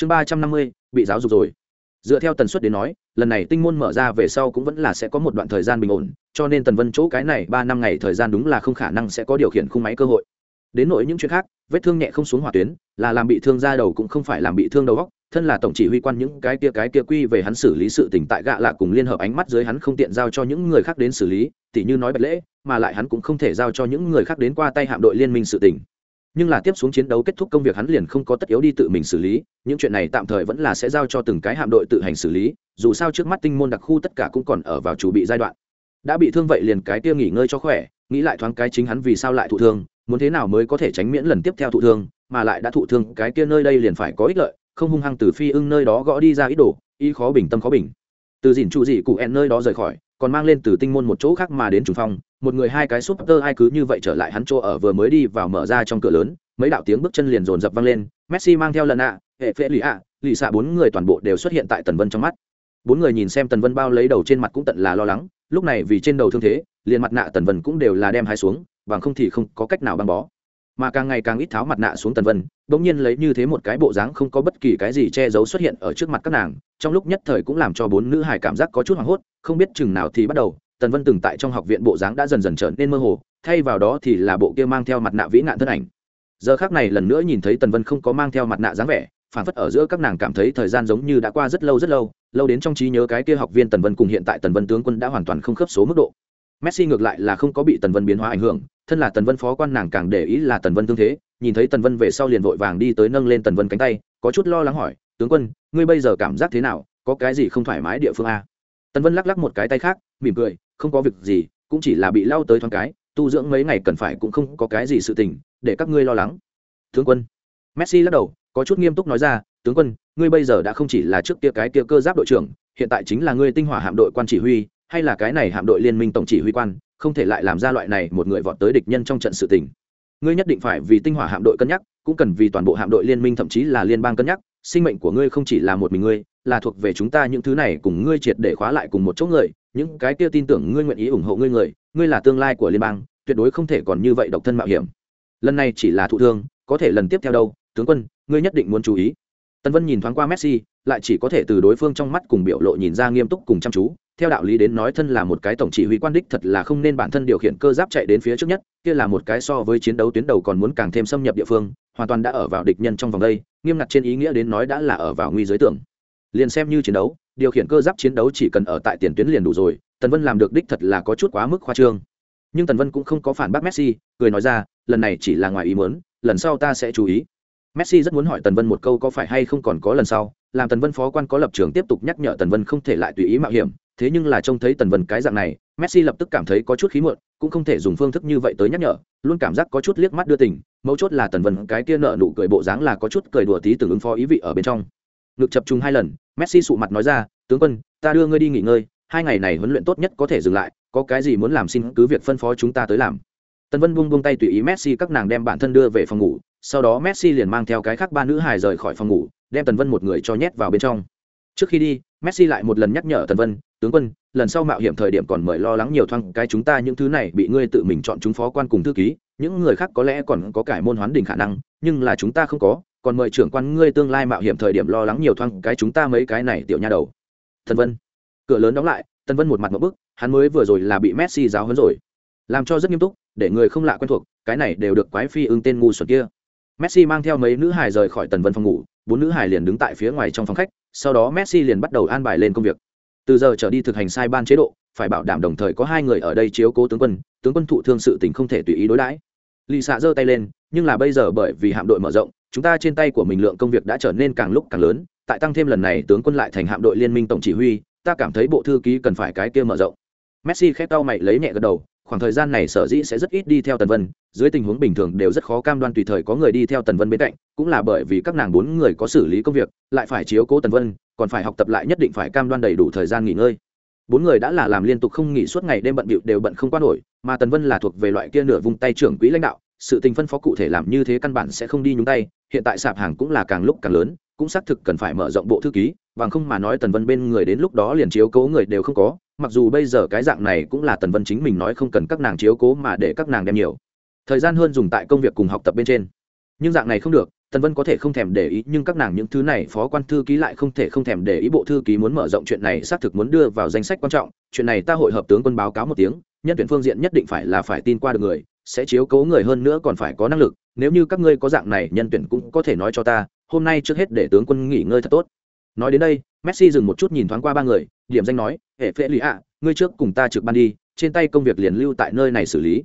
chương ba trăm năm mươi, bị giáo dục rồi. Dựa theo tần suất đến nói, lần này tinh môn mở ra về sau cũng vẫn là sẽ có một đoạn thời gian bình ổn, cho nên tần vân chỗ cái này ba năm ngày thời gian đúng là không khả năng sẽ có điều khiển khung máy cơ hội. Đến nỗi những chuyện khác, vết thương nhẹ không xuống hỏa tuyến, là làm bị thương da đầu cũng không phải làm bị thương đầu góc thân là tổng chỉ huy quan những cái kia cái kia quy về hắn xử lý sự tỉnh tại gạ lạ cùng liên hợp ánh mắt dưới hắn không tiện giao cho những người khác đến xử lý, tỉ như nói bật lễ, mà lại hắn cũng không thể giao cho những người khác đến qua tay hạm đội liên minh sự tỉnh nhưng là tiếp xuống chiến đấu kết thúc công việc hắn liền không có tất yếu đi tự mình xử lý, những chuyện này tạm thời vẫn là sẽ giao cho từng cái hạm đội tự hành xử lý, dù sao trước mắt tinh môn đặc khu tất cả cũng còn ở vào chủ bị giai đoạn. Đã bị thương vậy liền cái kia nghỉ ngơi cho khỏe, nghĩ lại thoáng cái chính hắn vì sao lại thụ thương, muốn thế nào mới có thể tránh miễn lần tiếp theo thụ thương, mà lại đã thụ thương cái kia nơi đây liền phải có ích lợi, không hung hăng từ phi ưng nơi đó gõ đi ra ít đồ, y khó bình tâm khó bình. Từ dìn trụ dị cụ en nơi đó rời khỏi, còn mang lên từ tinh môn một chỗ khác mà đến trùng phong một người hai cái súp tơ hai cứ như vậy trở lại hắn chỗ ở vừa mới đi vào mở ra trong cửa lớn, mấy đạo tiếng bước chân liền dồn dập vang lên, messi mang theo lần ạ, hệ phễ lì ạ, lì xạ bốn người toàn bộ đều xuất hiện tại tần vân trong mắt. Bốn người nhìn xem tần vân bao lấy đầu trên mặt cũng tận là lo lắng, lúc này vì trên đầu thương thế, liền mặt nạ tần vân cũng đều là đem hai xuống, bằng không thì không có cách nào băng bó. Mà càng ngày càng ít tháo mặt nạ xuống tần vân bỗng nhiên lấy như thế một cái bộ dáng không có bất kỳ cái gì che giấu xuất hiện ở trước mặt các nàng, trong lúc nhất thời cũng làm cho bốn nữ hài cảm giác có chút hoảng hốt, không biết chừng nào thì bắt đầu tần vân từng tại trong học viện bộ dáng đã dần dần trở nên mơ hồ, thay vào đó thì là bộ kia mang theo mặt nạ vĩ nạn thân ảnh. Giờ khác này lần nữa nhìn thấy tần vân không có mang theo mặt nạ dáng vẻ, phản phất ở giữa các nàng cảm thấy thời gian giống như đã qua rất lâu rất lâu lâu đến trong trí nhớ cái kia học viên tần vân cùng hiện tại tần vân tướng quân đã hoàn toàn không khớp số mức độ. Messi ngược lại là không có bị tần vân biến hóa ảnh hưởng, thân là tần vân phó quan nàng càng để ý là tần vân tương thế, nhìn thấy tần vân về sau liền vội vàng đi tới nâng lên tần vân cánh tay, có chút lo lắng hỏi, tướng quân, ngươi bây giờ cảm giác thế nào? Có cái gì không thoải mái địa phương a tần vân lắc lắc một cái tay khác, mỉm cười, không có việc gì, cũng chỉ là bị lao tới thoáng cái, tu dưỡng mấy ngày cần phải cũng không có cái gì sự tình, để các ngươi lo lắng. Tướng quân. Messi lắc đầu, có chút nghiêm túc nói ra, tướng quân, ngươi bây giờ đã không chỉ là trước kia cái kia cơ giáp đội trưởng, hiện tại chính là ngươi tinh hỏa hạm đội quan chỉ huy, hay là cái này hạm đội liên minh tổng chỉ huy quan, không thể lại làm ra loại này một người vọt tới địch nhân trong trận sự tình. Ngươi nhất định phải vì tinh hỏa hạm đội cân nhắc, cũng cần vì toàn bộ hạm đội liên minh thậm chí là liên bang cân nhắc, sinh mệnh của ngươi không chỉ là một mình ngươi là thuộc về chúng ta những thứ này cùng ngươi triệt để khóa lại cùng một chỗ người, những cái kia tin tưởng ngươi nguyện ý ủng hộ ngươi người, ngươi là tương lai của liên bang, tuyệt đối không thể còn như vậy độc thân mạo hiểm. Lần này chỉ là thụ thương, có thể lần tiếp theo đâu, tướng quân, ngươi nhất định muốn chú ý. Tân vân nhìn thoáng qua messi, lại chỉ có thể từ đối phương trong mắt cùng biểu lộ nhìn ra nghiêm túc cùng chăm chú, theo đạo lý đến nói thân là một cái tổng chỉ huy quan đích thật là không nên bản thân điều khiển cơ giáp chạy đến phía trước nhất, kia là một cái so với chiến đấu tuyến đầu còn muốn càng thêm xâm nhập địa phương, hoàn toàn đã ở vào địch nhân trong vòng đây, nghiêm ngặt trên ý nghĩa đến nói đã là ở vào nguy giới tưởng liền xem như chiến đấu, điều khiển cơ giáp chiến đấu chỉ cần ở tại tiền tuyến liền đủ rồi, tần vân làm được đích thật là có chút quá mức khoa trương. Nhưng tần vân cũng không có phản bác messi, cười nói ra, lần này chỉ là ngoài ý muốn, lần sau ta sẽ chú ý. Messi rất muốn hỏi tần vân một câu có phải hay không còn có lần sau, làm tần vân phó quan có lập trường tiếp tục nhắc nhở tần vân không thể lại tùy ý mạo hiểm, thế nhưng là trông thấy tần vân cái dạng này, messi lập tức cảm thấy có chút khí muộn, cũng không thể dùng phương thức như vậy tới nhắc nhở, luôn cảm giác có chút liếc mắt đưa tình, mấu chốt là tần vân cái kia nợ nụ cười bộ dáng là có chút cười đùa tí từng ứng phó ý vị ở bên trong. Ngực chập trung hai lần messi sụ mặt nói ra, tướng quân, ta đưa ngươi đi nghỉ ngơi, hai ngày này huấn luyện tốt nhất có thể dừng lại, có cái gì muốn làm xin cứ việc phân phó chúng ta tới làm. Tần vân buông buông tay tùy ý messi các nàng đem bản thân đưa về phòng ngủ, sau đó messi liền mang theo cái khác ba nữ hài rời khỏi phòng ngủ, đem tần vân một người cho nhét vào bên trong. Trước khi đi, messi lại một lần nhắc nhở tần vân, tướng quân, lần sau mạo hiểm thời điểm còn mời lo lắng nhiều thoáng cái chúng ta những thứ này bị ngươi tự mình chọn chúng phó quan cùng thư ký, những người khác có lẽ còn có cải môn hoán đình khả năng, nhưng là chúng ta không có còn mời trưởng quan ngươi tương lai mạo hiểm thời điểm lo lắng nhiều thoáng cái chúng ta mấy cái này tiểu nha đầu. Thần vân. Cửa lớn đóng lại tân vân một mặt một bức, hắn mới vừa rồi là bị messi giáo hấn rồi. Làm cho rất nghiêm túc, để người không lạ quen thuộc, cái này đều được quái phi ưng tên ngu xuẩn kia. Messi mang theo mấy nữ hài rời khỏi tần vân phòng ngủ, bốn nữ hài liền đứng tại phía ngoài trong phòng khách, sau đó messi liền bắt đầu an bài lên công việc. Từ giờ trở đi thực hành sai ban chế độ, phải bảo đảm đồng thời có hai người ở đây chiếu cố tướng quân tướng quân thụ thương sự tình không thể tùy ý đối đãi. Lì xạ giơ tay lên, nhưng là bây giờ bởi vì hạm đội mở rộng chúng ta trên tay của mình lượng công việc đã trở nên càng lúc càng lớn, tại tăng thêm lần này tướng quân lại thành hạm đội liên minh tổng chỉ huy, ta cảm thấy bộ thư ký cần phải cái kia mở rộng. Messi khét tao mày lấy nhẹ gật đầu, khoảng thời gian này sở dĩ sẽ rất ít đi theo tần vân, dưới tình huống bình thường đều rất khó cam đoan tùy thời có người đi theo tần vân bên cạnh, cũng là bởi vì các nàng bốn người có xử lý công việc, lại phải chiếu cố tần vân, còn phải học tập lại nhất định phải cam đoan đầy đủ thời gian nghỉ ngơi. Bốn người đã là làm liên tục không nghỉ suốt ngày đêm bận bịu đều bận không qua nổi, mà tần vân là thuộc về loại kia nửa vùng tay trưởng quỹ lãnh đạo sự tình phân phó cụ thể làm như thế căn bản sẽ không đi nhúng tay, hiện tại sạp hàng cũng là càng lúc càng lớn, cũng xác thực cần phải mở rộng bộ thư ký, bằng không mà nói tần vân bên người đến lúc đó liền chiếu cố người đều không có, mặc dù bây giờ cái dạng này cũng là tần vân chính mình nói không cần các nàng chiếu cố mà để các nàng đem nhiều. Thời gian hơn dùng tại công việc cùng học tập bên trên. Nhưng dạng này không được, tần vân có thể không thèm để ý, nhưng các nàng những thứ này phó quan thư ký lại không thể không thèm để ý bộ thư ký muốn mở rộng chuyện này xác thực muốn đưa vào danh sách quan trọng. Chuyện này ta hội hợp tướng quân báo cáo một tiếng, nhân tuyển phương diện nhất định phải là phải tin qua được người sẽ chiếu cố người hơn nữa còn phải có năng lực, nếu như các ngươi có dạng này, nhân tuyển cũng có thể nói cho ta, hôm nay trước hết để tướng quân nghỉ ngơi thật tốt. Nói đến đây, messi dừng một chút nhìn thoáng qua ba người, điểm danh nói, hệ phệ lì ạ, ngươi trước cùng ta trực ban đi, trên tay công việc liền lưu tại nơi này xử lý.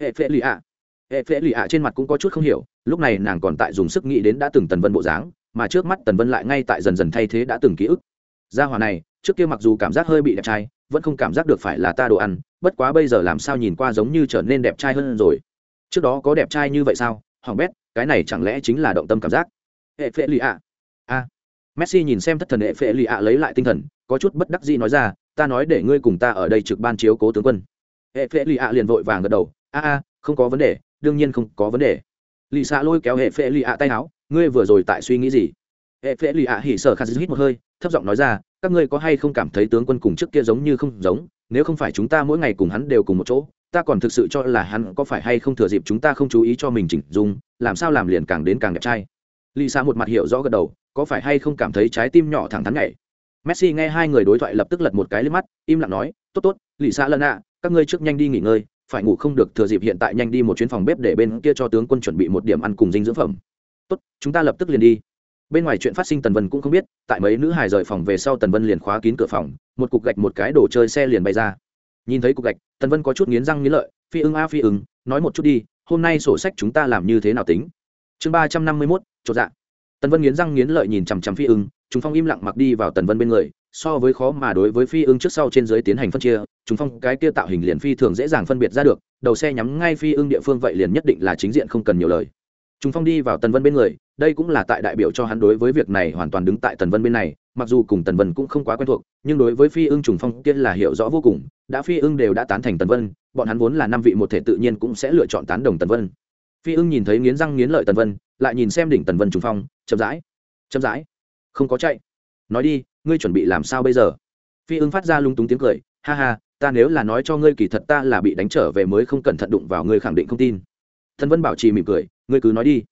Hệ phệ lì ạ. Hệ phệ lì ạ trên mặt cũng có chút không hiểu, lúc này nàng còn tại dùng sức nghĩ đến đã từng tần vân bộ dáng, mà trước mắt tần vân lại ngay tại dần dần thay thế đã từng ký ức. Gia hòa này, trước kia mặc dù cảm giác hơi bị đẹp trai vẫn không cảm giác được phải là ta đồ ăn, bất quá bây giờ làm sao nhìn qua giống như trở nên đẹp trai hơn rồi. Trước đó có đẹp trai như vậy sao? Hoàng bét, cái này chẳng lẽ chính là động tâm cảm giác? Hệ phệ lì ạ a messi nhìn xem thất thần hệ phệ lì ạ lấy lại tinh thần, có chút bất đắc dĩ nói ra, ta nói để ngươi cùng ta ở đây trực ban chiếu cố tướng quân. Hệ phệ lì ạ liền vội vàng gật đầu, a a, không có vấn đề, đương nhiên không có vấn đề. Lì xạ lôi kéo hệ phệ lì ạ tay áo, ngươi vừa rồi tại suy nghĩ gì? Hệ phệ lì ạ hỉ sở khát hít một hơi, thấp giọng nói ra các ngươi có hay không cảm thấy tướng quân cùng trước kia giống như không giống? Nếu không phải chúng ta mỗi ngày cùng hắn đều cùng một chỗ, ta còn thực sự cho là hắn có phải hay không thừa dịp chúng ta không chú ý cho mình chỉnh dung, làm sao làm liền càng đến càng đẹp trai. Lì xạ một mặt hiểu rõ gật đầu, có phải hay không cảm thấy trái tim nhỏ thẳng thắn nhảy? Messi nghe hai người đối thoại lập tức lật một cái lên mắt, im lặng nói, tốt tốt lì xạ lần ạ, các ngươi trước nhanh đi nghỉ ngơi, phải ngủ không được thừa dịp hiện tại nhanh đi một chuyến phòng bếp để bên kia cho tướng quân chuẩn bị một điểm ăn cùng dinh dưỡng phẩm. Tốt, chúng ta lập tức liền đi bên ngoài chuyện phát sinh tần vân cũng không biết, tại mấy nữ hài rời phòng về sau tần vân liền khóa kín cửa phòng, một cục gạch một cái đồ chơi xe liền bay ra. Nhìn thấy cục gạch, tần vân có chút nghiến răng nghiến lợi, phi ưng a phi ưng, nói một chút đi, hôm nay sổ sách chúng ta làm như thế nào tính? Chương ba trăm năm mươi mốt, chột dạ. Tần vân nghiến răng nghiến lợi nhìn chằm chằm phi ưng chúng phong im lặng mặc đi vào tần vân bên người, so với khó mà đối với phi ưng trước sau trên dưới tiến hành phân chia chúng phong cái kia tạo hình liền phi thường dễ dàng phân biệt ra được, đầu xe nhắm ngay phi ưng địa phương vậy liền nhất định là chính diện không cần nhiều lời. Trùng phong đi vào tần vân bên người, đây cũng là tại đại biểu cho hắn đối với việc này hoàn toàn đứng tại tần vân bên này, mặc dù cùng tần vân cũng không quá quen thuộc, nhưng đối với phi ưng trùng phong kia là hiểu rõ vô cùng, đã phi ưng đều đã tán thành tần vân, bọn hắn vốn là năm vị một thể tự nhiên cũng sẽ lựa chọn tán đồng tần vân. Phi ưng nhìn thấy nghiến răng nghiến lợi tần vân, lại nhìn xem đỉnh tần vân trùng phong, chậm rãi chậm rãi, không có chạy. Nói đi, ngươi chuẩn bị làm sao bây giờ? Phi ưng phát ra lung túng tiếng cười, ha ha, ta nếu là nói cho ngươi kỳ thật ta là bị đánh trở về mới không cẩn thận đụng vào ngươi khẳng định không tin thần vân bảo trì mỉm cười, ngươi cứ nói đi.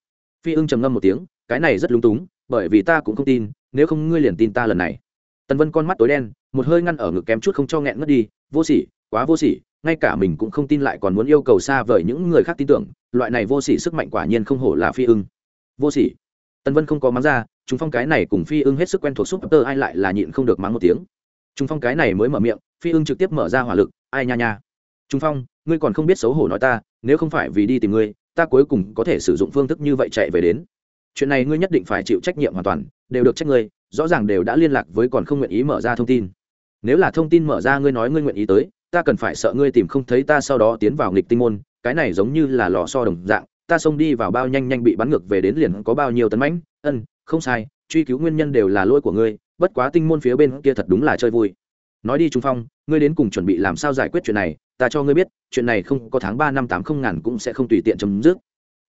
Phi ưng trầm ngâm một tiếng, cái này rất lung túng, bởi vì ta cũng không tin, nếu không ngươi liền tin ta lần này. Tần vân con mắt tối đen, một hơi ngăn ở ngực kém chút không cho nghẹn ngất đi, vô sỉ, quá vô sỉ, ngay cả mình cũng không tin lại còn muốn yêu cầu xa vời những người khác tin tưởng, loại này vô sỉ sức mạnh quả nhiên không hổ là phi ưng. Vô sỉ? Tần vân không có mắng ra chúng phong cái này cùng phi ưng hết sức quen thuộc súp tơ ai lại là nhịn không được mắng một tiếng. Chúng phong cái này mới mở miệng, phi ưng trực tiếp mở ra hỏa lực, ai nha nha. Chúng phong, ngươi còn không biết xấu hổ nói ta nếu không phải vì đi tìm ngươi, ta cuối cùng có thể sử dụng phương thức như vậy chạy về đến. Chuyện này ngươi nhất định phải chịu trách nhiệm hoàn toàn, đều được trách ngươi, rõ ràng đều đã liên lạc với còn không nguyện ý mở ra thông tin. Nếu là thông tin mở ra ngươi nói ngươi nguyện ý tới, ta cần phải sợ ngươi tìm không thấy ta sau đó tiến vào nghịch tinh môn, cái này giống như là lò so đồng dạng, ta xông đi vào bao nhanh nhanh bị bắn ngược về đến liền có bao nhiêu tấn mãnh, ân, không sai, truy cứu nguyên nhân đều là lỗi của ngươi, bất quá tinh môn phía bên kia thật đúng là chơi vui nói đi trung phong, ngươi đến cùng chuẩn bị làm sao giải quyết chuyện này, ta cho ngươi biết, chuyện này không có tháng ba năm tám không ngàn cũng sẽ không tùy tiện chấm dứt.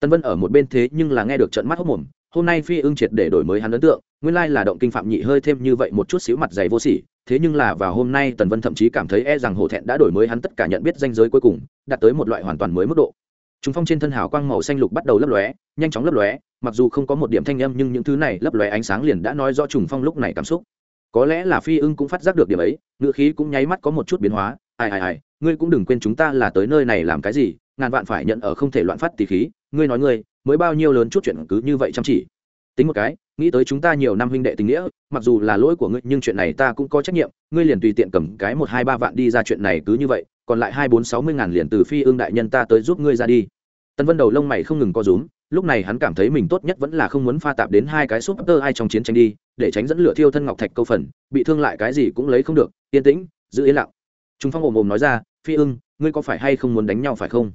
Tân vân ở một bên thế nhưng là nghe được trận mắt hốc mồm, hôm nay phi ưng triệt để đổi mới hắn ấn tượng, nguyên lai là động kinh phạm nhị hơi thêm như vậy một chút xíu mặt dày vô sỉ, thế nhưng là vào hôm nay tần vân thậm chí cảm thấy e rằng hổ thẹn đã đổi mới hắn tất cả nhận biết danh giới cuối cùng, đạt tới một loại hoàn toàn mới mức độ. Chúng phong trên thân hào quang màu xanh lục bắt đầu lấp lóe, nhanh chóng lấp lóe, mặc dù không có một điểm thanh âm nhưng những thứ này lấp lóe ánh sáng liền đã nói do trùng phong lúc này cảm xúc có lẽ là phi ưng cũng phát giác được điểm ấy ngựa khí cũng nháy mắt có một chút biến hóa. Ai ai ai, ngươi cũng đừng quên chúng ta là tới nơi này làm cái gì, ngàn vạn phải nhận ở không thể loạn phát tỷ khí. Ngươi nói ngươi, mới bao nhiêu lớn chút chuyện cứ như vậy chăm chỉ. Tính một cái, nghĩ tới chúng ta nhiều năm huynh đệ tình nghĩa, mặc dù là lỗi của ngươi, nhưng chuyện này ta cũng có trách nhiệm. Ngươi liền tùy tiện cầm cái một, hai, ba vạn đi ra chuyện này cứ như vậy, còn lại hai, bốn, sáu mươi ngàn liền từ phi ương đại nhân ta tới giúp ngươi ra đi. Tân vân đầu lông mày không ngừng co rúm lúc này hắn cảm thấy mình tốt nhất vẫn là không muốn pha tạp đến hai cái súp tơ ai trong chiến tranh đi, để tránh dẫn lửa thiêu thân ngọc thạch câu phần, bị thương lại cái gì cũng lấy không được, yên tĩnh, giữ yên lặng. Trung phong ồm ồm nói ra, phi ưng, ngươi có phải hay không muốn đánh nhau phải không?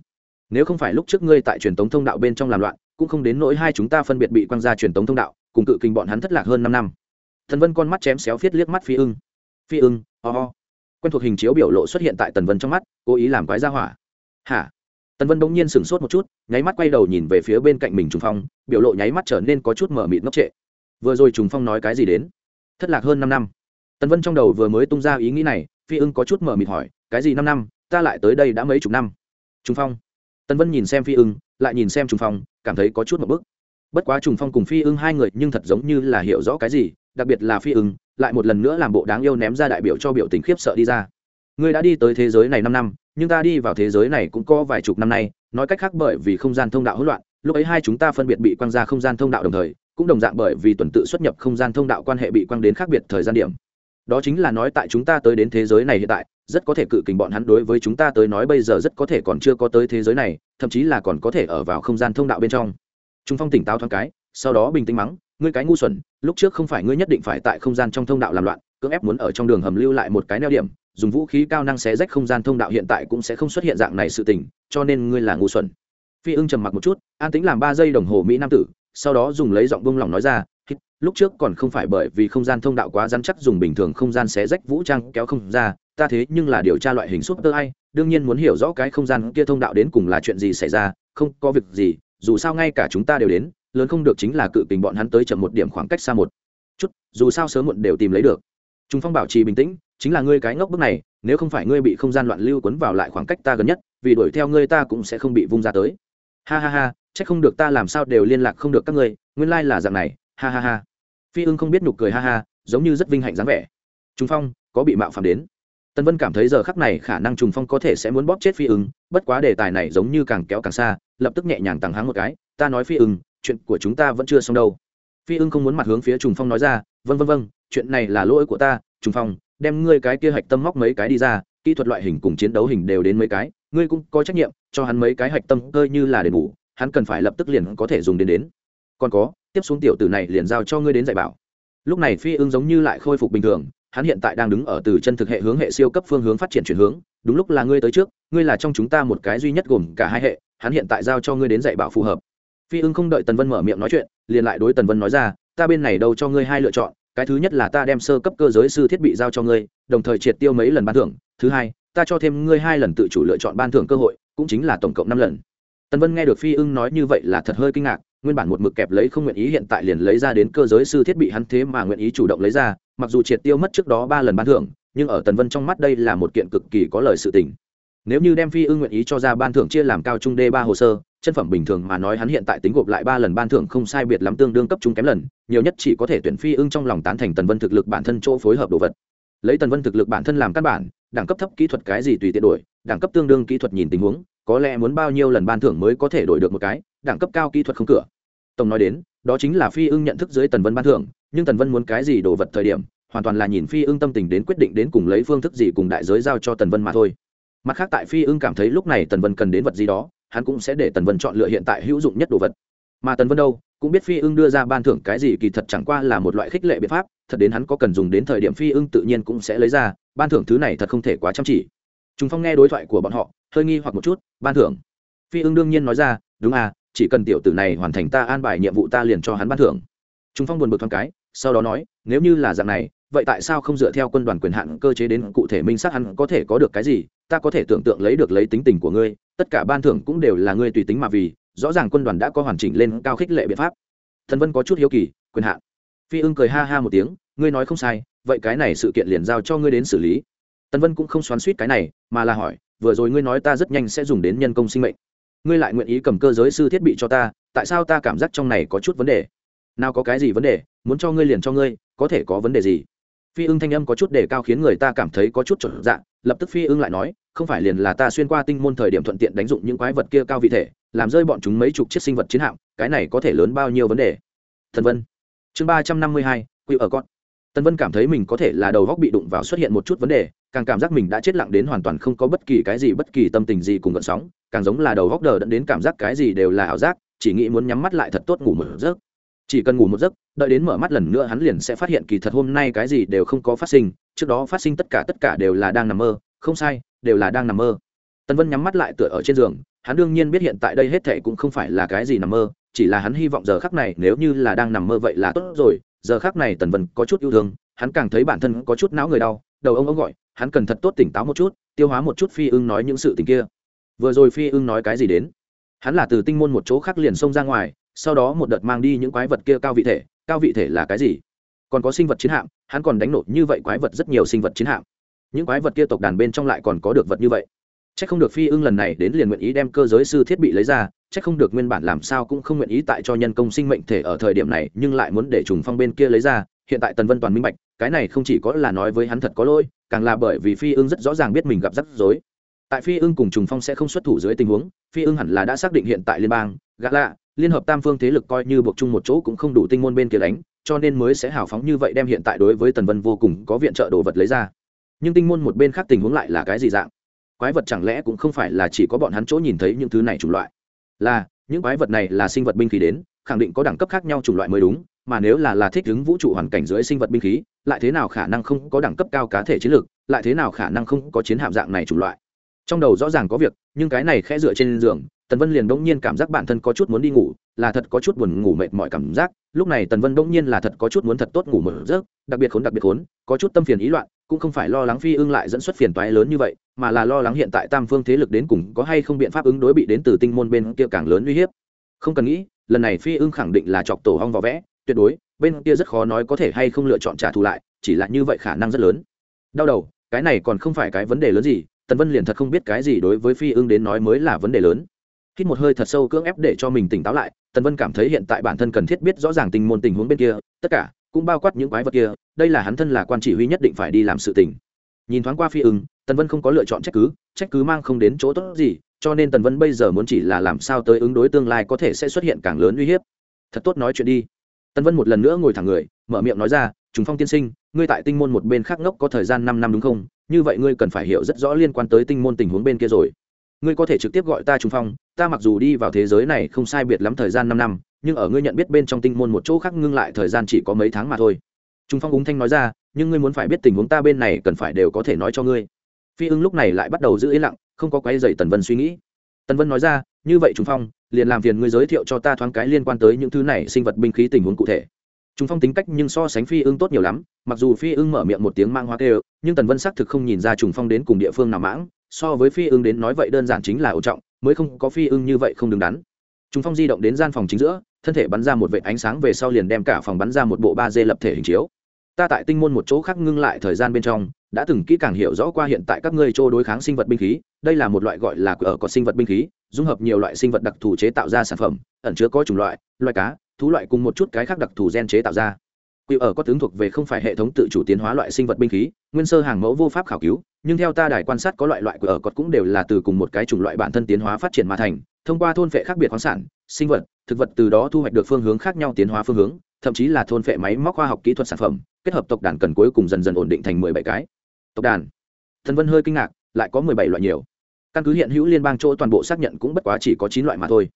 Nếu không phải lúc trước ngươi tại truyền tống thông đạo bên trong làm loạn, cũng không đến nỗi hai chúng ta phân biệt bị quăng ra truyền tống thông đạo, cùng cự kinh bọn hắn thất lạc hơn năm năm. Thần vân con mắt chém xéo viết liếc mắt phi ưng. Phi ưng, ho、oh. quen thuộc hình chiếu biểu lộ xuất hiện tại tần vân trong mắt, cố ý làm quái ra hỏa. Hả? Tần vân bỗng nhiên sửng sốt một chút, nháy mắt quay đầu nhìn về phía bên cạnh mình trùng phong, biểu lộ nháy mắt trở nên có chút mở mịt ngốc trệ. Vừa rồi trùng phong nói cái gì đến? Thất lạc hơn năm năm. Tần vân trong đầu vừa mới tung ra ý nghĩ này, phi ưng có chút mở mịt hỏi, cái gì năm năm, ta lại tới đây đã mấy chục năm? Trùng phong. Tần vân nhìn xem phi ưng, lại nhìn xem trùng phong, cảm thấy có chút một bức. Bất quá trùng phong cùng phi ưng hai người nhưng thật giống như là hiểu rõ cái gì, đặc biệt là phi ưng, lại một lần nữa làm bộ đáng yêu ném ra đại biểu cho biểu tình khiếp sợ đi ra. Ngươi đã đi tới thế giới này năm năm nhưng ta đi vào thế giới này cũng có vài chục năm nay, nói cách khác bởi vì không gian thông đạo hỗn loạn, lúc ấy hai chúng ta phân biệt bị quăng ra không gian thông đạo đồng thời, cũng đồng dạng bởi vì tuần tự xuất nhập không gian thông đạo quan hệ bị quăng đến khác biệt thời gian điểm. Đó chính là nói tại chúng ta tới đến thế giới này hiện tại, rất có thể cự kình bọn hắn đối với chúng ta tới nói bây giờ rất có thể còn chưa có tới thế giới này, thậm chí là còn có thể ở vào không gian thông đạo bên trong. Trung phong tỉnh táo thoáng cái, sau đó bình tĩnh mắng, ngươi cái ngu xuẩn, lúc trước không phải ngươi nhất định phải tại không gian trong thông đạo làm loạn, cưỡng ép muốn ở trong đường hầm lưu lại một cái neo điểm dùng vũ khí cao năng xé rách không gian thông đạo hiện tại cũng sẽ không xuất hiện dạng này sự tình, cho nên ngươi là ngu xuẩn. Phi ưng trầm mặc một chút, an tính làm ba giây đồng hồ mỹ nam tử, sau đó dùng lấy giọng bông lòng nói ra lúc trước còn không phải bởi vì không gian thông đạo quá rắn chắc dùng bình thường không gian xé rách vũ trang kéo không ra, ta thế nhưng là điều tra loại hình súp tơ ai, đương nhiên muốn hiểu rõ cái không gian kia thông đạo đến cùng là chuyện gì xảy ra, không có việc gì, dù sao ngay cả chúng ta đều đến, lớn không được chính là cự tình bọn hắn tới chậm một điểm khoảng cách xa một chút, dù sao sớm muộn đều tìm lấy được. Chúng phong bảo trì bình tĩnh chính là ngươi cái ngốc bức này, nếu không phải ngươi bị không gian loạn lưu quấn vào lại khoảng cách ta gần nhất, vì đuổi theo ngươi ta cũng sẽ không bị vung ra tới. Ha ha ha, chắc không được ta làm sao đều liên lạc không được các ngươi, nguyên lai là dạng này, ha ha ha. Phi ưng không biết nụ cười ha ha, giống như rất vinh hạnh dáng vẻ. Trùng phong, có bị mạo phạm đến. Tân vân cảm thấy giờ khắc này khả năng trùng phong có thể sẽ muốn bóp chết phi ưng, bất quá đề tài này giống như càng kéo càng xa, lập tức nhẹ nhàng tăng háng một cái, ta nói phi ưng, chuyện của chúng ta vẫn chưa xong đâu. Phi ưng không muốn mặt hướng phía trùng phong nói ra vân vân vân chuyện này là lỗi của ta, trùng phong đem ngươi cái kia hạch tâm móc mấy cái đi ra, kỹ thuật loại hình cùng chiến đấu hình đều đến mấy cái, ngươi cũng có trách nhiệm, cho hắn mấy cái hạch tâm cơ như là để ngủ hắn cần phải lập tức liền có thể dùng đến đến. Còn có, tiếp xuống tiểu tử này liền giao cho ngươi đến dạy bảo. Lúc này phi ưng giống như lại khôi phục bình thường, hắn hiện tại đang đứng ở từ chân thực hệ hướng hệ siêu cấp phương hướng phát triển chuyển hướng, đúng lúc là ngươi tới trước, ngươi là trong chúng ta một cái duy nhất gồm cả hai hệ, hắn hiện tại giao cho ngươi đến dạy bảo phù hợp. Phi ưng không đợi tần vân mở miệng nói chuyện, liền lại đối tần vân nói ra, ta bên này đâu cho ngươi hai lựa chọn cái thứ nhất là ta đem sơ cấp cơ giới sư thiết bị giao cho ngươi, đồng thời triệt tiêu mấy lần ban thưởng. Thứ hai, ta cho thêm ngươi hai lần tự chủ lựa chọn ban thưởng cơ hội, cũng chính là tổng cộng năm lần. Tần vân nghe được phi ưng nói như vậy là thật hơi kinh ngạc, nguyên bản một mực kẹp lấy không nguyện ý hiện tại liền lấy ra đến cơ giới sư thiết bị hắn thế mà nguyện ý chủ động lấy ra, mặc dù triệt tiêu mất trước đó ba lần ban thưởng, nhưng ở tần vân trong mắt đây là một kiện cực kỳ có lời sự tình nếu như đem phi ưng nguyện ý cho ra ban thưởng chia làm cao trung d ba hồ sơ, chân phẩm bình thường mà nói hắn hiện tại tính gộp lại ba lần ban thưởng không sai biệt lắm tương đương cấp trung kém lần, nhiều nhất chỉ có thể tuyển phi ưng trong lòng tán thành tần vân thực lực bản thân chỗ phối hợp đồ vật. Lấy tần vân thực lực bản thân làm căn bản, đẳng cấp thấp kỹ thuật cái gì tùy tiện đổi, đẳng cấp tương đương kỹ thuật nhìn tình huống, có lẽ muốn bao nhiêu lần ban thưởng mới có thể đổi được một cái, đẳng cấp cao kỹ thuật không cửa. Tổng nói đến, đó chính là phi ưng nhận thức dưới tần vân ban thưởng, nhưng tần vân muốn cái gì đồ vật thời điểm, hoàn toàn là nhìn phi ưng tâm tình đến quyết định đến cùng lấy phương thức gì cùng đại giới giao cho tần vân mà thôi mặt khác tại phi ưng cảm thấy lúc này tần vân cần đến vật gì đó, hắn cũng sẽ để tần vân chọn lựa hiện tại hữu dụng nhất đồ vật. Mà tần vân đâu, cũng biết phi ưng đưa ra ban thưởng cái gì kỳ thật chẳng qua là một loại khích lệ biện pháp, thật đến hắn có cần dùng đến thời điểm phi ưng tự nhiên cũng sẽ lấy ra, ban thưởng thứ này thật không thể quá chăm chỉ. Chúng phong nghe đối thoại của bọn họ, hơi nghi hoặc một chút, ban thưởng? Phi ưng đương nhiên nói ra, đúng à chỉ cần tiểu tử này hoàn thành ta an bài nhiệm vụ ta liền cho hắn ban thưởng. Chúng phong buồn bực thoáng cái, sau đó nói, nếu như là dạng này vậy tại sao không dựa theo quân đoàn quyền hạn cơ chế đến cụ thể minh xác hắn có thể có được cái gì? Ta có thể tưởng tượng lấy được lấy tính tình của ngươi, tất cả ban thưởng cũng đều là ngươi tùy tính mà vì, rõ ràng quân đoàn đã có hoàn chỉnh lên cao khích lệ biện pháp. Thần vân có chút hiếu kỳ, quyền hạn. Phi ưng cười ha ha một tiếng, ngươi nói không sai, vậy cái này sự kiện liền giao cho ngươi đến xử lý. Tần vân cũng không xoắn suýt cái này, mà là hỏi, vừa rồi ngươi nói ta rất nhanh sẽ dùng đến nhân công sinh mệnh. Ngươi lại nguyện ý cầm cơ giới sư thiết bị cho ta, tại sao ta cảm giác trong này có chút vấn đề? Nào có cái gì vấn đề, muốn cho ngươi liền cho ngươi, có thể có vấn đề gì? Phi ưng thanh âm có chút đề cao khiến người ta cảm thấy có chút trở dạng lập tức phi ưng lại nói, không phải liền là ta xuyên qua tinh môn thời điểm thuận tiện đánh dụng những quái vật kia cao vị thể, làm rơi bọn chúng mấy chục chiếc sinh vật chiến hạm, cái này có thể lớn bao nhiêu vấn đề? Thần vân. Chương ba trăm năm mươi hai, quy ở con tần vân cảm thấy mình có thể là đầu góc bị đụng vào xuất hiện một chút vấn đề, càng cảm giác mình đã chết lặng đến hoàn toàn không có bất kỳ cái gì bất kỳ tâm tình gì cùng gợn sóng, càng giống là đầu góc đờ đẫn đến cảm giác cái gì đều là ảo giác, chỉ nghĩ muốn nhắm mắt lại thật tốt ngủ mở giấc chỉ cần ngủ một giấc, đợi đến mở mắt lần nữa hắn liền sẽ phát hiện kỳ thật hôm nay cái gì đều không có phát sinh, trước đó phát sinh tất cả tất cả đều là đang nằm mơ, không sai, đều là đang nằm mơ. Tần vân nhắm mắt lại tựa ở trên giường, hắn đương nhiên biết hiện tại đây hết thệ cũng không phải là cái gì nằm mơ, chỉ là hắn hy vọng giờ khắc này nếu như là đang nằm mơ vậy là tốt rồi, giờ khắc này tần vân có chút yêu thương, hắn càng thấy bản thân có chút não người đau, đầu ông ông gọi, hắn cần thật tốt tỉnh táo một chút, tiêu hóa một chút phi ưng nói những sự tình kia. Vừa rồi phi ưng nói cái gì đến? Hắn là từ tinh môn một chỗ khác liền xông ra ngoài sau đó một đợt mang đi những quái vật kia cao vị thể, cao vị thể là cái gì? Còn có sinh vật chiến hạm, hắn còn đánh nổ như vậy quái vật rất nhiều sinh vật chiến hạm. Những quái vật kia tộc đàn bên trong lại còn có được vật như vậy. C h ắ c không được phi ưng lần này đến liền nguyện ý đem cơ giới sư thiết bị lấy ra, chắc không được nguyên bản làm sao cũng không nguyện ý tại cho nhân công sinh mệnh thể ở thời điểm này, nhưng lại muốn để trùng phong bên kia lấy ra. Hiện tại tần vân toàn minh bạch, cái này không chỉ có là nói với hắn thật có lỗi, càng là bởi vì phi ưng rất rõ ràng biết mình gặp rắc rối. Tại phi ưng cùng trùng phong sẽ không xuất thủ dưới tình huống, phi ưng hẳn là đã xác định hiện tại liên bang gã lạ liên hợp tam phương thế lực coi như buộc chung một chỗ cũng không đủ tinh môn bên kia đánh, cho nên mới sẽ hào phóng như vậy đem hiện tại đối với tần vân vô cùng có viện trợ đồ vật lấy ra. Nhưng tinh môn một bên khác tình huống lại là cái gì dạng? Quái vật chẳng lẽ cũng không phải là chỉ có bọn hắn chỗ nhìn thấy những thứ này chủng loại? Là, những quái vật này là sinh vật binh khí đến, khẳng định có đẳng cấp khác nhau chủng loại mới đúng, mà nếu là là thích ứng vũ trụ hoàn cảnh dưới sinh vật binh khí, lại thế nào khả năng không có đẳng cấp cao cá thể chiến lược, lại thế nào khả năng không có chiến hạm dạng này chủng loại? Trong đầu rõ ràng có việc, nhưng cái này khẽ dựa trên giường tần vân liền bỗng nhiên cảm giác bản thân có chút muốn đi ngủ, là thật có chút buồn ngủ mệt mỏi cảm giác. Lúc này tần vân bỗng nhiên là thật có chút muốn thật tốt ngủ một giấc, đặc biệt khốn, đặc biệt khốn, có chút tâm phiền ý loạn, cũng không phải lo lắng phi ưng lại dẫn xuất phiền toái lớn như vậy, mà là lo lắng hiện tại tam phương thế lực đến cùng có hay không biện pháp ứng đối bị đến từ tinh môn bên kia càng lớn uy hiếp. Không cần nghĩ, lần này phi ưng khẳng định là chọc tổ hong vỏ vẽ, tuyệt đối, bên kia rất khó nói có thể hay không lựa chọn trả thù lại, chỉ là như vậy khả năng rất lớn. Đau đầu, cái này còn không phải cái vấn đề lớn gì, tần vân liền thật không biết cái gì đối với phi ưng đến nói mới là vấn đề lớn hít một hơi thật sâu cưỡng ép để cho mình tỉnh táo lại tần vân cảm thấy hiện tại bản thân cần thiết biết rõ ràng tình môn tình huống bên kia tất cả cũng bao quát những quái vật kia đây là hắn thân là quan chỉ huy nhất định phải đi làm sự tình. Nhìn thoáng qua phi ứng, tần vân không có lựa chọn trách cứ trách cứ mang không đến chỗ tốt gì cho nên tần vân bây giờ muốn chỉ là làm sao tới ứng đối tương lai có thể sẽ xuất hiện càng lớn uy hiếp. Thật tốt nói chuyện đi. Tần vân một lần nữa ngồi thẳng người mở miệng nói ra chúng phong tiên sinh ngươi tại tinh môn một bên khác ngốc có thời gian năm năm đúng không? Như vậy ngươi cần phải hiểu rất rõ liên quan tới tinh môn tình huống bên kia rồi. Ngươi có thể trực tiếp gọi ta trung phong ta mặc dù đi vào thế giới này không sai biệt lắm thời gian năm năm nhưng ở ngươi nhận biết bên trong tinh môn một chỗ khác ngưng lại thời gian chỉ có mấy tháng mà thôi. Trung phong úng thanh nói ra nhưng ngươi muốn phải biết tình huống ta bên này cần phải đều có thể nói cho ngươi. Phi ưng lúc này lại bắt đầu giữ yên lặng không có quay dày tần vân suy nghĩ. Tần vân nói ra như vậy trung phong liền làm phiền ngươi giới thiệu cho ta thoáng cái liên quan tới những thứ này sinh vật binh khí tình huống cụ thể. Trung Phong tính cách nhưng so sánh Phi Ưng tốt nhiều lắm, mặc dù Phi Ưng mở miệng một tiếng mang hoa kêu, nhưng Tần Vân xác thực không nhìn ra Trùng Phong đến cùng địa phương nào mãng, so với Phi Ưng đến nói vậy đơn giản chính là ổ trọng, mới không có Phi Ưng như vậy không đứng đắn. Trùng Phong di động đến gian phòng chính giữa, thân thể bắn ra một vệt ánh sáng về sau liền đem cả phòng bắn ra một bộ ba d lập thể hình chiếu. Ta tại tinh môn một chỗ khác ngưng lại thời gian bên trong, đã từng kỹ càng hiểu rõ qua hiện tại các ngươi trô đối kháng sinh vật binh khí, đây là một loại gọi là ở có sinh vật binh khí, dung hợp nhiều loại sinh vật đặc thù chế tạo ra sản phẩm, ẩn chứa có chủng loại, loại cá, thú loại cùng một chút cái khác đặc thù gen chế tạo ra quỷ ở có tướng thuộc về không phải hệ thống tự chủ tiến hóa loại sinh vật binh khí nguyên sơ hàng mẫu vô pháp khảo cứu nhưng theo ta đài quan sát có loại loại của ở cột cũng đều là từ cùng một cái chủng loại bản thân tiến hóa phát triển mà thành, thông qua thôn phệ khác biệt khoáng sản, sinh vật, thực vật từ đó thu hoạch được phương hướng khác nhau tiến hóa phương hướng, thậm chí là thôn phệ máy móc khoa học kỹ thuật sản phẩm, kết hợp tộc đàn cần cuối cùng dần dần ổn định thành mười bảy cái. Tộc đàn. Thần vân hơi kinh ngạc, lại có mười bảy loại nhiều. Căn cứ hiện hữu liên bang chỗ toàn bộ xác nhận cũng bất quá chỉ có chín loại mà thôi.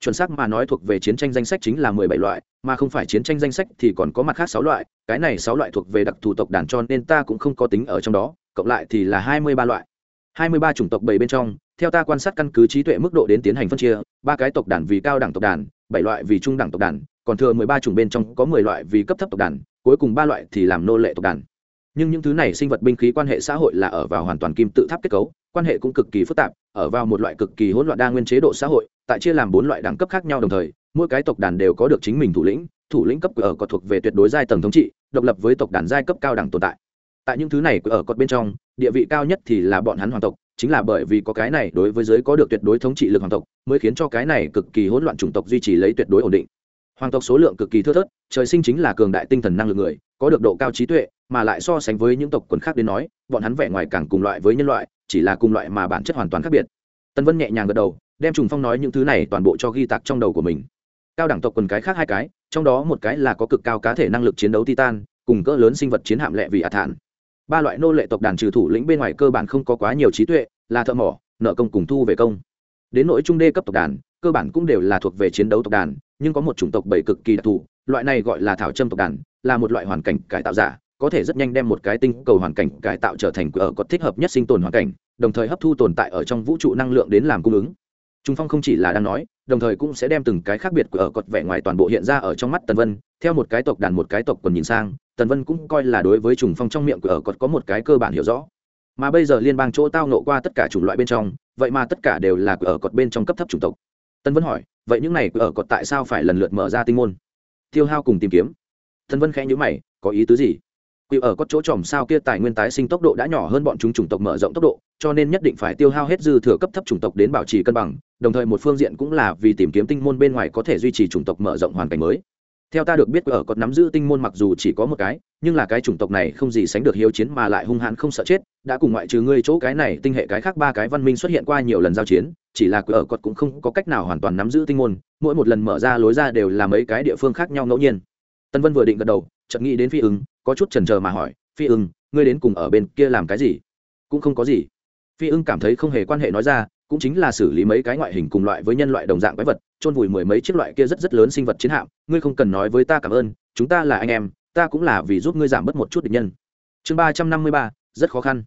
Chuẩn xác mà nói thuộc về chiến tranh danh sách chính là mười bảy loại, mà không phải chiến tranh danh sách thì còn có mặt khác sáu loại, cái này sáu loại thuộc về đặc thù tộc đàn cho nên ta cũng không có tính ở trong đó cộng lại thì là hai mươi ba loại. hai mươi ba chủng tộc bảy bên trong, theo ta quan sát căn cứ trí tuệ mức độ đến tiến hành phân chia, ba cái tộc đàn vì cao đẳng tộc đàn, bảy loại vì trung đẳng tộc đàn, còn thừa mười ba chủng bên trong có mười loại vì cấp thấp tộc đàn, cuối cùng ba loại thì làm nô lệ tộc đàn. Nhưng những thứ này sinh vật binh khí quan hệ xã hội là ở vào hoàn toàn kim tự tháp kết cấu, quan hệ cũng cực kỳ phức tạp, ở vào một loại cực kỳ hỗn loạn đa nguyên chế độ xã hội, tại chia làm bốn loại đẳng cấp khác nhau đồng thời, mỗi cái tộc đàn đều có được chính mình thủ lĩnh thủ lĩnh cấp ở có thuộc về tuyệt đối giai tầng thống trị, độc lập với tộc đàn giai cấp cao đẳng tồn tại tại những thứ này ở cột bên trong, địa vị cao nhất thì là bọn hắn hoàng tộc, chính là bởi vì có cái này đối với giới có được tuyệt đối thống trị lực hoàng tộc, mới khiến cho cái này cực kỳ hỗn loạn chủng tộc duy trì lấy tuyệt đối ổn định. Hoàng tộc số lượng cực kỳ thưa thớt, trời sinh chính là cường đại tinh thần năng lực người, có được độ cao trí tuệ, mà lại so sánh với những tộc quần khác đến nói, bọn hắn vẻ ngoài càng cùng loại với nhân loại, chỉ là cùng loại mà bản chất hoàn toàn khác biệt. Tân vân nhẹ nhàng gật đầu, đem trùng phong nói những thứ này toàn bộ cho ghi tạc trong đầu của mình. Cao đẳng tộc quần cái khác hai cái, trong đó một cái là có cực cao cá thể năng lực chiến đấu titan, cùng cỡ lớn sinh vật chiến hạm lệ vì ả thản ba loại nô lệ tộc đàn trừ thủ lĩnh bên ngoài cơ bản không có quá nhiều trí tuệ, là thợ mỏ, nợ công cùng thu về công. Đến nội trung đê cấp tộc đàn, cơ bản cũng đều là thuộc về chiến đấu tộc đàn, nhưng có một chủng tộc bảy cực kỳ đặc thù, loại này gọi là thảo trâm tộc đàn, là một loại hoàn cảnh cải tạo giả, có thể rất nhanh đem một cái tinh cầu hoàn cảnh cải tạo trở thành ở có thích hợp nhất sinh tồn hoàn cảnh, đồng thời hấp thu tồn tại ở trong vũ trụ năng lượng đến làm cung ứng. Trung phong không chỉ là đang nói, đồng thời cũng sẽ đem từng cái khác biệt của ở cột vẻ ngoài toàn bộ hiện ra ở trong mắt tần vân, theo một cái tộc đàn một cái tộc còn nhìn sang tần vân cũng coi là đối với trùng phong trong miệng của ở cột có một cái cơ bản hiểu rõ. Mà bây giờ liên bang chỗ tao nộ qua tất cả chủng loại bên trong, vậy mà tất cả đều là của ở cột bên trong cấp thấp chủng tộc. Tần vân hỏi, vậy những này của ở cột tại sao phải lần lượt mở ra tinh môn? Tiêu hao cùng tìm kiếm. Tần vân khẽ nhữ mày, có ý tứ gì? Quỷ ở có chỗ tròm sao kia tài nguyên tái sinh tốc độ đã nhỏ hơn bọn chúng chủng tộc mở rộng tốc độ, cho nên nhất định phải tiêu hao hết dư thừa cấp thấp chủng tộc đến bảo trì cân bằng, đồng thời một phương diện cũng là vì tìm kiếm tinh môn bên ngoài có thể duy trì chủng tộc mở rộng hoàn cảnh mới theo ta được biết, ở còn nắm giữ tinh môn mặc dù chỉ có một cái, nhưng là cái chủng tộc này không gì sánh được hiếu chiến mà lại hung hãn không sợ chết, đã cùng ngoại trừ ngươi chỗ cái này tinh hệ cái khác ba cái văn minh xuất hiện qua nhiều lần giao chiến, chỉ là ở cột cũng không có cách nào hoàn toàn nắm giữ tinh môn, mỗi một lần mở ra lối ra đều là mấy cái địa phương khác nhau ngẫu nhiên. Tân vân vừa định gật đầu, chợt nghĩ đến phi ứng, có chút chần chờ mà hỏi, phi ưng ngươi đến cùng ở bên kia làm cái gì? Cũng không có gì. Phi ưng cảm thấy không hề quan hệ nói ra cũng chính là xử lý mấy cái ngoại hình cùng loại với nhân loại đồng dạng quái vật trôn vùi mười mấy chiếc loại kia rất rất lớn sinh vật chiến hạm, ngươi không cần nói với ta cảm ơn, chúng ta là anh em, ta cũng là vì giúp ngươi giảm bớt một chút địch nhân. Chương ba trăm năm mươi ba, rất khó khăn.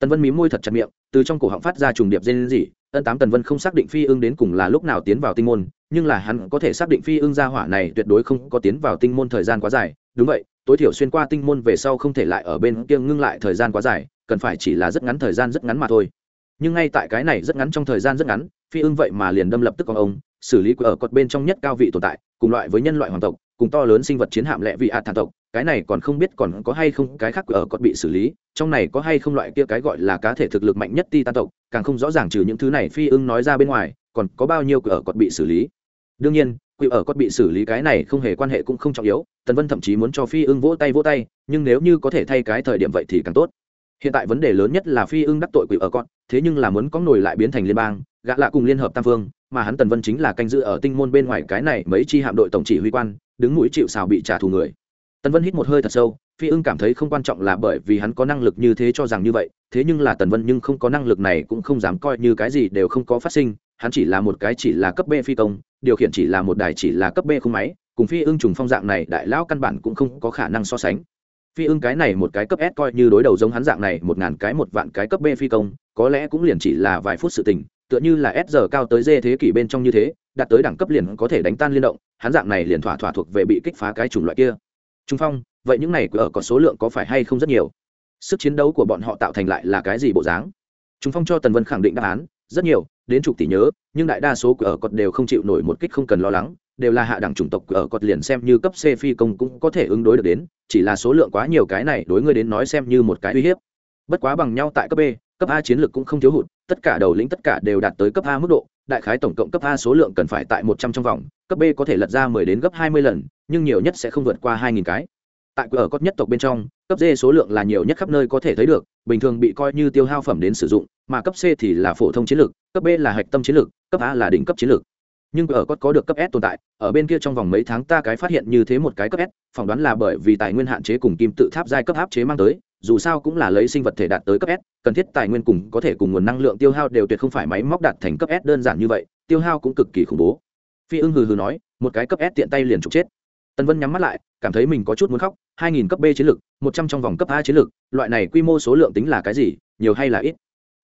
Tần vân mí môi thật chặt miệng, từ trong cổ họng phát ra trùng điệp dên gì ân tám tần vân không xác định phi ưng đến cùng là lúc nào tiến vào tinh môn, nhưng là hắn có thể xác định phi ưng gia hỏa này tuyệt đối không có tiến vào tinh môn thời gian quá dài. Đúng vậy, tối thiểu xuyên qua tinh môn về sau không thể lại ở bên kia ngưng lại thời gian quá dài, cần phải chỉ là rất ngắn thời gian rất ngắn mà thôi nhưng ngay tại cái này rất ngắn trong thời gian rất ngắn, phi ưng vậy mà liền đâm lập tức con ông, xử lý ở cột bên trong nhất cao vị tồn tại, cùng loại với nhân loại hoàng tộc, cùng to lớn sinh vật chiến hạm lệ vị hạt thản tộc, cái này còn không biết còn có hay không cái khác ở cột bị xử lý, trong này có hay không loại kia cái gọi là cá thể thực lực mạnh nhất ti tan tộc, càng không rõ ràng trừ những thứ này phi ưng nói ra bên ngoài, còn có bao nhiêu ở cột bị xử lý. đương nhiên quỷ ở cột bị xử lý cái này không hề quan hệ cũng không trọng yếu, tần vân thậm chí muốn cho phi ưng vỗ tay vỗ tay, nhưng nếu như có thể thay cái thời điểm vậy thì càng tốt. hiện tại vấn đề lớn nhất là phi ưng đắc tội quỷ ở con thế nhưng là muốn có nổi lại biến thành liên bang, gã lạ cùng liên hợp tam phương, mà hắn tần vân chính là canh giữ ở tinh môn bên ngoài cái này mấy chi hạm đội tổng chỉ huy quan, đứng mũi chịu xào bị trả thù người. Tần vân hít một hơi thật sâu, phi ưng cảm thấy không quan trọng là bởi vì hắn có năng lực như thế cho rằng như vậy, thế nhưng là tần vân nhưng không có năng lực này cũng không dám coi như cái gì đều không có phát sinh, hắn chỉ là một cái chỉ là cấp b phi công, điều khiển chỉ là một đài chỉ là cấp b không máy, cùng phi ưng trùng phong dạng này đại lão căn bản cũng không có khả năng so sánh phi ưng cái này một cái cấp s coi như đối đầu giống hắn dạng này, một ngàn cái, một vạn cái cấp b phi công, có lẽ cũng liền chỉ là vài phút sự tình, tựa như là s giờ cao tới d thế kỷ bên trong như thế, đạt tới đẳng cấp liền có thể đánh tan liên động, hắn dạng này liền thỏa thỏa thuộc về bị kích phá cái chủng loại kia. Trung phong, vậy những này ở có số lượng có phải hay không rất nhiều? Sức chiến đấu của bọn họ tạo thành lại là cái gì bộ dáng? Trung phong cho tần vân khẳng định đáp án, rất nhiều, đến chục tỷ nhớ, nhưng đại đa số của ở cọt đều không chịu nổi một kích không cần lo lắng đều là hạ đẳng chủng tộc ở cột liền xem như cấp C phi công cũng có thể ứng đối được đến, chỉ là số lượng quá nhiều cái này đối ngươi đến nói xem như một cái uy hiếp. Bất quá bằng nhau tại cấp B, cấp A chiến lược cũng không thiếu hụt, tất cả đầu lĩnh tất cả đều đạt tới cấp A mức độ, đại khái tổng cộng cấp A số lượng cần phải tại một trăm trong vòng, cấp B có thể lật ra mười đến gấp hai mươi lần, nhưng nhiều nhất sẽ không vượt qua hai nghìn cái. Tại ở cốt nhất tộc bên trong, cấp D số lượng là nhiều nhất khắp nơi có thể thấy được, bình thường bị coi như tiêu hao phẩm đến sử dụng, mà cấp C thì là phổ thông chiến lược, cấp B là hạch tâm chiến lược, cấp A là đỉnh cấp chiến lược nhưng ở cốt có được cấp S tồn tại, ở bên kia trong vòng mấy tháng ta cái phát hiện như thế một cái cấp S, phỏng đoán là bởi vì tài nguyên hạn chế cùng kim tự tháp giai cấp áp chế mang tới, dù sao cũng là lấy sinh vật thể đạt tới cấp S, cần thiết tài nguyên cùng có thể cùng nguồn năng lượng tiêu hao đều tuyệt không phải máy móc đạt thành cấp S đơn giản như vậy, tiêu hao cũng cực kỳ khủng bố. Phi ưng hừ hừ nói, một cái cấp S tiện tay liền trục chết. Tân Vân nhắm mắt lại, cảm thấy mình có chút muốn khóc, 2000 cấp B chiến lực, 100 trong vòng cấp A chiến lực, loại này quy mô số lượng tính là cái gì, nhiều hay là ít?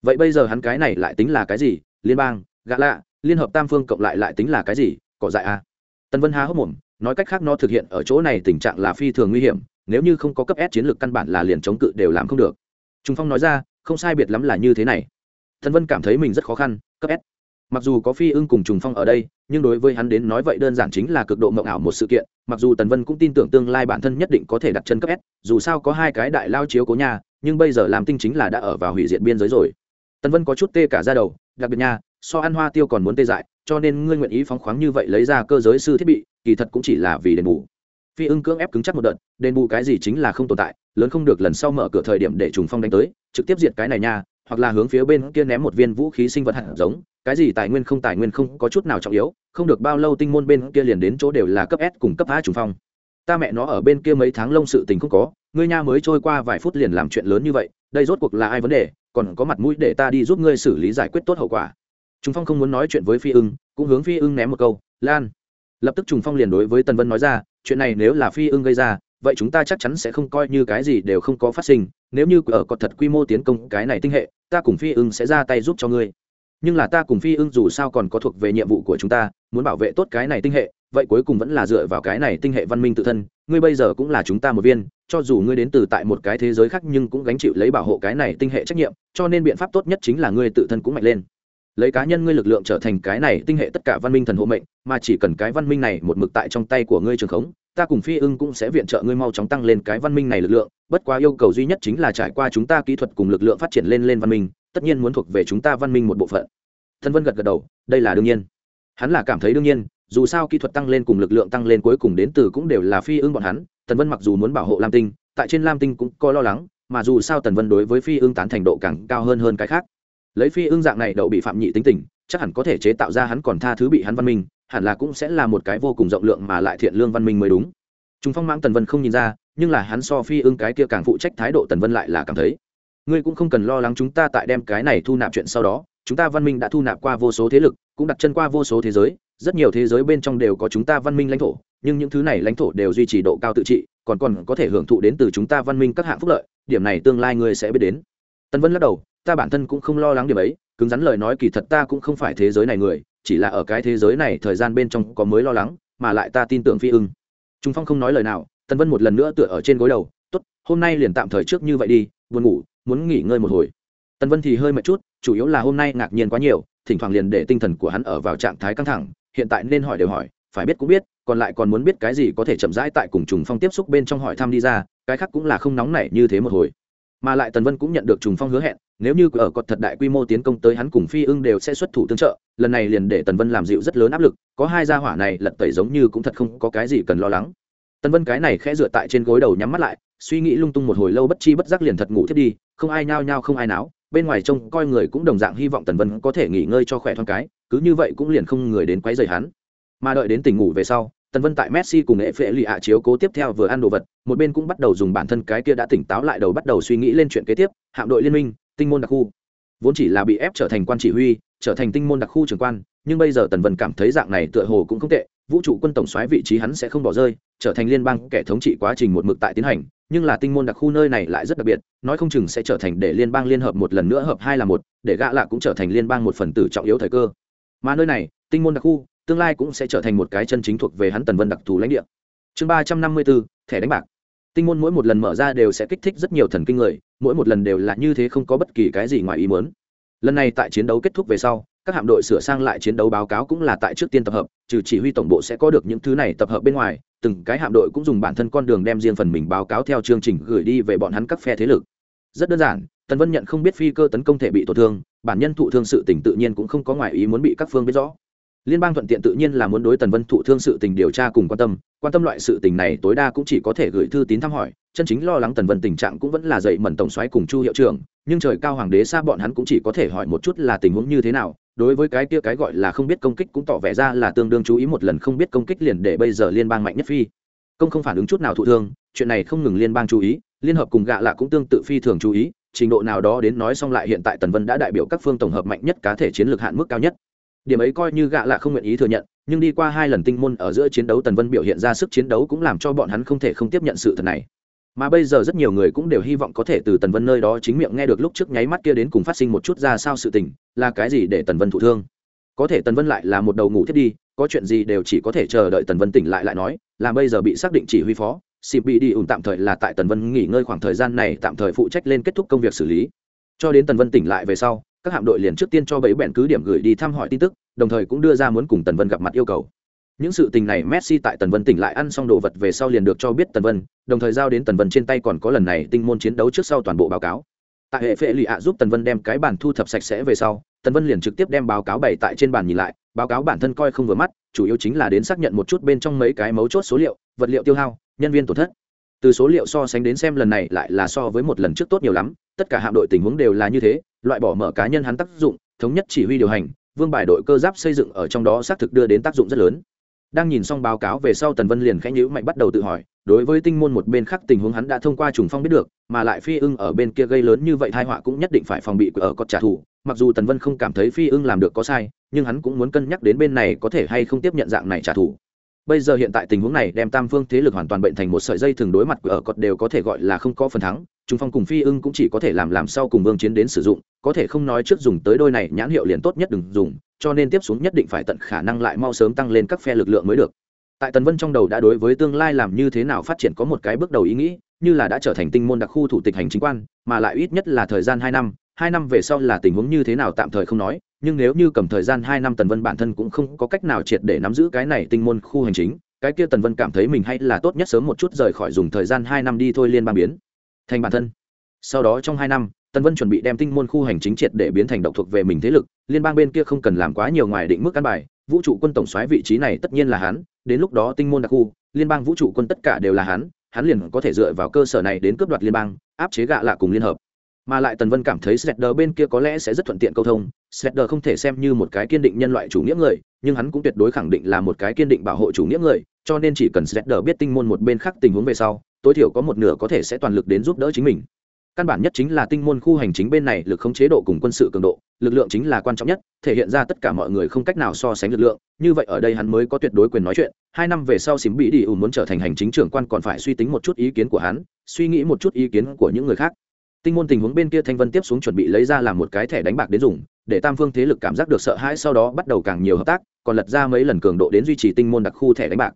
Vậy bây giờ hắn cái này lại tính là cái gì? Liên bang, gã lạ, liên hợp tam phương cộng lại lại tính là cái gì? Cỏ dại a à? tân vân há hốc mồm, nói cách khác nó thực hiện ở chỗ này tình trạng là phi thường nguy hiểm, nếu như không có cấp s chiến lược căn bản là liền chống cự đều làm không được. Trung phong nói ra, không sai biệt lắm là như thế này. Tân vân cảm thấy mình rất khó khăn, cấp s. Mặc dù có phi ưng cùng trùng phong ở đây, nhưng đối với hắn đến nói vậy đơn giản chính là cực độ mộng ảo một sự kiện, mặc dù tần vân cũng tin tưởng tương lai bản thân nhất định có thể đặt chân cấp s, dù sao có hai cái đại lao chiếu cố nhà, nhưng bây giờ làm tinh chính là đã ở vào hủy diệt biên giới rồi. Tần vân có chút tê cả ra đầu, đặc biệt nha so ăn hoa tiêu còn muốn tê dại, cho nên ngươi nguyện ý phóng khoáng như vậy lấy ra cơ giới sư thiết bị, kỳ thật cũng chỉ là vì đền bù. Phi ưng cưỡng ép cứng chắc một đợt, đền bù cái gì chính là không tồn tại, lớn không được lần sau mở cửa thời điểm để trùng phong đánh tới, trực tiếp diệt cái này nha, hoặc là hướng phía bên kia ném một viên vũ khí sinh vật hạt giống, cái gì tài nguyên không tài nguyên không có chút nào trọng yếu, không được bao lâu tinh môn bên kia liền đến chỗ đều là cấp s cùng cấp a trùng phong. Ta mẹ nó ở bên kia mấy tháng lông sự tình không có, ngươi nha mới trôi qua vài phút liền làm chuyện lớn như vậy, đây rốt cuộc là ai vấn đề, còn có mặt mũi để ta đi giúp ngươi xử lý giải quyết tốt hậu quả trùng phong không muốn nói chuyện với phi ưng, cũng hướng phi ưng ném một câu, lan. Lập tức trùng phong liền đối với tần vân nói ra, chuyện này nếu là phi ưng gây ra, vậy chúng ta chắc chắn sẽ không coi như cái gì đều không có phát sinh. Nếu như ở có thật quy mô tiến công cái này tinh hệ, ta cùng phi ưng sẽ ra tay giúp cho ngươi. Nhưng là ta cùng phi ưng dù sao còn có thuộc về nhiệm vụ của chúng ta, muốn bảo vệ tốt cái này tinh hệ, vậy cuối cùng vẫn là dựa vào cái này tinh hệ văn minh tự thân. Ngươi bây giờ cũng là chúng ta một viên, cho dù ngươi đến từ tại một cái thế giới khác nhưng cũng gánh chịu lấy bảo hộ cái này tinh hệ trách nhiệm, cho nên biện pháp tốt nhất chính là ngươi tự thân cũng mạnh lên lấy cá nhân ngươi lực lượng trở thành cái này tinh hệ tất cả văn minh thần hộ mệnh, mà chỉ cần cái văn minh này một mực tại trong tay của ngươi trường khống, ta cùng phi ưng cũng sẽ viện trợ ngươi mau chóng tăng lên cái văn minh này lực lượng, bất quá yêu cầu duy nhất chính là trải qua chúng ta kỹ thuật cùng lực lượng phát triển lên lên văn minh, tất nhiên muốn thuộc về chúng ta văn minh một bộ phận. Thân vân gật gật đầu, đây là đương nhiên. Hắn là cảm thấy đương nhiên, dù sao kỹ thuật tăng lên cùng lực lượng tăng lên cuối cùng đến từ cũng đều là phi ưng bọn hắn, tần vân mặc dù muốn bảo hộ lam tinh, tại trên lam tinh cũng có lo lắng, mà dù sao tần vân đối với phi ưng tán thành độ càng cao hơn hơn cái khác lấy phi ưng dạng này đậu bị phạm nhị tính tình, chắc hẳn có thể chế tạo ra hắn còn tha thứ bị hắn văn minh, hẳn là cũng sẽ là một cái vô cùng rộng lượng mà lại thiện lương văn minh mới đúng. Chúng phong mãng tần vân không nhìn ra, nhưng là hắn so phi ưng cái kia càng phụ trách thái độ tần vân lại là cảm thấy, ngươi cũng không cần lo lắng chúng ta tại đem cái này thu nạp chuyện sau đó, chúng ta văn minh đã thu nạp qua vô số thế lực, cũng đặt chân qua vô số thế giới, rất nhiều thế giới bên trong đều có chúng ta văn minh lãnh thổ, nhưng những thứ này lãnh thổ đều duy trì độ cao tự trị, còn còn có thể hưởng thụ đến từ chúng ta văn minh các hạng phúc lợi, điểm này tương lai ngươi sẽ biết đến. Tân vân lắc đầu ta bản thân cũng không lo lắng điểm ấy, cứng rắn lời nói kỳ thật ta cũng không phải thế giới này người, chỉ là ở cái thế giới này thời gian bên trong có mới lo lắng, mà lại ta tin tưởng phi ưng. Trung phong không nói lời nào tân vân một lần nữa tựa ở trên gối đầu, tốt, hôm nay liền tạm thời trước như vậy đi, buồn ngủ, muốn nghỉ ngơi một hồi. Tân vân thì hơi mệt chút, chủ yếu là hôm nay ngạc nhiên quá nhiều, thỉnh thoảng liền để tinh thần của hắn ở vào trạng thái căng thẳng, hiện tại nên hỏi đều hỏi, phải biết cũng biết, còn lại còn muốn biết cái gì có thể chậm rãi tại cùng trùng phong tiếp xúc bên trong hỏi thăm đi ra, cái khác cũng là không nóng nảy như thế một hồi mà lại tần vân cũng nhận được trùng phong hứa hẹn, nếu như ở cột thật đại quy mô tiến công tới hắn cùng phi ưng đều sẽ xuất thủ tương trợ, lần này liền để tần vân làm dịu rất lớn áp lực, có hai gia hỏa này lật tẩy giống như cũng thật không có cái gì cần lo lắng. Tần vân cái này khẽ dựa tại trên gối đầu nhắm mắt lại, suy nghĩ lung tung một hồi lâu bất chi bất giác liền thật ngủ thiết đi, không ai nhao nhao không ai náo, bên ngoài trông coi người cũng đồng dạng hy vọng tần vân có thể nghỉ ngơi cho khỏe thoáng cái, cứ như vậy cũng liền không người đến quấy rầy hắn. Mà đợi đến tỉnh ngủ về sau tần vân tại messi cùng nghệ phệ lì ạ chiếu cố tiếp theo vừa ăn đồ vật, một bên cũng bắt đầu dùng bản thân cái kia đã tỉnh táo lại đầu bắt đầu suy nghĩ lên chuyện kế tiếp, hạm đội liên minh, tinh môn đặc khu. Vốn chỉ là bị ép trở thành quan chỉ huy, trở thành tinh môn đặc khu trưởng quan, nhưng bây giờ tần vân cảm thấy dạng này tựa hồ cũng không tệ, vũ trụ quân tổng soái vị trí hắn sẽ không bỏ rơi, trở thành liên bang kẻ thống trị quá trình một mực tại tiến hành, nhưng là tinh môn đặc khu nơi này lại rất đặc biệt, nói không chừng sẽ trở thành để liên bang liên hợp một lần nữa hợp hai là một, để gạ lạ cũng trở thành liên bang một phần tử trọng yếu thời cơ. Mà nơi này, tinh môn đặc khu tương lai cũng sẽ trở thành một cái chân chính thuộc về hắn tần vân đặc thù lãnh địa. Chương ba trăm năm mươi bốn, thẻ đánh bạc. Tinh môn mỗi một lần mở ra đều sẽ kích thích rất nhiều thần kinh người, mỗi một lần đều là như thế không có bất kỳ cái gì ngoài ý muốn. Lần này tại chiến đấu kết thúc về sau, các hạm đội sửa sang lại chiến đấu báo cáo cũng là tại trước tiên tập hợp, trừ chỉ huy tổng bộ sẽ có được những thứ này tập hợp bên ngoài, từng cái hạm đội cũng dùng bản thân con đường đem riêng phần mình báo cáo theo chương trình gửi đi về bọn hắn các phe thế lực. Rất đơn giản, tần vân nhận không biết phi cơ tấn công thể bị tổn thương, bản nhân thụ thương sự tỉnh tự nhiên cũng không có ngoại ý muốn bị các phương biết rõ liên bang thuận tiện tự nhiên là muốn đối tần vân thụ thương sự tình điều tra cùng quan tâm quan tâm loại sự tình này tối đa cũng chỉ có thể gửi thư tín thăm hỏi, chân chính lo lắng tần vân tình trạng cũng vẫn là dậy mẩn tổng xoáy cùng chu hiệu trưởng, nhưng trời cao hoàng đế xa bọn hắn cũng chỉ có thể hỏi một chút là tình huống như thế nào, đối với cái kia cái gọi là không biết công kích cũng tỏ vẻ ra là tương đương chú ý một lần không biết công kích liền để bây giờ liên bang mạnh nhất phi. Công không phản ứng chút nào thụ thương, chuyện này không ngừng liên bang chú ý, liên hợp cùng gạ lạ cũng tương tự phi thường chú ý, trình độ nào đó đến nói xong lại hiện tại tần vân đã đại biểu các phương tổng hợp mạnh nhất cá thể chiến lược hạn mức cao nhất điểm ấy coi như gạ lạ không nguyện ý thừa nhận, nhưng đi qua hai lần tinh môn ở giữa chiến đấu tần vân biểu hiện ra sức chiến đấu cũng làm cho bọn hắn không thể không tiếp nhận sự thật này. Mà bây giờ rất nhiều người cũng đều hy vọng có thể từ tần vân nơi đó chính miệng nghe được lúc trước nháy mắt kia đến cùng phát sinh một chút ra sao sự tình, là cái gì để tần vân thụ thương. Có thể tần vân lại là một đầu ngủ thiết đi, có chuyện gì đều chỉ có thể chờ đợi tần vân tỉnh lại lại nói, là bây giờ bị xác định chỉ huy phó xịp bị đi ủn tạm thời là tại tần vân nghỉ ngơi khoảng thời gian này tạm thời phụ trách lên kết thúc công việc xử lý. Cho đến tần vân tỉnh lại về sau các hạm đội liền trước tiên cho bẫy bẹn cứ điểm gửi đi thăm hỏi tin tức, đồng thời cũng đưa ra muốn cùng tần vân gặp mặt yêu cầu. Những sự tình này messi tại tần vân tỉnh lại ăn xong đồ vật về sau liền được cho biết tần vân, đồng thời giao đến tần vân trên tay còn có lần này tinh môn chiến đấu trước sau toàn bộ báo cáo. Tại hệ phệ lì ạ giúp tần vân đem cái bản thu thập sạch sẽ về sau, tần vân liền trực tiếp đem báo cáo bày tại trên bàn nhìn lại, báo cáo bản thân coi không vừa mắt, chủ yếu chính là đến xác nhận một chút bên trong mấy cái mấu chốt số liệu, vật liệu tiêu hao, nhân viên tổn thất từ số liệu so sánh đến xem lần này lại là so với một lần trước tốt nhiều lắm, tất cả hạm đội tình huống đều là như thế, loại bỏ mở cá nhân hắn tác dụng, thống nhất chỉ huy điều hành, vương bài đội cơ giáp xây dựng ở trong đó xác thực đưa đến tác dụng rất lớn. Đang nhìn xong báo cáo về sau tần vân liền khẽ nhữ mạnh bắt đầu tự hỏi, đối với tinh môn một bên khác tình huống hắn đã thông qua trùng phong biết được, mà lại phi ưng ở bên kia gây lớn như vậy thai họa cũng nhất định phải phòng bị ở cọt trả thù, mặc dù tần vân không cảm thấy phi ưng làm được có sai, nhưng hắn cũng muốn cân nhắc đến bên này có thể hay không tiếp nhận dạng này trả thù bây giờ hiện tại tình huống này đem tam phương thế lực hoàn toàn bệnh thành một sợi dây thường đối mặt của ở cọt đều có thể gọi là không có phần thắng. Trung phong cùng phi ưng cũng chỉ có thể làm làm sau cùng vương chiến đến sử dụng, có thể không nói trước dùng tới đôi này nhãn hiệu liền tốt nhất đừng dùng, cho nên tiếp xuống nhất định phải tận khả năng lại mau sớm tăng lên các phe lực lượng mới được. Tại tần vân trong đầu đã đối với tương lai làm như thế nào phát triển có một cái bước đầu ý nghĩ, như là đã trở thành tinh môn đặc khu thủ tịch hành chính quan, mà lại ít nhất là thời gian hai năm hai năm về sau là tình huống như thế nào tạm thời không nói nhưng nếu như cầm thời gian hai năm tần vân bản thân cũng không có cách nào triệt để nắm giữ cái này tinh môn khu hành chính, cái kia tần vân cảm thấy mình hay là tốt nhất sớm một chút rời khỏi dùng thời gian hai năm đi thôi liên bang biến. Thành bản thân. Sau đó trong hai năm, tần vân chuẩn bị đem tinh môn khu hành chính triệt để biến thành độc thuộc về mình thế lực, liên bang bên kia không cần làm quá nhiều ngoài định mức căn bài, vũ trụ quân tổng soái vị trí này tất nhiên là hắn, đến lúc đó tinh môn đặc khu, liên bang vũ trụ quân tất cả đều là hắn hắn liền có thể dựa vào cơ sở này đến cướp đoạt liên bang, áp chế gạ lạ cùng liên hợp. Mà lại tần vân cảm thấy Sledder bên kia có lẽ sẽ rất thuận tiện câu thông Sledder không thể xem như một cái kiên định nhân loại chủ nghĩa người, nhưng hắn cũng tuyệt đối khẳng định là một cái kiên định bảo hộ chủ nghĩa người, cho nên chỉ cần Sledder biết tinh môn một bên khác tình huống về sau, tối thiểu có một nửa có thể sẽ toàn lực đến giúp đỡ chính mình. Căn bản nhất chính là tinh môn khu hành chính bên này lực không chế độ cùng quân sự cường độ, lực lượng chính là quan trọng nhất, thể hiện ra tất cả mọi người không cách nào so sánh lực lượng, như vậy ở đây hắn mới có tuyệt đối quyền nói chuyện. Hai năm về sau xím bị đi ùn muốn trở thành hành chính trưởng quan còn phải suy tính một chút ý kiến của hắn, suy nghĩ một chút ý kiến của những người khác tinh môn tình huống bên kia thanh vân tiếp xuống chuẩn bị lấy ra làm một cái thẻ đánh bạc đến dùng, để tam phương thế lực cảm giác được sợ hãi, sau đó bắt đầu càng nhiều hợp tác, còn lật ra mấy lần cường độ đến duy trì tinh môn đặc khu thẻ đánh bạc.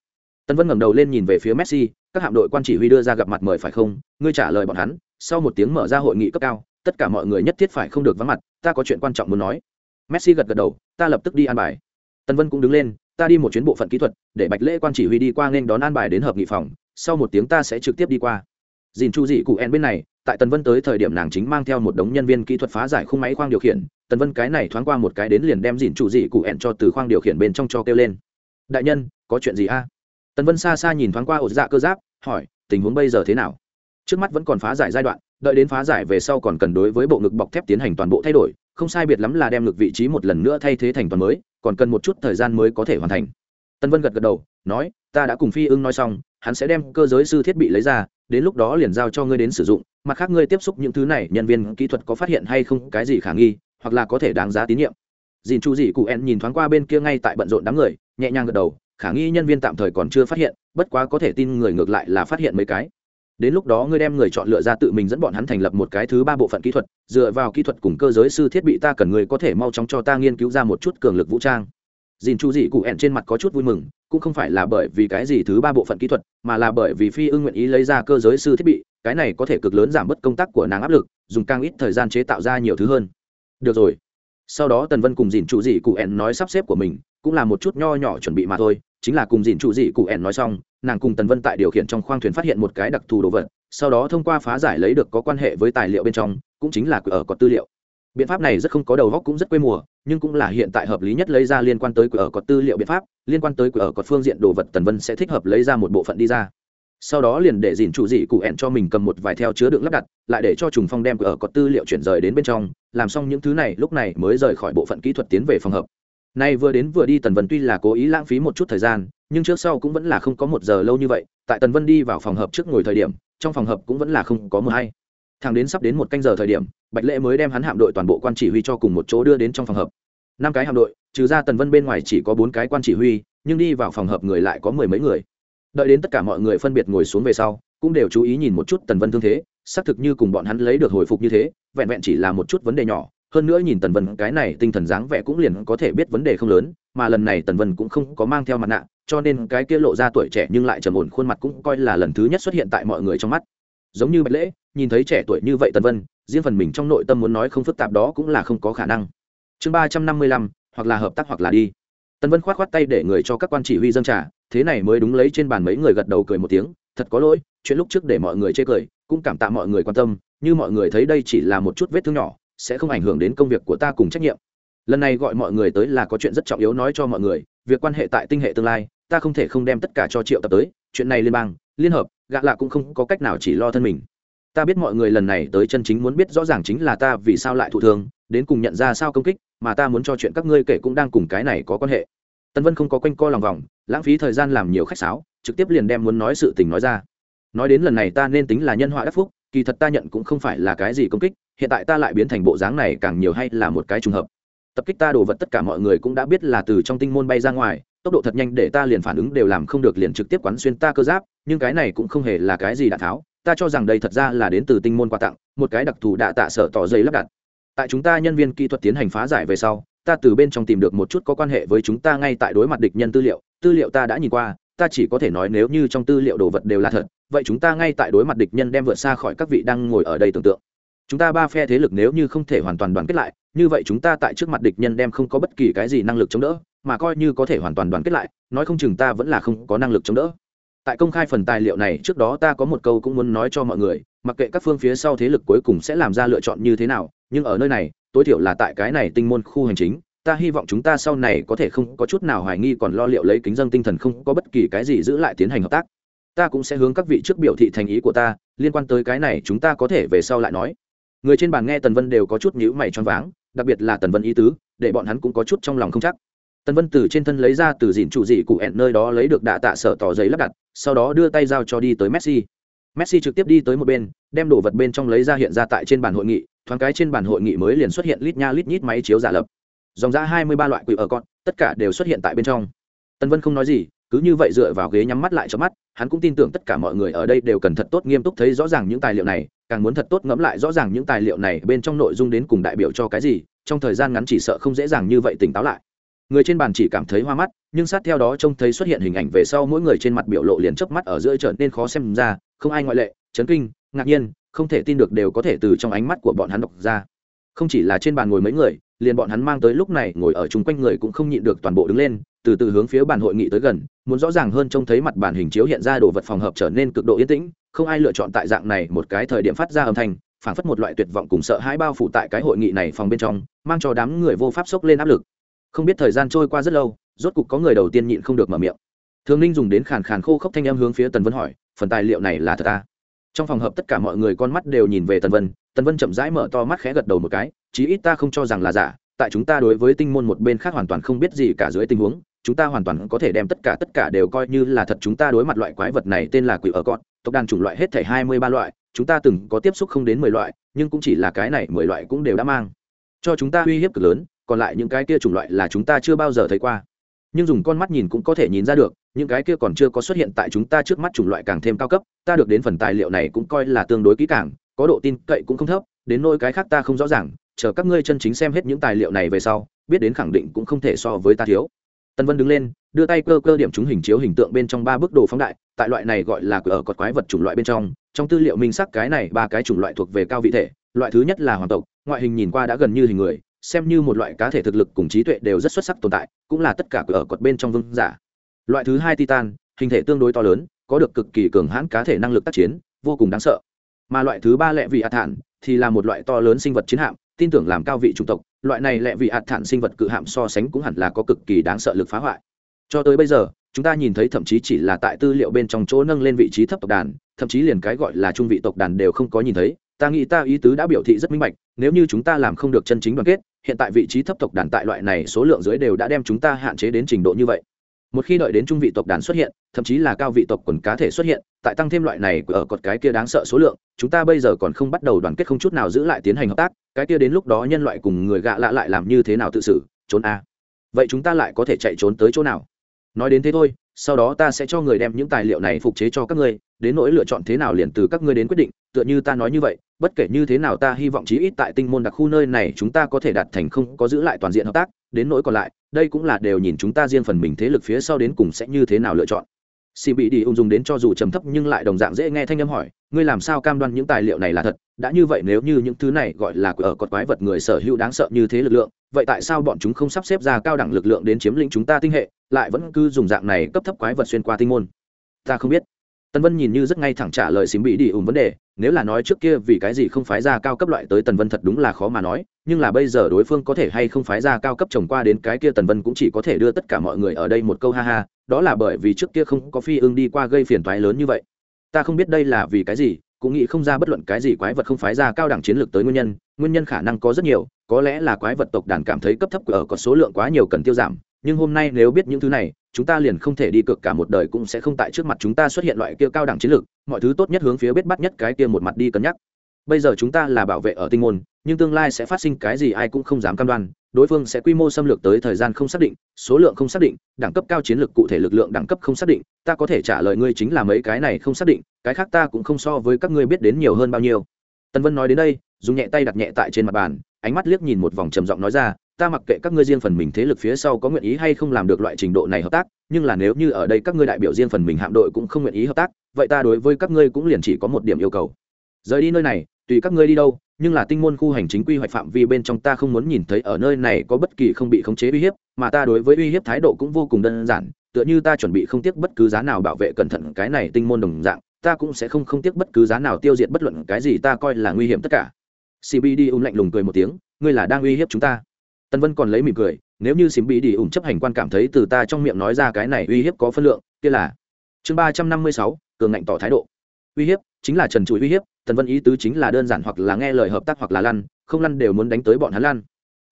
Tân vân ngẩng đầu lên nhìn về phía messi, các hạm đội quan chỉ huy đưa ra gặp mặt mời phải không? Ngươi trả lời bọn hắn, sau một tiếng mở ra hội nghị cấp cao, tất cả mọi người nhất thiết phải không được vắng mặt, ta có chuyện quan trọng muốn nói. Messi gật gật đầu, ta lập tức đi an bài. Tân vân cũng đứng lên, ta đi một chuyến bộ phận kỹ thuật, để bạch lễ quan chỉ huy đi qua nên đón an bài đến hợp nghị phòng, sau một tiếng ta sẽ trực tiếp đi qua. Dìn chu dị cụ en bên này tại tần vân tới thời điểm nàng chính mang theo một đống nhân viên kỹ thuật phá giải khung máy khoang điều khiển. Tần vân cái này thoáng qua một cái đến liền đem dìn chủ dị cụ ẹn cho từ khoang điều khiển bên trong cho kêu lên. Đại nhân, có chuyện gì a? Tần vân xa xa nhìn thoáng qua ổ dạ cơ giáp, hỏi, tình huống bây giờ thế nào? Trước mắt vẫn còn phá giải giai đoạn, đợi đến phá giải về sau còn cần đối với bộ ngực bọc thép tiến hành toàn bộ thay đổi, không sai biệt lắm là đem ngực vị trí một lần nữa thay thế thành toàn mới, còn cần một chút thời gian mới có thể hoàn thành. Tân vân gật gật đầu, nói, ta đã cùng phi ưng nói xong, hắn sẽ đem cơ giới sư thiết bị lấy ra đến lúc đó liền giao cho ngươi đến sử dụng, mặt khác ngươi tiếp xúc những thứ này, nhân viên kỹ thuật có phát hiện hay không cái gì khả nghi, hoặc là có thể đáng giá tín nhiệm. Dìn chu dị cụ en nhìn thoáng qua bên kia ngay tại bận rộn đám người, nhẹ nhàng gật đầu, khả nghi nhân viên tạm thời còn chưa phát hiện, bất quá có thể tin người ngược lại là phát hiện mấy cái. Đến lúc đó ngươi đem người chọn lựa ra tự mình dẫn bọn hắn thành lập một cái thứ ba bộ phận kỹ thuật, dựa vào kỹ thuật cùng cơ giới sư thiết bị ta cần người có thể mau chóng cho ta nghiên cứu ra một chút cường lực vũ trang dìn chu dị cụ ẹn trên mặt có chút vui mừng, cũng không phải là bởi vì cái gì thứ ba bộ phận kỹ thuật, mà là bởi vì phi ưng nguyện ý lấy ra cơ giới sư thiết bị, cái này có thể cực lớn giảm bớt công tác của nàng áp lực, dùng càng ít thời gian chế tạo ra nhiều thứ hơn. Được rồi. Sau đó tần vân cùng dìn chủ dị cụ ẹn nói sắp xếp của mình, cũng là một chút nho nhỏ chuẩn bị mà thôi, chính là cùng dìn chủ dị cụ ẹn nói xong, nàng cùng tần vân tại điều khiển trong khoang thuyền phát hiện một cái đặc thù đồ vật, sau đó thông qua phá giải lấy được có quan hệ với tài liệu bên trong, cũng chính là ở có tư liệu biện pháp này rất không có đầu góc cũng rất quê mùa, nhưng cũng là hiện tại hợp lý nhất lấy ra liên quan tới ở có tư liệu biện pháp, liên quan tới ở có phương diện đồ vật tần vân sẽ thích hợp lấy ra một bộ phận đi ra. Sau đó liền để dìn chủ dị cụ ẹn cho mình cầm một vài theo chứa đựng lắp đặt, lại để cho trùng phong đem ở có tư liệu chuyển rời đến bên trong, làm xong những thứ này, lúc này mới rời khỏi bộ phận kỹ thuật tiến về phòng hợp. Nay vừa đến vừa đi tần vân tuy là cố ý lãng phí một chút thời gian, nhưng trước sau cũng vẫn là không có một giờ lâu như vậy, tại tần vân đi vào phòng hợp trước ngồi thời điểm, trong phòng hợp cũng vẫn là không có mưa hay thằng đến sắp đến một canh giờ thời điểm, bạch lễ mới đem hắn hạm đội toàn bộ quan chỉ huy cho cùng một chỗ đưa đến trong phòng hợp năm cái hạm đội, trừ ra tần vân bên ngoài chỉ có bốn cái quan chỉ huy, nhưng đi vào phòng hợp người lại có mười mấy người. Đợi đến tất cả mọi người phân biệt ngồi xuống về sau, cũng đều chú ý nhìn một chút tần vân thương thế, xác thực như cùng bọn hắn lấy được hồi phục như thế, vẹn vẹn chỉ là một chút vấn đề nhỏ, hơn nữa nhìn tần vân cái này tinh thần dáng vẻ cũng liền có thể biết vấn đề không lớn, mà lần này tần vân cũng không có mang theo mặt nạ, cho nên cái kia lộ ra tuổi trẻ nhưng lại trầm ổn khuôn mặt cũng coi là lần thứ nhất xuất hiện tại mọi người trong mắt. Giống như bạch lễ nhìn thấy trẻ tuổi như vậy tần vân, riêng phần mình trong nội tâm muốn nói không phức tạp đó cũng là không có khả năng. Chương ba trăm năm mươi lăm, hoặc là hợp tác hoặc là đi. Tần vân k h o á t k h o á t tay để người cho các quan chỉ huy dân trả thế này mới đúng lấy trên bàn mấy người gật đầu cười một tiếng, thật có lỗi, chuyện lúc trước để mọi người chê cười, cũng cảm tạ mọi người quan tâm, như mọi người thấy đây chỉ là một chút vết thương nhỏ, sẽ không ảnh hưởng đến công việc của ta cùng trách nhiệm. Lần này gọi mọi người tới là có chuyện rất trọng yếu nói cho mọi người, việc quan hệ tại tinh hệ tương lai, ta không thể không đem tất cả cho triệu tập tới, chuyện này liên bang, liên hợp, gạ lạ cũng không có cách nào chỉ lo thân mình ta biết mọi người lần này tới chân chính muốn biết rõ ràng chính là ta vì sao lại thụ thương, đến cùng nhận ra sao công kích, mà ta muốn cho chuyện các ngươi kể cũng đang cùng cái này có quan hệ. Tân vân không có quanh co lòng vòng, lãng phí thời gian làm nhiều khách sáo, trực tiếp liền đem muốn nói sự tình nói ra. Nói đến lần này ta nên tính là nhân họa đắc phúc, kỳ thật ta nhận cũng không phải là cái gì công kích, hiện tại ta lại biến thành bộ dáng này càng nhiều hay là một cái trùng hợp. Tập kích ta đồ vật tất cả mọi người cũng đã biết là từ trong tinh môn bay ra ngoài, tốc độ thật nhanh để ta liền phản ứng đều làm không được liền trực tiếp quán xuyên ta cơ giáp, nhưng cái này cũng không hề là cái gì đạn tháo ta cho rằng đây thật ra là đến từ tinh môn quà tặng, một cái đặc thù đạ tạ sở tỏ dây lắp đặt. Tại chúng ta nhân viên kỹ thuật tiến hành phá giải về sau, ta từ bên trong tìm được một chút có quan hệ với chúng ta ngay tại đối mặt địch nhân tư liệu tư liệu ta đã nhìn qua, ta chỉ có thể nói nếu như trong tư liệu đồ vật đều là thật, vậy chúng ta ngay tại đối mặt địch nhân đem vượt xa khỏi các vị đang ngồi ở đây tưởng tượng. Chúng ta ba phe thế lực nếu như không thể hoàn toàn đoàn kết lại, như vậy chúng ta tại trước mặt địch nhân đem không có bất kỳ cái gì năng lực chống đỡ, mà coi như có thể hoàn toàn đoàn kết lại, nói không chừng ta vẫn là không có năng lực chống đỡ tại công khai phần tài liệu này trước đó ta có một câu cũng muốn nói cho mọi người, mặc kệ các phương phía sau thế lực cuối cùng sẽ làm ra lựa chọn như thế nào, nhưng ở nơi này, tối thiểu là tại cái này tinh môn khu hành chính, ta hy vọng chúng ta sau này có thể không có chút nào hoài nghi còn lo liệu lấy kính dân tinh thần không có bất kỳ cái gì giữ lại tiến hành hợp tác. Ta cũng sẽ hướng các vị trước biểu thị thành ý của ta, liên quan tới cái này chúng ta có thể về sau lại nói. Người trên bàn nghe tần vân đều có chút nhữ mày choáng váng, đặc biệt là tần vân ý tứ, để bọn hắn cũng có chút trong lòng không chắc tần vân từ trên thân lấy ra từ dìn chủ dị cụ hẹn nơi đó lấy được đạ tạ sở tỏ giấy lắp đặt, sau đó đưa tay giao cho đi tới messi. Messi trực tiếp đi tới một bên, đem đồ vật bên trong lấy ra hiện ra tại trên bàn hội nghị, thoáng cái trên bàn hội nghị mới liền xuất hiện lít nha lít nhít máy chiếu giả lập. Dòng ra hai mươi ba loại quỷ ở con, tất cả đều xuất hiện tại bên trong. Tần vân không nói gì, cứ như vậy dựa vào ghế nhắm mắt lại cho mắt, hắn cũng tin tưởng tất cả mọi người ở đây đều cần thật tốt nghiêm túc thấy rõ ràng những tài liệu này, càng muốn thật tốt ngẫm lại rõ ràng những tài liệu này bên trong nội dung đến cùng đại biểu cho cái gì, trong thời gian ngắn chỉ sợ không dễ dàng như vậy tỉnh táo lại người trên bàn chỉ cảm thấy hoa mắt, nhưng sát theo đó trông thấy xuất hiện hình ảnh về sau mỗi người trên mặt biểu lộ liền chớp mắt ở giữa trở nên khó xem ra, không ai ngoại lệ, chấn kinh, ngạc nhiên, không thể tin được đều có thể từ trong ánh mắt của bọn hắn đọc ra. Không chỉ là trên bàn ngồi mấy người, liền bọn hắn mang tới lúc này ngồi ở chung quanh người cũng không nhịn được toàn bộ đứng lên, từ từ hướng phía bàn hội nghị tới gần, muốn rõ ràng hơn trông thấy mặt bàn hình chiếu hiện ra đồ vật phòng hợp trở nên cực độ yên tĩnh, không ai lựa chọn tại dạng này một cái thời điểm phát ra âm thanh, phảng phất một loại tuyệt vọng cùng sợ hãi bao phủ tại cái hội nghị này phòng bên trong, mang cho đám người vô pháp sốc lên áp lực không biết thời gian trôi qua rất lâu, rốt cục có người đầu tiên nhịn không được mở miệng. Thường ninh dùng đến khàn khàn khô khốc thanh em hướng phía tần vân hỏi, phần tài liệu này là thật ta trong phòng hợp tất cả mọi người con mắt đều nhìn về tần vân tần vân chậm rãi mở to mắt khẽ gật đầu một cái, chí ít ta không cho rằng là giả, tại chúng ta đối với tinh môn một bên khác hoàn toàn không biết gì cả dưới tình huống, chúng ta hoàn toàn có thể đem tất cả tất cả đều coi như là thật, chúng ta đối mặt loại quái vật này tên là quỷ ở cọt, tộc đàn chủng loại hết thể hai mươi ba loại, chúng ta từng có tiếp xúc không đến mười loại, nhưng cũng chỉ là cái này mười loại cũng đều đã mang. Cho chúng ta uy hiếp cực lớn còn lại những cái kia chủng loại là chúng ta chưa bao giờ thấy qua. Nhưng dùng con mắt nhìn cũng có thể nhìn ra được, những cái kia còn chưa có xuất hiện tại chúng ta trước mắt chủng loại càng thêm cao cấp, ta được đến phần tài liệu này cũng coi là tương đối kỹ càng, có độ tin cậy cũng không thấp, đến nỗi cái khác ta không rõ ràng, chờ các ngươi chân chính xem hết những tài liệu này về sau, biết đến khẳng định cũng không thể so với ta thiếu. Tân vân đứng lên, đưa tay cơ cơ điểm chúng hình chiếu hình tượng bên trong ba bức đồ phóng đại, tại loại này gọi là cửa cọt quái vật chủng loại bên trong trong tư liệu minh sắc cái này ba cái chủng loại thuộc về cao vị thể, loại thứ nhất là hoàng tộc, ngoại hình nhìn qua đã gần như hình người xem như một loại cá thể thực lực cùng trí tuệ đều rất xuất sắc tồn tại, cũng là tất cả ở cột bên trong vương giả. Loại thứ hai titan, hình thể tương đối to lớn, có được cực kỳ cường hãn cá thể năng lực tác chiến, vô cùng đáng sợ. Mà loại thứ ba lệ vị hạ thản thì là một loại to lớn sinh vật chiến hạm, tin tưởng làm cao vị chủng tộc, loại này lệ vị hạt thản sinh vật cự hạm so sánh cũng hẳn là có cực kỳ đáng sợ lực phá hoại. Cho tới bây giờ, chúng ta nhìn thấy thậm chí chỉ là tại tư liệu bên trong chỗ nâng lên vị trí thấp tộc đàn, thậm chí liền cái gọi là trung vị tộc đàn đều không có nhìn thấy ta nghĩ ta ý tứ đã biểu thị rất minh bạch, nếu như chúng ta làm không được chân chính đoàn kết, hiện tại vị trí thấp tộc đàn tại loại này số lượng dưới đều đã đem chúng ta hạn chế đến trình độ như vậy. Một khi đợi đến trung vị tộc đàn xuất hiện, thậm chí là cao vị tộc quần cá thể xuất hiện, tại tăng thêm loại này ở cột cái kia đáng sợ số lượng, chúng ta bây giờ còn không bắt đầu đoàn kết không chút nào giữ lại tiến hành hợp tác, cái kia đến lúc đó nhân loại cùng người gạ lạ lại làm như thế nào tự xử, trốn a. Vậy chúng ta lại có thể chạy trốn tới chỗ nào? Nói đến thế thôi sau đó ta sẽ cho người đem những tài liệu này phục chế cho các ngươi, đến nỗi lựa chọn thế nào liền từ các ngươi đến quyết định, tựa như ta nói như vậy, bất kể như thế nào ta hy vọng chí ít tại tinh môn đặc khu nơi này chúng ta có thể đạt thành không có giữ lại toàn diện hợp tác, đến nỗi còn lại, đây cũng là đều nhìn chúng ta riêng phần mình thế lực phía sau đến cùng sẽ như thế nào lựa chọn. Xì bị đi ung dùng đến cho dù trầm thấp nhưng lại đồng dạng dễ nghe thanh âm hỏi, ngươi làm sao cam đoan những tài liệu này là thật, đã như vậy nếu như những thứ này gọi là ở cột quái vật người sở hữu đáng sợ như thế lực lượng vậy tại sao bọn chúng không sắp xếp ra cao đẳng lực lượng đến chiếm lĩnh chúng ta tinh hệ, lại vẫn cứ dùng dạng này cấp thấp quái vật xuyên qua tinh môn? Ta không biết. Tần vân nhìn như rất ngay thẳng trả lời xím bị đi ủng vấn đề, nếu là nói trước kia vì cái gì không phái ra cao cấp loại tới tần vân thật đúng là khó mà nói, nhưng là bây giờ đối phương có thể hay không phái ra cao cấp trồng qua đến cái kia tần vân cũng chỉ có thể đưa tất cả mọi người ở đây một câu ha ha, đó là bởi vì trước kia không có phi ưng đi qua gây phiền toái lớn như vậy. Ta không biết đây là vì cái gì, cũng nghĩ không ra bất luận cái gì quái vật không phái ra cao đẳng chiến lược tới nguyên nhân nguyên nhân khả năng có rất nhiều có lẽ là quái vật tộc đàn cảm thấy cấp thấp của ở có số lượng quá nhiều cần tiêu giảm, nhưng hôm nay nếu biết những thứ này, chúng ta liền không thể đi cực cả một đời cũng sẽ không tại trước mặt chúng ta xuất hiện loại kia cao đẳng chiến lược, mọi thứ tốt nhất hướng phía biết bắt nhất cái kia một mặt đi cân nhắc. Bây giờ chúng ta là bảo vệ ở tinh môn, nhưng tương lai sẽ phát sinh cái gì ai cũng không dám cam đoan, đối phương sẽ quy mô xâm lược tới thời gian không xác định, số lượng không xác định, đẳng cấp cao chiến lược cụ thể lực lượng đẳng cấp không xác định, ta có thể trả lời ngươi chính là mấy cái này không xác định, cái khác ta cũng không so với các ngươi biết đến nhiều hơn bao nhiêu. Tân vân nói đến đây, dùng nhẹ tay đặt nhẹ tại trên mặt bàn ánh mắt liếc nhìn một vòng trầm giọng nói ra, ta mặc kệ các ngươi riêng phần mình thế lực phía sau có nguyện ý hay không làm được loại trình độ này hợp tác, nhưng là nếu như ở đây các ngươi đại biểu riêng phần mình hạm đội cũng không nguyện ý hợp tác, vậy ta đối với các ngươi cũng liền chỉ có một điểm yêu cầu. Rời đi nơi này, tùy các ngươi đi đâu, nhưng là tinh môn khu hành chính quy hoạch phạm vi bên trong ta không muốn nhìn thấy ở nơi này có bất kỳ không bị khống chế uy hiếp, mà ta đối với uy hiếp thái độ cũng vô cùng đơn giản, tựa như ta chuẩn bị không tiếc bất cứ giá nào bảo vệ cẩn thận cái này tinh môn đồng dạng, ta cũng sẽ không không tiếc bất cứ giá nào tiêu diệt bất luận cái gì ta coi là nguy hiểm tất cả cbd ùn lạnh lùng cười một tiếng, ngươi là đang uy hiếp chúng ta. Tân vân còn lấy mỉm cười, nếu như cbd ủng chấp hành quan cảm thấy từ ta trong miệng nói ra cái này uy hiếp có phân lượng, kia là chương ba trăm năm mươi sáu, cường ngạnh tỏ thái độ. Uy hiếp chính là trần trụi uy hiếp tần vân ý tứ chính là đơn giản hoặc là nghe lời hợp tác hoặc là lăn, không lăn đều muốn đánh tới bọn hắn lăn.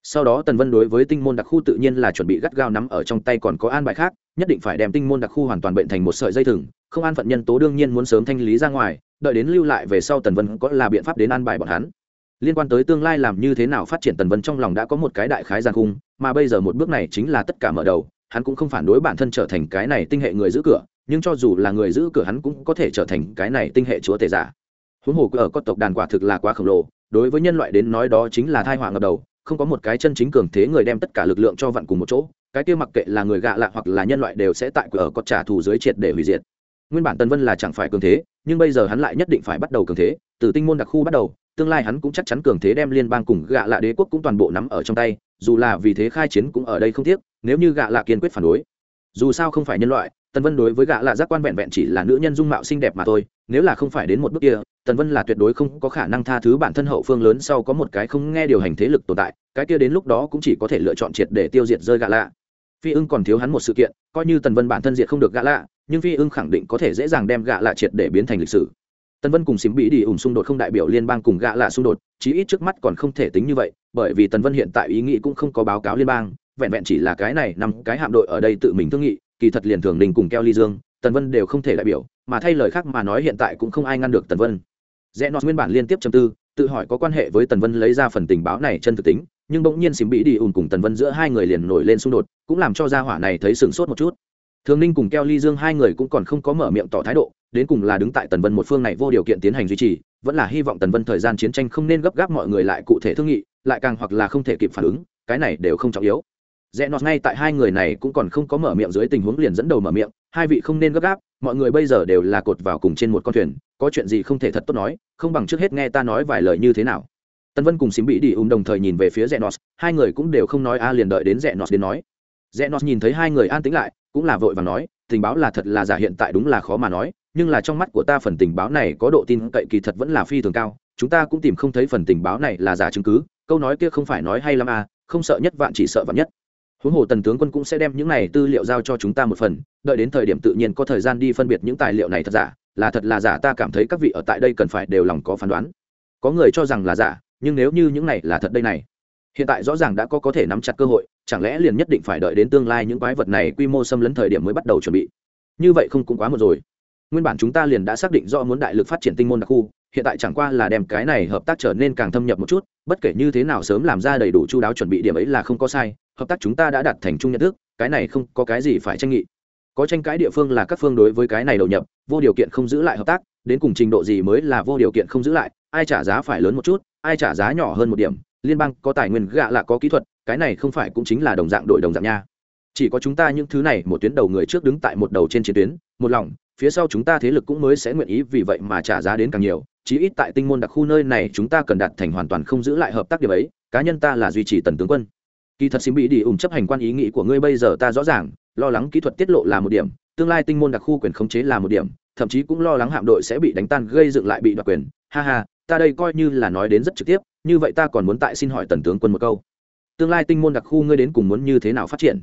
Sau đó tần vân đối với tinh môn đặc khu tự nhiên là chuẩn bị gắt gao nắm ở trong tay còn có an bài khác, nhất định phải đem tinh môn đặc khu hoàn toàn bệnh thành một sợi dây thừng, không an phận nhân tố đương nhiên muốn sớm thanh lý ra ngoài, đợi đến lưu lại về sau tần vân có là biện pháp đến an bài bọn hắn liên quan tới tương lai làm như thế nào phát triển tần vân trong lòng đã có một cái đại khái giàn khung, mà bây giờ một bước này chính là tất cả mở đầu, hắn cũng không phản đối bản thân trở thành cái này tinh hệ người giữ cửa, nhưng cho dù là người giữ cửa hắn cũng có thể trở thành cái này tinh hệ chúa tể giả. Huống hồ ở các tộc đàn quả thực là quá khổng lồ, đối với nhân loại đến nói đó chính là thai họa ngập đầu, không có một cái chân chính cường thế người đem tất cả lực lượng cho vặn cùng một chỗ, cái kia mặc kệ là người gạ lạ hoặc là nhân loại đều sẽ tại ở có trả thù dưới triệt để hủy diệt. Nguyên bản tân vân là chẳng phải cường thế, nhưng bây giờ hắn lại nhất định phải bắt đầu cường thế, từ tinh môn đặc khu bắt đầu tương lai hắn cũng chắc chắn cường thế đem liên bang cùng gạ lạ đế quốc cũng toàn bộ nắm ở trong tay, dù là vì thế khai chiến cũng ở đây không tiếc, nếu như gạ lạ kiên quyết phản đối. Dù sao không phải nhân loại, tần vân đối với gạ lạ giác quan vẹn vẹn chỉ là nữ nhân dung mạo xinh đẹp mà thôi, nếu là không phải đến một bước kia, tần vân là tuyệt đối không có khả năng tha thứ bản thân hậu phương lớn sau có một cái không nghe điều hành thế lực tồn tại, cái kia đến lúc đó cũng chỉ có thể lựa chọn triệt để tiêu diệt rơi gạ lạ. Phi ưng còn thiếu hắn một sự kiện, coi như tần vân bản thân diệt không được gạ lạ, nhưng phi ưng khẳng định có thể dễ dàng đem gạ lạ triệt để biến thành lịch sử tần vân cùng xím bị đi ủng xung đột không đại biểu liên bang cùng gạ lạ xung đột, chí ít trước mắt còn không thể tính như vậy, bởi vì tần vân hiện tại ý nghĩ cũng không có báo cáo liên bang, vẹn vẹn chỉ là cái này nằm cái hạm đội ở đây tự mình thương nghị, kỳ thật liền thường đình cùng keo ly dương tần vân đều không thể đại biểu, mà thay lời khác mà nói hiện tại cũng không ai ngăn được tần vân. Rẽ nọt nguyên bản liên tiếp châm tư, tự hỏi có quan hệ với tần vân lấy ra phần tình báo này chân thực tính, nhưng bỗng nhiên Xím bị đi ùn cùng tần vân giữa hai người liền nổi lên xung đột, cũng làm cho gia hỏa này thấy sửng sốt một chút. Thường ninh cùng keo ly dương hai người cũng còn không có mở miệng tỏ thái độ đến cùng là đứng tại tần vân một phương này vô điều kiện tiến hành duy trì, vẫn là hy vọng tần vân thời gian chiến tranh không nên gấp gáp mọi người lại cụ thể thương nghị, lại càng hoặc là không thể kịp phản ứng, cái này đều không trọng yếu. Rẽ nọt ngay tại hai người này cũng còn không có mở miệng dưới tình huống liền dẫn đầu mở miệng, hai vị không nên gấp gáp, mọi người bây giờ đều là cột vào cùng trên một con thuyền, có chuyện gì không thể thật tốt nói, không bằng trước hết nghe ta nói vài lời như thế nào. Tân vân cùng xím bị đi ùm đồng thời nhìn về phía rẽ nọt, hai người cũng đều không nói a à liền đợi đến rẽ nọt đến nói. Rẽ nọt nhìn thấy hai người an tĩnh lại, cũng là vội và nói, tình báo là thật là giả hiện tại đúng là khó mà nói nhưng là trong mắt của ta phần tình báo này có độ tin cậy kỳ thật vẫn là phi thường cao, chúng ta cũng tìm không thấy phần tình báo này là giả chứng cứ, câu nói kia không phải nói hay lắm à không sợ nhất vạn chỉ sợ vạn nhất. Huống hồ tần tướng quân cũng sẽ đem những này tư liệu giao cho chúng ta một phần, đợi đến thời điểm tự nhiên có thời gian đi phân biệt những tài liệu này thật giả, là thật là giả ta cảm thấy các vị ở tại đây cần phải đều lòng có phán đoán. Có người cho rằng là giả, nhưng nếu như những này là thật đây này, hiện tại rõ ràng đã có có thể nắm chặt cơ hội, chẳng lẽ liền nhất định phải đợi đến tương lai những quái vật này quy mô xâm lấn thời điểm mới bắt đầu chuẩn bị? Như vậy không cũng quá một rồi nguyên bản chúng ta liền đã xác định do muốn đại lực phát triển tinh môn đặc khu, hiện tại chẳng qua là đem cái này hợp tác trở nên càng thâm nhập một chút, bất kể như thế nào sớm làm ra đầy đủ chu đáo chuẩn bị điểm ấy là không có sai, hợp tác chúng ta đã đạt thành chung nhận thức, cái này không có cái gì phải tranh nghị. Có tranh cãi địa phương là các phương đối với cái này đầu nhập, vô điều kiện không giữ lại hợp tác, đến cùng trình độ gì mới là vô điều kiện không giữ lại, ai trả giá phải lớn một chút, ai trả giá nhỏ hơn một điểm, liên bang có tài nguyên gạ là có kỹ thuật, cái này không phải cũng chính là đồng dạng đội đồng dạng nha. Chỉ có chúng ta những thứ này, một tuyến đầu người trước đứng tại một đầu trên chiến tuyến, một lòng phía sau chúng ta thế lực cũng mới sẽ nguyện ý vì vậy mà trả giá đến càng nhiều, chí ít tại tinh môn đặc khu nơi này chúng ta cần đạt thành hoàn toàn không giữ lại hợp tác điểm ấy, cá nhân ta là duy trì tần tướng quân. Kỳ thật xin bị đi ủng chấp hành quan ý nghĩ của ngươi bây giờ ta rõ ràng, lo lắng kỹ thuật tiết lộ là một điểm, tương lai tinh môn đặc khu quyền khống chế là một điểm, thậm chí cũng lo lắng hạm đội sẽ bị đánh tan gây dựng lại bị đoạt quyền. Ha ha, ta đây coi như là nói đến rất trực tiếp, như vậy ta còn muốn tại xin hỏi tần tướng quân một câu. Tương lai tinh môn đặc khu ngươi đến cùng muốn như thế nào phát triển?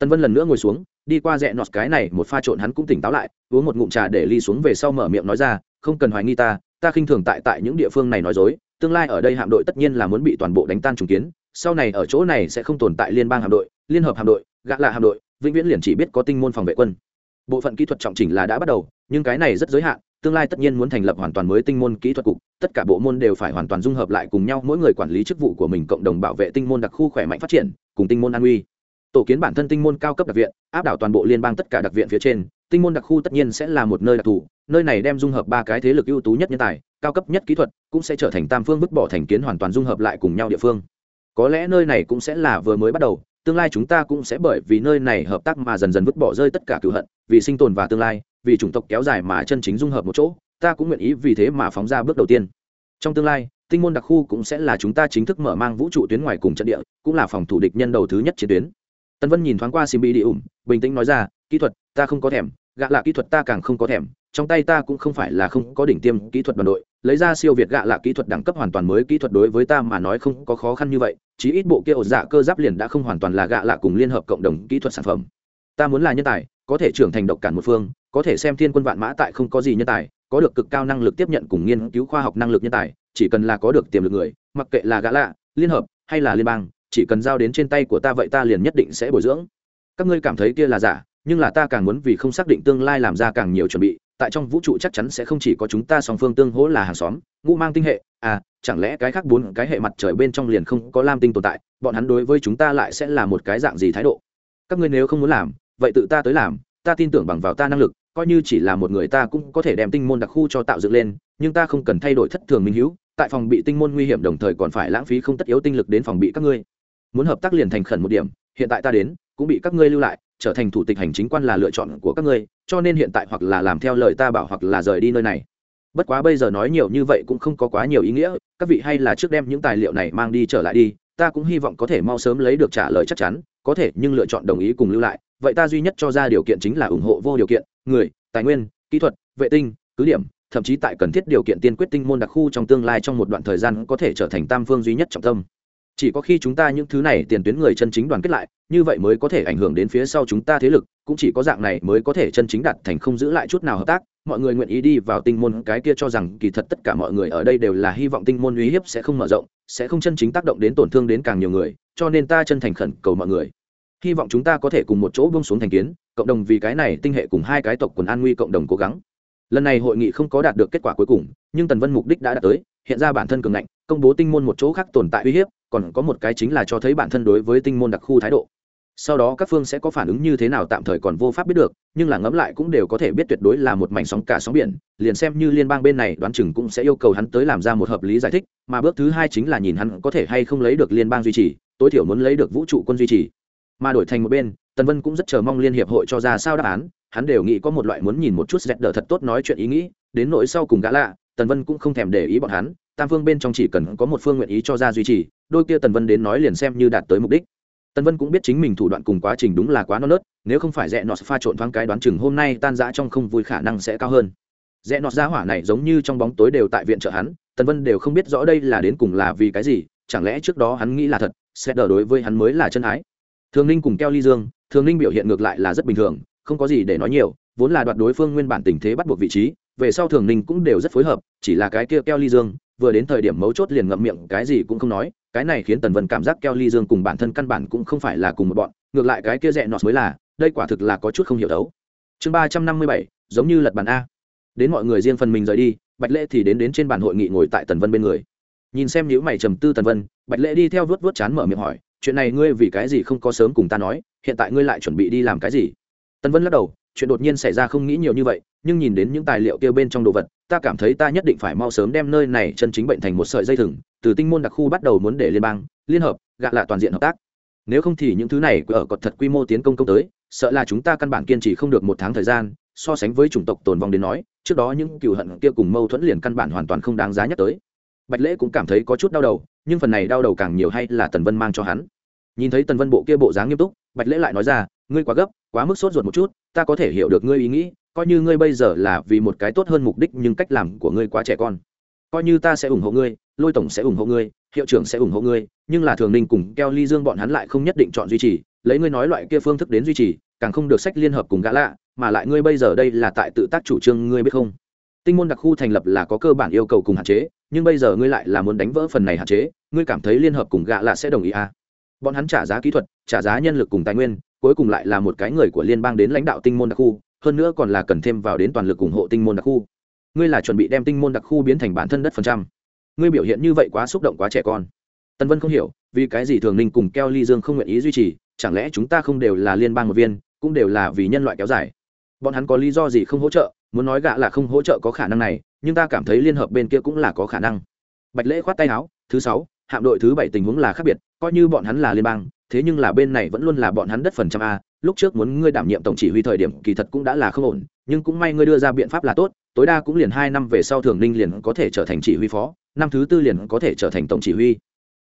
Tân vân lần nữa ngồi xuống, đi qua rẽ nọt cái này, một pha trộn hắn cũng tỉnh táo lại, uống một ngụm trà để ly xuống về sau mở miệng nói ra, không cần hoài nghi ta ta khinh thường tại tại những địa phương này nói dối, tương lai ở đây hạm đội tất nhiên là muốn bị toàn bộ đánh tan trùng kiến, sau này ở chỗ này sẽ không tồn tại liên bang hạm đội, liên hợp hạm đội, gã lạ hạm đội, vĩnh viễn liền chỉ biết có tinh môn phòng vệ quân. Bộ phận kỹ thuật trọng chỉnh là đã bắt đầu, nhưng cái này rất giới hạn, tương lai tất nhiên muốn thành lập hoàn toàn mới tinh môn kỹ thuật cục, tất cả bộ môn đều phải hoàn toàn dung hợp lại cùng nhau, mỗi người quản lý chức vụ của mình, cộng đồng bảo vệ tinh môn đặc khu khỏe mạnh phát triển, cùng tinh môn an uy tổ kiến bản thân tinh môn cao cấp đặc viện, áp đảo toàn bộ liên bang tất cả đặc viện phía trên, tinh môn đặc khu tất nhiên sẽ là một nơi đặc thù, nơi này đem dung hợp ba cái thế lực ưu tú nhất nhân tài, cao cấp nhất kỹ thuật, cũng sẽ trở thành tam phương vứt bỏ thành kiến hoàn toàn dung hợp lại cùng nhau địa phương. Có lẽ nơi này cũng sẽ là vừa mới bắt đầu, tương lai chúng ta cũng sẽ bởi vì nơi này hợp tác mà dần dần vứt bỏ rơi tất cả cựu hận, vì sinh tồn và tương lai, vì chủng tộc kéo dài mà chân chính dung hợp một chỗ, ta cũng nguyện ý vì thế mà phóng ra bước đầu tiên. Trong tương lai, tinh môn đặc khu cũng sẽ là chúng ta chính thức mở mang vũ trụ tuyến ngoài cùng trận địa, cũng là phòng thủ địch nhân đầu thứ nhất chiến tuyến tân vân nhìn thoáng qua sim đi ủng bình tĩnh nói ra, kỹ thuật, ta không có thèm, gạ lạ kỹ thuật ta càng không có thèm, trong tay ta cũng không phải là không có đỉnh tiêm kỹ thuật đoàn đội, lấy ra siêu việt gạ lạ kỹ thuật đẳng cấp hoàn toàn mới kỹ thuật đối với ta mà nói không có khó khăn như vậy, chí ít bộ kia ổ dạ cơ giáp liền đã không hoàn toàn là gạ lạ cùng liên hợp cộng đồng kỹ thuật sản phẩm. Ta muốn là nhân tài, có thể trưởng thành độc cản một phương, có thể xem thiên quân vạn mã tại không có gì nhân tài, có được cực cao năng lực tiếp nhận cùng nghiên cứu khoa học năng lực nhân tài, chỉ cần là có được tiềm lực người, mặc kệ là gã lạ, liên hợp hay là liên bang chỉ cần giao đến trên tay của ta vậy ta liền nhất định sẽ bồi dưỡng. Các ngươi cảm thấy kia là giả, nhưng là ta càng muốn vì không xác định tương lai làm ra càng nhiều chuẩn bị, tại trong vũ trụ chắc chắn sẽ không chỉ có chúng ta song phương tương hỗ là hàng xóm, ngũ mang tinh hệ à chẳng lẽ cái khác bốn cái hệ mặt trời bên trong liền không có lam tinh tồn tại, bọn hắn đối với chúng ta lại sẽ là một cái dạng gì thái độ? Các ngươi nếu không muốn làm, vậy tự ta tới làm, ta tin tưởng bằng vào ta năng lực, coi như chỉ là một người ta cũng có thể đem tinh môn đặc khu cho tạo dựng lên, nhưng ta không cần thay đổi thất thường minh hữu tại phòng bị tinh môn nguy hiểm đồng thời còn phải lãng phí không tất yếu tinh lực đến phòng bị các ngươi muốn hợp tác liền thành khẩn một điểm, hiện tại ta đến, cũng bị các ngươi lưu lại, trở thành thủ tịch hành chính quan là lựa chọn của các ngươi, cho nên hiện tại hoặc là làm theo lời ta bảo hoặc là rời đi nơi này. Bất quá bây giờ nói nhiều như vậy cũng không có quá nhiều ý nghĩa, các vị hay là trước đem những tài liệu này mang đi trở lại đi, ta cũng hy vọng có thể mau sớm lấy được trả lời chắc chắn, có thể nhưng lựa chọn đồng ý cùng lưu lại, vậy ta duy nhất cho ra điều kiện chính là ủng hộ vô điều kiện, người, tài nguyên, kỹ thuật, vệ tinh, cứ điểm, thậm chí tại cần thiết điều kiện tiên quyết tinh môn đặc khu trong tương lai trong một đoạn thời gian có thể trở thành tam phương duy nhất trọng tâm chỉ có khi chúng ta những thứ này tiền tuyến người chân chính đoàn kết lại, như vậy mới có thể ảnh hưởng đến phía sau chúng ta thế lực, cũng chỉ có dạng này mới có thể chân chính đạt thành không giữ lại chút nào hợp tác. Mọi người nguyện ý đi vào tinh môn, cái kia cho rằng kỳ thật tất cả mọi người ở đây đều là hy vọng tinh môn uy hiếp sẽ không mở rộng, sẽ không chân chính tác động đến tổn thương đến càng nhiều người, cho nên ta chân thành khẩn cầu mọi người. Hy vọng chúng ta có thể cùng một chỗ bông xuống thành kiến, cộng đồng vì cái này tinh hệ cùng hai cái tộc quần an nguy cộng đồng cố gắng. Lần này hội nghị không có đạt được kết quả cuối cùng, nhưng tần vân mục đích đã đạt tới, hiện ra bản thân cường ngạnh, công bố tinh môn một chỗ khác tồn tại uy hiếp còn có một cái chính là cho thấy bản thân đối với tinh môn đặc khu thái độ. Sau đó các phương sẽ có phản ứng như thế nào tạm thời còn vô pháp biết được, nhưng là ngẫm lại cũng đều có thể biết tuyệt đối là một mảnh sóng cả sóng biển, liền xem như liên bang bên này đoán chừng cũng sẽ yêu cầu hắn tới làm ra một hợp lý giải thích, mà bước thứ hai chính là nhìn hắn có thể hay không lấy được liên bang duy trì, tối thiểu muốn lấy được vũ trụ quân duy trì. Mà đổi thành một bên, tần vân cũng rất chờ mong liên hiệp hội cho ra sao đáp án, hắn đều nghĩ có một loại muốn nhìn một chút dẹt đỡ thật tốt nói chuyện ý nghĩ, đến nỗi sau cùng gã lạ, tần vân cũng không thèm để ý bọn hắn, tam phương bên trong chỉ cần có một phương nguyện ý cho ra duy trì đôi kia tần vân đến nói liền xem như đạt tới mục đích. Tần vân cũng biết chính mình thủ đoạn cùng quá trình đúng là quá non nớt, nếu không phải rẽ nọt pha trộn thoáng cái đoán chừng hôm nay tan rã trong không vui khả năng sẽ cao hơn. Rẽ nọt ra hỏa này giống như trong bóng tối đều tại viện trợ hắn, tần vân đều không biết rõ đây là đến cùng là vì cái gì, chẳng lẽ trước đó hắn nghĩ là thật, sẽ đờ đối với hắn mới là chân ái. Thường ninh cùng keo ly dương, thường ninh biểu hiện ngược lại là rất bình thường, không có gì để nói nhiều, vốn là đoạt đối phương nguyên bản tình thế bắt buộc vị trí, về sau thường ninh cũng đều rất phối hợp, chỉ là cái kia keo ly dương vừa đến thời điểm mấu chốt liền ngậm miệng, cái gì cũng không nói, cái này khiến tần vân cảm giác keo ly dương cùng bản thân căn bản cũng không phải là cùng một bọn, ngược lại cái kia rẽ nọt mới là, đây quả thực là có chút không hiểu đấu. Chương ba trăm năm mươi bảy, giống như lật bàn a. Đến mọi người riêng phần mình rời đi, bạch lễ thì đến đến trên bàn hội nghị ngồi tại tần vân bên người. Nhìn xem nhữ mày trầm tư tần vân, bạch lễ đi theo vớt vớt chán mở miệng hỏi, chuyện này ngươi vì cái gì không có sớm cùng ta nói, hiện tại ngươi lại chuẩn bị đi làm cái gì? Tần vân lắc đầu, chuyện đột nhiên xảy ra không nghĩ nhiều như vậy, nhưng nhìn đến những tài liệu kia bên trong đồ vật ta cảm thấy ta nhất định phải mau sớm đem nơi này chân chính bệnh thành một sợi dây thừng, từ tinh môn đặc khu bắt đầu muốn để liên bang, liên hợp, gạ lạ toàn diện hợp tác. Nếu không thì những thứ này ở cọt thật quy mô tiến công công tới, sợ là chúng ta căn bản kiên trì không được một tháng thời gian, so sánh với chủng tộc tồn vong đến nói, trước đó những cựu hận kia cùng mâu thuẫn liền căn bản hoàn toàn không đáng giá nhắc tới. Bạch lễ cũng cảm thấy có chút đau đầu, nhưng phần này đau đầu càng nhiều hay là tần vân mang cho hắn. Nhìn thấy tần vân bộ kia bộ dáng nghiêm túc, bạch lễ lại nói ra, ngươi quá gấp, quá mức sốt ruột một chút, ta có thể hiểu được ngươi ý nghĩ coi như ngươi bây giờ là vì một cái tốt hơn mục đích nhưng cách làm của ngươi quá trẻ con coi như ta sẽ ủng hộ ngươi, lôi tổng sẽ ủng hộ ngươi, hiệu trưởng sẽ ủng hộ ngươi, nhưng là thường ninh cùng keo ly dương bọn hắn lại không nhất định chọn duy trì, lấy ngươi nói loại kia phương thức đến duy trì, càng không được sách liên hợp cùng gã lạ, mà lại ngươi bây giờ đây là tại tự tác chủ trương, ngươi biết không tinh môn đặc khu thành lập là có cơ bản yêu cầu cùng hạn chế, nhưng bây giờ ngươi lại là muốn đánh vỡ phần này hạn chế, ngươi cảm thấy liên hợp cùng gạ lạ sẽ đồng ý à? bọn hắn trả giá kỹ thuật, trả giá nhân lực cùng tài nguyên, cuối cùng lại là một cái người của liên bang đến lãnh đạo tinh môn đặc khu hơn nữa còn là cần thêm vào đến toàn lực ủng hộ tinh môn đặc khu. Ngươi là chuẩn bị đem tinh môn đặc khu biến thành bản thân đất phần trăm. Ngươi biểu hiện như vậy quá xúc động quá trẻ con. Tân vân không hiểu, vì cái gì thường ninh cùng keo ly dương không nguyện ý duy trì, chẳng lẽ chúng ta không đều là liên bang một viên, cũng đều là vì nhân loại kéo dài? Bọn hắn có lý do gì không hỗ trợ? Muốn nói gạ là không hỗ trợ có khả năng này, nhưng ta cảm thấy liên hợp bên kia cũng là có khả năng. Bạch lễ khoát tay áo, thứ sáu, hạm đội thứ bảy tình huống là khác biệt, coi như bọn hắn là liên bang, thế nhưng là bên này vẫn luôn là bọn hắn đất phần trăm a lúc trước muốn ngươi đảm nhiệm tổng chỉ huy thời điểm kỳ thật cũng đã là không ổn, nhưng cũng may ngươi đưa ra biện pháp là tốt, tối đa cũng liền hai năm về sau thường ninh liền có thể trở thành chỉ huy phó, năm thứ tư liền có thể trở thành tổng chỉ huy.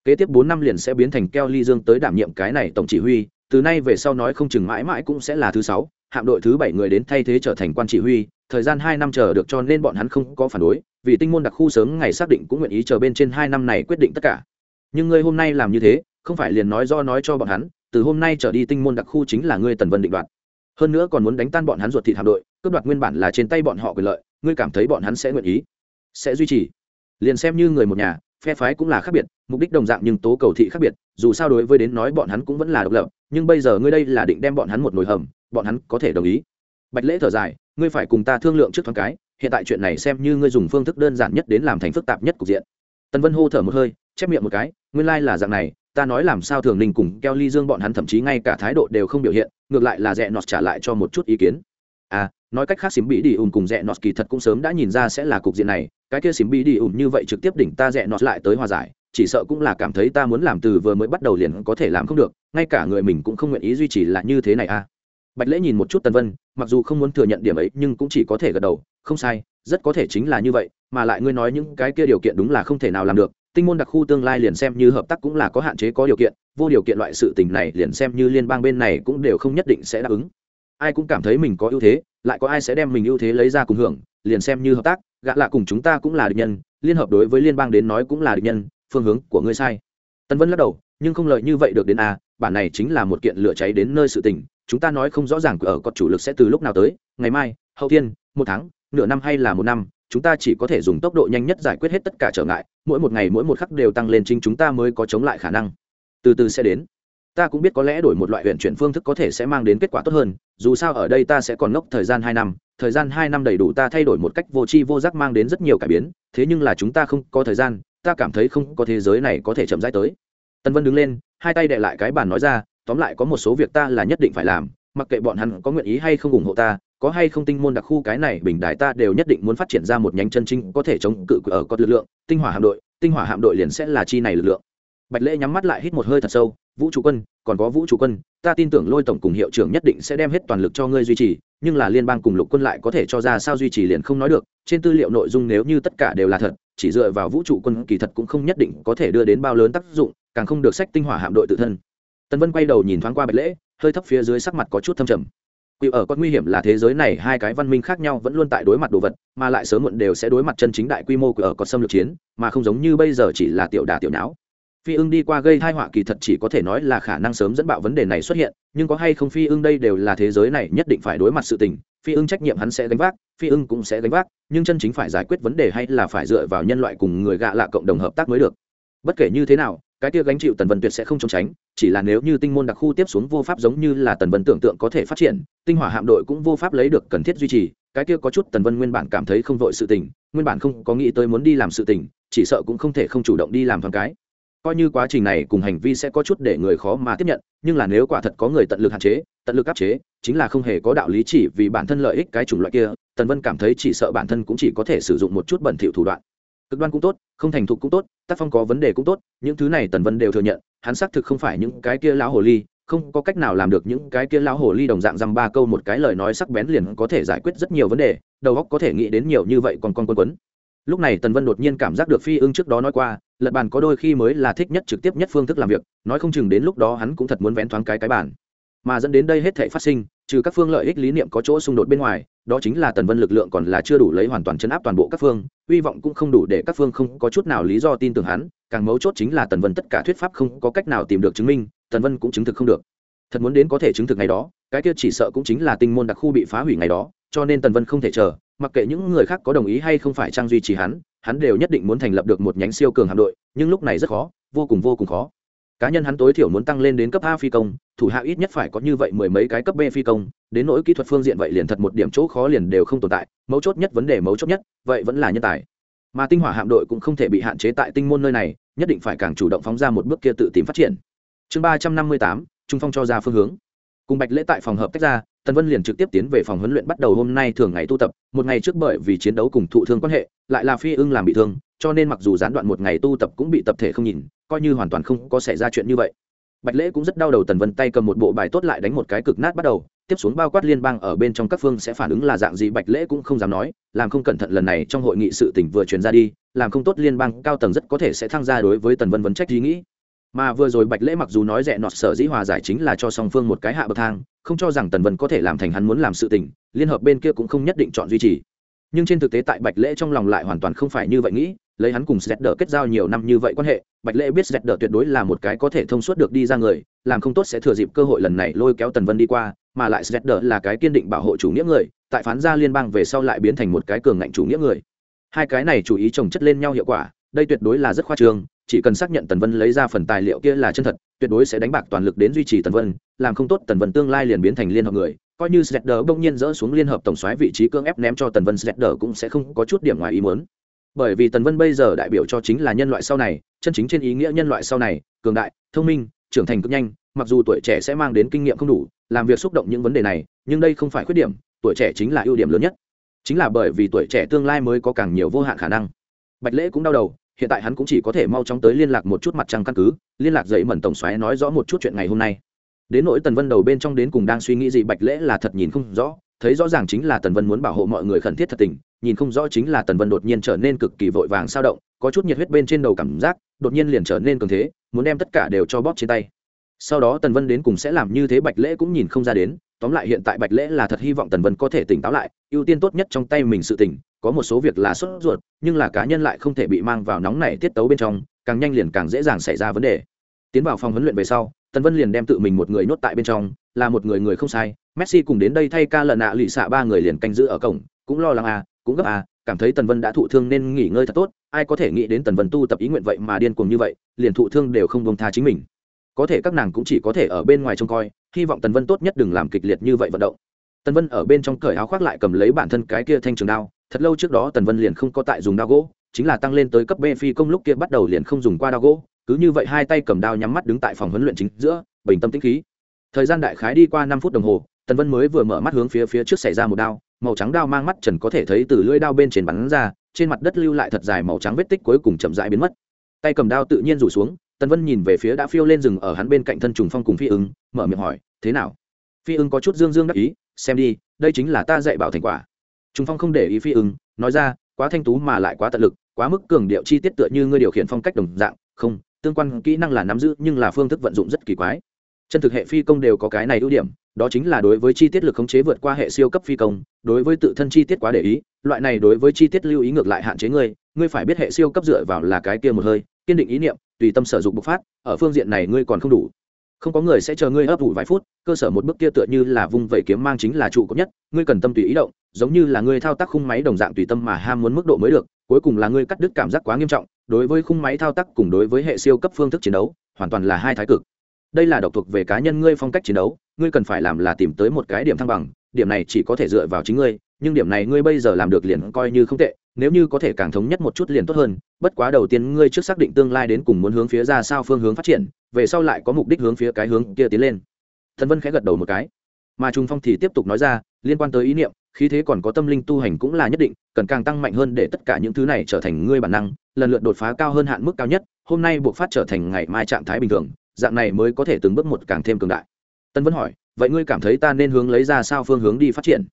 Kế tiếp bốn năm liền sẽ biến thành keo ly dương tới đảm nhiệm cái này tổng chỉ huy, từ nay về sau nói không chừng mãi mãi cũng sẽ là thứ sáu, hạm đội thứ bảy người đến thay thế trở thành quan chỉ huy, thời gian hai năm chờ được cho nên bọn hắn không có phản đối, vì tinh môn đặc khu sớm ngày xác định cũng nguyện ý chờ bên trên hai năm này quyết định tất cả. Nhưng ngươi hôm nay làm như thế, không phải liền nói do nói cho bọn hắn từ hôm nay trở đi tinh môn đặc khu chính là ngươi tần vân định đoạt. Hơn nữa còn muốn đánh tan bọn hắn ruột thịt hạm đội, cướp đoạt nguyên bản là trên tay bọn họ quyền lợi, ngươi cảm thấy bọn hắn sẽ nguyện ý, sẽ duy trì. Liền xem như người một nhà, phe phái cũng là khác biệt, mục đích đồng dạng nhưng tố cầu thị khác biệt, dù sao đối với đến nói bọn hắn cũng vẫn là độc lập, nhưng bây giờ ngươi đây là định đem bọn hắn một nồi hầm, bọn hắn có thể đồng ý. Bạch lễ thở dài, ngươi phải cùng ta thương lượng trước thoáng cái, hiện tại chuyện này xem như ngươi dùng phương thức đơn giản nhất đến làm thành phức tạp nhất cục diện. Tần vân hô thở một hơi, chép miệng một cái, nguyên lai là dạng này ta nói làm sao thường ninh cùng keo ly dương bọn hắn thậm chí ngay cả thái độ đều không biểu hiện, ngược lại là rẽ nọt trả lại cho một chút ý kiến. À nói cách khác xím bị đi ùn cùng rẽ nọt kỳ thật cũng sớm đã nhìn ra sẽ là cục diện này, cái kia xím bị đi ùn như vậy trực tiếp đỉnh ta rẽ nọt lại tới hòa giải, chỉ sợ cũng là cảm thấy ta muốn làm từ vừa mới bắt đầu liền có thể làm không được, ngay cả người mình cũng không nguyện ý duy trì là như thế này à. Bạch lễ nhìn một chút tần vân, mặc dù không muốn thừa nhận điểm ấy, nhưng cũng chỉ có thể gật đầu, không sai, rất có thể chính là như vậy, mà lại ngươi nói những cái kia điều kiện đúng là không thể nào làm được tinh môn đặc khu tương lai liền xem như hợp tác cũng là có hạn chế có điều kiện, vô điều kiện loại sự tình này liền xem như liên bang bên này cũng đều không nhất định sẽ đáp ứng. Ai cũng cảm thấy mình có ưu thế, lại có ai sẽ đem mình ưu thế lấy ra cùng hưởng, liền xem như hợp tác gạ lạ cùng chúng ta cũng là địch nhân, liên hợp đối với liên bang đến nói cũng là địch nhân, phương hướng của ngươi sai. Tân vân lắc đầu, nhưng không lợi như vậy được đến a bản này chính là một kiện lửa cháy đến nơi sự tình, chúng ta nói không rõ ràng ở có chủ lực sẽ từ lúc nào tới, ngày mai, hậu thiên, một tháng, nửa năm hay là một năm chúng ta chỉ có thể dùng tốc độ nhanh nhất giải quyết hết tất cả trở ngại, mỗi một ngày mỗi một khắc đều tăng lên chính chúng ta mới có chống lại khả năng. Từ từ sẽ đến. Ta cũng biết có lẽ đổi một loại huyện chuyển phương thức có thể sẽ mang đến kết quả tốt hơn, dù sao ở đây ta sẽ còn ngốc thời gian hai năm, thời gian hai năm đầy đủ ta thay đổi một cách vô tri vô giác mang đến rất nhiều cải biến, thế nhưng là chúng ta không có thời gian, ta cảm thấy không có thế giới này có thể chậm rãi tới. Tân vân đứng lên, hai tay đệ lại cái bàn nói ra, tóm lại có một số việc ta là nhất định phải làm, mặc kệ bọn hắn có nguyện ý hay không ủng hộ ta có hay không tinh môn đặc khu cái này bình đại ta đều nhất định muốn phát triển ra một nhánh chân chính có thể chống cự ở cột lực lượng, tinh hỏa hạm đội, tinh hỏa hạm đội liền sẽ là chi này lực lượng. Bạch lễ nhắm mắt lại hít một hơi thật sâu, vũ trụ quân, còn có vũ trụ quân, ta tin tưởng lôi tổng cùng hiệu trưởng nhất định sẽ đem hết toàn lực cho ngươi duy trì, nhưng là liên bang cùng lục quân lại có thể cho ra sao duy trì liền không nói được, trên tư liệu nội dung nếu như tất cả đều là thật, chỉ dựa vào vũ trụ quân kỳ thật cũng không nhất định có thể đưa đến bao lớn tác dụng, càng không được sách tinh hỏa hạm đội tự thân. Tần vân quay đầu nhìn thoáng qua bạch lễ, hơi thấp phía dưới sắc mặt có chút thâm trầm quỷ ở con nguy hiểm là thế giới này, hai cái văn minh khác nhau vẫn luôn tại đối mặt đồ vật, mà lại sớm muộn đều sẽ đối mặt chân chính đại quy mô quỷ ở con xâm lược chiến, mà không giống như bây giờ chỉ là tiểu đà tiểu não phi ưng đi qua gây thai họa kỳ thật chỉ có thể nói là khả năng sớm dẫn bạo vấn đề này xuất hiện, nhưng có hay không phi ưng đây đều là thế giới này nhất định phải đối mặt sự tình, phi ưng trách nhiệm hắn sẽ gánh vác, phi ưng cũng sẽ gánh vác, nhưng chân chính phải giải quyết vấn đề hay là phải dựa vào nhân loại cùng người gạ lạ cộng đồng hợp tác mới được. Bất kể như thế nào cái kia gánh chịu tần vân tuyệt sẽ không trốn tránh, chỉ là nếu như tinh môn đặc khu tiếp xuống vô pháp giống như là tần vân tưởng tượng có thể phát triển, tinh hỏa hạm đội cũng vô pháp lấy được cần thiết duy trì, cái kia có chút tần vân nguyên bản cảm thấy không vội sự tình, nguyên bản không có nghĩ tới muốn đi làm sự tình, chỉ sợ cũng không thể không chủ động đi làm thoáng cái. Coi như quá trình này cùng hành vi sẽ có chút để người khó mà tiếp nhận, nhưng là nếu quả thật có người tận lực hạn chế, tận lực áp chế, chính là không hề có đạo lý chỉ vì bản thân lợi ích cái chủng loại kia, tần vân cảm thấy chỉ sợ bản thân cũng chỉ có thể sử dụng một chút bẩn thỉu thủ đoạn cực đoan cũng tốt, không thành thục cũng tốt, tác phong có vấn đề cũng tốt, những thứ này tần vân đều thừa nhận, hắn xác thực không phải những cái kia lão hồ ly, không có cách nào làm được những cái kia lão hồ ly đồng dạng dăm ba câu một cái lời nói sắc bén liền có thể giải quyết rất nhiều vấn đề, đầu óc có thể nghĩ đến nhiều như vậy còn con quân quấn. Lúc này tần vân đột nhiên cảm giác được phi ưng trước đó nói qua, lật bàn có đôi khi mới là thích nhất trực tiếp nhất phương thức làm việc, nói không chừng đến lúc đó hắn cũng thật muốn vén thoáng cái cái bản mà dẫn đến đây hết thể phát sinh trừ các phương lợi ích lý niệm có chỗ xung đột bên ngoài, đó chính là tần vân lực lượng còn là chưa đủ lấy hoàn toàn chấn áp toàn bộ các phương, hy vọng cũng không đủ để các phương không có chút nào lý do tin tưởng hắn, càng mấu chốt chính là tần vân tất cả thuyết pháp không có cách nào tìm được chứng minh, tần vân cũng chứng thực không được. Thật muốn đến có thể chứng thực ngày đó, cái kia chỉ sợ cũng chính là tinh môn đặc khu bị phá hủy ngày đó, cho nên tần vân không thể chờ, mặc kệ những người khác có đồng ý hay không phải trang duy trì hắn hắn đều nhất định muốn thành lập được một nhánh siêu cường hạm đội, nhưng lúc này rất khó, vô cùng vô cùng khó cá nhân hắn tối thiểu muốn tăng lên đến cấp a phi công, thủ hạ ít nhất phải có như vậy mười mấy cái cấp b phi công, đến nỗi kỹ thuật phương diện vậy liền thật một điểm chỗ khó liền đều không tồn tại, mấu chốt nhất vấn đề mấu chốt nhất, vậy vẫn là nhân tài. Mà tinh hỏa hạm đội cũng không thể bị hạn chế tại tinh môn nơi này, nhất định phải càng chủ động phóng ra một bước kia tự tìm phát triển. Chương ba trăm năm mươi tám, trung phong cho ra phương hướng. Cùng bạch lễ tại phòng hợp tách ra, tần vân liền trực tiếp tiến về phòng huấn luyện bắt đầu hôm nay thường ngày tu tập, một ngày trước bởi vì chiến đấu cùng thụ thương quan hệ, lại là phi ưng làm bị thương, cho nên mặc dù gián đoạn một ngày tu tập cũng bị tập thể không nhìn coi như hoàn toàn không có xảy ra chuyện như vậy. Bạch lễ cũng rất đau đầu tần vân tay cầm một bộ bài tốt lại đánh một cái cực nát bắt đầu, tiếp xuống bao quát liên bang ở bên trong các phương sẽ phản ứng là dạng gì bạch lễ cũng không dám nói, làm không cẩn thận lần này trong hội nghị sự tỉnh vừa truyền ra đi, làm không tốt liên bang cao tầng rất có thể sẽ tham gia đối với tần vân vấn trách ý nghĩ. Mà vừa rồi bạch lễ mặc dù nói rẻ nọt sở dĩ hòa giải chính là cho song phương một cái hạ bậc thang, không cho rằng tần vân có thể làm thành hắn muốn làm sự tình, liên hợp bên kia cũng không nhất định chọn duy trì nhưng trên thực tế tại bạch lễ trong lòng lại hoàn toàn không phải như vậy nghĩ lấy hắn cùng sẹt đờ kết giao nhiều năm như vậy quan hệ, Bạch Lễ biết sẹt đờ tuyệt đối là một cái có thể thông suốt được đi ra người, làm không tốt sẽ thừa dịp cơ hội lần này lôi kéo Tần Vân đi qua, mà lại sẹt đờ là cái kiên định bảo hộ chủ nghĩa người, tại phán gia liên bang về sau lại biến thành một cái cường ngạnh chủ nghĩa người. Hai cái này chủ ý chồng chất lên nhau hiệu quả, đây tuyệt đối là rất khoa trương, chỉ cần xác nhận Tần Vân lấy ra phần tài liệu kia là chân thật, tuyệt đối sẽ đánh bạc toàn lực đến duy trì Tần Vân, làm không tốt Tần Vân tương lai liền biến thành liên hợp người, coi như Zedder bỗng nhiên rỡ xuống liên hợp tổng soái vị trí cưỡng ép ném cho Tần Vân, Zedder cũng sẽ không có chút điểm ngoài ý muốn. Bởi vì tần vân bây giờ đại biểu cho chính là nhân loại sau này, chân chính trên ý nghĩa nhân loại sau này, cường đại, thông minh, trưởng thành cực nhanh, mặc dù tuổi trẻ sẽ mang đến kinh nghiệm không đủ, làm việc xúc động những vấn đề này, nhưng đây không phải khuyết điểm, tuổi trẻ chính là ưu điểm lớn nhất. Chính là bởi vì tuổi trẻ tương lai mới có càng nhiều vô hạn khả năng. Bạch lễ cũng đau đầu, hiện tại hắn cũng chỉ có thể mau chóng tới liên lạc một chút mặt trăng căn cứ, liên lạc dậy mẩn tổng xoáy nói rõ một chút chuyện ngày hôm nay đến nỗi tần vân đầu bên trong đến cùng đang suy nghĩ gì, bạch lễ là thật nhìn không rõ, thấy rõ ràng chính là tần vân muốn bảo hộ mọi người khẩn thiết thật tình, nhìn không rõ chính là tần vân đột nhiên trở nên cực kỳ vội vàng sao động, có chút nhiệt huyết bên trên đầu cảm giác, đột nhiên liền trở nên cường thế, muốn đem tất cả đều cho bóp trên tay. Sau đó tần vân đến cùng sẽ làm như thế, bạch lễ cũng nhìn không ra đến, tóm lại hiện tại bạch lễ là thật hy vọng tần vân có thể tỉnh táo lại, ưu tiên tốt nhất trong tay mình sự tỉnh, có một số việc là sốt ruột, nhưng là cá nhân lại không thể bị mang vào nóng này tiết tấu bên trong, càng nhanh liền càng dễ dàng xảy ra vấn đề. Tiến vào phòng huấn luyện về sau tần vân liền đem tự mình một người nhốt tại bên trong, là một người người không sai. Messi cùng đến đây thay ca lần nạ lụy xạ ba người liền canh giữ ở cổng, cũng lo lắng à cũng gấp à cảm thấy tần vân đã thụ thương nên nghỉ ngơi thật tốt. Ai có thể nghĩ đến tần vân tu tập ý nguyện vậy mà điên cuồng như vậy, liền thụ thương đều không bông tha chính mình. Có thể các nàng cũng chỉ có thể ở bên ngoài trông coi, hy vọng tần vân tốt nhất đừng làm kịch liệt như vậy vận động. Tần vân ở bên trong cởi áo khoác lại cầm lấy bản thân cái kia thanh trường đao, thật lâu trước đó tần vân liền không có tại dùng đao gỗ, chính là tăng lên tới cấp b phi công lúc kia bắt đầu liền không dùng qua đao gỗ cứ như vậy hai tay cầm đao nhắm mắt đứng tại phòng huấn luyện chính giữa, bình tâm tĩnh khí. Thời gian đại khái đi qua năm phút đồng hồ, tần vân mới vừa mở mắt hướng phía phía trước xảy ra một đao, màu trắng đao mang mắt trần có thể thấy từ lưỡi đao bên trên bắn ra, trên mặt đất lưu lại thật dài màu trắng vết tích cuối cùng chậm rãi biến mất. Tay cầm đao tự nhiên rủ xuống, tần vân nhìn về phía đã phiêu lên rừng ở hắn bên cạnh thân trùng phong cùng phi ứng mở miệng hỏi, thế nào? Phi ứng có chút dương dương đắc ý, xem đi, đây chính là ta dạy bảo thành quả. Trùng phong không để ý phi ứng nói ra, quá thanh tú mà lại quá tận lực, quá mức cường điệu chi tiết tựa như ngươi điều khiển phong cách đồng dạng, không tương quan kỹ năng là nắm giữ, nhưng là phương thức vận dụng rất kỳ quái. Chân thực hệ phi công đều có cái này ưu điểm, đó chính là đối với chi tiết lực khống chế vượt qua hệ siêu cấp phi công, đối với tự thân chi tiết quá để ý, loại này đối với chi tiết lưu ý ngược lại hạn chế ngươi ngươi phải biết hệ siêu cấp dựa vào là cái kia một hơi, kiên định ý niệm, tùy tâm sử dụng bộc phát, ở phương diện này ngươi còn không đủ. Không có người sẽ chờ ngươi ấp ủ vài phút, cơ sở một bước kia tựa như là vung vẩy kiếm mang chính là trụ cấp nhất, ngươi cần tâm tùy ý động giống như là ngươi thao tác khung máy đồng dạng tùy tâm mà ham muốn mức độ mới được, cuối cùng là ngươi cắt đứt cảm giác quá nghiêm trọng, đối với khung máy thao tác cùng đối với hệ siêu cấp phương thức chiến đấu, hoàn toàn là hai thái cực. Đây là độc thuộc về cá nhân ngươi phong cách chiến đấu, ngươi cần phải làm là tìm tới một cái điểm thăng bằng, điểm này chỉ có thể dựa vào chính ngươi, nhưng điểm này ngươi bây giờ làm được liền coi như không tệ, nếu như có thể càng thống nhất một chút liền tốt hơn, bất quá đầu tiên ngươi trước xác định tương lai đến cùng muốn hướng phía ra sao phương hướng phát triển, về sau lại có mục đích hướng phía cái hướng kia tiến lên. Thần vân khẽ gật đầu một cái. Mà trung phong thì tiếp tục nói ra, liên quan tới ý niệm khí thế còn có tâm linh tu hành cũng là nhất định, cần càng tăng mạnh hơn để tất cả những thứ này trở thành ngươi bản năng, lần lượt đột phá cao hơn hạn mức cao nhất, hôm nay buộc phát trở thành ngày mai trạng thái bình thường, dạng này mới có thể từng bước một càng thêm cường đại. Tân vẫn hỏi, vậy ngươi cảm thấy ta nên hướng lấy ra sao phương hướng đi phát triển?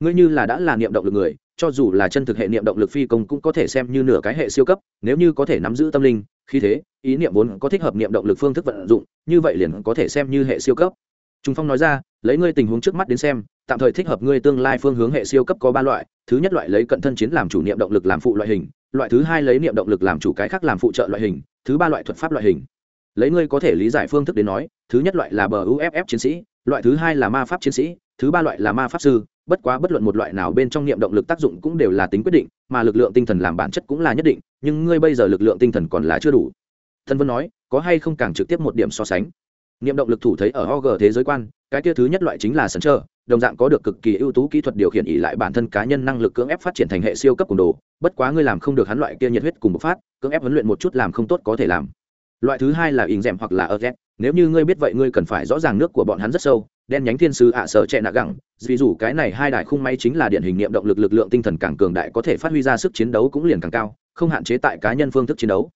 Ngươi như là đã là niệm động lực người, cho dù là chân thực hệ niệm động lực phi công cũng có thể xem như nửa cái hệ siêu cấp, nếu như có thể nắm giữ tâm linh, khí thế, ý niệm vốn có thích hợp niệm động lực phương thức vận dụng, như vậy liền có thể xem như hệ siêu cấp. Trung phong nói ra, lấy ngươi tình huống trước mắt đến xem tạm thời thích hợp ngươi tương lai phương hướng hệ siêu cấp có ba loại, thứ nhất loại lấy cận thân chiến làm chủ niệm động lực làm phụ loại hình, loại thứ hai lấy niệm động lực làm chủ cái khác làm phụ trợ loại hình, thứ ba loại thuật pháp loại hình. Lấy ngươi có thể lý giải phương thức đến nói, thứ nhất loại là bờ uff chiến sĩ, loại thứ hai là ma pháp chiến sĩ, thứ ba loại là ma pháp sư, bất quá bất luận một loại nào bên trong niệm động lực tác dụng cũng đều là tính quyết định, mà lực lượng tinh thần làm bản chất cũng là nhất định, nhưng ngươi bây giờ lực lượng tinh thần còn là chưa đủ. Thân vân nói, có hay không càng trực tiếp một điểm so sánh? Niệm động lực thủ thấy ở og thế giới quan, cái kia thứ nhất loại chính là sân trơ đồng dạng có được cực kỳ ưu tú kỹ thuật điều khiển ỉ lại bản thân cá nhân năng lực cưỡng ép phát triển thành hệ siêu cấp cùng đồ. Bất quá ngươi làm không được hắn loại kia nhiệt huyết cùng bộc phát, cưỡng ép huấn luyện một chút làm không tốt có thể làm. Loại thứ hai là ỉng rèm hoặc là ơ ghét nếu như ngươi biết vậy ngươi cần phải rõ ràng nước của bọn hắn rất sâu, đen nhánh thiên sứ ạ à sợ trẻ nạ gẳng. Ví dụ cái này hai đại khung máy chính là điển hình niệm động lực lực lượng tinh thần càng cường đại có thể phát huy ra sức chiến đấu cũng liền càng cao, không hạn chế tại cá nhân phương thức chiến đấu.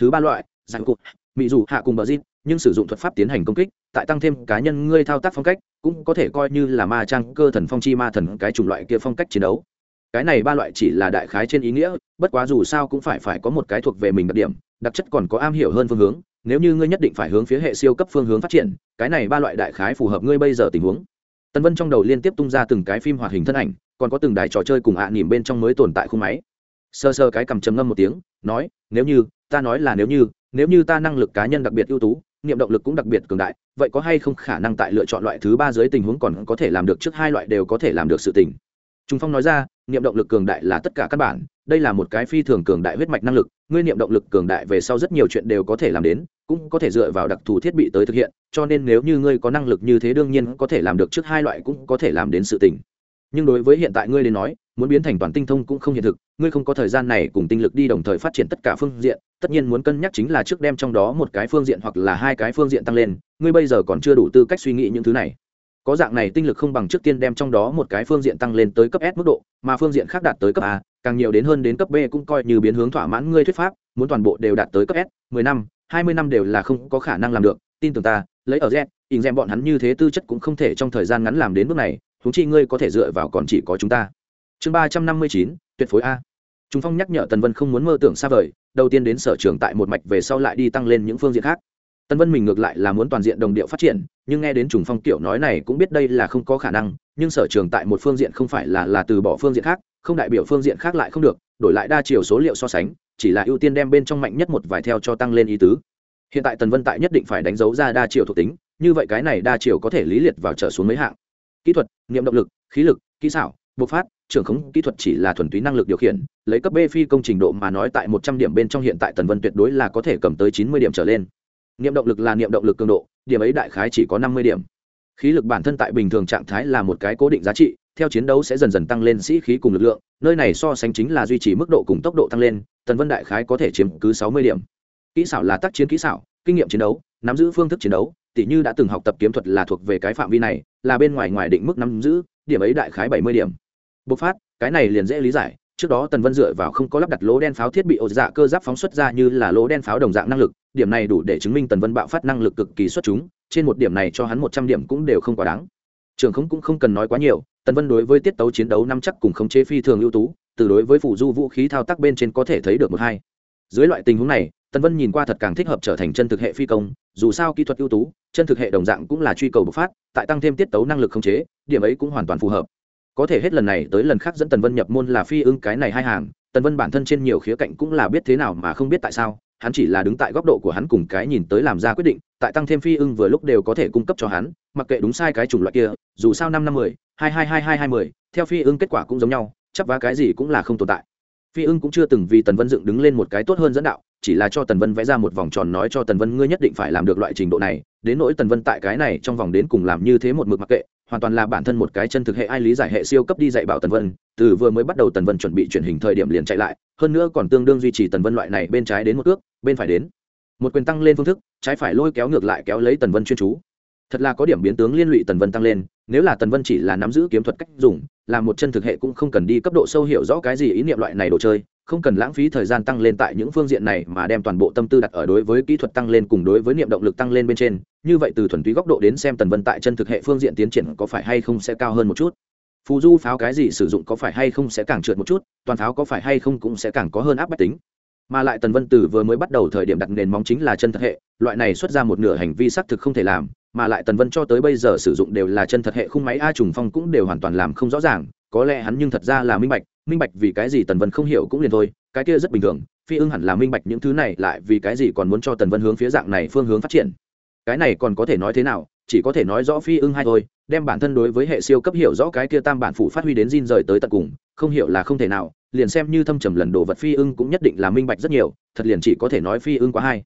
Thứ ba loại dạng cụt mỹ dù hạ cùng bờ diệt nhưng sử dụng thuật pháp tiến hành công kích tại tăng thêm cá nhân ngươi thao tác phong cách, cũng có thể coi như là ma trang cơ thần phong chi ma thần cái chủng loại kia phong cách chiến đấu. Cái này ba loại chỉ là đại khái trên ý nghĩa, bất quá dù sao cũng phải phải có một cái thuộc về mình đặc điểm, đặc chất còn có am hiểu hơn phương hướng, nếu như ngươi nhất định phải hướng phía hệ siêu cấp phương hướng phát triển, cái này ba loại đại khái phù hợp ngươi bây giờ tình huống. Tân vân trong đầu liên tiếp tung ra từng cái phim hoạt hình thân ảnh, còn có từng đài trò chơi cùng ạ à nỉm bên trong mới tồn tại khung máy. Sơ sơ cái cầm chấm ngâm một tiếng, nói, nếu như, ta nói là nếu như nếu như ta năng lực cá nhân đặc biệt ưu tú niệm động lực cũng đặc biệt cường đại, vậy có hay không khả năng tại lựa chọn loại thứ ba dưới tình huống còn có thể làm được trước hai loại đều có thể làm được sự tình. Trung phong nói ra, niệm động lực cường đại là tất cả các bản, đây là một cái phi thường cường đại huyết mạch năng lực, ngươi niệm động lực cường đại về sau rất nhiều chuyện đều có thể làm đến, cũng có thể dựa vào đặc thù thiết bị tới thực hiện, cho nên nếu như ngươi có năng lực như thế đương nhiên có thể làm được trước hai loại cũng có thể làm đến sự tình. Nhưng đối với hiện tại ngươi đến nói muốn biến thành toàn tinh thông cũng không hiện thực, ngươi không có thời gian này cùng tinh lực đi đồng thời phát triển tất cả phương diện, tất nhiên muốn cân nhắc chính là trước đem trong đó một cái phương diện hoặc là hai cái phương diện tăng lên, ngươi bây giờ còn chưa đủ tư cách suy nghĩ những thứ này. Có dạng này tinh lực không bằng trước tiên đem trong đó một cái phương diện tăng lên tới cấp s mức độ, mà phương diện khác đạt tới cấp a, càng nhiều đến hơn đến cấp b cũng coi như biến hướng thỏa mãn ngươi thuyết pháp, muốn toàn bộ đều đạt tới cấp s, mười năm, hai mươi năm đều là không có khả năng làm được, tin tưởng ta, lấy ở z in xem bọn hắn như thế tư chất cũng không thể trong thời gian ngắn làm đến bước này thú chi ngươi có thể dựa vào còn chỉ có chúng ta chương ba trăm năm mươi chín, tuyệt phối a. Chúng phong nhắc nhở tần vân không muốn mơ tưởng xa vời, đầu tiên đến sở trường tại một mạch về sau lại đi tăng lên những phương diện khác. Tân vân mình ngược lại là muốn toàn diện đồng điệu phát triển, nhưng nghe đến trùng phong kiểu nói này cũng biết đây là không có khả năng, nhưng sở trường tại một phương diện không phải là là từ bỏ phương diện khác, không đại biểu phương diện khác lại không được, đổi lại đa chiều số liệu so sánh, chỉ là ưu tiên đem bên trong mạnh nhất một vài theo cho tăng lên ý tứ. Hiện tại tần vân tại nhất định phải đánh dấu ra đa chiều thuộc tính, như vậy cái này đa chiều có thể lý liệt vào trở xuống mấy hạng. Kỹ thuật, niệm động lực, khí lực, kỹ xảo, bộc phát trưởng khống kỹ thuật chỉ là thuần túy năng lực điều khiển, lấy cấp b phi công trình độ mà nói tại một trăm điểm bên trong hiện tại tần vân tuyệt đối là có thể cầm tới chín mươi điểm trở lên. Niệm động lực là niệm động lực cường độ, điểm ấy đại khái chỉ có năm mươi điểm. Khí lực bản thân tại bình thường trạng thái là một cái cố định giá trị, theo chiến đấu sẽ dần dần tăng lên sĩ khí cùng lực lượng, nơi này so sánh chính là duy trì mức độ cùng tốc độ tăng lên, tần vân đại khái có thể chiếm cứ sáu mươi điểm. Kỹ xảo là tác chiến kỹ xảo, kinh nghiệm chiến đấu, nắm giữ phương thức chiến đấu tỷ như đã từng học tập kiếm thuật là thuộc về cái phạm vi này, là bên ngoài ngoài định mức nắm giữ, điểm ấy đại khái bảy mươi điểm bộc phát, cái này liền dễ lý giải, trước đó tần vân dựa vào không có lắp đặt lỗ đen pháo thiết bị ô dạ cơ giáp phóng xuất ra như là lỗ đen pháo đồng dạng năng lực, điểm này đủ để chứng minh tần vân bạo phát năng lực cực kỳ xuất chúng, trên một điểm này cho hắn một trăm điểm cũng đều không quá đáng. Trường không cũng không cần nói quá nhiều, tần vân đối với tiết tấu chiến đấu năm chắc cùng khống chế phi thường ưu tú, từ đối với phủ du vũ khí thao tác bên trên có thể thấy được một hai. Dưới loại tình huống này, tần vân nhìn qua thật càng thích hợp trở thành chân thực hệ phi công, dù sao kỹ thuật ưu tú, chân thực hệ đồng dạng cũng là truy cầu bộc phát, tại tăng thêm tiết tấu năng lực khống chế, điểm ấy cũng hoàn toàn phù hợp có thể hết lần này tới lần khác dẫn tần vân nhập môn là phi ưng cái này hai hàng, tần vân bản thân trên nhiều khía cạnh cũng là biết thế nào mà không biết tại sao, hắn chỉ là đứng tại góc độ của hắn cùng cái nhìn tới làm ra quyết định, tại tăng thêm phi ưng vừa lúc đều có thể cung cấp cho hắn, mặc kệ đúng sai cái chủng loại kia, dù sao năm năm mười, hai hai hai hai hai mười, theo phi ưng kết quả cũng giống nhau, chắc vá cái gì cũng là không tồn tại. Phi ưng cũng chưa từng vì tần vân dựng đứng lên một cái tốt hơn dẫn đạo, chỉ là cho tần vân vẽ ra một vòng tròn nói cho tần vân ngươi nhất định phải làm được loại trình độ này, đến nỗi tần vân tại cái này trong vòng đến cùng làm như thế một mực mặc kệ hoàn toàn là bản thân một cái chân thực hệ ai lý giải hệ siêu cấp đi dạy bảo tần vân, từ vừa mới bắt đầu tần vân chuẩn bị chuyển hình thời điểm liền chạy lại, hơn nữa còn tương đương duy trì tần vân loại này bên trái đến một ước bên phải đến. Một quyền tăng lên phương thức, trái phải lôi kéo ngược lại kéo lấy tần vân chuyên chú. Thật là có điểm biến tướng liên lụy tần vân tăng lên, nếu là tần vân chỉ là nắm giữ kiếm thuật cách dùng, là một chân thực hệ cũng không cần đi cấp độ sâu hiểu rõ cái gì ý niệm loại này đồ chơi không cần lãng phí thời gian tăng lên tại những phương diện này mà đem toàn bộ tâm tư đặt ở đối với kỹ thuật tăng lên cùng đối với niệm động lực tăng lên bên trên. Như vậy từ thuần túy góc độ đến xem tần vân tại chân thực hệ phương diện tiến triển có phải hay không sẽ cao hơn một chút? Phù du pháo cái gì sử dụng có phải hay không sẽ càng trượt một chút, toàn pháo có phải hay không cũng sẽ càng có hơn áp bách tính. Mà lại tần vân từ vừa mới bắt đầu thời điểm đặt nền móng chính là chân thật hệ, loại này xuất ra một nửa hành vi xác thực không thể làm, mà lại tần vân cho tới bây giờ sử dụng đều là chân thật hệ khung máy a trùng phong cũng đều hoàn toàn làm không rõ ràng có lẽ hắn nhưng thật ra là minh bạch minh bạch vì cái gì tần vân không hiểu cũng liền thôi, cái kia rất bình thường, phi ưng hẳn là minh bạch những thứ này lại vì cái gì còn muốn cho tần vân hướng phía dạng này phương hướng phát triển. Cái này còn có thể nói thế nào, chỉ có thể nói rõ phi ưng hay thôi, đem bản thân đối với hệ siêu cấp hiểu rõ cái kia tam bản phủ phát huy đến Jin rời tới tận cùng, không hiểu là không thể nào, liền xem như thâm trầm lần đồ vật phi ưng cũng nhất định là minh bạch rất nhiều, thật liền chỉ có thể nói phi ưng quá hay.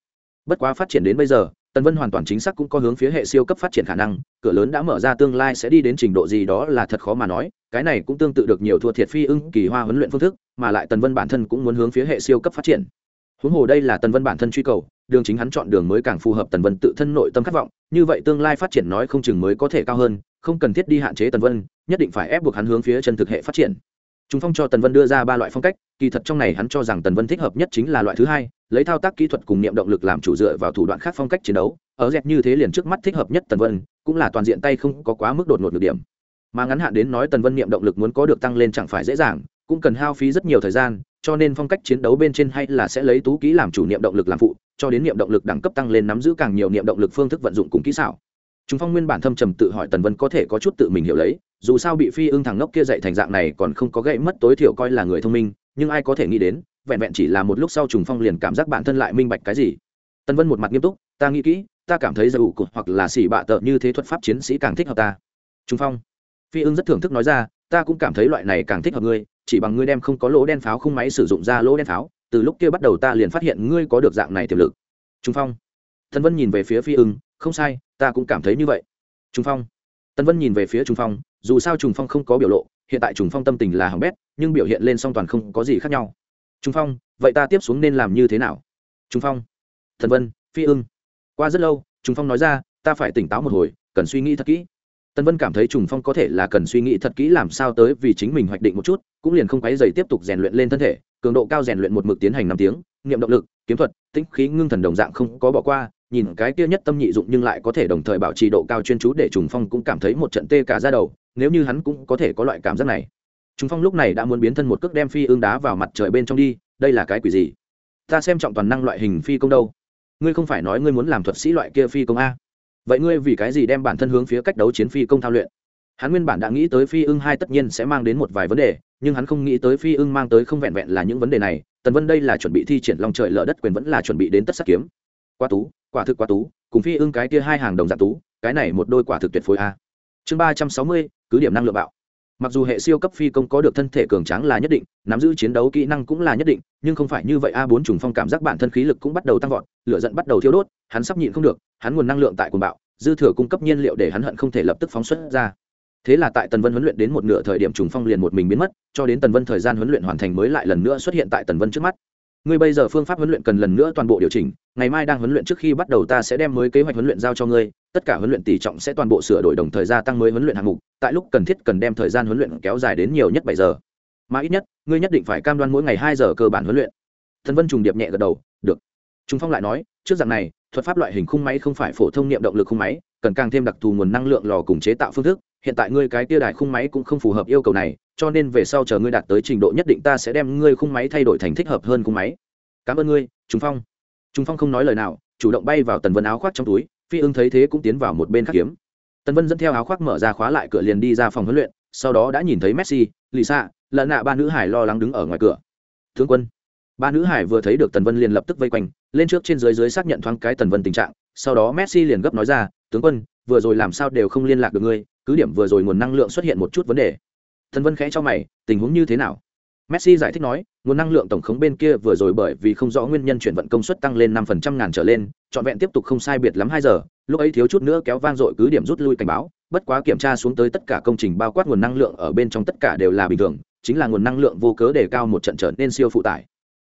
Bất quá phát triển đến bây giờ tần vân hoàn toàn chính xác cũng có hướng phía hệ siêu cấp phát triển khả năng, cửa lớn đã mở ra tương lai sẽ đi đến trình độ gì đó là thật khó mà nói, cái này cũng tương tự được nhiều thua thiệt phi ưng kỳ hoa huấn luyện phương thức, mà lại tần vân bản thân cũng muốn hướng phía hệ siêu cấp phát triển. Huống hồ đây là tần vân bản thân truy cầu, đường chính hắn chọn đường mới càng phù hợp tần vân tự thân nội tâm khát vọng, như vậy tương lai phát triển nói không chừng mới có thể cao hơn, không cần thiết đi hạn chế tần vân, nhất định phải ép buộc hắn hướng phía chân thực hệ phát triển. Trung Phong cho Tần Vân đưa ra ba loại phong cách, kỳ thật trong này hắn cho rằng Tần Vân thích hợp nhất chính là loại thứ hai, lấy thao tác kỹ thuật cùng niệm động lực làm chủ dựa vào thủ đoạn khác phong cách chiến đấu, ở dẹp như thế liền trước mắt thích hợp nhất tần vân cũng là toàn diện tay không có quá mức đột ngột được điểm. Mà ngắn hạn đến nói tần vân niệm động lực muốn có được tăng lên chẳng phải dễ dàng cũng cần hao phí rất nhiều thời gian cho nên phong cách chiến đấu bên trên hay là sẽ lấy tú kỹ làm chủ niệm động lực làm phụ cho đến niệm động lực đẳng cấp tăng lên nắm giữ càng nhiều niệm động lực phương thức vận dụng cùng kỹ xảo. Trùng phong nguyên bản thâm trầm tự hỏi tần vân có thể có chút tự mình hiểu lấy, dù sao bị phi ưng thằng ngốc kia dạy thành dạng này còn không có gậy mất tối thiểu coi là người thông minh, nhưng ai có thể nghĩ đến, vẹn vẹn chỉ là một lúc sau trùng phong liền cảm giác bản thân lại minh bạch cái gì. Tần vân một mặt nghiêm túc, ta nghĩ kỹ, ta cảm thấy dù ủ hoặc là xỉ bạ tợ như thế thuật pháp chiến sĩ càng thích hợp ta. Trùng phong, phi ưng rất thưởng thức nói ra, ta cũng cảm thấy loại này càng thích hợp ngươi, chỉ bằng ngươi đem không có lỗ đen pháo không máy sử dụng ra lỗ đen pháo, từ lúc kia bắt đầu ta liền phát hiện ngươi có được dạng này tiềm lực. Trùng phong, Tần vân nhìn về phía phi ưng, không sai ta cũng cảm thấy như vậy. Trung phong. Tân vân nhìn về phía trung phong, dù sao trùng phong không có biểu lộ, hiện tại trùng phong tâm tình là hỏng bét, nhưng biểu hiện lên song toàn không có gì khác nhau. Trung phong, vậy ta tiếp xuống nên làm như thế nào? Trung phong. Thần vân, phi ưng. Qua rất lâu, trùng phong nói ra, ta phải tỉnh táo một hồi, cần suy nghĩ thật kỹ. Tân vân cảm thấy trùng phong có thể là cần suy nghĩ thật kỹ làm sao tới vì chính mình hoạch định một chút, cũng liền không quấy dày tiếp tục rèn luyện lên thân thể, cường độ cao rèn luyện một mực tiến hành năm tiếng nghiệm động lực, kiếm thuật, tĩnh khí ngưng thần đồng dạng không có bỏ qua nhìn cái kia nhất tâm nhị dụng nhưng lại có thể đồng thời bảo trì độ cao chuyên chú để trùng phong cũng cảm thấy một trận tê cả ra đầu, nếu như hắn cũng có thể có loại cảm giác này. Trùng phong lúc này đã muốn biến thân một cước đem phi ương đá vào mặt trời bên trong đi, đây là cái quỷ gì? Ta xem trọng toàn năng loại hình phi công đâu. Ngươi không phải nói ngươi muốn làm thuật sĩ loại kia phi công a. Vậy ngươi vì cái gì đem bản thân hướng phía cách đấu chiến phi công thao luyện? Hắn nguyên bản đã nghĩ tới phi ưng hai tất nhiên sẽ mang đến một vài vấn đề, nhưng hắn không nghĩ tới phi ưng mang tới không vẹn vẹn là những vấn đề này. Tần vân đây là chuẩn bị thi triển lòng trời lở đất quyền vẫn là chuẩn bị đến tất sắc kiếm quá tú, quả thực quá tú, cùng phi ưng cái kia hai hàng đồng dạng tú, cái này một đôi quả thực tuyệt phối a. Chương ba trăm sáu mươi, cứ điểm năng lượng bạo. Mặc dù hệ siêu cấp phi công có được thân thể cường tráng là nhất định, nắm giữ chiến đấu kỹ năng cũng là nhất định, nhưng không phải như vậy a, bốn trùng phong cảm giác bản thân khí lực cũng bắt đầu tăng vọt, lửa giận bắt đầu thiêu đốt, hắn sắp nhịn không được, hắn nguồn năng lượng tại cuồng bạo, dư thừa cung cấp nhiên liệu để hắn hận không thể lập tức phóng xuất ra. Thế là tại tần vân huấn luyện đến một nửa thời điểm trùng phong liền một mình biến mất, cho đến tần vân thời gian huấn luyện hoàn thành mới lại lần nữa xuất hiện tại tần vân trước mắt ngươi bây giờ phương pháp huấn luyện cần lần nữa toàn bộ điều chỉnh, ngày mai đang huấn luyện trước khi bắt đầu ta sẽ đem mới kế hoạch huấn luyện giao cho ngươi, tất cả huấn luyện tỷ trọng sẽ toàn bộ sửa đổi đồng thời gia tăng mới huấn luyện hạng mục, tại lúc cần thiết cần đem thời gian huấn luyện kéo dài đến nhiều nhất bảy giờ. Mà ít nhất, ngươi nhất định phải cam đoan mỗi ngày hai giờ cơ bản huấn luyện. Thần vân trùng điệp nhẹ gật đầu, được. Trung phong lại nói, trước dạng này, thuật pháp loại hình khung máy không phải phổ thông niệm động lực khung máy, cần càng thêm đặc thù nguồn năng lượng lò cùng chế tạo phương thức hiện tại ngươi cái tia đài khung máy cũng không phù hợp yêu cầu này, cho nên về sau chờ ngươi đạt tới trình độ nhất định ta sẽ đem ngươi khung máy thay đổi thành thích hợp hơn khung máy. Cảm ơn ngươi trung phong. Trung phong không nói lời nào, chủ động bay vào tần vân áo khoác trong túi, phi ưng thấy thế cũng tiến vào một bên khắc kiếm. Tần vân dẫn theo áo khoác mở ra khóa lại cửa liền đi ra phòng huấn luyện, sau đó đã nhìn thấy messi, lisa lợn nạ ba nữ hải lo lắng đứng ở ngoài cửa. Tướng quân. Ba nữ hải vừa thấy được tần vân liền lập tức vây quanh, lên trước trên dưới dưới xác nhận thoáng cái tần vân tình trạng, sau đó messi liền gấp nói ra, tướng quân, vừa rồi làm sao đều không liên lạc được ngươi cứ điểm vừa rồi nguồn năng lượng xuất hiện một chút vấn đề. Thần vân khẽ cho mày, tình huống như thế nào? Messi giải thích nói, nguồn năng lượng tổng khống bên kia vừa rồi bởi vì không rõ nguyên nhân chuyển vận công suất tăng lên năm phần trăm ngàn trở lên, trọn vẹn tiếp tục không sai biệt lắm hai giờ, lúc ấy thiếu chút nữa kéo vang dội cứ điểm rút lui cảnh báo, bất quá kiểm tra xuống tới tất cả công trình bao quát nguồn năng lượng ở bên trong tất cả đều là bình thường, chính là nguồn năng lượng vô cớ đề cao một trận trở nên siêu phụ tải.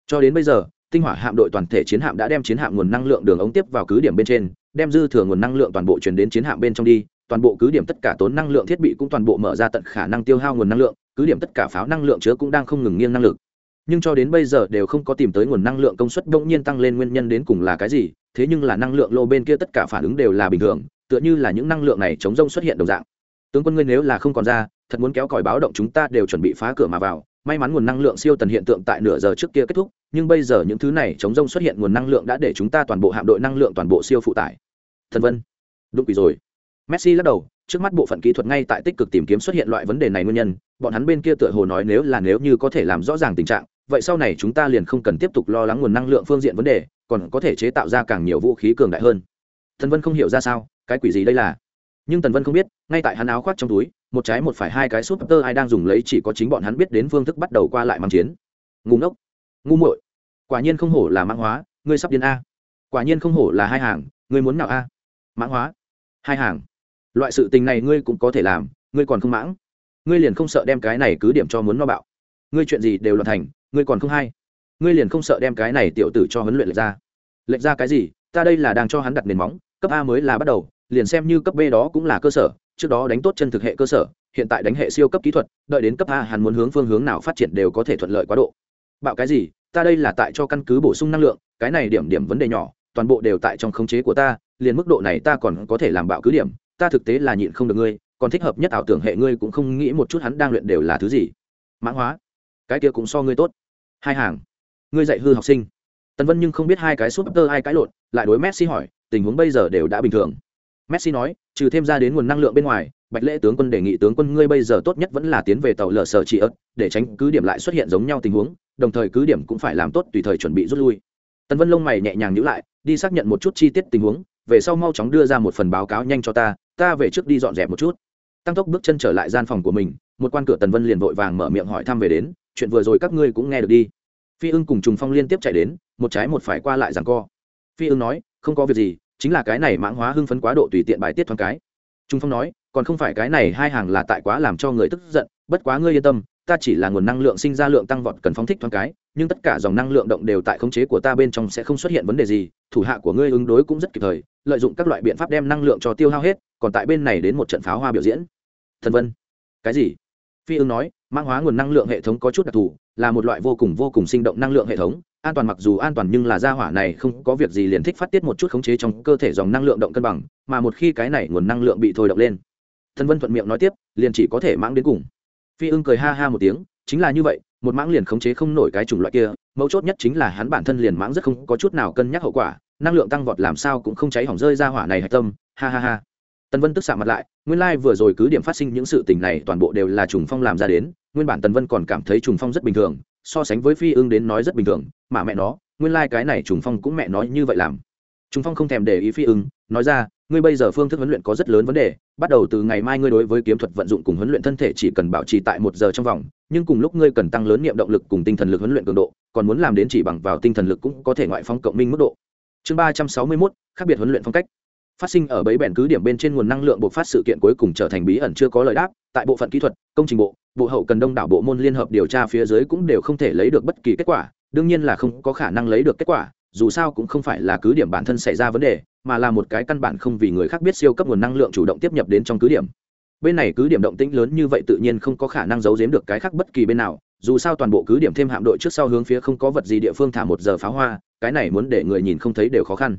Cho đến bây giờ, tinh hỏa hạm đội toàn thể chiến hạm đã đem chiến hạm nguồn năng lượng đường ống tiếp vào cứ điểm bên trên, đem dư thừa nguồn năng lượng toàn bộ chuyển đến chiến hạm bên trong đi toàn bộ cứ điểm tất cả tốn năng lượng thiết bị cũng toàn bộ mở ra tận khả năng tiêu hao nguồn năng lượng, cứ điểm tất cả pháo năng lượng chứa cũng đang không ngừng nghiêng năng lực. Nhưng cho đến bây giờ đều không có tìm tới nguồn năng lượng công suất bỗng nhiên tăng lên nguyên nhân đến cùng là cái gì, thế nhưng là năng lượng lô bên kia tất cả phản ứng đều là bình thường, tựa như là những năng lượng này chống rông xuất hiện đồng dạng. Tướng quân ngươi nếu là không còn ra, thật muốn kéo còi báo động chúng ta đều chuẩn bị phá cửa mà vào. May mắn nguồn năng lượng siêu tần hiện tượng tại nửa giờ trước kia kết thúc, nhưng bây giờ những thứ này chống rông xuất hiện nguồn năng lượng đã để chúng ta toàn bộ hạm đội năng lượng toàn bộ siêu phụ tải. Thần vân đúng quỷ rồi messi lắc đầu, trước mắt bộ phận kỹ thuật ngay tại tích cực tìm kiếm xuất hiện loại vấn đề này nguyên nhân, bọn hắn bên kia tựa hồ nói nếu là nếu như có thể làm rõ ràng tình trạng, vậy sau này chúng ta liền không cần tiếp tục lo lắng nguồn năng lượng phương diện vấn đề, còn có thể chế tạo ra càng nhiều vũ khí cường đại hơn. Thần vân không hiểu ra sao, cái quỷ gì đây là? Nhưng tần vân không biết, ngay tại hắn áo khoác trong túi, một trái một phải hai cái súp tơ ai đang dùng lấy chỉ có chính bọn hắn biết đến phương thức bắt đầu qua lại mang chiến. Ngu ngốc, ngu muội, quả nhiên không hổ là mãng hóa, ngươi sắp điên a. Quả nhiên không hổ là hai hàng, ngươi muốn nào a? Mãng hóa, hai hàng loại sự tình này ngươi cũng có thể làm, ngươi còn không mãng. Ngươi liền không sợ đem cái này cứ điểm cho muốn no bạo. Ngươi chuyện gì đều loạn thành, ngươi còn không hay. Ngươi liền không sợ đem cái này tiểu tử cho huấn luyện lệch ra. Lệch ra cái gì? Ta đây là đang cho hắn đặt nền móng, cấp a mới là bắt đầu, liền xem như cấp b đó cũng là cơ sở, trước đó đánh tốt chân thực hệ cơ sở, hiện tại đánh hệ siêu cấp kỹ thuật, đợi đến cấp a hắn muốn hướng phương hướng nào phát triển đều có thể thuận lợi quá độ. Bạo cái gì? Ta đây là tại cho căn cứ bổ sung năng lượng, cái này điểm điểm vấn đề nhỏ, toàn bộ đều tại trong khống chế của ta, liền mức độ này ta còn có thể làm bạo cứ điểm ta thực tế là nhịn không được ngươi, còn thích hợp nhất ảo tưởng hệ ngươi cũng không nghĩ một chút hắn đang luyện đều là thứ gì. Mãn hóa, cái kia cũng so ngươi tốt. Hai hàng, ngươi dạy hư học sinh. Tần vân nhưng không biết hai cái súp tơ hai cái lộn, lại đối messi hỏi, tình huống bây giờ đều đã bình thường. Messi nói, trừ thêm ra đến nguồn năng lượng bên ngoài, bạch lễ tướng quân đề nghị tướng quân ngươi bây giờ tốt nhất vẫn là tiến về tàu lở sở trị ớt, để tránh cứ điểm lại xuất hiện giống nhau tình huống, đồng thời cứ điểm cũng phải làm tốt tùy thời chuẩn bị rút lui. Tần vân lông mày nhẹ nhàng nhữ lại, đi xác nhận một chút chi tiết tình huống, về sau mau chóng đưa ra một phần báo cáo nhanh cho ta ta về trước đi dọn dẹp một chút. Tăng tốc bước chân trở lại gian phòng của mình, một quan cửa tần vân liền vội vàng mở miệng hỏi thăm về đến, chuyện vừa rồi các ngươi cũng nghe được đi. Phi ưng cùng trùng phong liên tiếp chạy đến, một trái một phải qua lại rằng co. Phi ưng nói, không có việc gì, chính là cái này mãng hóa hưng phấn quá độ tùy tiện bài tiết thoáng cái. Trung phong nói, còn không phải cái này hai hàng là tại quá làm cho người tức giận, bất quá ngươi yên tâm, ta chỉ là nguồn năng lượng sinh ra lượng tăng vọt cần phóng thích thoáng cái nhưng tất cả dòng năng lượng động đều tại khống chế của ta bên trong sẽ không xuất hiện vấn đề gì, thủ hạ của ngươi ứng đối cũng rất kịp thời, lợi dụng các loại biện pháp đem năng lượng cho tiêu hao hết, còn tại bên này đến một trận pháo hoa biểu diễn. Thần vân, cái gì? Phi ưng nói mang hóa nguồn năng lượng hệ thống có chút đặc thù, là một loại vô cùng vô cùng sinh động năng lượng hệ thống, an toàn mặc dù an toàn nhưng là gia hỏa này không có việc gì liền thích phát tiết một chút khống chế trong cơ thể dòng năng lượng động cân bằng, mà một khi cái này nguồn năng lượng bị thôi động lên. Thần vân thuận miệng nói tiếp, liền chỉ có thể mang đến cùng. Phi ưng cười ha ha một tiếng, chính là như vậy một mãng liền khống chế không nổi cái chủng loại kia, mấu chốt nhất chính là hắn bản thân liền mãng rất không có chút nào cân nhắc hậu quả, năng lượng tăng vọt làm sao cũng không cháy hỏng rơi ra hỏa này hạch tâm, ha ha ha. Tần vân tức xạ mặt lại, nguyên lai、like、vừa rồi cứ điểm phát sinh những sự tình này toàn bộ đều là trùng phong làm ra đến, nguyên bản tần vân còn cảm thấy trùng phong rất bình thường, so sánh với phi ưng đến nói rất bình thường, mà mẹ nó, nguyên lai、like、cái này trùng phong cũng mẹ nói như vậy làm. Trùng phong không thèm để ý phi ưng, nói ra ngươi bây giờ phương thức huấn luyện có rất lớn vấn đề, bắt đầu từ ngày mai ngươi đối với kiếm thuật vận dụng cùng huấn luyện thân thể chỉ cần bảo trì tại một giờ trong vòng, nhưng cùng lúc ngươi cần tăng lớn niệm động lực cùng tinh thần lực huấn luyện cường độ, còn muốn làm đến chỉ bằng vào tinh thần lực cũng có thể ngoại phong cộng minh mức độ. Chương ba trăm sáu mươi mốt, khác biệt huấn luyện phong cách. Phát sinh ở bẫy bèn cứ điểm bên trên nguồn năng lượng bộc phát sự kiện cuối cùng trở thành bí ẩn chưa có lời đáp, tại bộ phận kỹ thuật, công trình bộ bộ hậu cần đông đảo bộ môn liên hợp điều tra phía dưới cũng đều không thể lấy được bất kỳ kết quả, đương nhiên là không có khả năng lấy được kết quả dù sao cũng không phải là cứ điểm bản thân xảy ra vấn đề, mà là một cái căn bản không vì người khác biết siêu cấp nguồn năng lượng chủ động tiếp nhập đến trong cứ điểm. Bên này cứ điểm động tĩnh lớn như vậy tự nhiên không có khả năng giấu giếm được cái khác bất kỳ bên nào, dù sao toàn bộ cứ điểm thêm hạm đội trước sau hướng phía không có vật gì địa phương thả một giờ pháo hoa, cái này muốn để người nhìn không thấy đều khó khăn.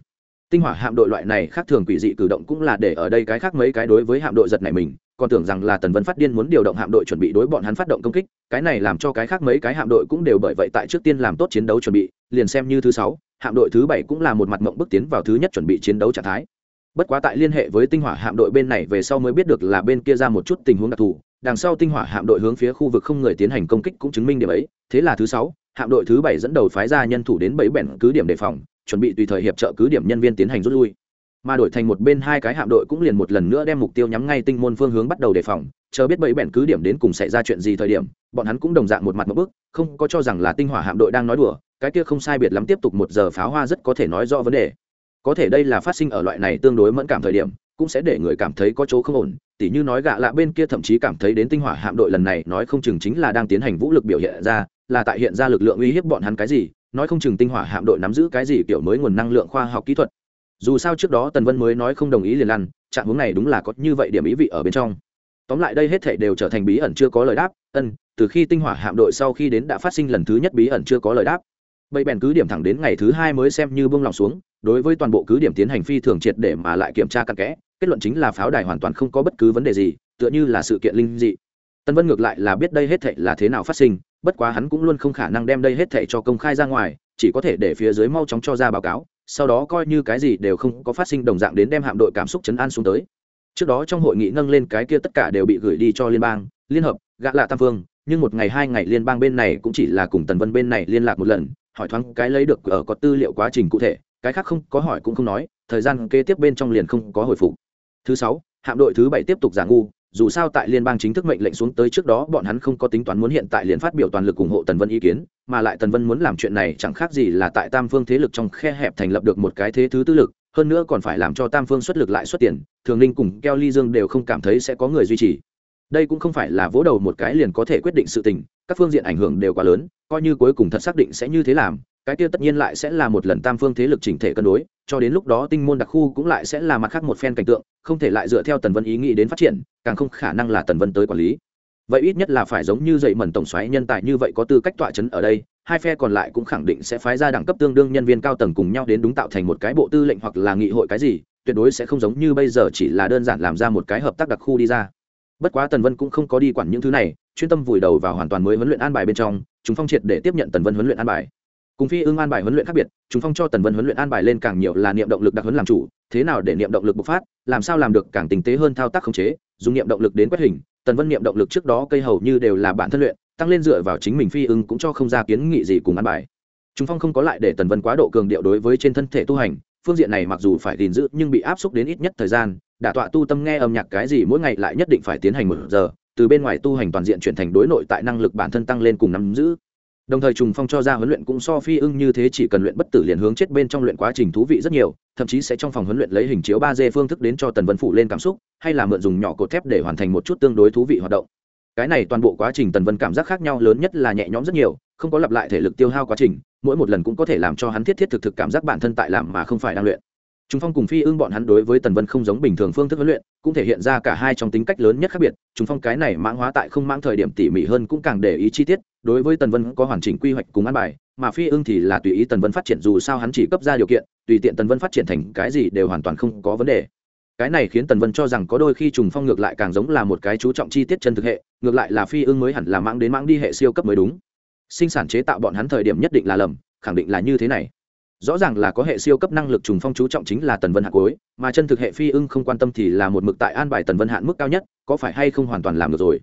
Tinh hỏa hạm đội loại này khác thường quỷ dị cử động cũng là để ở đây cái khác mấy cái đối với hạm đội giật này mình còn tưởng rằng là tần vân phát điên muốn điều động hạm đội chuẩn bị đối bọn hắn phát động công kích, cái này làm cho cái khác mấy cái hạm đội cũng đều bởi vậy tại trước tiên làm tốt chiến đấu chuẩn bị, liền xem như thứ sáu, hạm đội thứ bảy cũng là một mặt mộng bước tiến vào thứ nhất chuẩn bị chiến đấu trạng thái. Bất quá tại liên hệ với tinh hỏa hạm đội bên này về sau mới biết được là bên kia ra một chút tình huống đặc thù, đằng sau tinh hỏa hạm đội hướng phía khu vực không người tiến hành công kích cũng chứng minh điểm ấy, thế là thứ sáu, hạm đội thứ bảy dẫn đầu phái ra nhân thủ đến bảy bẻn cứ điểm đề phòng, chuẩn bị tùy thời hiệp trợ cứ điểm nhân viên tiến hành rút lui mà đổi thành một bên hai cái hạm đội cũng liền một lần nữa đem mục tiêu nhắm ngay tinh môn phương hướng bắt đầu đề phòng, chờ biết bảy bẹn cứ điểm đến cùng xảy ra chuyện gì thời điểm, bọn hắn cũng đồng dạng một mặt một bước không có cho rằng là tinh hỏa hạm đội đang nói đùa, cái kia không sai biệt lắm tiếp tục một giờ pháo hoa rất có thể nói rõ vấn đề. Có thể đây là phát sinh ở loại này tương đối mẫn cảm thời điểm, cũng sẽ để người cảm thấy có chỗ không ổn, tỉ như nói gạ lạ bên kia thậm chí cảm thấy đến tinh hỏa hạm đội lần này nói không chừng chính là đang tiến hành vũ lực biểu hiện ra, là tại hiện ra lực lượng uy hiếp bọn hắn cái gì, nói không chừng tinh hỏa hạm đội nắm giữ cái gì kiểu mới nguồn năng lượng khoa học kỹ thuật dù sao trước đó tần vân mới nói không đồng ý liền lăn, trạng hướng này đúng là có như vậy điểm ý vị ở bên trong. Tóm lại đây hết thể đều trở thành bí ẩn chưa có lời đáp, ân, từ khi tinh hỏa hạm đội sau khi đến đã phát sinh lần thứ nhất bí ẩn chưa có lời đáp. Bây bèn cứ điểm thẳng đến ngày thứ hai mới xem như bông lòng xuống, đối với toàn bộ cứ điểm tiến hành phi thường triệt để mà lại kiểm tra cặn kẽ, kết luận chính là pháo đài hoàn toàn không có bất cứ vấn đề gì, tựa như là sự kiện linh dị. Tân vân ngược lại là biết đây hết thệ là thế nào phát sinh, bất quá hắn cũng luôn không khả năng đem đây hết thệ cho công khai ra ngoài, chỉ có thể để phía dưới mau chóng cho ra báo cáo sau đó coi như cái gì đều không có phát sinh đồng dạng đến đem hạm đội cảm xúc chấn an xuống tới. Trước đó trong hội nghị nâng lên cái kia tất cả đều bị gửi đi cho liên bang, liên hợp, gã lạ tam phương, nhưng một ngày hai ngày liên bang bên này cũng chỉ là cùng tần vân bên này liên lạc một lần, hỏi thoáng cái lấy được ở có tư liệu quá trình cụ thể, cái khác không có hỏi cũng không nói, thời gian kế tiếp bên trong liền không có hồi phục. Thứ sáu, hạm đội thứ bảy tiếp tục giả ngu dù sao tại liên bang chính thức mệnh lệnh xuống tới trước đó, bọn hắn không có tính toán muốn hiện tại liền phát biểu toàn lực ủng hộ tần vân ý kiến, mà lại tần vân muốn làm chuyện này chẳng khác gì là tại tam phương thế lực trong khe hẹp thành lập được một cái thế thứ tư lực, hơn nữa còn phải làm cho tam phương xuất lực lại xuất tiền, thường linh cùng keo ly dương đều không cảm thấy sẽ có người duy trì. Đây cũng không phải là vỗ đầu một cái liền có thể quyết định sự tình, các phương diện ảnh hưởng đều quá lớn, coi như cuối cùng thật xác định sẽ như thế làm cái kia tất nhiên lại sẽ là một lần tam phương thế lực chỉnh thể cân đối, cho đến lúc đó tinh môn đặc khu cũng lại sẽ là mặt khác một phen cảnh tượng, không thể lại dựa theo tần vân ý nghĩ đến phát triển, càng không khả năng là tần vân tới quản lý. Vậy ít nhất là phải giống như dậy mần tổng xoáy nhân tài như vậy có tư cách tọa chấn ở đây, hai phe còn lại cũng khẳng định sẽ phái ra đẳng cấp tương đương nhân viên cao tầng cùng nhau đến đúng tạo thành một cái bộ tư lệnh hoặc là nghị hội cái gì, tuyệt đối sẽ không giống như bây giờ chỉ là đơn giản làm ra một cái hợp tác đặc khu đi ra. Bất quá tần vân cũng không có đi quản những thứ này, chuyên tâm vùi đầu vào hoàn toàn mới huấn luyện an bài bên trong, chúng phong triệt để tiếp nhận tần vân huấn luyện an bài cùng phi ưng an bài huấn luyện khác biệt, chúng phong cho tần vân huấn luyện an bài lên càng nhiều là niệm động lực đặc huấn làm chủ, thế nào để niệm động lực bộc phát, làm sao làm được càng tinh tế hơn thao tác khống chế, dùng niệm động lực đến quét hình, tần vân niệm động lực trước đó cây hầu như đều là bản thân luyện, tăng lên dựa vào chính mình phi ưng cũng cho không ra kiến nghị gì cùng an bài. Chúng phong không có lại để tần vân quá độ cường điệu đối với trên thân thể tu hành, phương diện này mặc dù phải gìn giữ nhưng bị áp xúc đến ít nhất thời gian, đả tọa tu tâm nghe âm nhạc cái gì mỗi ngày lại nhất định phải tiến hành một giờ, từ bên ngoài tu hành toàn diện chuyển thành đối nội tại năng lực bản thân tăng lên cùng nắm giữ đồng thời trùng phong cho ra huấn luyện cũng so phi ưng như thế, chỉ cần luyện bất tử liền hướng chết bên trong luyện quá trình thú vị rất nhiều, thậm chí sẽ trong phòng huấn luyện lấy hình chiếu ba d phương thức đến cho tần vân phụ lên cảm xúc, hay là mượn dùng nhỏ cột thép để hoàn thành một chút tương đối thú vị hoạt động. Cái này toàn bộ quá trình tần vân cảm giác khác nhau, lớn nhất là nhẹ nhõm rất nhiều, không có lặp lại thể lực tiêu hao quá trình, mỗi một lần cũng có thể làm cho hắn thiết thiết thực thực cảm giác bản thân tại làm mà không phải đang luyện. Trung Phong cùng Phi Ưng bọn hắn đối với Tần Vân không giống bình thường phương thức huấn luyện, cũng thể hiện ra cả hai trong tính cách lớn nhất khác biệt. Trung Phong cái này mãng hóa tại không mãng thời điểm tỉ mỉ hơn cũng càng để ý chi tiết, đối với Tần Vân có hoàn chỉnh quy hoạch cùng an bài, mà Phi Ưng thì là tùy ý Tần Vân phát triển dù sao hắn chỉ cấp ra điều kiện, tùy tiện Tần Vân phát triển thành cái gì đều hoàn toàn không có vấn đề. Cái này khiến Tần Vân cho rằng có đôi khi Trùng Phong ngược lại càng giống là một cái chú trọng chi tiết chân thực hệ, ngược lại là Phi Ưng mới hẳn là mãng đến mãng đi hệ siêu cấp mới đúng. Sinh sản chế tạo bọn hắn thời điểm nhất định là lầm, khẳng định là như thế này rõ ràng là có hệ siêu cấp năng lực trùng phong chú trọng chính là tần vân hạ cuối, mà chân thực hệ phi ưng không quan tâm thì là một mực tại an bài tần vân hạn mức cao nhất, có phải hay không hoàn toàn làm được rồi.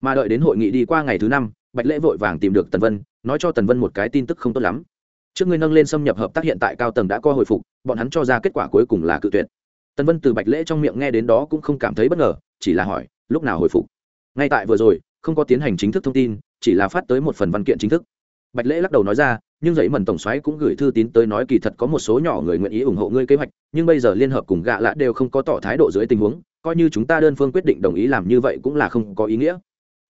Mà đợi đến hội nghị đi qua ngày thứ năm, bạch lễ vội vàng tìm được tần vân, nói cho tần vân một cái tin tức không tốt lắm. Trước ngươi nâng lên xâm nhập hợp tác hiện tại cao tầng đã co hồi phục, bọn hắn cho ra kết quả cuối cùng là cự tuyệt. Tần vân từ bạch lễ trong miệng nghe đến đó cũng không cảm thấy bất ngờ, chỉ là hỏi, lúc nào hồi phục? Ngay tại vừa rồi, không có tiến hành chính thức thông tin, chỉ là phát tới một phần văn kiện chính thức bạch lễ lắc đầu nói ra, nhưng dậy mần tổng xoáy cũng gửi thư tín tới nói kỳ thật có một số nhỏ người nguyện ý ủng hộ ngươi kế hoạch, nhưng bây giờ liên hợp cùng gạ lạ đều không có tỏ thái độ dưới tình huống, coi như chúng ta đơn phương quyết định đồng ý làm như vậy cũng là không có ý nghĩa.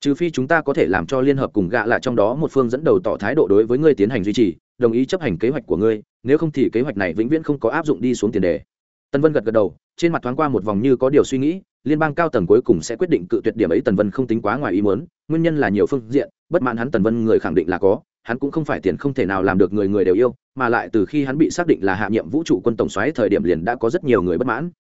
Trừ phi chúng ta có thể làm cho liên hợp cùng gạ lạ trong đó một phương dẫn đầu tỏ thái độ đối với ngươi tiến hành duy trì, đồng ý chấp hành kế hoạch của ngươi, nếu không thì kế hoạch này vĩnh viễn không có áp dụng đi xuống tiền đề. Tân vân gật gật đầu, trên mặt thoáng qua một vòng như có điều suy nghĩ, liên bang cao tầng cuối cùng sẽ quyết định cự tuyệt điểm ấy tần vân không tính quá ngoài ý muốn, nguyên nhân là nhiều phương diện, bất mãn hắn tần vân người khẳng định là có hắn cũng không phải tiền không thể nào làm được người người đều yêu, mà lại từ khi hắn bị xác định là hạ nhiệm vũ trụ quân tổng xoáy thời điểm liền đã có rất nhiều người bất mãn.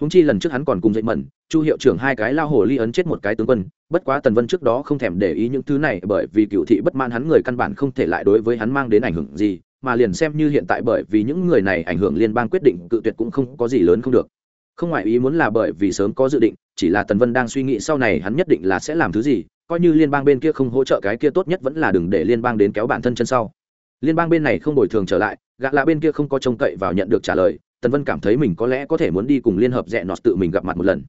Húng chi lần trước hắn còn cùng dậy mẩn, chu hiệu trưởng hai cái lao hồ ly ấn chết một cái tướng quân, bất quá tần vân trước đó không thèm để ý những thứ này bởi vì cựu thị bất mãn hắn người căn bản không thể lại đối với hắn mang đến ảnh hưởng gì, mà liền xem như hiện tại bởi vì những người này ảnh hưởng liên bang quyết định cự tuyệt cũng không có gì lớn không được. Không ngoại ý muốn là bởi vì sớm có dự định, chỉ là tần vân đang suy nghĩ sau này hắn nhất định là sẽ làm thứ gì coi như liên bang bên kia không hỗ trợ cái kia tốt nhất vẫn là đừng để liên bang đến kéo bản thân chân sau. Liên bang bên này không bồi thường trở lại gạ lạ bên kia không có trông cậy vào nhận được trả lời, tần vân cảm thấy mình có lẽ có thể muốn đi cùng liên hợp rẽ nọt tự mình gặp mặt một lần.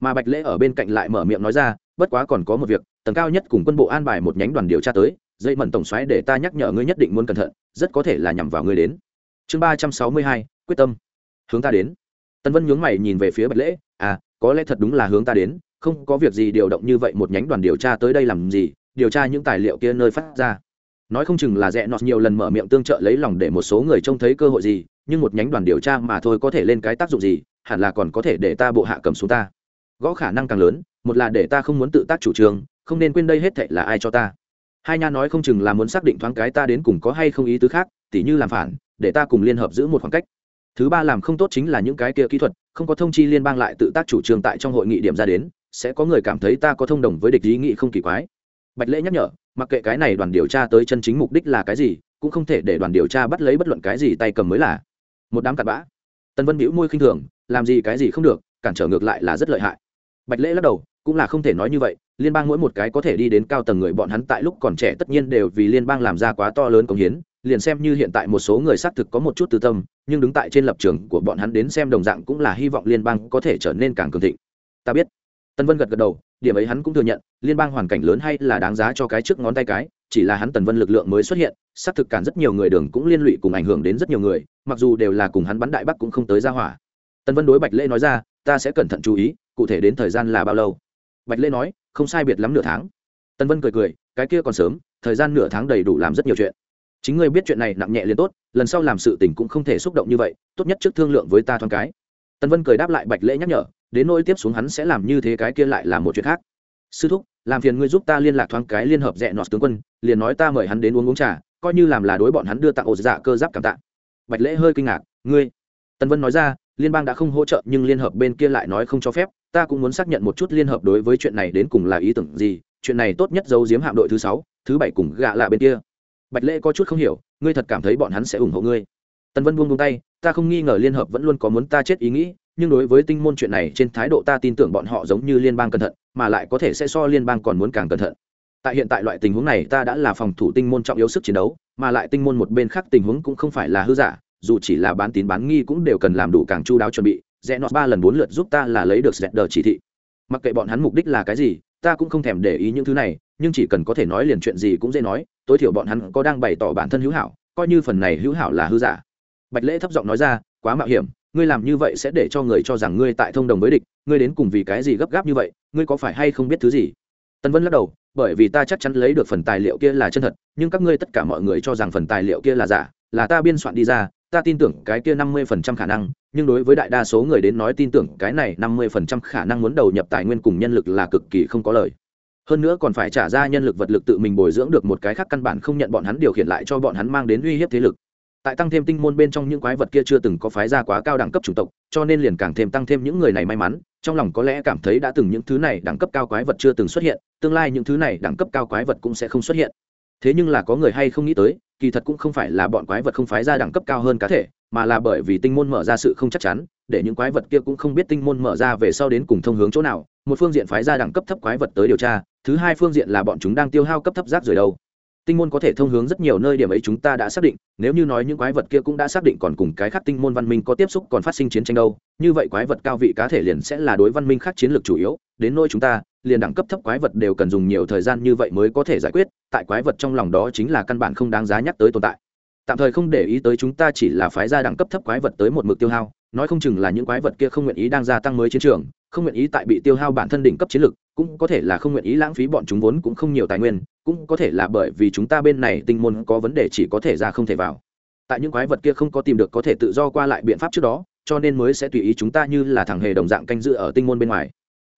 Mà bạch lễ ở bên cạnh lại mở miệng nói ra, bất quá còn có một việc, tầng cao nhất cùng quân bộ an bài một nhánh đoàn điều tra tới, dây mẩn tổng xoáy để ta nhắc nhở ngươi nhất định muốn cẩn thận, rất có thể là nhằm vào ngươi đến. Chương ba trăm sáu mươi hai, quyết tâm. Hướng ta đến. Tần vân nhướng mày nhìn về phía bạch lễ à có lẽ thật đúng là hướng ta đến không có việc gì điều động như vậy một nhánh đoàn điều tra tới đây làm gì, điều tra những tài liệu kia nơi phát ra. Nói không chừng là rẽ nọt nhiều lần mở miệng tương trợ lấy lòng để một số người trông thấy cơ hội gì, nhưng một nhánh đoàn điều tra mà thôi có thể lên cái tác dụng gì, hẳn là còn có thể để ta bộ hạ cầm xuống ta. Gõ khả năng càng lớn, một là để ta không muốn tự tác chủ trương, không nên quên đây hết thệ là ai cho ta. Hai nha nói không chừng là muốn xác định thoáng cái ta đến cùng có hay không ý tứ khác, tỉ như làm phản, để ta cùng liên hợp giữ một khoảng cách. Thứ ba làm không tốt chính là những cái kia kỹ thuật, không có thông chi liên bang lại tự tác chủ trương tại trong hội nghị điểm ra đến sẽ có người cảm thấy ta có thông đồng với địch ý nghĩ không kỳ quái. Bạch lễ nhắc nhở, mặc kệ cái này đoàn điều tra tới chân chính mục đích là cái gì, cũng không thể để đoàn điều tra bắt lấy bất luận cái gì tay cầm mới là. Một đám cặn bã. Tân vân bĩu môi khinh thường, làm gì cái gì không được, cản trở ngược lại là rất lợi hại. Bạch lễ lắc đầu, cũng là không thể nói như vậy, liên bang mỗi một cái có thể đi đến cao tầng người bọn hắn tại lúc còn trẻ tất nhiên đều vì liên bang làm ra quá to lớn công hiến, liền xem như hiện tại một số người xác thực có một chút tư tâm, nhưng đứng tại trên lập trường của bọn hắn đến xem đồng dạng cũng là hy vọng liên bang có thể trở nên càng cường thịnh. Ta biết. Tần vân gật gật đầu, điểm ấy hắn cũng thừa nhận, liên bang hoàn cảnh lớn hay là đáng giá cho cái trước ngón tay cái, chỉ là hắn tần vân lực lượng mới xuất hiện, xác thực cản rất nhiều người đường cũng liên lụy cùng ảnh hưởng đến rất nhiều người, mặc dù đều là cùng hắn bắn đại bắc cũng không tới ra hỏa. Tần vân đối bạch lễ nói ra, ta sẽ cẩn thận chú ý, cụ thể đến thời gian là bao lâu? Bạch lễ nói, không sai biệt lắm nửa tháng. Tần vân cười cười, cái kia còn sớm, thời gian nửa tháng đầy đủ làm rất nhiều chuyện. Chính ngươi biết chuyện này nặng nhẹ liền tốt, lần sau làm sự tình cũng không thể xúc động như vậy, tốt nhất trước thương lượng với ta thoáng cái. Tần vân cười đáp lại bạch lễ nhắc nhở đến nỗi tiếp xuống hắn sẽ làm như thế cái kia lại là một chuyện khác. Sư thúc, làm phiền ngươi giúp ta liên lạc thoáng cái liên hợp rẽ nọt tướng quân, liền nói ta mời hắn đến uống uống trà, coi như làm là đối bọn hắn đưa tặng ổ dạ cơ giáp cảm tạ. Bạch lễ hơi kinh ngạc, ngươi? Tân vân nói ra, liên bang đã không hỗ trợ, nhưng liên hợp bên kia lại nói không cho phép, ta cũng muốn xác nhận một chút liên hợp đối với chuyện này đến cùng là ý tưởng gì, chuyện này tốt nhất giấu giếm hạm đội thứ sáu, thứ bảy cùng gạ lạ bên kia. Bạch lễ có chút không hiểu, ngươi thật cảm thấy bọn hắn sẽ ủng hộ ngươi? Tần vân buông buông tay, ta không nghi ngờ liên hợp vẫn luôn có muốn ta chết ý nghĩ nhưng đối với tinh môn chuyện này trên thái độ ta tin tưởng bọn họ giống như liên bang cẩn thận, mà lại có thể sẽ so liên bang còn muốn càng cẩn thận. Tại hiện tại loại tình huống này ta đã là phòng thủ tinh môn trọng yếu sức chiến đấu, mà lại tinh môn một bên khác tình huống cũng không phải là hư giả, dù chỉ là bán tín bán nghi cũng đều cần làm đủ càng chu đáo chuẩn bị, rẽ nọt ba lần bốn lượt giúp ta là lấy được rẽ đờ chỉ thị. Mặc kệ bọn hắn mục đích là cái gì, ta cũng không thèm để ý những thứ này, nhưng chỉ cần có thể nói liền chuyện gì cũng dễ nói, tối thiểu bọn hắn có đang bày tỏ bản thân hữu hảo, coi như phần này hữu hảo là hư giả. Bạch lễ thấp giọng nói ra, quá mạo hiểm ngươi làm như vậy sẽ để cho người cho rằng ngươi tại thông đồng với địch, ngươi đến cùng vì cái gì gấp gáp như vậy, ngươi có phải hay không biết thứ gì? Tân vân lắc đầu, bởi vì ta chắc chắn lấy được phần tài liệu kia là chân thật, nhưng các ngươi tất cả mọi người cho rằng phần tài liệu kia là giả, là ta biên soạn đi ra, ta tin tưởng cái kia năm mươi phần trăm khả năng, nhưng đối với đại đa số người đến nói tin tưởng cái này năm mươi phần trăm khả năng muốn đầu nhập tài nguyên cùng nhân lực là cực kỳ không có lời. Hơn nữa còn phải trả ra nhân lực vật lực tự mình bồi dưỡng được một cái khác căn bản không nhận bọn hắn điều khiển lại cho bọn hắn mang đến uy hiếp thế lực tại tăng thêm tinh môn bên trong những quái vật kia chưa từng có phái ra quá cao đẳng cấp chủng tộc, cho nên liền càng thêm tăng thêm những người này may mắn, trong lòng có lẽ cảm thấy đã từng những thứ này đẳng cấp cao quái vật chưa từng xuất hiện, tương lai những thứ này đẳng cấp cao quái vật cũng sẽ không xuất hiện. Thế nhưng là có người hay không nghĩ tới, kỳ thật cũng không phải là bọn quái vật không phái ra đẳng cấp cao hơn cá thể, mà là bởi vì tinh môn mở ra sự không chắc chắn, để những quái vật kia cũng không biết tinh môn mở ra về sau đến cùng thông hướng chỗ nào, một phương diện phái ra đẳng cấp thấp quái vật tới điều tra, thứ hai phương diện là bọn chúng đang tiêu hao cấp thấp rác rời đâu tinh môn có thể thông hướng rất nhiều nơi, điểm ấy chúng ta đã xác định, nếu như nói những quái vật kia cũng đã xác định còn cùng cái khác tinh môn văn minh có tiếp xúc, còn phát sinh chiến tranh đâu, như vậy quái vật cao vị cá thể liền sẽ là đối văn minh khác chiến lược chủ yếu, đến nơi chúng ta, liền đẳng cấp thấp quái vật đều cần dùng nhiều thời gian như vậy mới có thể giải quyết, tại quái vật trong lòng đó chính là căn bản không đáng giá nhắc tới tồn tại. Tạm thời không để ý tới chúng ta chỉ là phái ra đẳng cấp thấp quái vật tới một mực tiêu hao, nói không chừng là những quái vật kia không nguyện ý đang gia tăng mới chiến trường, không nguyện ý tại bị tiêu hao bản thân đỉnh cấp chiến lực cũng có thể là không nguyện ý lãng phí bọn chúng vốn cũng không nhiều tài nguyên cũng có thể là bởi vì chúng ta bên này tinh môn có vấn đề chỉ có thể ra không thể vào. Tại những quái vật kia không có tìm được có thể tự do qua lại biện pháp trước đó, cho nên mới sẽ tùy ý chúng ta như là thằng hề đồng dạng canh dự ở tinh môn bên ngoài.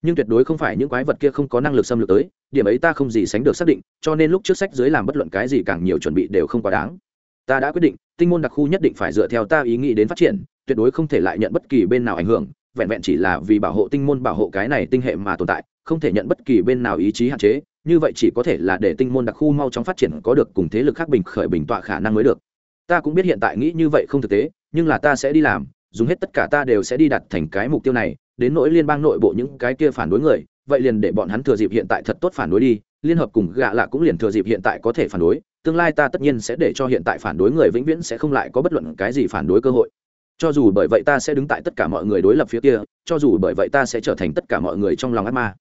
Nhưng tuyệt đối không phải những quái vật kia không có năng lực xâm lược tới, điểm ấy ta không gì sánh được xác định, cho nên lúc trước sách dưới làm bất luận cái gì càng nhiều chuẩn bị đều không quá đáng. Ta đã quyết định, tinh môn đặc khu nhất định phải dựa theo ta ý nghĩ đến phát triển, tuyệt đối không thể lại nhận bất kỳ bên nào ảnh hưởng, vẹn vẹn chỉ là vì bảo hộ tinh môn bảo hộ cái này tinh hệ mà tồn tại, không thể nhận bất kỳ bên nào ý chí hạn chế như vậy chỉ có thể là để tinh môn đặc khu mau chóng phát triển có được cùng thế lực khác bình khởi bình tọa khả năng mới được. Ta cũng biết hiện tại nghĩ như vậy không thực tế, nhưng là ta sẽ đi làm, dùng hết tất cả ta đều sẽ đi đặt thành cái mục tiêu này, đến nỗi liên bang nội bộ những cái kia phản đối người, vậy liền để bọn hắn thừa dịp hiện tại thật tốt phản đối đi, liên hợp cùng gạ lạ cũng liền thừa dịp hiện tại có thể phản đối, tương lai ta tất nhiên sẽ để cho hiện tại phản đối người vĩnh viễn sẽ không lại có bất luận cái gì phản đối cơ hội. Cho dù bởi vậy ta sẽ đứng tại tất cả mọi người đối lập phía kia, cho dù bởi vậy ta sẽ trở thành tất cả mọi người trong lòng ác ma.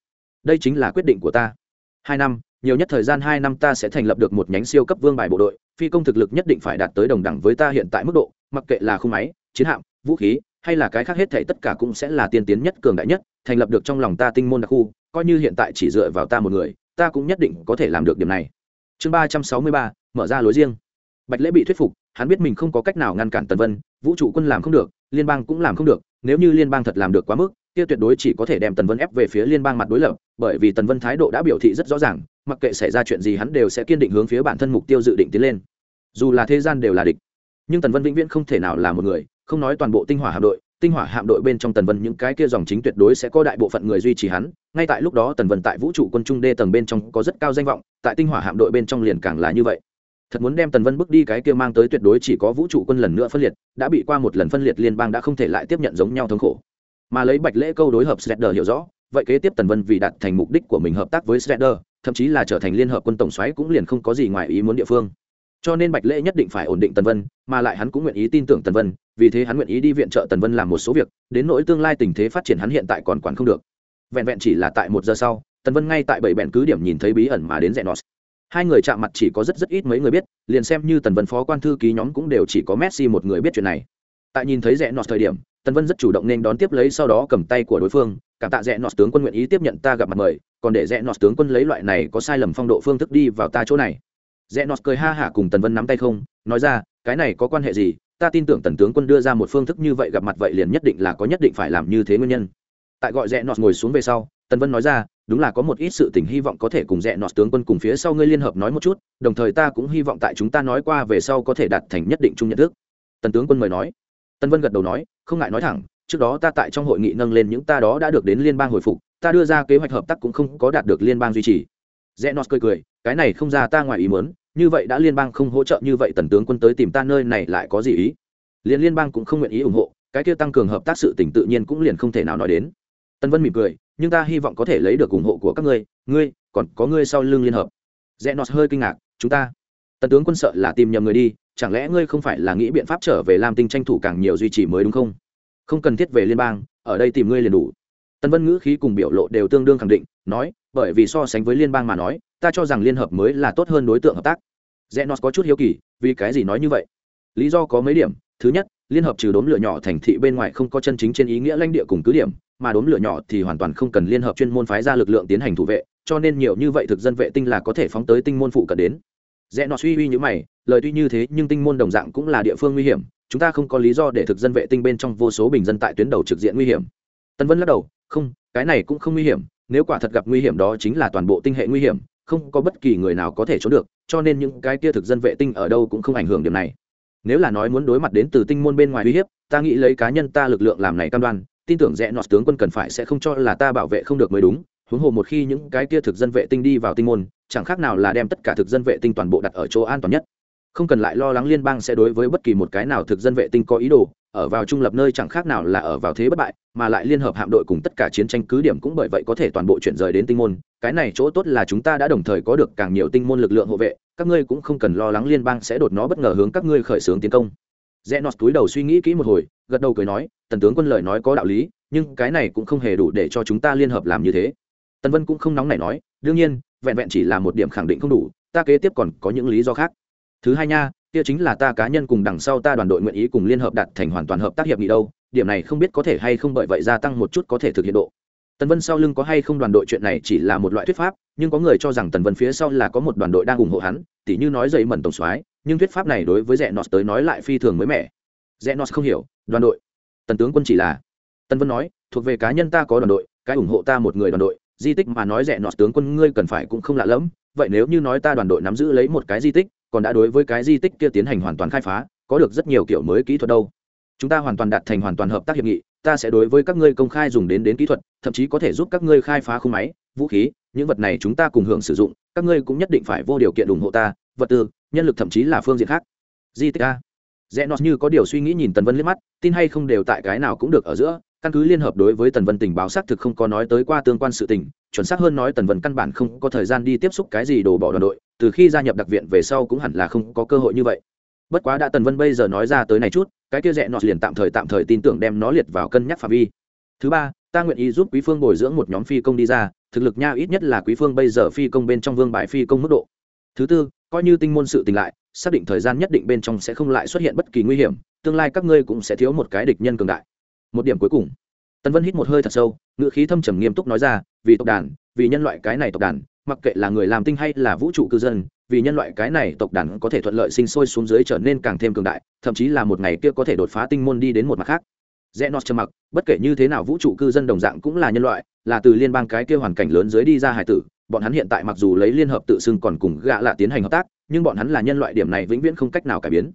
Đây chính là quyết định của ta hai năm, nhiều nhất thời gian hai năm ta sẽ thành lập được một nhánh siêu cấp vương bài bộ đội, phi công thực lực nhất định phải đạt tới đồng đẳng với ta hiện tại mức độ, mặc kệ là khung máy, chiến hạm, vũ khí, hay là cái khác hết thảy tất cả cũng sẽ là tiên tiến nhất, cường đại nhất, thành lập được trong lòng ta tinh môn đặc khu, coi như hiện tại chỉ dựa vào ta một người, ta cũng nhất định có thể làm được điểm này. Chương ba trăm sáu mươi ba, mở ra lối riêng. Bạch lễ bị thuyết phục, hắn biết mình không có cách nào ngăn cản tần vân, vũ trụ quân làm không được, liên bang cũng làm không được, nếu như liên bang thật làm được quá mức, kia tuyệt đối chỉ có thể đem tần vân ép về phía liên bang mặt đối lập bởi vì tần vân thái độ đã biểu thị rất rõ ràng, mặc kệ xảy ra chuyện gì hắn đều sẽ kiên định hướng phía bản thân mục tiêu dự định tiến lên. Dù là thế gian đều là địch, nhưng tần vân vĩnh viễn không thể nào là một người, không nói toàn bộ tinh hỏa hạm đội, tinh hỏa hạm đội bên trong tần vân những cái kia dòng chính tuyệt đối sẽ có đại bộ phận người duy trì hắn, ngay tại lúc đó tần vân tại vũ trụ quân trung đê tầng bên trong có rất cao danh vọng, tại tinh hỏa hạm đội bên trong liền càng là như vậy. Thật muốn đem tần vân bước đi cái kia mang tới tuyệt đối chỉ có vũ trụ quân lần nữa phân liệt, đã bị qua một lần phân liệt liên bang đã không thể lại tiếp nhận giống nhau thống khổ. Mà lấy bạch lễ câu đối hợp Shredder hiểu rõ vậy kế tiếp tần vân vì đạt thành mục đích của mình hợp tác với Shredder thậm chí là trở thành liên hợp quân tổng xoáy cũng liền không có gì ngoài ý muốn địa phương. Cho nên bạch lễ nhất định phải ổn định tần vân, mà lại hắn cũng nguyện ý tin tưởng tần vân, vì thế hắn nguyện ý đi viện trợ tần vân làm một số việc, đến nỗi tương lai tình thế phát triển hắn hiện tại còn quản không được. Vẹn vẹn chỉ là tại một giờ sau, tần vân ngay tại bảy bẹn cứ điểm nhìn thấy bí ẩn mà đến rẽ nọt hai người chạm mặt chỉ có rất rất ít mấy người biết, liền xem như tần vân phó quan thư ký nhóm cũng đều chỉ có messi một người biết chuyện này. Tại nhìn thấy rẽ nọt thời điểm tần vân rất chủ động nên đón tiếp lấy sau đó cầm tay của đối phương, cảm tạ rẽ nọt tướng quân nguyện ý tiếp nhận ta gặp mặt mời, còn để rẽ nọt tướng quân lấy loại này có sai lầm phong độ phương thức đi vào ta chỗ này. Rẽ nọt cười ha hả cùng tần vân nắm tay không, nói ra, cái này có quan hệ gì? Ta tin tưởng tần tướng quân đưa ra một phương thức như vậy gặp mặt vậy liền nhất định là có nhất định phải làm như thế nguyên nhân. Tại gọi rẽ nọt ngồi xuống về sau, tần vân nói ra, đúng là có một ít sự tình hy vọng có thể cùng rẽ nọt tướng quân cùng phía sau ngươi liên hợp nói một chút, đồng thời ta cũng hy vọng tại chúng ta nói qua về sau có thể đạt thành nhất định chung nhận thức. Tần tướng quân mời nói. Tần vân gật đầu nói không ngại nói thẳng, trước đó ta tại trong hội nghị nâng lên những ta đó đã được đến liên bang hồi phục, ta đưa ra kế hoạch hợp tác cũng không có đạt được liên bang duy trì. Rẽ nọt cười cười, cái này không ra ta ngoài ý muốn, như vậy đã liên bang không hỗ trợ như vậy tần tướng quân tới tìm ta nơi này lại có gì ý? Liên liên bang cũng không nguyện ý ủng hộ, cái kia tăng cường hợp tác sự tỉnh tự nhiên cũng liền không thể nào nói đến. Tân vân mỉm cười, nhưng ta hy vọng có thể lấy được ủng hộ của các ngươi ngươi, còn có ngươi sau lưng liên hợp. Rẽ nọt hơi kinh ngạc, chúng ta tần tướng quân sợ là tìm nhầm người đi, chẳng lẽ ngươi không phải là nghĩ biện pháp trở về lam tinh tranh thủ càng nhiều duy trì mới đúng không? Không cần thiết về liên bang, ở đây tìm ngươi liền đủ. Tân vân ngữ khí cùng biểu lộ đều tương đương khẳng định, nói, bởi vì so sánh với liên bang mà nói, ta cho rằng liên hợp mới là tốt hơn đối tượng hợp tác. Rẽ nó có chút hiếu kỳ, vì cái gì nói như vậy? Lý do có mấy điểm. Thứ nhất, liên hợp trừ đốm lửa nhỏ thành thị bên ngoài không có chân chính trên ý nghĩa lãnh địa cùng cứ điểm, mà đốm lửa nhỏ thì hoàn toàn không cần liên hợp chuyên môn phái ra lực lượng tiến hành thủ vệ, cho nên nhiều như vậy thực dân vệ tinh là có thể phóng tới tinh môn phụ cận đến rẽ nọ suy uy như mày, lời tuy như thế nhưng tinh môn đồng dạng cũng là địa phương nguy hiểm, chúng ta không có lý do để thực dân vệ tinh bên trong vô số bình dân tại tuyến đầu trực diện nguy hiểm. Tân vân lắc đầu, không, cái này cũng không nguy hiểm, nếu quả thật gặp nguy hiểm đó chính là toàn bộ tinh hệ nguy hiểm, không có bất kỳ người nào có thể trốn được, cho nên những cái kia thực dân vệ tinh ở đâu cũng không ảnh hưởng điểm này. Nếu là nói muốn đối mặt đến từ tinh môn bên ngoài uy hiếp, ta nghĩ lấy cá nhân ta lực lượng làm này cam đoan, tin tưởng rẽ nọt tướng quân cần phải sẽ không cho là ta bảo vệ không được mới đúng huống hồ một khi những cái kia thực dân vệ tinh đi vào tinh môn, chẳng khác nào là đem tất cả thực dân vệ tinh toàn bộ đặt ở chỗ an toàn nhất. Không cần lại lo lắng liên bang sẽ đối với bất kỳ một cái nào thực dân vệ tinh có ý đồ, ở vào trung lập nơi chẳng khác nào là ở vào thế bất bại, mà lại liên hợp hạm đội cùng tất cả chiến tranh cứ điểm cũng bởi vậy có thể toàn bộ chuyển rời đến tinh môn. Cái này chỗ tốt là chúng ta đã đồng thời có được càng nhiều tinh môn lực lượng hộ vệ, các ngươi cũng không cần lo lắng liên bang sẽ đột nó bất ngờ hướng các ngươi khởi xướng tiến công. Rẽ nọt túi đầu suy nghĩ kỹ một hồi, gật đầu cười nói, tần tướng quân lời nói có đạo lý, nhưng cái này cũng không hề đủ để cho chúng ta liên hợp làm như thế tần vân cũng không nóng nảy nói, đương nhiên, vẹn vẹn chỉ là một điểm khẳng định không đủ, ta kế tiếp còn có những lý do khác. Thứ hai nha, kia chính là ta cá nhân cùng đằng sau ta đoàn đội nguyện ý cùng liên hợp đạt thành hoàn toàn hợp tác hiệp nghị đâu, điểm này không biết có thể hay không bởi vậy gia tăng một chút có thể thực hiện độ. Tần vân sau lưng có hay không đoàn đội chuyện này chỉ là một loại thuyết pháp, nhưng có người cho rằng tần vân phía sau là có một đoàn đội đang ủng hộ hắn, tỉ như nói dậy mẩn tổng soái, nhưng thuyết pháp này đối với rẽ nọt tới nói lại phi thường mới mẻ. Rẽ nọt không hiểu, đoàn đội? Tần tướng quân chỉ là. Tần vân nói, thuộc về cá nhân ta có đoàn đội, cái ủng hộ ta một người đoàn đội di tích mà nói rẻ nọt tướng quân ngươi cần phải cũng không lạ lẫm. Vậy nếu như nói ta đoàn đội nắm giữ lấy một cái di tích, còn đã đối với cái di tích kia tiến hành hoàn toàn khai phá, có được rất nhiều kiểu mới kỹ thuật đâu. Chúng ta hoàn toàn đạt thành hoàn toàn hợp tác hiệp nghị, ta sẽ đối với các ngươi công khai dùng đến đến kỹ thuật, thậm chí có thể giúp các ngươi khai phá khung máy, vũ khí, những vật này chúng ta cùng hưởng sử dụng, các ngươi cũng nhất định phải vô điều kiện ủng hộ ta, vật tư, nhân lực thậm chí là phương diện khác. Di tích a. Rẽ nọt như có điều suy nghĩ nhìn tần vân liếc mắt, tin hay không đều tại cái nào cũng được ở giữa căn cứ liên hợp đối với tần vân tình báo xác thực không có nói tới qua tương quan sự tình, chuẩn xác hơn nói tần vân căn bản không có thời gian đi tiếp xúc cái gì đổ bỏ đoàn đội, từ khi gia nhập đặc viện về sau cũng hẳn là không có cơ hội như vậy. Bất quá đã tần vân bây giờ nói ra tới này chút, cái kia rẽ nọt liền tạm thời tạm thời tin tưởng đem nó liệt vào cân nhắc phạm vi. Thứ ba, ta nguyện ý giúp quý phương bồi dưỡng một nhóm phi công đi ra, thực lực nha ít nhất là quý phương bây giờ phi công bên trong vương bài phi công mức độ. Thứ tư, coi như tinh môn sự tình lại, xác định thời gian nhất định bên trong sẽ không lại xuất hiện bất kỳ nguy hiểm, tương lai các ngươi cũng sẽ thiếu một cái địch nhân cường đại một điểm cuối cùng. Tần vân hít một hơi thật sâu, ngữ khí thâm trầm nghiêm túc nói ra, vì tộc đàn, vì nhân loại cái này tộc đàn, mặc kệ là người làm tinh hay là vũ trụ cư dân, vì nhân loại cái này tộc đàn có thể thuận lợi sinh sôi xuống dưới trở nên càng thêm cường đại, thậm chí là một ngày kia có thể đột phá tinh môn đi đến một mặt khác. Rẽ nót trầm mặc, bất kể như thế nào vũ trụ cư dân đồng dạng cũng là nhân loại, là từ liên bang cái kia hoàn cảnh lớn dưới đi ra hải tử, bọn hắn hiện tại mặc dù lấy liên hợp tự xưng còn cùng gạ lạ tiến hành hợp tác, nhưng bọn hắn là nhân loại điểm này vĩnh viễn không cách nào cải biến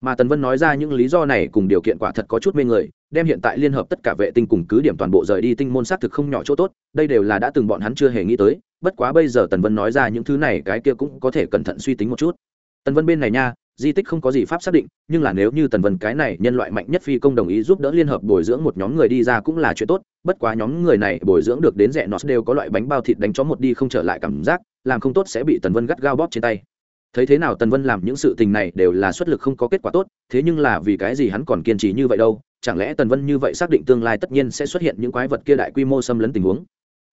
mà tần vân nói ra những lý do này cùng điều kiện quả thật có chút mê người, đem hiện tại liên hợp tất cả vệ tinh cùng cứ điểm toàn bộ rời đi tinh môn xác thực không nhỏ chỗ tốt, đây đều là đã từng bọn hắn chưa hề nghĩ tới, bất quá bây giờ tần vân nói ra những thứ này, cái kia cũng có thể cẩn thận suy tính một chút. Tần vân bên này nha, di tích không có gì pháp xác định, nhưng là nếu như tần vân cái này nhân loại mạnh nhất phi công đồng ý giúp đỡ liên hợp bồi dưỡng một nhóm người đi ra cũng là chuyện tốt, bất quá nhóm người này bồi dưỡng được đến rẻ nó đều có loại bánh bao thịt đánh chó một đi không trở lại cảm giác, làm không tốt sẽ bị tần vân gắt gao bóp trên tay thấy thế nào tần vân làm những sự tình này đều là xuất lực không có kết quả tốt, thế nhưng là vì cái gì hắn còn kiên trì như vậy đâu? Chẳng lẽ tần vân như vậy xác định tương lai tất nhiên sẽ xuất hiện những quái vật kia đại quy mô xâm lấn tình huống?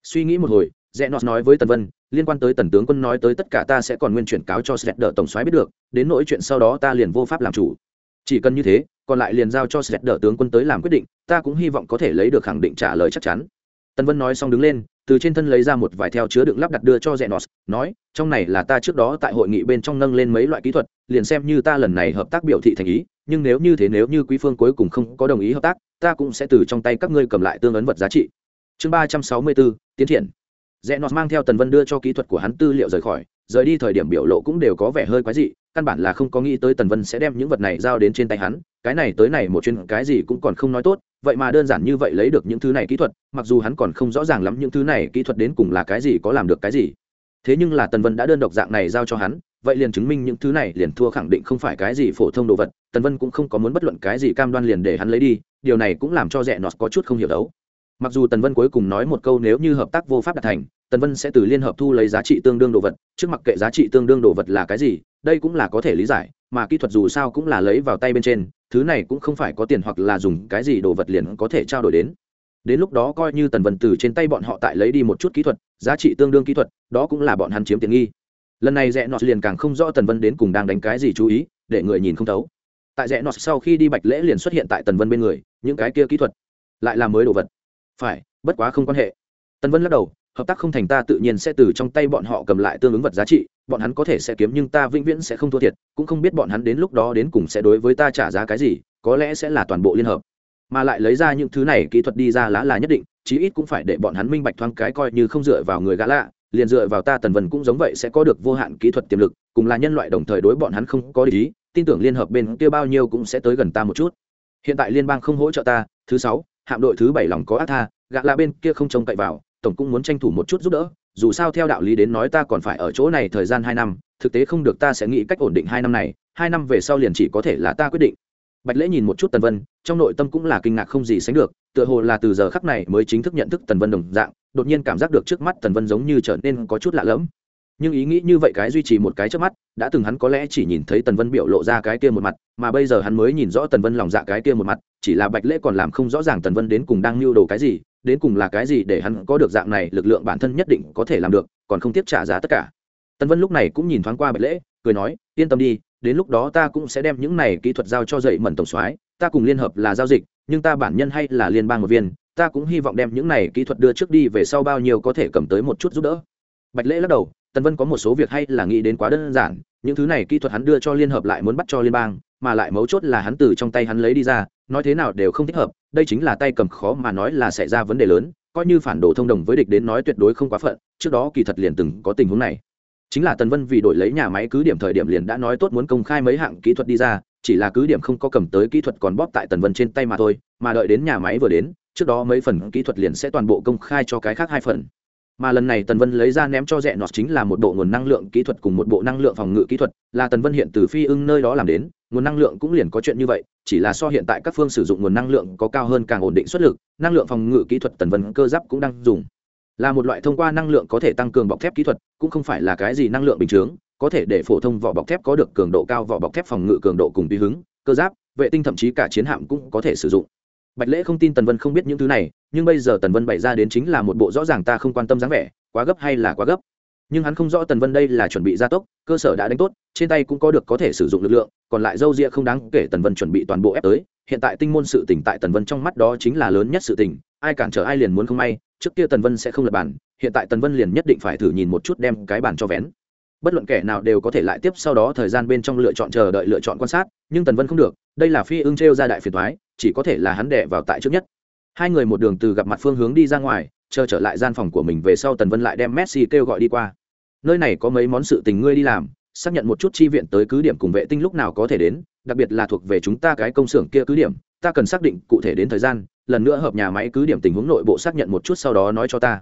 Suy nghĩ một hồi rẽ nọt nói với tần vân, liên quan tới tần tướng quân nói tới tất cả ta sẽ còn nguyên chuyển cáo cho sẹt đỡ tổng soái biết được, đến nỗi chuyện sau đó ta liền vô pháp làm chủ. Chỉ cần như thế, còn lại liền giao cho sẹt đỡ tướng quân tới làm quyết định, ta cũng hy vọng có thể lấy được khẳng định trả lời chắc chắn. Tần vân nói xong đứng lên từ trên thân lấy ra một vài theo chứa đựng lắp đặt đưa cho rẽ nói, trong này là ta trước đó tại hội nghị bên trong nâng lên mấy loại kỹ thuật, liền xem như ta lần này hợp tác biểu thị thành ý, nhưng nếu như thế nếu như quý phương cuối cùng không có đồng ý hợp tác, ta cũng sẽ từ trong tay các ngươi cầm lại tương ấn vật giá trị. Chương ba trăm sáu mươi bốn, tiến triển. Rẽ mang theo tần vân đưa cho kỹ thuật của hắn tư liệu rời khỏi, rời đi thời điểm biểu lộ cũng đều có vẻ hơi quái dị, căn bản là không có nghĩ tới tần vân sẽ đem những vật này giao đến trên tay hắn cái này tới này một chuyên, cái gì cũng còn không nói tốt, vậy mà đơn giản như vậy lấy được những thứ này kỹ thuật, mặc dù hắn còn không rõ ràng lắm những thứ này kỹ thuật đến cùng là cái gì, có làm được cái gì. Thế nhưng là tần vân đã đơn độc dạng này giao cho hắn, vậy liền chứng minh những thứ này liền thua khẳng định không phải cái gì phổ thông đồ vật, tần vân cũng không có muốn bất luận cái gì cam đoan liền để hắn lấy đi, điều này cũng làm cho rẽ nọt có chút không hiểu đấu. Mặc dù tần vân cuối cùng nói một câu nếu như hợp tác vô pháp đạt thành, tần vân sẽ từ liên hợp thu lấy giá trị tương đương đồ vật, trước mặt kệ giá trị tương đương đồ vật là cái gì, đây cũng là có thể lý giải mà kỹ thuật dù sao cũng là lấy vào tay bên trên, thứ này cũng không phải có tiền hoặc là dùng cái gì đồ vật liền có thể trao đổi đến. Đến lúc đó coi như tần vân từ trên tay bọn họ tại lấy đi một chút kỹ thuật, giá trị tương đương kỹ thuật, đó cũng là bọn hắn chiếm tiện nghi. Lần này rẽ nọt liền càng không rõ tần vân đến cùng đang đánh cái gì chú ý, để người nhìn không thấu. Tại rẽ nọt sau khi đi bạch lễ liền xuất hiện tại tần vân bên người, những cái kia kỹ thuật lại là mới đồ vật. Phải, bất quá không quan hệ. Tần vân lắc đầu hợp tác không thành ta tự nhiên sẽ từ trong tay bọn họ cầm lại tương ứng vật giá trị, bọn hắn có thể sẽ kiếm nhưng ta vĩnh viễn sẽ không thua thiệt, cũng không biết bọn hắn đến lúc đó đến cùng sẽ đối với ta trả giá cái gì, có lẽ sẽ là toàn bộ liên hợp. Mà lại lấy ra những thứ này, kỹ thuật đi ra lá là nhất định, chí ít cũng phải để bọn hắn minh bạch thoáng cái coi như không dựa vào người gã lạ, liền dựa vào ta tần vân cũng giống vậy sẽ có được vô hạn kỹ thuật tiềm lực, cùng là nhân loại đồng thời đối bọn hắn không có lý tin tưởng liên hợp bên kia bao nhiêu cũng sẽ tới gần ta một chút. Hiện tại liên bang không hỗ trợ ta, thứ sáu, hạm đội thứ bảy lòng có ác tha, gã lạ bên kia không trông cậy vào tổng cũng muốn tranh thủ một chút giúp đỡ, dù sao theo đạo lý đến nói ta còn phải ở chỗ này thời gian hai năm, thực tế không được ta sẽ nghĩ cách ổn định hai năm này, hai năm về sau liền chỉ có thể là ta quyết định. Bạch lễ nhìn một chút tần vân, trong nội tâm cũng là kinh ngạc không gì sánh được, tựa hồ là từ giờ khắc này mới chính thức nhận thức tần vân đồng dạng, đột nhiên cảm giác được trước mắt tần vân giống như trở nên có chút lạ lẫm. Nhưng ý nghĩ như vậy cái duy trì một cái trước mắt, đã từng hắn có lẽ chỉ nhìn thấy tần vân biểu lộ ra cái kia một mặt, mà bây giờ hắn mới nhìn rõ tần vân lòng dạ cái kia một mặt chỉ là bạch lễ còn làm không rõ ràng tần vân đến cùng đang mưu đồ cái gì, đến cùng là cái gì để hắn có được dạng này lực lượng bản thân nhất định có thể làm được, còn không tiếp trả giá tất cả. Tần vân lúc này cũng nhìn thoáng qua bạch lễ, cười nói, yên tâm đi, đến lúc đó ta cũng sẽ đem những này kỹ thuật giao cho dậy mẩn tổng soái, ta cùng liên hợp là giao dịch, nhưng ta bản nhân hay là liên bang một viên, ta cũng hy vọng đem những này kỹ thuật đưa trước đi về sau bao nhiêu có thể cầm tới một chút giúp đỡ. Bạch lễ lắc đầu, tần vân có một số việc hay là nghĩ đến quá đơn giản, những thứ này kỹ thuật hắn đưa cho liên hợp lại muốn bắt cho liên bang mà lại mấu chốt là hắn từ trong tay hắn lấy đi ra, nói thế nào đều không thích hợp, đây chính là tay cầm khó mà nói là xảy ra vấn đề lớn, coi như phản đồ thông đồng với địch đến nói tuyệt đối không quá phận, trước đó kỳ thật liền từng có tình huống này. Chính là tần vân vì đổi lấy nhà máy cứ điểm thời điểm liền đã nói tốt muốn công khai mấy hạng kỹ thuật đi ra, chỉ là cứ điểm không có cầm tới kỹ thuật còn bóp tại tần vân trên tay mà thôi, mà đợi đến nhà máy vừa đến, trước đó mấy phần kỹ thuật liền sẽ toàn bộ công khai cho cái khác hai phần mà lần này tần vân lấy ra ném cho rẽ nọt chính là một bộ nguồn năng lượng kỹ thuật cùng một bộ năng lượng phòng ngự kỹ thuật. Là tần vân hiện từ phi ưng nơi đó làm đến, nguồn năng lượng cũng liền có chuyện như vậy, chỉ là so hiện tại các phương sử dụng nguồn năng lượng có cao hơn càng ổn định xuất lực, năng lượng phòng ngự kỹ thuật tần vân cơ giáp cũng đang dùng. Là một loại thông qua năng lượng có thể tăng cường bọc thép kỹ thuật, cũng không phải là cái gì năng lượng bình chướng có thể để phổ thông vỏ bọc thép có được cường độ cao, vỏ bọc thép phòng ngự cường độ cùng tùy hứng, cơ giáp, vệ tinh thậm chí cả chiến hạm cũng có thể sử dụng bạch lễ không tin tần vân không biết những thứ này, nhưng bây giờ tần vân bày ra đến chính là một bộ rõ ràng ta không quan tâm dáng vẻ, quá gấp hay là quá gấp. Nhưng hắn không rõ tần vân đây là chuẩn bị gia tốc, cơ sở đã đánh tốt, trên tay cũng có được có thể sử dụng lực lượng, còn lại dâu ria không đáng kể tần vân chuẩn bị toàn bộ ép tới. Hiện tại tinh môn sự tỉnh tại tần vân trong mắt đó chính là lớn nhất sự tỉnh ai cản trở ai liền muốn không may, trước kia tần vân sẽ không lập bản, hiện tại tần vân liền nhất định phải thử nhìn một chút đem cái bản cho vén. Bất luận kẻ nào đều có thể lại tiếp sau đó thời gian bên trong lựa chọn chờ đợi lựa chọn quan sát, nhưng tần vân không được, đây là phi ưng t ra đại phiền thoái chỉ có thể là hắn đẻ vào tại trước nhất. Hai người một đường từ gặp mặt phương hướng đi ra ngoài, chờ trở lại gian phòng của mình về sau tần vân lại đem messi kêu gọi đi qua. Nơi này có mấy món sự tình ngươi đi làm, xác nhận một chút chi viện tới cứ điểm cùng vệ tinh lúc nào có thể đến, đặc biệt là thuộc về chúng ta cái công xưởng kia cứ điểm, ta cần xác định cụ thể đến thời gian, lần nữa hợp nhà máy cứ điểm tình huống nội bộ xác nhận một chút sau đó nói cho ta.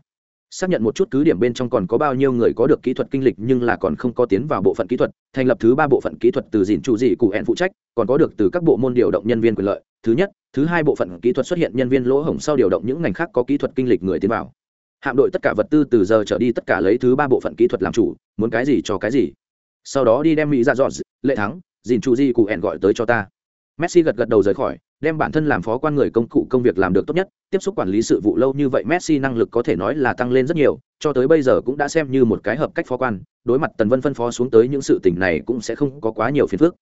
Xác nhận một chút cứ điểm bên trong còn có bao nhiêu người có được kỹ thuật kinh lịch nhưng là còn không có tiến vào bộ phận kỹ thuật, thành lập thứ ba bộ phận kỹ thuật từ dìn chủ dị cụ hẹn phụ trách, còn có được từ các bộ môn điều động nhân viên quyền lợi thứ nhất, thứ hai bộ phận kỹ thuật xuất hiện nhân viên lỗ hổng sau điều động những ngành khác có kỹ thuật kinh lịch người tiến vào. Hạm đội tất cả vật tư từ giờ trở đi tất cả lấy thứ ba bộ phận kỹ thuật làm chủ, muốn cái gì cho cái gì. Sau đó đi đem mỹ dạ ra dọn lệ thắng, dìn chu di cụ hẹn gọi tới cho ta. Messi gật gật đầu rời khỏi, đem bản thân làm phó quan người công cụ công việc làm được tốt nhất, tiếp xúc quản lý sự vụ lâu như vậy messi năng lực có thể nói là tăng lên rất nhiều, cho tới bây giờ cũng đã xem như một cái hợp cách phó quan, đối mặt tần vân phân phó xuống tới những sự tình này cũng sẽ không có quá nhiều phiền phức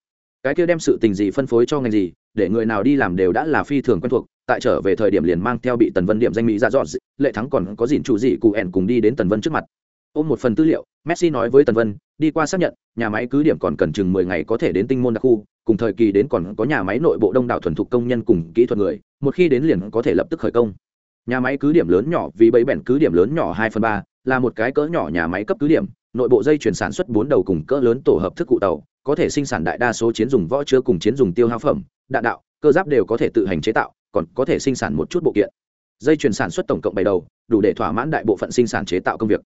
cái kia đem sự tình gì phân phối cho ngành gì, để người nào đi làm đều đã là phi thường quen thuộc, tại trở về thời điểm liền mang theo bị tần vân điểm danh mỹ dạ ra dọn lệ thắng còn có dịn chủ gì cụ ẻn cùng đi đến tần vân trước mặt. Ôm một phần tư liệu, messi nói với tần vân, đi qua xác nhận, nhà máy cứ điểm còn cần chừng mười ngày có thể đến tinh môn đặc khu, cùng thời kỳ đến còn có nhà máy nội bộ đông đảo thuần thục công nhân cùng kỹ thuật người, một khi đến liền có thể lập tức khởi công. Nhà máy cứ điểm lớn nhỏ, vì bẫy bẹn cứ điểm lớn nhỏ hai phần ba, là một cái cỡ nhỏ nhà máy cấp cứ điểm, nội bộ dây chuyển sản xuất bốn đầu cùng cỡ lớn tổ hợp thức cụ tàu có thể sinh sản đại đa số chiến dùng võ chứa cùng chiến dùng tiêu hao phẩm, đạn đạo, cơ giáp đều có thể tự hành chế tạo, còn có thể sinh sản một chút bộ kiện. Dây chuyển sản xuất tổng cộng bảy đầu, đủ để thỏa mãn đại bộ phận sinh sản chế tạo công việc.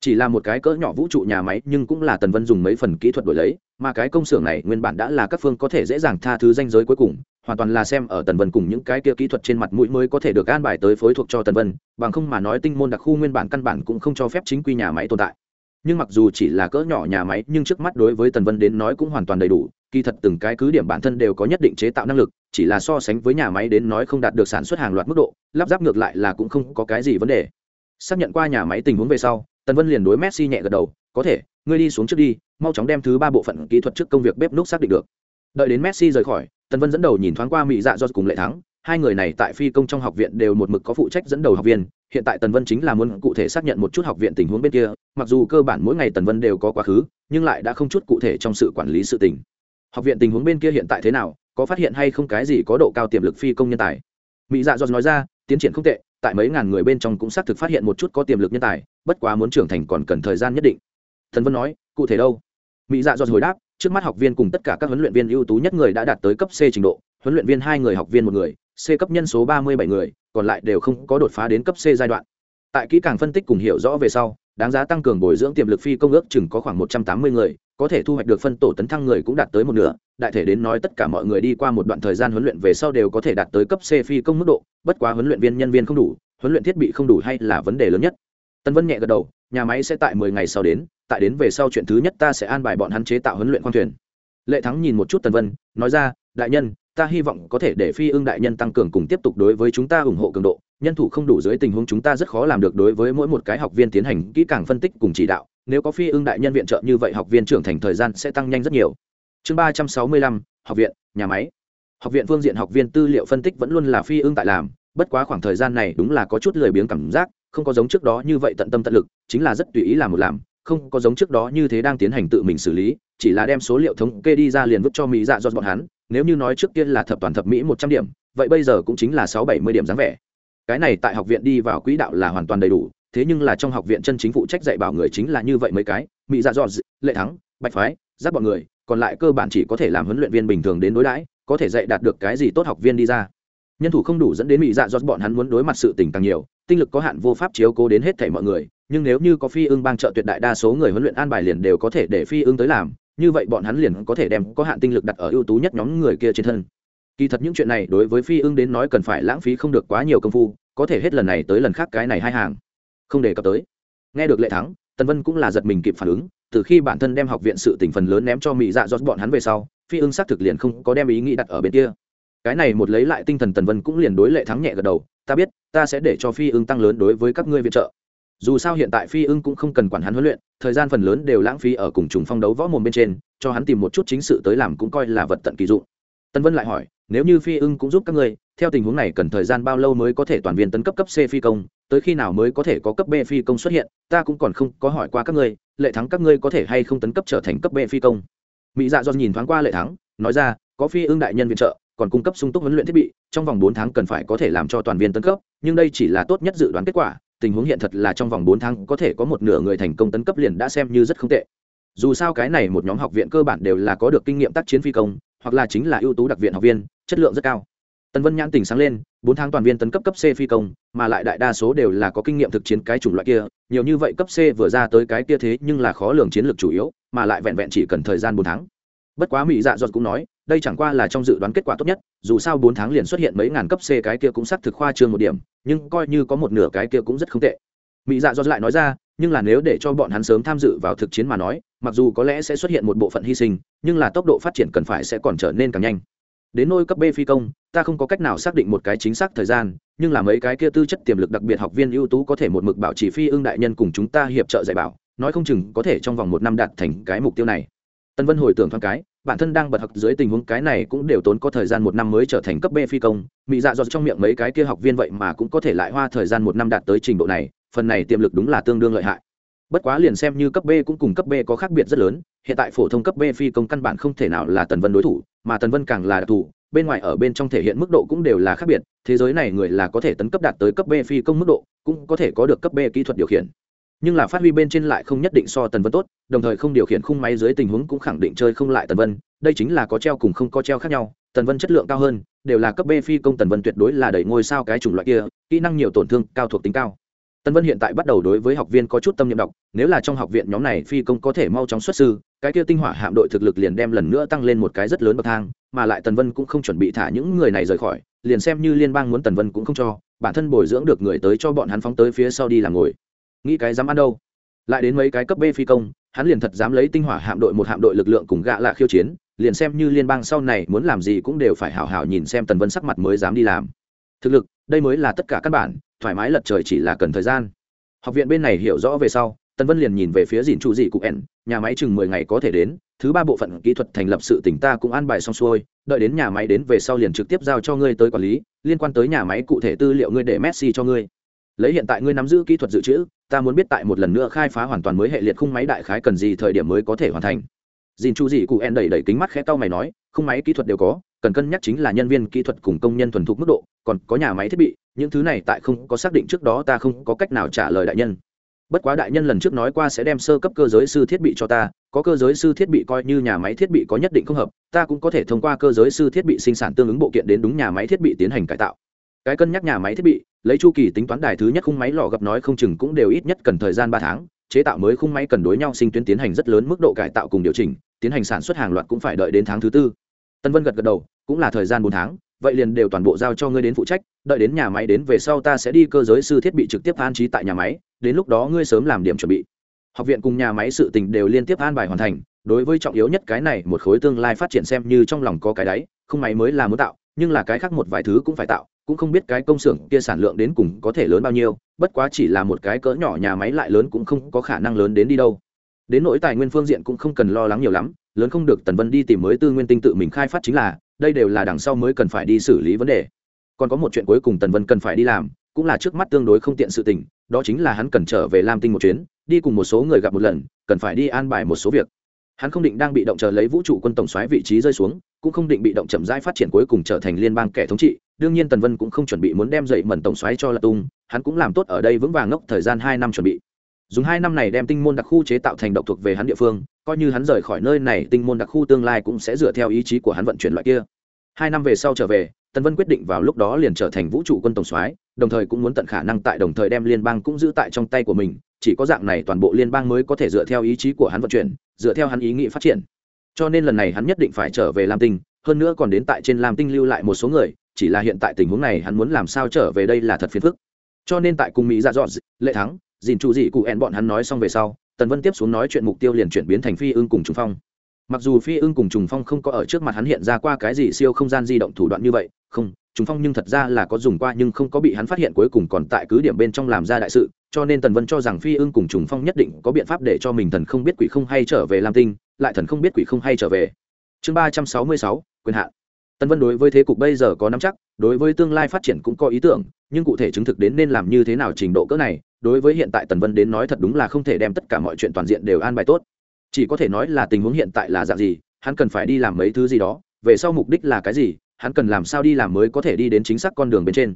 Chỉ là một cái cỡ nhỏ vũ trụ nhà máy, nhưng cũng là tần vân dùng mấy phần kỹ thuật đổi lấy, mà cái công xưởng này nguyên bản đã là các phương có thể dễ dàng tha thứ danh giới cuối cùng, hoàn toàn là xem ở tần vân cùng những cái kia kỹ thuật trên mặt mũi mới có thể được an bài tới phối thuộc cho tần vân, bằng không mà nói tinh môn đặc khu nguyên bản căn bản cũng không cho phép chính quy nhà máy tồn tại nhưng mặc dù chỉ là cỡ nhỏ nhà máy, nhưng trước mắt đối với tần vân đến nói cũng hoàn toàn đầy đủ. Kỳ thật từng cái cứ điểm bản thân đều có nhất định chế tạo năng lực, chỉ là so sánh với nhà máy đến nói không đạt được sản xuất hàng loạt mức độ, lắp ráp ngược lại là cũng không có cái gì vấn đề. Xác nhận qua nhà máy tình huống về sau, tần vân liền đối messi nhẹ gật đầu, có thể, ngươi đi xuống trước đi, mau chóng đem thứ ba bộ phận kỹ thuật trước công việc bếp núc xác định được. Đợi đến messi rời khỏi, tần vân dẫn đầu nhìn thoáng qua mỹ dạ do cùng lệ thắng hai người này tại phi công trong học viện đều một mực có phụ trách dẫn đầu học viên, hiện tại tần vân chính là muốn cụ thể xác nhận một chút học viện tình huống bên kia, mặc dù cơ bản mỗi ngày tần vân đều có quá khứ, nhưng lại đã không chút cụ thể trong sự quản lý sự tình. Học viện tình huống bên kia hiện tại thế nào, có phát hiện hay không cái gì có độ cao tiềm lực phi công nhân tài? Mỹ dạ dọn nói ra, tiến triển không tệ, tại mấy ngàn người bên trong cũng xác thực phát hiện một chút có tiềm lực nhân tài, bất quá muốn trưởng thành còn cần thời gian nhất định. Thần vân nói, cụ thể đâu? Mỹ dạ dọn hồi đáp, trước mắt học viên cùng tất cả các huấn luyện viên ưu tú nhất người đã đạt tới cấp c trình độ huấn luyện viên hai người học viên một người, c cấp nhân số ba mươi bảy người, còn lại đều không có đột phá đến cấp c giai đoạn. Tại kỹ càng phân tích cùng hiểu rõ về sau, đáng giá tăng cường bồi dưỡng tiềm lực phi công ước chừng có khoảng một trăm tám mươi người, có thể thu hoạch được phân tổ tấn thăng người cũng đạt tới một nửa. Đại thể đến nói tất cả mọi người đi qua một đoạn thời gian huấn luyện về sau đều có thể đạt tới cấp c phi công mức độ, bất quá huấn luyện viên nhân viên không đủ, huấn luyện thiết bị không đủ hay là vấn đề lớn nhất. Tân vân nhẹ gật đầu, nhà máy sẽ tại mười ngày sau đến, tại đến về sau chuyện thứ nhất ta sẽ an bài bọn hắn chế tạo huấn luyện khoang thuyền. Lệ thắng nhìn một chút tần vân, nói ra, đại nhân ta hy vọng có thể để phi ưng đại nhân tăng cường cùng tiếp tục đối với chúng ta ủng hộ cường độ. Nhân thủ không đủ dưới tình huống chúng ta rất khó làm được đối với mỗi một cái học viên tiến hành kỹ càng phân tích cùng chỉ đạo. Nếu có phi ưng đại nhân viện trợ như vậy học viên trưởng thành thời gian sẽ tăng nhanh rất nhiều. Chương ba trăm sáu mươi lăm, học viện, nhà máy. Học viện phương diện học viên tư liệu phân tích vẫn luôn là phi ưng tại làm, bất quá khoảng thời gian này đúng là có chút lười biếng cảm giác, không có giống trước đó như vậy tận tâm tận lực, chính là rất tùy ý làm một làm, không có giống trước đó như thế đang tiến hành tự mình xử lý, chỉ là đem số liệu thống kê đi ra liền vứt cho mỹ dạ do bọn hắn nếu như nói trước kia là thập toàn thập mỹ một trăm điểm, vậy bây giờ cũng chính là sáu bảy mươi điểm dáng vẻ. Cái này tại học viện đi vào quỹ đạo là hoàn toàn đầy đủ, thế nhưng là trong học viện chân chính phụ trách dạy bảo người chính là như vậy mấy cái, mỹ dạ dọn lệ thắng, bạch phái, giáp bọn người, còn lại cơ bản chỉ có thể làm huấn luyện viên bình thường đến đối đãi, có thể dạy đạt được cái gì tốt học viên đi ra. Nhân thủ không đủ dẫn đến mỹ dạ dọn bọn hắn muốn đối mặt sự tình càng nhiều, tinh lực có hạn vô pháp chiếu cố đến hết thảy mọi người, nhưng nếu như có phi ưng bang trợ tuyệt đại đa số người huấn luyện an bài liền đều có thể để phi ưng tới làm như vậy bọn hắn liền có thể đem có hạn tinh lực đặt ở ưu tú nhất nhóm người kia trên thân. Kỳ thật những chuyện này đối với phi ưng đến nói cần phải lãng phí không được quá nhiều công phu, có thể hết lần này tới lần khác cái này hai hàng. Không đề cập tới. Nghe được lệ thắng, tần vân cũng là giật mình kịp phản ứng, từ khi bản thân đem học viện sự tỉnh phần lớn ném cho mỹ dạ do bọn hắn về sau, phi ưng xác thực liền không có đem ý nghĩ đặt ở bên kia. Cái này một lấy lại tinh thần tần vân cũng liền đối lệ thắng nhẹ gật đầu, ta biết, ta sẽ để cho phi ưng tăng lớn đối với các ngươi viện trợ dù sao hiện tại phi ưng cũng không cần quản hắn huấn luyện, thời gian phần lớn đều lãng phí ở cùng trùng phong đấu võ mồm bên trên, cho hắn tìm một chút chính sự tới làm cũng coi là vật tận kỳ dụng. Tân vân lại hỏi, nếu như phi ưng cũng giúp các ngươi, theo tình huống này cần thời gian bao lâu mới có thể toàn viên tấn cấp cấp c phi công? Tới khi nào mới có thể có cấp b phi công xuất hiện? Ta cũng còn không có hỏi qua các ngươi, lệ thắng các ngươi có thể hay không tấn cấp trở thành cấp b phi công? Mỹ dạ do nhìn thoáng qua lệ thắng, nói ra, có phi ưng đại nhân viện trợ, còn cung cấp sung túc huấn luyện thiết bị, trong vòng bốn tháng cần phải có thể làm cho toàn viên tấn cấp, nhưng đây chỉ là tốt nhất dự đoán kết quả tình huống hiện thật là trong vòng bốn tháng có thể có một nửa người thành công tấn cấp liền đã xem như rất không tệ. Dù sao cái này một nhóm học viện cơ bản đều là có được kinh nghiệm tác chiến phi công, hoặc là chính là ưu tú đặc viện học viên, chất lượng rất cao. Tần vân nhãn tỉnh sáng lên, bốn tháng toàn viên tấn cấp cấp c phi công, mà lại đại đa số đều là có kinh nghiệm thực chiến cái chủng loại kia, nhiều như vậy cấp c vừa ra tới cái kia thế nhưng là khó lường chiến lược chủ yếu, mà lại vẹn vẹn chỉ cần thời gian bốn tháng. Bất quá mỹ dạ dọt cũng nói đây chẳng qua là trong dự đoán kết quả tốt nhất, dù sao bốn tháng liền xuất hiện mấy ngàn cấp c cái kia cũng xác thực khoa trương một điểm, nhưng coi như có một nửa cái kia cũng rất không tệ. Mỹ dạ dọt lại nói ra, nhưng là nếu để cho bọn hắn sớm tham dự vào thực chiến mà nói, mặc dù có lẽ sẽ xuất hiện một bộ phận hy sinh, nhưng là tốc độ phát triển cần phải sẽ còn trở nên càng nhanh. Đến nôi cấp b phi công, ta không có cách nào xác định một cái chính xác thời gian, nhưng là mấy cái kia tư chất tiềm lực đặc biệt học viên ưu tú có thể một mực bảo trì phi ương đại nhân cùng chúng ta hiệp trợ dạy bảo, nói không chừng có thể trong vòng một năm đạt thành cái mục tiêu này. Tân vân hồi tưởng thoáng cái bản thân đang bật học dưới tình huống cái này cũng đều tốn có thời gian một năm mới trở thành cấp b phi công. Mỹ dạ dọt trong miệng mấy cái kia học viên vậy mà cũng có thể lại hoa thời gian một năm đạt tới trình độ này, phần này tiềm lực đúng là tương đương lợi hại. Bất quá liền xem như cấp b cũng cùng cấp b có khác biệt rất lớn, hiện tại phổ thông cấp b phi công căn bản không thể nào là tần vân đối thủ, mà tần vân càng là đặc thù, bên ngoài ở bên trong thể hiện mức độ cũng đều là khác biệt, thế giới này người là có thể tấn cấp đạt tới cấp b phi công mức độ, cũng có thể có được cấp b kỹ thuật điều khiển nhưng là phát huy bên trên lại không nhất định so tần vân tốt, đồng thời không điều khiển khung máy dưới tình huống cũng khẳng định chơi không lại tần vân, đây chính là có treo cùng không có treo khác nhau, tần vân chất lượng cao hơn, đều là cấp b phi công tần vân tuyệt đối là đẩy ngôi sao cái chủng loại kia, kỹ năng nhiều tổn thương, cao thuộc tính cao. Tần vân hiện tại bắt đầu đối với học viên có chút tâm nhiệm đọc, nếu là trong học viện nhóm này phi công có thể mau chóng xuất sư, cái kia tinh hỏa hạm đội thực lực liền đem lần nữa tăng lên một cái rất lớn bậc thang, mà lại tần vân cũng không chuẩn bị thả những người này rời khỏi, liền xem như liên bang muốn tần vân cũng không cho, bản thân bồi dưỡng được người tới cho bọn hắn phóng tới phía sau đi làm ngồi nghĩ cái dám ăn đâu. Lại đến mấy cái cấp b phi công, hắn liền thật dám lấy tinh hỏa hạm đội một hạm đội lực lượng cùng gạ lạ khiêu chiến, liền xem như liên bang sau này muốn làm gì cũng đều phải hảo hảo nhìn xem tần vân sắc mặt mới dám đi làm. Thực lực, đây mới là tất cả căn bản, thoải mái lật trời chỉ là cần thời gian. Học viện bên này hiểu rõ về sau, tần vân liền nhìn về phía dìn trụ dị cụ ẻn, nhà máy chừng mười ngày có thể đến, thứ ba bộ phận kỹ thuật thành lập sự tỉnh ta cũng an bài xong xuôi, đợi đến nhà máy đến về sau liền trực tiếp giao cho ngươi tới quản lý, liên quan tới nhà máy cụ thể tư liệu ngươi để messi cho ngươi lấy hiện tại ngươi nắm giữ kỹ thuật dự trữ, ta muốn biết tại một lần nữa khai phá hoàn toàn mới hệ liệt khung máy đại khái cần gì thời điểm mới có thể hoàn thành. Dìn chu dị cụ en đẩy đẩy kính mắt khẽ tao mày nói, khung máy kỹ thuật đều có, cần cân nhắc chính là nhân viên kỹ thuật cùng công nhân thuần thục mức độ, còn có nhà máy thiết bị, những thứ này tại không có xác định trước đó ta không có cách nào trả lời đại nhân. Bất quá đại nhân lần trước nói qua sẽ đem sơ cấp cơ giới sư thiết bị cho ta, có cơ giới sư thiết bị coi như nhà máy thiết bị có nhất định không hợp, ta cũng có thể thông qua cơ giới sư thiết bị sinh sản tương ứng bộ kiện đến đúng nhà máy thiết bị tiến hành cải tạo cái cân nhắc nhà máy thiết bị lấy chu kỳ tính toán đài thứ nhất khung máy lò gặp nói không chừng cũng đều ít nhất cần thời gian ba tháng chế tạo mới khung máy cần đối nhau sinh tuyến tiến hành rất lớn mức độ cải tạo cùng điều chỉnh tiến hành sản xuất hàng loạt cũng phải đợi đến tháng thứ tư. Tân vân gật gật đầu cũng là thời gian bốn tháng vậy liền đều toàn bộ giao cho ngươi đến phụ trách đợi đến nhà máy đến về sau ta sẽ đi cơ giới sư thiết bị trực tiếp an trí tại nhà máy đến lúc đó ngươi sớm làm điểm chuẩn bị. Học viện cùng nhà máy sự tình đều liên tiếp an bài hoàn thành đối với trọng yếu nhất cái này một khối tương lai phát triển xem như trong lòng có cái đáy, không máy mới là muốn tạo nhưng là cái khác một vài thứ cũng phải tạo cũng không biết cái công xưởng kia sản lượng đến cùng có thể lớn bao nhiêu, bất quá chỉ là một cái cỡ nhỏ nhà máy lại lớn cũng không có khả năng lớn đến đi đâu. Đến nỗi tài nguyên phương diện cũng không cần lo lắng nhiều lắm, lớn không được tần vân đi tìm mới tư nguyên tinh tự mình khai phát chính là, đây đều là đằng sau mới cần phải đi xử lý vấn đề. Còn có một chuyện cuối cùng tần vân cần phải đi làm, cũng là trước mắt tương đối không tiện sự tình, đó chính là hắn cần trở về lam tinh một chuyến, đi cùng một số người gặp một lần, cần phải đi an bài một số việc hắn không định đang bị động chờ lấy vũ trụ quân tổng xoáy vị trí rơi xuống, cũng không định bị động chậm rãi phát triển cuối cùng trở thành liên bang kẻ thống trị. Đương nhiên tần vân cũng không chuẩn bị muốn đem dậy mẩn tổng xoáy cho là tung, hắn cũng làm tốt ở đây vững vàng ngốc thời gian hai năm chuẩn bị. Dùng hai năm này đem tinh môn đặc khu chế tạo thành độc thuộc về hắn địa phương, coi như hắn rời khỏi nơi này, tinh môn đặc khu tương lai cũng sẽ dựa theo ý chí của hắn vận chuyển loại kia. Hai năm về sau trở về, tần vân quyết định vào lúc đó liền trở thành vũ trụ quân tổng soái, đồng thời cũng muốn tận khả năng tại đồng thời đem liên bang cũng giữ tại trong tay của mình chỉ có dạng này toàn bộ liên bang mới có thể dựa theo ý chí của hắn vận chuyển, dựa theo hắn ý nghĩ phát triển. Cho nên lần này hắn nhất định phải trở về lam tinh, hơn nữa còn đến tại trên lam tinh lưu lại một số người, chỉ là hiện tại tình huống này hắn muốn làm sao trở về đây là thật phiền phức. Cho nên tại cùng mỹ ra dọn, lệ thắng, dìn chủ dị cụ ẹn bọn hắn nói xong về sau, tần vân tiếp xuống nói chuyện mục tiêu liền chuyển biến thành phi ưng cùng trùng phong. Mặc dù phi ưng cùng trùng phong không có ở trước mặt hắn hiện ra qua cái gì siêu không gian di động thủ đoạn như vậy, không, trùng phong nhưng thật ra là có dùng qua nhưng không có bị hắn phát hiện cuối cùng còn tại cứ điểm bên trong làm ra đại sự cho nên tần vân cho rằng phi ưng cùng trùng phong nhất định có biện pháp để cho mình thần không biết quỷ không hay trở về lam tinh, lại thần không biết quỷ không hay trở về. Chương ba trăm sáu mươi sáu, quyền hạn. Tần vân đối với thế cục bây giờ có nắm chắc, đối với tương lai phát triển cũng có ý tưởng, nhưng cụ thể chứng thực đến nên làm như thế nào trình độ cỡ này, đối với hiện tại tần vân đến nói thật đúng là không thể đem tất cả mọi chuyện toàn diện đều an bài tốt. Chỉ có thể nói là tình huống hiện tại là dạng gì, hắn cần phải đi làm mấy thứ gì đó, về sau mục đích là cái gì, hắn cần làm sao đi làm mới có thể đi đến chính xác con đường bên trên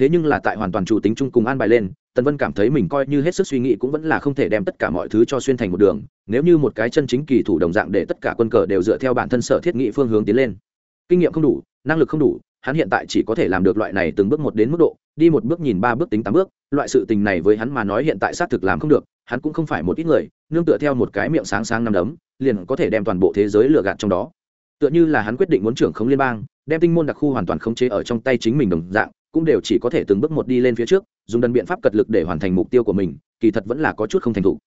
thế nhưng là tại hoàn toàn chủ tính chung cùng an bài lên, tần vân cảm thấy mình coi như hết sức suy nghĩ cũng vẫn là không thể đem tất cả mọi thứ cho xuyên thành một đường, nếu như một cái chân chính kỳ thủ đồng dạng để tất cả quân cờ đều dựa theo bản thân sở thiết nghị phương hướng tiến lên. Kinh nghiệm không đủ, năng lực không đủ, hắn hiện tại chỉ có thể làm được loại này từng bước một đến mức độ, đi một bước nhìn ba bước tính tám bước, loại sự tình này với hắn mà nói hiện tại xác thực làm không được, hắn cũng không phải một ít người, nương tựa theo một cái miệng sáng sáng năm đấm, liền có thể đem toàn bộ thế giới lừa gạt trong đó. Tựa như là hắn quyết định muốn trưởng khống liên bang, đem tinh môn đặc khu hoàn toàn khống chế ở trong tay chính mình đồng dạng cũng đều chỉ có thể từng bước một đi lên phía trước, dùng đần biện pháp cật lực để hoàn thành mục tiêu của mình, kỳ thật vẫn là có chút không thành thục.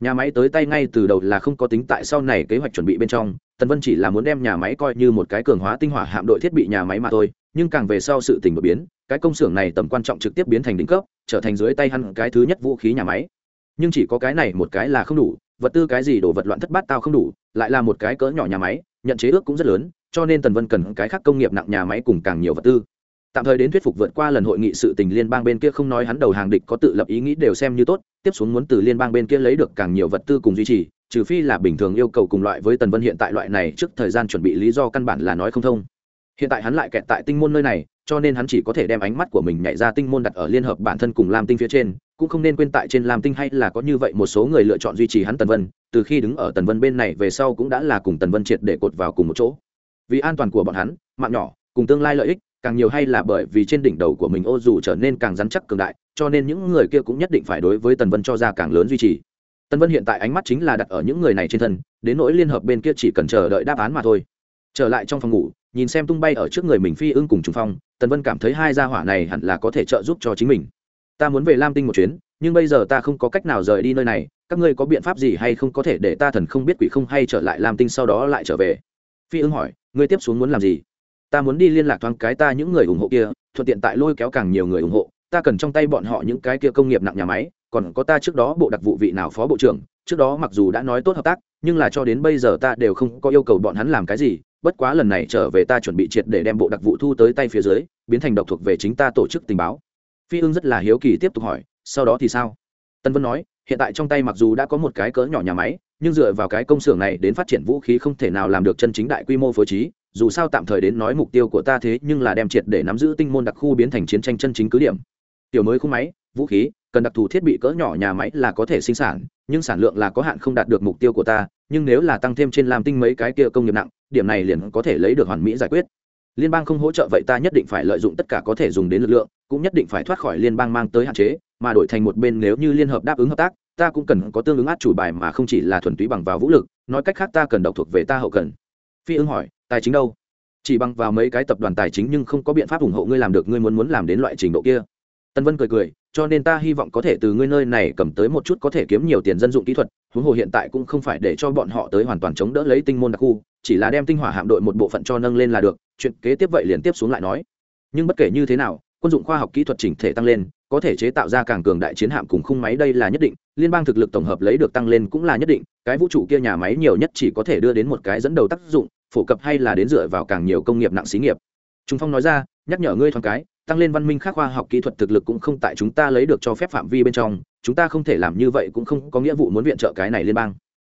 Nhà máy tới tay ngay từ đầu là không có tính tại sau này kế hoạch chuẩn bị bên trong, tần vân chỉ là muốn đem nhà máy coi như một cái cường hóa tinh hỏa hạm đội thiết bị nhà máy mà thôi, nhưng càng về sau sự tình đột biến, cái công xưởng này tầm quan trọng trực tiếp biến thành đỉnh cấp, trở thành dưới tay hắn cái thứ nhất vũ khí nhà máy. Nhưng chỉ có cái này một cái là không đủ, vật tư cái gì đổ vật loạn thất bát tao không đủ, lại là một cái cỡ nhỏ nhà máy, nhận chế ước cũng rất lớn, cho nên tần vân cần cái khác công nghiệp nặng nhà máy cùng càng nhiều vật tư tạm thời đến thuyết phục vượt qua lần hội nghị sự tình liên bang bên kia không nói hắn đầu hàng địch có tự lập ý nghĩ đều xem như tốt, tiếp xuống muốn từ liên bang bên kia lấy được càng nhiều vật tư cùng duy trì, trừ phi là bình thường yêu cầu cùng loại với tần vân hiện tại loại này trước thời gian chuẩn bị lý do căn bản là nói không thông. Hiện tại hắn lại kẹt tại tinh môn nơi này, cho nên hắn chỉ có thể đem ánh mắt của mình nhảy ra tinh môn đặt ở liên hợp bản thân cùng lam tinh phía trên, cũng không nên quên tại trên lam tinh hay là có như vậy một số người lựa chọn duy trì hắn tần vân, từ khi đứng ở tần vân bên này về sau cũng đã là cùng tần vân triệt để cột vào cùng một chỗ. Vì an toàn của bọn hắn, mạng nhỏ, cùng tương lai lợi ích càng nhiều hay là bởi vì trên đỉnh đầu của mình ô dù trở nên càng rắn chắc cường đại, cho nên những người kia cũng nhất định phải đối với tần vân cho ra càng lớn duy trì. Tần vân hiện tại ánh mắt chính là đặt ở những người này trên thân, đến nỗi liên hợp bên kia chỉ cần chờ đợi đáp án mà thôi. Trở lại trong phòng ngủ, nhìn xem tung bay ở trước người mình phi ưng cùng trùng phong, tần vân cảm thấy hai gia hỏa này hẳn là có thể trợ giúp cho chính mình. Ta muốn về lam tinh một chuyến, nhưng bây giờ ta không có cách nào rời đi nơi này, các ngươi có biện pháp gì hay không có thể để ta thần không biết quỷ không hay trở lại lam tinh sau đó lại trở về? Phi ưng hỏi, ngươi tiếp xuống muốn làm gì? Ta muốn đi liên lạc thoáng cái ta những người ủng hộ kia, thuận tiện tại lôi kéo càng nhiều người ủng hộ, ta cần trong tay bọn họ những cái kia công nghiệp nặng nhà máy, còn có ta trước đó bộ đặc vụ vị nào phó bộ trưởng, trước đó mặc dù đã nói tốt hợp tác, nhưng là cho đến bây giờ ta đều không có yêu cầu bọn hắn làm cái gì, bất quá lần này trở về ta chuẩn bị triệt để đem bộ đặc vụ thu tới tay phía dưới, biến thành độc thuộc về chính ta tổ chức tình báo. Phi ưng rất là hiếu kỳ tiếp tục hỏi, sau đó thì sao? Tân vân nói, hiện tại trong tay mặc dù đã có một cái cỡ nhỏ nhà máy, nhưng dựa vào cái công xưởng này đến phát triển vũ khí không thể nào làm được chân chính đại quy mô phối trí dù sao tạm thời đến nói mục tiêu của ta thế nhưng là đem triệt để nắm giữ tinh môn đặc khu biến thành chiến tranh chân chính cứ điểm. Tiểu mới khung máy, vũ khí, cần đặc thù thiết bị cỡ nhỏ nhà máy là có thể sinh sản, nhưng sản lượng là có hạn không đạt được mục tiêu của ta, nhưng nếu là tăng thêm trên làm tinh mấy cái kia công nghiệp nặng, điểm này liền có thể lấy được hoàn mỹ giải quyết. Liên bang không hỗ trợ vậy ta nhất định phải lợi dụng tất cả có thể dùng đến lực lượng, cũng nhất định phải thoát khỏi liên bang mang tới hạn chế, mà đổi thành một bên nếu như liên hợp đáp ứng hợp tác, ta cũng cần có tương ứng át chủ bài mà không chỉ là thuần túy bằng vào vũ lực, nói cách khác ta cần độc thuộc về ta hậu cần. Phi ứng hỏi tài chính đâu? Chỉ bằng vào mấy cái tập đoàn tài chính nhưng không có biện pháp ủng hộ ngươi làm được, ngươi muốn muốn làm đến loại trình độ kia. Tân vân cười cười, cho nên ta hy vọng có thể từ ngươi nơi này cầm tới một chút có thể kiếm nhiều tiền dân dụng kỹ thuật, huống hồ hiện tại cũng không phải để cho bọn họ tới hoàn toàn chống đỡ lấy tinh môn đặc khu, chỉ là đem tinh hỏa hạm đội một bộ phận cho nâng lên là được, chuyện kế tiếp vậy liền tiếp xuống lại nói. Nhưng bất kể như thế nào, quân dụng khoa học kỹ thuật chỉnh thể tăng lên, có thể chế tạo ra càng cường đại chiến hạm cùng khung máy đây là nhất định, liên bang thực lực tổng hợp lấy được tăng lên cũng là nhất định, cái vũ trụ kia nhà máy nhiều nhất chỉ có thể đưa đến một cái dẫn đầu tác dụng phổ cập hay là đến dựa vào càng nhiều công nghiệp nặng xí nghiệp. Trung phong nói ra, nhắc nhở ngươi thoáng cái, tăng lên văn minh khác khoa học kỹ thuật thực lực cũng không tại chúng ta lấy được cho phép phạm vi bên trong, chúng ta không thể làm như vậy cũng không có nghĩa vụ muốn viện trợ cái này liên bang.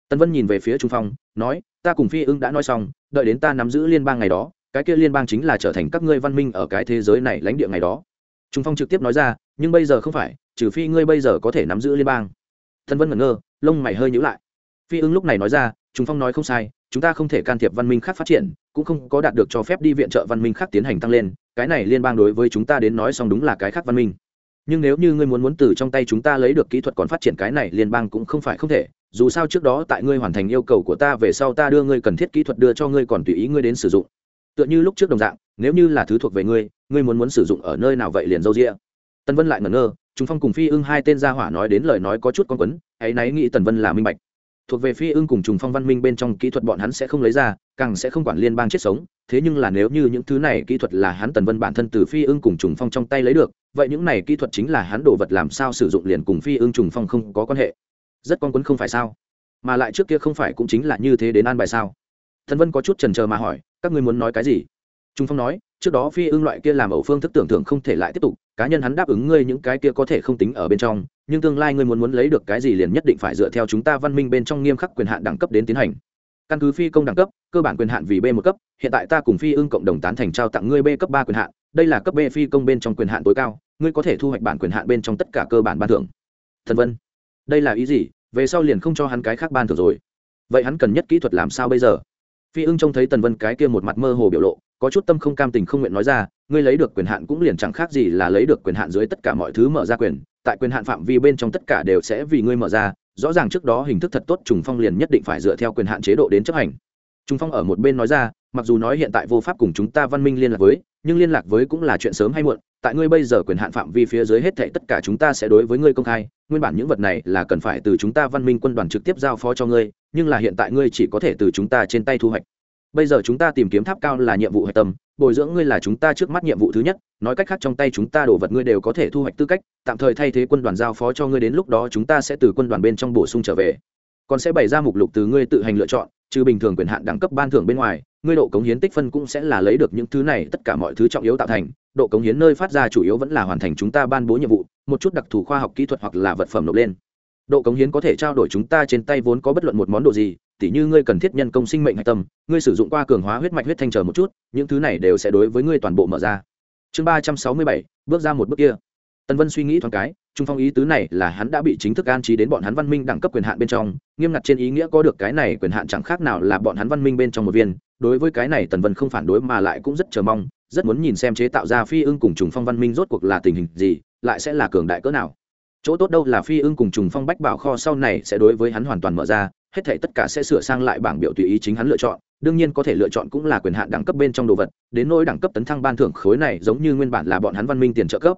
Tân vân nhìn về phía trung phong, nói, ta cùng phi ưng đã nói xong, đợi đến ta nắm giữ liên bang ngày đó, cái kia liên bang chính là trở thành các ngươi văn minh ở cái thế giới này lãnh địa ngày đó. Trung phong trực tiếp nói ra, nhưng bây giờ không phải, trừ phi ngươi bây giờ có thể nắm giữ liên bang. Tân vân ngẩn ngơ, lông mày hơi nhữ lại. Phi ưng lúc này nói ra, trung phong nói không sai chúng ta không thể can thiệp văn minh khác phát triển, cũng không có đạt được cho phép đi viện trợ văn minh khác tiến hành tăng lên, cái này liên bang đối với chúng ta đến nói xong đúng là cái khác văn minh. Nhưng nếu như ngươi muốn muốn từ trong tay chúng ta lấy được kỹ thuật còn phát triển cái này liên bang cũng không phải không thể, dù sao trước đó tại ngươi hoàn thành yêu cầu của ta về sau ta đưa ngươi cần thiết kỹ thuật đưa cho ngươi còn tùy ý ngươi đến sử dụng. Tựa như lúc trước đồng dạng, nếu như là thứ thuộc về ngươi ngươi muốn muốn sử dụng ở nơi nào vậy liền dâu rĩa tân vân lại ngẩn ngơ chúng phong cùng phi ưng hai tên gia hỏa nói đến lời nói có chút con quấn hãy náy nghĩ tần vân là minh bạch thuộc về phi ưng cùng trùng phong văn minh bên trong kỹ thuật bọn hắn sẽ không lấy ra, càng sẽ không quản liên bang chết sống. Thế nhưng là nếu như những thứ này kỹ thuật là hắn tần vân bản thân từ phi ưng cùng trùng phong trong tay lấy được, vậy những này kỹ thuật chính là hắn đồ vật làm sao sử dụng liền cùng phi ưng trùng phong không có quan hệ. Rất con quấn không phải sao? Mà lại trước kia không phải cũng chính là như thế đến an bài sao? Thần vân có chút trần trờ mà hỏi, các ngươi muốn nói cái gì? Trung phong nói, trước đó phi ưng loại kia làm ẩu phương thức tưởng tượng không thể lại tiếp tục, cá nhân hắn đáp ứng ngươi những cái kia có thể không tính ở bên trong nhưng tương lai ngươi muốn muốn lấy được cái gì liền nhất định phải dựa theo chúng ta văn minh bên trong nghiêm khắc quyền hạn đẳng cấp đến tiến hành. Căn cứ phi công đẳng cấp, cơ bản quyền hạn vì b một cấp, hiện tại ta cùng phi ưng cộng đồng tán thành trao tặng ngươi b cấp ba quyền hạn, đây là cấp b phi công bên trong quyền hạn tối cao, ngươi có thể thu hoạch bản quyền hạn bên trong tất cả cơ bản ban thưởng. Thần vân, đây là ý gì? Về sau liền không cho hắn cái khác ban thưởng rồi. Vậy hắn cần nhất kỹ thuật làm sao bây giờ? Phi ưng trông thấy tần vân cái kia một mặt mơ hồ biểu lộ có chút tâm không cam tình không nguyện nói ra, ngươi lấy được quyền hạn cũng liền chẳng khác gì là lấy được quyền hạn dưới tất cả mọi thứ mở ra quyền, tại quyền hạn phạm vi bên trong tất cả đều sẽ vì ngươi mở ra, rõ ràng trước đó hình thức thật tốt trùng phong liền nhất định phải dựa theo quyền hạn chế độ đến chấp hành. Trùng phong ở một bên nói ra, mặc dù nói hiện tại vô pháp cùng chúng ta văn minh liên lạc với, nhưng liên lạc với cũng là chuyện sớm hay muộn, tại ngươi bây giờ quyền hạn phạm vi phía dưới hết thảy tất cả chúng ta sẽ đối với ngươi công khai, nguyên bản những vật này là cần phải từ chúng ta văn minh quân đoàn trực tiếp giao phó cho ngươi, nhưng là hiện tại ngươi chỉ có thể từ chúng ta trên tay thu hoạch bây giờ chúng ta tìm kiếm tháp cao là nhiệm vụ hạch tâm, bồi dưỡng ngươi là chúng ta trước mắt nhiệm vụ thứ nhất, nói cách khác trong tay chúng ta đổ vật ngươi đều có thể thu hoạch tư cách, tạm thời thay thế quân đoàn giao phó cho ngươi đến lúc đó chúng ta sẽ từ quân đoàn bên trong bổ sung trở về. Còn sẽ bày ra mục lục từ ngươi tự hành lựa chọn, trừ bình thường quyền hạn đẳng cấp ban thưởng bên ngoài, ngươi độ cống hiến tích phân cũng sẽ là lấy được những thứ này, tất cả mọi thứ trọng yếu tạo thành, độ cống hiến nơi phát ra chủ yếu vẫn là hoàn thành chúng ta ban bố nhiệm vụ, một chút đặc thù khoa học kỹ thuật hoặc là vật phẩm nộp lên. Độ cống hiến có thể trao đổi chúng ta trên tay vốn có bất luận một món đồ gì tỉ như ngươi cần thiết nhân công sinh mệnh hạch tâm, ngươi sử dụng qua cường hóa huyết mạch huyết thanh chờ một chút, những thứ này đều sẽ đối với ngươi toàn bộ mở ra. Chương ba trăm sáu mươi bảy, bước ra một bước kia. Tần vân suy nghĩ thoáng cái, trung phong ý tứ này là hắn đã bị chính thức an trí đến bọn hắn văn minh đẳng cấp quyền hạn bên trong, nghiêm ngặt trên ý nghĩa có được cái này quyền hạn chẳng khác nào là bọn hắn văn minh bên trong một viên, đối với cái này tần vân không phản đối mà lại cũng rất chờ mong, rất muốn nhìn xem chế tạo ra phi ưng cùng trùng phong văn minh rốt cuộc là tình hình gì, lại sẽ là cường đại cỡ nào. Chỗ tốt đâu là phi ưng cùng trùng phong bách bảo kho sau này sẽ đối với hắn hoàn toàn mở ra hết thể tất cả sẽ sửa sang lại bảng biểu tùy ý chính hắn lựa chọn, đương nhiên có thể lựa chọn cũng là quyền hạn đẳng cấp bên trong đồ vật, đến nỗi đẳng cấp tấn thăng ban thưởng khối này giống như nguyên bản là bọn hắn văn minh tiền trợ cấp.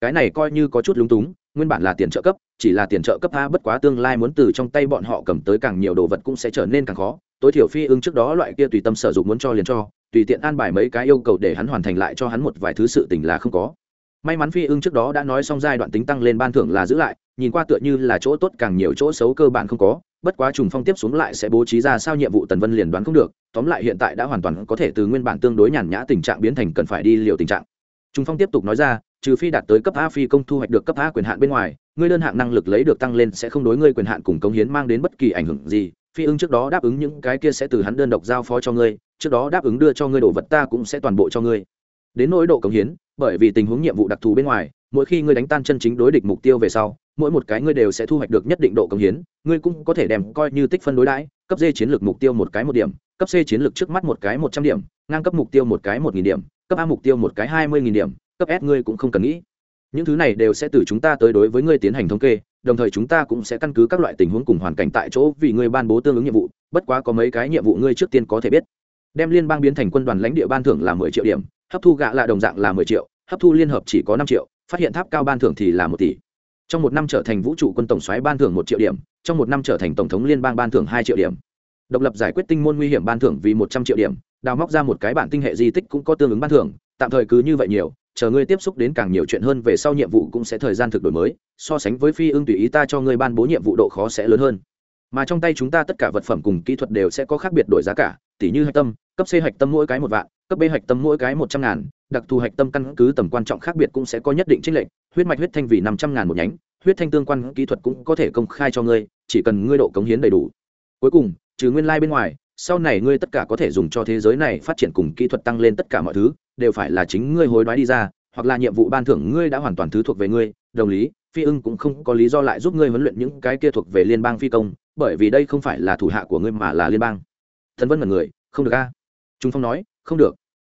Cái này coi như có chút lúng túng, nguyên bản là tiền trợ cấp, chỉ là tiền trợ cấp a bất quá tương lai muốn từ trong tay bọn họ cầm tới càng nhiều đồ vật cũng sẽ trở nên càng khó. Tối thiểu phi ưng trước đó loại kia tùy tâm sở dụng muốn cho liền cho, tùy tiện an bài mấy cái yêu cầu để hắn hoàn thành lại cho hắn một vài thứ sự tình là không có. May mắn phi ưng trước đó đã nói xong giai đoạn tính tăng lên ban thưởng là giữ lại, nhìn qua tựa như là chỗ tốt càng nhiều chỗ xấu cơ bản không có bất quá trùng phong tiếp xuống lại sẽ bố trí ra sao nhiệm vụ tần vân liền đoán không được, tóm lại hiện tại đã hoàn toàn có thể từ nguyên bản tương đối nhàn nhã tình trạng biến thành cần phải đi liều tình trạng. Trùng phong tiếp tục nói ra, trừ phi đạt tới cấp a phi công thu hoạch được cấp a quyền hạn bên ngoài, ngươi đơn hạng năng lực lấy được tăng lên sẽ không đối ngươi quyền hạn cùng công hiến mang đến bất kỳ ảnh hưởng gì, phi ưng trước đó đáp ứng những cái kia sẽ từ hắn đơn độc giao phó cho ngươi, trước đó đáp ứng đưa cho ngươi đồ vật ta cũng sẽ toàn bộ cho ngươi. Đến nỗi độ công hiến, bởi vì tình huống nhiệm vụ đặc thù bên ngoài, mỗi khi ngươi đánh tan chân chính đối địch mục tiêu về sau mỗi một cái ngươi đều sẽ thu hoạch được nhất định độ công hiến, ngươi cũng có thể đem coi như tích phân đối đãi, cấp d chiến lược mục tiêu một cái một điểm, cấp c chiến lược trước mắt một cái một trăm điểm, ngang cấp mục tiêu một cái một nghìn điểm, cấp a mục tiêu một cái hai mươi nghìn điểm, cấp s ngươi cũng không cần nghĩ. Những thứ này đều sẽ từ chúng ta tới đối với ngươi tiến hành thống kê, đồng thời chúng ta cũng sẽ căn cứ các loại tình huống cùng hoàn cảnh tại chỗ vì ngươi ban bố tương ứng nhiệm vụ, bất quá có mấy cái nhiệm vụ ngươi trước tiên có thể biết. Đem liên bang biến thành quân đoàn lãnh địa ban thưởng là mười triệu điểm, hấp thu gạ lạ đồng dạng là mười triệu, hấp thu liên hợp chỉ có năm triệu, phát hiện tháp cao ban thưởng thì là một tỷ trong một năm trở thành vũ trụ quân tổng xoáy ban thưởng một triệu điểm, trong một năm trở thành tổng thống liên bang ban thưởng hai triệu điểm. Độc lập giải quyết tinh môn nguy hiểm ban thưởng vì một trăm triệu điểm, đào móc ra một cái bản tinh hệ di tích cũng có tương ứng ban thưởng, tạm thời cứ như vậy nhiều, chờ ngươi tiếp xúc đến càng nhiều chuyện hơn về sau nhiệm vụ cũng sẽ thời gian thực đổi mới, so sánh với phi ưng tùy ý ta cho ngươi ban bố nhiệm vụ độ khó sẽ lớn hơn. Mà trong tay chúng ta tất cả vật phẩm cùng kỹ thuật đều sẽ có khác biệt đổi giá cả tỷ như hạch tâm, cấp c hạch tâm mỗi cái một vạn cấp b hạch tâm mỗi cái một trăm ngàn, đặc thù hạch tâm căn cứ tầm quan trọng khác biệt cũng sẽ có nhất định trích lệnh huyết mạch huyết thanh vì năm trăm ngàn một nhánh, huyết thanh tương quan kỹ thuật cũng có thể công khai cho ngươi, chỉ cần ngươi độ cống hiến đầy đủ. Cuối cùng, trừ nguyên lai、like、bên ngoài, sau này ngươi tất cả có thể dùng cho thế giới này phát triển cùng kỹ thuật tăng lên tất cả mọi thứ, đều phải là chính ngươi hối đoái đi ra, hoặc là nhiệm vụ ban thưởng ngươi đã hoàn toàn thứ thuộc về ngươi. Đồng lý, phi ưng cũng không có lý do lại giúp ngươi huấn luyện những cái kia thuộc về liên bang phi công, bởi vì đây không phải là thủ hạ của ngươi mà là liên bang. Thần vân mật người, không được a. Trung phong nói không được.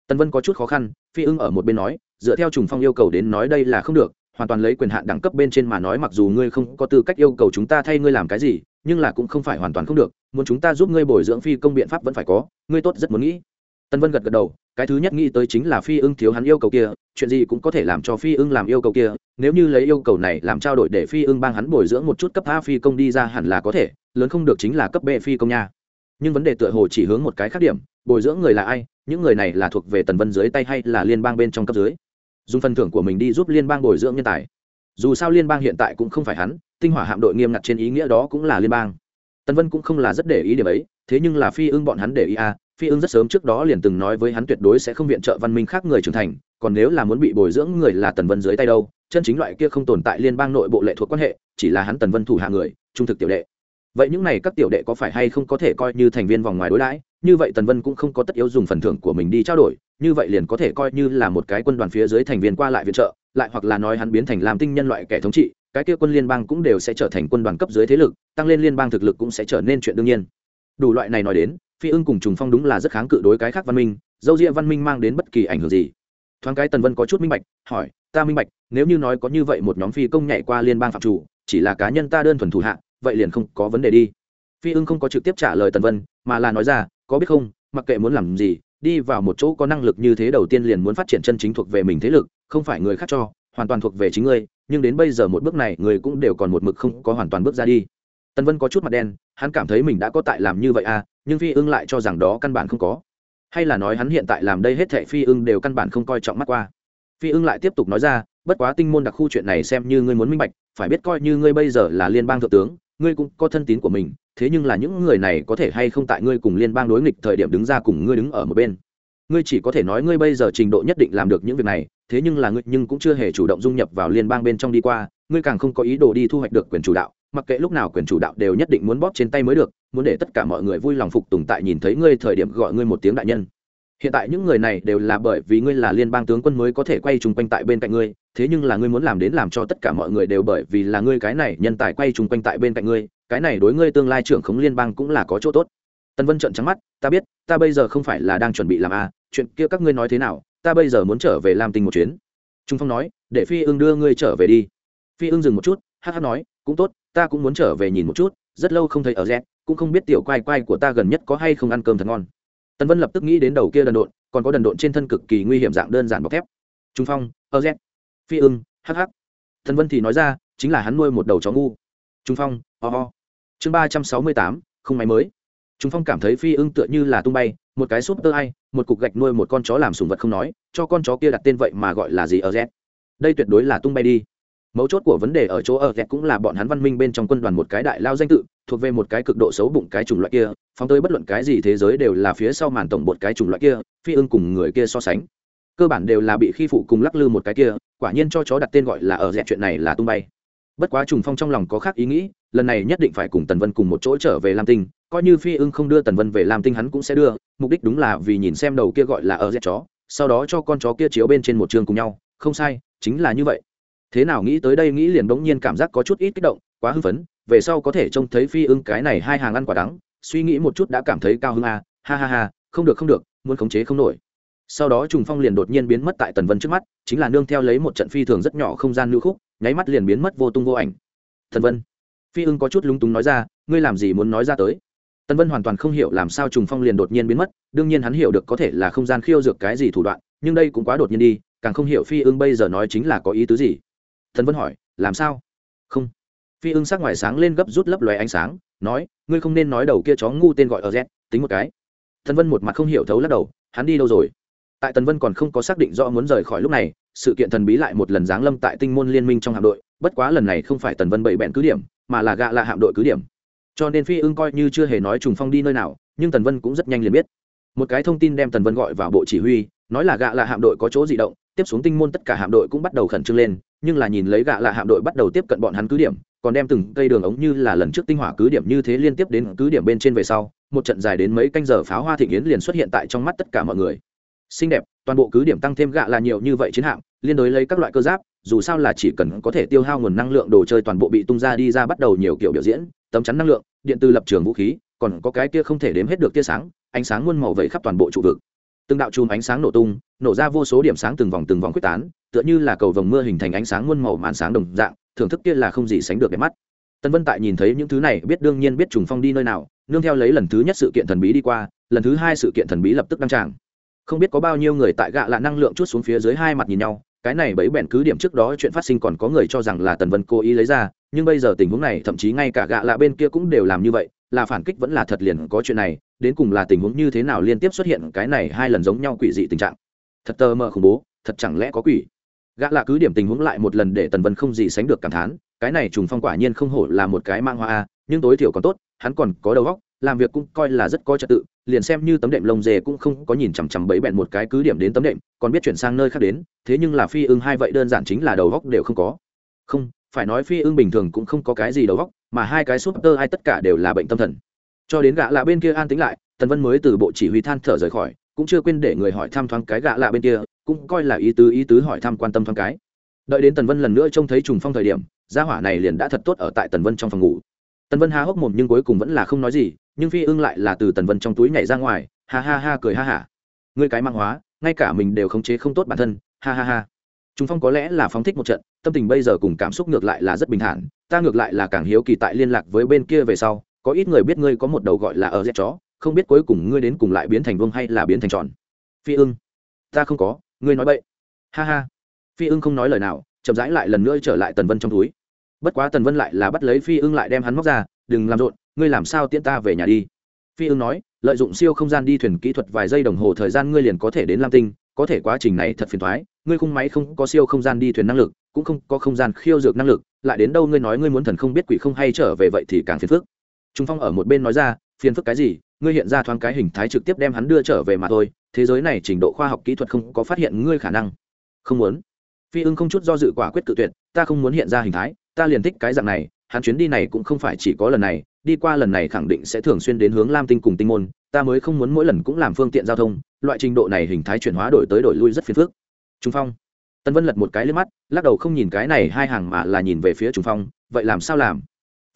Tần vân có chút khó khăn, phi ưng ở một bên nói, dựa theo trùng phong yêu cầu đến nói đây là không được, hoàn toàn lấy quyền hạn đẳng cấp bên trên mà nói mặc dù ngươi không có tư cách yêu cầu chúng ta thay ngươi làm cái gì, nhưng là cũng không phải hoàn toàn không được, muốn chúng ta giúp ngươi bồi dưỡng phi công biện pháp vẫn phải có, ngươi tốt rất muốn nghĩ. Tân vân gật gật đầu, cái thứ nhất nghĩ tới chính là phi ưng thiếu hắn yêu cầu kia, chuyện gì cũng có thể làm cho phi ưng làm yêu cầu kia, nếu như lấy yêu cầu này làm trao đổi để phi ưng bang hắn bồi dưỡng một chút cấp a phi công đi ra hẳn là có thể, lớn không được chính là cấp b phi công nha. Nhưng vấn đề tựa hồ chỉ hướng một cái khác điểm bồi dưỡng người là ai, những người này là thuộc về tần vân dưới tay hay là liên bang bên trong cấp dưới? Dùng phần thưởng của mình đi giúp liên bang bồi dưỡng nhân tài. Dù sao liên bang hiện tại cũng không phải hắn, tinh hỏa hạm đội nghiêm ngặt trên ý nghĩa đó cũng là liên bang. Tần vân cũng không là rất để ý điểm ấy, thế nhưng là phi ưng bọn hắn để ý à phi ưng rất sớm trước đó liền từng nói với hắn tuyệt đối sẽ không viện trợ văn minh khác người trưởng thành, còn nếu là muốn bị bồi dưỡng người là tần vân dưới tay đâu, chân chính loại kia không tồn tại liên bang nội bộ lệ thuộc quan hệ, chỉ là hắn tần vân thủ hạ người, trung thực tiểu đệ. Vậy những này các tiểu đệ có phải hay không có thể coi như thành viên vòng ngoài đối đãi? Như vậy tần vân cũng không có tất yếu dùng phần thưởng của mình đi trao đổi, như vậy liền có thể coi như là một cái quân đoàn phía dưới thành viên qua lại viện trợ, lại hoặc là nói hắn biến thành làm tinh nhân loại kẻ thống trị, cái kia quân liên bang cũng đều sẽ trở thành quân đoàn cấp dưới thế lực, tăng lên liên bang thực lực cũng sẽ trở nên chuyện đương nhiên. Đủ loại này nói đến, phi ưng cùng trùng phong đúng là rất kháng cự đối cái khác văn minh, dâu ria văn minh mang đến bất kỳ ảnh hưởng gì. Thoáng cái tần vân có chút minh bạch, hỏi, ta minh bạch, nếu như nói có như vậy một nhóm phi công nhảy qua liên bang phạm chủ, chỉ là cá nhân ta đơn thuần thủ hạ, vậy liền không có vấn đề đi. Phi ưng không có trực tiếp trả lời tần vân, mà là nói ra có biết không, mặc kệ muốn làm gì, đi vào một chỗ có năng lực như thế đầu tiên liền muốn phát triển chân chính thuộc về mình thế lực, không phải người khác cho, hoàn toàn thuộc về chính ngươi, nhưng đến bây giờ một bước này người cũng đều còn một mực không có hoàn toàn bước ra đi. Tần vân có chút mặt đen, hắn cảm thấy mình đã có tại làm như vậy à nhưng phi ưng lại cho rằng đó căn bản không có. Hay là nói hắn hiện tại làm đây hết thệ phi ưng đều căn bản không coi trọng mắt qua. Phi ưng lại tiếp tục nói ra, bất quá tinh môn đặc khu chuyện này xem như ngươi muốn minh bạch, phải biết coi như ngươi bây giờ là liên bang thượng tướng, ngươi cũng có thân tín của mình thế nhưng là những người này có thể hay không tại ngươi cùng liên bang đối nghịch thời điểm đứng ra cùng ngươi đứng ở một bên? Ngươi chỉ có thể nói ngươi bây giờ trình độ nhất định làm được những việc này, thế nhưng là ngươi nhưng cũng chưa hề chủ động dung nhập vào liên bang bên trong đi qua, ngươi càng không có ý đồ đi thu hoạch được quyền chủ đạo, mặc kệ lúc nào quyền chủ đạo đều nhất định muốn bóp trên tay mới được, muốn để tất cả mọi người vui lòng phục tùng tại nhìn thấy ngươi thời điểm gọi ngươi một tiếng đại nhân. Hiện tại những người này đều là bởi vì ngươi là liên bang tướng quân mới có thể quay chung quanh tại bên cạnh ngươi, thế nhưng là ngươi muốn làm đến làm cho tất cả mọi người đều bởi vì là ngươi cái này nhân tài quay chung quanh tại bên cạnh ngươi cái này đối ngươi tương lai trưởng khống liên bang cũng là có chỗ tốt. Tần vân trợn trắng mắt ta biết ta bây giờ không phải là đang chuẩn bị làm a à, chuyện kia các ngươi nói thế nào ta bây giờ muốn trở về làm tình một chuyến. Trung phong nói để phi ưng đưa ngươi trở về đi. Phi ưng dừng một chút hh nói cũng tốt ta cũng muốn trở về nhìn một chút rất lâu không thấy ở z cũng không biết tiểu quai quai của ta gần nhất có hay không ăn cơm thật ngon. Tần vân lập tức nghĩ đến đầu kia đần độn còn có đần độn trên thân cực kỳ nguy hiểm dạng đơn giản bọc thép. Trung phong ở z. Phi ưng hh Tần vân thì nói ra chính là hắn nuôi một đầu chó ngu. Trung phong ho、oh、ho、oh chương ba trăm sáu mươi tám, không máy mới. Trung phong cảm thấy phi ưng tựa như là tung bay, một cái súp tơ ai, một cục gạch nuôi một con chó làm sùng vật không nói, cho con chó kia đặt tên vậy mà gọi là gì ở z. Đây tuyệt đối là tung bay đi. Mấu chốt của vấn đề ở chỗ ở z cũng là bọn hắn văn minh bên trong quân đoàn một cái đại lao danh tự, thuộc về một cái cực độ xấu bụng cái chủng loại kia, phóng tới bất luận cái gì thế giới đều là phía sau màn tổng một cái chủng loại kia, phi ưng cùng người kia so sánh. Cơ bản đều là bị khi phụ cùng lắc lư một cái kia, quả nhiên cho chó đặt tên gọi là ở dẹt chuyện này là tung bay. Bất quá trùng phong trong lòng có khác ý nghĩ lần này nhất định phải cùng tần vân cùng một chỗ trở về lam tinh coi như phi ưng không đưa tần vân về lam tinh hắn cũng sẽ đưa mục đích đúng là vì nhìn xem đầu kia gọi là ở dẹp chó sau đó cho con chó kia chiếu bên trên một trường cùng nhau không sai chính là như vậy. Thế nào nghĩ tới đây nghĩ liền bỗng nhiên cảm giác có chút ít kích động quá hưng phấn về sau có thể trông thấy phi ưng cái này hai hàng ăn quả đắng suy nghĩ một chút đã cảm thấy cao hứng à, ha ha ha không được không được muốn khống chế không nổi. Sau đó trùng phong liền đột nhiên biến mất tại tần vân trước mắt chính là nương theo lấy một trận phi thường rất nhỏ không gian lưu khúc nháy mắt liền biến mất vô tung vô ảnh. Thần vân phi ưng có chút lúng túng nói ra, ngươi làm gì muốn nói ra tới? Tần vân hoàn toàn không hiểu làm sao trùng phong liền đột nhiên biến mất, đương nhiên hắn hiểu được có thể là không gian khiêu dược cái gì thủ đoạn, nhưng đây cũng quá đột nhiên đi, càng không hiểu phi ưng bây giờ nói chính là có ý tứ gì. Tân vân hỏi, làm sao? Không. Phi ưng sắc ngoài sáng lên gấp rút lấp lóe ánh sáng, nói, ngươi không nên nói đầu kia chó ngu tên gọi ở z, tính một cái. Tân vân một mặt không hiểu thấu lắc đầu, hắn đi đâu rồi? Tại tần vân còn không có xác định rõ muốn rời khỏi lúc này, sự kiện thần bí lại một lần giáng lâm tại tinh môn liên minh trong hạm đội, bất quá lần này không phải tần vân bậy bẹn cứ điểm mà là gạ là hạm đội cứ điểm. Cho nên phi ưng coi như chưa hề nói trùng phong đi nơi nào, nhưng tần vân cũng rất nhanh liền biết. Một cái thông tin đem tần vân gọi vào bộ chỉ huy, nói là gạ là hạm đội có chỗ di động, tiếp xuống tinh môn tất cả hạm đội cũng bắt đầu khẩn trương lên, nhưng là nhìn lấy gạ là hạm đội bắt đầu tiếp cận bọn hắn cứ điểm, còn đem từng cây đường ống như là lần trước tinh hỏa cứ điểm như thế liên tiếp đến cứ điểm bên trên về sau, một trận dài đến mấy canh giờ pháo hoa thịnh yến liền xuất hiện tại trong mắt tất cả mọi người. Xinh đẹp, toàn bộ cứ điểm tăng thêm gạ là nhiều như vậy chiến hạm liên đối lấy các loại cơ giáp, dù sao là chỉ cần có thể tiêu hao nguồn năng lượng đồ chơi toàn bộ bị tung ra đi ra bắt đầu nhiều kiểu biểu diễn, tấm chắn năng lượng, điện từ lập trường vũ khí, còn có cái kia không thể đếm hết được tia sáng, ánh sáng muôn màu vẩy khắp toàn bộ trụ vực. Từng đạo chùm ánh sáng nổ tung, nổ ra vô số điểm sáng từng vòng từng vòng quyết tán, tựa như là cầu vồng mưa hình thành ánh sáng muôn màu màn sáng đồng dạng, thưởng thức kia là không gì sánh được đẹp mắt. Tân vân tại nhìn thấy những thứ này, biết đương nhiên biết trùng phong đi nơi nào, nương theo lấy lần thứ nhất sự kiện thần bí đi qua, lần thứ hai sự kiện thần bí lập tức đăng tràng. Không biết có bao nhiêu người tại gạ lạ năng lượng chút xuống phía dưới hai mặt nhìn nhau cái này bấy bẹn cứ điểm trước đó chuyện phát sinh còn có người cho rằng là tần vân cố ý lấy ra, nhưng bây giờ tình huống này, thậm chí ngay cả gạ lạ bên kia cũng đều làm như vậy, là phản kích vẫn là thật liền có chuyện này, đến cùng là tình huống như thế nào liên tiếp xuất hiện cái này hai lần giống nhau quỷ dị tình trạng. Thật tơ mờ khủng bố, thật chẳng lẽ có quỷ? Gã lạ cứ điểm tình huống lại một lần để tần vân không gì sánh được cảm thán, cái này trùng phong quả nhiên không hổ là một cái mang hoa a, nhưng tối thiểu còn tốt, hắn còn có đầu óc, làm việc cũng coi là rất có trật tự liền xem như tấm đệm lông dê cũng không có nhìn chằm chằm bẫy bẹn một cái cứ điểm đến tấm đệm, còn biết chuyển sang nơi khác đến, thế nhưng là phi ưng hai vậy đơn giản chính là đầu góc đều không có. Không, phải nói phi ưng bình thường cũng không có cái gì đầu góc, mà hai cái súp tơ hai tất cả đều là bệnh tâm thần. Cho đến gã lạ bên kia an tính lại, tần vân mới từ bộ chỉ huy than thở rời khỏi, cũng chưa quên để người hỏi thăm thoáng cái gã lạ bên kia, cũng coi là ý tứ ý tứ hỏi thăm quan tâm thoáng cái. Đợi đến tần vân lần nữa trông thấy trùng phong thời điểm, gia hỏa này liền đã thật tốt ở tại tần vân trong phòng ngủ tần vân há hốc mồm nhưng cuối cùng vẫn là không nói gì, nhưng phi ưng lại là từ tần vân trong túi nhảy ra ngoài, ha ha ha cười ha hả. Ngươi cái mang hóa, ngay cả mình đều khống chế không tốt bản thân, ha ha ha. Chúng phong có lẽ là phóng thích một trận, tâm tình bây giờ cùng cảm xúc ngược lại là rất bình thản, ta ngược lại là càng hiếu kỳ tại liên lạc với bên kia về sau, có ít người biết ngươi có một đầu gọi là ở dép chó, không biết cuối cùng ngươi đến cùng lại biến thành vương hay là biến thành tròn. Phi ưng, ta không có, ngươi nói bậy. Ha ha. Phi ưng không nói lời nào, chậm rãi lại lần nữa trở lại tần vân trong túi bất quá tần vân lại là bắt lấy phi ưng lại đem hắn móc ra, đừng làm rộn, ngươi làm sao tiễn ta về nhà đi? Phi ưng nói, lợi dụng siêu không gian đi thuyền kỹ thuật vài giây đồng hồ thời gian ngươi liền có thể đến lam tinh, có thể quá trình này thật phiền thoái ngươi khung máy không có siêu không gian đi thuyền năng lực, cũng không có không gian khiêu dược năng lực, lại đến đâu ngươi nói ngươi muốn thần không biết quỷ không hay trở về vậy thì càng phiền phức. Trung phong ở một bên nói ra, phiền phức cái gì? Ngươi hiện ra thoáng cái hình thái trực tiếp đem hắn đưa trở về mà thôi, thế giới này trình độ khoa học kỹ thuật không có phát hiện ngươi khả năng. Không muốn phi ưng không chút do dự quả quyết tự tuyệt, ta không muốn hiện ra hình thái, ta liền thích cái dạng này, hắn chuyến đi này cũng không phải chỉ có lần này, đi qua lần này khẳng định sẽ thường xuyên đến hướng lam tinh cùng tinh môn, ta mới không muốn mỗi lần cũng làm phương tiện giao thông, loại trình độ này hình thái chuyển hóa đổi tới đổi lui rất phiền phức. Trung phong. Tân vân lật một cái lên mắt, lắc đầu không nhìn cái này hai hàng mà là nhìn về phía trung phong, vậy làm sao làm?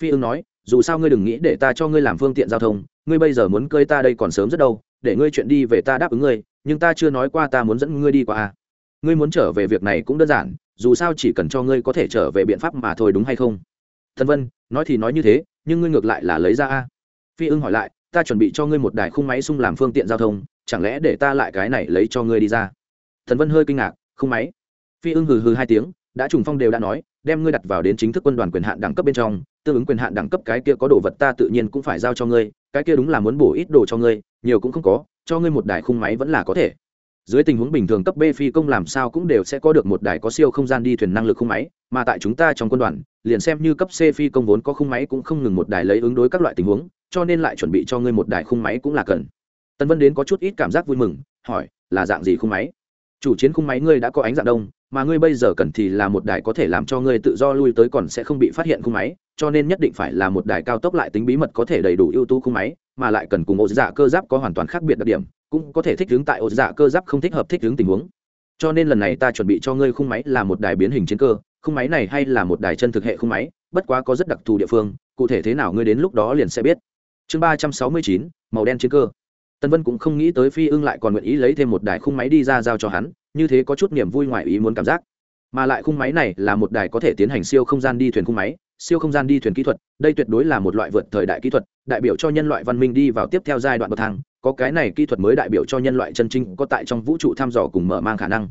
Phi ưng nói, dù sao ngươi đừng nghĩ để ta cho ngươi làm phương tiện giao thông, ngươi bây giờ muốn cơi ta đây còn sớm rất đâu, để ngươi chuyện đi về ta đáp ứng ngươi, nhưng ta chưa nói qua ta muốn dẫn ngươi đi qua à ngươi muốn trở về việc này cũng đơn giản, dù sao chỉ cần cho ngươi có thể trở về biện pháp mà thôi đúng hay không? Thần vân, nói thì nói như thế, nhưng ngươi ngược lại là lấy ra a. Phi ưng hỏi lại, ta chuẩn bị cho ngươi một đài khung máy xung làm phương tiện giao thông, chẳng lẽ để ta lại cái này lấy cho ngươi đi ra? Thần vân hơi kinh ngạc, khung máy. Phi ưng hừ hừ hai tiếng, đã trùng phong đều đã nói, đem ngươi đặt vào đến chính thức quân đoàn quyền hạn đẳng cấp bên trong, tương ứng quyền hạn đẳng cấp cái kia có đồ vật ta tự nhiên cũng phải giao cho ngươi, cái kia đúng là muốn bổ ít đồ cho ngươi, nhiều cũng không có, cho ngươi một đài khung máy vẫn là có thể dưới tình huống bình thường cấp b phi công làm sao cũng đều sẽ có được một đài có siêu không gian đi thuyền năng lực khung máy, mà tại chúng ta trong quân đoàn, liền xem như cấp c phi công vốn có khung máy cũng không ngừng một đài lấy ứng đối các loại tình huống, cho nên lại chuẩn bị cho ngươi một đài khung máy cũng là cần. Tân vân đến có chút ít cảm giác vui mừng, hỏi, là dạng gì khung máy? Chủ chiến khung máy ngươi đã có ánh dạng đông, mà ngươi bây giờ cần thì là một đài có thể làm cho ngươi tự do lui tới còn sẽ không bị phát hiện khung máy, cho nên nhất định phải là một đài cao tốc lại tính bí mật có thể đầy đủ ưu tú khung máy, mà lại cần cùng ô dạ cơ giáp có hoàn toàn khác biệt đặc điểm cũng có thể thích ứng tại ổ dạ cơ giáp không thích hợp thích ứng tình huống. Cho nên lần này ta chuẩn bị cho ngươi khung máy là một đài biến hình chiến cơ, khung máy này hay là một đài chân thực hệ khung máy, bất quá có rất đặc thù địa phương, cụ thể thế nào ngươi đến lúc đó liền sẽ biết. Chương ba trăm sáu mươi chín, màu đen chiến cơ. Tân vân cũng không nghĩ tới phi ưng lại còn nguyện ý lấy thêm một đài khung máy đi ra giao cho hắn, như thế có chút niềm vui ngoài ý muốn cảm giác. Mà lại khung máy này là một đài có thể tiến hành siêu không gian đi thuyền khung máy siêu không gian đi thuyền kỹ thuật, đây tuyệt đối là một loại vượt thời đại kỹ thuật, đại biểu cho nhân loại văn minh đi vào tiếp theo giai đoạn bậc thang, có cái này kỹ thuật mới đại biểu cho nhân loại chân chính có tại trong vũ trụ thăm dò cùng mở mang khả năng.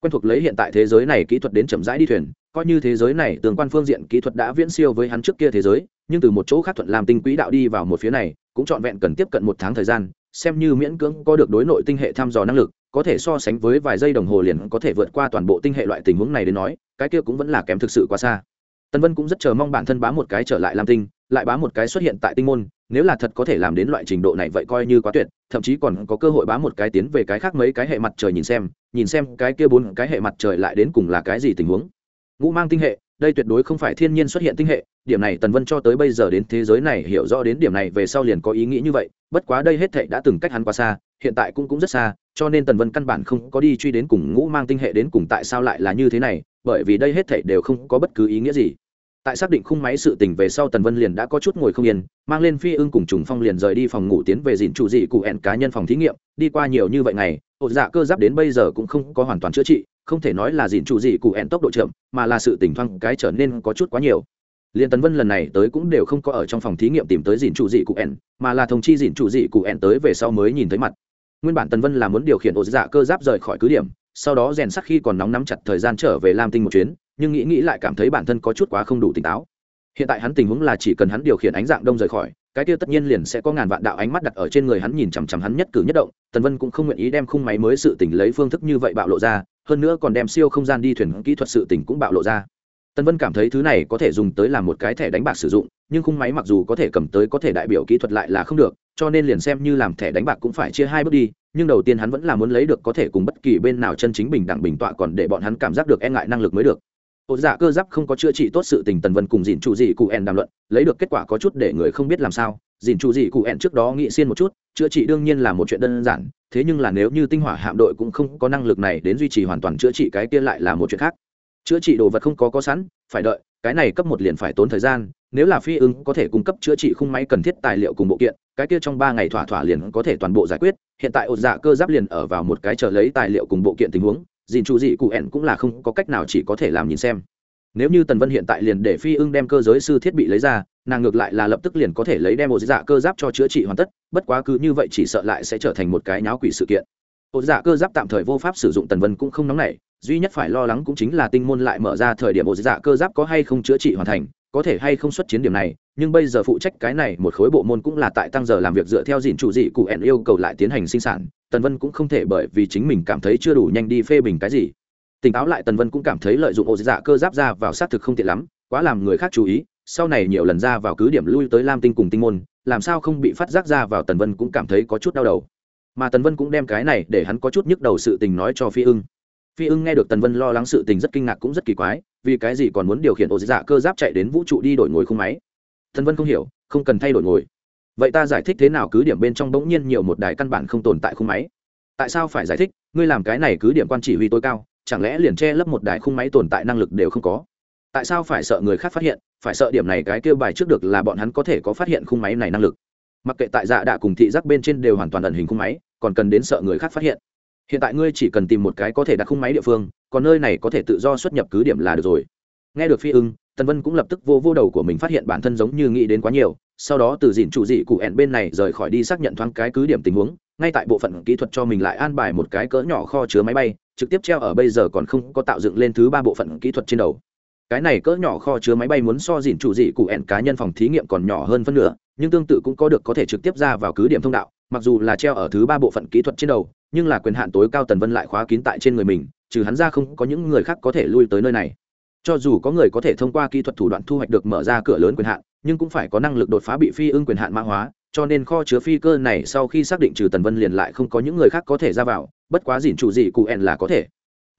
Quen thuộc lấy hiện tại thế giới này kỹ thuật đến chậm rãi đi thuyền, coi như thế giới này tương quan phương diện kỹ thuật đã viễn siêu với hắn trước kia thế giới, nhưng từ một chỗ khác thuận làm tinh quỹ đạo đi vào một phía này, cũng trọn vẹn cần tiếp cận một tháng thời gian, xem như miễn cưỡng có được đối nội tinh hệ thăm dò năng lực, có thể so sánh với vài giây đồng hồ liền có thể vượt qua toàn bộ tinh hệ loại tình huống này đến nói, cái kia cũng vẫn là kém thực sự quá xa. Tần vân cũng rất chờ mong bản thân bá một cái trở lại lam tinh, lại bá một cái xuất hiện tại tinh môn, nếu là thật có thể làm đến loại trình độ này vậy coi như quá tuyệt, thậm chí còn có cơ hội bá một cái tiến về cái khác mấy cái hệ mặt trời nhìn xem nhìn xem cái kia bốn cái hệ mặt trời lại đến cùng là cái gì tình huống. Ngũ mang tinh hệ, đây tuyệt đối không phải thiên nhiên xuất hiện tinh hệ, điểm này tần vân cho tới bây giờ đến thế giới này hiểu rõ đến điểm này về sau liền có ý nghĩ như vậy, bất quá đây hết thệ đã từng cách hắn quá xa, hiện tại cũng cũng rất xa, cho nên tần vân căn bản không có đi truy đến cùng ngũ mang tinh hệ đến cùng tại sao lại là như thế này bởi vì đây hết thảy đều không có bất cứ ý nghĩa gì. Tại xác định khung máy sự tình về sau tần vân liền đã có chút ngồi không yên, mang lên phi ưng cùng trùng phong liền rời đi phòng ngủ tiến về dìn chủ dị cụ ẹn cá nhân phòng thí nghiệm, đi qua nhiều như vậy ngày, ổ dạ cơ giáp đến bây giờ cũng không có hoàn toàn chữa trị, không thể nói là dìn chủ dị cụ ẹn tốc độ chậm, mà là sự tỉnh thoang cái trở nên có chút quá nhiều. Liền tần vân lần này tới cũng đều không có ở trong phòng thí nghiệm tìm tới dìn chủ dị cụ ẹn, mà là thông chi dìn chủ dị cụ ẹn tới về sau mới nhìn thấy mặt. Nguyên bản tần vân là muốn điều khiển ổ dạ cơ giáp rời khỏi cứ điểm sau đó rèn sắc khi còn nóng nắm chặt thời gian trở về lam tinh một chuyến, nhưng nghĩ nghĩ lại cảm thấy bản thân có chút quá không đủ tỉnh táo. Hiện tại hắn tình huống là chỉ cần hắn điều khiển ánh dạng đông rời khỏi, cái kia tất nhiên liền sẽ có ngàn vạn đạo ánh mắt đặt ở trên người hắn nhìn chằm chằm hắn nhất cử nhất động, tần vân cũng không nguyện ý đem khung máy mới sự tỉnh lấy phương thức như vậy bạo lộ ra, hơn nữa còn đem siêu không gian đi thuyền kỹ thuật sự tỉnh cũng bạo lộ ra. Tần vân cảm thấy thứ này có thể dùng tới làm một cái thẻ đánh bạc sử dụng, nhưng khung máy mặc dù có thể cầm tới có thể đại biểu kỹ thuật lại là không được cho nên liền xem như làm thẻ đánh bạc cũng phải chia hai bước đi, nhưng đầu tiên hắn vẫn là muốn lấy được có thể cùng bất kỳ bên nào chân chính bình đẳng bình tọa còn để bọn hắn cảm giác được e ngại năng lực mới được. Ổ dạ cơ giáp không có chữa trị tốt sự tình tần vân cùng dìn chủ dị cụ ẻn đàm luận, lấy được kết quả có chút để người không biết làm sao. Dìn chủ dị cụ ẹn trước đó nghĩ xiên một chút, chữa trị đương nhiên là một chuyện đơn giản, thế nhưng là nếu như tinh hỏa hạm đội cũng không có năng lực này đến duy trì hoàn toàn chữa trị cái kia lại là một chuyện khác. Chữa trị đồ vật không có có sẵn, phải đợi cái này cấp một liền phải tốn thời gian, nếu là phi ứng có thể cung cấp chữa trị khung máy cần thiết tài liệu cùng bộ kiện, cái kia trong ba ngày thỏa thỏa liền có thể toàn bộ giải quyết, hiện tại ột dạ cơ giáp liền ở vào một cái chờ lấy tài liệu cùng bộ kiện tình huống dìn chủ dị cụ ẻn cũng là không có cách nào chỉ có thể làm nhìn xem. Nếu như tần vân hiện tại liền để phi ưng đem cơ giới sư thiết bị lấy ra, nàng ngược lại là lập tức liền có thể lấy đem ột dạ cơ giáp cho chữa trị hoàn tất, bất quá cứ như vậy chỉ sợ lại sẽ trở thành một cái nháo quỷ sự kiện. Ột dạ cơ giáp tạm thời vô pháp sử dụng tần vân cũng không nóng nảy duy nhất phải lo lắng cũng chính là tinh môn lại mở ra thời điểm một dạ cơ giáp có hay không chữa trị hoàn thành, có thể hay không xuất chiến điểm này, nhưng bây giờ phụ trách cái này một khối bộ môn cũng là tại tăng giờ làm việc dựa theo dìn chủ dị cụ ẻn yêu cầu lại tiến hành sinh sản, tần vân cũng không thể bởi vì chính mình cảm thấy chưa đủ nhanh đi phê bình cái gì. Tỉnh táo lại, tần vân cũng cảm thấy lợi dụng ổ dạ cơ giáp ra vào xác thực không tiện lắm, quá làm người khác chú ý, sau này nhiều lần ra vào cứ điểm lui tới lam tinh cùng tinh môn, làm sao không bị phát giác ra vào, tần vân cũng cảm thấy có chút đau đầu. Mà tần vân cũng đem cái này để hắn có chút nhức đầu sự tình nói cho phi ưng phi ưng nghe được tần vân lo lắng sự tình rất kinh ngạc cũng rất kỳ quái, vì cái gì còn muốn điều khiển ô dạ cơ giáp chạy đến vũ trụ đi đổi ngồi khung máy? Tần vân không hiểu, không cần thay đổi ngồi. Vậy ta giải thích thế nào cứ điểm bên trong bỗng nhiên nhiều một đài căn bản không tồn tại khung máy? Tại sao phải giải thích, ngươi làm cái này cứ điểm quan chỉ huy tối cao, chẳng lẽ liền che lấp một đài khung máy tồn tại năng lực đều không có? Tại sao phải sợ người khác phát hiện, phải sợ điểm này cái kêu bài trước được là bọn hắn có thể có phát hiện khung máy này năng lực? Mặc kệ tại dạ đạ cùng thị giác bên trên đều hoàn toàn ẩn hình khung máy, còn cần đến sợ người khác phát hiện hiện tại ngươi chỉ cần tìm một cái có thể đặt khung máy địa phương, còn nơi này có thể tự do xuất nhập cứ điểm là được rồi. Nghe được phi ưng, tần vân cũng lập tức vô vô đầu của mình phát hiện bản thân giống như nghĩ đến quá nhiều, sau đó từ dìn chủ dị cụ ẹn bên này rời khỏi đi xác nhận thoáng cái cứ điểm tình huống, ngay tại bộ phận kỹ thuật cho mình lại an bài một cái cỡ nhỏ kho chứa máy bay, trực tiếp treo ở bây giờ còn không có tạo dựng lên thứ ba bộ phận kỹ thuật trên đầu. Cái này cỡ nhỏ kho chứa máy bay muốn so dìn chủ dị cụ ẹn cá nhân phòng thí nghiệm còn nhỏ hơn phân nửa, nhưng tương tự cũng có được có thể trực tiếp ra vào cứ điểm thông đạo mặc dù là treo ở thứ ba bộ phận kỹ thuật trên đầu, nhưng là quyền hạn tối cao tần vân lại khóa kín tại trên người mình, trừ hắn ra không có những người khác có thể lui tới nơi này. Cho dù có người có thể thông qua kỹ thuật thủ đoạn thu hoạch được mở ra cửa lớn quyền hạn, nhưng cũng phải có năng lực đột phá bị phi ưng quyền hạn mã hóa, cho nên kho chứa phi cơ này sau khi xác định trừ tần vân liền lại không có những người khác có thể ra vào, bất quá dìn chủ gì cụ ẻn là có thể.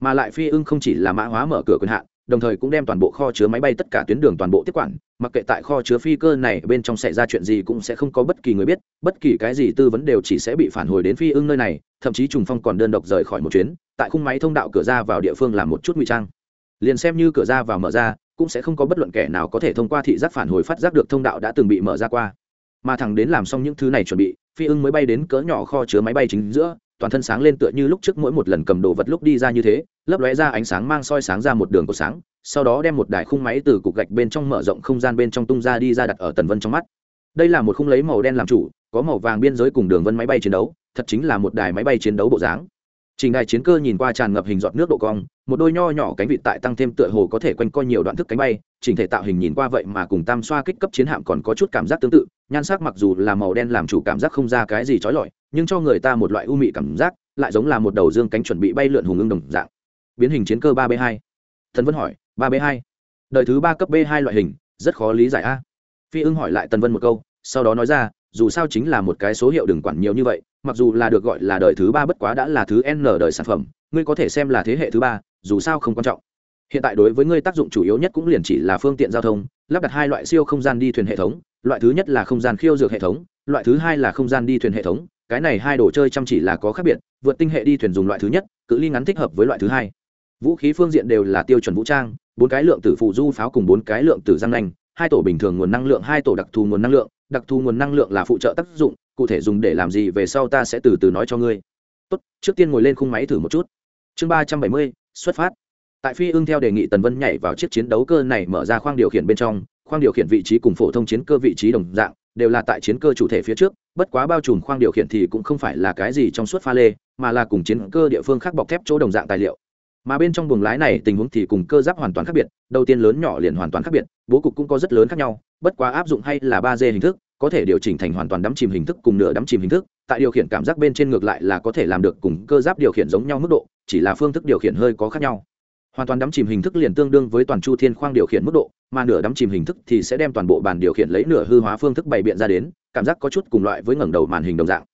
Mà lại phi ưng không chỉ là mã hóa mở cửa quyền hạn đồng thời cũng đem toàn bộ kho chứa máy bay tất cả tuyến đường toàn bộ tiếp quản, mặc kệ tại kho chứa phi cơ này bên trong xảy ra chuyện gì cũng sẽ không có bất kỳ người biết, bất kỳ cái gì tư vấn đều chỉ sẽ bị phản hồi đến phi ưng nơi này, thậm chí trùng phong còn đơn độc rời khỏi một chuyến, tại khung máy thông đạo cửa ra vào địa phương làm một chút ngụy trang. Liền xem như cửa ra vào mở ra, cũng sẽ không có bất luận kẻ nào có thể thông qua thị giác phản hồi phát giác được thông đạo đã từng bị mở ra qua. Mà thằng đến làm xong những thứ này chuẩn bị, phi ưng mới bay đến cỡ nhỏ kho chứa máy bay chính giữa toàn thân sáng lên tựa như lúc trước mỗi một lần cầm đồ vật lúc đi ra như thế, lấp lóe ra ánh sáng mang soi sáng ra một đường của sáng, sau đó đem một đài khung máy từ cục gạch bên trong mở rộng không gian bên trong tung ra đi ra đặt ở tần vân trong mắt. Đây là một khung lấy màu đen làm chủ, có màu vàng biên giới cùng đường vân máy bay chiến đấu, thật chính là một đài máy bay chiến đấu bộ dáng. Trình đài chiến cơ nhìn qua tràn ngập hình giọt nước độ cong một đôi nho nhỏ cánh vịt tại tăng thêm tựa hồ có thể quanh co nhiều đoạn thức cánh bay, chỉnh thể tạo hình nhìn qua vậy mà cùng tam xoa kích cấp chiến hạm còn có chút cảm giác tương tự, nhan sắc mặc dù là màu đen làm chủ cảm giác không ra cái gì trói lọi, nhưng cho người ta một loại u mị cảm giác, lại giống là một đầu dương cánh chuẩn bị bay lượn hùng ưng đồng dạng. Biến hình chiến cơ ba b hai. Thần vân hỏi, ba b hai? Đời thứ ba cấp b hai loại hình, rất khó lý giải a. Phi ưng hỏi lại tần vân một câu, sau đó nói ra, dù sao chính là một cái số hiệu đừng quản nhiều như vậy, mặc dù là được gọi là đời thứ ba bất quá đã là thứ n đời sản phẩm, ngươi có thể xem là thế hệ thứ ba dù sao không quan trọng. Hiện tại đối với ngươi tác dụng chủ yếu nhất cũng liền chỉ là phương tiện giao thông, lắp đặt hai loại siêu không gian đi thuyền hệ thống, loại thứ nhất là không gian khiêu dược hệ thống, loại thứ hai là không gian đi thuyền hệ thống, cái này hai đồ chơi chăm chỉ là có khác biệt, vượt tinh hệ đi thuyền dùng loại thứ nhất, cự ly ngắn thích hợp với loại thứ hai. Vũ khí phương diện đều là tiêu chuẩn vũ trang, bốn cái lượng tử phụ du pháo cùng bốn cái lượng tử răng nanh, hai tổ bình thường nguồn năng lượng, hai tổ đặc thù nguồn năng lượng, đặc thù nguồn năng lượng là phụ trợ tác dụng, cụ thể dùng để làm gì về sau ta sẽ từ từ nói cho ngươi. Tốt, trước tiên ngồi lên khung máy thử một chút. Chương ba trăm bảy mươi xuất phát. Tại phi ưng theo đề nghị tần vân nhảy vào chiếc chiến đấu cơ này mở ra khoang điều khiển bên trong, khoang điều khiển vị trí cùng phổ thông chiến cơ vị trí đồng dạng, đều là tại chiến cơ chủ thể phía trước, bất quá bao trùm khoang điều khiển thì cũng không phải là cái gì trong suốt pha lê, mà là cùng chiến cơ địa phương khác bọc thép chỗ đồng dạng tài liệu. Mà bên trong buồng lái này tình huống thì cùng cơ giáp hoàn toàn khác biệt, đầu tiên lớn nhỏ liền hoàn toàn khác biệt, bố cục cũng có rất lớn khác nhau, bất quá áp dụng hay là ba d hình thức, có thể điều chỉnh thành hoàn toàn đắm chìm hình thức cùng nửa đắm chìm hình thức tại điều khiển cảm giác bên trên ngược lại là có thể làm được cùng cơ giáp điều khiển giống nhau mức độ, chỉ là phương thức điều khiển hơi có khác nhau. Hoàn toàn đắm chìm hình thức liền tương đương với toàn chu thiên khoang điều khiển mức độ, mà nửa đắm chìm hình thức thì sẽ đem toàn bộ bàn điều khiển lấy nửa hư hóa phương thức bày biện ra đến, cảm giác có chút cùng loại với ngẩng đầu màn hình đồng dạng.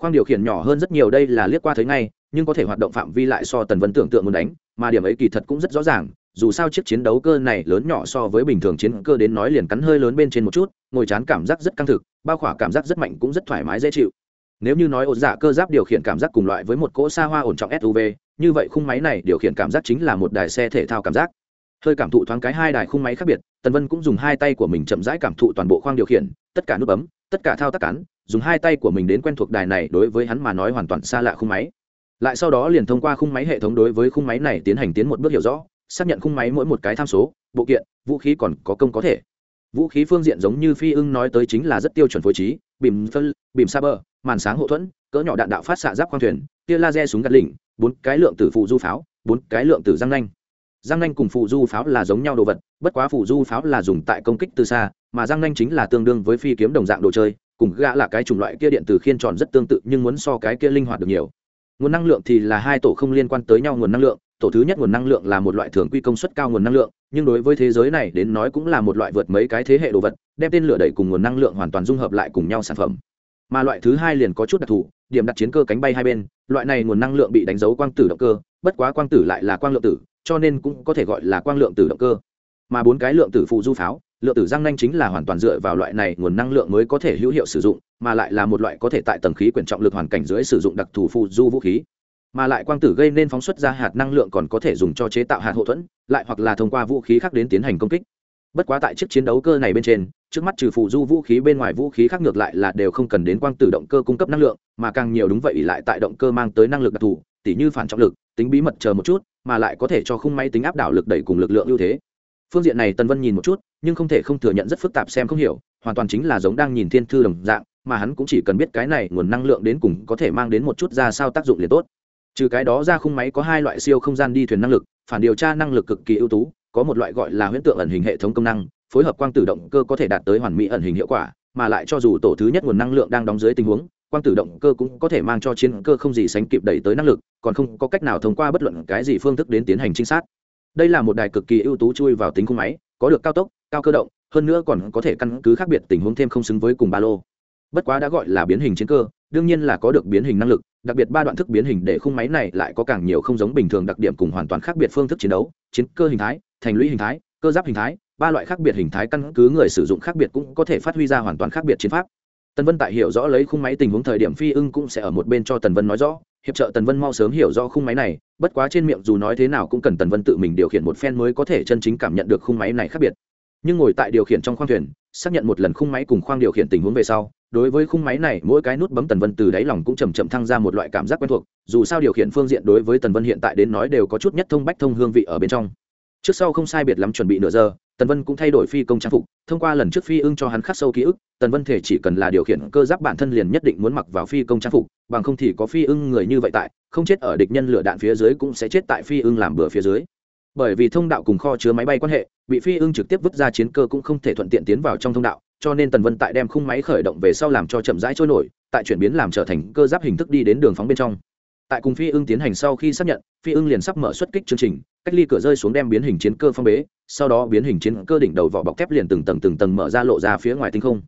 Khoang điều khiển nhỏ hơn rất nhiều đây là liếc qua thấy ngay, nhưng có thể hoạt động phạm vi lại so tần vân tưởng tượng muốn đánh, mà điểm ấy kỳ thật cũng rất rõ ràng, dù sao chiếc chiến đấu cơ này lớn nhỏ so với bình thường chiến cơ đến nói liền cắn hơi lớn bên trên một chút, ngồi chán cảm giác rất căng thực, bao khỏa cảm giác rất mạnh cũng rất thoải mái dễ chịu nếu như nói ổ dạ cơ giáp điều khiển cảm giác cùng loại với một cỗ xa hoa ổn trọng suv như vậy khung máy này điều khiển cảm giác chính là một đài xe thể thao cảm giác. Hơi cảm thụ thoáng cái hai đài khung máy khác biệt, tần vân cũng dùng hai tay của mình chậm rãi cảm thụ toàn bộ khoang điều khiển, tất cả nút bấm, tất cả thao tác cắn dùng hai tay của mình đến quen thuộc đài này đối với hắn mà nói hoàn toàn xa lạ khung máy. Lại sau đó liền thông qua khung máy hệ thống đối với khung máy này tiến hành tiến một bước hiểu rõ, xác nhận khung máy mỗi một cái tham số, bộ kiện, vũ khí còn có công có thể. Vũ khí phương diện giống như phi ưng nói tới chính là rất tiêu chuẩn phối trí, bìm phân bìm saber màn sáng hộ thuẫn, cỡ nhỏ đạn đạo phát xạ giáp khoang thuyền, tia laser súng gạt lỉnh, bốn cái lượng tử phụ du pháo, bốn cái lượng tử răng nanh. Răng nanh cùng phụ du pháo là giống nhau đồ vật, bất quá phụ du pháo là dùng tại công kích từ xa, mà răng nanh chính là tương đương với phi kiếm đồng dạng đồ chơi, cùng gã là cái chủng loại kia điện từ khiên tròn rất tương tự, nhưng muốn so cái kia linh hoạt được nhiều. Nguồn năng lượng thì là hai tổ không liên quan tới nhau nguồn năng lượng, tổ thứ nhất nguồn năng lượng là một loại thường quy công suất cao nguồn năng lượng, nhưng đối với thế giới này đến nói cũng là một loại vượt mấy cái thế hệ đồ vật, đem tên lửa đẩy cùng nguồn năng lượng hoàn toàn dung hợp lại cùng nhau sản phẩm mà loại thứ hai liền có chút đặc thù, điểm đặt chiến cơ cánh bay hai bên, loại này nguồn năng lượng bị đánh dấu quang tử động cơ, bất quá quang tử lại là quang lượng tử, cho nên cũng có thể gọi là quang lượng tử động cơ. Mà bốn cái lượng tử phụ du pháo, lượng tử giang nanh chính là hoàn toàn dựa vào loại này nguồn năng lượng mới có thể hữu hiệu sử dụng, mà lại là một loại có thể tại tầng khí quyển trọng lực hoàn cảnh dưới sử dụng đặc thù phụ du vũ khí. Mà lại quang tử gây nên phóng xuất ra hạt năng lượng còn có thể dùng cho chế tạo hạt hậu thuẫn, lại hoặc là thông qua vũ khí khác đến tiến hành công kích bất quá tại chiếc chiến đấu cơ này bên trên, trước mắt trừ phụ du vũ khí bên ngoài vũ khí khác ngược lại là đều không cần đến quang tử động cơ cung cấp năng lượng, mà càng nhiều đúng vậy lại tại động cơ mang tới năng lực đặc thù, tỉ như phản trọng lực, tính bí mật chờ một chút, mà lại có thể cho khung máy tính áp đảo lực đẩy cùng lực lượng ưu thế. Phương diện này tần vân nhìn một chút, nhưng không thể không thừa nhận rất phức tạp xem không hiểu, hoàn toàn chính là giống đang nhìn thiên thư đồng dạng, mà hắn cũng chỉ cần biết cái này nguồn năng lượng đến cùng có thể mang đến một chút ra sao tác dụng liền tốt. Trừ cái đó ra khung máy có hai loại siêu không gian đi thuyền năng lực, phản điều tra năng lực cực kỳ ưu tú có một loại gọi là huyễn tượng ẩn hình hệ thống công năng, phối hợp quang tử động cơ có thể đạt tới hoàn mỹ ẩn hình hiệu quả, mà lại cho dù tổ thứ nhất nguồn năng lượng đang đóng dưới tình huống, quang tử động cơ cũng có thể mang cho chiến cơ không gì sánh kịp đẩy tới năng lực, còn không có cách nào thông qua bất luận cái gì phương thức đến tiến hành trinh sát. Đây là một đài cực kỳ ưu tú chui vào tính khung máy, có được cao tốc, cao cơ động, hơn nữa còn có thể căn cứ khác biệt tình huống thêm không xứng với cùng ba lô. Bất quá đã gọi là biến hình chiến cơ đương nhiên là có được biến hình năng lực, đặc biệt ba đoạn thức biến hình để khung máy này lại có càng nhiều không giống bình thường đặc điểm cùng hoàn toàn khác biệt phương thức chiến đấu, chiến cơ hình thái, thành lũy hình thái, cơ giáp hình thái, ba loại khác biệt hình thái căn cứ người sử dụng khác biệt cũng có thể phát huy ra hoàn toàn khác biệt chiến pháp. Tần vân tại hiểu rõ lấy khung máy tình huống thời điểm phi ưng cũng sẽ ở một bên cho tần vân nói rõ, hiệp trợ tần vân mau sớm hiểu rõ khung máy này, bất quá trên miệng dù nói thế nào cũng cần tần vân tự mình điều khiển một phen mới có thể chân chính cảm nhận được khung máy này khác biệt. Nhưng ngồi tại điều khiển trong khoang thuyền, xác nhận một lần khung máy cùng khoang điều khiển tình huống về sau đối với khung máy này, mỗi cái nút bấm tần vân từ đáy lòng cũng chầm chậm thăng ra một loại cảm giác quen thuộc, dù sao điều khiển phương diện đối với tần vân hiện tại đến nói đều có chút nhất thông bách thông hương vị ở bên trong. Trước sau không sai biệt lắm chuẩn bị nửa giờ, tần vân cũng thay đổi phi công trang phục, thông qua lần trước phi ưng cho hắn khắc sâu ký ức, tần vân thể chỉ cần là điều khiển cơ giáp bản thân liền nhất định muốn mặc vào phi công trang phục, bằng không thì có phi ưng người như vậy tại, không chết ở địch nhân lửa đạn phía dưới cũng sẽ chết tại phi ưng làm bừa phía dưới. Bởi vì thông đạo cùng kho chứa máy bay quan hệ, bị phi ưng trực tiếp vứt ra chiến cơ cũng không thể thuận tiện tiến vào trong thông đạo cho nên tần vân tại đem khung máy khởi động về sau làm cho chậm rãi trôi nổi, tại chuyển biến làm trở thành cơ giáp hình thức đi đến đường phóng bên trong. Tại cùng phi ưng tiến hành sau khi xác nhận, phi ưng liền sắp mở xuất kích chương trình, cách ly cửa rơi xuống đem biến hình chiến cơ phong bế, sau đó biến hình chiến cơ đỉnh đầu vỏ bọc thép liền từng tầng từng tầng mở ra lộ ra phía ngoài tinh không.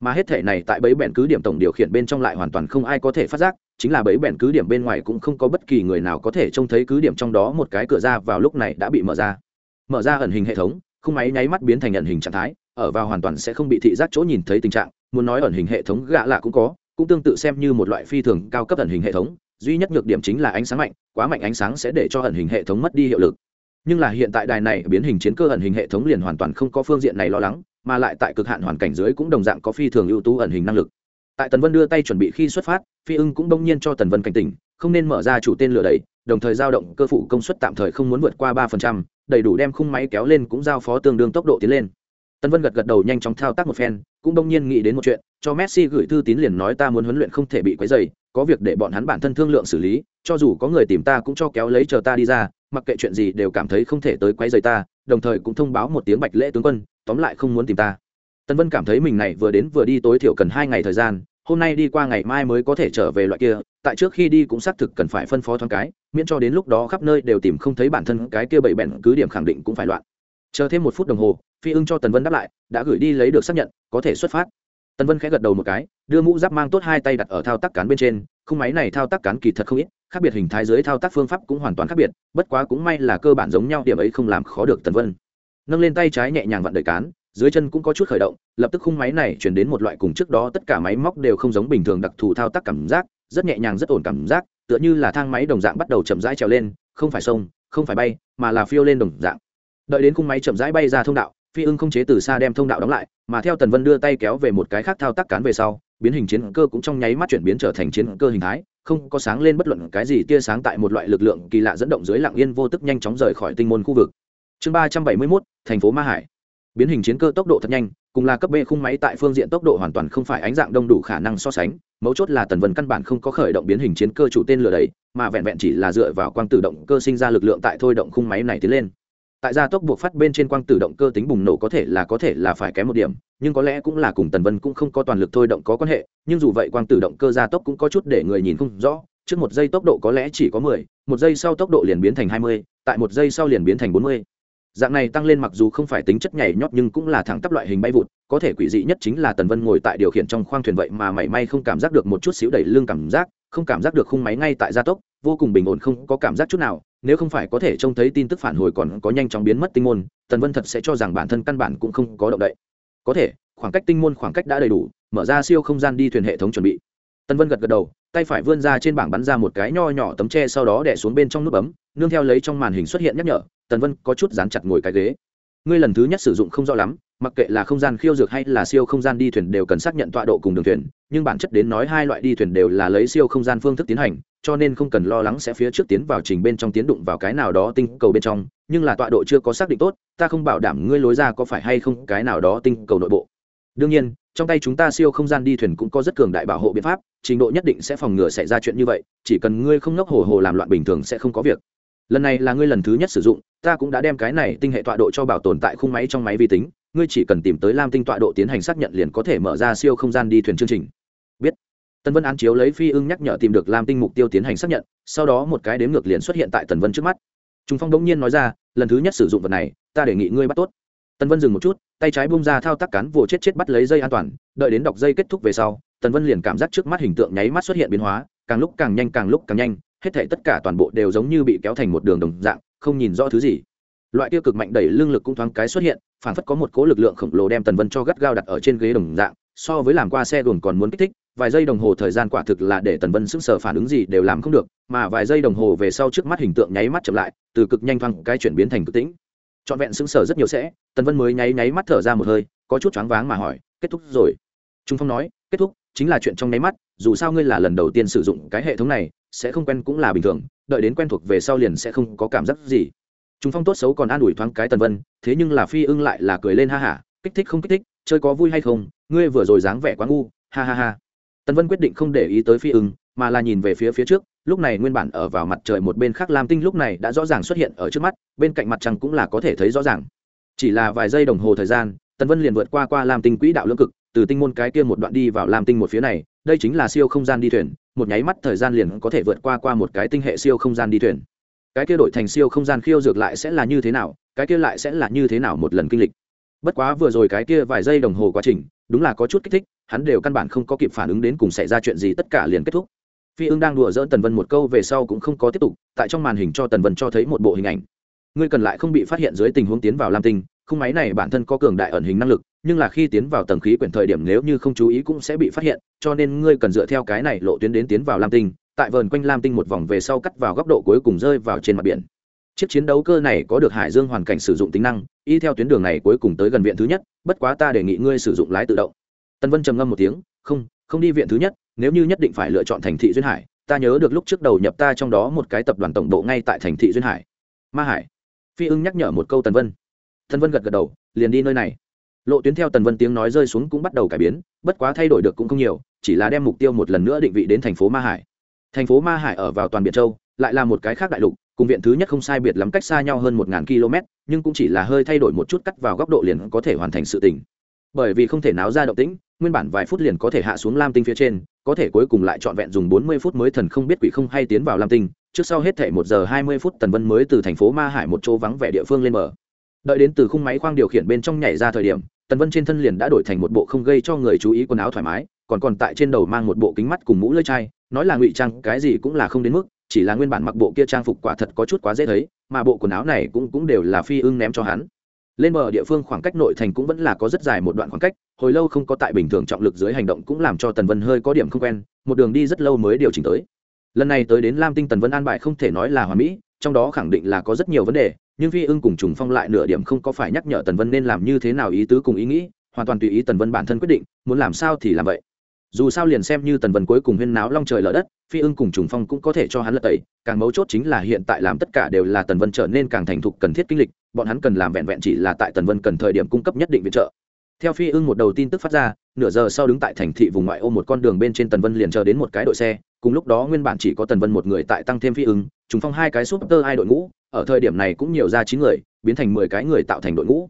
Mà hết thể này tại bẫy bẹn cứ điểm tổng điều khiển bên trong lại hoàn toàn không ai có thể phát giác, chính là bẫy bẹn cứ điểm bên ngoài cũng không có bất kỳ người nào có thể trông thấy cứ điểm trong đó một cái cửa ra vào lúc này đã bị mở ra. Mở ra ẩn hình hệ thống, khung máy nháy mắt biến thành ẩn hình trạng thái ở vào hoàn toàn sẽ không bị thị giác chỗ nhìn thấy tình trạng, muốn nói ẩn hình hệ thống gạ lạ cũng có, cũng tương tự xem như một loại phi thường cao cấp ẩn hình hệ thống, duy nhất nhược điểm chính là ánh sáng mạnh, quá mạnh ánh sáng sẽ để cho ẩn hình hệ thống mất đi hiệu lực. Nhưng là hiện tại đài này biến hình chiến cơ ẩn hình hệ thống liền hoàn toàn không có phương diện này lo lắng, mà lại tại cực hạn hoàn cảnh dưới cũng đồng dạng có phi thường ưu tú ẩn hình năng lực. Tại tần vân đưa tay chuẩn bị khi xuất phát, phi ưng cũng đông nhiên cho tần vân cảnh tỉnh, không nên mở ra chủ tên lửa đầy đồng thời giao động cơ phụ công suất tạm thời không muốn vượt qua ba phần trăm, đầy đủ đem khung máy kéo lên cũng giao phó tương đương tốc độ tiến lên. Tân vân gật gật đầu nhanh chóng thao tác một phen cũng đông nhiên nghĩ đến một chuyện cho messi gửi thư tín liền nói ta muốn huấn luyện không thể bị quấy rầy, có việc để bọn hắn bản thân thương lượng xử lý cho dù có người tìm ta cũng cho kéo lấy chờ ta đi ra mặc kệ chuyện gì đều cảm thấy không thể tới quấy rầy ta đồng thời cũng thông báo một tiếng bạch lễ tướng quân tóm lại không muốn tìm ta. Tân vân cảm thấy mình này vừa đến vừa đi tối thiểu cần hai ngày thời gian hôm nay đi qua ngày mai mới có thể trở về loại kia tại trước khi đi cũng xác thực cần phải phân phó thoáng cái miễn cho đến lúc đó khắp nơi đều tìm không thấy bản thân cái kia bậy bẹn cứ điểm khẳng định cũng phải loạn chờ thêm một phút đồng hồ, phi ưng cho tần vân đáp lại, đã gửi đi lấy được xác nhận, có thể xuất phát. Tần vân khẽ gật đầu một cái, đưa mũ giáp mang tốt hai tay đặt ở thao tác cán bên trên, khung máy này thao tác cán kỳ thật không ít, khác biệt hình thái dưới thao tác phương pháp cũng hoàn toàn khác biệt, bất quá cũng may là cơ bản giống nhau, điểm ấy không làm khó được tần vân. Nâng lên tay trái nhẹ nhàng vặn đời cán, dưới chân cũng có chút khởi động, lập tức khung máy này chuyển đến một loại cùng trước đó tất cả máy móc đều không giống bình thường đặc thù thao tác cảm giác, rất nhẹ nhàng, rất ổn cảm giác, tựa như là thang máy đồng dạng bắt đầu chậm rãi trèo lên, không phải sông, không phải bay, mà là phiêu lên đồng dạng đợi đến khung máy chậm rãi bay ra thông đạo, phi ưng không chế từ xa đem thông đạo đóng lại, mà theo tần vân đưa tay kéo về một cái khác thao tác cán về sau, biến hình chiến cơ cũng trong nháy mắt chuyển biến trở thành chiến cơ hình thái, không có sáng lên bất luận cái gì, tia sáng tại một loại lực lượng kỳ lạ dẫn động dưới lặng yên vô tức nhanh chóng rời khỏi tinh môn khu vực. Chương ba trăm bảy mươi mốt, thành phố ma hải. Biến hình chiến cơ tốc độ thật nhanh, cùng là cấp b khung máy tại phương diện tốc độ hoàn toàn không phải ánh dạng đông đủ khả năng so sánh, mấu chốt là tần vân căn bản không có khởi động biến hình chiến cơ chủ tên lửa đầy mà vẹn vẹn chỉ là dựa vào quang tự động cơ sinh ra lực lượng tại thôi động khung máy này tiến lên tại gia tốc buộc phát bên trên quang tử động cơ tính bùng nổ có thể là có thể là phải kém một điểm, nhưng có lẽ cũng là cùng tần vân cũng không có toàn lực thôi động có quan hệ, nhưng dù vậy quang tử động cơ gia tốc cũng có chút để người nhìn không rõ. Trước một giây tốc độ có lẽ chỉ có mười, một giây sau tốc độ liền biến thành hai mươi, tại một giây sau liền biến thành bốn mươi. Dạng này tăng lên mặc dù không phải tính chất nhảy nhót nhưng cũng là thẳng tắp loại hình bay vụt, có thể quỷ dị nhất chính là tần vân ngồi tại điều khiển trong khoang thuyền vậy mà mảy may không cảm giác được một chút xíu đẩy lưng cảm giác, không cảm giác được khung máy ngay tại gia tốc vô cùng bình ổn không có cảm giác chút nào, nếu không phải có thể trông thấy tin tức phản hồi còn có nhanh chóng biến mất tinh môn, tần vân thật sẽ cho rằng bản thân căn bản cũng không có động đậy. Có thể, khoảng cách tinh môn khoảng cách đã đầy đủ, mở ra siêu không gian đi thuyền hệ thống chuẩn bị. Tần vân gật gật đầu, tay phải vươn ra trên bảng bắn ra một cái nho nhỏ tấm tre sau đó đẻ xuống bên trong nút bấm, nương theo lấy trong màn hình xuất hiện nhắc nhở, tần vân có chút dán chặt ngồi cái ghế. Ngươi lần thứ nhất sử dụng không rõ lắm, mặc kệ là không gian khiêu dược hay là siêu không gian đi thuyền đều cần xác nhận tọa độ cùng đường thuyền, nhưng bản chất đến nói hai loại đi thuyền đều là lấy siêu không gian phương thức tiến hành cho nên không cần lo lắng sẽ phía trước tiến vào trình bên trong tiến đụng vào cái nào đó tinh cầu bên trong, nhưng là tọa độ chưa có xác định tốt, ta không bảo đảm ngươi lối ra có phải hay không cái nào đó tinh cầu nội bộ. Đương nhiên, trong tay chúng ta siêu không gian đi thuyền cũng có rất cường đại bảo hộ biện pháp, trình độ nhất định sẽ phòng ngừa xảy ra chuyện như vậy, chỉ cần ngươi không nốc hồ hồ làm loạn bình thường sẽ không có việc. Lần này là ngươi lần thứ nhất sử dụng, ta cũng đã đem cái này tinh hệ tọa độ cho bảo tồn tại khung máy trong máy vi tính, ngươi chỉ cần tìm tới lam tinh tọa độ tiến hành xác nhận liền có thể mở ra siêu không gian đi thuyền chương trình tần vân án chiếu lấy phi ưng nhắc nhở tìm được lam tinh mục tiêu tiến hành xác nhận, sau đó một cái đếm ngược liền xuất hiện tại tần vân trước mắt. Trung phong đống nhiên nói ra, lần thứ nhất sử dụng vật này, ta đề nghị ngươi bắt tốt. Tần vân dừng một chút, tay trái bung ra thao tác cán vồ chết chết bắt lấy dây an toàn, đợi đến đọc dây kết thúc về sau, tần vân liền cảm giác trước mắt hình tượng nháy mắt xuất hiện biến hóa, càng lúc càng nhanh, càng lúc càng nhanh, hết thể tất cả toàn bộ đều giống như bị kéo thành một đường đồng dạng, không nhìn rõ thứ gì. Loại tiêu cực mạnh đẩy lương lực cũng thoáng cái xuất hiện phản phất có một cố lực lượng khổng lồ đem tần vân cho gắt gao đặt ở trên ghế đồng dạng, so với làm qua xe gồn còn muốn kích thích vài giây đồng hồ thời gian quả thực là để tần vân sững sờ phản ứng gì đều làm không được, mà vài giây đồng hồ về sau trước mắt hình tượng nháy mắt chậm lại, từ cực nhanh thoáng cái chuyển biến thành cực tĩnh. Trọn vẹn sững sờ rất nhiều sẽ, tần vân mới nháy nháy mắt thở ra một hơi, có chút choáng váng mà hỏi, kết thúc rồi? Trung phong nói, kết thúc, chính là chuyện trong nháy mắt, dù sao ngươi là lần đầu tiên sử dụng cái hệ thống này, sẽ không quen cũng là bình thường, đợi đến quen thuộc về sau liền sẽ không có cảm giác gì. Chúng phong tốt xấu còn an ủi thoáng cái tần vân, thế nhưng là phi ưng lại là cười lên ha hả kích thích không kích thích, chơi có vui hay không, ngươi vừa rồi dáng vẻ quá ngu, ha ha ha tần vân quyết định không để ý tới phi ưng, mà là nhìn về phía phía trước, lúc này nguyên bản ở vào mặt trời một bên khác lam tinh lúc này đã rõ ràng xuất hiện ở trước mắt, bên cạnh mặt trăng cũng là có thể thấy rõ ràng. Chỉ là vài giây đồng hồ thời gian, tần vân liền vượt qua qua lam tinh quỹ đạo lưỡng cực, từ tinh môn cái kia một đoạn đi vào lam tinh một phía này, đây chính là siêu không gian đi thuyền, một nháy mắt thời gian liền có thể vượt qua qua một cái tinh hệ siêu không gian đi thuyền. Cái kia đổi thành siêu không gian khiêu dược lại sẽ là như thế nào, cái kia lại sẽ là như thế nào một lần kinh lịch. Bất quá vừa rồi cái kia vài giây đồng hồ quá trình, đúng là có chút kích thích hắn đều căn bản không có kịp phản ứng đến cùng xảy ra chuyện gì, tất cả liền kết thúc. Phi ưng đang đùa dỡn tần vân một câu về sau cũng không có tiếp tục, tại trong màn hình cho tần vân cho thấy một bộ hình ảnh. Ngươi cần lại không bị phát hiện dưới tình huống tiến vào lam tinh, khung máy này bản thân có cường đại ẩn hình năng lực, nhưng là khi tiến vào tầng khí quyển thời điểm nếu như không chú ý cũng sẽ bị phát hiện, cho nên ngươi cần dựa theo cái này lộ tuyến đến tiến vào lam tinh, tại vườn quanh lam tinh một vòng về sau cắt vào góc độ cuối cùng rơi vào trên mặt biển. Chiếc chiến đấu cơ này có được hải dương hoàn cảnh sử dụng tính năng, y theo tuyến đường này cuối cùng tới gần viện thứ nhất, bất quá ta đề nghị ngươi sử dụng lái tự động. Tần vân trầm ngâm một tiếng, không không đi viện thứ nhất, nếu như nhất định phải lựa chọn thành thị duyên hải, ta nhớ được lúc trước đầu nhập ta trong đó một cái tập đoàn tổng bộ ngay tại thành thị duyên hải. Ma hải, phi ưng nhắc nhở một câu tần vân. Tần vân gật gật đầu, liền đi nơi này. Lộ tuyến theo tần vân tiếng nói rơi xuống cũng bắt đầu cải biến, bất quá thay đổi được cũng không nhiều, chỉ là đem mục tiêu một lần nữa định vị đến thành phố ma hải. Thành phố ma hải ở vào toàn Biệt châu, lại là một cái khác đại lục, cùng viện thứ nhất không sai biệt lắm cách xa nhau hơn một km, nhưng cũng chỉ là hơi thay đổi một chút cắt vào góc độ liền có thể hoàn thành sự tình. Bởi vì không thể náo ra động tĩnh nguyên bản vài phút liền có thể hạ xuống lam tinh phía trên, có thể cuối cùng lại trọn vẹn dùng bốn mươi phút mới thần không biết quỷ không hay tiến vào lam tinh, trước sau hết thể một giờ hai mươi phút tần vân mới từ thành phố ma hải một chỗ vắng vẻ địa phương lên mở đợi đến từ khung máy khoang điều khiển bên trong nhảy ra thời điểm, tần vân trên thân liền đã đổi thành một bộ không gây cho người chú ý quần áo thoải mái, còn còn tại trên đầu mang một bộ kính mắt cùng mũ lưỡi chai, nói là ngụy trang, cái gì cũng là không đến mức, chỉ là nguyên bản mặc bộ kia trang phục quả thật có chút quá dễ thấy, mà bộ quần áo này cũng cũng đều là phi ưng ném cho hắn lên bờ địa phương khoảng cách nội thành cũng vẫn là có rất dài một đoạn khoảng cách, hồi lâu không có tại bình thường trọng lực dưới hành động cũng làm cho tần vân hơi có điểm không quen, một đường đi rất lâu mới điều chỉnh tới. Lần này tới đến lam tinh tần vân an bài không thể nói là hòa mỹ, trong đó khẳng định là có rất nhiều vấn đề, nhưng phi ưng cùng trùng phong lại nửa điểm không có phải nhắc nhở tần vân nên làm như thế nào ý tứ cùng ý nghĩ, hoàn toàn tùy ý tần vân bản thân quyết định, muốn làm sao thì làm vậy. Dù sao liền xem như tần vân cuối cùng huyên náo long trời lở đất phi ưng cùng trùng phong cũng có thể cho hắn lật tẩy, càng mấu chốt chính là hiện tại làm tất cả đều là tần vân trở nên càng thành thục cần thiết kinh lịch, bọn hắn cần làm vẹn vẹn chỉ là tại tần vân cần thời điểm cung cấp nhất định viện trợ. Theo phi ưng một đầu tin tức phát ra, nửa giờ sau đứng tại thành thị vùng ngoại ô một con đường bên trên tần vân liền chờ đến một cái đội xe, cùng lúc đó nguyên bản chỉ có tần vân một người tại tăng thêm phi ưng, trùng phong hai cái súp tơ hai đội ngũ, ở thời điểm này cũng nhiều ra chín người, biến thành mười cái người tạo thành đội ngũ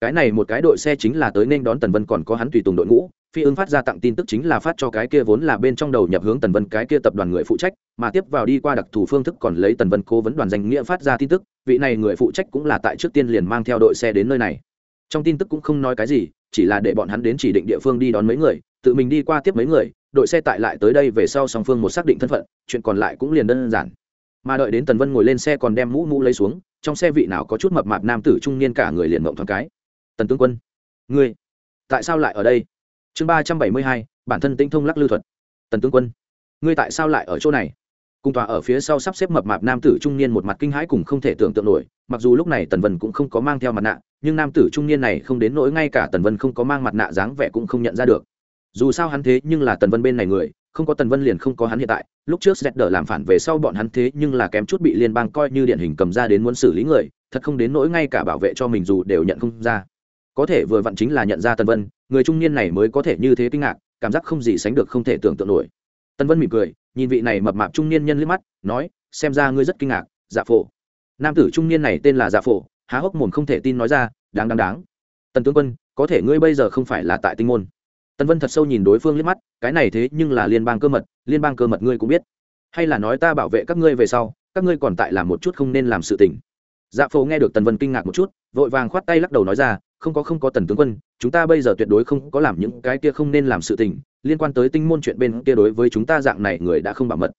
cái này một cái đội xe chính là tới nên đón tần vân, còn có hắn tùy tùng đội ngũ. Phi ưng phát ra tặng tin tức chính là phát cho cái kia vốn là bên trong đầu nhập hướng tần vân, cái kia tập đoàn người phụ trách, mà tiếp vào đi qua đặc thù phương thức còn lấy tần vân cố vấn đoàn danh nghĩa phát ra tin tức. Vị này người phụ trách cũng là tại trước tiên liền mang theo đội xe đến nơi này. Trong tin tức cũng không nói cái gì, chỉ là để bọn hắn đến chỉ định địa phương đi đón mấy người, tự mình đi qua tiếp mấy người, đội xe tại lại tới đây về sau song phương một xác định thân phận, chuyện còn lại cũng liền đơn giản. Mà đợi đến tần vân ngồi lên xe còn đem mũ mũ lấy xuống, trong xe vị nào có chút mập mạp nam tử trung niên cả người liền mộng thoáng cái tần tướng quân. Ngươi, tại sao lại ở đây? Chương ba trăm bảy mươi hai, bản thân tinh thông lắc lư thuật. Tần tướng quân, ngươi tại sao lại ở chỗ này? Cùng tòa ở phía sau sắp xếp mập mạp nam tử trung niên một mặt kinh hãi cùng không thể tưởng tượng nổi, mặc dù lúc này tần vân cũng không có mang theo mặt nạ, nhưng nam tử trung niên này không đến nỗi ngay cả tần vân không có mang mặt nạ dáng vẻ cũng không nhận ra được. Dù sao hắn thế nhưng là tần vân bên này người, không có tần vân liền không có hắn hiện tại, lúc trước dẹt đờ làm phản về sau bọn hắn thế nhưng là kém chút bị liên bang coi như điển hình cầm ra đến muốn xử lý người, thật không đến nỗi ngay cả bảo vệ cho mình dù đều nhận không ra có thể vừa vặn chính là nhận ra tần vân, người trung niên này mới có thể như thế kinh ngạc, cảm giác không gì sánh được không thể tưởng tượng nổi. Tần vân mỉm cười, nhìn vị này mập mạp trung niên nhân liếc mắt, nói, xem ra ngươi rất kinh ngạc dạ phổ. Nam tử trung niên này tên là dạ phổ, há hốc mồm không thể tin nói ra, đáng đáng đáng. Tần tướng quân, có thể ngươi bây giờ không phải là tại tinh môn. Tần vân thật sâu nhìn đối phương liếc mắt, cái này thế nhưng là liên bang cơ mật, liên bang cơ mật ngươi cũng biết. Hay là nói ta bảo vệ các ngươi về sau, các ngươi còn tại làm một chút không nên làm sự tình. Dạ phổ nghe được tần vân kinh ngạc một chút, vội vàng khoát tay lắc đầu nói ra không có không có tần tướng quân, chúng ta bây giờ tuyệt đối không có làm những cái kia không nên làm sự tình, liên quan tới tinh môn chuyện bên kia đối với chúng ta dạng này người đã không bảo mật.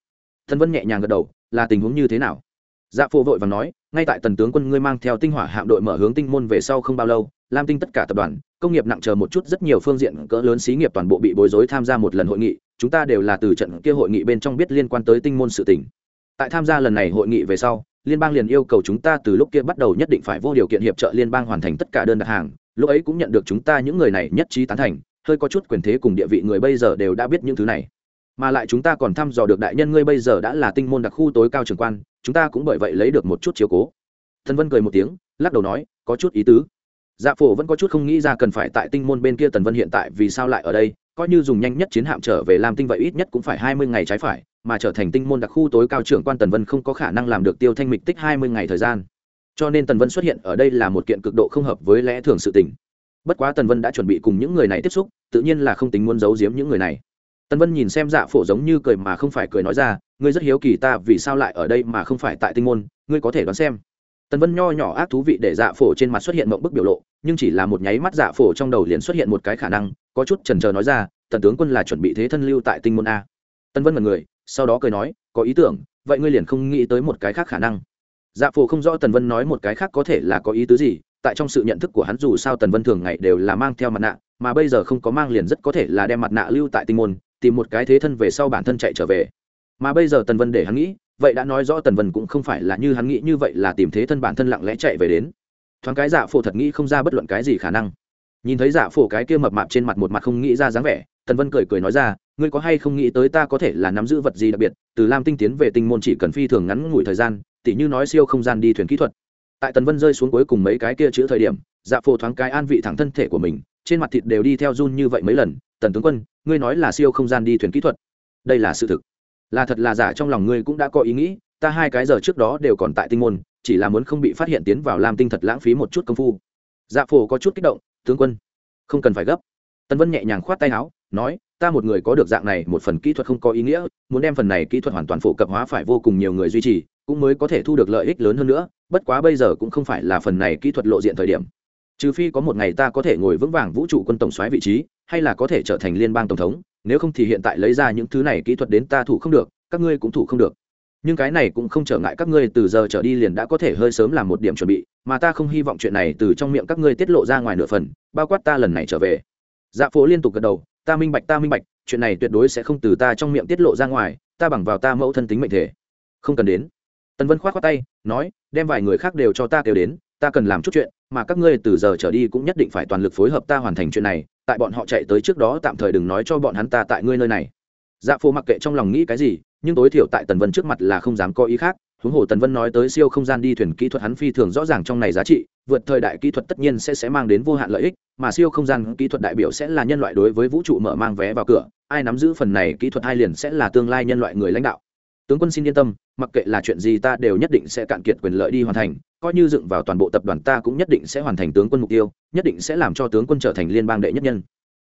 Thần vân nhẹ nhàng gật đầu, là tình huống như thế nào? Dạ phụ vội và nói, ngay tại tần tướng quân ngươi mang theo tinh hỏa hạm đội mở hướng tinh môn về sau không bao lâu, lam tinh tất cả tập đoàn, công nghiệp nặng chờ một chút rất nhiều phương diện cỡ lớn xí nghiệp toàn bộ bị bối rối tham gia một lần hội nghị, chúng ta đều là từ trận kia hội nghị bên trong biết liên quan tới tinh môn sự tình. Tại tham gia lần này hội nghị về sau liên bang liền yêu cầu chúng ta từ lúc kia bắt đầu nhất định phải vô điều kiện hiệp trợ liên bang hoàn thành tất cả đơn đặt hàng. Lúc ấy cũng nhận được chúng ta những người này nhất trí tán thành, hơi có chút quyền thế cùng địa vị người bây giờ đều đã biết những thứ này. Mà lại chúng ta còn thăm dò được đại nhân ngươi bây giờ đã là tinh môn đặc khu tối cao trường quan, chúng ta cũng bởi vậy lấy được một chút chiếu cố. Thần vân cười một tiếng, lắc đầu nói, có chút ý tứ. Dạ phổ vẫn có chút không nghĩ ra cần phải tại tinh môn bên kia tần vân hiện tại vì sao lại ở đây, coi như dùng nhanh nhất chiến hạm trở về làm tinh vậy ít nhất cũng phải hai mươi ngày trái phải mà trở thành tinh môn đặc khu tối cao trưởng quan tần vân không có khả năng làm được tiêu thanh mịch tích hai mươi ngày thời gian. Cho nên tần vân xuất hiện ở đây là một kiện cực độ không hợp với lẽ thường sự tình. Bất quá tần vân đã chuẩn bị cùng những người này tiếp xúc, tự nhiên là không tính muốn giấu giếm những người này. Tần vân nhìn xem dạ phổ giống như cười mà không phải cười nói ra, ngươi rất hiếu kỳ ta vì sao lại ở đây mà không phải tại tinh môn, ngươi có thể đoán xem. Tần vân nho nhỏ ác thú vị để dạ phổ trên mặt xuất hiện mộng bức biểu lộ, nhưng chỉ là một nháy mắt dạ phổ trong đầu liền xuất hiện một cái khả năng, có chút trần trờ nói ra, tần tướng quân là chuẩn bị thế thân lưu tại tinh môn a. Tần vân mật người sau đó cười nói, có ý tưởng, vậy ngươi liền không nghĩ tới một cái khác khả năng. Dạ phổ không rõ tần vân nói một cái khác có thể là có ý tứ gì, tại trong sự nhận thức của hắn dù sao tần vân thường ngày đều là mang theo mặt nạ, mà bây giờ không có mang liền rất có thể là đem mặt nạ lưu tại tinh môn, tìm một cái thế thân về sau bản thân chạy trở về. Mà bây giờ tần vân để hắn nghĩ, vậy đã nói rõ tần vân cũng không phải là như hắn nghĩ như vậy là tìm thế thân bản thân lặng lẽ chạy về đến. Thoáng cái dạ phổ thật nghĩ không ra bất luận cái gì khả năng. Nhìn thấy dạ phổ cái kia mập mạp trên mặt một mặt không nghĩ ra dáng vẻ, tần vân cười cười nói ra ngươi có hay không nghĩ tới ta có thể là nắm giữ vật gì đặc biệt, từ lam tinh tiến về tinh môn chỉ cần phi thường ngắn ngủi thời gian, tỉ như nói siêu không gian đi thuyền kỹ thuật. Tại tần vân rơi xuống cuối cùng mấy cái kia chữ thời điểm dạ phổ thoáng cái an vị thẳng thân thể của mình, trên mặt thịt đều đi theo run như vậy mấy lần, tần tướng quân, ngươi nói là siêu không gian đi thuyền kỹ thuật, đây là sự thực. Là thật là giả trong lòng ngươi cũng đã có ý nghĩ, ta hai cái giờ trước đó đều còn tại tinh môn, chỉ là muốn không bị phát hiện tiến vào làm tinh thật lãng phí một chút công phu. Dạ phổ có chút kích động, tướng quân, không cần phải gấp. Tần vân nhẹ nhàng khoát tay áo nói, ta một người có được dạng này, một phần kỹ thuật không có ý nghĩa, muốn đem phần này kỹ thuật hoàn toàn phổ cập hóa phải vô cùng nhiều người duy trì, cũng mới có thể thu được lợi ích lớn hơn nữa, bất quá bây giờ cũng không phải là phần này kỹ thuật lộ diện thời điểm. Trừ phi có một ngày ta có thể ngồi vững vàng vũ trụ quân tổng xoáy vị trí, hay là có thể trở thành liên bang tổng thống, nếu không thì hiện tại lấy ra những thứ này kỹ thuật đến ta thủ không được, các ngươi cũng thủ không được. Nhưng cái này cũng không trở ngại các ngươi từ giờ trở đi liền đã có thể hơi sớm làm một điểm chuẩn bị, mà ta không hy vọng chuyện này từ trong miệng các ngươi tiết lộ ra ngoài nửa phần, bao quát ta lần này trở về. Dạ phố liên tục gật đầu ta minh bạch, ta minh bạch, chuyện này tuyệt đối sẽ không từ ta trong miệng tiết lộ ra ngoài, ta bằng vào ta mẫu thân tính mệnh thể. Không cần đến. Tần vân k h o á t khoác tay, nói, đem vài người khác đều cho ta kêu đến, ta cần làm chút chuyện, mà các ngươi từ giờ trở đi cũng nhất định phải toàn lực phối hợp ta hoàn thành chuyện này, tại bọn họ chạy tới trước đó tạm thời đừng nói cho bọn hắn ta tại ngươi nơi này. Dạ phô mặc kệ trong lòng nghĩ cái gì, nhưng tối thiểu tại tần vân trước mặt là không dám có ý khác. Huống hồ tần vân nói tới siêu không gian đi thuyền kỹ thuật hắn phi thường rõ ràng trong này giá trị vượt thời đại kỹ thuật tất nhiên sẽ sẽ mang đến vô hạn lợi ích, mà siêu không gian kỹ thuật đại biểu sẽ là nhân loại đối với vũ trụ mở mang vé vào cửa, ai nắm giữ phần này kỹ thuật hai liền sẽ là tương lai nhân loại người lãnh đạo. Tướng quân xin yên tâm, mặc kệ là chuyện gì ta đều nhất định sẽ cạn kiệt quyền lợi đi hoàn thành, coi như dựng vào toàn bộ tập đoàn ta cũng nhất định sẽ hoàn thành tướng quân mục tiêu, nhất định sẽ làm cho tướng quân trở thành liên bang đệ nhất nhân.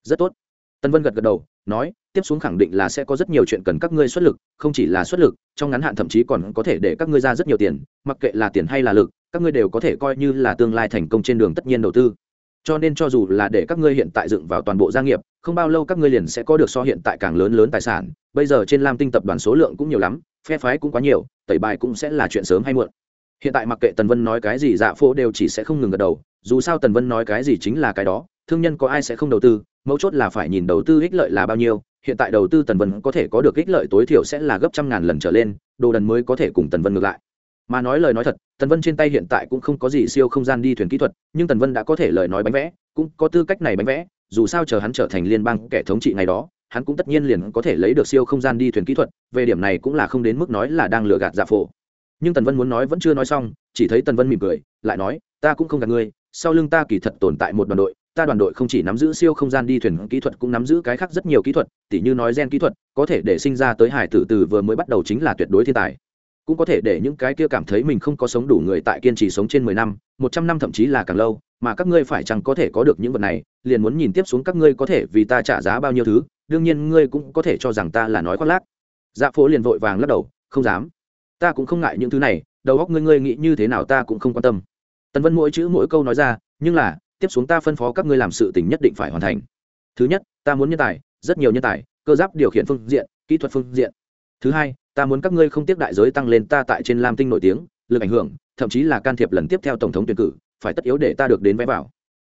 Rất tốt tân vân gật gật đầu, nói, tiếp xuống khẳng định là sẽ có rất nhiều chuyện cần các ngươi xuất lực, không chỉ là xuất lực, trong ngắn hạn thậm chí còn có thể để các ngươi ra rất nhiều tiền, mặc kệ là tiền hay là lực, các ngươi đều có thể coi như là tương lai thành công trên đường tất nhiên đầu tư. Cho nên cho dù là để các ngươi hiện tại dựng vào toàn bộ gia nghiệp, không bao lâu các ngươi liền sẽ có được so hiện tại càng lớn lớn tài sản. Bây giờ trên lam tinh tập đoàn số lượng cũng nhiều lắm, phe phái cũng quá nhiều, tẩy bài cũng sẽ là chuyện sớm hay muộn. Hiện tại mặc kệ tần vân nói cái gì dạ phô đều chỉ sẽ không ngừng gật đầu, dù sao tần vân nói cái gì chính là cái đó thương nhân có ai sẽ không đầu tư, mấu chốt là phải nhìn đầu tư ích lợi là bao nhiêu, hiện tại đầu tư tần vân có thể có được ích lợi tối thiểu sẽ là gấp trăm ngàn lần trở lên, đồ đần mới có thể cùng tần vân ngược lại. Mà nói lời nói thật, tần vân trên tay hiện tại cũng không có gì siêu không gian đi thuyền kỹ thuật, nhưng tần vân đã có thể lời nói bánh vẽ, cũng có tư cách này bánh vẽ, dù sao chờ hắn trở thành liên bang kẻ thống trị ngày đó, hắn cũng tất nhiên liền có thể lấy được siêu không gian đi thuyền kỹ thuật, về điểm này cũng là không đến mức nói là đang lừa gạt giả phổ. Nhưng tần vân muốn nói vẫn chưa nói xong, chỉ thấy tần vân mỉm cười, lại nói, ta cũng không gạt ngươi, sau lưng ta kỳ thật tồn tại một đoàn đội ta đoàn đội không chỉ nắm giữ siêu không gian đi thuyền kỹ thuật cũng nắm giữ cái khác rất nhiều kỹ thuật, tỉ như nói gen kỹ thuật, có thể để sinh ra tới hải tử từ vừa mới bắt đầu chính là tuyệt đối thiên tài. Cũng có thể để những cái kia cảm thấy mình không có sống đủ người tại kiên trì sống trên mười năm, một trăm năm thậm chí là càng lâu, mà các ngươi phải chăng có thể có được những vật này, liền muốn nhìn tiếp xuống các ngươi có thể vì ta trả giá bao nhiêu thứ, đương nhiên ngươi cũng có thể cho rằng ta là nói khoác lác. Dạ phố liền vội vàng lắc đầu, không dám. Ta cũng không ngại những thứ này, đầu óc ngươi ngươi nghĩ như thế nào ta cũng không quan tâm. Tần vân mỗi chữ mỗi câu nói ra, nhưng là tiếp xuống ta phân phó các ngươi làm sự tình nhất định phải hoàn thành. Thứ nhất, ta muốn nhân tài, rất nhiều nhân tài, cơ giáp điều khiển phương diện, kỹ thuật phương diện. Thứ hai, ta muốn các ngươi không tiếp đại giới tăng lên ta tại trên lam tinh nổi tiếng, lực ảnh hưởng, thậm chí là can thiệp lần tiếp theo tổng thống tuyển cử, phải tất yếu để ta được đến vé vào.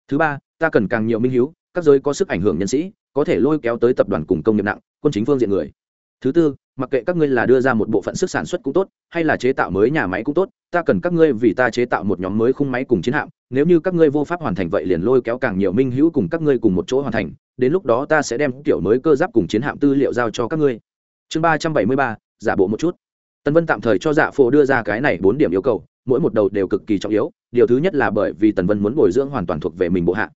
Thứ ba, ta cần càng nhiều minh hiếu, các giới có sức ảnh hưởng nhân sĩ, có thể lôi kéo tới tập đoàn cùng công nghiệp nặng, quân chính phương diện người thứ tư, mặc kệ các ngươi là đưa ra một bộ phận sức sản xuất cũng tốt, hay là chế tạo mới nhà máy cũng tốt, ta cần các ngươi vì ta chế tạo một nhóm mới khung máy cùng chiến hạm. Nếu như các ngươi vô pháp hoàn thành vậy liền lôi kéo càng nhiều minh hữu cùng các ngươi cùng một chỗ hoàn thành. Đến lúc đó ta sẽ đem kiểu mới cơ giáp cùng chiến hạm tư liệu giao cho các ngươi. Chương ba trăm bảy mươi ba, giả bộ một chút. Tân vân tạm thời cho dạ phổ đưa ra cái này bốn điểm yêu cầu, mỗi một đầu đều cực kỳ trọng yếu. Điều thứ nhất là bởi vì tần vân muốn bồi dưỡng hoàn toàn thuộc về mình bộ hạ.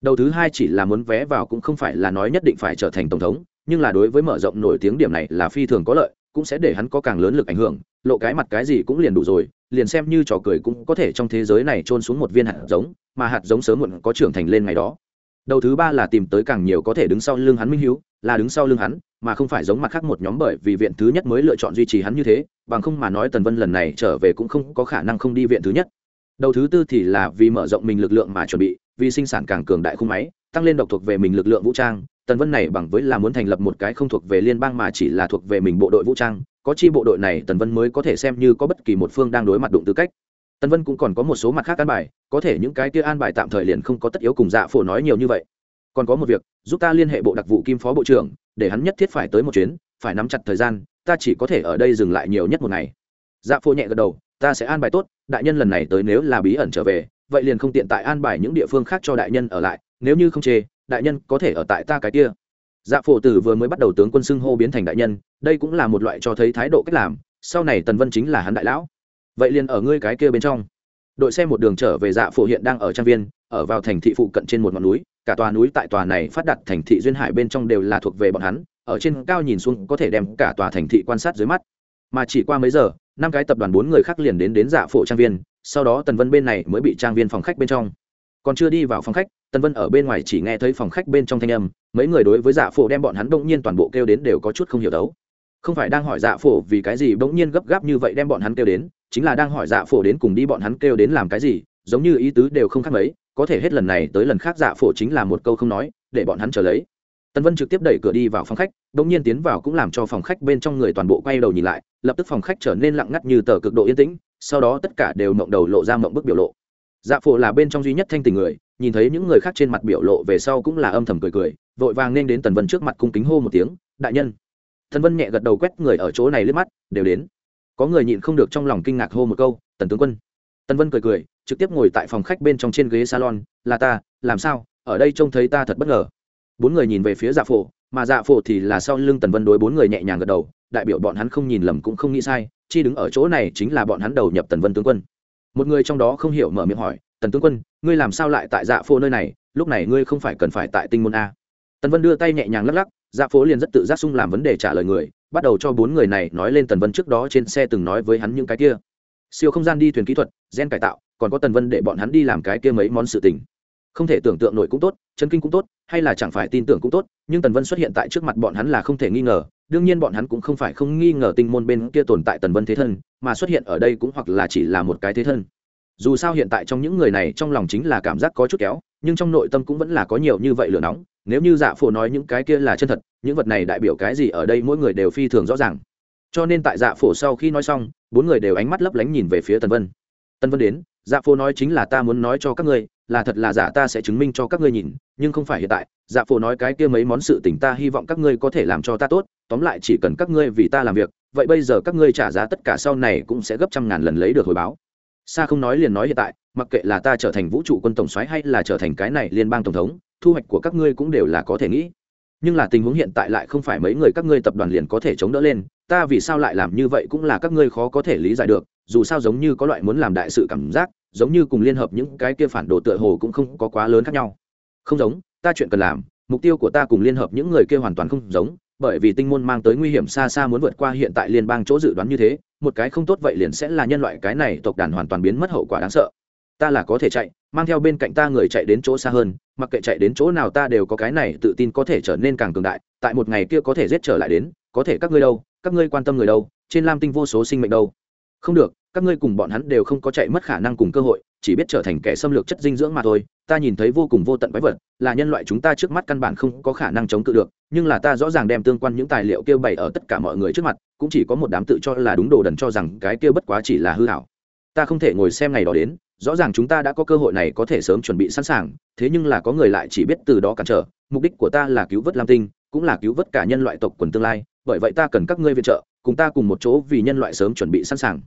Đầu thứ hai chỉ là muốn vé vào cũng không phải là nói nhất định phải trở thành tổng thống nhưng là đối với mở rộng nổi tiếng điểm này là phi thường có lợi, cũng sẽ để hắn có càng lớn lực ảnh hưởng, lộ cái mặt cái gì cũng liền đủ rồi, liền xem như trò cười cũng có thể trong thế giới này trôn xuống một viên hạt giống, mà hạt giống sớm muộn có trưởng thành lên ngày đó. Đầu thứ ba là tìm tới càng nhiều có thể đứng sau lưng hắn minh hiếu, là đứng sau lưng hắn, mà không phải giống mặt khác một nhóm bởi vì viện thứ nhất mới lựa chọn duy trì hắn như thế, bằng không mà nói tần vân lần này trở về cũng không có khả năng không đi viện thứ nhất. Đầu thứ tư thì là vì mở rộng mình lực lượng mà chuẩn bị, vì sinh sản càng cường đại khung máy, tăng lên độc thuộc về mình lực lượng vũ trang tần vân này bằng với là muốn thành lập một cái không thuộc về liên bang mà chỉ là thuộc về mình bộ đội vũ trang, có chi bộ đội này tần vân mới có thể xem như có bất kỳ một phương đang đối mặt đụng tư cách. Tần vân cũng còn có một số mặt khác an bài, có thể những cái kia an bài tạm thời liền không có tất yếu cùng dạ phổ nói nhiều như vậy. Còn có một việc, giúp ta liên hệ bộ đặc vụ kim phó bộ trưởng, để hắn nhất thiết phải tới một chuyến, phải nắm chặt thời gian, ta chỉ có thể ở đây dừng lại nhiều nhất một ngày. Dạ phổ nhẹ gật đầu, ta sẽ an bài tốt, đại nhân lần này tới nếu là bí ẩn trở về, vậy liền không tiện tại an bài những địa phương khác cho đại nhân ở lại, nếu như không chê đại nhân có thể ở tại ta cái kia. Dạ phổ tử vừa mới bắt đầu tướng quân xưng hô biến thành đại nhân, đây cũng là một loại cho thấy thái độ cách làm, sau này tần vân chính là hắn đại lão. Vậy liền ở ngươi cái kia bên trong. Đội xe một đường trở về dạ phổ hiện đang ở trang viên, ở vào thành thị phụ cận trên một ngọn núi, cả tòa núi tại tòa này phát đặt thành thị duyên hải bên trong đều là thuộc về bọn hắn, ở trên cao nhìn xuống có thể đem cả tòa thành thị quan sát dưới mắt. Mà chỉ qua mấy giờ, năm cái tập đoàn bốn người khác liền đến đến dạ phổ trang viên, sau đó tần vân bên này mới bị trang viên phòng khách bên trong. Còn chưa đi vào phòng khách Tân vân ở bên ngoài chỉ nghe thấy phòng khách bên trong thanh âm, mấy người đối với dạ phổ đem bọn hắn đông nhiên toàn bộ kêu đến đều có chút không hiểu đấu. Không phải đang hỏi dạ phổ vì cái gì bỗng nhiên gấp gáp như vậy đem bọn hắn kêu đến, chính là đang hỏi dạ phổ đến cùng đi bọn hắn kêu đến làm cái gì, giống như ý tứ đều không khác mấy, có thể hết lần này tới lần khác dạ phổ chính là một câu không nói, để bọn hắn trở lấy. Tân vân trực tiếp đẩy cửa đi vào phòng khách đ ỗ n g nhiên tiến vào cũng làm cho phòng khách bên trong người toàn bộ quay đầu nhìn lại, lập tức phòng khách trở nên lặng ngắt như tờ cực độ yên tĩnh, sau đó tất cả đều mộng đầu lộ ra mộng bức biểu lộ dạ phổ là bên trong duy nhất thanh tình người, nhìn thấy những người khác trên mặt biểu lộ về sau cũng là âm thầm cười cười, vội vàng nên đến tần vân trước mặt cung kính hô một tiếng, đại nhân. Tần vân nhẹ gật đầu quét người ở chỗ này liếc mắt, đều đến. Có người nhịn không được trong lòng kinh ngạc hô một câu, tần tướng quân. Tần vân cười cười, trực tiếp ngồi tại phòng khách bên trong trên ghế salon, là ta, làm sao? Ở đây trông thấy ta thật bất ngờ. Bốn người nhìn về phía dạ phổ, mà dạ phổ thì là sau lưng tần vân đối bốn người nhẹ nhàng gật đầu, đại biểu bọn hắn không nhìn lầm cũng không nghĩ sai, chi đứng ở chỗ này chính là bọn hắn đầu nhập tần vân tướng quân một người trong đó không hiểu mở miệng hỏi, tần tướng quân, ngươi làm sao lại tại dạ phố nơi này? Lúc này ngươi không phải cần phải tại tinh môn a. Tần vân đưa tay nhẹ nhàng lắc lắc dạ phố liền rất tự giác sung làm vấn đề trả lời người, bắt đầu cho bốn người này nói lên tần vân trước đó trên xe từng nói với hắn những cái kia. Siêu không gian đi thuyền kỹ thuật, gen cải tạo, còn có tần vân để bọn hắn đi làm cái kia mấy món sự tình. Không thể tưởng tượng nổi cũng tốt, chân kinh cũng tốt, hay là chẳng phải tin tưởng cũng tốt, nhưng tần vân xuất hiện tại trước mặt bọn hắn là không thể nghi ngờ đương nhiên bọn hắn cũng không phải không nghi ngờ tinh môn bên kia tồn tại tần vân thế thân, mà xuất hiện ở đây cũng hoặc là chỉ là một cái thế thân. Dù sao hiện tại trong những người này trong lòng chính là cảm giác có chút kéo, nhưng trong nội tâm cũng vẫn là có nhiều như vậy lửa nóng. Nếu như dạ phổ nói những cái kia là chân thật, những vật này đại biểu cái gì ở đây mỗi người đều phi thường rõ ràng. Cho nên tại dạ phổ sau khi nói xong, bốn người đều ánh mắt lấp lánh nhìn về phía tần vân. Tần vân đến dạ phổ nói chính là ta muốn nói cho các ngươi là thật là giả ta sẽ chứng minh cho các ngươi nhìn, nhưng không phải hiện tại. Dạ phổ nói cái kia mấy món sự tình ta hy vọng các ngươi có thể làm cho ta tốt, tóm lại chỉ cần các ngươi vì ta làm việc, vậy bây giờ các ngươi trả giá tất cả sau này cũng sẽ gấp trăm ngàn lần lấy được hồi báo. Xa không nói liền nói hiện tại, mặc kệ là ta trở thành vũ trụ quân tổng soái hay là trở thành cái này liên bang tổng thống, thu hoạch của các ngươi cũng đều là có thể nghĩ. Nhưng là tình huống hiện tại lại không phải mấy người các ngươi tập đoàn liền có thể chống đỡ lên, ta vì sao lại làm như vậy cũng là các ngươi khó có thể lý giải được, dù sao giống như có loại muốn làm đại sự cảm giác giống như cùng liên hợp những cái kia phản đồ tựa hồ cũng không có quá lớn khác nhau. Không giống, ta chuyện cần làm, mục tiêu của ta cùng liên hợp những người kia hoàn toàn không giống, bởi vì tinh môn mang tới nguy hiểm xa xa muốn vượt qua hiện tại liên bang chỗ dự đoán như thế, một cái không tốt vậy liền sẽ là nhân loại cái này tộc đàn hoàn toàn biến mất hậu quả đáng sợ. Ta là có thể chạy, mang theo bên cạnh ta người chạy đến chỗ xa hơn, mặc kệ chạy đến chỗ nào ta đều có cái này tự tin có thể trở nên càng cường đại, tại một ngày kia có thể giết trở lại đến, có thể các ngươi đâu, các ngươi quan tâm người đâu, trên lam tinh vô số sinh mệnh đâu. Không được các ngươi cùng bọn hắn đều không có chạy mất khả năng cùng cơ hội, chỉ biết trở thành kẻ xâm lược chất dinh dưỡng mà thôi. Ta nhìn thấy vô cùng vô tận quái vật, là nhân loại chúng ta trước mắt căn bản không có khả năng chống cự được, nhưng là ta rõ ràng đem tương quan những tài liệu kêu bày ở tất cả mọi người trước mặt, cũng chỉ có một đám tự cho là đúng đồ đần cho rằng cái kia bất quá chỉ là hư hảo ta không thể ngồi xem ngày đó đến, rõ ràng chúng ta đã có cơ hội này có thể sớm chuẩn bị sẵn sàng, thế nhưng là có người lại chỉ biết từ đó cản trở. Mục đích của ta là cứu vớt lam tinh, cũng là cứu vớt cả nhân loại tộc quần tương lai, bởi vậy ta cần các ngươi viện trợ, cùng ta cùng một chỗ vì nhân loại sớm chuẩn bị sẵn sàng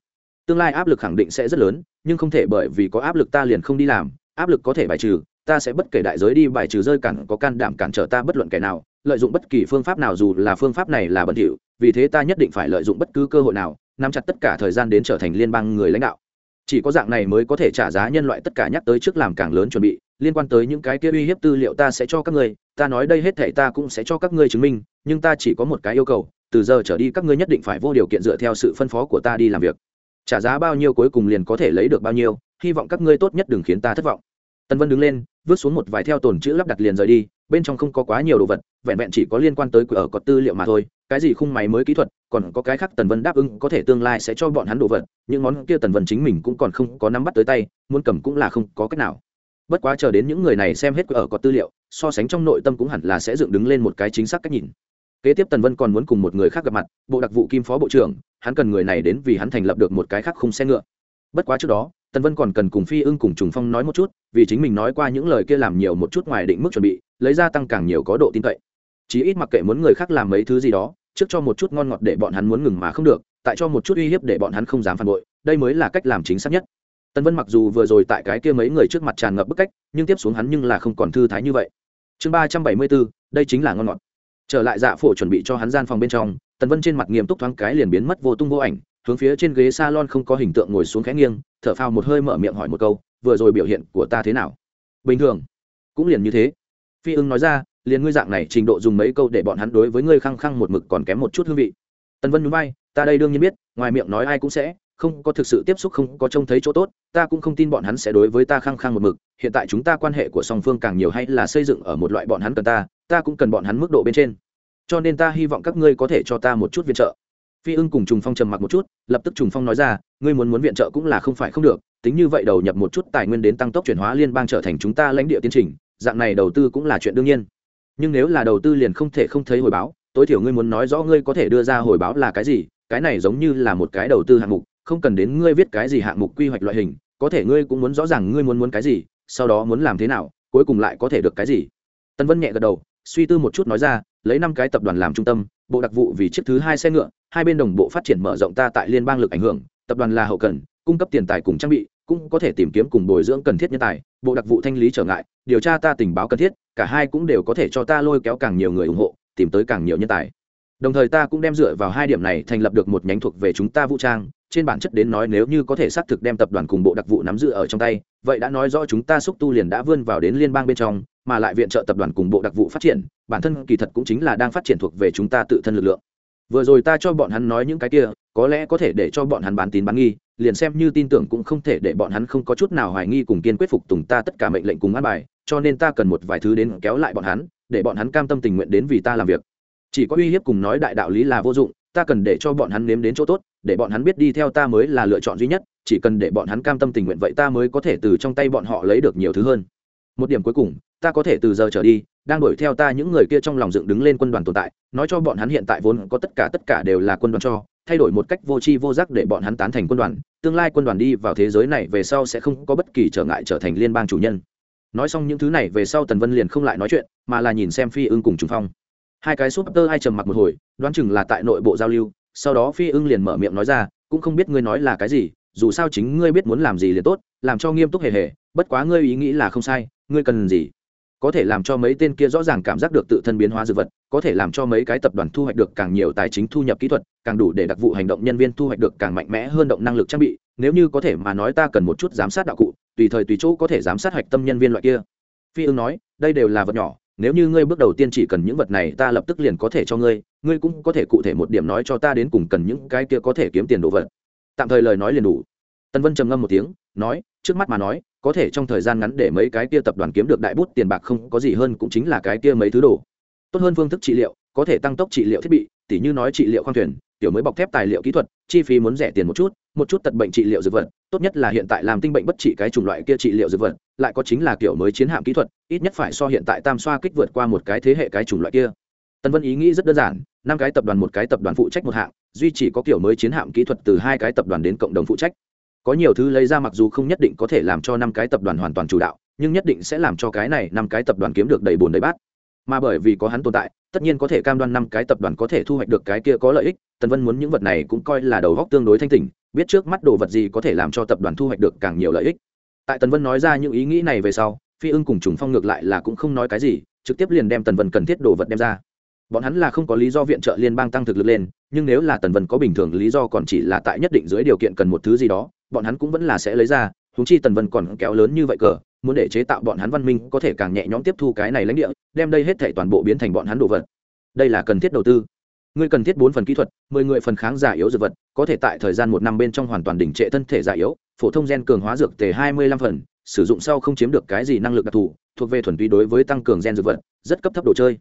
tương lai áp lực khẳng định sẽ rất lớn, nhưng không thể bởi vì có áp lực ta liền không đi làm, áp lực có thể bài trừ, ta sẽ bất kể đại giới đi bài trừ rơi cản, có can đảm cản trở ta bất luận kẻ nào, lợi dụng bất kỳ phương pháp nào dù là phương pháp này là bẩn thỉu, vì thế ta nhất định phải lợi dụng bất cứ cơ hội nào, nắm chặt tất cả thời gian đến trở thành liên bang người lãnh đạo. Chỉ có dạng này mới có thể trả giá nhân loại tất cả nhắc tới trước làm càng lớn chuẩn bị, liên quan tới những cái kia uy hiếp tư liệu ta sẽ cho các ngươi, ta nói đây hết thể ta cũng sẽ cho các ngươi chứng minh, nhưng ta chỉ có một cái yêu cầu, từ giờ trở đi các ngươi nhất định phải vô điều kiện dựa theo sự phân phó của ta đi làm việc trả giá bao nhiêu cuối cùng liền có thể lấy được bao nhiêu, hy vọng các ngươi tốt nhất đừng khiến ta thất vọng. Tần vân đứng lên, vứt xuống một vài theo tồn chữ lắp đặt liền rời đi, bên trong không có quá nhiều đồ vật, vẹn vẹn chỉ có liên quan tới ở có tư liệu mà thôi, cái gì khung máy mới kỹ thuật, còn có cái khác tần vân đáp ứng có thể tương lai sẽ cho bọn hắn đồ vật, những món kia tần vân chính mình cũng còn không có nắm bắt tới tay, muốn cầm cũng là không có cách nào. Bất quá chờ đến những người này xem hết ở có tư liệu, so sánh trong nội tâm cũng hẳn là sẽ dựng đứng lên một cái chính xác cách nhìn kế tiếp tần vân còn muốn cùng một người khác gặp mặt, bộ đặc vụ kim phó bộ trưởng, hắn cần người này đến vì hắn thành lập được một cái khác khung xe ngựa. Bất quá trước đó, tần vân còn cần cùng phi ưng cùng trùng phong nói một chút, vì chính mình nói qua những lời kia làm nhiều một chút ngoài định mức chuẩn bị, lấy ra tăng càng nhiều có độ tin cậy. Chí ít mặc kệ muốn người khác làm mấy thứ gì đó, trước cho một chút ngon ngọt để bọn hắn muốn ngừng mà không được, tại cho một chút uy hiếp để bọn hắn không dám phản bội, đây mới là cách làm chính xác nhất. Tần vân mặc dù vừa rồi tại cái kia mấy người trước mặt tràn ngập bức cách, nhưng tiếp xuống hắn nhưng là không còn thư thái như vậy. Chương ba trăm bảy mươi bốn, đây chính là ngon ngọt trở lại dạ phổ chuẩn bị cho hắn gian phòng bên trong, tần vân trên mặt nghiêm túc thoáng cái liền biến mất vô tung vô ảnh, hướng phía trên ghế salon không có hình tượng ngồi xuống khẽ nghiêng, thở phào một hơi mở miệng hỏi một câu, vừa rồi biểu hiện của ta thế nào? Bình thường, cũng liền như thế. Phi ưng nói ra, liền ngươi dạng này trình độ dùng mấy câu để bọn hắn đối với ngươi khăng khăng một mực còn kém một chút hương vị. Tần vân núi bay ta đây đương nhiên biết, ngoài miệng nói ai cũng sẽ không có thực sự tiếp xúc, không có trông thấy chỗ tốt, ta cũng không tin bọn hắn sẽ đối với ta khăng khăng một mực. Hiện tại chúng ta quan hệ của song phương càng nhiều hay là xây dựng ở một loại bọn hắn cần ta ta cũng cần bọn hắn mức độ bên trên. Cho nên ta hy vọng các ngươi có thể cho ta một chút viện trợ. Phi ưng cùng trùng phong trầm mặc một chút, lập tức trùng phong nói ra, ngươi muốn muốn viện trợ cũng là không phải không được, tính như vậy đầu nhập một chút tài nguyên đến tăng tốc chuyển hóa liên bang trở thành chúng ta lãnh địa tiến trình, dạng này đầu tư cũng là chuyện đương nhiên. Nhưng nếu là đầu tư liền không thể không thấy hồi báo, tối thiểu ngươi muốn nói rõ ngươi có thể đưa ra hồi báo là cái gì, cái này giống như là một cái đầu tư hạng mục không cần đến ngươi viết cái gì hạng mục quy hoạch loại hình, có thể ngươi cũng muốn rõ ràng ngươi muốn muốn cái gì, sau đó muốn làm thế nào, cuối cùng lại có thể được cái gì. Tân vân nhẹ gật đầu, suy tư một chút nói ra, lấy năm cái tập đoàn làm trung tâm, bộ đặc vụ vì chiếc thứ hai xe ngựa, hai bên đồng bộ phát triển mở rộng ta tại liên bang lực ảnh hưởng, tập đoàn là hậu cần, cung cấp tiền tài cùng trang bị, cũng có thể tìm kiếm cùng bồi dưỡng cần thiết nhân tài, bộ đặc vụ thanh lý trở ngại, điều tra ta tình báo cần thiết, cả hai cũng đều có thể cho ta lôi kéo càng nhiều người ủng hộ, tìm tới càng nhiều nhân tài. Đồng thời ta cũng đem dựa vào hai điểm này thành lập được một nhánh thuộc về chúng ta vũ trang trên bản chất đến nói nếu như có thể xác thực đem tập đoàn cùng bộ đặc vụ nắm giữ ở trong tay, vậy đã nói rõ chúng ta xúc tu liền đã vươn vào đến liên bang bên trong, mà lại viện trợ tập đoàn cùng bộ đặc vụ phát triển, bản thân kỳ thật cũng chính là đang phát triển thuộc về chúng ta tự thân lực lượng. Vừa rồi ta cho bọn hắn nói những cái kia, có lẽ có thể để cho bọn hắn bán tín bán nghi, liền xem như tin tưởng cũng không thể để bọn hắn không có chút nào hoài nghi cùng kiên quyết phục tùng ta tất cả mệnh lệnh cùng ăn bài, cho nên ta cần một vài thứ đến kéo lại bọn hắn, để bọn hắn cam tâm tình nguyện đến vì ta làm việc chỉ có uy hiếp cùng nói đại đạo lý là vô dụng, ta cần để cho bọn hắn nếm đến chỗ tốt, để bọn hắn biết đi theo ta mới là lựa chọn duy nhất, chỉ cần để bọn hắn cam tâm tình nguyện vậy ta mới có thể từ trong tay bọn họ lấy được nhiều thứ hơn. Một điểm cuối cùng, ta có thể từ giờ trở đi, đang đuổi theo ta những người kia trong lòng dựng đứng lên quân đoàn tồn tại, nói cho bọn hắn hiện tại vốn có tất cả tất cả đều là quân đoàn cho, thay đổi một cách vô tri vô giác để bọn hắn tán thành quân đoàn, tương lai quân đoàn đi vào thế giới này về sau sẽ không có bất kỳ trở ngại trở thành liên bang chủ nhân. Nói xong những thứ này về sau tần vân liền không lại nói chuyện, mà là nhìn xem phi ưng cùng trùng phong hai cái súp tơ hai trầm mặc một hồi, đoán chừng là tại nội bộ giao lưu, sau đó phi ưng liền mở miệng nói ra, cũng không biết ngươi nói là cái gì, dù sao chính ngươi biết muốn làm gì liền tốt, làm cho nghiêm túc hề hề, bất quá ngươi ý nghĩ là không sai, ngươi cần gì? Có thể làm cho mấy tên kia rõ ràng cảm giác được tự thân biến hóa dược vật, có thể làm cho mấy cái tập đoàn thu hoạch được càng nhiều tài chính thu nhập kỹ thuật, càng đủ để đặc vụ hành động nhân viên thu hoạch được càng mạnh mẽ hơn động năng lực trang bị, nếu như có thể mà nói ta cần một chút giám sát đạo cụ, tùy thời tùy chỗ có thể giám sát hạch tâm nhân viên loại kia. Phi ưng nói, đây đều là vật nhỏ nếu như ngươi bước đầu tiên chỉ cần những vật này ta lập tức liền có thể cho ngươi ngươi cũng có thể cụ thể một điểm nói cho ta đến cùng cần những cái kia có thể kiếm tiền đồ vật. Tạm thời lời nói liền đủ. Tân vân trầm ngâm một tiếng, nói, trước mắt mà nói, có thể trong thời gian ngắn để mấy cái kia tập đoàn kiếm được đại bút tiền bạc không có gì hơn cũng chính là cái kia mấy thứ đồ. Tốt hơn phương thức trị liệu, có thể tăng tốc trị liệu thiết bị, tỉ như nói trị liệu khoang thuyền, tiểu mới bọc thép tài liệu kỹ thuật, chi phí muốn rẻ tiền một chút một chút tật bệnh trị liệu dược vật tốt nhất là hiện tại làm tinh bệnh bất trị cái chủng loại kia trị liệu dược vật, lại có chính là kiểu mới chiến hạm kỹ thuật, ít nhất phải so hiện tại tam xoa kích vượt qua một cái thế hệ cái chủng loại kia. Tân vân ý nghĩ rất đơn giản, năm cái tập đoàn một cái tập đoàn phụ trách một hạng, duy chỉ có kiểu mới chiến hạm kỹ thuật từ hai cái tập đoàn đến cộng đồng phụ trách. Có nhiều thứ lấy ra mặc dù không nhất định có thể làm cho năm cái tập đoàn hoàn toàn chủ đạo, nhưng nhất định sẽ làm cho cái này năm cái tập đoàn kiếm được đầy buồn đầy bát. Mà bởi vì có hắn tồn tại, tất nhiên có thể cam đoan năm cái tập đoàn có thể thu hoạch được cái kia có lợi ích tần vân muốn những vật này cũng coi là đầu góc tương đối thanh tỉnh biết trước mắt đồ vật gì có thể làm cho tập đoàn thu hoạch được càng nhiều lợi ích. Tại tần vân nói ra những ý nghĩ này về sau, phi ưng cùng trùng phong ngược lại là cũng không nói cái gì, trực tiếp liền đem tần vân cần thiết đồ vật đem ra. Bọn hắn là không có lý do viện trợ liên bang tăng thực lực lên, nhưng nếu là tần vân có bình thường lý do còn chỉ là tại nhất định dưới điều kiện cần một thứ gì đó, bọn hắn cũng vẫn là sẽ lấy ra húng chi tần vân còn kéo lớn như vậy cờ, muốn để chế tạo bọn hắn văn minh có thể càng nhẹ nhõm tiếp thu cái này lãnh địa, đem đây hết thể toàn bộ biến thành bọn hắn đồ vật. Đây là cần thiết đầu tư ngươi cần thiết bốn phần kỹ thuật, mười người phần kháng giả yếu dược vật, có thể tại thời gian một năm bên trong hoàn toàn đỉnh trệ thân thể giả yếu, phổ thông gen cường hóa dược tề hai mươi lăm phần, sử dụng sau không chiếm được cái gì năng lực đặc thù, thuộc về thuần túy đối với tăng cường gen dược vật, rất cấp thấp đồ chơi.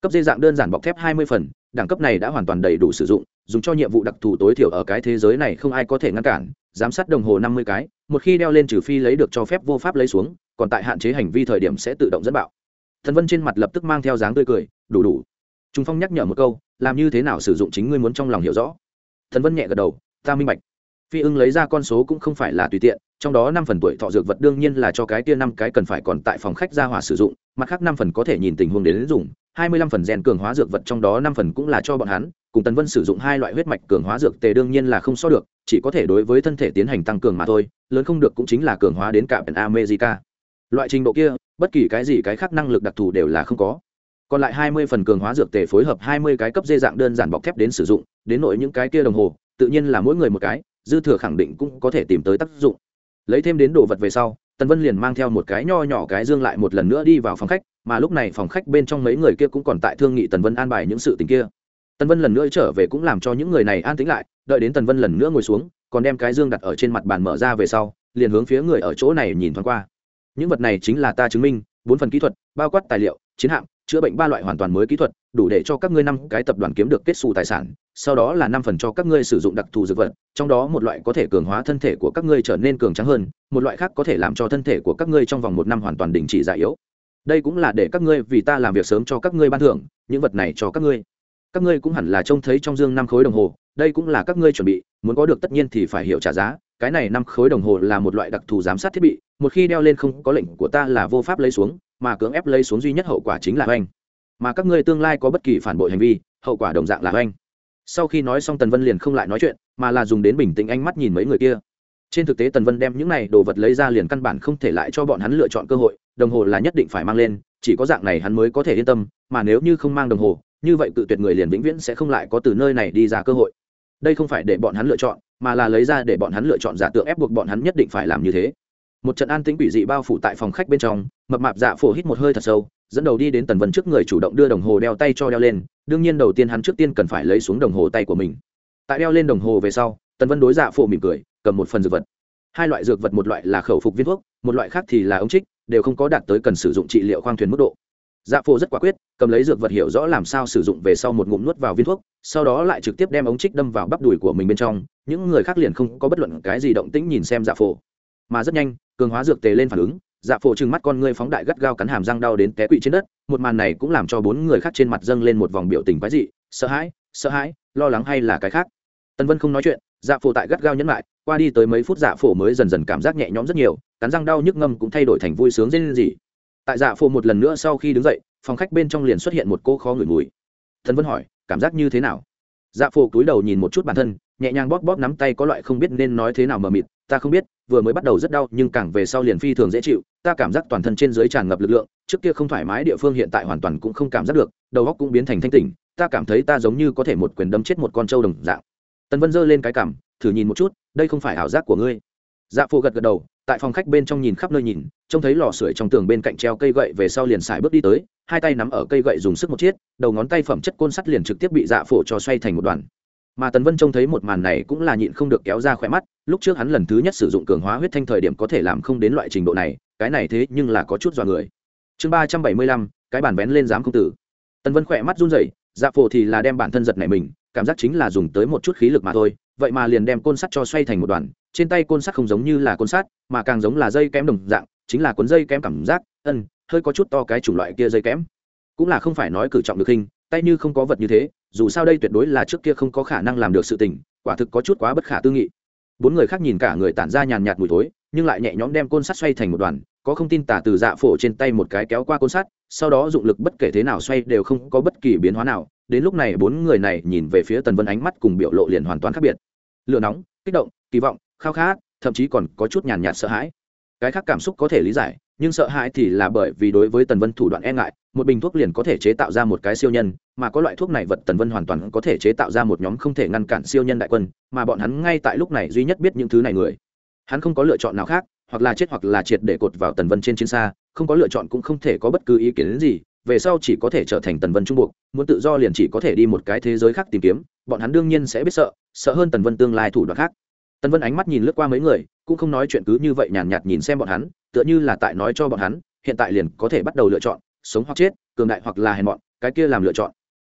Cấp dây dạng đơn giản bọc thép hai mươi phần, đẳng cấp này đã hoàn toàn đầy đủ sử dụng, dùng cho nhiệm vụ đặc thù tối thiểu ở cái thế giới này không ai có thể ngăn cản, giám sát đồng hồ năm mươi cái, một khi đeo lên trừ phi lấy được cho phép vô pháp lấy xuống, còn tại hạn chế hành vi thời điểm sẽ tự động dẫn bạo. Thần vân trên mặt lập tức mang theo dáng tươi cười, đủ đủ trung phong nhắc nhở một câu, làm như thế nào sử dụng chính ngươi muốn trong lòng hiểu rõ. Thần vân nhẹ gật đầu, ta minh bạch. Phi ưng lấy ra con số cũng không phải là tùy tiện, trong đó năm phần tuổi thọ dược vật đương nhiên là cho cái kia năm cái cần phải còn tại phòng khách gia hỏa sử dụng, mặt khác năm phần có thể nhìn tình huống đến dùng, hai mươi lăm phần rèn cường hóa dược vật trong đó năm phần cũng là cho bọn hắn, cùng tần vân sử dụng hai loại huyết mạch cường hóa dược tề đương nhiên là không so được, chỉ có thể đối với thân thể tiến hành tăng cường mà thôi, lớn không được cũng chính là cường hóa đến cả penn america. Loại trình độ kia, bất kỳ cái gì cái khác năng lực đặc thù đều là không có còn lại hai mươi phần cường hóa dược tề phối hợp hai mươi cái cấp dây dạng đơn giản bọc thép đến sử dụng, đến nội những cái kia đồng hồ, tự nhiên là mỗi người một cái, dư thừa khẳng định cũng có thể tìm tới tác dụng. Lấy thêm đến đồ vật về sau, tần vân liền mang theo một cái nho nhỏ cái dương lại một lần nữa đi vào phòng khách, mà lúc này phòng khách bên trong mấy người kia cũng còn tại thương nghị tần vân an bài những sự tình kia. Tần vân lần nữa trở về cũng làm cho những người này an tĩnh lại, đợi đến tần vân lần nữa ngồi xuống, còn đem cái dương đặt ở trên mặt bàn mở ra về sau, liền hướng phía người ở chỗ này nhìn thoáng qua. Những vật này chính là ta chứng minh, bốn phần kỹ thuật, bao quát tài liệu, chiến hạm chữa bệnh ba loại hoàn toàn mới kỹ thuật, đủ để cho các ngươi năm cái tập đoàn kiếm được kết xù tài sản, sau đó là năm phần cho các ngươi sử dụng đặc thù dược vật, trong đó một loại có thể cường hóa thân thể của các ngươi trở nên cường trắng hơn, một loại khác có thể làm cho thân thể của các ngươi trong vòng một năm hoàn toàn đình chỉ già yếu. Đây cũng là để các ngươi vì ta làm việc sớm cho các ngươi ban thưởng, những vật này cho các ngươi. Các ngươi cũng hẳn là trông thấy trong dương năm khối đồng hồ, đây cũng là các ngươi chuẩn bị, muốn có được tất nhiên thì phải hiểu trả giá, cái này năm khối đồng hồ là một loại đặc thù giám sát thiết bị, một khi đeo lên không có lệnh của ta là vô pháp lấy xuống mà cưỡng ép lấy xuống duy nhất hậu quả chính là oanh. Mà các ngươi tương lai có bất kỳ phản bội hành vi, hậu quả đồng dạng là oanh. Sau khi nói xong tần vân liền không lại nói chuyện, mà là dùng đến bình tĩnh ánh mắt nhìn mấy người kia. Trên thực tế tần vân đem những này đồ vật lấy ra liền căn bản không thể lại cho bọn hắn lựa chọn cơ hội, đồng hồ là nhất định phải mang lên, chỉ có dạng này hắn mới có thể yên tâm, mà nếu như không mang đồng hồ, như vậy cự tuyệt người liền vĩnh viễn sẽ không lại có từ nơi này đi ra cơ hội. Đây không phải để bọn hắn lựa chọn, mà là lấy ra để bọn hắn lựa chọn giả tượng ép buộc bọn hắn nhất định phải làm như thế một trận an tĩnh quỷ dị bao phủ tại phòng khách bên trong, mập mạp dạ phổ hít một hơi thật sâu, dẫn đầu đi đến tần vân trước người chủ động đưa đồng hồ đeo tay cho đeo lên, đương nhiên đầu tiên hắn trước tiên cần phải lấy xuống đồng hồ tay của mình. Tại đeo lên đồng hồ về sau, tần vân đối dạ phổ mỉm cười, cầm một phần dược vật. Hai loại dược vật một loại là khẩu phục viên thuốc, một loại khác thì là ống trích, đều không có đạt tới cần sử dụng trị liệu khoang thuyền mức độ. Dạ phổ rất quả quyết, cầm lấy dược vật hiểu rõ làm sao sử dụng về sau một ngụm nuốt vào viên thuốc, sau đó lại trực tiếp đem ống trích đâm vào bắp đùi của mình bên trong, những người khác liền không có bất luận cái gì động tĩnh nhìn xem dạ phổ. Mà rất nhanh cường hóa dược tề lên phản ứng dạ phổ trừng mắt con ngươi phóng đại gắt gao cắn hàm răng đau đến té quỵ trên đất, một màn này cũng làm cho bốn người khác trên mặt dâng lên một vòng biểu tình quái dị, sợ hãi sợ hãi, lo lắng hay là cái khác. Tân vân không nói chuyện dạ phổ tại gắt gao nhẫn lại, qua đi tới mấy phút dạ phổ mới dần dần cảm giác nhẹ nhõm rất nhiều, cắn răng đau nhức ngâm cũng thay đổi thành vui sướng dễ lên gì tại dạ phổ một lần nữa sau khi đứng dậy, phòng khách bên trong liền xuất hiện một cô khó ngửi mùi. Tân vân hỏi, cảm giác như thế nào? Dạ phổ cúi đầu nhìn một chút bản thân, nhẹ nhàng bóp bóp nắm tay có loại không biết nên nói thế nào mờ mịt ta không biết, vừa mới bắt đầu rất đau, nhưng càng về sau liền phi thường dễ chịu, ta cảm giác toàn thân trên dưới tràn ngập lực lượng, trước kia không thoải mái địa phương hiện tại hoàn toàn cũng không cảm giác được, đầu óc cũng biến thành thanh tỉnh, ta cảm thấy ta giống như có thể một quyền đâm chết một con trâu đồng dạng. Tần vân giơ lên cái cảm thử nhìn một chút, đây không phải ảo giác của ngươi. Dạ phụ gật gật đầu, tại phòng khách bên trong nhìn khắp nơi nhìn, trông thấy lò sưởi trong tường bên cạnh treo cây gậy về sau liền xài bước đi tới, hai tay nắm ở cây gậy dùng sức một chiết, đầu ngón tay phẩm chất côn sắt liền trực tiếp bị dạ phổ cho xoay thành một đoàn mà tần vân trông thấy một màn này cũng là nhịn không được kéo ra khỏe mắt, lúc trước hắn lần thứ nhất sử dụng cường hóa huyết thanh thời điểm có thể làm không đến loại trình độ này, cái này thế nhưng là có chút dọa người. Chương ba trăm bảy mươi lăm, cái bản vén lên giám công tử. Tần vân khỏe mắt run rẩy dạ phổ thì là đem bản thân giật này mình, cảm giác chính là dùng tới một chút khí lực mà thôi, vậy mà liền đem côn sắt cho xoay thành một đoàn, trên tay côn sắt không giống như là côn sắt, mà càng giống là dây kém đồng dạng, chính là cuốn dây kém cảm giác, ân, hơi có chút to cái chủng loại kia dây kém. Cũng là không phải nói cử trọng được hình, tay như không có vật như thế dù sao đây tuyệt đối là trước kia không có khả năng làm được sự tình, quả thực có chút quá bất khả tư nghị. Bốn người khác nhìn cả người tản ra nhàn nhạt mùi thối, nhưng lại nhẹ nhõm đem côn sắt xoay thành một đoàn, có không tin tả từ dạ phổ trên tay một cái kéo qua côn sắt, sau đó dụng lực bất kể thế nào xoay đều không có bất kỳ biến hóa nào. Đến lúc này bốn người này nhìn về phía tần vân ánh mắt cùng biểu lộ liền hoàn toàn khác biệt. Lửa nóng, kích động, kỳ vọng, khao khát, thậm chí còn có chút nhàn nhạt sợ hãi. Cái khác cảm xúc có thể lý giải, nhưng sợ hãi thì là bởi vì đối với tần vân thủ đoạn e ngại một bình thuốc liền có thể chế tạo ra một cái siêu nhân mà có loại thuốc này vật tần vân hoàn toàn có thể chế tạo ra một nhóm không thể ngăn cản siêu nhân đại quân mà bọn hắn ngay tại lúc này duy nhất biết những thứ này người. Hắn không có lựa chọn nào khác hoặc là chết hoặc là triệt để cột vào tần vân trên chiến xa không có lựa chọn cũng không thể có bất cứ ý kiến gì về sau chỉ có thể trở thành tần vân trung buộc muốn tự do liền chỉ có thể đi một cái thế giới khác tìm kiếm bọn hắn đương nhiên sẽ biết sợ sợ hơn tần vân tương lai thủ đoạn khác. Tần vân ánh mắt nhìn lướt qua mấy người cũng không nói chuyện cứ như vậy nhàn nhạt, nhạt nhìn xem bọn hắn tựa như là tại nói cho bọn hắn hiện tại liền có thể bắt đầu lựa chọn sống hoặc chết, cường đại hoặc là hèn mọn, cái kia làm lựa chọn.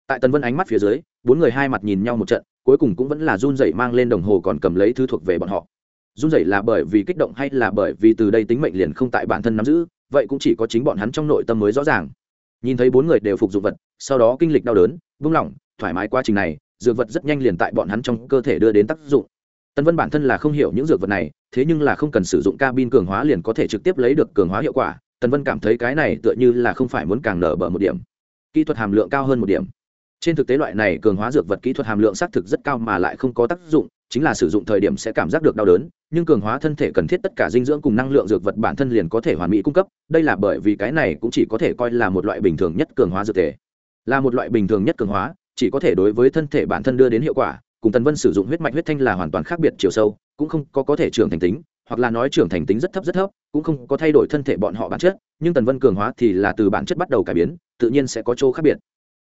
Tại tần vân ánh mắt phía dưới, bốn người hai mặt nhìn nhau một trận, cuối cùng cũng vẫn là run dậy mang lên đồng hồ còn cầm lấy thứ thuộc về bọn họ. Run dậy là bởi vì kích động hay là bởi vì từ đây tính mệnh liền không tại bản thân nắm giữ, vậy cũng chỉ có chính bọn hắn trong nội tâm mới rõ ràng. Nhìn thấy bốn người đều phục dụng vật, sau đó kinh lịch đau đớn, vung lỏng thoải mái quá trình này, dược vật rất nhanh liền tại bọn hắn trong cơ thể đưa đến tác dụng. Tân vân bản thân là không hiểu những dược vật này, thế nhưng là không cần sử dụng cabin cường hóa liền có thể trực tiếp lấy được cường hóa hiệu quả tần vân cảm thấy cái này tựa như là không phải muốn càng nở bở một điểm. Kỹ thuật hàm lượng cao hơn một điểm. Trên thực tế loại này cường hóa dược vật kỹ thuật hàm lượng xác thực rất cao mà lại không có tác dụng, chính là sử dụng thời điểm sẽ cảm giác được đau đớn, nhưng cường hóa thân thể cần thiết tất cả dinh dưỡng cùng năng lượng dược vật bản thân liền có thể hoàn mỹ cung cấp, đây là bởi vì cái này cũng chỉ có thể coi là một loại bình thường nhất cường hóa dược thể. Là một loại bình thường nhất cường hóa, chỉ có thể đối với thân thể bản thân đưa đến hiệu quả, cùng tần vân sử dụng huyết mạch huyết thanh là hoàn toàn khác biệt chiều sâu, cũng không có có thể trưởng thành tính hoặc là nói trưởng thành tính rất thấp rất thấp, cũng không có thay đổi thân thể bọn họ bản chất, nhưng tần vân cường hóa thì là từ bản chất bắt đầu cải biến, tự nhiên sẽ có chỗ khác biệt.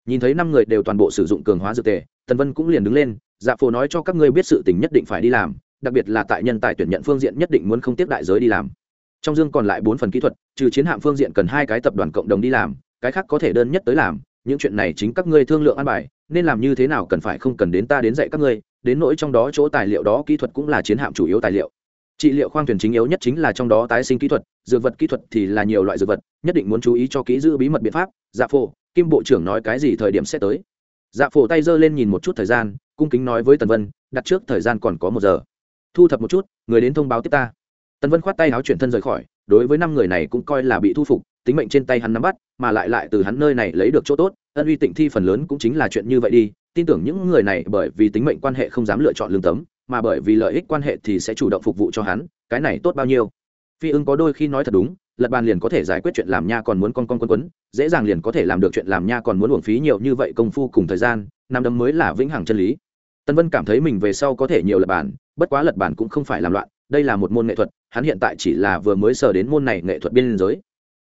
Nhìn thấy năm người đều toàn bộ sử dụng cường hóa dược tề, tần vân cũng liền đứng lên dạ phổ nói cho các ngươi biết sự tình nhất định phải đi làm, đặc biệt là tại nhân tài tuyển nhận phương diện nhất định muốn không tiếp đại giới đi làm. Trong dương còn lại bốn phần kỹ thuật, trừ chiến hạm phương diện cần hai cái tập đoàn cộng đồng đi làm, cái khác có thể đơn nhất tới làm, những chuyện này chính các ngươi thương lượng an bài, nên làm như thế nào cần phải không cần đến ta đến dạy các ngươi, đến nỗi trong đó chỗ tài liệu đó kỹ thuật cũng là chiến hạm chủ yếu tài liệu trị liệu khoang thuyền chính yếu nhất chính là trong đó tái sinh kỹ thuật, dược vật kỹ thuật thì là nhiều loại dược vật, nhất định muốn chú ý cho kỹ giữ bí mật biện pháp. Dạ phổ, kim bộ trưởng nói cái gì thời điểm sẽ tới. Dạ phổ tay giơ lên nhìn một chút thời gian, cung kính nói với tần vân, đặt trước thời gian còn có một giờ. Thu thập một chút, người đến thông báo tiếp ta. Tần vân khoát tay áo chuyển thân rời khỏi, đối với năm người này cũng coi là bị thu phục, tính mệnh trên tay hắn nắm bắt, mà lại lại từ hắn nơi này lấy được chỗ tốt, ân uy tịnh thi phần lớn cũng chính là chuyện như vậy đi, tin tưởng những người này bởi vì tính mệnh quan hệ không dám lựa chọn lương tấm mà bởi vì lợi ích quan hệ thì sẽ chủ động phục vụ cho hắn, cái này tốt bao nhiêu? Phi ưng có đôi khi nói thật đúng, lật bàn liền có thể giải quyết chuyện làm nha còn muốn con con quân quấn, dễ dàng liền có thể làm được chuyện làm nha còn muốn uổng phí nhiều như vậy công phu cùng thời gian, năm đấm mới là vĩnh hằng chân lý. Tân vân cảm thấy mình về sau có thể nhiều lật bàn, bất quá lật bàn cũng không phải làm loạn, đây là một môn nghệ thuật, hắn hiện tại chỉ là vừa mới sờ đến môn này nghệ thuật biên giới.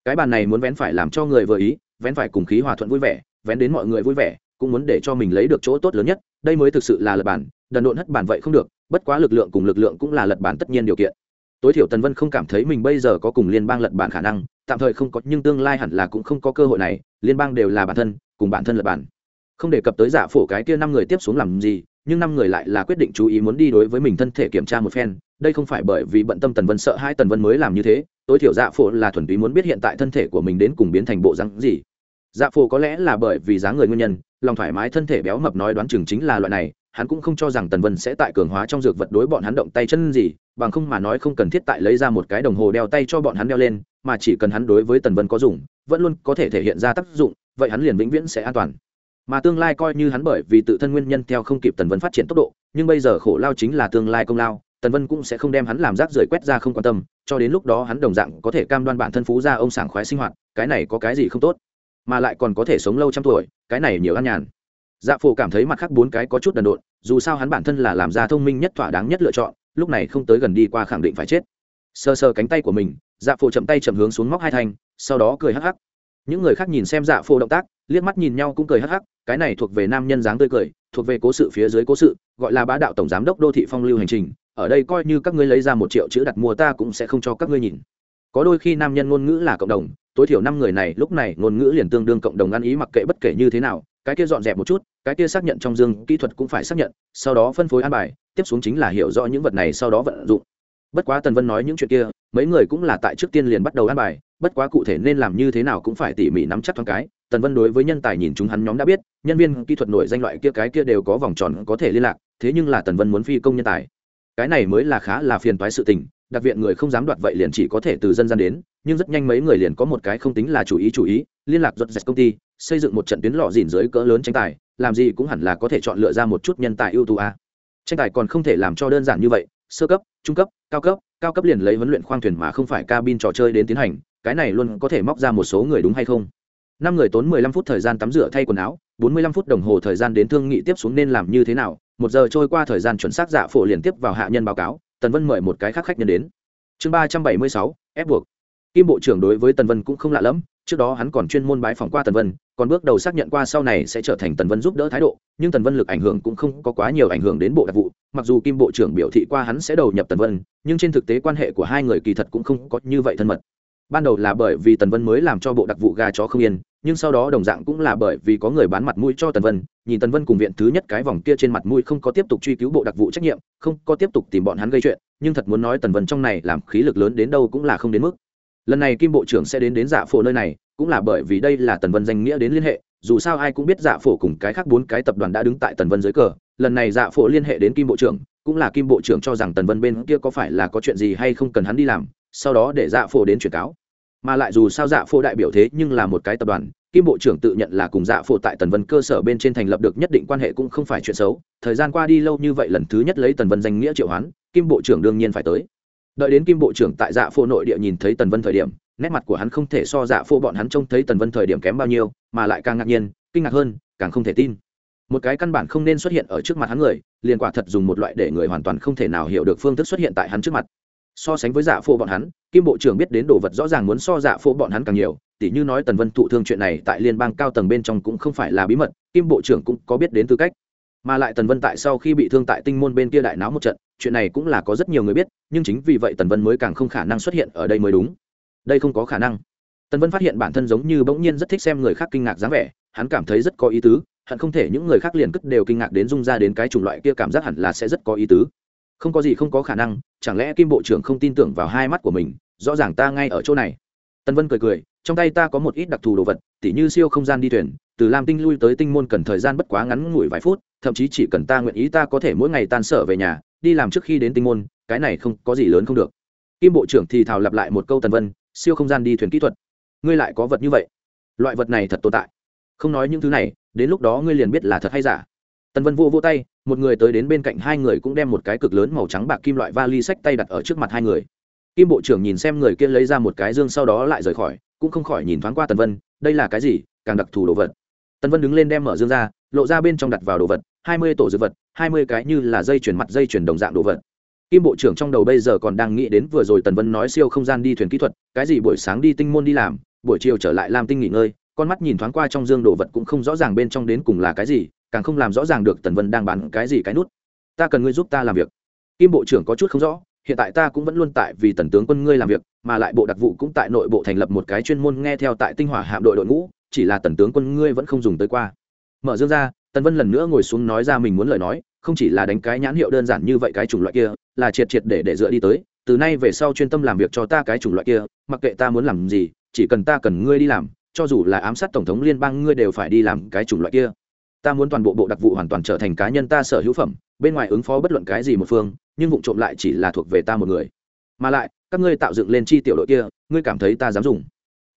Cái bàn này muốn vén phải làm cho người vừa ý, vén phải cùng khí hòa thuận vui vẻ, vén đến mọi người vui vẻ cũng muốn để cho mình lấy được chỗ tốt lớn nhất, đây mới thực sự là lật bản, đần độn hất bản vậy không được, bất quá lực lượng cùng lực lượng cũng là lật bản tất nhiên điều kiện. Tối thiểu tần vân không cảm thấy mình bây giờ có cùng liên bang lật bản khả năng, tạm thời không có, nhưng tương lai hẳn là cũng không có cơ hội này, liên bang đều là bản thân, cùng bản thân lật bản. Không đề cập tới giả phổ cái kia năm người tiếp xuống làm gì, nhưng năm người lại là quyết định chú ý muốn đi đối với mình thân thể kiểm tra một phen, đây không phải bởi vì bận tâm tần vân sợ hai tần vân mới làm như thế, tối thiểu dạ phổ là thuần túy muốn biết hiện tại thân thể của mình đến cùng biến thành bộ rắn gì. Dạ phổ có lẽ là bởi vì dáng người nguyên nhân lòng thoải mái thân thể béo mập nói đoán chừng chính là loại này, hắn cũng không cho rằng tần vân sẽ tại cường hóa trong dược vật đối bọn hắn động tay chân gì, bằng không mà nói không cần thiết tại lấy ra một cái đồng hồ đeo tay cho bọn hắn đeo lên, mà chỉ cần hắn đối với tần vân có dùng, vẫn luôn có thể thể hiện ra tác dụng, vậy hắn liền vĩnh viễn sẽ an toàn. Mà tương lai coi như hắn bởi vì tự thân nguyên nhân theo không kịp tần vân phát triển tốc độ, nhưng bây giờ khổ lao chính là tương lai công lao, tần vân cũng sẽ không đem hắn làm rác rưởi quét ra không quan tâm, cho đến lúc đó hắn đồng dạng có thể cam đoan bản thân phú ra ông sảng khoái sinh hoạt, cái này có cái gì không tốt mà lại còn có thể sống lâu trăm tuổi, cái này nhiều ăn nhàn. Dạ phổ cảm thấy mặt khác bốn cái có chút đần độn, dù sao hắn bản thân là làm ra thông minh nhất, thỏa đáng nhất lựa chọn, lúc này không tới gần đi qua khẳng định phải chết. Sờ sờ cánh tay của mình dạ phổ chậm tay chậm hướng xuống móc hai thanh, sau đó cười hắc hắc. Những người khác nhìn xem dạ phổ động tác, liếc mắt nhìn nhau cũng cười hắc hắc, cái này thuộc về nam nhân dáng tươi cười, thuộc về cố sự phía dưới cố sự, gọi là bá đạo tổng giám đốc đô thị phong lưu hành trình, ở đây coi như các ngươi lấy ra một triệu chữ đặt mua ta cũng sẽ không cho các ngươi nhìn. Có đôi khi nam nhân ngôn ngữ là cộng đồng tối thiểu năm người này lúc này ngôn ngữ liền tương đương cộng đồng ăn ý mặc kệ bất kể như thế nào, cái kia dọn dẹp một chút, cái kia xác nhận trong dương kỹ thuật cũng phải xác nhận, sau đó phân phối an bài, tiếp xuống chính là hiểu rõ những vật này sau đó vận dụng. Bất quá tần vân nói những chuyện kia, mấy người cũng là tại trước tiên liền bắt đầu an bài, bất quá cụ thể nên làm như thế nào cũng phải tỉ mỉ nắm chắc thoáng cái, tần vân đối với nhân tài nhìn chúng hắn nhóm đã biết, nhân viên kỹ thuật nổi danh loại kia cái kia đều có vòng tròn có thể liên lạc, thế nhưng là tần vân muốn phi công nhân tài. Cái này mới là khá là phiền toái sự tình đặc viện người không dám đoạt vậy liền chỉ có thể từ dân gian đến, nhưng rất nhanh mấy người liền có một cái không tính là chủ ý chủ ý, liên lạc giật dẹt công ty, xây dựng một trận tuyến lọ dìn dưới cỡ lớn tranh tài, làm gì cũng hẳn là có thể chọn lựa ra một chút nhân tài ưu tú a. Tranh tài còn không thể làm cho đơn giản như vậy, sơ cấp, trung cấp, cao cấp cao cấp liền lấy huấn luyện khoang thuyền mà không phải cabin trò chơi đến tiến hành, cái này luôn có thể móc ra một số người đúng hay không. Năm người tốn mười lăm phút thời gian tắm rửa thay quần áo, bốn mươi lăm phút đồng hồ thời gian đến thương nghị tiếp xuống nên làm như thế nào, một giờ trôi qua thời gian chuẩn xác dạ phổ liền tiếp vào hạ nhân báo cáo tần vân mời một cái khác khách nhân đến. Chương ba trăm bảy mươi sáu, ép buộc. Kim bộ trưởng đối với tần vân cũng không lạ lẫm, trước đó hắn còn chuyên môn bái phỏng qua tần vân, còn bước đầu xác nhận qua sau này sẽ trở thành tần vân giúp đỡ thái độ, nhưng tần vân lực ảnh hưởng cũng không có quá nhiều ảnh hưởng đến bộ đặc vụ, mặc dù kim bộ trưởng biểu thị qua hắn sẽ đầu nhập tần vân, nhưng trên thực tế quan hệ của hai người kỳ thật cũng không có như vậy thân mật. Ban đầu là bởi vì tần vân mới làm cho bộ đặc vụ gà chó không yên nhưng sau đó đồng dạng cũng là bởi vì có người bán mặt mũi cho tần vân, nhìn tần vân cùng viện thứ nhất cái vòng kia trên mặt mũi không có tiếp tục truy cứu bộ đặc vụ trách nhiệm, không có tiếp tục tìm bọn hắn gây chuyện, nhưng thật muốn nói tần vân trong này làm khí lực lớn đến đâu cũng là không đến mức. Lần này kim bộ trưởng sẽ đến đến dạ phổ nơi này, cũng là bởi vì đây là tần vân danh nghĩa đến liên hệ, dù sao ai cũng biết dạ phổ cùng cái khác bốn cái tập đoàn đã đứng tại tần vân dưới cờ, lần này dạ phổ liên hệ đến kim bộ trưởng, cũng là kim bộ trưởng cho rằng tần vân bên kia có phải là có chuyện gì hay không cần hắn đi làm, sau đó để dạ phổ đến chuyển cáo mà lại dù sao dạ phô đại biểu thế nhưng là một cái tập đoàn, kim bộ trưởng tự nhận là cùng dạ phô tại tần vân cơ sở bên trên thành lập được nhất định quan hệ cũng không phải chuyện xấu, thời gian qua đi lâu như vậy lần thứ nhất lấy tần vân danh nghĩa triệu hoán, kim bộ trưởng đương nhiên phải tới. Đợi đến kim bộ trưởng tại dạ phô nội địa nhìn thấy tần vân thời điểm, nét mặt của hắn không thể so dạ phô bọn hắn trông thấy tần vân thời điểm kém bao nhiêu, mà lại càng ngạc nhiên, kinh ngạc hơn, càng không thể tin. Một cái căn bản không nên xuất hiện ở trước mặt hắn người, liền quả thật dùng một loại để người hoàn toàn không thể nào hiểu được phương thức xuất hiện tại hắn trước mặt so sánh với dạ phổ bọn hắn, kim bộ trưởng biết đến đồ vật rõ ràng muốn so dạ phổ bọn hắn càng nhiều, tỉ như nói tần vân thụ thương chuyện này tại liên bang cao tầng bên trong cũng không phải là bí mật, kim bộ trưởng cũng có biết đến tư cách. Mà lại tần vân tại sau khi bị thương tại tinh môn bên kia đại náo một trận, chuyện này cũng là có rất nhiều người biết, nhưng chính vì vậy tần vân mới càng không khả năng xuất hiện ở đây mới đúng. Đây không có khả năng. Tần vân phát hiện bản thân giống như bỗng nhiên rất thích xem người khác kinh ngạc dáng vẻ, hắn cảm thấy rất có ý tứ, hận không thể những người khác liền cất đều kinh ngạc đến rung ra đến cái chủng loại kia cảm giác hẳn là sẽ rất có ý tứ. Không có gì không có khả năng chẳng lẽ kim bộ trưởng không tin tưởng vào hai mắt của mình? Rõ ràng ta ngay ở chỗ này. Tân vân cười cười, trong tay ta có một ít đặc thù đồ vật, tỉ như siêu không gian đi thuyền, từ lam tinh lui tới tinh môn cần thời gian bất quá ngắn ngủi vài phút, thậm chí chỉ cần ta nguyện ý ta có thể mỗi ngày tan sở về nhà, đi làm trước khi đến tinh môn, cái này không, có gì lớn không được. Kim bộ trưởng thì thào lặp lại một câu tần vân, siêu không gian đi thuyền kỹ thuật. Ngươi lại có vật như vậy? Loại vật này thật tồn tại. Không nói những thứ này, đến lúc đó ngươi liền biết là thật hay giả. Tần vân vô vô tay một người tới đến bên cạnh hai người cũng đem một cái cực lớn màu trắng bạc kim loại vali sách tay đặt ở trước mặt hai người. Kim bộ trưởng nhìn xem người kia lấy ra một cái dương sau đó lại rời khỏi, cũng không khỏi nhìn thoáng qua tần vân, đây là cái gì? Càng đặc thù đồ vật. Tần vân đứng lên đem mở dương ra, lộ ra bên trong đặt vào đồ vật, hai mươi tổ dược vật, hai mươi cái như là dây chuyển mặt dây chuyển đồng dạng đồ vật. Kim bộ trưởng trong đầu bây giờ còn đang nghĩ đến vừa rồi tần vân nói siêu không gian đi thuyền kỹ thuật, cái gì buổi sáng đi tinh môn đi làm, buổi chiều trở lại làm tinh nghỉ ngơi, con mắt nhìn thoáng qua trong dương đồ vật cũng không rõ ràng bên trong đến cùng là cái gì càng không làm rõ ràng được tần vân đang bán cái gì cái nút. Ta cần ngươi giúp ta làm việc. Kim bộ trưởng có chút không rõ, hiện tại ta cũng vẫn luôn tại vì tần tướng quân ngươi làm việc, mà lại bộ đặc vụ cũng tại nội bộ thành lập một cái chuyên môn nghe theo tại tinh hỏa hạm đội đội ngũ, chỉ là tần tướng quân ngươi vẫn không dùng tới qua. Mở dương ra, tần vân lần nữa ngồi xuống nói ra mình muốn lời nói, không chỉ là đánh cái nhãn hiệu đơn giản như vậy cái chủng loại kia, là triệt triệt để để dựa đi tới, từ nay về sau chuyên tâm làm việc cho ta cái chủng loại kia, mặc kệ ta muốn làm gì, chỉ cần ta cần ngươi đi làm, cho dù là ám sát tổng thống liên bang ngươi đều phải đi làm cái chủng loại kia ta muốn toàn bộ bộ đặc vụ hoàn toàn trở thành cá nhân ta sở hữu phẩm, bên ngoài ứng phó bất luận cái gì một phương, nhưng vụ trộm lại chỉ là thuộc về ta một người. Mà lại, các ngươi tạo dựng lên chi tiểu đội kia, ngươi cảm thấy ta dám dùng.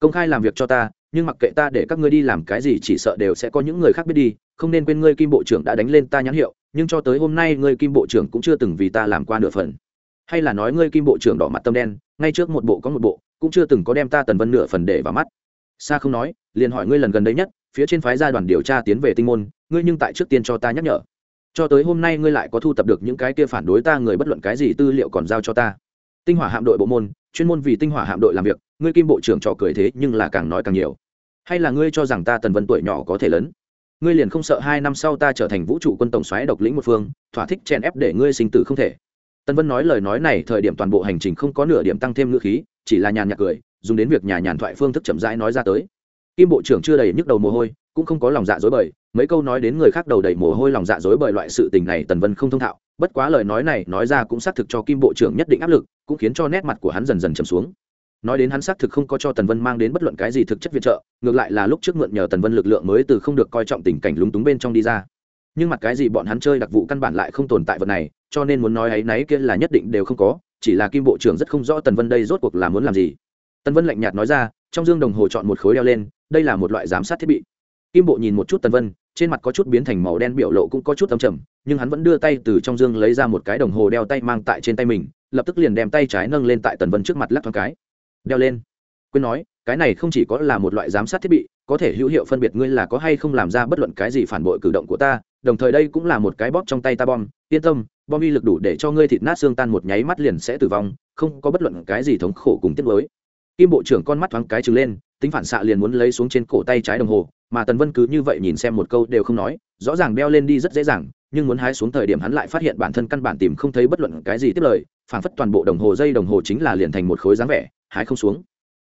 Công khai làm việc cho ta, nhưng mặc kệ ta để các ngươi đi làm cái gì chỉ sợ đều sẽ có những người khác biết đi, không nên quên ngươi kim bộ trưởng đã đánh lên ta nhãn hiệu, nhưng cho tới hôm nay ngươi kim bộ trưởng cũng chưa từng vì ta làm qua nửa phần. Hay là nói ngươi kim bộ trưởng đỏ mặt tâm đen, ngay trước một bộ có một bộ, cũng chưa từng có đem ta tần vân nửa phần để vào mắt. Xa không nói, liền hỏi ngươi lần gần đây nhất phía trên phái gia đoàn điều tra tiến về tinh môn, ngươi nhưng tại trước tiên cho ta nhắc nhở. Cho tới hôm nay ngươi lại có thu tập được những cái kia phản đối ta người bất luận cái gì tư liệu còn giao cho ta. Tinh hỏa hạm đội bộ môn, chuyên môn vì tinh hỏa hạm đội làm việc, ngươi kim bộ trưởng trò cười thế nhưng là càng nói càng nhiều. Hay là ngươi cho rằng ta tần vân tuổi nhỏ có thể lớn? Ngươi liền không sợ hai năm sau ta trở thành vũ trụ quân tổng xoáy độc lĩnh một phương, thỏa thích chèn ép để ngươi sinh tử không thể? Tần vân nói lời nói này thời điểm toàn bộ hành trình không có nửa điểm tăng thêm ngữ khí, chỉ là nhàn nhạt cười, dùng đến việc nhà nhàn thoại phương thức chậm rãi nói ra tới kim bộ trưởng chưa đầy nhức đầu mồ hôi, cũng không có lòng dạ dối bời, mấy câu nói đến người khác đầu đầy mồ hôi lòng dạ dối bời loại sự tình này tần vân không thông thạo, bất quá lời nói này nói ra cũng xác thực cho kim bộ trưởng nhất định áp lực, cũng khiến cho nét mặt của hắn dần dần trầm xuống. Nói đến hắn xác thực không có cho tần vân mang đến bất luận cái gì thực chất viện trợ, ngược lại là lúc trước mượn nhờ tần vân lực lượng mới từ không được coi trọng tình cảnh lúng túng bên trong đi ra. Nhưng mặt cái gì bọn hắn chơi đặc vụ căn bản lại không tồn tại vật này, cho nên muốn nói ấy náy kia là nhất định đều không có, chỉ là kim bộ trưởng rất không rõ tần vân đây rốt cuộc là muốn làm gì. Tần vân lạnh nhạt nói ra, trong dương đồng hồ chọn một khối đeo lên đây là một loại giám sát thiết bị. Kim bộ nhìn một chút tần vân, trên mặt có chút biến thành màu đen, biểu lộ cũng có chút âm trầm, nhưng hắn vẫn đưa tay từ trong dương lấy ra một cái đồng hồ đeo tay mang tại trên tay mình, lập tức liền đem tay trái nâng lên tại tần vân trước mặt lắc thoáng cái. Đeo lên. Quên nói, cái này không chỉ có là một loại giám sát thiết bị, có thể hữu hiệu phân biệt ngươi là có hay không làm ra bất luận cái gì phản bội cử động của ta, đồng thời đây cũng là một cái bóp trong tay ta bom. Yên tâm, bom uy lực đủ để cho ngươi thịt nát xương tan một nháy mắt liền sẽ tử vong, không có bất luận cái gì thống khổ cùng tiết mới kim bộ trưởng con mắt thoáng cái trừng lên tính phản xạ liền muốn lấy xuống trên cổ tay trái đồng hồ, mà tần vân cứ như vậy nhìn xem một câu đều không nói, rõ ràng đeo lên đi rất dễ dàng, nhưng muốn hái xuống thời điểm hắn lại phát hiện bản thân căn bản tìm không thấy bất luận cái gì tiếp lời, phản phất toàn bộ đồng hồ dây đồng hồ chính là liền thành một khối dáng vẻ, hái không xuống.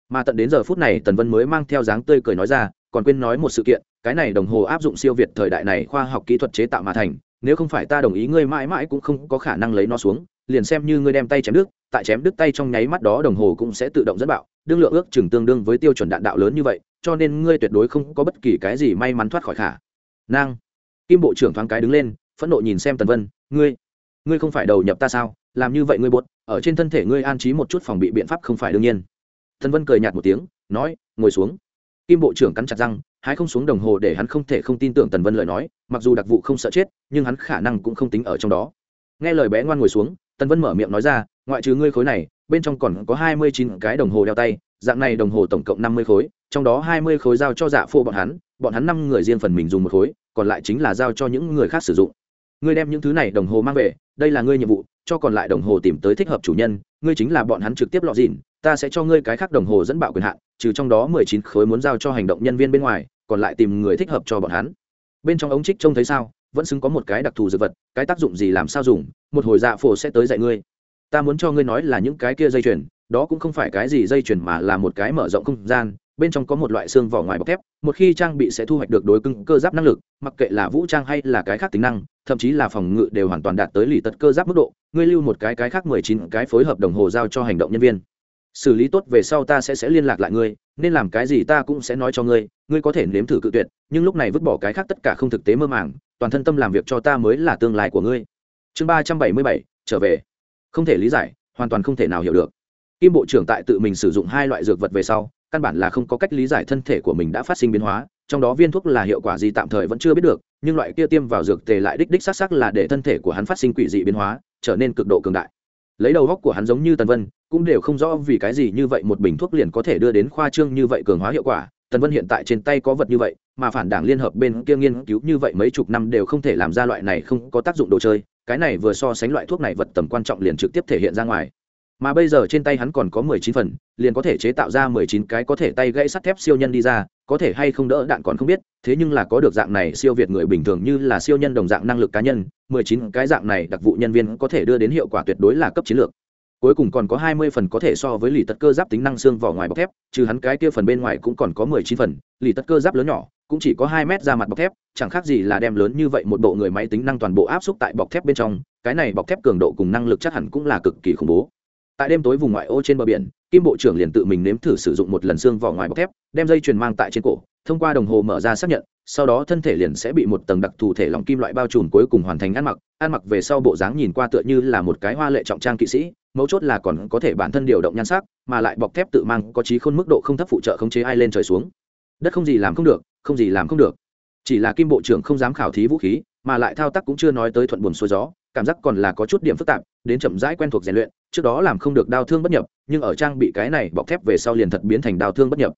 Mà tận đến giờ phút này, tần vân mới mang theo dáng tươi cười nói ra, còn quên nói một sự kiện, cái này đồng hồ áp dụng siêu việt thời đại này khoa học kỹ thuật chế tạo mà thành, nếu không phải ta đồng ý, ngươi mãi mãi cũng không có khả năng lấy nó xuống liền xem như ngươi đem tay chém đứt, tại chém đứt tay trong nháy mắt đó đồng hồ cũng sẽ tự động dẫn bạo. Đương lượng ước chừng tương đương với tiêu chuẩn đạn đạo lớn như vậy, cho nên ngươi tuyệt đối không có bất kỳ cái gì may mắn thoát khỏi khả năng. Kim bộ trưởng thoáng cái đứng lên, phẫn nộ nhìn xem tần vân, ngươi ngươi không phải đầu nhập ta sao? Làm như vậy ngươi buột ở trên thân thể ngươi an trí một chút phòng bị biện pháp không phải đương nhiên. Tần vân cười nhạt một tiếng, nói, ngồi xuống. Kim bộ trưởng cắn chặt răng, hái không xuống đồng hồ để hắn không thể không tin tưởng tần vân lời nói, mặc dù đặc vụ không sợ chết, nhưng hắn khả năng cũng không tính ở trong đó. Nghe lời bé ngoan ngồi xuống tần vân mở miệng nói ra, ngoại trừ ngươi khối này, bên trong còn có hai mươi chín cái đồng hồ đeo tay, dạng này đồng hồ tổng cộng năm mươi khối, trong đó hai mươi khối giao cho dạ phô bọn hắn bọn hắn năm người riêng phần mình dùng một khối, còn lại chính là giao cho những người khác sử dụng. Ngươi đem những thứ này đồng hồ mang về, đây là ngươi nhiệm vụ, cho còn lại đồng hồ tìm tới thích hợp chủ nhân, ngươi chính là bọn hắn trực tiếp lọt dịn ta sẽ cho ngươi cái khác đồng hồ dẫn bạo quyền hạn, trừ trong đó mười chín khối muốn giao cho hành động nhân viên bên ngoài, còn lại tìm người thích hợp cho bọn hắn. Bên trong ống trích trông thấy sao? Vẫn xứng có một cái đặc thù dược vật, cái tác dụng gì làm sao dùng, một hồi dạ phổ sẽ tới dạy ngươi. Ta muốn cho ngươi nói là những cái kia dây chuyền, đó cũng không phải cái gì dây chuyền mà là một cái mở rộng không gian, bên trong có một loại xương vỏ ngoài bọc thép, một khi trang bị sẽ thu hoạch được đối cứng cơ giáp năng lực, mặc kệ là vũ trang hay là cái khác tính năng, thậm chí là phòng ngự đều hoàn toàn đạt tới lì tật cơ giáp mức độ, ngươi lưu một cái cái khác mười chín cái phối hợp đồng hồ giao cho hành động nhân viên. Xử lý tốt về sau ta sẽ sẽ liên lạc lại ngươi nên làm cái gì ta cũng sẽ nói cho ngươi ngươi có thể nếm thử cự tuyệt, nhưng lúc này vứt bỏ cái khác tất cả không thực tế mơ màng, toàn thân tâm làm việc cho ta mới là tương lai của ngươi. Chương ba trăm bảy mươi bảy, trở về. Không thể lý giải, hoàn toàn không thể nào hiểu được. Kim bộ trưởng tại tự mình sử dụng hai loại dược vật về sau, căn bản là không có cách lý giải thân thể của mình đã phát sinh biến hóa, trong đó viên thuốc là hiệu quả gì tạm thời vẫn chưa biết được, nhưng loại kia tiêm vào dược tề lại đích đích xác xác là để thân thể của hắn phát sinh quỷ dị biến hóa, trở nên cực độ cường đại. Lấy đầu góc của hắn giống như tần vân cũng đều không rõ vì cái gì như vậy một bình thuốc liền có thể đưa đến khoa trương như vậy cường hóa hiệu quả. Tần vân hiện tại trên tay có vật như vậy, mà phản đảng liên hợp bên kia nghiên cứu như vậy mấy chục năm đều không thể làm ra loại này không có tác dụng đồ chơi, cái này vừa so sánh loại thuốc này vật tầm quan trọng liền trực tiếp thể hiện ra ngoài. Mà bây giờ trên tay hắn còn có mười chín phần, liền có thể chế tạo ra mười chín cái có thể tay gãy sắt thép siêu nhân đi ra, có thể hay không đỡ đạn còn không biết, thế nhưng là có được dạng này siêu việt người bình thường như là siêu nhân đồng dạng năng lực cá nhân, mười chín cái dạng này đặc vụ nhân viên có thể đưa đến hiệu quả tuyệt đối là cấp chiến lược cuối cùng còn có hai mươi phần có thể so với lì tật cơ giáp tính năng xương vỏ ngoài bọc thép, trừ hắn cái kia phần bên ngoài cũng còn có mười chín phần, lì tật cơ giáp lớn nhỏ, cũng chỉ có hai mét ra mặt bọc thép, chẳng khác gì là đem lớn như vậy một bộ người máy tính năng toàn bộ áp xúc tại bọc thép bên trong, cái này bọc thép cường độ cùng năng lực chắc hẳn cũng là cực kỳ khủng bố. Tại đêm tối vùng ngoại ô trên bờ biển, kim bộ trưởng liền tự mình nếm thử sử dụng một lần xương vỏ ngoài bọc thép, đem dây chuyền mang tại trên cổ, thông qua đồng hồ mở ra xác nhận, sau đó thân thể liền sẽ bị một tầng đặc thù thể lỏng kim loại bao trùm cuối cùng hoàn thành ăn mặc. Ăn mặc về sau bộ dáng nhìn qua tựa như là một cái hoa lệ trọng trang kỵ sĩ mấu chốt là còn có thể bản thân điều động nhan sắc, mà lại bọc thép tự mang có trí khôn mức độ không thấp phụ trợ khống chế ai lên trời xuống. Đất không gì làm không được, không gì làm không được. Chỉ là kim bộ trưởng không dám khảo thí vũ khí, mà lại thao tác cũng chưa nói tới thuận buồn xuôi gió, cảm giác còn là có chút điểm phức tạp, đến chậm rãi quen thuộc rèn luyện, trước đó làm không được đau thương bất nhập, nhưng ở trang bị cái này bọc thép về sau liền thật biến thành đau thương bất nhập.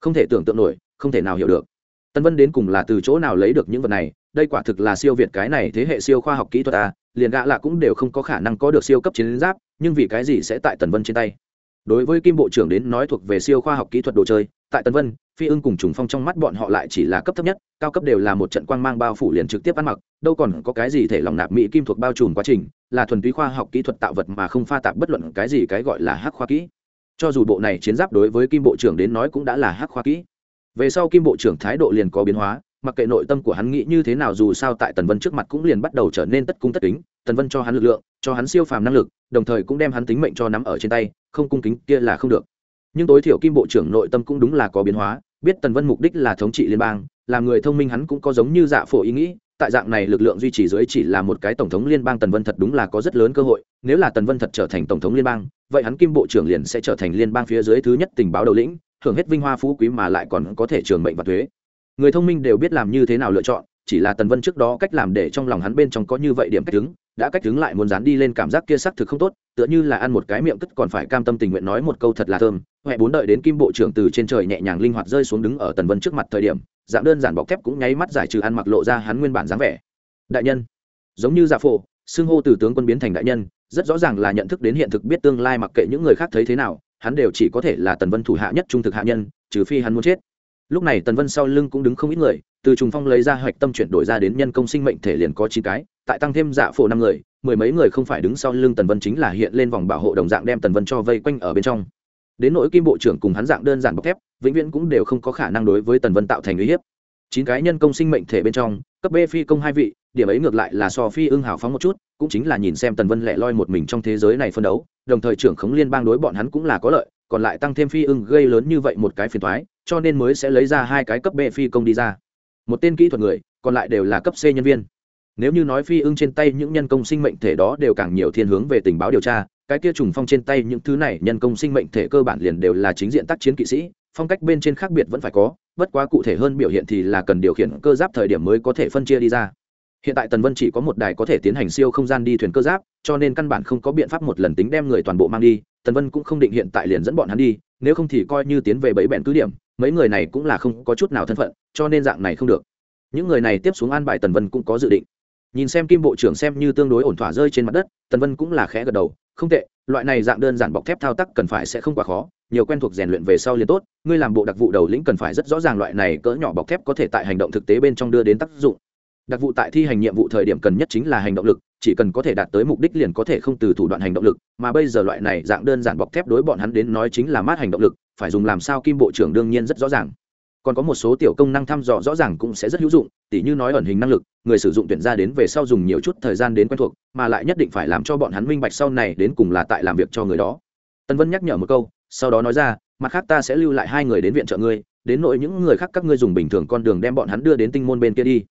Không thể tưởng tượng nổi, không thể nào hiểu được. Tân vân đến cùng là từ chỗ nào lấy được những vật này đây quả thực là siêu việt cái này thế hệ siêu khoa học kỹ thuật à liền gạ lạ cũng đều không có khả năng có được siêu cấp chiến giáp, nhưng vì cái gì sẽ tại tần vân trên tay? Đối với kim bộ trưởng đến nói thuộc về siêu khoa học kỹ thuật đồ chơi, tại tần vân, phi ưng cùng trùng phong trong mắt bọn họ lại chỉ là cấp thấp nhất, cao cấp đều là một trận quang mang bao phủ liền trực tiếp ăn mặc, đâu còn có cái gì thể lòng nạp mỹ kim thuộc bao trùm quá trình, là thuần túy khoa học kỹ thuật tạo vật mà không pha tạp bất luận cái gì cái gọi là hắc khoa kỹ. Cho dù bộ này chiến giáp đối với kim bộ trưởng đến nói cũng đã là hắc khoa kỹ. Về sau kim bộ trưởng thái độ liền có biến hóa mặc kệ nội tâm của hắn nghĩ như thế nào dù sao tại tần vân trước mặt cũng liền bắt đầu trở nên tất cung tất kính, tần vân cho hắn lực lượng, cho hắn siêu phàm năng lực, đồng thời cũng đem hắn tính mệnh cho nắm ở trên tay, không cung kính kia là không được. Nhưng tối thiểu kim bộ trưởng nội tâm cũng đúng là có biến hóa, biết tần vân mục đích là thống trị liên bang, là người thông minh hắn cũng có giống như dạ phổ ý nghĩ, tại dạng này lực lượng duy trì dưới chỉ là một cái tổng thống liên bang tần vân thật đúng là có rất lớn cơ hội, nếu là tần vân thật trở thành tổng thống liên bang, vậy hắn kim bộ trưởng liền sẽ trở thành liên bang phía dưới thứ nhất tình báo đầu lĩnh hưởng hết vinh hoa phú quý mà lại còn có thể trường mệnh và thuế người thông minh đều biết làm như thế nào lựa chọn, chỉ là tần vân trước đó cách làm để trong lòng hắn bên trong có như vậy điểm cách đứng, đã cách đứng lại muốn dán đi lên cảm giác kia sắc thực không tốt, tựa như là ăn một cái miệng cất còn phải cam tâm tình nguyện nói một câu thật là thơm. Huệ bốn đợi đến kim bộ trưởng từ trên trời nhẹ nhàng linh hoạt rơi xuống đứng ở tần vân trước mặt thời điểm, dạng đơn giản bọc thép cũng nháy mắt giải trừ ăn mặc lộ ra hắn nguyên bản dáng vẻ. Đại nhân, giống như giả phổ, xưng hô từ tướng quân biến thành đại nhân, rất rõ ràng là nhận thức đến hiện thực biết tương lai mặc kệ những người khác thấy thế nào, hắn đều chỉ có thể là tần vân thủ hạ nhất trung thực hạ nhân, trừ phi hắn muốn chết lúc này tần vân sau lưng cũng đứng không ít người, từ trùng phong lấy ra hoạch tâm chuyển đổi ra đến nhân công sinh mệnh thể liền có chín cái, tại tăng thêm dạ phổ năm người, mười mấy người không phải đứng sau lưng tần vân chính là hiện lên vòng bảo hộ đồng dạng đem tần vân cho vây quanh ở bên trong. Đến nỗi kim bộ trưởng cùng hắn dạng đơn giản bọc thép, vĩnh viễn cũng đều không có khả năng đối với tần vân tạo thành uy hiếp. Chín cái nhân công sinh mệnh thể bên trong, cấp b phi công hai vị, điểm ấy ngược lại là so phi ưng hào phóng một chút, cũng chính là nhìn xem tần vân lẻ loi một mình trong thế giới này phân đấu, đồng thời trưởng khống liên bang đối bọn hắn cũng là có lợi, còn lại tăng thêm phi ưng gây lớn như vậy một cái phiền thoái cho nên mới sẽ lấy ra hai cái cấp b phi công đi ra. Một tên kỹ thuật người, còn lại đều là cấp c nhân viên. Nếu như nói phi ưng trên tay những nhân công sinh mệnh thể đó đều càng nhiều thiên hướng về tình báo điều tra, cái kia trùng phong trên tay những thứ này nhân công sinh mệnh thể cơ bản liền đều là chính diện tác chiến kỵ sĩ, phong cách bên trên khác biệt vẫn phải có, bất quá cụ thể hơn biểu hiện thì là cần điều khiển cơ giáp thời điểm mới có thể phân chia đi ra. Hiện tại tần vân chỉ có một đài có thể tiến hành siêu không gian đi thuyền cơ giáp, cho nên căn bản không có biện pháp một lần tính đem người toàn bộ mang đi, tần vân cũng không định hiện tại liền dẫn bọn hắn đi, nếu không thì coi như tiến về bẫy bẹn cứ điểm mấy người này cũng là không có chút nào thân phận, cho nên dạng này không được. Những người này tiếp xuống an bài tần vân cũng có dự định. Nhìn xem kim bộ trưởng xem như tương đối ổn thỏa rơi trên mặt đất, tần vân cũng là khẽ gật đầu, không tệ, loại này dạng đơn giản bọc thép thao tác cần phải sẽ không quá khó, nhiều quen thuộc rèn luyện về sau liền tốt, ngươi làm bộ đặc vụ đầu lĩnh cần phải rất rõ ràng loại này cỡ nhỏ bọc thép có thể tại hành động thực tế bên trong đưa đến tác dụng. Đặc vụ tại thi hành nhiệm vụ thời điểm cần nhất chính là hành động lực, chỉ cần có thể đạt tới mục đích liền có thể không từ thủ đoạn hành động lực, mà bây giờ loại này dạng đơn giản bọc thép đối bọn hắn đến nói chính là mát hành động lực phải dùng làm sao kim bộ trưởng đương nhiên rất rõ ràng. Còn có một số tiểu công năng thăm dò rõ ràng cũng sẽ rất hữu dụng, tỉ như nói ẩn hình năng lực, người sử dụng tuyển ra đến về sau dùng nhiều chút thời gian đến quen thuộc, mà lại nhất định phải làm cho bọn hắn minh bạch sau này đến cùng là tại làm việc cho người đó. Tân vân nhắc nhở một câu, sau đó nói ra, mặt khác ta sẽ lưu lại hai người đến viện trợ ngươi, đến nội những người khác các ngươi dùng bình thường con đường đem bọn hắn đưa đến tinh môn bên kia đi.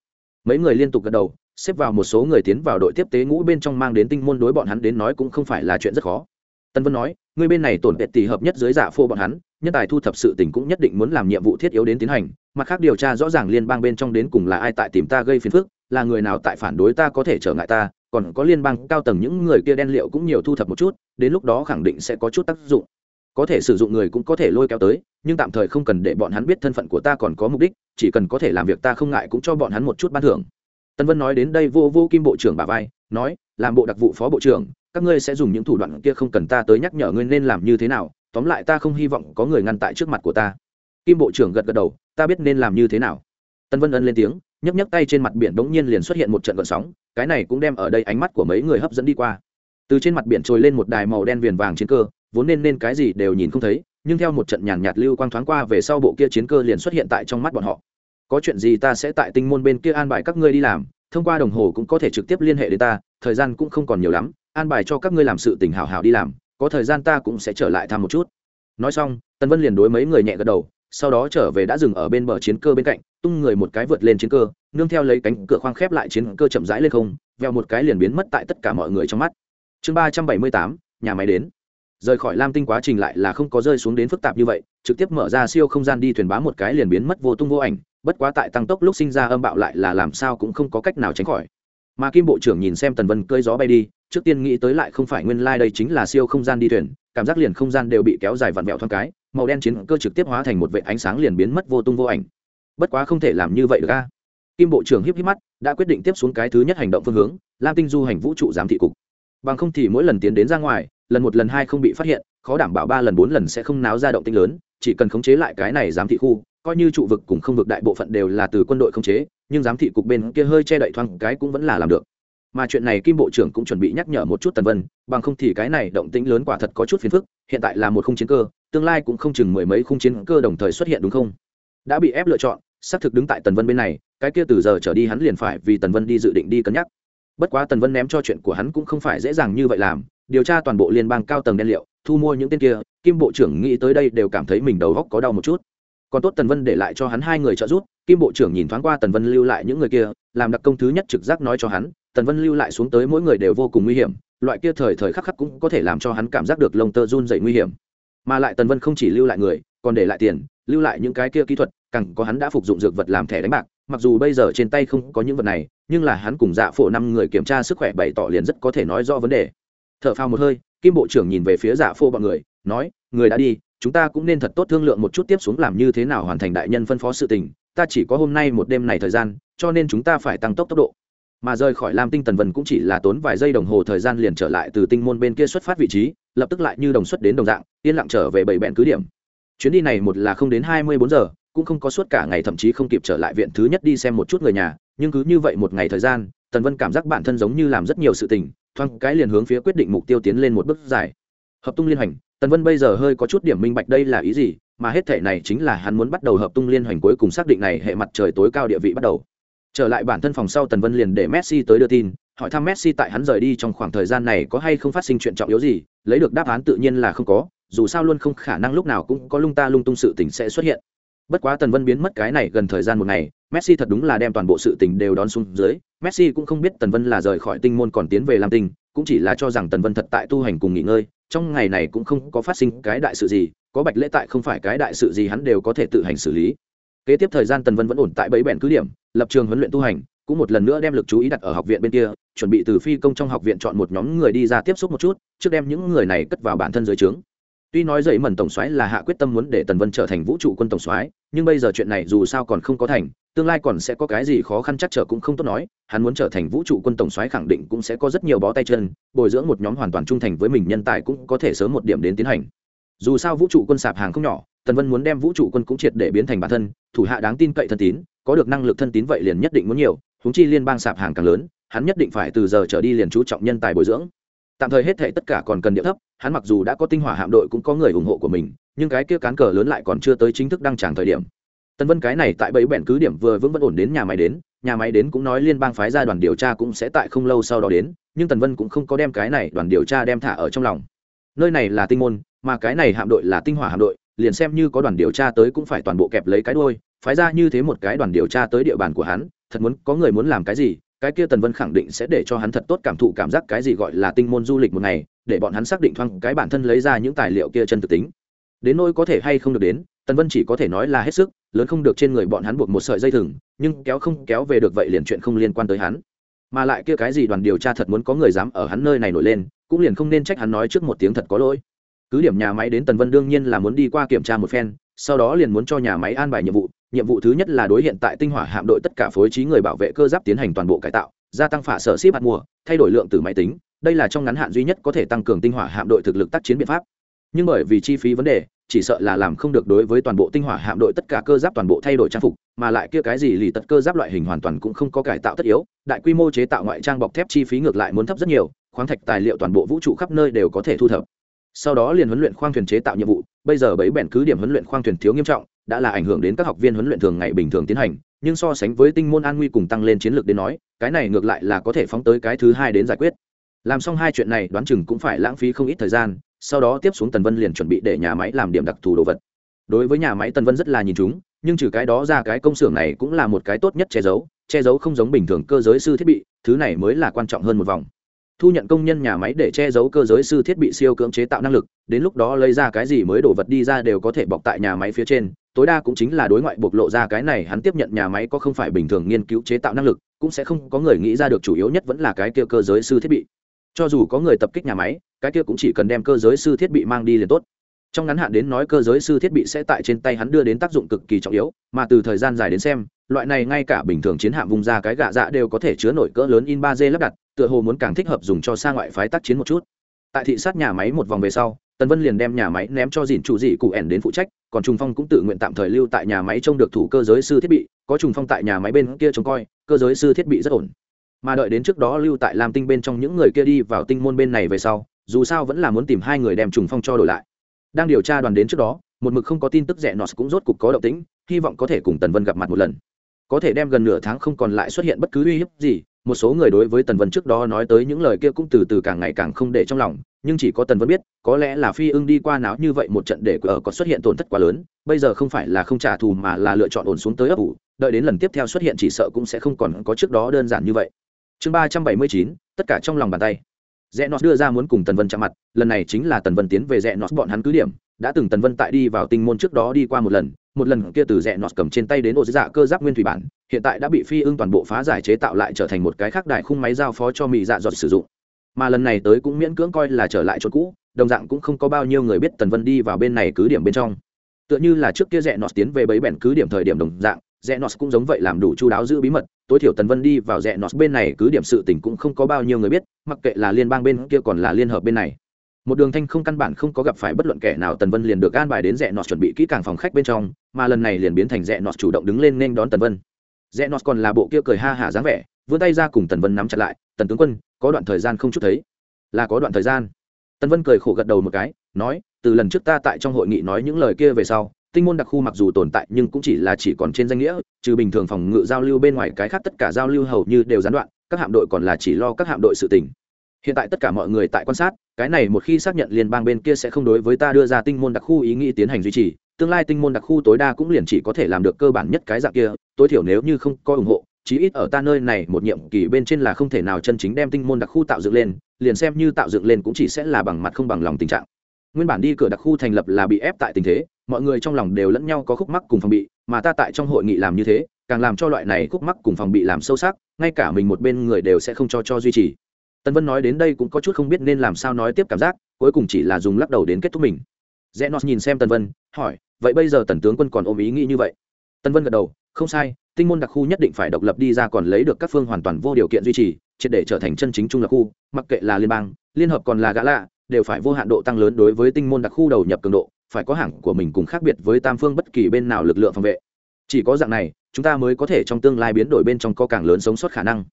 Mấy người liên tục gật đầu, xếp vào một số người tiến vào đội tiếp tế ngũ bên trong mang đến tinh môn đối bọn hắn đến nói cũng không phải là chuyện rất khó. Tân vân nói, ngươi bên này tổn vệ tỷ hợp nhất dưới giả phô bọn hắn nhân tài thu thập sự tình cũng nhất định muốn làm nhiệm vụ thiết yếu đến tiến hành, mặt khác điều tra rõ ràng liên bang bên trong đến cùng là ai tại tìm ta gây phiền phức, là người nào tại phản đối ta có thể trở ngại ta, còn có liên bang cao tầng những người kia đen liệu cũng nhiều thu thập một chút, đến lúc đó khẳng định sẽ có chút tác dụng. Có thể sử dụng người cũng có thể lôi kéo tới, nhưng tạm thời không cần để bọn hắn biết thân phận của ta còn có mục đích, chỉ cần có thể làm việc ta không ngại cũng cho bọn hắn một chút ban thưởng. Tân vân nói đến đây vô vô kim bộ trưởng bà vai, nói, làm bộ đặc vụ phó bộ trưởng, các ngươi sẽ dùng những thủ đoạn kia không cần ta tới nhắc nhở ngươi nên làm như thế nào tóm lại ta không hy vọng có người ngăn tại trước mặt của ta. Kim bộ trưởng gật gật đầu, ta biết nên làm như thế nào. Tân vân ân lên tiếng, nhấc nhấc tay trên mặt biển bỗng nhiên liền xuất hiện một trận gợn sóng, cái này cũng đem ở đây ánh mắt của mấy người hấp dẫn đi qua. Từ trên mặt biển trồi lên một đài màu đen viền vàng chiến cơ, vốn nên nên cái gì đều nhìn không thấy, nhưng theo một trận nhàn nhạt lưu quang thoáng qua về sau bộ kia chiến cơ liền xuất hiện tại trong mắt bọn họ. Có chuyện gì ta sẽ tại tinh môn bên kia an bài các ngươi đi làm, thông qua đồng hồ cũng có thể trực tiếp liên hệ đến ta, thời gian cũng không còn nhiều lắm, an bài cho các ngươi làm sự tình hảo hảo đi làm có thời gian ta cũng sẽ trở lại thăm một chút. Nói xong, tần vân liền đối mấy người nhẹ gật đầu, sau đó trở về đã dừng ở bên bờ chiến cơ bên cạnh, tung người một cái vượt lên chiến cơ, nương theo lấy cánh cửa khoang khép lại chiến cơ chậm rãi lên không veo một cái liền biến mất tại tất cả mọi người trong mắt. Chương ba trăm bảy mươi tám, nhà máy đến. Rời khỏi lam tinh quá trình lại là không có rơi xuống đến phức tạp như vậy, trực tiếp mở ra siêu không gian đi thuyền bá một cái liền biến mất vô tung vô ảnh, bất quá tại tăng tốc lúc sinh ra âm bạo lại là làm sao cũng không có cách nào tránh khỏi. Mà kim bộ trưởng nhìn xem tần vân cơi gió bay đi trước tiên nghĩ tới lại không phải nguyên lai、like、đây chính là siêu không gian đi thuyền, cảm giác liền không gian đều bị kéo dài vặn vẹo thoáng cái, màu đen chiến cơ trực tiếp hóa thành một vệ ánh sáng liền biến mất vô tung vô ảnh. Bất quá không thể làm như vậy được ca kim bộ trưởng híp híp mắt, đã quyết định tiếp xuống cái thứ nhất hành động phương hướng, lam tinh du hành vũ trụ giám thị cục. Bằng không thì mỗi lần tiến đến ra ngoài, lần một lần hai không bị phát hiện, khó đảm bảo ba lần bốn lần sẽ không náo ra động tinh lớn, chỉ cần khống chế lại cái này giám thị khu, coi như trụ vực cùng không vực đại bộ phận đều là từ quân đội khống chế, nhưng giám thị cục bên kia hơi che đậy thoáng cái cũng vẫn là làm được mà chuyện này kim bộ trưởng cũng chuẩn bị nhắc nhở một chút tần vân, bằng không thì cái này động tĩnh lớn quả thật có chút phiền phức, hiện tại là một khung chiến cơ, tương lai cũng không chừng mười mấy khung chiến cơ đồng thời xuất hiện đúng không? Đã bị ép lựa chọn, xác thực đứng tại tần vân bên này, cái kia từ giờ trở đi hắn liền phải vì tần vân đi dự định đi cân nhắc. Bất quá tần vân ném cho chuyện của hắn cũng không phải dễ dàng như vậy làm, điều tra toàn bộ liên bang cao tầng đen liệu, thu mua những tên kia, kim bộ trưởng nghĩ tới đây đều cảm thấy mình đầu góc có đau một chút. Còn tốt tần vân để lại cho hắn hai người trợ giúp, kim bộ trưởng nhìn thoáng qua tần vân lưu lại những người kia, làm đặc công thứ nhất trực giác nói cho hắn tần vân lưu lại xuống tới mỗi người đều vô cùng nguy hiểm, loại kia thời thời khắc khắc cũng có thể làm cho hắn cảm giác được lông tơ run dậy nguy hiểm. Mà lại tần vân không chỉ lưu lại người, còn để lại tiền, lưu lại những cái kia kỹ thuật, càng có hắn đã phục dụng dược vật làm thẻ đánh bạc. Mặc dù bây giờ trên tay không có những vật này, nhưng là hắn cùng dạ phổ năm người kiểm tra sức khỏe bày tỏ liền rất có thể nói rõ vấn đề. T h ở phao một hơi, kim bộ trưởng nhìn về phía dạ phô bọn người, nói, người đã đi, chúng ta cũng nên thật tốt thương lượng một chút tiếp xuống làm như thế nào hoàn thành đại nhân phân phó sự tình. Ta chỉ có hôm nay một đêm này thời gian, cho nên chúng ta phải tăng tốc tốc độ mà rời khỏi lam tinh tần vân cũng chỉ là tốn vài giây đồng hồ thời gian liền trở lại từ tinh môn bên kia xuất phát vị trí, lập tức lại như đồng xuất đến đồng dạng, yên lặng trở về bảy bẹn cứ điểm. Chuyến đi này một là không đến hai mươi bốn giờ, cũng không có suốt cả ngày thậm chí không kịp trở lại viện thứ nhất đi xem một chút người nhà, nhưng cứ như vậy một ngày thời gian, tần vân cảm giác bản thân giống như làm rất nhiều sự tình, thoáng cái liền hướng phía quyết định mục tiêu tiến lên một bước dài. Hợp tung liên hành tần vân bây giờ hơi có chút điểm minh bạch đây là ý gì, mà hết thể này chính là hắn muốn bắt đầu hợp tung liên hoành cuối cùng xác định này hệ mặt trời tối cao địa vị bắt đầu trở lại bản thân phòng sau tần vân liền để messi tới đưa tin, hỏi thăm messi tại hắn rời đi trong khoảng thời gian này có hay không phát sinh chuyện trọng yếu gì, lấy được đáp án tự nhiên là không có, dù sao luôn không khả năng lúc nào cũng có lung ta lung tung sự tình sẽ xuất hiện. Bất quá tần vân biến mất cái này gần thời gian một ngày, messi thật đúng là đem toàn bộ sự tình đều đón xuống dưới, messi cũng không biết tần vân là rời khỏi tinh môn còn tiến về làm tinh, cũng chỉ là cho rằng tần vân thật tại tu hành cùng nghỉ ngơi, trong ngày này cũng không có phát sinh cái đại sự gì, có bạch lễ tại không phải cái đại sự gì hắn đều có thể tự hành xử lý kế tiếp thời gian tần vân vẫn ổn tại bẫy bẹn cứ điểm, lập trường huấn luyện tu hành, cũng một lần nữa đem lực chú ý đặt ở học viện bên kia, chuẩn bị từ phi công trong học viện chọn một nhóm người đi ra tiếp xúc một chút, trước đem những người này cất vào bản thân dưới trướng. Tuy nói dậy mẩn tổng soái là hạ quyết tâm muốn để tần vân trở thành vũ trụ quân tổng soái, nhưng bây giờ chuyện này dù sao còn không có thành, tương lai còn sẽ có cái gì khó khăn chắc trở cũng không tốt nói, hắn muốn trở thành vũ trụ quân tổng soái khẳng định cũng sẽ có rất nhiều bó tay chân, bồi dưỡng một nhóm hoàn toàn trung thành với mình nhân tài cũng có thể sớm một điểm đến tiến hành dù sao vũ trụ quân sạp hàng không nhỏ, tần vân muốn đem vũ trụ quân cũng triệt để biến thành bản thân, thủ hạ đáng tin cậy thân tín, có được năng lực thân tín vậy liền nhất định muốn nhiều húng chi liên bang sạp hàng càng lớn, hắn nhất định phải từ giờ trở đi liền chú trọng nhân tài bồi dưỡng. Tạm thời hết thệ tất cả còn cần địa thấp, hắn mặc dù đã có tinh hỏa hạm đội cũng có người ủng hộ của mình, nhưng cái kia cán cờ lớn lại còn chưa tới chính thức đăng tràng thời điểm. Tần vân cái này tại bẫy bẹn cứ điểm vừa vững vẫn ổn đến nhà máy đến, nhà máy đến cũng nói liên bang phái ra đoàn điều tra cũng sẽ tại không lâu sau đó đến, nhưng tần vân cũng không có đem cái này đoàn điều tra đem thả ở trong lòng nơi này là tinh môn, mà cái này hạm đội là tinh hỏa hạm đội, liền xem như có đoàn điều tra tới cũng phải toàn bộ kẹp lấy cái đôi phái ra như thế một cái đoàn điều tra tới địa bàn của hắn, thật muốn, có người muốn làm cái gì, cái kia tần vân khẳng định sẽ để cho hắn thật tốt cảm thụ cảm giác cái gì gọi là tinh môn du lịch một ngày, để bọn hắn xác định thoáng cái bản thân lấy ra những tài liệu kia chân thực tính. Đến nôi có thể hay không được đến, tần vân chỉ có thể nói là hết sức, lớn không được trên người bọn hắn buộc một sợi dây thừng, nhưng kéo không kéo về được vậy liền chuyện không liên quan tới hắn. Mà lại kia cái gì đoàn điều tra thật muốn có người dám ở hắn nơi này nổi lên cũng liền không nên trách hắn nói trước một tiếng thật có lỗi. Cứ điểm nhà máy đến tần vân đương nhiên là muốn đi qua kiểm tra một phen, sau đó liền muốn cho nhà máy an bài nhiệm vụ. Nhiệm vụ thứ nhất là đối hiện tại tinh hỏa hạm đội tất cả phối trí người bảo vệ cơ giáp tiến hành toàn bộ cải tạo, gia tăng phả sở ship hạt mùa, thay đổi lượng từ máy tính. Đây là trong ngắn hạn duy nhất có thể tăng cường tinh hỏa hạm đội thực lực tác chiến biện pháp. Nhưng bởi vì chi phí vấn đề chỉ sợ là làm không được đối với toàn bộ tinh hỏa hạm đội tất cả cơ giáp toàn bộ thay đổi trang phục, mà lại kia cái gì lì tật cơ giáp loại hình hoàn toàn cũng không có cải tạo tất yếu, đại quy mô chế tạo ngoại trang bọc thép chi phí ngược lại muốn thấp rất nhiều, khoáng thạch tài liệu toàn bộ vũ trụ khắp nơi đều có thể thu thập. Sau đó liền huấn luyện khoang thuyền chế tạo nhiệm vụ, bây giờ bấy bèn cứ điểm huấn luyện khoang thuyền thiếu nghiêm trọng, đã là ảnh hưởng đến các học viên huấn luyện thường ngày bình thường tiến hành, nhưng so sánh với tinh môn an nguy cùng tăng lên chiến lược đến nói, cái này ngược lại là có thể phóng tới cái thứ hai đến giải quyết. Làm xong hai chuyện này đoán chừng cũng phải lãng phí không ít thời gian sau đó tiếp xuống tần vân liền chuẩn bị để nhà máy làm điểm đặc thù đồ vật. Đối với nhà máy tần vân rất là nhìn chúng, nhưng trừ cái đó ra cái công xưởng này cũng là một cái tốt nhất che giấu che giấu không giống bình thường cơ giới sư thiết bị, thứ này mới là quan trọng hơn một vòng. Thu nhận công nhân nhà máy để che giấu cơ giới sư thiết bị siêu cưỡng chế tạo năng lực, đến lúc đó lấy ra cái gì mới đổ vật đi ra đều có thể bọc tại nhà máy phía trên, tối đa cũng chính là đối ngoại bộc lộ ra cái này, hắn tiếp nhận nhà máy có không phải bình thường nghiên cứu chế tạo năng lực, cũng sẽ không có người nghĩ ra được chủ yếu nhất vẫn là cái kia cơ giới sư thiết bị cho dù có người tập kích nhà máy, cái kia cũng chỉ cần đem cơ giới sư thiết bị mang đi liền tốt. Trong ngắn hạn đến nói cơ giới sư thiết bị sẽ tại trên tay hắn đưa đến tác dụng cực kỳ trọng yếu, mà từ thời gian dài đến xem, loại này ngay cả bình thường chiến hạm vùng ra cái gạ dạ đều có thể chứa nổi cỡ lớn in ba d lắp đặt, tựa hồ muốn càng thích hợp dùng cho xa ngoại phái tác chiến một chút. Tại thị sát nhà máy một vòng về sau, tần vân liền đem nhà máy ném cho dìn chủ dị cụ ẻn đến phụ trách, còn trùng phong cũng tự nguyện tạm thời lưu tại nhà máy trông được thủ cơ giới sư thiết bị, có trùng phong tại nhà máy bên kia trông coi, cơ giới sư thiết bị rất ổn mà đợi đến trước đó lưu tại lam tinh bên trong những người kia đi vào tinh môn bên này về sau, dù sao vẫn là muốn tìm hai người đem trùng phong cho đổi lại. Đang điều tra đoàn đến trước đó, một mực không có tin tức rẻ nọt cũng rốt cục có động tĩnh, hy vọng có thể cùng tần vân gặp mặt một lần. Có thể đem gần nửa tháng không còn lại xuất hiện bất cứ uy hiếp gì, một số người đối với tần vân trước đó nói tới những lời kia cũng từ từ càng ngày càng không để trong lòng, nhưng chỉ có tần vân biết, có lẽ là phi ưng đi qua náo như vậy một trận để ở có xuất hiện tổn thất quá lớn, bây giờ không phải là không trả thù mà là lựa chọn ổn xuống tới ấp ủ, đợi đến lần tiếp theo xuất hiện chỉ sợ cũng sẽ không còn có trước đó đơn giản như vậy chương ba trăm bảy mươi chín, tất cả trong lòng bàn tay. Rẽ nọt đưa ra muốn cùng tần vân chạm mặt, lần này chính là tần vân tiến về rẽ nọt bọn hắn cứ điểm, đã từng tần vân tại đi vào tinh môn trước đó đi qua một lần một lần kia từ rẽ nọt cầm trên tay đến ổ dạ cơ giáp nguyên thủy bản, hiện tại đã bị phi ưng toàn bộ phá giải chế tạo lại trở thành một cái khác đại khung máy giao phó cho mỹ dạ dọt sử dụng. Mà lần này tới cũng miễn cưỡng coi là trở lại chỗ cũ, đồng dạng cũng không có bao nhiêu người biết tần vân đi vào bên này cứ điểm bên trong. Tựa như là trước kia rẽ nọt tiến về bấy bèn cứ điểm thời điểm đồng dạng rẽ nọt cũng giống vậy làm đủ chu đáo giữ bí mật, tối thiểu tần vân đi vào rẽ nọt bên này cứ điểm sự tình cũng không có bao nhiêu người biết, mặc kệ là liên bang bên kia còn là liên hợp bên này. Một đường thanh không căn bản không có gặp phải bất luận kẻ nào, tần vân liền được an bài đến rẽ nọt chuẩn bị kỹ càng phòng khách bên trong, mà lần này liền biến thành rẽ nọt chủ động đứng lên nên đón tần vân. Rẽ nọt còn là bộ kia cười ha hả dáng vẻ, vươn tay ra cùng tần vân nắm chặt lại, tần tướng quân, có đoạn thời gian không chút thấy. Là có đoạn thời gian. Tần vân cười khổ gật đầu một cái, nói, từ lần trước ta tại trong hội nghị nói những lời kia về sau tinh môn đặc khu mặc dù tồn tại nhưng cũng chỉ là chỉ còn trên danh nghĩa, trừ bình thường phòng ngự giao lưu bên ngoài cái khác tất cả giao lưu hầu như đều gián đoạn, các hạm đội còn là chỉ lo các hạm đội sự tỉnh hiện tại tất cả mọi người tại quan sát, cái này một khi xác nhận liên bang bên kia sẽ không đối với ta đưa ra tinh môn đặc khu ý nghĩ tiến hành duy trì, tương lai tinh môn đặc khu tối đa cũng liền chỉ có thể làm được cơ bản nhất cái dạng kia, tối thiểu nếu như không có ủng hộ, chí ít ở ta nơi này một nhiệm kỳ bên trên là không thể nào chân chính đem tinh môn đặc khu tạo dựng lên, liền xem như tạo dựng lên cũng chỉ sẽ là bằng mặt không bằng lòng tình trạng. Nguyên bản đi cửa đặc khu thành lập là bị ép tại tình thế mọi người trong lòng đều lẫn nhau có khúc mắc cùng phòng bị, mà ta tại trong hội nghị làm như thế, càng làm cho loại này khúc mắc cùng phòng bị làm sâu sắc, ngay cả mình một bên người đều sẽ không cho cho duy trì. Tân vân nói đến đây cũng có chút không biết nên làm sao nói tiếp cảm giác, cuối cùng chỉ là dùng lắc đầu đến kết thúc mình. Rẽ nó nhìn xem tân vân, hỏi, vậy bây giờ tần tướng quân còn ôm ý nghĩ như vậy? Tân vân gật đầu, không sai, tinh môn đặc khu nhất định phải độc lập đi ra còn lấy được các phương hoàn toàn vô điều kiện duy trì, triệt để trở thành chân chính trung lập khu, mặc kệ là liên bang, liên hợp còn là gã lạ, đều phải vô hạn độ tăng lớn đối với tinh môn đặc khu đầu nhập cường độ phải có hãng của mình cùng khác biệt với tam phương bất kỳ bên nào lực lượng phòng vệ. Chỉ có dạng này, chúng ta mới có thể trong tương lai biến đổi bên trong có càng lớn sống sót khả năng.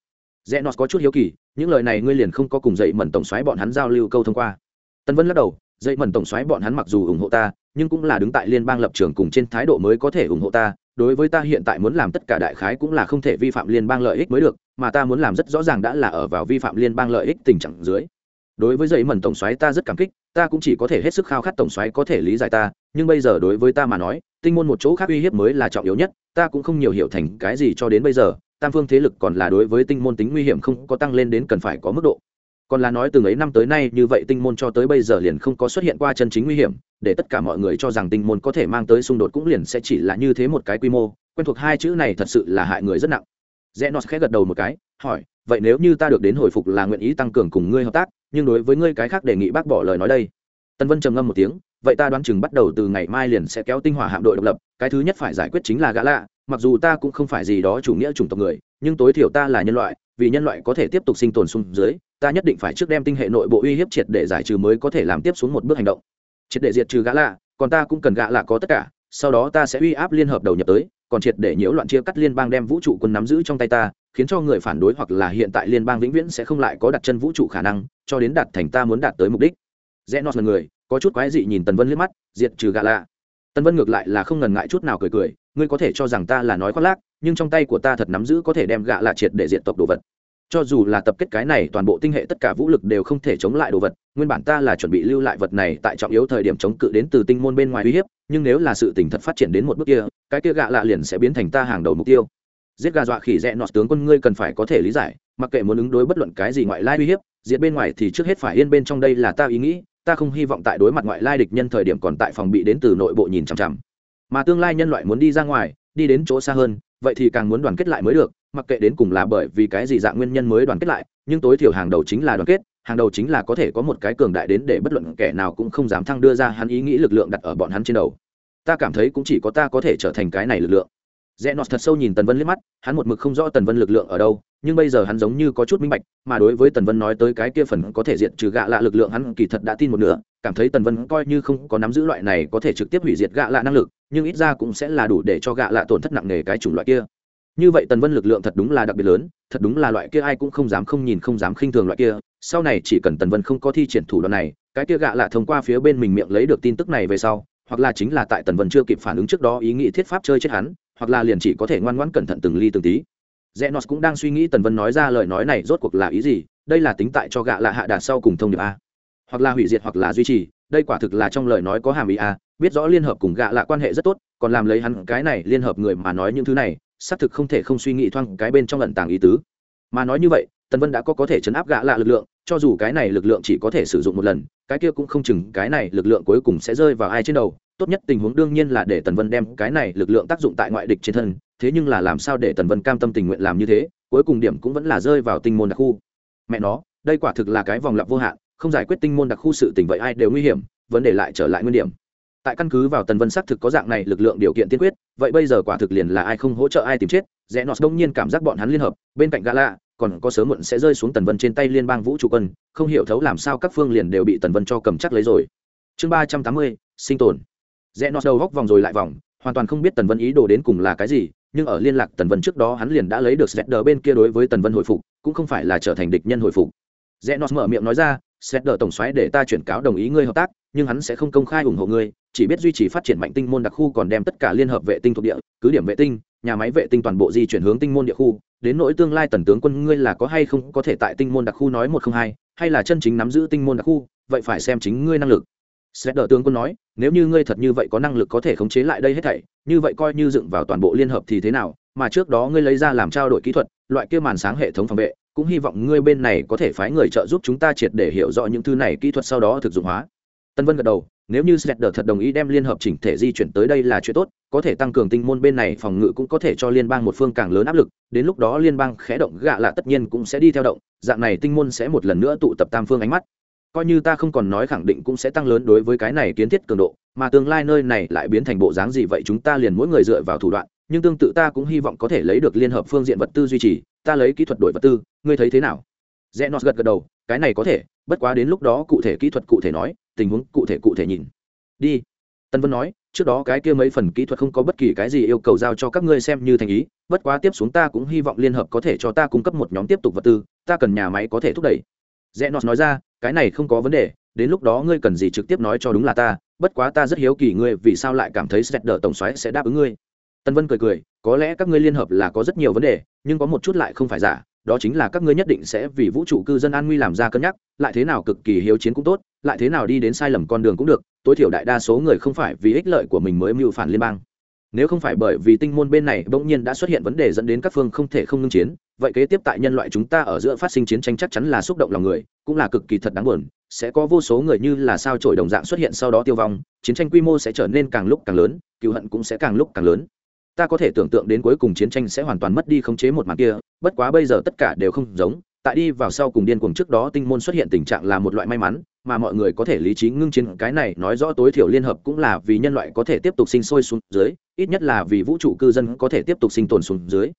Rẽ nó có chút hiếu kỳ, những lời này ngươi liền không có cùng dậy mẩn tổng xoáy bọn hắn giao lưu câu thông qua. Tân vân lắc đầu, dậy mẩn tổng xoáy bọn hắn mặc dù ủng hộ ta, nhưng cũng là đứng tại liên bang lập trường cùng trên thái độ mới có thể ủng hộ ta, đối với ta hiện tại muốn làm tất cả đại khái cũng là không thể vi phạm liên bang lợi ích mới được, mà ta muốn làm rất rõ ràng đã là ở vào vi phạm liên bang lợi ích tình trạng dưới đối với dậy mẩn tổng xoáy ta rất cảm kích, ta cũng chỉ có thể hết sức khao khát tổng xoáy có thể lý giải ta, nhưng bây giờ đối với ta mà nói, tinh môn một chỗ khác uy hiếp mới là trọng yếu nhất, ta cũng không nhiều hiểu thành cái gì cho đến bây giờ, tam phương thế lực còn là đối với tinh môn tính nguy hiểm không có tăng lên đến cần phải có mức độ. Còn là nói từng ấy năm tới nay, như vậy tinh môn cho tới bây giờ liền không có xuất hiện qua chân chính nguy hiểm, để tất cả mọi người cho rằng tinh môn có thể mang tới xung đột cũng liền sẽ chỉ là như thế một cái quy mô, quen thuộc hai chữ này thật sự là hại người rất nặng rẽ nó khẽ gật đầu một cái, hỏi, vậy nếu như ta được đến hồi phục là nguyện ý tăng cường cùng ngươi hợp tác, nhưng đối với ngươi cái khác đề nghị bác bỏ lời nói đây? Tân vân trầm ngâm một tiếng, vậy ta đoán chừng bắt đầu từ ngày mai liền sẽ kéo tinh hỏa hạm đội độc lập, cái thứ nhất phải giải quyết chính là gã lạ, mặc dù ta cũng không phải gì đó chủ nghĩa chủng tộc người, nhưng tối thiểu ta là nhân loại, vì nhân loại có thể tiếp tục sinh tồn xuống dưới, ta nhất định phải trước đem tinh hệ nội bộ uy hiếp triệt để giải trừ mới có thể làm tiếp xuống một bước hành động. Triệt để diệt trừ gã lạ, còn ta cũng cần gã lạ có tất cả, sau đó ta sẽ uy áp liên hợp đầu nhập tới còn triệt để nhiễu loạn chia cắt liên bang đem vũ trụ quân nắm giữ trong tay ta, khiến cho người phản đối hoặc là hiện tại liên bang vĩnh viễn sẽ không lại có đặt chân vũ trụ khả năng, cho đến đạt thành ta muốn đạt tới mục đích. Rẽ nọt là người, có chút quái dị nhìn tần vân liếc mắt, diệt trừ gạ lạ. Tần vân ngược lại là không ngần ngại chút nào cười cười, ngươi có thể cho rằng ta là nói khoác lác, nhưng trong tay của ta thật nắm giữ có thể đem gạ lạ triệt để diện tộc đồ vật cho dù là tập kết cái này, toàn bộ tinh hệ tất cả vũ lực đều không thể chống lại đồ vật, nguyên bản ta là chuẩn bị lưu lại vật này tại trọng yếu thời điểm chống cự đến từ tinh môn bên ngoài uy hiếp, nhưng nếu là sự tình thật phát triển đến một bước kia, cái kia gạ lạ liền sẽ biến thành ta hàng đầu mục tiêu. Giết gà dọa khỉ rẽ nọt, tướng quân ngươi cần phải có thể lý giải, mặc kệ muốn ứng đối bất luận cái gì ngoại lai uy hiếp, diệt bên ngoài thì trước hết phải yên bên trong đây là ta ý nghĩ, ta không hy vọng tại đối mặt ngoại lai địch nhân thời điểm còn tại phòng bị đến từ nội bộ nhìn chằm chằm. Mà tương lai nhân loại muốn đi ra ngoài, đi đến chỗ xa hơn vậy thì càng muốn đoàn kết lại mới được, mặc kệ đến cùng là bởi vì cái gì dạng nguyên nhân mới đoàn kết lại, nhưng tối thiểu hàng đầu chính là đoàn kết, hàng đầu chính là có thể có một cái cường đại đến để bất luận kẻ nào cũng không dám thăng đưa ra hắn ý nghĩ lực lượng đặt ở bọn hắn trên đầu. Ta cảm thấy cũng chỉ có ta có thể trở thành cái này lực lượng. Rẽ nọt thật sâu nhìn tần vân liếc mắt, hắn một mực không rõ tần vân lực lượng ở đâu, nhưng bây giờ hắn giống như có chút minh bạch, mà đối với tần vân nói tới cái kia phần có thể diện trừ gạ lạ lực lượng hắn kỳ thật đã tin một nửa cảm thấy tần vân coi như không có nắm giữ loại này có thể trực tiếp hủy diệt gạ lạ năng lực, nhưng ít ra cũng sẽ là đủ để cho gạ lạ tổn thất nặng nề cái chủng loại kia. Như vậy tần vân lực lượng thật đúng là đặc biệt lớn, thật đúng là loại kia ai cũng không dám không nhìn không dám khinh thường loại kia, sau này chỉ cần tần vân không có thi triển thủ đoạn này, cái kia gạ lạ thông qua phía bên mình miệng lấy được tin tức này về sau, hoặc là chính là tại tần vân chưa kịp phản ứng trước đó ý nghĩ thiết pháp chơi chết hắn, hoặc là liền chỉ có thể ngoan ngoãn cẩn thận từng ly từng tí. Rẽ nó cũng đang suy nghĩ tần vân nói ra lời nói này rốt cuộc là ý gì, đây là tính tại cho gạ lạ hạ đạt sau cùng thông điệp a hoặc là hủy diệt hoặc là duy trì, đây quả thực là trong lời nói có hàm ý a biết rõ liên hợp cùng gạ lạ quan hệ rất tốt, còn làm lấy hắn cái này liên hợp người mà nói những thứ này, xác thực không thể không suy nghĩ thoang cái bên trong lận tàng ý tứ. Mà nói như vậy, tần vân đã có có thể chấn áp gạ lạ lực lượng, cho dù cái này lực lượng chỉ có thể sử dụng một lần, cái kia cũng không chừng cái này lực lượng cuối cùng sẽ rơi vào ai trên đầu. Tốt nhất tình huống đương nhiên là để tần vân đem cái này lực lượng tác dụng tại ngoại địch trên thân, thế nhưng là làm sao để tần vân cam tâm tình nguyện làm như thế, cuối cùng điểm cũng vẫn là rơi vào tinh môn đặc khu. Mẹ nó, đây quả thực là cái vòng lặp vô hạn không giải quyết tinh môn đặc khu sự tình vậy ai đều nguy hiểm, vấn đề lại trở lại nguyên điểm. Tại căn cứ vào tần vân xác thực có dạng này lực lượng điều kiện tiên quyết, vậy bây giờ quả thực liền là ai không hỗ trợ ai tìm chết, rẽ nọt đông nhiên cảm giác bọn hắn liên hợp, bên cạnh gã lạ, còn có sớm muộn sẽ rơi xuống tần vân trên tay liên bang vũ trụ quân, không hiểu thấu làm sao các phương liền đều bị tần vân cho cầm chắc lấy rồi. Chương ba trăm tám mươi, sinh tồn. Rẽ nọt đầu góc vòng rồi lại vòng, hoàn toàn không biết tần vân ý đồ đến cùng là cái gì, nhưng ở liên lạc tần vân trước đó hắn liền đã lấy được sẹt đờ bên kia đối với tần vân hồi phục, cũng không phải là trở thành địch nhân hồi phục. Rẽ nọt mở miệng nói ra xét đỡ tổng xoáy để ta chuyển cáo đồng ý ngươi hợp tác nhưng hắn sẽ không công khai ủng hộ ngươi chỉ biết duy trì phát triển mạnh tinh môn đặc khu còn đem tất cả liên hợp vệ tinh thuộc địa cứ điểm vệ tinh nhà máy vệ tinh toàn bộ di chuyển hướng tinh môn địa khu đến nỗi tương lai tần tướng quân ngươi là có hay không có thể tại tinh môn đặc khu nói một không hai hay là chân chính nắm giữ tinh môn đặc khu vậy phải xem chính ngươi năng lực. Xét đỡ tướng quân nói, nếu như ngươi thật như vậy có năng lực có thể khống chế lại đây hết thảy, như vậy coi như dựng vào toàn bộ liên hợp thì thế nào, mà trước đó ngươi lấy ra làm trao đổi kỹ thuật, loại kia màn sáng hệ thống phòng vệ, cũng hy vọng ngươi bên này có thể phái người trợ giúp chúng ta triệt để hiểu rõ những thứ này kỹ thuật sau đó thực dụng hóa. Tân Vân gật đầu, nếu như Sledder thật đồng ý đem liên hợp chỉnh thể di chuyển tới đây là chuyện tốt, có thể tăng cường tinh môn bên này phòng ngự cũng có thể cho liên bang một phương càng lớn áp lực, đến lúc đó liên bang khẽ động gạ lạ tất nhiên cũng sẽ đi theo động, dạng này tinh môn sẽ một lần nữa tụ tập tam phương ánh mắt coi như ta không còn nói khẳng định cũng sẽ tăng lớn đối với cái này kiến thiết cường độ mà tương lai nơi này lại biến thành bộ dáng gì vậy chúng ta liền mỗi người dựa vào thủ đoạn nhưng tương tự ta cũng hy vọng có thể lấy được liên hợp phương diện vật tư duy trì ta lấy kỹ thuật đổi vật tư, ngươi thấy thế nào? Rẽ nọt gật gật đầu, cái này có thể, bất quá đến lúc đó cụ thể kỹ thuật cụ thể nói, tình huống cụ thể cụ thể nhìn. Đi. Tân vân nói, trước đó cái kia mấy phần kỹ thuật không có bất kỳ cái gì yêu cầu giao cho các ngươi xem như thành ý, bất quá tiếp xuống ta cũng hy vọng liên hợp có thể cho ta cung cấp một nhóm tiếp tục vật tư, ta cần nhà máy có thể thúc đẩy. Rẽ nọt nói ra, cái này không có vấn đề, đến lúc đó ngươi cần gì trực tiếp nói cho đúng là ta, bất quá ta rất hiếu kỳ ngươi vì sao lại cảm thấy sẹt đỡ tổng xoáy sẽ đáp ứng ngươi tân vân cười cười, có lẽ các ngươi liên hợp là có rất nhiều vấn đề, nhưng có một chút lại không phải giả, đó chính là các ngươi nhất định sẽ vì vũ trụ cư dân an nguy làm ra cân nhắc, lại thế nào cực kỳ hiếu chiến cũng tốt, lại thế nào đi đến sai lầm con đường cũng được, tối thiểu đại đa số người không phải vì ích lợi của mình mới mưu phản liên bang. Nếu không phải bởi vì tinh môn bên này bỗng nhiên đã xuất hiện vấn đề dẫn đến các phương không thể không ngưng chiến, vậy kế tiếp tại nhân loại chúng ta ở giữa phát sinh chiến tranh chắc chắn là xúc động lòng người, cũng là cực kỳ thật đáng buồn, sẽ có vô số người như là sao trổi đồng dạng xuất hiện sau đó tiêu vong, chiến tranh quy mô sẽ trở nên càng lúc càng lớn, cựu hận cũng sẽ càng lúc càng lớn ta có thể tưởng tượng đến cuối cùng chiến tranh sẽ hoàn toàn mất đi khống chế một màn kia, bất quá bây giờ tất cả đều không giống. Tại đi vào sau cùng điên cuồng trước đó tinh môn xuất hiện tình trạng là một loại may mắn, mà mọi người có thể lý trí ngưng chiến. Cái này nói rõ tối thiểu liên hợp cũng là vì nhân loại có thể tiếp tục sinh sôi xuống dưới, ít nhất là vì vũ trụ cư dân có thể tiếp tục sinh tồn xuống dưới.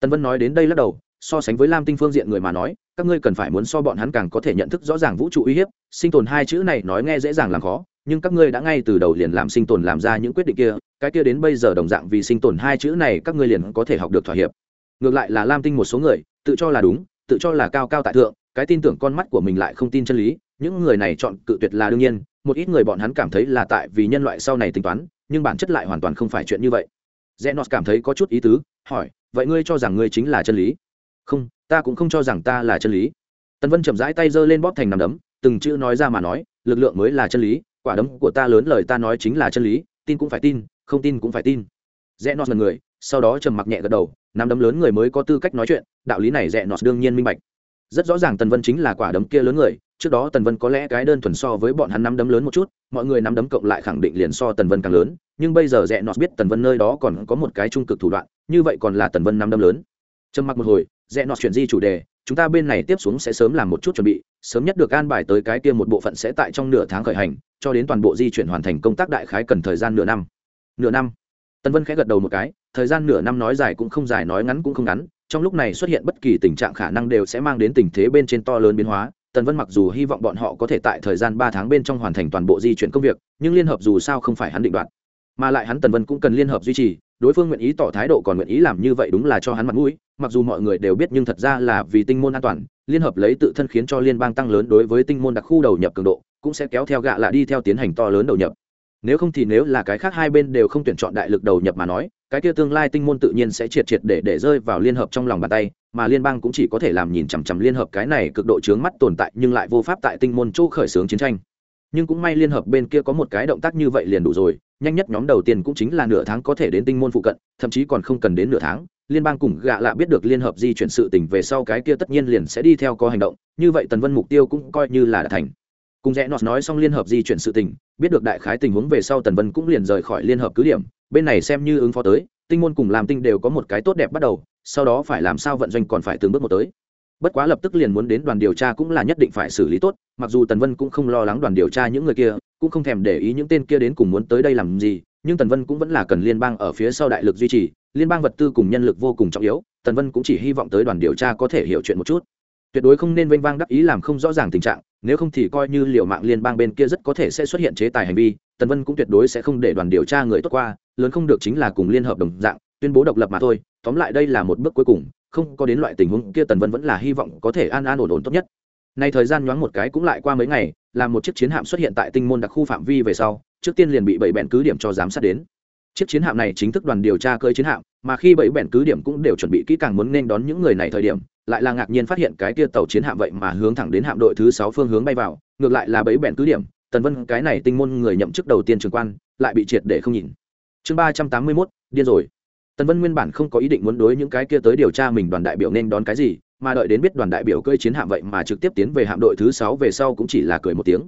Tân vân nói đến đây lắc đầu, so sánh với lam tinh phương diện người mà nói, các ngươi cần phải muốn so bọn hắn càng có thể nhận thức rõ ràng vũ trụ uy hiếp, sinh tồn hai chữ này nói nghe dễ dàng làm khó, nhưng các ngươi đã ngay từ đầu liền làm sinh tồn làm ra những quyết định kia cái kia đến bây giờ đồng dạng vì sinh tồn hai chữ này các ngươi liền có thể học được thỏa hiệp. Ngược lại là lam tinh một số người, tự cho là đúng, tự cho là cao cao tại thượng, cái tin tưởng con mắt của mình lại không tin chân lý, những người này chọn cự tuyệt là đương nhiên, một ít người bọn hắn cảm thấy là tại vì nhân loại sau này tính toán, nhưng bản chất lại hoàn toàn không phải chuyện như vậy. Zenos cảm thấy có chút ý tứ, hỏi, vậy ngươi cho rằng ngươi chính là chân lý? Không, ta cũng không cho rằng ta là chân lý. Tần vân chậm rãi tay giơ lên bóp thành nằm đấm, từng chữ nói ra mà nói, lực lượng mới là chân lý, quả đấm của ta lớn lời ta nói chính là chân lý, tin cũng phải tin không tin cũng phải tin. Rẽ nọt mật người, sau đó trầm mặc nhẹ gật đầu, nắm đấm lớn người mới có tư cách nói chuyện, đạo lý này rẽ nọt đương nhiên minh bạch. Rất rõ ràng tần vân chính là quả đấm kia lớn người, trước đó tần vân có lẽ cái đơn thuần so với bọn hắn nắm đấm lớn một chút, mọi người nắm đấm cộng lại khẳng định liền so tần vân càng lớn, nhưng bây giờ rẽ nọt biết tần vân nơi đó còn có một cái trung cực thủ đoạn, như vậy còn là tần vân nắm đấm lớn. Trầm mặc một hồi, rẽ nọt chuyển di chủ đề, chúng ta bên này tiếp xuống sẽ sớm làm một chút chuẩn bị, sớm nhất được an bài tới cái kia một bộ phận sẽ tại trong nửa tháng khởi hành, cho đến toàn bộ di chuyển hoàn thành công tác đại khái cần thời gian nửa năm nửa năm. Tần vân khẽ gật đầu một cái, thời gian nửa năm nói dài cũng không dài, nói ngắn cũng không ngắn, trong lúc này xuất hiện bất kỳ tình trạng khả năng đều sẽ mang đến tình thế bên trên to lớn biến hóa. Tần vân mặc dù hy vọng bọn họ có thể tại thời gian ba tháng bên trong hoàn thành toàn bộ di chuyển công việc, nhưng liên hợp dù sao không phải hắn định đoạt. Mà lại hắn tần vân cũng cần liên hợp duy trì, đối phương nguyện ý tỏ thái độ còn nguyện ý làm như vậy đúng là cho hắn mặt mũi, mặc dù mọi người đều biết nhưng thật ra là vì tinh môn an toàn, liên hợp lấy tự thân khiến cho liên bang tăng lớn đối với tinh môn đặc khu đầu nhập cường độ, cũng sẽ kéo theo gạ lạ đi theo tiến hành to lớn đầu nhập nếu không thì nếu là cái khác hai bên đều không tuyển chọn đại lực đầu nhập mà nói, cái kia tương lai tinh môn tự nhiên sẽ triệt triệt để để rơi vào liên hợp trong lòng bàn tay, mà liên bang cũng chỉ có thể làm nhìn chằm chằm liên hợp cái này cực độ chướng mắt tồn tại nhưng lại vô pháp tại tinh môn chỗ khởi xướng chiến tranh. Nhưng cũng may liên hợp bên kia có một cái động tác như vậy liền đủ rồi, nhanh nhất nhóm đầu tiên cũng chính là nửa tháng có thể đến tinh môn phụ cận, thậm chí còn không cần đến nửa tháng, liên bang cùng gạ lạ biết được liên hợp di chuyển sự tình về sau cái kia tất nhiên liền sẽ đi theo có hành động, như vậy tần vân mục tiêu cũng coi như là đã thành cùng rẽ nọt nói xong liên hợp di chuyển sự tình, biết được đại khái tình huống về sau tần vân cũng liền rời khỏi liên hợp cứ điểm. Bên này xem như ứng phó tới, tinh môn cùng làm tinh đều có một cái tốt đẹp bắt đầu, sau đó phải làm sao vận doanh còn phải từng bước một tới. Bất quá lập tức liền muốn đến đoàn điều tra cũng là nhất định phải xử lý tốt, mặc dù tần vân cũng không lo lắng đoàn điều tra những người kia, cũng không thèm để ý những tên kia đến cùng muốn tới đây làm gì, nhưng tần vân cũng vẫn là cần liên bang ở phía sau đại lực duy trì, liên bang vật tư cùng nhân lực vô cùng trọng yếu, tần vân cũng chỉ hy vọng tới đoàn điều tra có thể hiểu chuyện một chút tuyệt đối không nên vênh vang đắc ý làm không rõ ràng tình trạng, nếu không thì coi như liệu mạng liên bang bên kia rất có thể sẽ xuất hiện chế tài hành vi, tần vân cũng tuyệt đối sẽ không để đoàn điều tra người tốt qua, lớn không được chính là cùng liên hợp đồng dạng, tuyên bố độc lập mà thôi, tóm lại đây là một bước cuối cùng, không có đến loại tình huống kia tần vân vẫn là hy vọng có thể an an ổn ổn tốt nhất. Nay thời gian nhoáng một cái cũng lại qua mấy ngày là một chiếc chiến hạm xuất hiện tại tinh môn đặc khu phạm vi về sau, trước tiên liền bị bảy bẹn cứ điểm cho giám sát đến chiếc chiến hạm này chính thức đoàn điều tra cơi chiến hạm, mà khi bảy bẹn cứ điểm cũng đều chuẩn bị kỹ càng muốn nên đón những người này thời điểm, lại là ngạc nhiên phát hiện cái kia tàu chiến hạm vậy mà hướng thẳng đến hạm đội thứ sáu phương hướng bay vào, ngược lại là bảy bẹn cứ điểm, tần vân cái này tinh môn người nhậm chức đầu tiên trường quan, lại bị triệt để không nhìn. Chương ba trăm tám mươi mốt, điên rồi. Tần vân nguyên bản không có ý định muốn đối những cái kia tới điều tra mình đoàn đại biểu nên đón cái gì, mà đợi đến biết đoàn đại biểu cơi chiến hạm vậy mà trực tiếp tiến về hạm đội thứ sáu về sau cũng chỉ là cười một tiếng.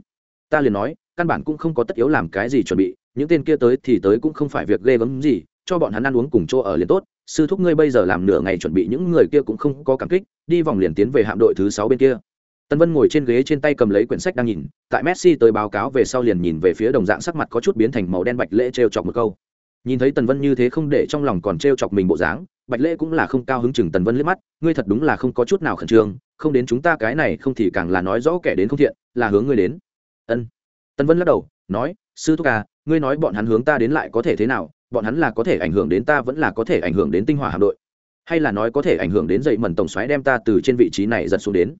Ta liền nói, căn bản cũng không có tất yếu làm cái gì chuẩn bị những tên kia tới thì tới cũng không phải việc ghê gớm gì, cho bọn hắn ăn uống cùng chỗ ở liền tốt. Sư thúc ngươi bây giờ làm nửa ngày chuẩn bị những người kia cũng không có cảm kích, đi vòng liền tiến về hạm đội thứ sáu bên kia. Tân vân ngồi trên ghế trên tay cầm lấy quyển sách đang nhìn, tại messi tới báo cáo về sau liền nhìn về phía đồng dạng sắc mặt có chút biến thành màu đen bạch lễ trêu chọc một câu. Nhìn thấy tần vân như thế không để trong lòng còn trêu chọc mình bộ dáng, bạch lễ cũng là không cao hứng chừng tần vân liếc mắt, ngươi thật đúng là không có chút nào khẩn trương, không đến chúng ta cái này không thì càng là nói rõ kẻ đến không thiện, là hướng ngươi đến. Ân. Tần vân lắc đầu, nói sư thúc à ngươi nói bọn hắn hướng ta đến lại có thể thế nào? Bọn hắn là có thể ảnh hưởng đến ta vẫn là có thể ảnh hưởng đến tinh hỏa hạm đội. Hay là nói có thể ảnh hưởng đến dậy mẩn tổng xoáy đem ta từ trên vị trí này giật xuống đến?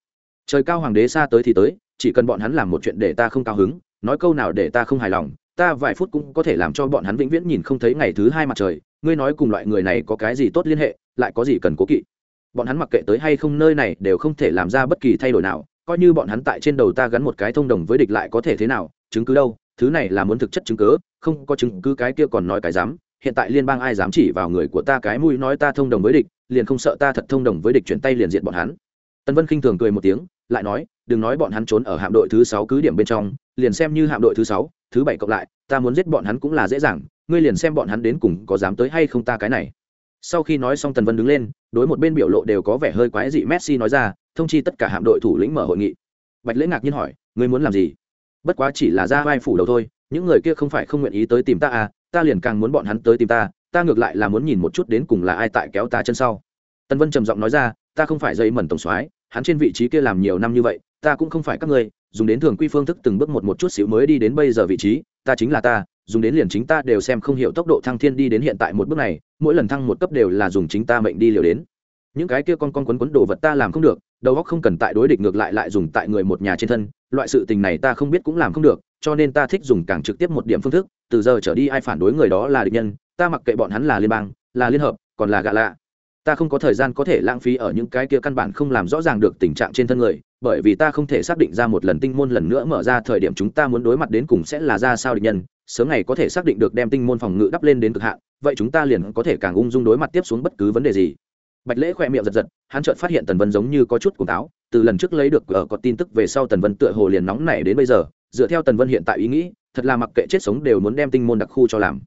Trời cao hoàng đế xa tới thì tới, chỉ cần bọn hắn làm một chuyện để ta không cao hứng, nói câu nào để ta không hài lòng, ta vài phút cũng có thể làm cho bọn hắn vĩnh viễn nhìn không thấy ngày thứ hai mặt trời. Ngươi nói cùng loại người này có cái gì tốt liên hệ, lại có gì cần cố kỵ? Bọn hắn mặc kệ tới hay không nơi này đều không thể làm ra bất kỳ thay đổi nào, coi như bọn hắn tại trên đầu ta gắn một cái thông đồng với địch lại có thể thế nào, chứng cứ đâu? Thứ này là muốn thực chất chứng cứ, không có chứng cứ cái kia còn nói cái dám. Hiện tại liên bang ai dám chỉ vào người của ta cái mũi nói ta thông đồng với địch, liền không sợ ta thật thông đồng với địch chuyển tay liền diện bọn hắn. Tân vân khinh thường cười một tiếng, lại nói, đừng nói bọn hắn trốn ở hạm đội thứ sáu cứ điểm bên trong, liền xem như hạm đội thứ sáu, thứ bảy cộng lại, ta muốn giết bọn hắn cũng là dễ dàng, ngươi liền xem bọn hắn đến cùng có dám tới hay không ta cái này. Sau khi nói xong tần vân đứng lên, đối một bên biểu lộ đều có vẻ hơi quái dị messi nói ra, thông chi tất cả hạm đội thủ lĩnh mở hội nghị. Bạch lễ ngạc nhiên hỏi, ngươi muốn làm gì? Bất quá chỉ là ra vai phủ đầu thôi, những người kia không phải không nguyện ý tới tìm ta à ta liền càng muốn bọn hắn tới tìm ta ta ngược lại là muốn nhìn một chút đến cùng là ai tại kéo ta chân sau. Tân vân trầm giọng nói ra, ta không phải dây mẩn tổng soái, hắn trên vị trí kia làm nhiều năm như vậy, ta cũng không phải các ngươi, dùng đến thường quy phương thức từng bước một một chút xíu mới đi đến bây giờ vị trí, ta chính là ta, dùng đến liền chính ta đều xem không hiểu tốc độ thăng thiên đi đến hiện tại một bước này, mỗi lần thăng một cấp đều là dùng chính ta mệnh đi liều đến những cái kia con con quấn quấn đồ vật ta làm không được, đầu óc không cần tại đối địch ngược lại lại dùng tại người một nhà trên thân, loại sự tình này ta không biết cũng làm không được, cho nên ta thích dùng càng trực tiếp một điểm phương thức, từ giờ trở đi ai phản đối người đó là địch nhân, ta mặc kệ bọn hắn là liên bang, là liên hợp, còn là gạ lạ. Ta không có thời gian có thể lãng phí ở những cái kia căn bản không làm rõ ràng được tình trạng trên thân người, bởi vì ta không thể xác định ra một lần tinh môn lần nữa mở ra thời điểm chúng ta muốn đối mặt đến cùng sẽ là ra sao địch nhân, sớm ngày có thể xác định được đem tinh môn phòng ngự đắp lên đến cực hạn, vậy chúng ta liền có thể càng ung dung đối mặt tiếp xuống bất cứ vấn đề gì bạch lễ khoe miệng giật giật, hắn chợt phát hiện tần vân giống như có chút cuồng táo, từ lần trước lấy được ở có tin tức về sau tần vân tựa hồ liền nóng nảy đến bây giờ, dựa theo tần vân hiện tại ý nghĩ, thật là mặc kệ chết sống đều muốn đem tinh môn đặc khu cho làm.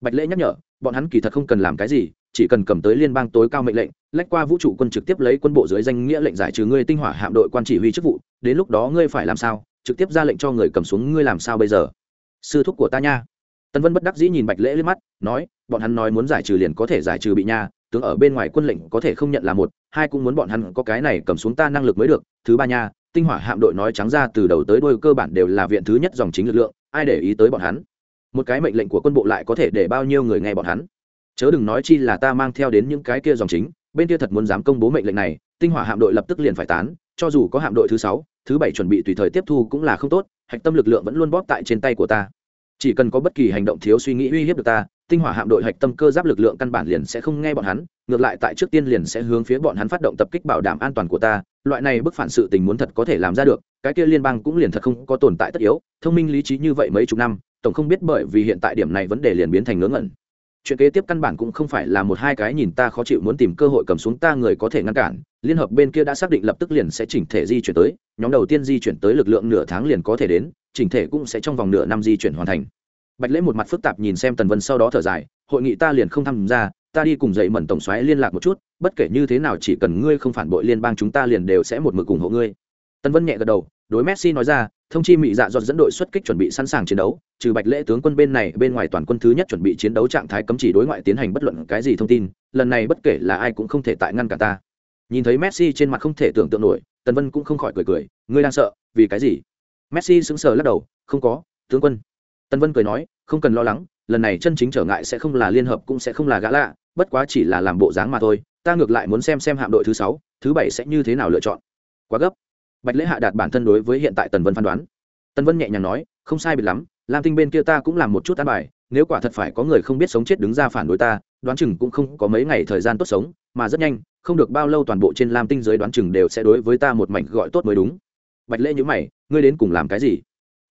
Bạch lễ nhắc nhở, bọn hắn kỳ thật không cần làm cái gì, chỉ cần cầm tới liên bang tối cao mệnh lệnh, lách qua vũ trụ quân trực tiếp lấy quân bộ dưới danh nghĩa lệnh giải trừ ngươi tinh hỏa hạm đội quan chỉ huy chức vụ, đến lúc đó ngươi phải làm sao, trực tiếp ra lệnh cho người cầm xuống ngươi làm sao bây giờ? Sư thúc của ta nha. Tần vân bất đắc dĩ nhìn bạch lễ lên mắt, nói, bọn hắn nói muốn giải trừ liền có thể giải trừ bị nha tướng ở bên ngoài quân lệnh có thể không nhận là một, hai cũng muốn bọn hắn có cái này cầm xuống ta năng lực mới được. Thứ ba nha, tinh hỏa hạm đội nói trắng ra từ đầu tới đôi cơ bản đều là viện thứ nhất dòng chính lực lượng, ai để ý tới bọn hắn? Một cái mệnh lệnh của quân bộ lại có thể để bao nhiêu người nghe bọn hắn? Chớ đừng nói chi là ta mang theo đến những cái kia dòng chính, bên kia thật muốn dám công bố mệnh lệnh này, tinh hỏa hạm đội lập tức liền phải tán, cho dù có hạm đội thứ sáu, thứ bảy chuẩn bị tùy thời tiếp thu cũng là không tốt, hạch tâm lực lượng vẫn luôn bóp tại trên tay của ta. Chỉ cần có bất kỳ hành động thiếu suy nghĩ uy hiếp được ta tinh hỏa hạm đội hạch tâm cơ giáp lực lượng căn bản liền sẽ không nghe bọn hắn, ngược lại tại trước tiên liền sẽ hướng phía bọn hắn phát động tập kích bảo đảm an toàn của ta, loại này bức phản sự tình muốn thật có thể làm ra được, cái kia liên bang cũng liền thật không có tồn tại tất yếu, thông minh lý trí như vậy mấy chục năm, tổng không biết bởi vì hiện tại điểm này vấn đề liền biến thành ngớ ngẩn. Chuyện kế tiếp căn bản cũng không phải là một hai cái nhìn ta khó chịu muốn tìm cơ hội cầm xuống ta người có thể ngăn cản, liên hợp bên kia đã xác định lập tức liền sẽ chỉnh thể di chuyển tới, nhóm đầu tiên di chuyển tới lực lượng nửa tháng liền có thể đến, chỉnh thể cũng sẽ trong vòng nửa năm di chuyển hoàn thành bạch lễ một mặt phức tạp nhìn xem tần vân sau đó thở dài, hội nghị ta liền không tham gia, ta đi cùng dậy mẩn tổng xoáy liên lạc một chút, bất kể như thế nào chỉ cần ngươi không phản bội liên bang chúng ta liền đều sẽ một mực ủng hộ ngươi. Tần vân nhẹ gật đầu, đối messi nói ra, thông chi mỹ dạ dọn dẫn đội xuất kích chuẩn bị sẵn sàng chiến đấu, trừ bạch lễ tướng quân bên này, bên ngoài toàn quân thứ nhất chuẩn bị chiến đấu trạng thái cấm chỉ đối ngoại tiến hành bất luận cái gì thông tin, lần này bất kể là ai cũng không thể tại ngăn cả ta. Nhìn thấy messi trên mặt không thể tưởng tượng nổi, tần vân cũng không khỏi cười cười, ngươi đang sợ, vì cái gì? Messi sững sờ lắc đầu, không có, tướng quân tần vân cười nói, không cần lo lắng, lần này chân chính trở ngại sẽ không là liên hợp cũng sẽ không là gã lạ, bất quá chỉ là làm bộ dáng mà thôi, ta ngược lại muốn xem xem hạm đội thứ sáu, thứ bảy sẽ như thế nào lựa chọn. Quá gấp. Bạch lễ hạ đạt bản thân đối với hiện tại tần vân phán đoán. Tần vân nhẹ nhàng nói, không sai biệt lắm, lam tinh bên kia ta cũng làm một chút an bài, nếu quả thật phải có người không biết sống chết đứng ra phản đối ta, đoán chừng cũng không có mấy ngày thời gian tốt sống, mà rất nhanh, không được bao lâu toàn bộ trên lam tinh giới đoán chừng đều sẽ đối với ta một mảnh gọi tốt mới đúng. Bạch lễ nhữ mày, ngươi đến cùng làm cái gì?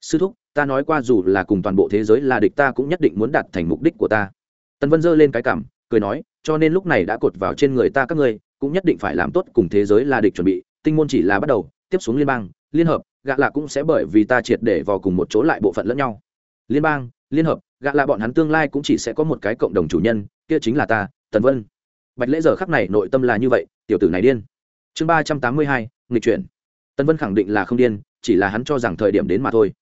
Sư thúc ta nói qua dù là cùng toàn bộ thế giới là địch ta cũng nhất định muốn đạt thành mục đích của ta. Tần vân giơ lên cái cảm, cười nói, cho nên lúc này đã cột vào trên người ta các ngươi, cũng nhất định phải làm tốt cùng thế giới là địch chuẩn bị, tinh môn chỉ là bắt đầu, tiếp xuống liên bang, liên hợp, gạ lạ cũng sẽ bởi vì ta triệt để vào cùng một chỗ lại bộ phận lẫn nhau. Liên bang, liên hợp, gạ lạ bọn hắn tương lai cũng chỉ sẽ có một cái cộng đồng chủ nhân, kia chính là ta, tần vân. Bạch lễ giờ khắc này nội tâm là như vậy, tiểu tử này điên. Chương ba trăm tám mươi hai, nghịch chuyển. Tần vân khẳng định là không điên, chỉ là hắn cho rằng thời điểm đến mà thôi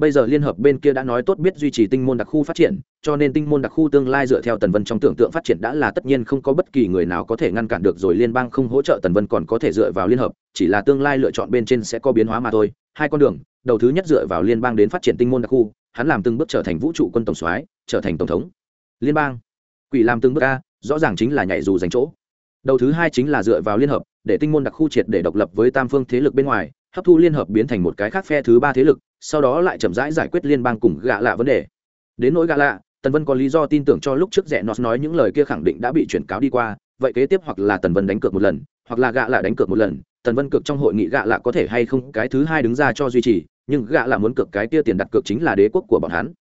bây giờ liên hợp bên kia đã nói tốt biết duy trì tinh môn đặc khu phát triển, cho nên tinh môn đặc khu tương lai dựa theo tần vân trong tưởng tượng phát triển đã là tất nhiên không có bất kỳ người nào có thể ngăn cản được rồi liên bang không hỗ trợ tần vân còn có thể dựa vào liên hợp, chỉ là tương lai lựa chọn bên trên sẽ có biến hóa mà thôi. Hai con đường, đầu thứ nhất dựa vào liên bang đến phát triển tinh môn đặc khu, hắn làm từng bước trở thành vũ trụ quân tổng soái, trở thành tổng thống. Liên bang, quỷ làm từng bước a, rõ ràng chính là nhảy dù giành chỗ. Đầu thứ hai chính là dựa vào liên hợp, để tinh môn đặc khu triệt để độc lập với tam phương thế lực bên ngoài, hấp thu liên hợp biến thành một cái khác phe thứ ba thế lực sau đó lại chậm rãi giải quyết liên bang cùng gạ lạ vấn đề. Đến nỗi gạ lạ, tần vân có lý do tin tưởng cho lúc trước rẽ nó nói những lời kia khẳng định đã bị chuyển cáo đi qua, vậy kế tiếp hoặc là tần vân đánh cược một lần, hoặc là gạ lạ đánh cược một lần, tần vân cược trong hội nghị gạ lạ có thể hay không cái thứ hai đứng ra cho duy trì, nhưng gạ lạ muốn cược cái kia tiền đặt cược chính là đế quốc của bọn hắn.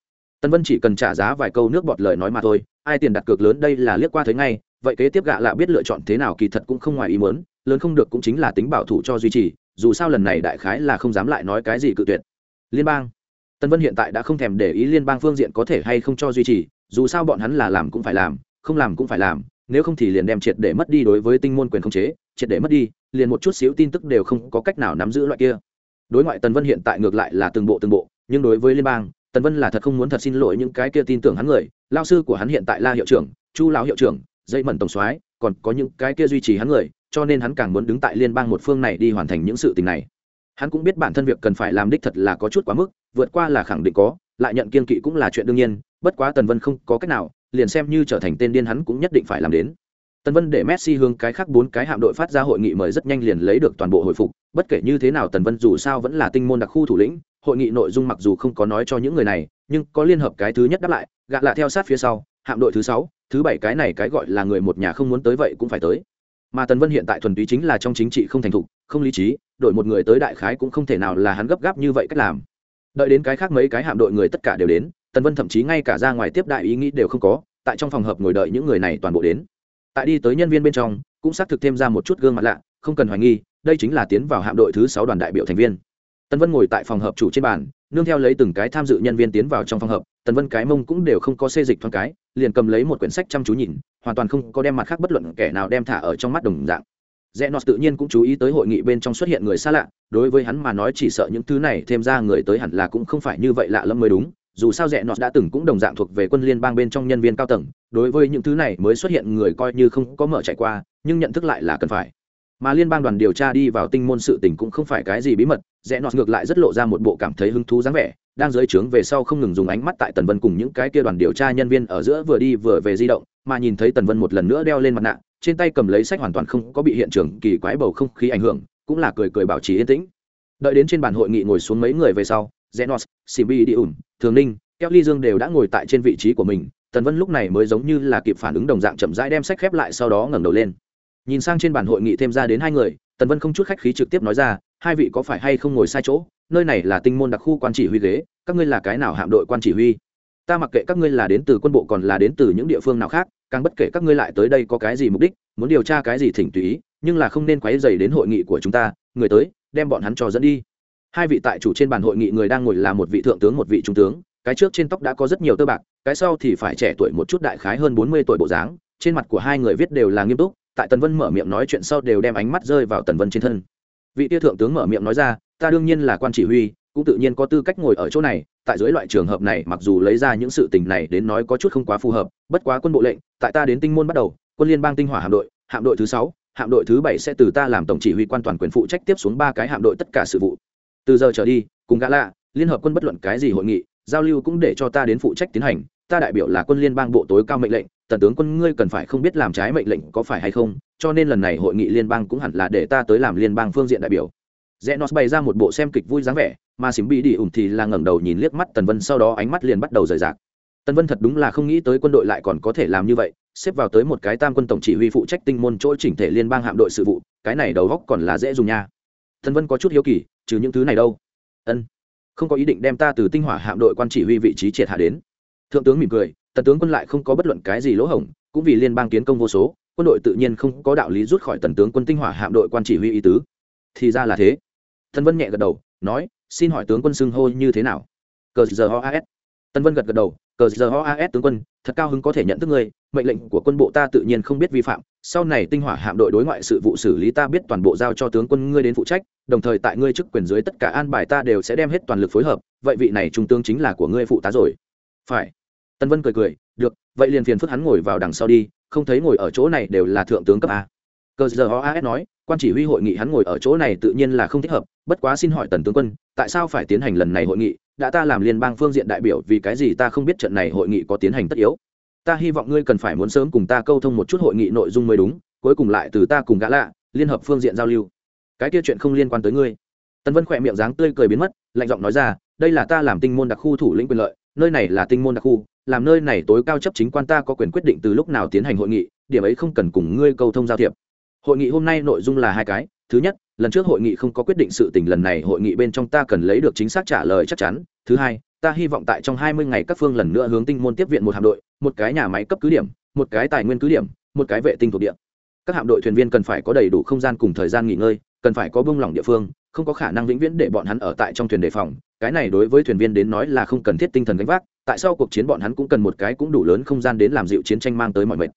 Tần vân chỉ cần trả giá vài câu nước bọt lời nói mà thôi, ai tiền đặt cược lớn đây là liếc qua thấy ngay, vậy kế tiếp gạ lạ biết lựa chọn thế nào kỳ thật cũng không ngoài ý muốn, lớn không được cũng chính là tính bảo thủ cho duy trì, dù sao lần này đại khái là không dám lại nói cái gì cự tuyệt liên bang. Tân vân hiện tại đã không thèm để ý liên bang phương diện có thể hay không cho duy trì, dù sao bọn hắn là làm cũng phải làm, không làm cũng phải làm, nếu không thì liền đem triệt để mất đi đối với tinh môn quyền khống chế, triệt để mất đi, liền một chút xíu tin tức đều không có cách nào nắm giữ loại kia. Đối ngoại tần vân hiện tại ngược lại là từng bộ từng bộ, nhưng đối với liên bang tần vân là thật không muốn thật xin lỗi những cái kia tin tưởng hắn người. Lao sư của hắn hiện tại là hiệu trưởng, chu lão hiệu trưởng, dây mẩn tổng soái, còn có những cái kia duy trì hắn người, cho nên hắn càng muốn đứng tại liên bang một phương này đi hoàn thành những sự tình này hắn cũng biết bản thân việc cần phải làm đích thật là có chút quá mức, vượt qua là khẳng định có, lại nhận kiên kỵ cũng là chuyện đương nhiên, bất quá tần vân không có cách nào, liền xem như trở thành tên điên hắn cũng nhất định phải làm đến. Tần vân để messi hướng cái khác bốn cái hạm đội phát ra hội nghị mời rất nhanh liền lấy được toàn bộ hồi phục, bất kể như thế nào tần vân dù sao vẫn là tinh môn đặc khu thủ lĩnh, hội nghị nội dung mặc dù không có nói cho những người này, nhưng có liên hợp cái thứ nhất đáp lại, gạ lạ theo sát phía sau, hạm đội thứ sáu, thứ bảy cái này cái gọi là người một nhà không muốn tới vậy cũng phải tới. Mà tần vân hiện tại thuần túy chính là trong chính trị không thành thục, không lý trí đổi một người tới đại khái cũng không thể nào là hắn gấp gáp như vậy cách làm. Đợi đến cái khác mấy cái hạm đội người tất cả đều đến, tần vân thậm chí ngay cả ra ngoài tiếp đại ý nghĩ đều không có, tại trong phòng hợp ngồi đợi những người này toàn bộ đến. Tại đi tới nhân viên bên trong, cũng xác thực thêm ra một chút gương mặt lạ, không cần hoài nghi, đây chính là tiến vào hạm đội thứ sáu đoàn đại biểu thành viên. Tần vân ngồi tại phòng hợp chủ trên bàn, nương theo lấy từng cái tham dự nhân viên tiến vào trong phòng hợp, tần vân cái mông cũng đều không có xê dịch thoáng cái, liền cầm lấy một quyển sách chăm chú nhìn, hoàn toàn không có đem mặt khác bất luận kẻ nào đem thả ở trong mắt đồng dạng rẽ nọt tự nhiên cũng chú ý tới hội nghị bên trong xuất hiện người xa lạ, đối với hắn mà nói chỉ sợ những thứ này thêm ra người tới hẳn là cũng không phải như vậy lạ lẫm mới đúng. Dù sao rẽ nọt đã từng cũng đồng dạng thuộc về quân liên bang bên trong nhân viên cao tầng, đối với những thứ này mới xuất hiện người coi như không có mở chạy qua, nhưng nhận thức lại là cần phải. Mà liên bang đoàn điều tra đi vào tinh môn sự tình cũng không phải cái gì bí mật rẽ nọt ngược lại rất lộ ra một bộ cảm thấy hứng thú dáng vẻ, đang dưới trướng về sau không ngừng dùng ánh mắt tại tần vân cùng những cái kia đoàn điều tra nhân viên ở giữa vừa đi vừa về di động, mà nhìn thấy tần vân một lần nữa đeo lên mặt nạ trên tay cầm lấy sách hoàn toàn không có bị hiện trường kỳ quái bầu không khí ảnh hưởng, cũng là cười cười bảo trì yên tĩnh. Đợi đến trên bàn hội nghị ngồi xuống mấy người về sau, zenos, simbi đi ủn thường ninh, keo ly dương đều đã ngồi tại trên vị trí của mình, tần vân lúc này mới giống như là kịp phản ứng đồng dạng chậm rãi đem sách khép lại sau đó ngẩng đầu lên. Nhìn sang trên bàn hội nghị thêm ra đến hai người, tần vân không chút khách khí trực tiếp nói ra, hai vị có phải hay không ngồi sai chỗ? Nơi này là tinh môn đặc khu quan chỉ huy ghế, các ngươi là cái nào hạm đội quan chỉ huy? Ta mặc kệ các ngươi là đến từ quân bộ còn là đến từ những địa phương nào khác, càng bất kể các ngươi lại tới đây có cái gì mục đích, muốn điều tra cái gì thỉnh tùy ý, nhưng là không nên quấy dày đến hội nghị của chúng ta, người tới, đem bọn hắn cho dẫn đi. Hai vị tại chủ trên bàn hội nghị người đang ngồi là một vị thượng tướng, một vị trung tướng, cái trước trên tóc đã có rất nhiều tơ bạc, cái sau thì phải trẻ tuổi một chút đại khái hơn bốn mươi tuổi bộ dáng, trên mặt của hai người viết đều là nghiêm túc, tại tần vân mở miệng nói chuyện sau đều đem ánh mắt rơi vào tần vân trên thân. Vị tia thượng tướng mở miệng nói ra, ta đương nhiên là quan chỉ huy cũng tự nhiên có tư cách ngồi ở chỗ này, tại dưới loại trường hợp này, mặc dù lấy ra những sự tình này đến nói có chút không quá phù hợp, bất quá quân bộ lệnh, tại ta đến tinh môn bắt đầu, quân liên bang tinh hỏa hạm đội hạm đội thứ sáu, hạm đội thứ bảy sẽ từ ta làm tổng chỉ huy quan toàn quyền phụ trách tiếp xuống ba cái hạm đội tất cả sự vụ. Từ giờ trở đi, cùng gã lạ, liên hợp quân bất luận cái gì hội nghị, giao lưu cũng để cho ta đến phụ trách tiến hành, ta đại biểu là quân liên bang bộ tối cao mệnh lệnh, tần tướng quân ngươi cần phải không biết làm trái mệnh lệnh có phải hay không, cho nên lần này hội nghị liên bang cũng hẳn là để ta tới làm liên bang phương diện đại biểu rẽ nó bày ra một bộ xem kịch vui dáng vẻ, mà xỉm bị đi ủng thì là ngẩng đầu nhìn liếc mắt tần vân, sau đó ánh mắt liền bắt đầu rời rạc. Tần vân thật đúng là không nghĩ tới quân đội lại còn có thể làm như vậy, xếp vào tới một cái tam quân tổng chỉ huy phụ trách tinh môn chỗ chỉnh thể liên bang hạm đội sự vụ, cái này đầu góc còn là dễ dùng nha. Tần vân có chút hiếu kỳ, trừ những thứ này đâu? Ân, không có ý định đem ta từ tinh hỏa hạm đội quan chỉ huy vị trí triệt hạ đến. Thượng tướng mỉm cười, tần tướng quân lại không có bất luận cái gì lỗ hổng, cũng vì liên bang kiến công vô số, quân đội tự nhiên không có đạo lý rút khỏi tần tướng quân tinh hỏa hạm đội quan chỉ huy ý tứ. Thì ra là thế thần vân nhẹ gật đầu, nói, xin hỏi tướng quân xưng hô như thế nào? Cờ giờ ho as tân vân gật gật đầu cờ giờ ho as tướng quân, thật cao hứng có thể nhận thức ngươi, mệnh lệnh của quân bộ ta tự nhiên không biết vi phạm, sau này tinh hỏa hạm đội đối ngoại sự vụ xử lý ta biết toàn bộ giao cho tướng quân ngươi đến phụ trách, đồng thời tại ngươi chức quyền dưới tất cả an bài ta đều sẽ đem hết toàn lực phối hợp, vậy vị này trung tướng chính là của ngươi phụ tá rồi. Phải. Tân vân cười cười, được, vậy liền phiền phức hắn ngồi vào đằng sau đi, không thấy ngồi ở chỗ này đều là thượng tướng cấp a. Cờ giờ ho as nói quan chỉ huy hội nghị hắn ngồi ở chỗ này tự nhiên là không thích hợp, bất quá xin hỏi tần tướng quân, tại sao phải tiến hành lần này hội nghị? Đã ta làm liên bang phương diện đại biểu, vì cái gì ta không biết trận này hội nghị có tiến hành tất yếu? Ta hy vọng ngươi cần phải muốn sớm cùng ta câu thông một chút hội nghị nội dung mới đúng, cuối cùng lại từ ta cùng gã lạ, liên hợp phương diện giao lưu. Cái kia chuyện không liên quan tới ngươi. Tần vân khỏe miệng dáng tươi cười biến mất, lạnh giọng nói ra, đây là ta làm tinh môn đặc khu thủ lĩnh quyền lợi, nơi này là tinh môn đặc khu, làm nơi này tối cao chấp chính quan ta có quyền quyết định từ lúc nào tiến hành hội nghị, điểm ấy không cần cùng ngươi câu thông giao thiệp hội nghị hôm nay nội dung là hai cái. Thứ nhất, lần trước hội nghị không có quyết định sự tình, lần này hội nghị bên trong ta cần lấy được chính xác trả lời chắc chắn. Thứ hai, ta hy vọng tại trong hai mươi ngày các phương lần nữa hướng tinh môn tiếp viện một hạm đội, một cái nhà máy cấp cứ điểm, một cái tài nguyên cứ điểm, một cái vệ tinh thuộc địa. Các hạm đội thuyền viên cần phải có đầy đủ không gian cùng thời gian nghỉ ngơi, cần phải có bông lỏng địa phương, không có khả năng vĩnh viễn để bọn hắn ở tại trong thuyền đề phòng. Cái này đối với thuyền viên đến nói là không cần thiết tinh thần gánh vác, tại sao cuộc chiến bọn hắn cũng cần một cái cũng đủ lớn không gian đến làm dịu chiến tranh mang tới mọi mệt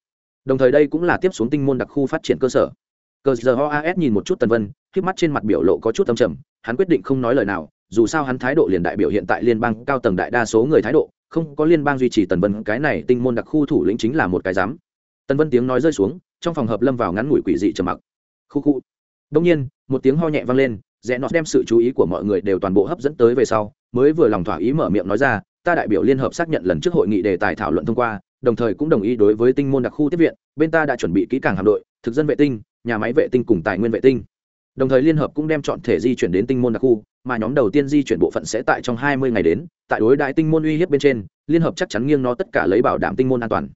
đồng thời đây cũng là tiếp xuống tinh môn đặc khu phát triển cơ sở. Cờ giờ ho as nhìn một chút tần vân k mắt trên mặt biểu lộ có chút âm trầm, hắn quyết định không nói lời nào, dù sao hắn thái độ liền đại biểu hiện tại liên bang cao tầng đại đa số người thái độ, không có liên bang duy trì tần vân, cái này tinh môn đặc khu thủ lĩnh chính là một cái giám. tần vân tiếng nói rơi xuống, trong phòng hợp lâm vào ngắn ngủi quỷ dị trầm mặc. Khu khu. Đông nhiên, một tiếng ho nhẹ vang lên, rẽ nó đem sự chú ý của mọi người đều toàn bộ hấp dẫn tới về sau, mới vừa lòng thỏa ý mở miệng nói ra, ta đại biểu liên hợp xác nhận lần trước hội nghị đề tài thảo luận thông qua đồng thời cũng đồng ý đối với tinh môn đặc khu tiếp viện, bên ta đã chuẩn bị kỹ càng hạm đội, thực dân vệ tinh, nhà máy vệ tinh cùng tài nguyên vệ tinh. Đồng thời liên hợp cũng đem chọn thể di chuyển đến tinh môn đặc khu, mà nhóm đầu tiên di chuyển bộ phận sẽ tại trong hai mươi ngày đến, tại đối đại tinh môn uy hiếp bên trên, liên hợp chắc chắn nghiêng nó tất cả lấy bảo đảm tinh môn an toàn.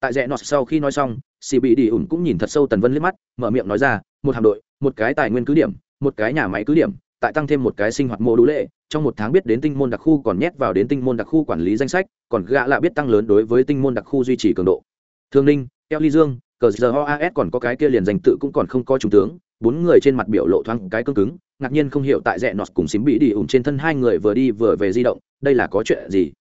Tại rẽ nọt sau khi nói xong, xì bị đi ủn cũng nhìn thật sâu tần vân liếc mắt, mở miệng nói ra, một hạm đội, một cái tài nguyên cứ điểm, một cái nhà máy cứ điểm, tại tăng thêm một cái sinh hoạt mô đủ lệ trong một tháng biết đến tinh môn đặc khu còn nhét vào đến tinh môn đặc khu quản lý danh sách, còn gạ lạ biết tăng lớn đối với tinh môn đặc khu duy trì cường độ. Thương ninh eo ly dương, cờ giờ oas còn có cái kia liền danh tự cũng còn không có trung tướng, bốn người trên mặt biểu lộ thoáng cái cương cứng, ngạc nhiên không hiểu tại rẽ nọt cùng xím bị đi ủng trên thân hai người vừa đi vừa về di động, đây là có chuyện gì?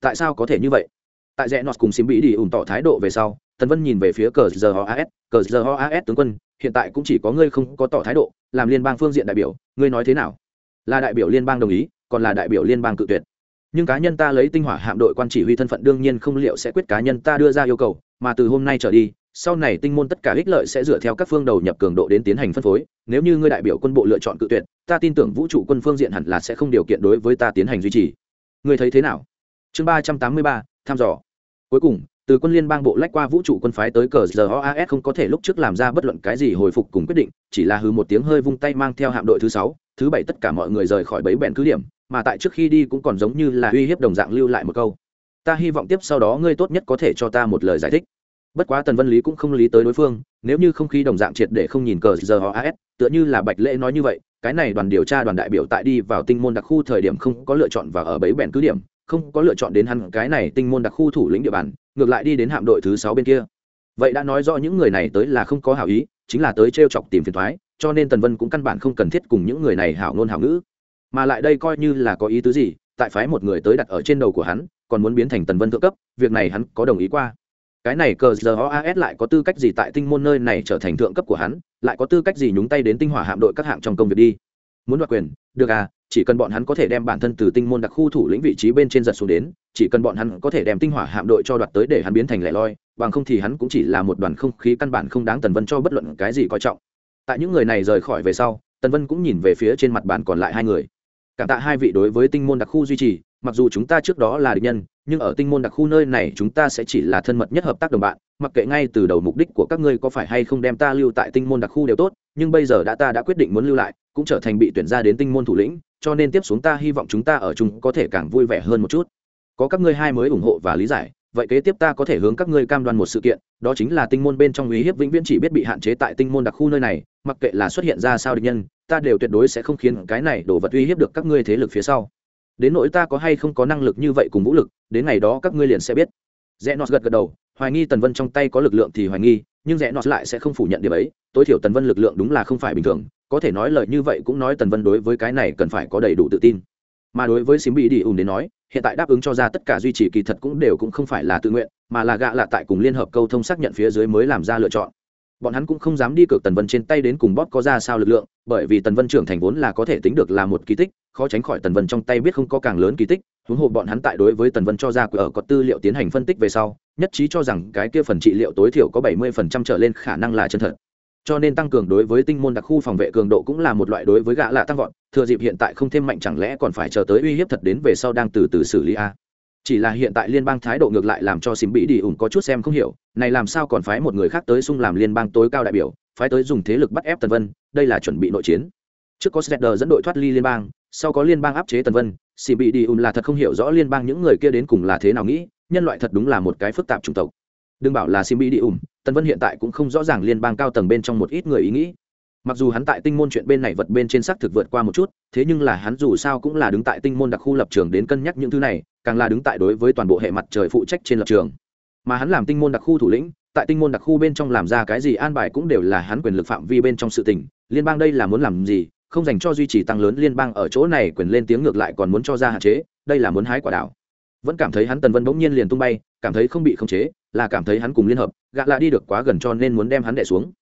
Tại sao có thể như vậy? Tại rẽ nọt cùng xím bị đi ủng tỏ thái độ về sau, tần vân nhìn về phía cờ giờ oas cờ giờ oas tướng quân, hiện tại cũng chỉ có ngươi không có tỏ thái độ, làm liên bang phương diện đại biểu, ngươi nói thế nào? Là đại biểu liên bang đồng ý còn là đại biểu liên bang cự tuyệt. Nhưng cá nhân ta lấy tinh hỏa hạm đội quan chỉ huy thân phận đương nhiên không liệu sẽ quyết cá nhân ta đưa ra yêu cầu, mà từ hôm nay trở đi, sau này tinh môn tất cả ích lợi sẽ dựa theo các phương đầu nhập cường độ đến tiến hành phân phối. Nếu như ngươi đại biểu quân bộ lựa chọn cự tuyệt, ta tin tưởng vũ trụ quân phương diện hẳn là sẽ không điều kiện đối với ta tiến hành duy trì. Ngươi thấy thế nào? Chương ba trăm tám mươi ba, thăm dò. Cuối cùng, từ quân liên bang bộ lách qua vũ trụ quân phái tới cờ giờ oas không có thể lúc trước làm ra bất luận cái gì hồi phục cùng quyết định, chỉ là hư một tiếng hơi vung tay mang theo hạm đội thứ sáu, thứ bảy tất cả mọi người rời khỏi bẫy bèn cứ điểm mà tại trước khi đi cũng còn giống như là uy hiếp đồng dạng lưu lại một câu. Ta hy vọng tiếp sau đó ngươi tốt nhất có thể cho ta một lời giải thích. Bất quá tần vân lý cũng không lý tới đối phương, nếu như không khí đồng dạng triệt để không nhìn cờ giờ oas tựa như là bạch lễ nói như vậy, cái này đoàn điều tra đoàn đại biểu tại đi vào tinh môn đặc khu thời điểm không có lựa chọn và ở bẫy bèn cứ điểm, không có lựa chọn đến hắn cái này tinh môn đặc khu thủ lĩnh địa bàn, ngược lại đi đến hạm đội thứ sáu bên kia. Vậy đã nói rõ những người này tới là không có hảo ý, chính là tới t r e o chọc tìm phiền thoái, cho nên tần vân cũng căn bản không cần thiết cùng những người này hảo ngôn hảo ngữ mà lại đây coi như là có ý tứ gì, tại phái một người tới đặt ở trên đầu của hắn, còn muốn biến thành tần vân thượng cấp, việc này hắn có đồng ý qua. Cái này cờ giờ oas lại có tư cách gì tại tinh môn nơi này trở thành thượng cấp của hắn, lại có tư cách gì nhúng tay đến tinh hỏa hạm đội các hạng trong công việc đi? Muốn đoạt quyền, được à chỉ cần bọn hắn có thể đem bản thân từ tinh môn đặc khu thủ lĩnh vị trí bên trên giật xuống đến, chỉ cần bọn hắn có thể đem tinh hỏa hạm đội cho đoạt tới để hắn biến thành lẻ loi, bằng không thì hắn cũng chỉ là một đoàn không khí căn bản không đáng tần vân cho bất luận cái gì coi trọng. Tại những người này rời khỏi về sau, tần vân cũng nhìn về phía trên mặt bàn còn lại hai người cảm tạ hai vị đối với tinh môn đặc khu duy trì, mặc dù chúng ta trước đó là địch nhân, nhưng ở tinh môn đặc khu nơi này chúng ta sẽ chỉ là thân mật nhất hợp tác đồng bạn, mặc kệ ngay từ đầu mục đích của các ngươi có phải hay không đem ta lưu tại tinh môn đặc khu đều tốt, nhưng bây giờ đã ta đã quyết định muốn lưu lại, cũng trở thành bị tuyển ra đến tinh môn thủ lĩnh, cho nên tiếp xuống ta hy vọng chúng ta ở chung có thể càng vui vẻ hơn một chút. Có các ngươi hai mới ủng hộ và lý giải, vậy kế tiếp ta có thể hướng các ngươi cam đoan một sự kiện, đó chính là tinh môn bên trong uy hiếp vĩnh viễn chỉ biết bị hạn chế tại tinh môn đặc khu nơi này, mặc kệ là xuất hiện ra sao địch nhân ta đều tuyệt đối sẽ không khiến cái này đổ vật uy hiếp được các ngươi thế lực phía sau. Đến nỗi ta có hay không có năng lực như vậy cùng vũ lực, đến ngày đó các ngươi liền sẽ biết. Rẽ nọt gật gật đầu, hoài nghi tần vân trong tay có lực lượng thì hoài nghi, nhưng rẽ nọt lại sẽ không phủ nhận điều ấy. Tối thiểu tần vân lực lượng đúng là không phải bình thường, có thể nói lời như vậy cũng nói tần vân đối với cái này cần phải có đầy đủ tự tin. Mà đối với xím bị đi ùn đến nói, hiện tại đáp ứng cho ra tất cả duy trì kỳ thật cũng đều cũng không phải là tự nguyện, mà là gạ lạ tại cùng liên hợp câu thông xác nhận phía dưới mới làm ra lựa chọn bọn hắn cũng không dám đi cược tần vân trên tay đến cùng bóp có ra sao lực lượng, bởi vì tần vân trưởng thành vốn là có thể tính được là một kỳ tích, khó tránh khỏi tần vân trong tay biết không có càng lớn kỳ tích. Huống hồ bọn hắn tại đối với tần vân cho ra ở có tư liệu tiến hành phân tích về sau, nhất trí cho rằng cái kia phần trị liệu tối thiểu có bảy mươi phần trăm trở lên khả năng là chân thật. Cho nên tăng cường đối với tinh môn đặc khu phòng vệ cường độ cũng là một loại đối với gã lạ tăng vọt, thừa dịp hiện tại không thêm mạnh chẳng lẽ còn phải chờ tới uy hiếp thật đến về sau đang từ từ xử lý a? Chỉ là hiện tại liên bang thái độ ngược lại làm cho xìm bị đi ủng có chút xem không hiểu, này làm sao còn phái một người khác tới xung làm liên bang tối cao đại biểu, phái tới dùng thế lực bắt ép tần vân, đây là chuẩn bị nội chiến. Trước có Sredder dẫn đội thoát ly liên bang, sau có liên bang áp chế tần vân xìm bị đi ủng là thật không hiểu rõ liên bang những người kia đến cùng là thế nào nghĩ, nhân loại thật đúng là một cái phức tạp chủng tộc. Đừng bảo là sim đi ủng, tần vân hiện tại cũng không rõ ràng liên bang cao tầng bên trong một ít người ý nghĩ. Mặc dù hắn tại tinh môn chuyện bên này vật bên trên xác thực vượt qua một chút, thế nhưng là hắn dù sao cũng là đứng tại tinh môn đặc khu lập trường đến cân nhắc những thứ này càng là đứng tại đối với toàn bộ hệ mặt trời phụ trách trên lập trường. Mà hắn làm tinh môn đặc khu thủ lĩnh, tại tinh môn đặc khu bên trong làm ra cái gì an bài cũng đều là hắn quyền lực phạm vi bên trong sự tình. Liên bang đây là muốn làm gì, không dành cho duy trì tăng lớn liên bang ở chỗ này quyền lên tiếng ngược lại còn muốn cho ra hạn chế, đây là muốn hái quả đảo. Vẫn cảm thấy hắn tần vân bỗng nhiên liền tung bay, cảm thấy không bị khống chế, là cảm thấy hắn cùng liên hợp, gạ lạ đi được quá gần cho nên muốn đem hắn đẻ xuống.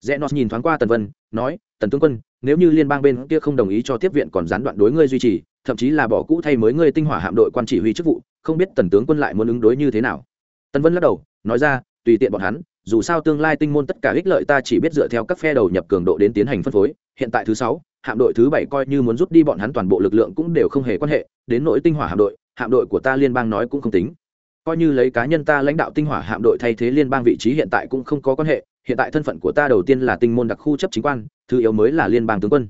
Rẽ nó nhìn thoáng qua tần vân, nói, tần tướng quân, nếu như liên bang bên kia không đồng ý cho tiếp viện còn gián đoạn đối ngươi duy trì thậm chí là bỏ cũ thay mới ngươi tinh hỏa hạm đội quan chỉ huy chức vụ, không biết tần tướng quân lại muốn ứng đối như thế nào. Tần vân lắc đầu, nói ra, tùy tiện bọn hắn, dù sao tương lai tinh môn tất cả ích lợi ta chỉ biết dựa theo các phe đầu nhập cường độ đến tiến hành phân phối, hiện tại thứ sáu, hạm đội thứ bảy coi như muốn rút đi bọn hắn toàn bộ lực lượng cũng đều không hề quan hệ, đến nỗi tinh hỏa hạm đội hạm đội của ta liên bang nói cũng không tính. Coi như lấy cá nhân ta lãnh đạo tinh hỏa hạm đội thay thế liên bang vị trí hiện tại cũng không có quan hệ, hiện tại thân phận của ta đầu tiên là tinh môn đặc khu chấp chính quan, thứ yếu mới là liên bang tướng quân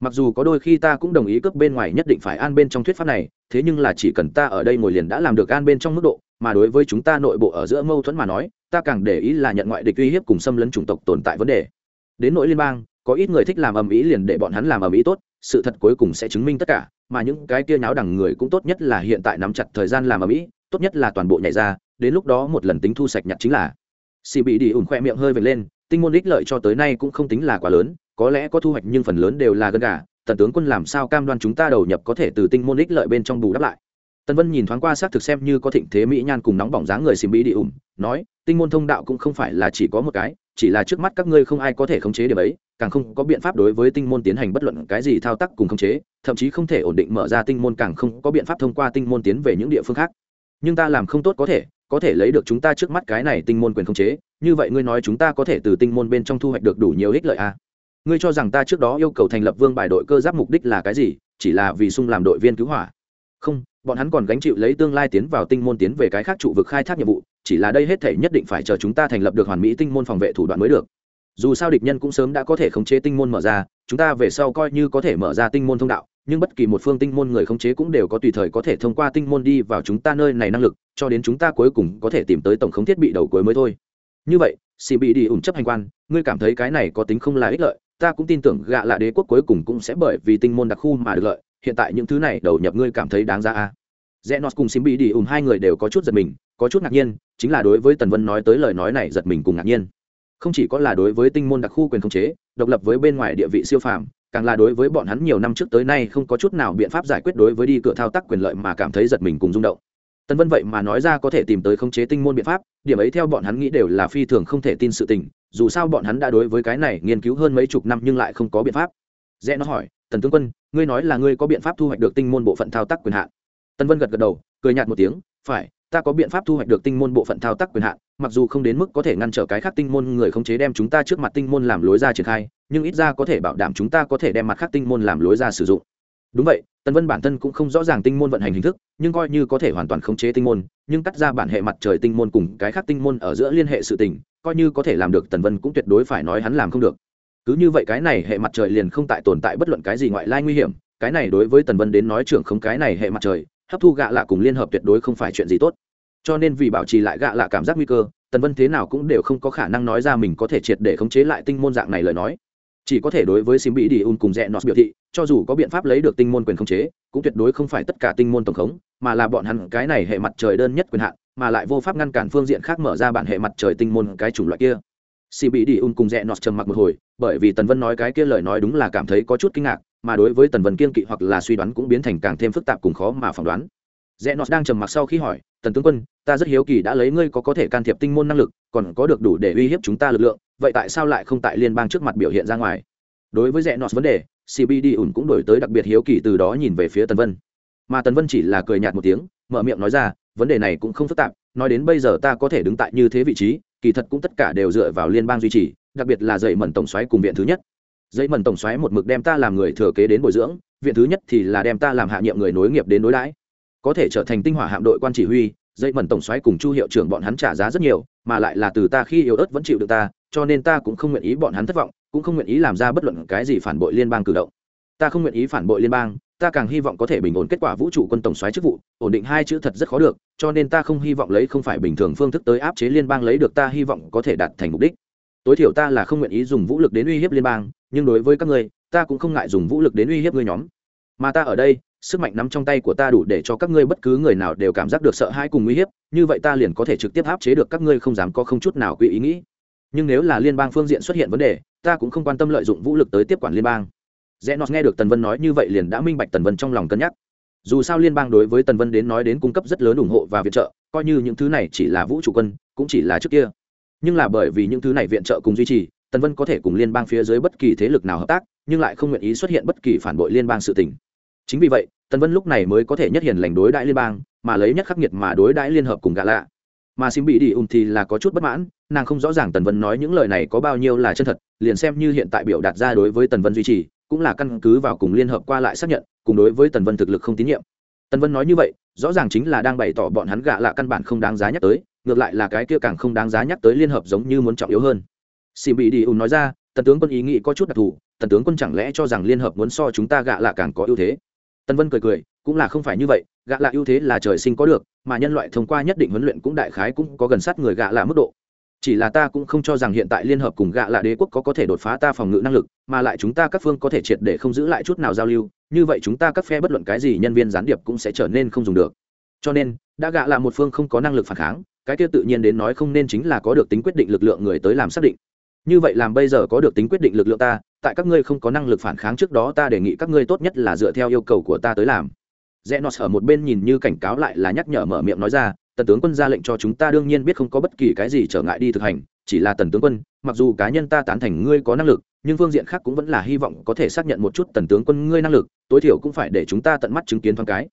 mặc dù có đôi khi ta cũng đồng ý cướp bên ngoài nhất định phải an bên trong thuyết pháp này, thế nhưng là chỉ cần ta ở đây ngồi liền đã làm được an bên trong mức độ, mà đối với chúng ta nội bộ ở giữa mâu thuẫn mà nói, ta càng để ý là nhận ngoại địch uy hiếp cùng xâm lấn chủng tộc tồn tại vấn đề. Đến nội liên bang, có ít người thích làm ầm ĩ liền để bọn hắn làm ầm ĩ tốt, sự thật cuối cùng sẽ chứng minh tất cả, mà những cái kia nháo đằng người cũng tốt nhất là hiện tại nắm chặt thời gian làm ầm ĩ, tốt nhất là toàn bộ nhảy ra, đến lúc đó một lần tính thu sạch nhặt chính là. Xì bị đi ủn khoe miệng hơi vệt lên, tinh môn ích lợi cho tới nay cũng không tính là quá lớn có lẽ có thu hoạch nhưng phần lớn đều là gần gà, tần tướng quân làm sao cam đoan chúng ta đầu nhập có thể từ tinh môn ích lợi bên trong bù đắp lại tần vân nhìn thoáng qua xác thực xem như có thịnh thế mỹ nhan cùng nóng bỏng dáng người xìm bí đi ủng nói, tinh môn thông đạo cũng không phải là chỉ có một cái, chỉ là trước mắt các ngươi không ai có thể khống chế điểm ấy, càng không có biện pháp đối với tinh môn tiến hành bất luận cái gì thao tác cùng khống chế, thậm chí không thể ổn định mở ra tinh môn càng không có biện pháp thông qua tinh môn tiến về những địa phương khác nhưng ta làm không tốt có thể có thể lấy được chúng ta trước mắt cái này tinh môn quyền khống chế, như vậy ngươi nói chúng ta có thể từ tinh môn bên trong thu hoạch được đủ nhiều ích lợi à? Ngươi cho rằng ta trước đó yêu cầu thành lập vương bài đội cơ giáp mục đích là cái gì, chỉ là vì sung làm đội viên cứu hỏa? Không, bọn hắn còn gánh chịu lấy tương lai tiến vào tinh môn tiến về cái khác trụ vực khai thác nhiệm vụ, chỉ là đây hết thể nhất định phải chờ chúng ta thành lập được hoàn mỹ tinh môn phòng vệ thủ đoạn mới được. Dù sao địch nhân cũng sớm đã có thể khống chế tinh môn mở ra, chúng ta về sau coi như có thể mở ra tinh môn thông đạo, nhưng bất kỳ một phương tinh môn người khống chế cũng đều có tùy thời có thể thông qua tinh môn đi vào chúng ta nơi này năng lực, cho đến chúng ta cuối cùng có thể tìm tới tổng khống thiết bị đầu cuối mới thôi. Như vậy xì bị đi ủng chấp hành quan, ngươi cảm thấy cái này có tính không là ích lợi? Ta cũng tin tưởng gạ là đế quốc cuối cùng cũng sẽ bởi vì tinh môn đặc khu mà được lợi, hiện tại những thứ này đầu nhập ngươi cảm thấy đáng ra à. rẽ nọt cùng simbi đi ùm hai người đều có chút giật mình, có chút ngạc nhiên, chính là đối với tần vân nói tới lời nói này giật mình cùng ngạc nhiên không chỉ có là đối với tinh môn đặc khu quyền khống chế, độc lập với bên ngoài địa vị siêu phàm, càng là đối với bọn hắn nhiều năm trước tới nay không có chút nào biện pháp giải quyết đối với đi cửa thao tác quyền lợi mà cảm thấy giật mình cùng rung động tần vân vậy mà nói ra có thể tìm tới khống chế tinh môn biện pháp, điểm ấy theo bọn hắn nghĩ đều là phi thường không thể tin sự tình, dù sao bọn hắn đã đối với cái này nghiên cứu hơn mấy chục năm nhưng lại không có biện pháp. Rẽ nó hỏi, tần tướng quân, ngươi nói là ngươi có biện pháp thu hoạch được tinh môn bộ phận thao tác quyền hạn? Tần vân gật gật đầu, cười nhạt một tiếng, phải, ta có biện pháp thu hoạch được tinh môn bộ phận thao tác quyền hạn, mặc dù không đến mức có thể ngăn trở cái khác tinh môn người khống chế đem chúng ta trước mặt tinh môn làm lối ra triển khai, nhưng ít ra có thể bảo đảm chúng ta có thể đem mặt khác tinh môn làm lối ra sử dụng. Đúng vậy tần vân bản thân cũng không rõ ràng tinh môn vận hành hình thức, nhưng coi như có thể hoàn toàn khống chế tinh môn, nhưng cắt ra bản hệ mặt trời tinh môn cùng cái khác tinh môn ở giữa liên hệ sự tình, coi như có thể làm được tần vân cũng tuyệt đối phải nói hắn làm không được. Cứ như vậy cái này hệ mặt trời liền không tại tồn tại bất luận cái gì ngoại lai nguy hiểm, cái này đối với tần vân đến nói trưởng không cái này hệ mặt trời, hấp thu gạ lạ cùng liên hợp tuyệt đối không phải chuyện gì tốt. Cho nên vì bảo trì lại gạ lạ cảm giác nguy cơ, tần vân thế nào cũng đều không có khả năng nói ra mình có thể triệt để khống chế lại tinh môn dạng này lời nói chỉ có thể đối với sim bị đi un cùng rẽ nọt biểu thị, cho dù có biện pháp lấy được tinh môn quyền khống chế, cũng tuyệt đối không phải tất cả tinh môn tổng khống, mà là bọn hắn cái này hệ mặt trời đơn nhất quyền hạn, mà lại vô pháp ngăn cản phương diện khác mở ra bản hệ mặt trời tinh môn cái chủng loại kia. Sim bị đi un cùng rẽ nọt trầm mặc một hồi, bởi vì tần vân nói cái kia lời nói đúng là cảm thấy có chút kinh ngạc, mà đối với tần vân kiên kỵ hoặc là suy đoán cũng biến thành càng thêm phức tạp cùng khó mà phỏng đoán. Rẽ nọt đang trầm mặc sau khi hỏi, tần tướng quân, ta rất hiếu kỳ đã lấy ngươi có có thể can thiệp tinh môn năng lực, còn có được đủ để uy hiếp chúng ta lực lượng vậy tại sao lại không tại liên bang trước mặt biểu hiện ra ngoài? Đối với rẽ nọt vấn đề cbd ủn cũng đổi tới đặc biệt hiếu kỳ từ đó nhìn về phía tần vân. Mà tần vân chỉ là cười nhạt một tiếng, mở miệng nói ra, vấn đề này cũng không phức tạp, nói đến bây giờ ta có thể đứng tại như thế vị trí, kỳ thật cũng tất cả đều dựa vào liên bang duy trì, đặc biệt là dạy mẩn tổng xoáy cùng viện thứ nhất. Dạy mẩn tổng xoáy một mực đem ta làm người thừa kế đến bồi dưỡng, viện thứ nhất thì là đem ta làm hạ nhiệm người nối nghiệp đến đối đãi. Có thể trở thành tinh hỏa hạm đội quan chỉ huy dây mẩn tổng xoáy cùng chu hiệu trưởng bọn hắn trả giá rất nhiều, mà lại là từ ta khi yếu ớt vẫn chịu được ta cho nên ta cũng không nguyện ý bọn hắn thất vọng, cũng không nguyện ý làm ra bất luận cái gì phản bội liên bang cử động. Ta không nguyện ý phản bội liên bang, ta càng hy vọng có thể bình ổn kết quả vũ trụ quân tổng xoáy chức vụ, ổn định hai chữ thật rất khó được, cho nên ta không hy vọng lấy không phải bình thường phương thức tới áp chế liên bang lấy được ta hy vọng có thể đạt thành mục đích. Tối thiểu ta là không nguyện ý dùng vũ lực đến uy hiếp liên bang, nhưng đối với các ngươi, ta cũng không ngại dùng vũ lực đến uy hiếp ngươi nhóm. Mà ta ở đây, sức mạnh nắm trong tay của ta đủ để cho các ngươi bất cứ người nào đều cảm giác được sợ hãi cùng uy hiếp, như vậy ta liền có thể trực tiếp áp chế được các ngươi không dám có không chút nào quy ý nghĩ nhưng nếu là liên bang phương diện xuất hiện vấn đề, ta cũng không quan tâm lợi dụng vũ lực tới tiếp quản liên bang. Rẽ nọt nghe được tần vân nói như vậy liền đã minh bạch tần vân trong lòng cân nhắc. Dù sao liên bang đối với tần vân đến nói đến cung cấp rất lớn ủng hộ và viện trợ, coi như những thứ này chỉ là vũ trụ quân, cũng chỉ là trước kia. Nhưng là bởi vì những thứ này viện trợ cùng duy trì, tần vân có thể cùng liên bang phía dưới bất kỳ thế lực nào hợp tác, nhưng lại không nguyện ý xuất hiện bất kỳ phản bội liên bang sự tình. Chính vì vậy, tần vân lúc này mới có thể nhất hiền lành đối đãi liên bang, mà lấy nhất khắc nghiệt mà đối đãi liên hợp cùng gạ lạ. Mà xin bị đi ùn thì là có chút bất mãn nàng không rõ ràng tần vân nói những lời này có bao nhiêu là chân thật, liền xem như hiện tại biểu đạt ra đối với tần vân duy trì, cũng là căn cứ vào cùng liên hợp qua lại xác nhận, cùng đối với tần vân thực lực không tín nhiệm. Tần vân nói như vậy, rõ ràng chính là đang bày tỏ bọn hắn gạ lạ căn bản không đáng giá nhắc tới, ngược lại là cái kia càng không đáng giá nhắc tới liên hợp giống như muốn trọng yếu hơn. Sim bị đi ùn nói ra, tần tướng quân ý nghĩ có chút đặc thù, tần tướng quân chẳng lẽ cho rằng liên hợp muốn so chúng ta gạ lạ càng có ưu thế? Tần vân cười cười, cũng là không phải như vậy, gạ lạ ưu thế là trời sinh có được, mà nhân loại thông qua nhất định huấn luyện cũng đại khái cũng có gần sát người gạ lạ mức độ chỉ là ta cũng không cho rằng hiện tại liên hợp cùng gạ là đế quốc có có thể đột phá ta phòng ngự năng lực, mà lại chúng ta các phương có thể triệt để không giữ lại chút nào giao lưu, như vậy chúng ta các phe bất luận cái gì nhân viên gián điệp cũng sẽ trở nên không dùng được. Cho nên, đã gạ là một phương không có năng lực phản kháng, cái kia tự nhiên đến nói không nên chính là có được tính quyết định lực lượng người tới làm xác định. Như vậy làm bây giờ có được tính quyết định lực lượng ta, tại các ngươi không có năng lực phản kháng trước đó ta đề nghị các ngươi tốt nhất là dựa theo yêu cầu của ta tới làm. Rẽ nọt ở một bên nhìn như cảnh cáo lại là nhắc nhở mở miệng nói ra tần tướng quân ra lệnh cho chúng ta đương nhiên biết không có bất kỳ cái gì trở ngại đi thực hành, chỉ là tần tướng quân, mặc dù cá nhân ta tán thành ngươi có năng lực, nhưng phương diện khác cũng vẫn là hy vọng có thể xác nhận một chút tần tướng quân ngươi năng lực, tối thiểu cũng phải để chúng ta tận mắt chứng kiến thoáng cái.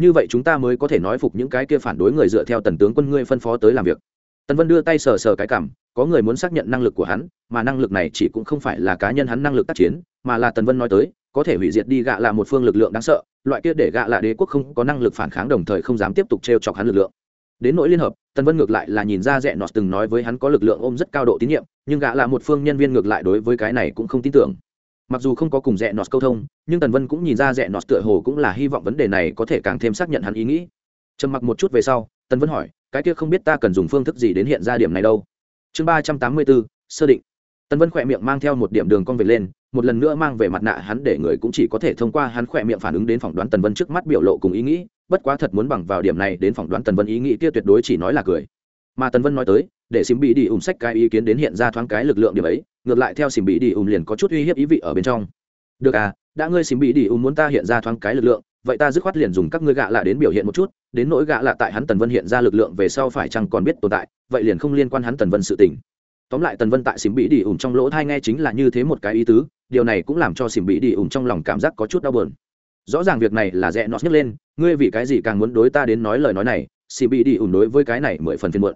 Như vậy chúng ta mới có thể nói phục những cái kia phản đối người dựa theo tần tướng quân ngươi phân phó tới làm việc. Tần vân đưa tay sờ sờ cái cảm, có người muốn xác nhận năng lực của hắn, mà năng lực này chỉ cũng không phải là cá nhân hắn năng lực tác chiến, mà là tần vân nói tới, có thể hủy diệt đi gạ là một phương lực lượng đáng sợ, loại kia để gạ là đế quốc không có năng lực phản kháng đồng thời không dám tiếp tục t r e o chọc hắn lực lượng đến nỗi liên hợp, tần vân ngược lại là nhìn ra rẽ nọt từng nói với hắn có lực lượng ôm rất cao độ tín nhiệm, nhưng gã là một phương nhân viên ngược lại đối với cái này cũng không tin tưởng. Mặc dù không có cùng rẽ nọt câu thông, nhưng tần vân cũng nhìn ra rẽ nọt tựa hồ cũng là hy vọng vấn đề này có thể càng thêm xác nhận hắn ý nghĩ. Trầm mặc một chút về sau, tần vân hỏi, cái kia không biết ta cần dùng phương thức gì đến hiện ra điểm này đâu? Chương ba trăm tám mươi bốn, sơ định. Tần vân khỏe miệng mang theo một điểm đường con về lên một lần nữa mang về mặt nạ hắn để người cũng chỉ có thể thông qua hắn khỏe miệng phản ứng đến phỏng đoán tần vân trước mắt biểu lộ cùng ý nghĩ, bất quá thật muốn bằng vào điểm này đến phỏng đoán tần vân ý nghĩ kia tuyệt đối chỉ nói là cười. Mà tần vân nói tới, để xìm bị đi ủng sách cái ý kiến đến hiện ra thoáng cái lực lượng điểm ấy, ngược lại theo xìm bị đi ủng liền có chút uy hiếp ý vị ở bên trong. Được à đã ngươi xìm bị đi ủng muốn ta hiện ra thoáng cái lực lượng, vậy ta dứt khoát liền dùng các ngươi gạ lạ đến biểu hiện một chút, đến nỗi gạ lạ tại hắn tần vân hiện ra lực lượng về sau phải chăng còn biết tồn tại, vậy liền không liên quan hắn tần vân sự tình tóm lại tần vân tại xỉm bị đi ủng trong lỗ thai nghe chính là như thế một cái ý tứ, điều này cũng làm cho xỉm bị đi ủng trong lòng cảm giác có chút đau bờn rõ ràng việc này là rẽ nọt nhấc lên, ngươi vì cái gì càng muốn đối ta đến nói lời nói này, xỉm bị đi ủng đối với cái này mười phần phiên muộn.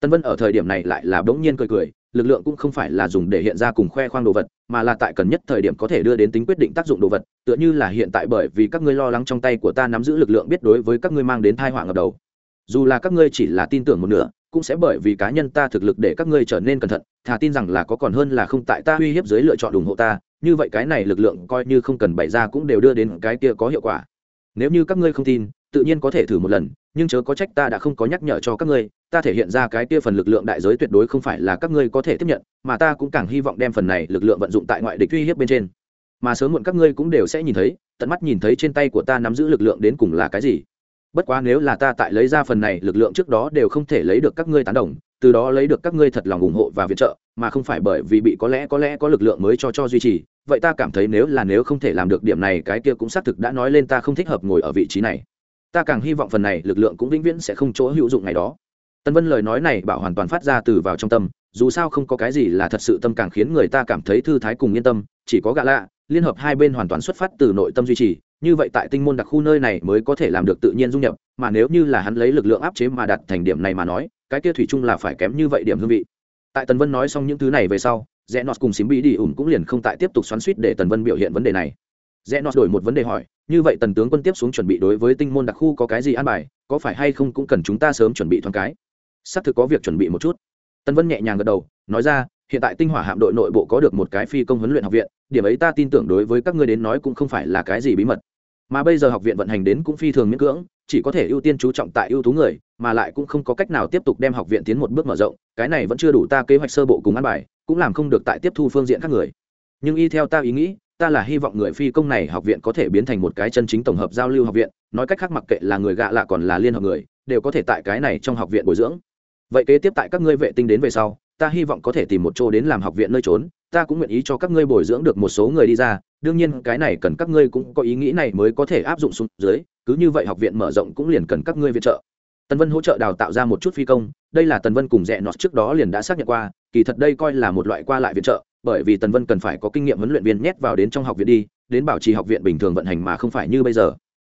Tân vân ở thời điểm này lại là bỗng nhiên cười cười, lực lượng cũng không phải là dùng để hiện ra cùng khoe khoang đồ vật, mà là tại cần nhất thời điểm có thể đưa đến tính quyết định tác dụng đồ vật, tựa như là hiện tại bởi vì các ngươi lo lắng trong tay của ta nắm giữ lực lượng biết đối với các ngươi mang đến thai họa ngập đầu. Dù là các ngươi chỉ là tin tưởng một nửa cũng sẽ bởi vì cá nhân ta thực lực để các ngươi trở nên cẩn thận, thà tin rằng là có còn hơn là không tại ta uy hiếp dưới lựa chọn ủng hộ ta, như vậy cái này lực lượng coi như không cần bày ra cũng đều đưa đến cái kia có hiệu quả. Nếu như các ngươi không tin, tự nhiên có thể thử một lần, nhưng chớ có trách ta đã không có nhắc nhở cho các ngươi, ta thể hiện ra cái kia phần lực lượng đại giới tuyệt đối không phải là các ngươi có thể tiếp nhận, mà ta cũng càng hy vọng đem phần này lực lượng vận dụng tại ngoại địch uy hiếp bên trên. Mà sớm muộn các ngươi cũng đều sẽ nhìn thấy, tận mắt nhìn thấy trên tay của ta nắm giữ lực lượng đến cùng là cái gì bất quá nếu là ta tại lấy ra phần này, lực lượng trước đó đều không thể lấy được các ngươi tán đồng, từ đó lấy được các ngươi thật lòng ủng hộ và viện trợ, mà không phải bởi vì bị có lẽ có lẽ có lực lượng mới cho cho duy trì. Vậy ta cảm thấy nếu là nếu không thể làm được điểm này, cái kia cũng xác thực đã nói lên ta không thích hợp ngồi ở vị trí này. Ta càng hy vọng phần này, lực lượng cũng vĩnh viễn sẽ không chỗ hữu dụng ngày đó. Tân vân lời nói này bảo hoàn toàn phát ra từ vào trong tâm, dù sao không có cái gì là thật sự tâm càng khiến người ta cảm thấy thư thái cùng yên tâm, chỉ có gạ lạ, liên hợp hai bên hoàn toàn xuất phát từ nội tâm duy trì như vậy tại tinh môn đặc khu nơi này mới có thể làm được tự nhiên dung nhập, mà nếu như là hắn lấy lực lượng áp chế mà đặt thành điểm này mà nói, cái kia thủy chung là phải kém như vậy điểm hương vị. Tại tần vân nói xong những thứ này về sau, rẽ nọt cùng xím bị đi ủn cũng liền không tại tiếp tục xoắn suýt để tần vân biểu hiện vấn đề này. Rẽ nọt đổi một vấn đề hỏi, như vậy tần tướng quân tiếp xuống chuẩn bị đối với tinh môn đặc khu có cái gì an bài, có phải hay không cũng cần chúng ta sớm chuẩn bị thoáng cái? Xác thực có việc chuẩn bị một chút. Tần vân nhẹ nhàng gật đầu, nói ra, hiện tại tinh hỏa hạm đội nội bộ có được một cái phi công huấn luyện học viện, điểm ấy ta tin tưởng đối với các ngươi đến nói cũng không phải là cái gì bí mật mà bây giờ học viện vận hành đến cũng phi thường miễn cưỡng, chỉ có thể ưu tiên chú trọng tại ưu tú người, mà lại cũng không có cách nào tiếp tục đem học viện tiến một bước mở rộng, cái này vẫn chưa đủ ta kế hoạch sơ bộ cùng ăn bài, cũng làm không được tại tiếp thu phương diện các người. Nhưng y theo ta ý nghĩ, ta là hy vọng người phi công này học viện có thể biến thành một cái chân chính tổng hợp giao lưu học viện, nói cách khác mặc kệ là người gạ lạ còn là liên hợp người, đều có thể tại cái này trong học viện bồi dưỡng. Vậy kế tiếp tại các ngươi vệ tinh đến về sau, ta hy vọng có thể tìm một chỗ đến làm học viện nơi trốn, ta cũng nguyện ý cho các ngươi bồi dưỡng được một số người đi ra đương nhiên, cái này cần các ngươi cũng có ý nghĩ này mới có thể áp dụng xuống dưới, cứ như vậy học viện mở rộng cũng liền cần các ngươi viện trợ. Tần vân hỗ trợ đào tạo ra một chút phi công, đây là tần vân cùng rẽ nọt trước đó liền đã xác nhận qua, kỳ thật đây coi là một loại qua lại viện trợ, bởi vì tần vân cần phải có kinh nghiệm huấn luyện viên nhét vào đến trong học viện đi, đến bảo trì học viện bình thường vận hành mà không phải như bây giờ.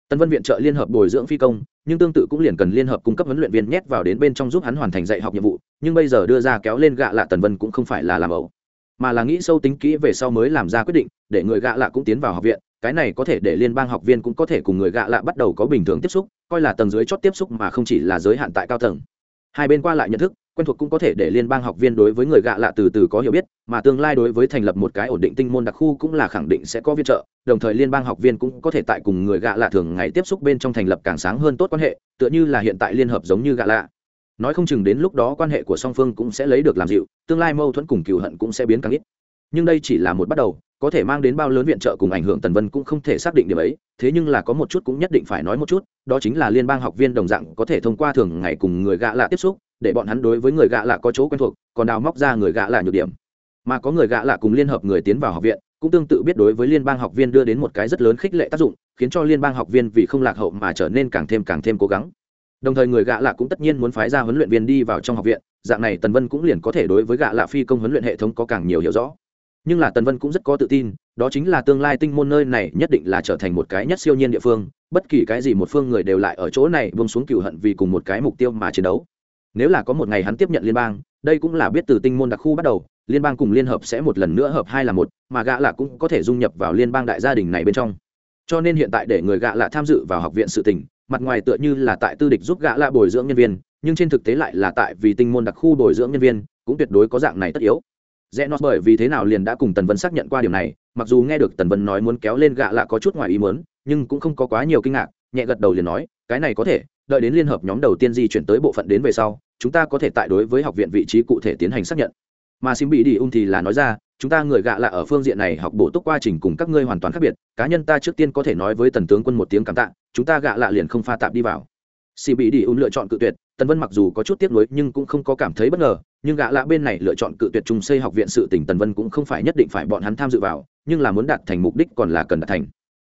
Tần vân viện trợ liên hợp bồi dưỡng phi công, nhưng tương tự cũng liền cần liên hợp cung cấp huấn luyện viên nhét vào đến bên trong giúp hắn hoàn thành dạy học nhiệm vụ, nhưng bây giờ đưa ra kéo lên gạ lạ tần vân cũng không phải là làm ẩu mà là nghĩ sâu tính kỹ về sau mới làm ra quyết định, để người gạ lạ cũng tiến vào học viện, cái này có thể để liên bang học viên cũng có thể cùng người gạ lạ bắt đầu có bình thường tiếp xúc, coi là tầng dưới chót tiếp xúc mà không chỉ là giới hạn tại cao tầng. Hai bên qua lại nhận thức, quen thuộc cũng có thể để liên bang học viên đối với người gạ lạ từ từ có hiểu biết, mà tương lai đối với thành lập một cái ổn định tinh môn đặc khu cũng là khẳng định sẽ có viện trợ, đồng thời liên bang học viên cũng có thể tại cùng người gạ lạ thường ngày tiếp xúc bên trong thành lập càng sáng hơn tốt quan hệ, tựa như là hiện tại liên hợp giống như gạ lạ nói không chừng đến lúc đó quan hệ của song phương cũng sẽ lấy được làm dịu, tương lai mâu thuẫn cùng cựu hận cũng sẽ biến càng ít. Nhưng đây chỉ là một bắt đầu, có thể mang đến bao lớn viện trợ cùng ảnh hưởng tần vân cũng không thể xác định điểm ấy, thế nhưng là có một chút cũng nhất định phải nói một chút, đó chính là liên bang học viên đồng dạng có thể thông qua thường ngày cùng người gạ lạ tiếp xúc, để bọn hắn đối với người gạ lạ có chỗ quen thuộc, còn đào móc ra người gạ lạ nhược điểm. Mà có người gạ lạ cùng liên hợp người tiến vào học viện, cũng tương tự biết đối với liên bang học viên đưa đến một cái rất lớn khích lệ tác dụng, khiến cho liên bang học viên vì không lạc hậu mà trở nên càng thêm càng thêm cố gắng đồng thời người gạ lạ cũng tất nhiên muốn phái ra huấn luyện viên đi vào trong học viện, dạng này tần vân cũng liền có thể đối với gạ lạ phi công huấn luyện hệ thống có càng nhiều hiểu rõ. Nhưng là tần vân cũng rất có tự tin, đó chính là tương lai tinh môn nơi này nhất định là trở thành một cái nhất siêu nhiên địa phương, bất kỳ cái gì một phương người đều lại ở chỗ này bông xuống cựu hận vì cùng một cái mục tiêu mà chiến đấu. Nếu là có một ngày hắn tiếp nhận liên bang, đây cũng là biết từ tinh môn đặc khu bắt đầu, liên bang cùng liên hợp sẽ một lần nữa hợp hai là một, mà gạ lạ cũng có thể dung nhập vào liên bang đại gia đình này bên trong. Cho nên hiện tại để người gạ lạ tham dự vào học viện sự tỉnh mặt ngoài tựa như là tại tư địch giúp gạ lạ bồi dưỡng nhân viên, nhưng trên thực tế lại là tại vì tinh môn đặc khu bồi dưỡng nhân viên, cũng tuyệt đối có dạng này tất yếu. Rẽ nó bởi vì thế nào liền đã cùng tần vân xác nhận qua điều này, mặc dù nghe được tần vân nói muốn kéo lên gạ lạ có chút ngoài ý muốn, nhưng cũng không có quá nhiều kinh ngạc, nhẹ gật đầu liền nói, cái này có thể, đợi đến liên hợp nhóm đầu tiên di chuyển tới bộ phận đến về sau, chúng ta có thể tại đối với học viện vị trí cụ thể tiến hành xác nhận. Mà xin bị đi ung thì là nói ra chúng ta người gạ lạ ở phương diện này học bổ túc quá trình cùng các ngươi hoàn toàn khác biệt, cá nhân ta trước tiên có thể nói với tần tướng quân một tiếng cảm tạ, chúng ta gạ lạ liền không pha tạp đi vào. Xì bị đi ùn lựa chọn cự tuyệt, tần vân mặc dù có chút tiếc nuối nhưng cũng không có cảm thấy bất ngờ, nhưng gạ lạ bên này lựa chọn cự tuyệt trung xây học viện sự tỉnh tần vân cũng không phải nhất định phải bọn hắn tham dự vào, nhưng là muốn đạt thành mục đích còn là cần đạt thành.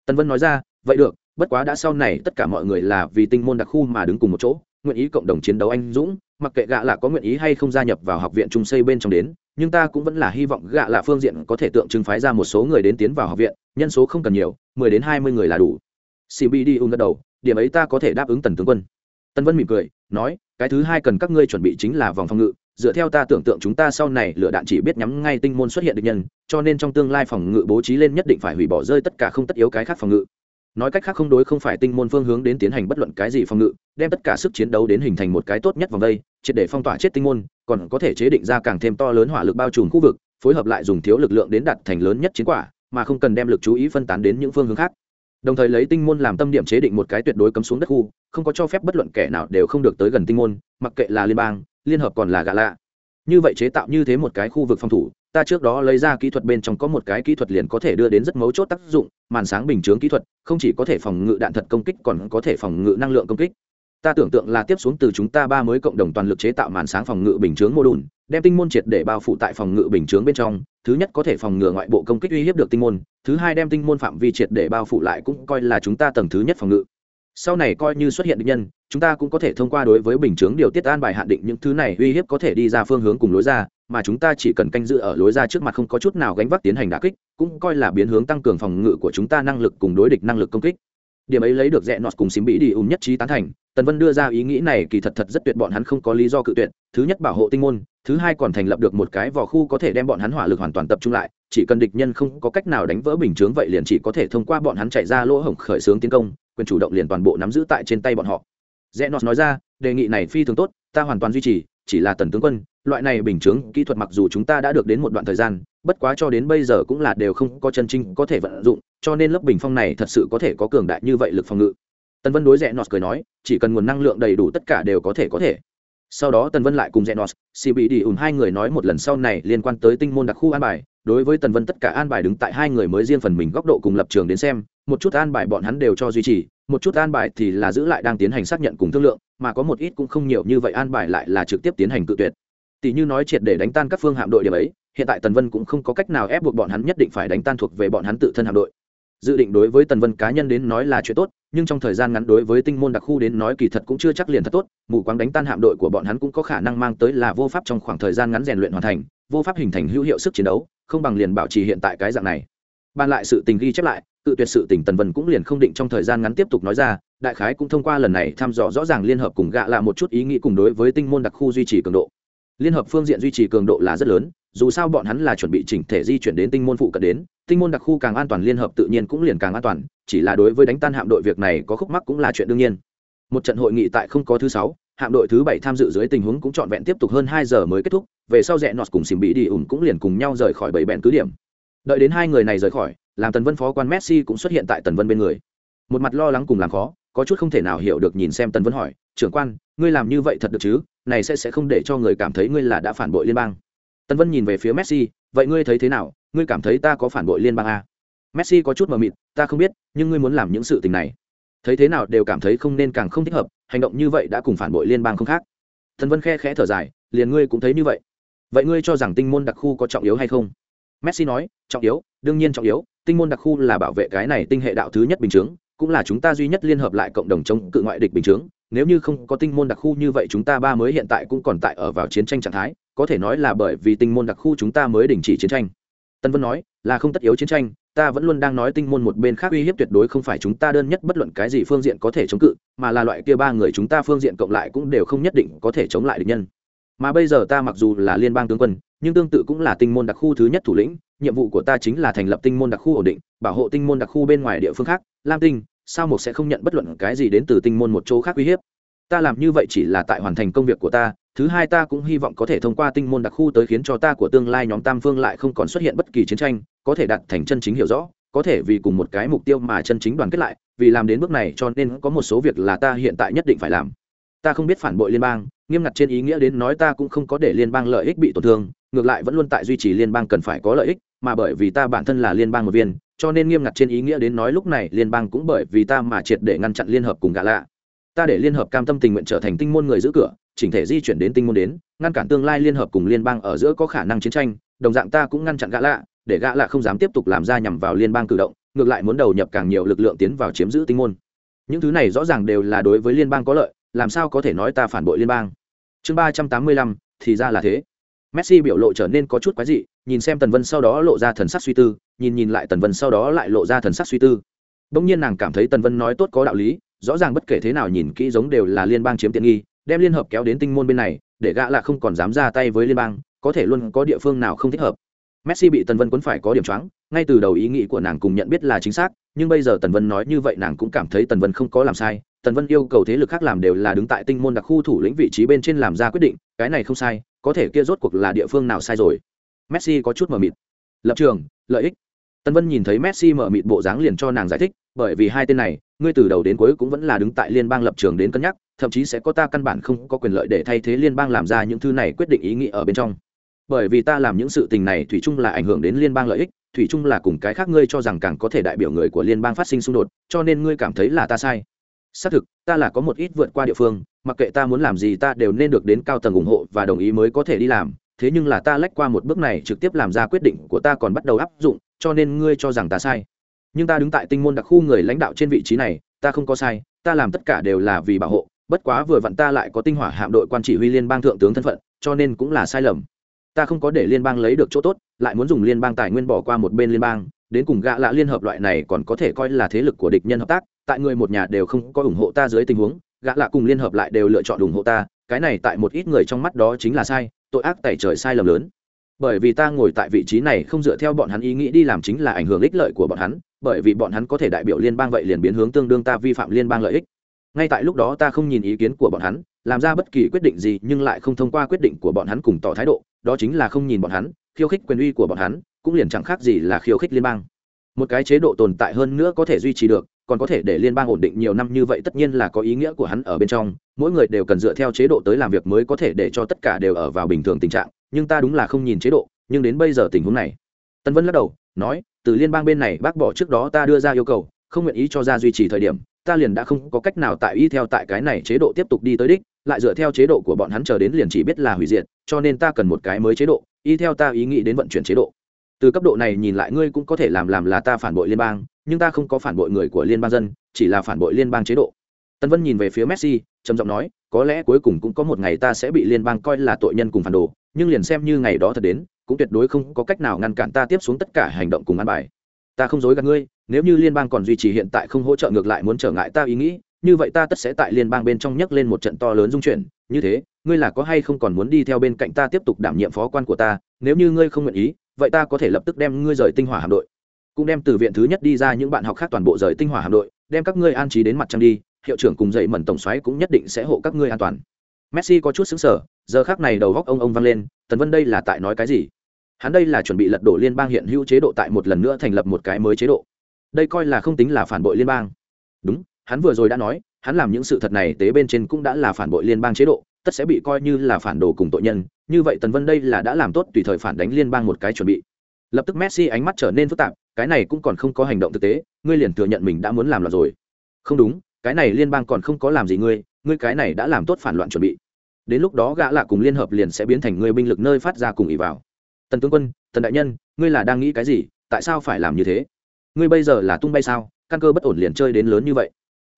Tần vân nói ra, vậy được, bất quá đã sau này tất cả mọi người là vì tinh môn đặc khu mà đứng cùng một chỗ nguyện ý cộng đồng chiến đấu anh dũng, mặc kệ gạ lạ có nguyện ý hay không gia nhập vào học viện trung xây bên trong đến, nhưng ta cũng vẫn là hy vọng gạ lạ phương diện có thể tượng trưng phái ra một số người đến tiến vào học viện, nhân số không cần nhiều, mười đến hai mươi người là đủ. Cbd ung gật đầu, điểm ấy ta có thể đáp ứng tần tướng quân. Tân vân mỉm cười, nói, cái thứ hai cần các ngươi chuẩn bị chính là vòng phòng ngự, dựa theo ta tưởng tượng chúng ta sau này lựa đạn chỉ biết nhắm ngay tinh môn xuất hiện được nhân, cho nên trong tương lai phòng ngự bố trí lên nhất định phải hủy bỏ rơi tất cả không tất yếu cái khác phòng ngự nói cách khác không đối không phải tinh môn phương hướng đến tiến hành bất luận cái gì phòng ngự, đem tất cả sức chiến đấu đến hình thành một cái tốt nhất vòng đây, triệt để phong tỏa chết tinh môn, còn có thể chế định ra càng thêm to lớn hỏa lực bao trùm khu vực, phối hợp lại dùng thiếu lực lượng đến đạt thành lớn nhất chiến quả, mà không cần đem lực chú ý phân tán đến những phương hướng khác. Đồng thời lấy tinh môn làm tâm điểm chế định một cái tuyệt đối cấm xuống đất khu, không có cho phép bất luận kẻ nào đều không được tới gần tinh môn, mặc kệ là liên bang, liên hợp còn là gạ lạ. Như vậy chế tạo như thế một cái khu vực phòng thủ ta trước đó lấy ra kỹ thuật bên trong có một cái kỹ thuật liền có thể đưa đến rất mấu chốt tác dụng, màn sáng bình chướng kỹ thuật, không chỉ có thể phòng ngự đạn thật công kích còn có thể phòng ngự năng lượng công kích. Ta tưởng tượng là tiếp xuống từ chúng ta ba mới cộng đồng toàn lực chế tạo màn sáng phòng ngự bình chướng mô đùn đem tinh môn triệt để bao phủ tại phòng ngự bình chướng bên trong, thứ nhất có thể phòng ngừa ngoại bộ công kích uy hiếp được tinh môn, thứ hai đem tinh môn phạm vi triệt để bao phủ lại cũng coi là chúng ta tầng thứ nhất phòng ngự. Sau này coi như xuất hiện định nhân, chúng ta cũng có thể thông qua đối với bình chướng điều tiết an bài hạn định những thứ này uy hiếp có thể đi ra phương hướng cùng lối ra mà chúng ta chỉ cần canh giữ ở lối ra trước mặt không có chút nào gánh vác tiến hành đả kích, cũng coi là biến hướng tăng cường phòng ngự của chúng ta năng lực cùng đối địch năng lực công kích. Điểm ấy lấy được rẽ nọt cùng xím bị đi ùn nhất trí tán thành, tần vân đưa ra ý nghĩ này kỳ thật thật rất tuyệt, bọn hắn không có lý do cự tuyệt. Thứ nhất bảo hộ tinh môn, thứ hai còn thành lập được một cái vỏ khu có thể đem bọn hắn hỏa lực hoàn toàn tập trung lại, chỉ cần địch nhân không có cách nào đánh vỡ bình chướng vậy liền chỉ có thể thông qua bọn hắn chạy ra lỗ hổng khởi xướng tiến công, quyền chủ động liền toàn bộ nắm giữ tại trên tay bọn họ. Rẽ nọt nói ra, đề nghị này phi thường tốt, ta hoàn toàn duy trì, chỉ là tần tướng quân loại này bình chứng kỹ thuật mặc dù chúng ta đã được đến một đoạn thời gian, bất quá cho đến bây giờ cũng là đều không có chân trinh có thể vận dụng, cho nên lớp bình phong này thật sự có thể có cường đại như vậy lực phòng ngự. Tần vân đối rẽ nọt cười nói, chỉ cần nguồn năng lượng đầy đủ tất cả đều có thể có thể. Sau đó tần vân lại cùng rẽ nọt cbd ùn hai người nói một lần sau này liên quan tới tinh môn đặc khu an bài. Đối với tần vân tất cả an bài đứng tại hai người mới riêng phần mình góc độ cùng lập trường đến xem, một chút an bài bọn hắn đều cho duy trì, một chút an bài thì là giữ lại đang tiến hành xác nhận cùng thương lượng, mà có một ít cũng không nhiều như vậy an bài lại là trực tiếp tiến hành cự tuyệt tỷ như nói triệt để đánh tan các phương hạm đội điểm ấy, hiện tại tần vân cũng không có cách nào ép buộc bọn hắn nhất định phải đánh tan thuộc về bọn hắn tự thân hạm đội. Dự định đối với tần vân cá nhân đến nói là chuyện tốt, nhưng trong thời gian ngắn đối với tinh môn đặc khu đến nói kỳ thật cũng chưa chắc liền thật tốt, mù quáng đánh tan hạm đội của bọn hắn cũng có khả năng mang tới là vô pháp trong khoảng thời gian ngắn rèn luyện hoàn thành, vô pháp hình thành hữu hiệu sức chiến đấu, không bằng liền bảo trì hiện tại cái dạng này. Bàn lại sự tình ghi chép lại tự tuyệt sự tình tần vân cũng liền không định trong thời gian ngắn tiếp tục nói ra, đại khái cũng thông qua lần này thăm dò rõ ràng liên hợp cùng gạ là một chút ý nghĩ cùng đối với tinh môn đặc khu duy trì cường độ liên hợp phương diện duy trì cường độ là rất lớn, dù sao bọn hắn là chuẩn bị chỉnh thể di chuyển đến tinh môn phụ cận đến, tinh môn đặc khu càng an toàn liên hợp tự nhiên cũng liền càng an toàn, chỉ là đối với đánh tan hạm đội việc này có khúc mắc cũng là chuyện đương nhiên. Một trận hội nghị tại không có thứ sáu, hạm đội thứ bảy tham dự dưới tình huống cũng trọn vẹn tiếp tục hơn hai giờ mới kết thúc, về sau rẽ nọt cùng xìm bị đi ủng cũng liền cùng nhau rời khỏi bảy bẹn cứ điểm. Đợi đến hai người này rời khỏi, làm tần vân phó quan messi cũng xuất hiện tại tần vân bên người. Một mặt lo lắng cùng làm khó, có chút không thể nào hiểu được nhìn xem tần vân hỏi, trưởng quan ngươi làm như vậy thật được chứ? Này sẽ sẽ không để cho người cảm thấy ngươi là đã phản bội liên bang. Tân vân nhìn về phía messi, vậy ngươi thấy thế nào? Ngươi cảm thấy ta có phản bội liên bang à? messi có chút mờ mịt, ta không biết, nhưng ngươi muốn làm những sự tình này. Thấy thế nào đều cảm thấy không nên càng không thích hợp, hành động như vậy đã cùng phản bội liên bang không khác. Tân vân khe khẽ thở dài, liền ngươi cũng thấy như vậy. Vậy ngươi cho rằng tinh môn đặc khu có trọng yếu hay không? Messi nói, trọng yếu, đương nhiên trọng yếu, tinh môn đặc khu là bảo vệ cái này tinh hệ đạo thứ nhất bình chướng, cũng là chúng ta duy nhất liên hợp lại cộng đồng chống cự ngoại địch bình chướng nếu như không có tinh môn đặc khu như vậy chúng ta ba mới hiện tại cũng còn tại ở vào chiến tranh trạng thái, có thể nói là bởi vì tinh môn đặc khu chúng ta mới đình chỉ chiến tranh. Tân vân nói, là không tất yếu chiến tranh, ta vẫn luôn đang nói tinh môn một bên khác uy hiếp tuyệt đối không phải chúng ta đơn nhất bất luận cái gì phương diện có thể chống cự, mà là loại kia ba người chúng ta phương diện cộng lại cũng đều không nhất định có thể chống lại địch nhân. Mà bây giờ ta mặc dù là liên bang tướng quân, nhưng tương tự cũng là tinh môn đặc khu thứ nhất thủ lĩnh, nhiệm vụ của ta chính là thành lập tinh môn đặc khu ổn định, bảo hộ tinh môn đặc khu bên ngoài địa phương khác, lam tinh sao một sẽ không nhận bất luận cái gì đến từ tinh môn một chỗ khác uy hiếp? Ta làm như vậy chỉ là tại hoàn thành công việc của ta, thứ hai ta cũng hy vọng có thể thông qua tinh môn đặc khu tới khiến cho ta của tương lai nhóm tam phương lại không còn xuất hiện bất kỳ chiến tranh, có thể đạt thành chân chính hiểu rõ, có thể vì cùng một cái mục tiêu mà chân chính đoàn kết lại, vì làm đến bước này cho nên có một số việc là ta hiện tại nhất định phải làm. Ta không biết phản bội liên bang, nghiêm ngặt trên ý nghĩa đến nói ta cũng không có để liên bang lợi ích bị tổn thương, ngược lại vẫn luôn tại duy trì liên bang cần phải có lợi ích, mà bởi vì ta bản thân là liên bang một viên cho nên nghiêm ngặt trên ý nghĩa đến nói lúc này liên bang cũng bởi vì ta mà triệt để ngăn chặn liên hợp cùng gã lạ. Ta để liên hợp cam tâm tình nguyện trở thành tinh môn người giữ cửa, chỉnh thể di chuyển đến tinh môn đến, ngăn cản tương lai liên hợp cùng liên bang ở giữa có khả năng chiến tranh, đồng dạng ta cũng ngăn chặn gã lạ, để gã lạ không dám tiếp tục làm ra nhằm vào liên bang cử động, ngược lại muốn đầu nhập càng nhiều lực lượng tiến vào chiếm giữ tinh môn. Những thứ này rõ ràng đều là đối với liên bang có lợi, làm sao có thể nói ta phản bội liên bang? Chương ba trăm tám mươi lăm, thì ra là thế. Messi biểu lộ trở nên có chút quái dị nhìn xem tần vân sau đó lộ ra thần sắc suy tư, nhìn nhìn lại tần vân sau đó lại lộ ra thần sắc suy tư. Bỗng nhiên nàng cảm thấy tần vân nói tốt có đạo lý, rõ ràng bất kể thế nào nhìn kỹ giống đều là liên bang chiếm tiện nghi, đem liên hợp kéo đến tinh môn bên này, để gã là không còn dám ra tay với liên bang, có thể luôn có địa phương nào không thích hợp. Messi bị tần vân quấn phải có điểm choáng, ngay từ đầu ý nghĩ của nàng cùng nhận biết là chính xác, nhưng bây giờ tần vân nói như vậy nàng cũng cảm thấy tần vân không có làm sai, tần vân yêu cầu thế lực khác làm đều là đứng tại tinh môn đặc khu thủ lĩnh vị trí bên trên làm ra quyết định, cái này không sai, có thể kia rốt cuộc là địa phương nào sai rồi messi có chút mờ mịt. Lập trường, lợi ích. Tân vân nhìn thấy messi mở mịt bộ dáng liền cho nàng giải thích, bởi vì hai tên này, ngươi từ đầu đến cuối cũng vẫn là đứng tại liên bang lập trường đến cân nhắc, thậm chí sẽ có ta căn bản không có quyền lợi để thay thế liên bang làm ra những thứ này quyết định ý nghĩ ở bên trong. Bởi vì ta làm những sự tình này, thủy chung là ảnh hưởng đến liên bang lợi ích, thủy chung là cùng cái khác ngươi cho rằng càng có thể đại biểu người của liên bang phát sinh xung đột, cho nên ngươi cảm thấy là ta sai. Xác thực, ta là có một ít vượt qua địa phương, mặc kệ ta muốn làm gì ta đều nên được đến cao tầng ủng hộ và đồng ý mới có thể đi làm thế nhưng là ta lách qua một bước này trực tiếp làm ra quyết định của ta còn bắt đầu áp dụng, cho nên ngươi cho rằng ta sai. Nhưng ta đứng tại tinh môn đặc khu người lãnh đạo trên vị trí này, ta không có sai, ta làm tất cả đều là vì bảo hộ, bất quá vừa vặn ta lại có tinh hỏa hạm đội quan chỉ huy liên bang thượng tướng thân phận, cho nên cũng là sai lầm. Ta không có để liên bang lấy được chỗ tốt, lại muốn dùng liên bang tài nguyên bỏ qua một bên liên bang, đến cùng gạ lạ liên hợp loại này còn có thể coi là thế lực của địch nhân hợp tác, tại người một nhà đều không có ủng hộ ta dưới tình huống, gạ lạ cùng liên hợp lại đều lựa chọn ủng hộ ta, cái này tại một ít người trong mắt đó chính là sai tội ác tẩy trời sai lầm lớn. Bởi vì ta ngồi tại vị trí này không dựa theo bọn hắn ý nghĩ đi làm chính là ảnh hưởng ích lợi của bọn hắn, bởi vì bọn hắn có thể đại biểu liên bang vậy liền biến hướng tương đương ta vi phạm liên bang lợi ích. Ngay tại lúc đó ta không nhìn ý kiến của bọn hắn, làm ra bất kỳ quyết định gì nhưng lại không thông qua quyết định của bọn hắn cùng tỏ thái độ, đó chính là không nhìn bọn hắn, khiêu khích quyền uy của bọn hắn, cũng liền chẳng khác gì là khiêu khích liên bang. Một cái chế độ tồn tại hơn nữa có thể duy trì được, còn có thể để liên bang ổn định nhiều năm như vậy tất nhiên là có ý nghĩa của hắn ở bên trong mỗi người đều cần dựa theo chế độ tới làm việc mới có thể để cho tất cả đều ở vào bình thường tình trạng, nhưng ta đúng là không nhìn chế độ, nhưng đến bây giờ tình huống này. Tân vân lắc đầu, nói, từ liên bang bên này, bác bỏ trước đó ta đưa ra yêu cầu, không nguyện ý cho ra duy trì thời điểm, ta liền đã không có cách nào tại y theo tại cái này chế độ tiếp tục đi tới đích, lại dựa theo chế độ của bọn hắn chờ đến liền chỉ biết là hủy diệt, cho nên ta cần một cái mới chế độ, y theo ta ý nghĩ đến vận chuyển chế độ. Từ cấp độ này nhìn lại ngươi cũng có thể làm làm là ta phản bội liên bang, nhưng ta không có phản bội người của liên bang dân, chỉ là phản bội liên bang chế độ. Tân vân nhìn về phía messi trầm giọng nói, có lẽ cuối cùng cũng có một ngày ta sẽ bị liên bang coi là tội nhân cùng phản đồ, nhưng liền xem như ngày đó thật đến, cũng tuyệt đối không có cách nào ngăn cản ta tiếp xuống tất cả hành động cùng ăn bài. Ta không dối gạt ngươi, nếu như liên bang còn duy trì hiện tại không hỗ trợ ngược lại muốn trở ngại ta ý nghĩ, như vậy ta tất sẽ tại liên bang bên trong nhấc lên một trận to lớn dung chuyển. Như thế, ngươi là có hay không còn muốn đi theo bên cạnh ta tiếp tục đảm nhiệm phó quan của ta? Nếu như ngươi không nguyện ý, vậy ta có thể lập tức đem ngươi rời tinh hỏa hạm đội. Cũng đem từ viện thứ nhất đi ra những bạn học khác toàn bộ rời tinh hỏa hạm đội, đem các ngươi an trí đến mặt trăng đi hiệu trưởng cùng dậy mẩn tổng xoáy cũng nhất định sẽ hộ các ngươi an toàn. Messi có chút xứng sở giờ khác này đầu góc ông ông vang lên, tần vân đây là tại nói cái gì? Hắn đây là chuẩn bị lật đổ liên bang hiện hữu chế độ tại một lần nữa thành lập một cái mới chế độ. Đây coi là không tính là phản bội liên bang. Đúng, hắn vừa rồi đã nói, hắn làm những sự thật này tế bên trên cũng đã là phản bội liên bang chế độ, tất sẽ bị coi như là phản đồ cùng tội nhân. Như vậy tần vân đây là đã làm tốt tùy thời phản đánh liên bang một cái chuẩn bị. Lập tức messi ánh mắt trở nên phức tạp, cái này cũng còn không có hành động thực tế, ngươi liền thừa nhận mình đã muốn làm là rồi. Không đúng cái này liên bang còn không có làm gì ngươi ngươi cái này đã làm tốt phản loạn chuẩn bị. Đến lúc đó gã lạ cùng liên hợp liền sẽ biến thành ngươi binh lực nơi phát ra cùng ý vào. Tần tướng quân, tần đại nhân, ngươi là đang nghĩ cái gì? Tại sao phải làm như thế? Ngươi bây giờ là tung bay sao? Căn cơ bất ổn liền chơi đến lớn như vậy.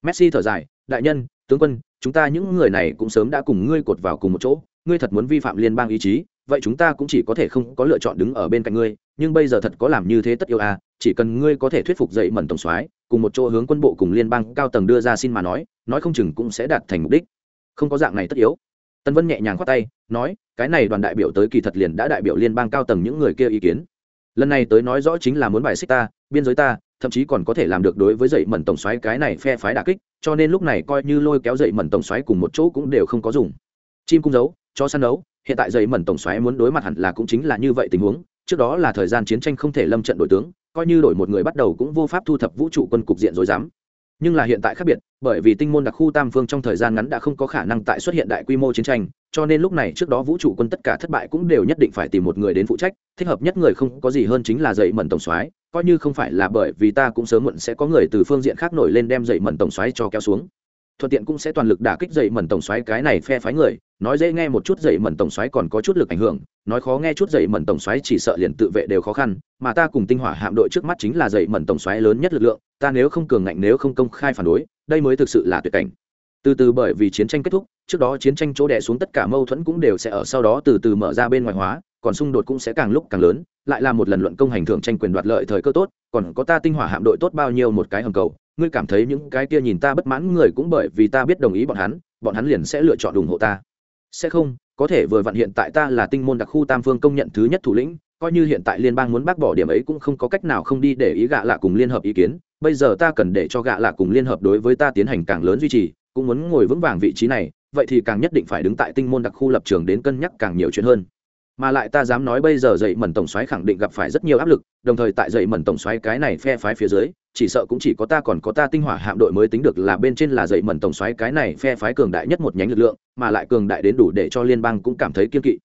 Messi thở dài, đại nhân, tướng quân, chúng ta những người này cũng sớm đã cùng ngươi cột vào cùng một chỗ. Ngươi thật muốn vi phạm liên bang ý chí, vậy chúng ta cũng chỉ có thể không có lựa chọn đứng ở bên cạnh ngươi. Nhưng bây giờ thật có làm như thế tất yêu à? Chỉ cần ngươi có thể thuyết phục dậy mẩn tổng soái, cùng một chỗ hướng quân bộ cùng liên bang cao tầng đưa ra xin mà nói nói không chừng cũng sẽ đạt thành mục đích. Không có dạng này tất yếu. Tân vân nhẹ nhàng khoát tay, nói, cái này đoàn đại biểu tới kỳ thật liền đã đại biểu liên bang cao tầng những người kia ý kiến. Lần này tới nói rõ chính là muốn bài xích ta, biên giới ta, thậm chí còn có thể làm được đối với dậy mẩn tổng xoáy cái này phe phái đà kích, cho nên lúc này coi như lôi kéo dậy mẩn tổng xoáy cùng một chỗ cũng đều không có dùng. Chim cung giấu cho săn đấu hiện tại dậy mẩn tổng xoáy muốn đối mặt hẳn là cũng chính là như vậy tình huống, trước đó là thời gian chiến tranh không thể lâm trận đội tướng coi như đổi một người bắt đầu cũng vô pháp thu thập vũ trụ quân cục diện rồi dám. Nhưng là hiện tại khác biệt, bởi vì tinh môn đặc khu tam phương trong thời gian ngắn đã không có khả năng tại xuất hiện đại quy mô chiến tranh, cho nên lúc này trước đó vũ trụ quân tất cả thất bại cũng đều nhất định phải tìm một người đến phụ trách, thích hợp nhất người không có gì hơn chính là dậy mẩn tổng soái, coi như không phải là bởi vì ta cũng sớm muộn sẽ có người từ phương diện khác nổi lên đem dậy mẩn tổng soái cho kéo xuống. Thuận tiện cũng sẽ toàn lực đả kích dậy mẩn tổng xoáy cái này phe phái người nói dễ nghe một chút dậy mẩn tổng xoáy còn có chút lực ảnh hưởng, nói khó nghe chút dậy mẩn tổng xoáy chỉ sợ liền tự vệ đều khó khăn, mà ta cùng tinh hỏa hạm đội trước mắt chính là dậy mẩn tổng xoáy lớn nhất lực lượng, ta nếu không cường ngạnh nếu không công khai phản đối, đây mới thực sự là tuyệt cảnh. Từ từ bởi vì chiến tranh kết thúc, trước đó chiến tranh chỗ đẻ xuống tất cả mâu thuẫn cũng đều sẽ ở sau đó từ từ mở ra bên ngoài hóa, còn xung đột cũng sẽ càng lúc càng lớn, lại là một lần luận công hành thưởng tranh quyền đoạt lợi thời cơ tốt, còn có ta tinh hỏa hạm đội tốt bao nhiêu một cái hầm cầu, ngươi cảm thấy những cái kia nhìn ta bất mãn người cũng bởi vì ta biết đồng ý bọn hắn bọn hắn liền sẽ lựa chọn ủng hộ ta sẽ không, có thể vừa vặn hiện tại ta là tinh môn đặc khu tam phương công nhận thứ nhất thủ lĩnh, coi như hiện tại liên bang muốn bác bỏ điểm ấy cũng không có cách nào không đi để ý gạ lạ cùng liên hợp ý kiến. Bây giờ ta cần để cho gạ lạ cùng liên hợp đối với ta tiến hành càng lớn duy trì, cũng muốn ngồi vững vàng vị trí này, vậy thì càng nhất định phải đứng tại tinh môn đặc khu lập trường đến cân nhắc càng nhiều chuyện hơn. Mà lại ta dám nói bây giờ dậy mẩn tổng xoáy khẳng định gặp phải rất nhiều áp lực, đồng thời tại dậy mẩn tổng xoáy cái này phe phái phía dưới chỉ sợ cũng chỉ có ta còn có ta tinh hỏa hạm đội mới tính được là bên trên là dậy mẩn tổng xoáy cái này phe phái cường đại nhất một nhánh lực lượng, mà lại cường đại đến đủ để cho liên bang cũng cảm thấy kiên kỵ.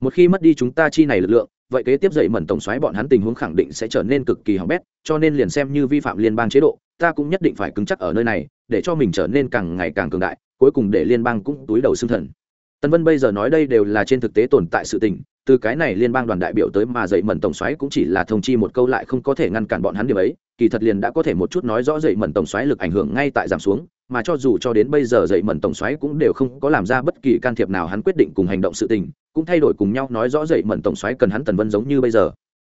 Một khi mất đi chúng ta chi này lực lượng, vậy kế tiếp dậy mẩn tổng xoáy bọn hắn tình huống khẳng định sẽ trở nên cực kỳ hỏng bét, cho nên liền xem như vi phạm liên bang chế độ, ta cũng nhất định phải cứng chắc ở nơi này, để cho mình trở nên càng ngày càng cường đại, cuối cùng để liên bang cũng túi đầu xương thần. Tân vân bây giờ nói đây đều là trên thực tế tồn tại sự tình từ cái này liên bang đoàn đại biểu tới mà dậy mẩn tổng xoáy cũng chỉ là thông chi một câu lại không có thể ngăn cản bọn hắn điều ấy, kỳ thật liền đã có thể một chút nói rõ dậy mẩn tổng xoáy lực ảnh hưởng ngay tại giảm xuống, mà cho dù cho đến bây giờ dậy mẩn tổng xoáy cũng đều không có làm ra bất kỳ can thiệp nào hắn quyết định cùng hành động sự tình, cũng thay đổi cùng nhau nói rõ dậy mẩn tổng xoáy cần hắn tần vân giống như bây giờ.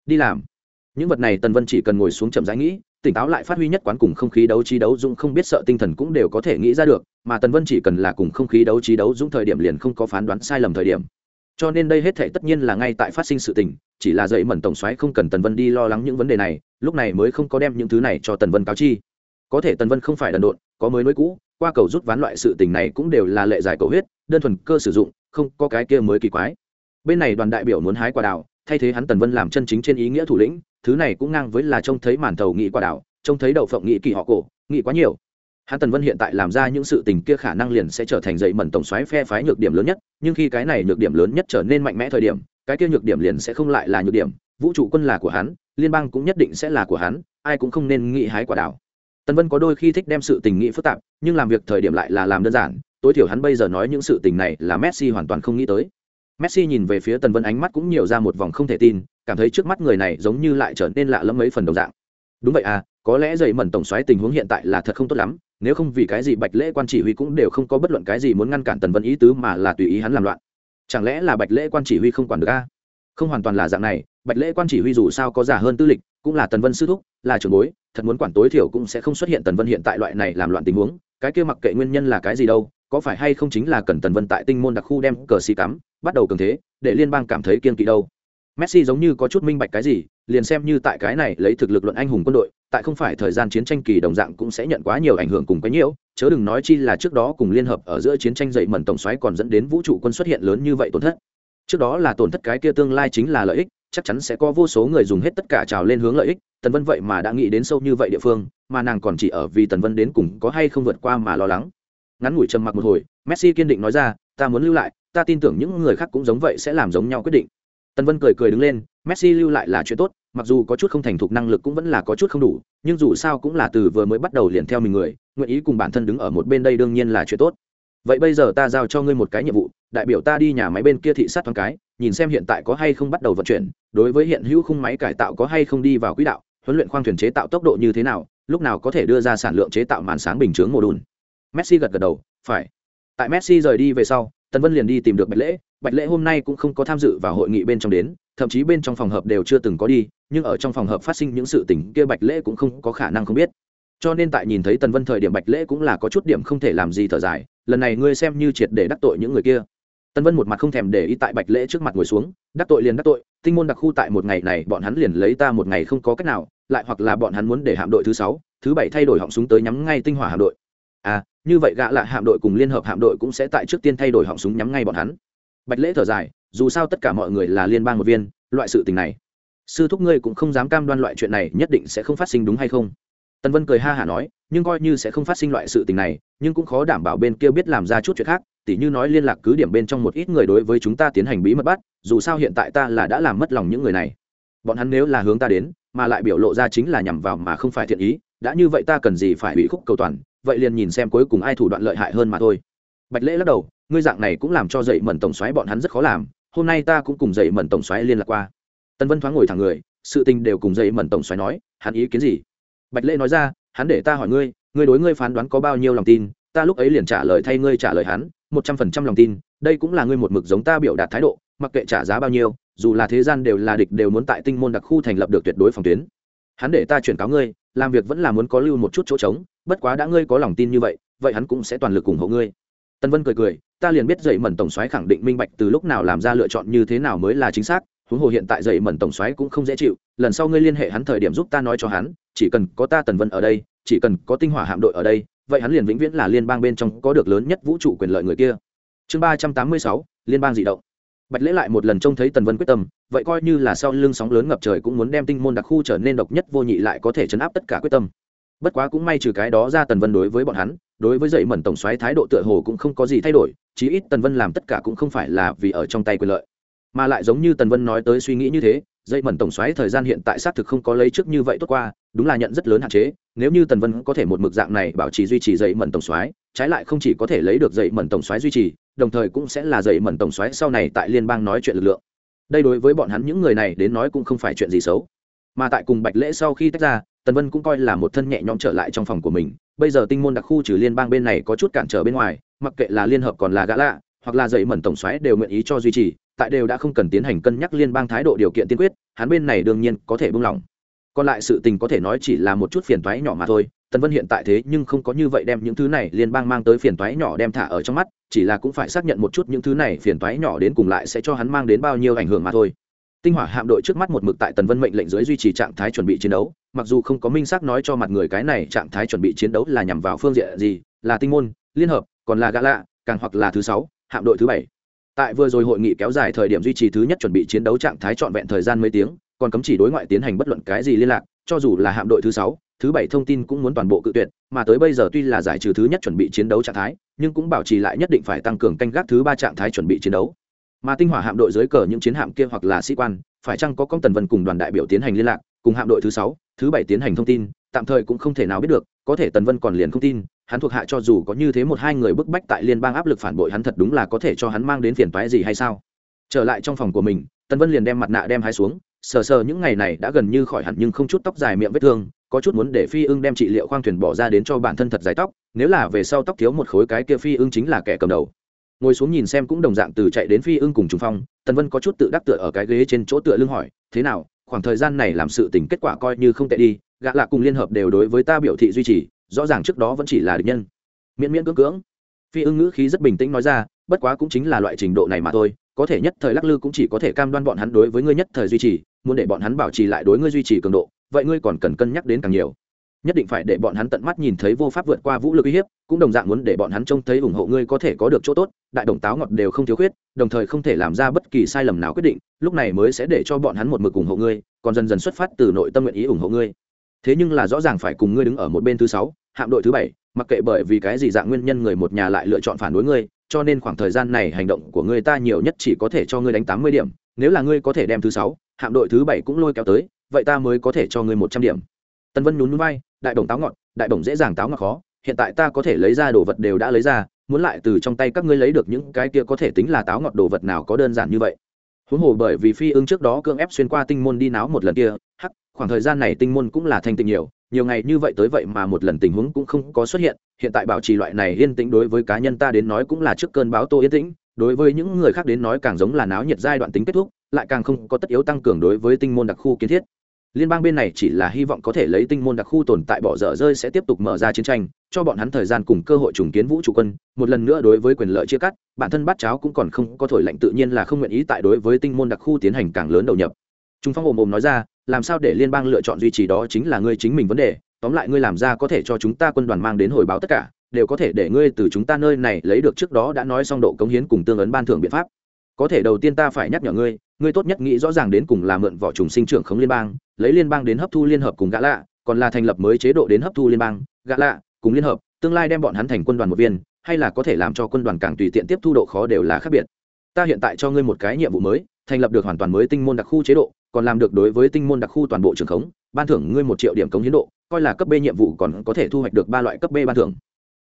Đi làm. Những vật này tần vân chỉ cần ngồi xuống chậm rãi nghĩ, tỉnh táo lại phát huy nhất quán cùng không khí đấu trí đấu dũng không biết sợ tinh thần cũng đều có thể nghĩ ra được, mà tần vân chỉ cần là cùng không khí đấu trí đấu dũng thời điểm liền không có phán đoán sai lầm thời điểm cho nên đây hết thể tất nhiên là ngay tại phát sinh sự tình, chỉ là dậy mẩn tổng xoáy không cần tần vân đi lo lắng những vấn đề này, lúc này mới không có đem những thứ này cho tần vân cáo chi. Có thể tần vân không phải đần độn, có mới nối cũ, qua cầu rút ván loại sự tình này cũng đều là lệ giải cầu huyết, đơn thuần cơ sử dụng, không có cái kia mới kỳ quái. Bên này đoàn đại biểu muốn hái quả đào, thay thế hắn tần vân làm chân chính trên ý nghĩa thủ lĩnh, thứ này cũng ngang với là trông thấy màn thầu nghị quả đào, trông thấy đậu phộng nghị kỳ họ cổ, nghị quá nhiều hắn tần vân hiện tại làm ra những sự tình kia khả năng liền sẽ trở thành dậy mẩn tổng xoáy phe phái nhược điểm lớn nhất, nhưng khi cái này nhược điểm lớn nhất trở nên mạnh mẽ thời điểm, cái kia nhược điểm liền sẽ không lại là nhược điểm, vũ trụ quân là của hắn, liên bang cũng nhất định sẽ là của hắn, ai cũng không nên nghĩ hái quả đảo tần vân có đôi khi thích đem sự tình nghĩ phức tạp, nhưng làm việc thời điểm lại là làm đơn giản, tối thiểu hắn bây giờ nói những sự tình này là messi hoàn toàn không nghĩ tới. Messi nhìn về phía tần vân ánh mắt cũng nhiều ra một vòng không thể tin, cảm thấy trước mắt người này giống như lại trở nên lạ lẫm mấy phần đồng dạng. Đúng vậy à có lẽ dậy mẩn tổng xoáy tình huống hiện tại là thật không tốt lắm, nếu không vì cái gì bạch lễ quan chỉ huy cũng đều không có bất luận cái gì muốn ngăn cản tần vân ý tứ mà là tùy ý hắn làm loạn. Chẳng lẽ là bạch lễ quan chỉ huy không quản được a? Không hoàn toàn là dạng này, bạch lễ quan chỉ huy dù sao có giả hơn tư lịch, cũng là tần vân sư thúc, là trường bối, thật muốn quản tối thiểu cũng sẽ không xuất hiện tần vân hiện tại loại này làm loạn tình huống, cái kia mặc kệ nguyên nhân là cái gì đâu, có phải hay không chính là cần tần vân tại tinh môn đặc khu đem cờ xì cắm, bắt đầu cường thế, để liên bang cảm thấy kiên kỵ đâu? Messi giống như có chút minh bạch cái gì, liền xem như tại cái này lấy thực lực luận anh hùng quân đội tại không phải thời gian chiến tranh kỳ đồng dạng cũng sẽ nhận quá nhiều ảnh hưởng cùng cái nhiễu, chớ đừng nói chi là trước đó cùng liên hợp ở giữa chiến tranh dậy mẩn tổng xoáy còn dẫn đến vũ trụ quân xuất hiện lớn như vậy tổn thất. Trước đó là tổn thất cái kia tương lai chính là lợi ích, chắc chắn sẽ có vô số người dùng hết tất cả trào lên hướng lợi ích, tần vân vậy mà đã nghĩ đến sâu như vậy địa phương, mà nàng còn chỉ ở vì tần vân đến cùng có hay không vượt qua mà lo lắng. Ngắn ngủi trầm mặc một hồi, messi kiên định nói ra, ta muốn lưu lại, ta tin tưởng những người khác cũng giống vậy sẽ làm giống nhau quyết định. Tần vân cười cười đứng lên messi lưu lại là chuyện tốt, mặc dù có chút không thành thục năng lực cũng vẫn là có chút không đủ, nhưng dù sao cũng là từ vừa mới bắt đầu liền theo mình người, nguyện ý cùng bản thân đứng ở một bên đây đương nhiên là chuyện tốt vậy bây giờ ta giao cho ngươi một cái nhiệm vụ, đại biểu ta đi nhà máy bên kia thị sát thoáng cái, nhìn xem hiện tại có hay không bắt đầu vận chuyển, đối với hiện hữu khung máy cải tạo có hay không đi vào quỹ đạo, huấn luyện khoang thuyền chế tạo tốc độ như thế nào, lúc nào có thể đưa ra sản lượng chế tạo màn sáng bình chướng mô đun. messi gật gật đầu, phải tại messi rời đi về sau, tần vân liền đi tìm được bạch lễ bạch lễ hôm nay cũng không có tham dự vào hội nghị bên trong đến thậm chí bên trong phòng hợp đều chưa từng có đi, nhưng ở trong phòng hợp phát sinh những sự tình kia bạch lễ cũng không có khả năng không biết. Cho nên tại nhìn thấy tần vân thời điểm bạch lễ cũng là có chút điểm không thể làm gì thở dài, lần này ngươi xem như triệt để đắc tội những người kia. Tần vân một mặt không thèm để ý tại bạch lễ trước mặt ngồi xuống, đắc tội liền đắc tội, tinh môn đặc khu tại một ngày này bọn hắn liền lấy ta một ngày không có cách nào, lại hoặc là bọn hắn muốn để hạm đội thứ sáu, thứ bảy thay đổi họng súng tới nhắm ngay tinh hỏa hạm đội. À như vậy gạ lạ hạm đội cùng liên hợp hạm đội cũng sẽ tại trước tiên thay đổi họng súng nhắm ngay bọn hắn. Bạch lễ thở dài dù sao tất cả mọi người là liên bang một viên, loại sự tình này, sư thúc ngươi cũng không dám cam đoan loại chuyện này nhất định sẽ không phát sinh đúng hay không. Tần vân cười ha hả nói, nhưng coi như sẽ không phát sinh loại sự tình này, nhưng cũng khó đảm bảo bên kia biết làm ra chút chuyện khác, tỉ như nói liên lạc cứ điểm bên trong một ít người đối với chúng ta tiến hành bí mật bắt, dù sao hiện tại ta là đã làm mất lòng những người này. Bọn hắn nếu là hướng ta đến, mà lại biểu lộ ra chính là nhằm vào mà không phải thiện ý, đã như vậy ta cần gì phải bị khúc cầu toàn, vậy liền nhìn xem cuối cùng ai thủ đoạn lợi hại hơn mà thôi. Bạch lễ lắc đầu, ngươi dạng này cũng làm cho dậy mẩn tổng xoáy bọn hắn rất khó làm hôm nay ta cũng cùng dậy mẩn tổng xoáy liên lạc qua. Tân vân thoáng ngồi thẳng người, sự tình đều cùng dậy mẩn tổng xoáy nói, hắn ý kiến gì? Bạch lễ nói ra, hắn để ta hỏi ngươi ngươi đối ngươi phán đoán có bao nhiêu lòng tin, ta lúc ấy liền trả lời thay ngươi trả lời hắn, một trăm phần trăm lòng tin, đây cũng là ngươi một mực giống ta biểu đạt thái độ, mặc kệ trả giá bao nhiêu, dù là thế gian đều là địch đều muốn tại tinh môn đặc khu thành lập được tuyệt đối phòng tuyến. Hắn để ta chuyển cáo ngươi, làm việc vẫn là muốn có lưu một chút chỗ trống, bất quá đã ngươi có lòng tin như vậy vậy hắn cũng sẽ toàn lực ủng hộ ngươi. Tân vân cười cười ta liền biết dậy mẩn tổng soái khẳng định minh bạch từ lúc nào làm ra lựa chọn như thế nào mới là chính xác, huống hồ hiện tại dậy mẩn tổng soái cũng không dễ chịu, lần sau ngươi liên hệ hắn thời điểm giúp ta nói cho hắn, chỉ cần có ta tần vân ở đây, chỉ cần có tinh hỏa hạm đội ở đây, vậy hắn liền vĩnh viễn là liên bang bên trong có được lớn nhất vũ trụ quyền lợi người kia. Chương ba trăm tám mươi sáu, liên bang dị động. Bạch lễ lại một lần trông thấy tần vân quyết tâm, vậy coi như là sau lưng sóng lớn ngập trời cũng muốn đem tinh môn đặc khu trở nên độc nhất vô nhị lại có thể chấn áp tất cả quyết tâm. Bất quá cũng may trừ cái đó ra tần vân đối với bọn hắn, đối với dậy mẩn tổng xoáy thái độ tựa hồ cũng không có gì thay đổi chí ít tần vân làm tất cả cũng không phải là vì ở trong tay quyền lợi. Mà lại giống như tần vân nói tới suy nghĩ như thế, dây mẩn tổng xoáy thời gian hiện tại xác thực không có lấy trước như vậy tốt qua, đúng là nhận rất lớn hạn chế. Nếu như tần vân có thể một mực dạng này bảo trì duy trì dây mẩn tổng xoáy trái lại không chỉ có thể lấy được dây mẩn tổng xoáy duy trì, đồng thời cũng sẽ là dây mẩn tổng xoáy sau này tại liên bang nói chuyện lực lượng. Đây đối với bọn hắn những người này đến nói cũng không phải chuyện gì xấu. Mà tại cùng bạch lễ sau khi tách ra, tần vân cũng coi là một thân nhẹ nhõm trở lại trong phòng của mình. Bây giờ tinh môn đặc khu trừ liên bang bên này có chút cản trở bên ngoài mặc kệ là liên hợp còn là gã lạ, hoặc là dậy mẩn tổng xoáy đều nguyện ý cho duy trì, tại đều đã không cần tiến hành cân nhắc liên bang thái độ điều kiện tiên quyết, hắn bên này đương nhiên có thể buông lỏng. Còn lại sự tình có thể nói chỉ là một chút phiền toái nhỏ mà thôi, tần vân hiện tại thế nhưng không có như vậy đem những thứ này liên bang mang tới phiền toái nhỏ đem thả ở trong mắt, chỉ là cũng phải xác nhận một chút những thứ này phiền toái nhỏ đến cùng lại sẽ cho hắn mang đến bao nhiêu ảnh hưởng mà thôi. Tinh hỏa hạm đội trước mắt một mực tại tần vân mệnh lệnh dưới duy trì trạng thái chuẩn bị chiến đấu, mặc dù không có minh xác nói cho mặt người cái này trạng thái chuẩn bị chiến đấu là nhằm vào phương diện gì, là tinh môn, liên hợp còn là gã lạ, càng hoặc là thứ sáu, hạm đội thứ bảy. Tại vừa rồi hội nghị kéo dài thời điểm duy trì thứ nhất chuẩn bị chiến đấu trạng thái trọn vẹn thời gian mấy tiếng, còn cấm chỉ đối ngoại tiến hành bất luận cái gì liên lạc, cho dù là hạm đội thứ sáu, thứ bảy thông tin cũng muốn toàn bộ cự tuyệt, mà tới bây giờ tuy là giải trừ thứ nhất chuẩn bị chiến đấu trạng thái, nhưng cũng bảo trì lại nhất định phải tăng cường canh gác thứ ba trạng thái chuẩn bị chiến đấu. Mà tinh hỏa hạm đội dưới cờ những chiến hạm kia hoặc là sĩ quan, phải chăng có công tần vân cùng đoàn đại biểu tiến hành liên lạc, cùng hạm đội thứ sáu, thứ bảy tiến hành thông tin, tạm thời cũng không thể nào biết được, có thể tần vân còn liền không tin hắn thuộc hạ cho dù có như thế một hai người bức bách tại liên bang áp lực phản bội hắn thật đúng là có thể cho hắn mang đến phiền toái gì hay sao? Trở lại trong phòng của mình Tân vân liền đem mặt nạ đem hai xuống, sờ sờ những ngày này đã gần như khỏi hẳn nhưng không chút tóc dài miệng vết thương, có chút muốn để phi ưng đem trị liệu khoang thuyền bỏ ra đến cho bản thân thật dài tóc, nếu là về sau tóc thiếu một khối cái kia phi ưng chính là kẻ cầm đầu. Ngồi xuống nhìn xem cũng đồng dạng từ chạy đến phi ưng cùng trùng phong, tần vân có chút tự đắc tựa ở cái ghế trên chỗ tựa lưng hỏi, thế nào, khoảng thời gian này làm sự tình kết quả coi như không tệ đi, gã lạ cùng liên hợp đều đối với ta biểu thị duy trì rõ ràng trước đó vẫn chỉ là địch nhân. Miễn miễn cưỡng cưỡng. Phi ưng ngữ khí rất bình tĩnh nói ra, bất quá cũng chính là loại trình độ này mà thôi, có thể nhất thời lắc lư cũng chỉ có thể cam đoan bọn hắn đối với ngươi nhất thời duy trì, muốn để bọn hắn bảo trì lại đối ngươi duy trì cường độ, vậy ngươi còn cần cân nhắc đến càng nhiều. Nhất định phải để bọn hắn tận mắt nhìn thấy vô pháp vượt qua vũ lực uy hiếp, cũng đồng dạng muốn để bọn hắn trông thấy ủng hộ ngươi có thể có được chỗ tốt, đại đồng táo ngọt đều không thiếu khuyết, đồng thời không thể làm ra bất kỳ sai lầm nào quyết định, lúc này mới sẽ để cho bọn hắn một mực ủng hộ ngươi, còn dần dần xuất phát từ nội tâm nguyện ý ủng hộ ngươi thế nhưng là rõ ràng phải cùng ngươi đứng ở một bên thứ sáu, hạm đội thứ bảy, mặc kệ bởi vì cái gì dạng nguyên nhân người một nhà lại lựa chọn phản đối ngươi, cho nên khoảng thời gian này hành động của ngươi ta nhiều nhất chỉ có thể cho ngươi đánh tám mươi điểm, nếu là ngươi có thể đem thứ sáu, hạm đội thứ bảy cũng lôi kéo tới, vậy ta mới có thể cho ngươi một trăm điểm. Tân vân nhún núi bay đại đồng táo ngọt, đại đồng dễ dàng táo ngọt khó, hiện tại ta có thể lấy ra đồ vật đều đã lấy ra, muốn lại từ trong tay các ngươi lấy được những cái kia có thể tính là táo ngọt đồ vật nào có đơn giản như vậy. Huống hồ bởi vì phi ưng trước đó cưỡng ép xuyên qua tinh môn đi náo một lần kia, hắc khoảng thời gian này tinh môn cũng là thanh tịnh nhiều nhiều ngày như vậy tới vậy mà một lần tình huống cũng không có xuất hiện hiện tại bảo trì loại này yên tĩnh đối với cá nhân ta đến nói cũng là trước cơn báo tô yên tĩnh, đối với những người khác đến nói càng giống là náo nhiệt giai đoạn tính kết thúc, lại càng không có tất yếu tăng cường đối với tinh môn đặc khu kiến thiết. Liên bang bên này chỉ là hy vọng có thể lấy tinh môn đặc khu tồn tại bỏ dở rơi sẽ tiếp tục mở ra chiến tranh, cho bọn hắn thời gian cùng cơ hội trùng kiến vũ trụ quân, một lần nữa đối với quyền lợi chia cắt, bản thân bát cháo cũng còn không có thổi lệnh tự nhiên là không nguyện ý tại đối với tinh môn đặc khu tiến hành càng lớn đầu nhập trung phong ồm ồm nói ra, làm sao để liên bang lựa chọn duy trì đó chính là ngươi chính mình vấn đề, tóm lại ngươi làm ra có thể cho chúng ta quân đoàn mang đến hồi báo tất cả, đều có thể để ngươi từ chúng ta nơi này lấy được trước đó đã nói xong độ cống hiến cùng tương ấn ban thưởng biện pháp. Có thể đầu tiên ta phải nhắc nhở ngươi ngươi tốt nhất nghĩ rõ ràng đến cùng là mượn vỏ trùng sinh trưởng khống liên bang, lấy liên bang đến hấp thu liên hợp cùng gã lạ, còn là thành lập mới chế độ đến hấp thu liên bang gã lạ cùng liên hợp, tương lai đem bọn hắn thành quân đoàn một viên, hay là có thể làm cho quân đoàn càng tùy tiện tiếp thu độ khó đều là khác biệt. Ta hiện tại cho ngươi một cái nhiệm vụ mới, thành lập được hoàn toàn mới tinh môn đặc khu chế độ còn làm được đối với tinh môn đặc khu toàn bộ trường khống, ban thưởng ngươi một triệu điểm cống hiến độ, coi là cấp b nhiệm vụ còn có thể thu hoạch được ba loại cấp b ban thưởng.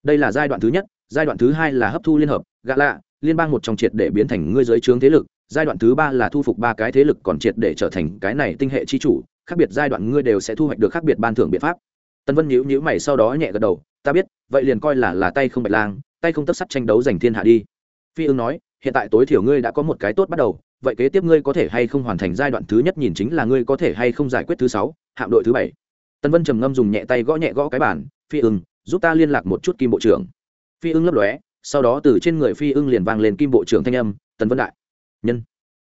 Đây là giai đoạn thứ nhất, giai đoạn thứ hai là hấp thu liên hợp, gạ lạ, liên bang một trong triệt để biến thành ngươi giới trướng thế lực, giai đoạn thứ ba là thu phục ba cái thế lực còn triệt để trở thành cái này tinh hệ chi chủ, khác biệt giai đoạn ngươi đều sẽ thu hoạch được khác biệt ban thưởng biện pháp. Tân vân nhíu nhíu mày sau đó nhẹ gật đầu, ta biết, vậy liền coi là là tay không bạch lang, tay không tất sắt tranh đấu giành thiên hạ đi. Phi ương nói, hiện tại tối thiểu ngươi đã có một cái tốt bắt đầu vậy kế tiếp ngươi có thể hay không hoàn thành giai đoạn thứ nhất nhìn chính là ngươi có thể hay không giải quyết thứ sáu, hạm đội thứ bảy. Tân vân trầm ngâm dùng nhẹ tay gõ nhẹ gõ cái bản phi ưng, giúp ta liên lạc một chút kim bộ trưởng. Phi ưng lấp lóe, sau đó từ trên người phi ưng liền vang lên kim bộ trưởng thanh âm tần vân đại, nhân,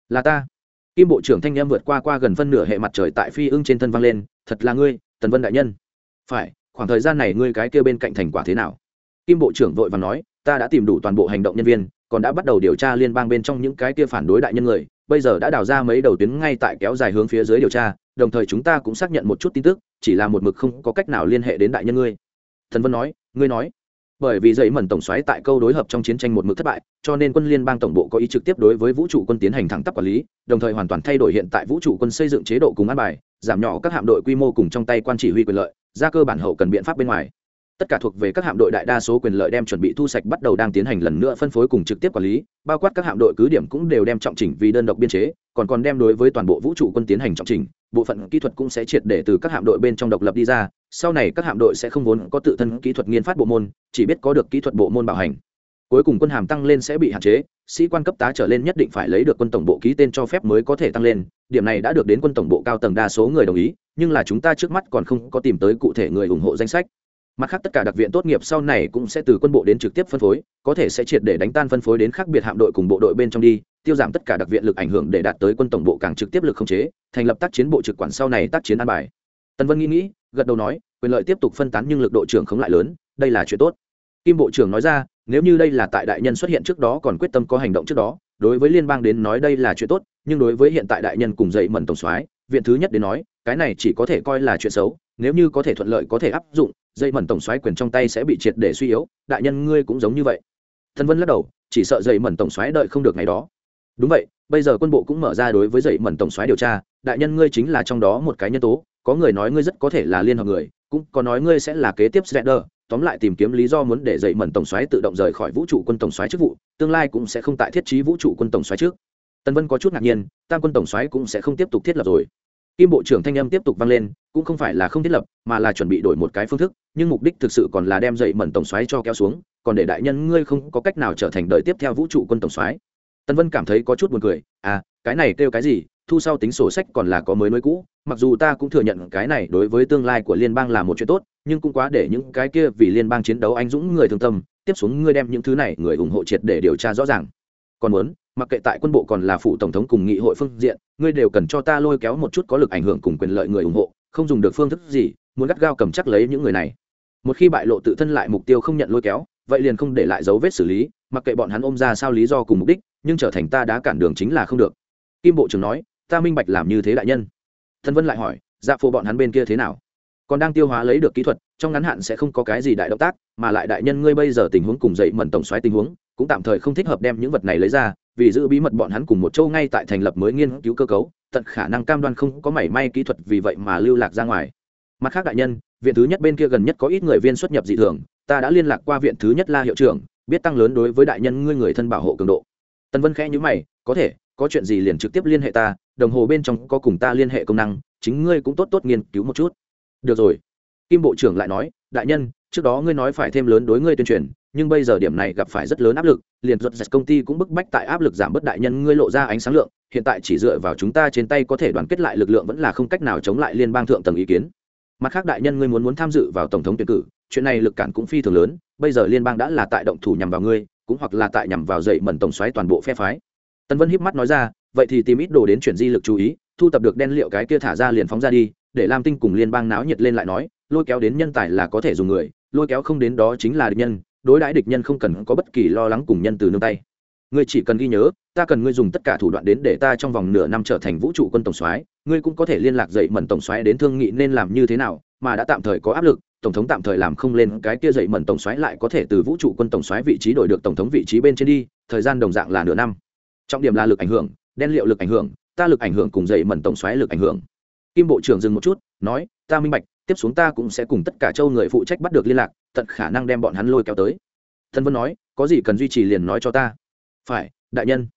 là ta. Kim bộ trưởng thanh âm vượt qua qua gần phân nửa hệ mặt trời tại phi ưng trên thân vang lên, thật là ngươi tần vân đại nhân. Phải, khoảng thời gian này ngươi cái kia bên cạnh thành quả thế nào? Kim bộ trưởng vội và nói, ta đã tìm đủ toàn bộ hành động nhân viên còn đã bắt đầu điều tra liên bang bên trong những cái kia phản đối đại nhân người, bây giờ đã đào ra mấy đầu tuyến ngay tại kéo dài hướng phía dưới điều tra, đồng thời chúng ta cũng xác nhận một chút tin tức, chỉ là một mực không có cách nào liên hệ đến đại nhân ngươi. Thần vân nói, ngươi nói. Bởi vì dậy mẩn tổng xoáy tại câu đối hợp trong chiến tranh một mực thất bại, cho nên quân liên bang tổng bộ có ý trực tiếp đối với vũ trụ quân tiến hành thẳng tắp quản lý, đồng thời hoàn toàn thay đổi hiện tại vũ trụ quân xây dựng chế độ cùng an bài, giảm nhỏ các hạm đội quy mô cùng trong tay quan chỉ huy quyền lợi, ra cơ bản hậu cần biện pháp bên ngoài tất cả thuộc về các hạm đội đại đa số quyền lợi đem chuẩn bị thu sạch bắt đầu đang tiến hành lần nữa phân phối cùng trực tiếp quản lý, bao quát các hạm đội cứ điểm cũng đều đem trọng chỉnh vì đơn độc biên chế, còn còn đem đối với toàn bộ vũ trụ quân tiến hành trọng chỉnh, bộ phận kỹ thuật cũng sẽ triệt để từ các hạm đội bên trong độc lập đi ra, sau này các hạm đội sẽ không vốn có tự thân kỹ thuật nghiên phát bộ môn, chỉ biết có được kỹ thuật bộ môn bảo hành. Cuối cùng quân hàm tăng lên sẽ bị hạn chế, sĩ quan cấp tá trở lên nhất định phải lấy được quân tổng bộ ký tên cho phép mới có thể tăng lên, điểm này đã được đến quân tổng bộ cao tầng đa số người đồng ý, nhưng là chúng ta trước mắt còn không có tìm tới cụ thể người ủng hộ danh sách mặt khác tất cả đặc viện tốt nghiệp sau này cũng sẽ từ quân bộ đến trực tiếp phân phối, có thể sẽ triệt để đánh tan phân phối đến khác biệt hạm đội cùng bộ đội bên trong đi, tiêu giảm tất cả đặc viện lực ảnh hưởng để đạt tới quân tổng bộ càng trực tiếp lực khống chế, thành lập tác chiến bộ trực quản sau này tác chiến an bài. Tân vân nghĩ nghĩ, gật đầu nói, quyền lợi tiếp tục phân tán nhưng lực độ trưởng không lại lớn, đây là chuyện tốt. Kim bộ trưởng nói ra, nếu như đây là tại đại nhân xuất hiện trước đó còn quyết tâm có hành động trước đó, đối với liên bang đến nói đây là chuyện tốt, nhưng đối với hiện tại đại nhân cùng dậy mẩn tổng soái, viện thứ nhất đến nói, cái này chỉ có thể coi là chuyện xấu nếu như có thể thuận lợi có thể áp dụng dây mẩn tổng xoáy quyền trong tay sẽ bị triệt để suy yếu đại nhân ngươi cũng giống như vậy. Thân vân lắc đầu chỉ sợ dây mẩn tổng xoáy đợi không được ngày đó. Đúng vậy bây giờ quân bộ cũng mở ra đối với dây mẩn tổng xoáy điều tra đại nhân ngươi chính là trong đó một cái nhân tố có người nói ngươi rất có thể là liên hợp người cũng có nói ngươi sẽ là kế tiếp Sredder, tóm lại tìm kiếm lý do muốn để dậy mẩn tổng xoáy tự động rời khỏi vũ trụ quân tổng xoáy chức vụ tương lai cũng sẽ không tại thiết trí vũ trụ quân tổng xoáy trước. Tân vân có chút ngạc nhiên tam quân tổng xoáy cũng sẽ không tiếp tục thiết lập rồi kim bộ trưởng thanh âm tiếp tục vang lên, cũng không phải là không thiết lập, mà là chuẩn bị đổi một cái phương thức, nhưng mục đích thực sự còn là đem dậy mẩn tổng xoáy cho kéo xuống, còn để đại nhân ngươi không có cách nào trở thành đời tiếp theo vũ trụ quân tổng xoáy tân vân cảm thấy có chút buồn cười à cái này kêu cái gì, thu sau tính sổ sách còn là có mới mới cũ, mặc dù ta cũng thừa nhận cái này đối với tương lai của liên bang là một chuyện tốt, nhưng cũng quá để những cái kia vì liên bang chiến đấu anh dũng người thương tâm, tiếp xuống ngươi đem những thứ này người ủng hộ triệt để điều tra rõ ràng. Còn muốn mặc kệ tại quân bộ còn là phụ tổng thống cùng nghị hội phương diện, ngươi đều cần cho ta lôi kéo một chút có lực ảnh hưởng cùng quyền lợi người ủng hộ, không dùng được phương thức gì, muốn gắt gao cầm chắc lấy những người này. Một khi bại lộ tự thân lại mục tiêu không nhận lôi kéo, vậy liền không để lại dấu vết xử lý, mặc kệ bọn hắn ôm ra sao lý do cùng mục đích, nhưng trở thành ta đã cản đường chính là không được. Kim bộ trưởng nói, ta minh bạch làm như thế đại nhân. Thân vân lại hỏi dạ phụ bọn hắn bên kia thế nào? Còn đang tiêu hóa lấy được kỹ thuật, trong ngắn hạn sẽ không có cái gì đại động tác, mà lại đại nhân ngươi bây giờ tình huống cùng dậy mẩn tổng xoáy tình huống, cũng tạm thời không thích hợp đem những vật này lấy ra vì giữ bí mật bọn hắn cùng một châu ngay tại thành lập mới nghiên cứu cơ cấu, tận khả năng cam đoan không có mảy may kỹ thuật vì vậy mà lưu lạc ra ngoài. Mặt khác đại nhân, viện thứ nhất bên kia gần nhất có ít người viên xuất nhập dị thường, ta đã liên lạc qua viện thứ nhất la hiệu trưởng, biết tăng lớn đối với đại nhân ngươi người thân bảo hộ cường độ. Tân vân khẽ nhữ mày, có thể, có chuyện gì liền trực tiếp liên hệ ta, đồng hồ bên trong có cùng ta liên hệ công năng, chính ngươi cũng tốt tốt nghiên cứu một chút. Được rồi. Kim bộ trưởng lại nói, đại nhân trước đó ngươi nói phải thêm lớn đối ngươi tuyên truyền, nhưng bây giờ điểm này gặp phải rất lớn áp lực, liền ruột giật công ty cũng bức bách tại áp lực giảm bớt đại nhân ngươi lộ ra ánh sáng lượng, hiện tại chỉ dựa vào chúng ta trên tay có thể đoàn kết lại lực lượng vẫn là không cách nào chống lại liên bang thượng tầng ý kiến. Mặt khác đại nhân ngươi muốn muốn tham dự vào tổng thống tuyển cử, chuyện này lực cản cũng phi thường lớn, bây giờ liên bang đã là tại động thủ nhằm vào ngươi, cũng hoặc là tại nhằm vào dậy mẩn tổng xoáy toàn bộ phe phái. Tân vân híp mắt nói ra, vậy thì tìm ít đồ đến chuyển di lực chú ý, thu tập được đen liệu cái kia thả ra liền phóng ra đi, để lam tinh cùng liên bang náo nhiệt lên lại nói, lôi kéo đến nhân tài là có thể dùng người lôi kéo không đến đó chính là địch nhân, đối đãi địch nhân không cần có bất kỳ lo lắng cùng nhân từ nương tay. Ngươi chỉ cần ghi nhớ, ta cần ngươi dùng tất cả thủ đoạn đến để ta trong vòng nửa năm trở thành vũ trụ quân tổng soái, ngươi cũng có thể liên lạc dậy mẩn tổng soái đến thương nghị nên làm như thế nào, mà đã tạm thời có áp lực, tổng thống tạm thời làm không lên cái kia dậy mẩn tổng soái lại có thể từ vũ trụ quân tổng soái vị trí đổi được tổng thống vị trí bên trên đi, thời gian đồng dạng là nửa năm. Trọng điểm là lực ảnh hưởng, đen liệu lực ảnh hưởng, ta lực ảnh hưởng cùng dậy mẩn tổng xoáy lực ảnh hưởng. Kim bộ trưởng dừng một chút, nói, ta minh bạch tiếp xuống ta cũng sẽ cùng tất cả châu người phụ trách bắt được liên lạc, tận khả năng đem bọn hắn lôi kéo tới. Thân vân nói, có gì cần duy trì liền nói cho ta. Phải, đại nhân.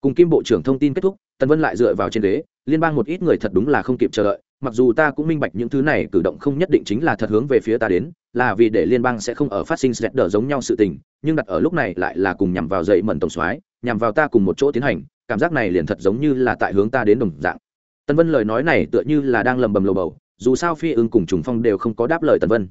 Cùng kim bộ trưởng thông tin kết thúc tần vân lại dựa vào trên ghế, liên bang một ít người thật đúng là không kịp chờ đợi, mặc dù ta cũng minh bạch những thứ này cử động không nhất định chính là thật hướng về phía ta đến, là vì để liên bang sẽ không ở phát sinh sẹt đỡ giống nhau sự tình, nhưng đặt ở lúc này lại là cùng nhằm vào dậy mẩn tổng soái, nhằm vào ta cùng một chỗ tiến hành, cảm giác này liền thật giống như là tại hướng ta đến đồng dạng. Tần vân lời nói này tựa như là đang lầm bầm lầu bầu dù sao phi ưng cùng trùng phong đều không có đáp lời tần vân.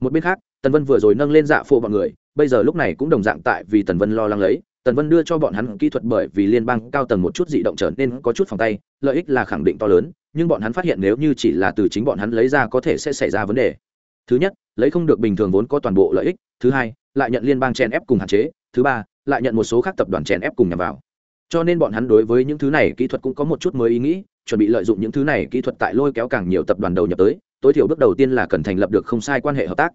Một bên khác, tần vân vừa rồi nâng lên dạ phô bọn người, bây giờ lúc này cũng đồng dạng tại vì tần vân lo lắng lấy, tần vân đưa cho bọn hắn kỹ thuật bởi vì liên bang cao tầng một chút dị động trở nên có chút phòng tay, lợi ích là khẳng định to lớn, nhưng bọn hắn phát hiện nếu như chỉ là từ chính bọn hắn lấy ra có thể sẽ xảy ra vấn đề. Thứ nhất, lấy không được bình thường vốn có toàn bộ lợi ích, thứ hai, lại nhận liên bang chèn ép cùng hạn chế, thứ ba, lại nhận một số khác tập đoàn chèn ép cùng nhằm vào. Cho nên bọn hắn đối với những thứ này kỹ thuật cũng có một chút mới ý nghĩ chuẩn bị lợi dụng những thứ này kỹ thuật tại lôi kéo càng nhiều tập đoàn đầu nhập tới, tối thiểu bước đầu tiên là cần thành lập được không sai quan hệ hợp tác.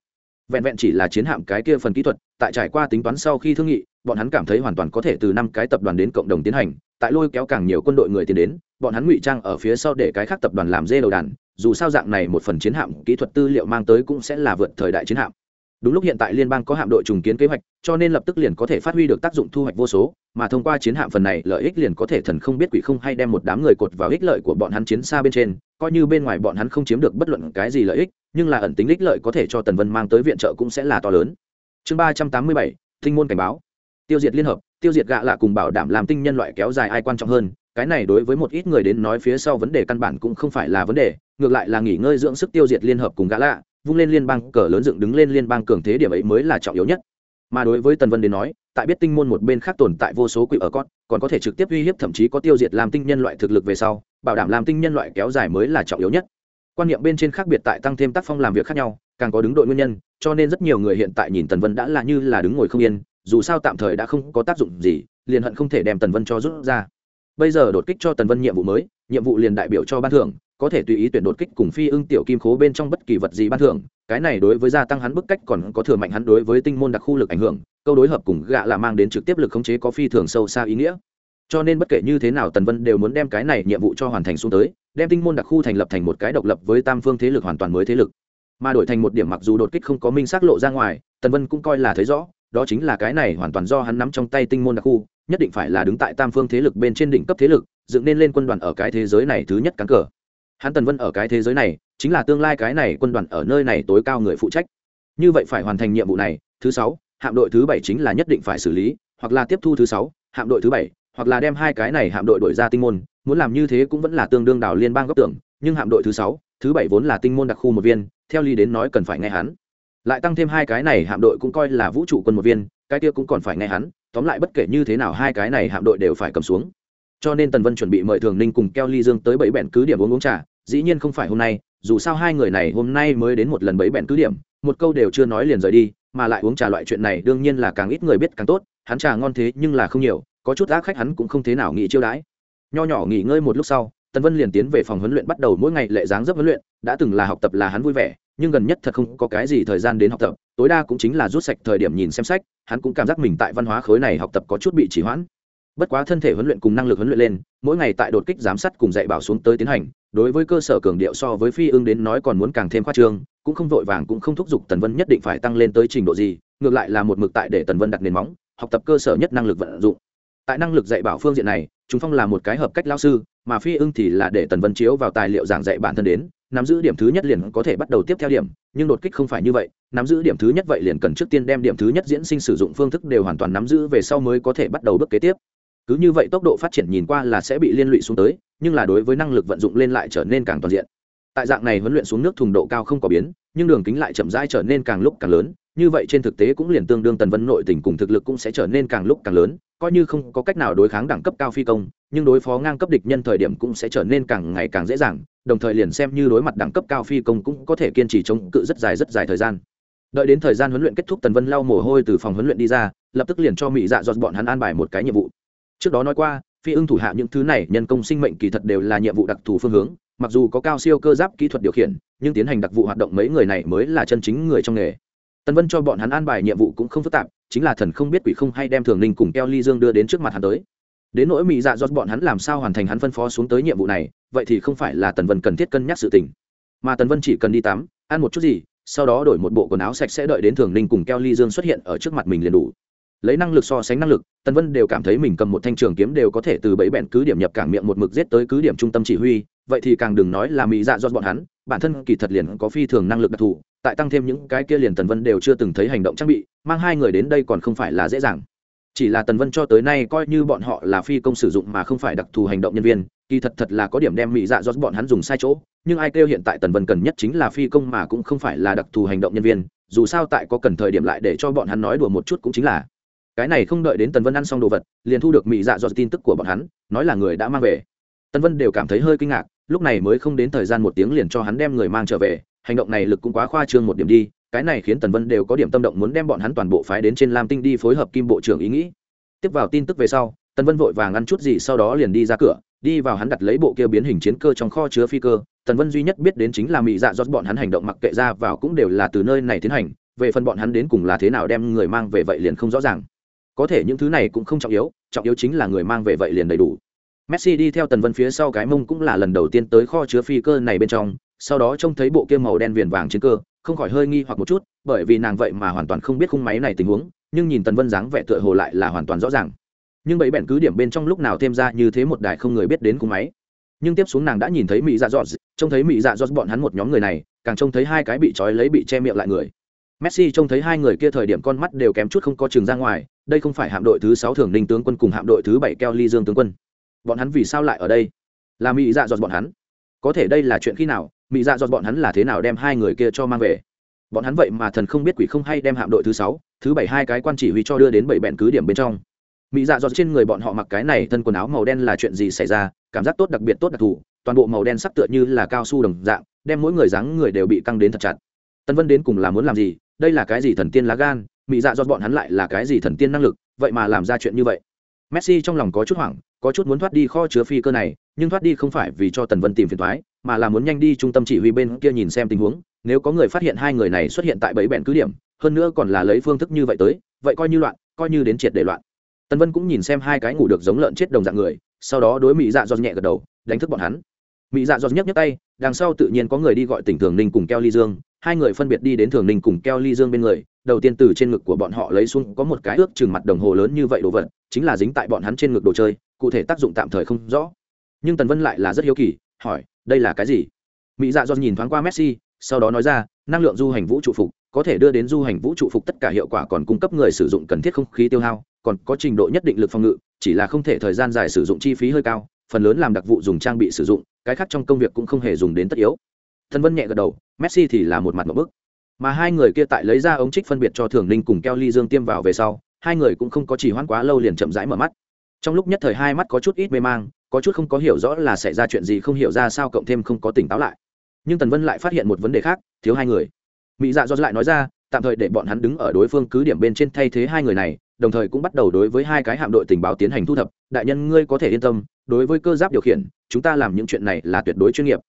Vẹn vẹn chỉ là chiến hạm cái kia phần kỹ thuật, tại trải qua tính toán sau khi thương nghị, bọn hắn cảm thấy hoàn toàn có thể từ năm cái tập đoàn đến cộng đồng tiến hành, tại lôi kéo càng nhiều quân đội người tiến đến, bọn hắn ngụy trang ở phía sau để cái khác tập đoàn làm dê đầu đàn, dù sao dạng này một phần chiến hạm kỹ thuật tư liệu mang tới cũng sẽ là vượt thời đại chiến hạm đúng lúc hiện tại liên bang có hạm đội trùng kiến kế hoạch, cho nên lập tức liền có thể phát huy được tác dụng thu hoạch vô số, mà thông qua chiến hạm phần này, lợi ích liền có thể thần không biết quỷ không hay đem một đám người cột vào ích lợi của bọn hắn chiến xa bên trên, coi như bên ngoài bọn hắn không chiếm được bất luận cái gì lợi ích, nhưng là ẩn tính ích lợi có thể cho tần vân mang tới viện trợ cũng sẽ là to lớn. Chương ba trăm tám mươi bảy, tinh môn cảnh báo. Tiêu diệt liên hợp, tiêu diệt gạ lạ cùng bảo đảm làm tinh nhân loại kéo dài ai quan trọng hơn, cái này đối với một ít người đến nói phía sau vấn đề căn bản cũng không phải là vấn đề, ngược lại là nghỉ ngơi dưỡng sức tiêu diệt liên hợp cùng gã lạ vung lên liên bang cờ lớn dựng đứng lên liên bang cường thế điểm ấy mới là trọng yếu nhất. Mà đối với tần vân đến nói, tại biết tinh môn một bên khác tồn tại vô số quỷ ở con, còn có thể trực tiếp uy hiếp thậm chí có tiêu diệt làm tinh nhân loại thực lực về sau, bảo đảm làm tinh nhân loại kéo dài mới là trọng yếu nhất. Quan niệm bên trên khác biệt tại tăng thêm tác phong làm việc khác nhau, càng có đứng đội nguyên nhân, cho nên rất nhiều người hiện tại nhìn tần vân đã là như là đứng ngồi không yên, dù sao tạm thời đã không có tác dụng gì, liền hận không thể đem tần vân cho rút ra bây giờ đột kích cho tần vân nhiệm vụ mới, nhiệm vụ liền đại biểu cho ban thưởng, có thể tùy ý tuyển đột kích cùng phi ưng tiểu kim khố bên trong bất kỳ vật gì ban thưởng, cái này đối với gia tăng hắn bức cách còn có thừa mạnh hắn đối với tinh môn đặc khu lực ảnh hưởng, câu đối hợp cùng gạ là mang đến trực tiếp lực khống chế có phi thường sâu xa ý nghĩa. Cho nên bất kể như thế nào tần vân đều muốn đem cái này nhiệm vụ cho hoàn thành xuống tới, đem tinh môn đặc khu thành lập thành một cái độc lập với tam phương thế lực hoàn toàn mới thế lực. Mà đổi thành một điểm mặc dù đột kích không có minh xác lộ ra ngoài, tần vân cũng coi là thấy rõ, đó chính là cái này hoàn toàn do hắn nắm trong tay tinh môn đặc khu nhất định phải là đứng tại tam phương thế lực bên trên đỉnh cấp thế lực, dựng nên lên quân đoàn ở cái thế giới này thứ nhất cắn cờ. Hắn tần vân ở cái thế giới này, chính là tương lai cái này quân đoàn ở nơi này tối cao người phụ trách. Như vậy phải hoàn thành nhiệm vụ này, thứ sáu, hạm đội thứ bảy chính là nhất định phải xử lý, hoặc là tiếp thu thứ sáu, hạm đội thứ bảy, hoặc là đem hai cái này hạm đội đổi ra tinh môn, muốn làm như thế cũng vẫn là tương đương đảo liên bang góc tưởng, nhưng hạm đội thứ sáu, thứ bảy vốn là tinh môn đặc khu một viên, theo lý đến nói cần phải nghe hắn. Lại tăng thêm hai cái này hạm đội cũng coi là vũ trụ quân một viên cái kia cũng còn phải nghe hắn, tóm lại bất kể như thế nào hai cái này hạm đội đều phải cầm xuống. Cho nên tần vân chuẩn bị mời thường ninh cùng keo ly dương tới bảy bẹn cứ điểm uống uống trà, dĩ nhiên không phải hôm nay, dù sao hai người này hôm nay mới đến một lần bảy bẹn cứ điểm, một câu đều chưa nói liền rời đi, mà lại uống trà loại chuyện này đương nhiên là càng ít người biết càng tốt, hắn trà ngon thế nhưng là không nhiều, có chút ác khách hắn cũng không thế nào nghĩ chiêu đãi. Nho nhỏ nghỉ ngơi một lúc sau, tần vân liền tiến về phòng huấn luyện bắt đầu mỗi ngày lệ dáng dấp huấn luyện, đã từng là học tập là hắn vui vẻ, nhưng gần nhất thật không có cái gì thời gian đến học tập tối đa cũng chính là rút sạch thời điểm nhìn xem sách, hắn cũng cảm giác mình tại văn hóa khối này học tập có chút bị chỉ hoãn. Bất quá thân thể huấn luyện cùng năng lực huấn luyện lên, mỗi ngày tại đột kích giám sát cùng dạy bảo xuống tới tiến hành, đối với cơ sở cường điệu so với phi ương đến nói còn muốn càng thêm khoa trương, cũng không vội vàng cũng không thúc giục tần vân nhất định phải tăng lên tới trình độ gì, ngược lại là một mực tại để tần vân đặt nền móng, học tập cơ sở nhất năng lực vận dụng. Tại năng lực dạy bảo phương diện này chúng phong là một cái hợp cách lao sư, mà phi ưng thì là để tần vân chiếu vào tài liệu giảng dạy bản thân đến nắm giữ điểm thứ nhất liền có thể bắt đầu tiếp theo điểm, nhưng đột kích không phải như vậy, nắm giữ điểm thứ nhất vậy liền cần trước tiên đem điểm thứ nhất diễn sinh sử dụng phương thức đều hoàn toàn nắm giữ về sau mới có thể bắt đầu bước kế tiếp. Cứ như vậy tốc độ phát triển nhìn qua là sẽ bị liên lụy xuống tới, nhưng là đối với năng lực vận dụng lên lại trở nên càng toàn diện. Tại dạng này huấn luyện xuống nước thùng độ cao không có biến, nhưng đường kính lại chậm rãi trở nên càng lúc càng lớn như vậy trên thực tế cũng liền tương đương tần vân nội tình cùng thực lực cũng sẽ trở nên càng lúc càng lớn, coi như không có cách nào đối kháng đẳng cấp cao phi công, nhưng đối phó ngang cấp địch nhân thời điểm cũng sẽ trở nên càng ngày càng dễ dàng, đồng thời liền xem như đối mặt đẳng cấp cao phi công cũng có thể kiên trì chống cự rất dài rất dài thời gian. Đợi đến thời gian huấn luyện kết thúc tần vân lau mồ hôi từ phòng huấn luyện đi ra, lập tức liền cho mỹ dạ dọt bọn hắn an bài một cái nhiệm vụ. Trước đó nói qua, phi ưng thủ hạ những thứ này nhân công sinh mệnh kỳ thật đều là nhiệm vụ đặc thù phương hướng, mặc dù có cao siêu cơ giáp kỹ thuật điều khiển, nhưng tiến hành đặc vụ hoạt động mấy người này mới là chân chính người trong nghề tần vân cho bọn hắn an bài nhiệm vụ cũng không phức tạp, chính là thần không biết quỷ không hay đem thường ninh cùng keo ly dương đưa đến trước mặt hắn tới. Đến nỗi mỹ dạ Dọt bọn hắn làm sao hoàn thành hắn phân phó xuống tới nhiệm vụ này, vậy thì không phải là tần vân cần thiết cân nhắc sự tình. Mà tần vân chỉ cần đi tắm, ăn một chút gì, sau đó đổi một bộ quần áo sạch sẽ đợi đến thường ninh cùng keo ly dương xuất hiện ở trước mặt mình liền đủ. Lấy năng lực so sánh năng lực, tần vân đều cảm thấy mình cầm một thanh trường kiếm đều có thể từ bẫy bẹn cứ điểm nhập cảng miệng một mực giết tới cứ điểm trung tâm chỉ huy, vậy thì càng đừng nói là mỹ dạ Dọt bọn hắn, bản thân kỳ thật liền có phi thường năng lực đặc thù tại tăng thêm những cái kia liền tần vân đều chưa từng thấy hành động trang bị, mang hai người đến đây còn không phải là dễ dàng. Chỉ là tần vân cho tới nay coi như bọn họ là phi công sử dụng mà không phải đặc thù hành động nhân viên, kỳ thật thật là có điểm đem mỹ dạ do bọn hắn dùng sai chỗ, nhưng ai kêu hiện tại tần vân cần nhất chính là phi công mà cũng không phải là đặc thù hành động nhân viên, dù sao tại có cần thời điểm lại để cho bọn hắn nói đùa một chút cũng chính là. Cái này không đợi đến tần vân ăn xong đồ vật, liền thu được mỹ dạ do tin tức của bọn hắn, nói là người đã mang về. Tần vân đều cảm thấy hơi kinh ngạc, lúc này mới không đến thời gian một tiếng liền cho hắn đem người mang trở về hành động này lực cũng quá khoa trương một điểm đi, cái này khiến tần vân đều có điểm tâm động muốn đem bọn hắn toàn bộ phái đến trên lam tinh đi phối hợp kim bộ trưởng ý nghĩ. Tiếp vào tin tức về sau, tần vân vội vàng ăn chút gì sau đó liền đi ra cửa, đi vào hắn đặt lấy bộ kia biến hình chiến cơ trong kho chứa phi cơ. Tần vân duy nhất biết đến chính là mỹ dạ dót bọn hắn hành động mặc kệ ra vào cũng đều là từ nơi này tiến hành, về phần bọn hắn đến cùng là thế nào đem người mang về vậy liền không rõ ràng. Có thể những thứ này cũng không trọng yếu trọng yếu chính là người mang về vậy liền đầy đủ. Messi đi theo tần vân phía sau cái mông cũng là lần đầu tiên tới kho chứa phi cơ này bên trong sau đó trông thấy bộ kia màu đen viền vàng trên cơ, không khỏi hơi nghi hoặc một chút, bởi vì nàng vậy mà hoàn toàn không biết khung máy này tình huống, nhưng nhìn tần vân dáng vẻ tựa hồ lại là hoàn toàn rõ ràng. Nhưng bẫy bẹn cứ điểm bên trong lúc nào thêm ra như thế một đài không người biết đến khung máy. Nhưng tiếp xuống nàng đã nhìn thấy mỹ dạ dọt trông thấy mỹ dạ dọt bọn hắn một nhóm người này, càng trông thấy hai cái bị trói lấy bị che miệng lại người. Messi trông thấy hai người kia thời điểm con mắt đều kém chút không có trường ra ngoài, đây không phải hạm đội thứ sáu thường ninh tướng quân cùng hạm đội thứ bảy keo ly dương tướng quân. Bọn hắn vì sao lại ở đây? Là mỹ dạ dọt bọn hắn. Có thể đây là chuyện khi nào? Mỹ dạ dọn bọn hắn là thế nào đem hai người kia cho mang về? Bọn hắn vậy mà thần không biết quỷ không hay đem hạm đội thứ sáu, thứ bảy hai cái quan chỉ huy cho đưa đến bảy bẹn cứ điểm bên trong. Mỹ dạ dọn trên người bọn họ mặc cái này, thân quần áo màu đen là chuyện gì xảy ra? Cảm giác tốt đặc biệt tốt đặc thù, toàn bộ màu đen sắc tựa như là cao su đồng dạng, đem mỗi người dáng người đều bị căng đến thật chặt. Tân vân đến cùng là muốn làm gì? Đây là cái gì thần tiên lá gan? Mỹ dạ dọn bọn hắn lại là cái gì thần tiên năng lực? Vậy mà làm ra chuyện như vậy. Messi trong lòng có chút hoảng, có chút muốn thoát đi kho chứa phi cơ này, nhưng thoát đi không phải vì cho tần vân tìm phiền thoái mà là muốn nhanh đi trung tâm chỉ huy bên kia nhìn xem tình huống, nếu có người phát hiện hai người này xuất hiện tại bẫy bẹn cứ điểm, hơn nữa còn là lấy phương thức như vậy tới, vậy coi như loạn, coi như đến triệt để loạn. Tân vân cũng nhìn xem hai cái ngủ được giống lợn chết đồng dạng người, sau đó đối mỹ dạ dọt nhẹ gật đầu, đánh thức bọn hắn. Mỹ dạ dọt nhấc nhấc tay, đằng sau tự nhiên có người đi gọi tỉnh thường ninh cùng keo ly dương, hai người phân biệt đi đến thường ninh cùng keo ly dương bên người, đầu tiên từ trên ngực của bọn họ lấy xuống có một cái ước chừng mặt đồng hồ lớn như vậy đồ vật, chính là dính tại bọn hắn trên ngực đồ chơi, cụ thể tác dụng tạm thời không rõ. Nhưng tần vân lại là rất hiếu kỳ, hỏi đây là cái gì? Mỹ dạ do nhìn thoáng qua messi, sau đó nói ra, năng lượng du hành vũ trụ phục, có thể đưa đến du hành vũ trụ phục tất cả hiệu quả còn cung cấp người sử dụng cần thiết không khí tiêu hao, còn có trình độ nhất định lực phòng ngự, chỉ là không thể thời gian dài sử dụng chi phí hơi cao, phần lớn làm đặc vụ dùng trang bị sử dụng, cái khác trong công việc cũng không hề dùng đến tất yếu. Thân vân nhẹ gật đầu, messi thì là một mặt một bức. Mà hai người kia tại lấy ra ống trích phân biệt cho thường ninh cùng keo ly dương tiêm vào về sau, hai người cũng không có chỉ hoãn quá lâu liền chậm rãi mở mắt. Trong lúc nhất thời hai mắt có chút ít mê mang có chút không có hiểu rõ là xảy ra chuyện gì, không hiểu ra sao cộng thêm không có tỉnh táo lại. Nhưng tần vân lại phát hiện một vấn đề khác, thiếu hai người. Mỹ dạ do lại nói ra, tạm thời để bọn hắn đứng ở đối phương cứ điểm bên trên thay thế hai người này, đồng thời cũng bắt đầu đối với hai cái hạm đội tình báo tiến hành thu thập. Đại nhân, ngươi có thể yên tâm, đối với cơ giáp điều khiển, chúng ta làm những chuyện này là tuyệt đối chuyên nghiệp.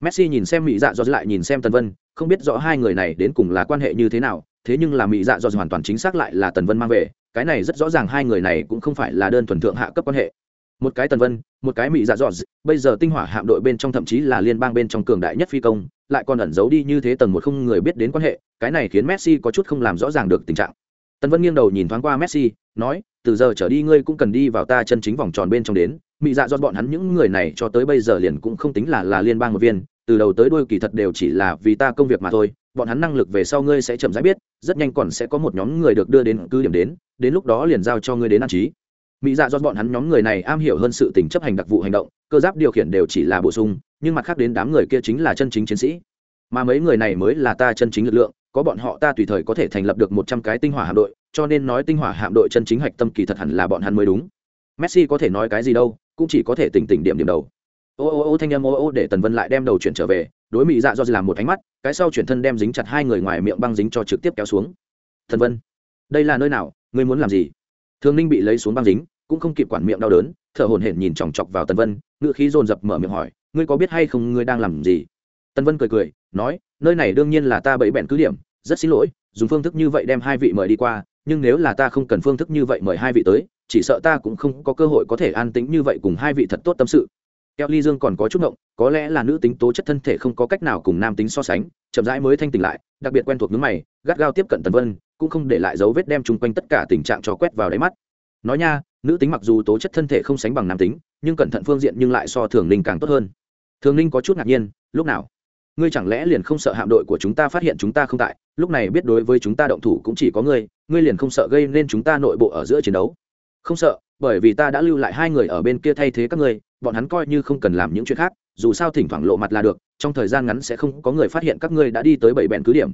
Messi nhìn xem mỹ dạ do lại nhìn xem tần vân, không biết rõ hai người này đến cùng là quan hệ như thế nào, thế nhưng là mỹ dạ do hoàn toàn chính xác lại là tần vân mang về. Cái này rất rõ ràng hai người này cũng không phải là đơn thuần thượng hạ cấp quan hệ một cái tần vân, một cái mỹ dạ dọ bây giờ tinh hỏa hạm đội bên trong thậm chí là liên bang bên trong cường đại nhất phi công, lại còn ẩn giấu đi như thế tầng một không người biết đến quan hệ, cái này khiến messi có chút không làm rõ ràng được tình trạng. Tần vân nghiêng đầu nhìn thoáng qua messi, nói, từ giờ trở đi ngươi cũng cần đi vào ta chân chính vòng tròn bên trong đến. Mỹ dạ dọn bọn hắn những người này cho tới bây giờ liền cũng không tính là là liên bang một viên, từ đầu tới đôi kỳ thật đều chỉ là vì ta công việc mà thôi. Bọn hắn năng lực về sau ngươi sẽ chậm rãi biết, rất nhanh còn sẽ có một nhóm người được đưa đến cứ điểm đến đến lúc đó liền giao cho ngươi đến an trí mỹ dạ do bọn hắn nhóm người này am hiểu hơn sự tình chấp hành đặc vụ hành động, cơ giáp điều khiển đều chỉ là bổ sung, nhưng mặt khác đến đám người kia chính là chân chính chiến sĩ. Mà mấy người này mới là ta chân chính lực lượng, có bọn họ ta tùy thời có thể thành lập được một trăm cái tinh hỏa hạm đội, cho nên nói tinh hỏa hạm đội chân chính hạch tâm kỳ thật hẳn là bọn hắn mới đúng. Messi có thể nói cái gì đâu, cũng chỉ có thể tỉnh tỉnh điểm điểm đầu. Ô ô ô thanh âm ô ô để tần vân lại đem đầu chuyển trở về, đối mỹ dạ do làm một ánh mắt, cái sau chuyển thân đem dính chặt hai người ngoài miệng băng dính cho trực tiếp kéo xuống. Thần vân, đây là nơi nào, ngươi muốn làm gì? Thường ninh bị lấy xuống băng dính, cũng không kịp quản miệng đau đớn, thở hổn hển nhìn chòng chọc vào tần vân, ngựa khí dồn dập mở miệng hỏi, ngươi có biết hay không ngươi đang làm gì? Tần vân cười cười, nói, nơi này đương nhiên là ta bẫy bẹn cứ điểm, rất xin lỗi, dùng phương thức như vậy đem hai vị mời đi qua, nhưng nếu là ta không cần phương thức như vậy mời hai vị tới, chỉ sợ ta cũng không có cơ hội có thể an tĩnh như vậy cùng hai vị thật tốt tâm sự. Keo ly dương còn có chút ngộng, có lẽ là nữ tính tố chất thân thể không có cách nào cùng nam tính so sánh, chậm rãi mới thanh tỉnh lại, đặc biệt quen thuộc nước mày, gắt gao tiếp cận tần vân cũng không để lại dấu vết đem chung quanh tất cả tình trạng cho quét vào đáy mắt. Nói nha, nữ tính mặc dù tố chất thân thể không sánh bằng nam tính, nhưng cẩn thận phương diện nhưng lại so thường ninh càng tốt hơn. Thường ninh có chút ngạc nhiên, lúc nào? Ngươi chẳng lẽ liền không sợ hạm đội của chúng ta phát hiện chúng ta không tại, lúc này biết đối với chúng ta động thủ cũng chỉ có ngươi ngươi liền không sợ gây nên chúng ta nội bộ ở giữa chiến đấu? Không sợ, bởi vì ta đã lưu lại hai người ở bên kia thay thế các ngươi, bọn hắn coi như không cần làm những chuyện khác, dù sao thỉnh thoảng lộ mặt là được, trong thời gian ngắn sẽ không có người phát hiện các ngươi đã đi tới bảy bèn cứ điểm.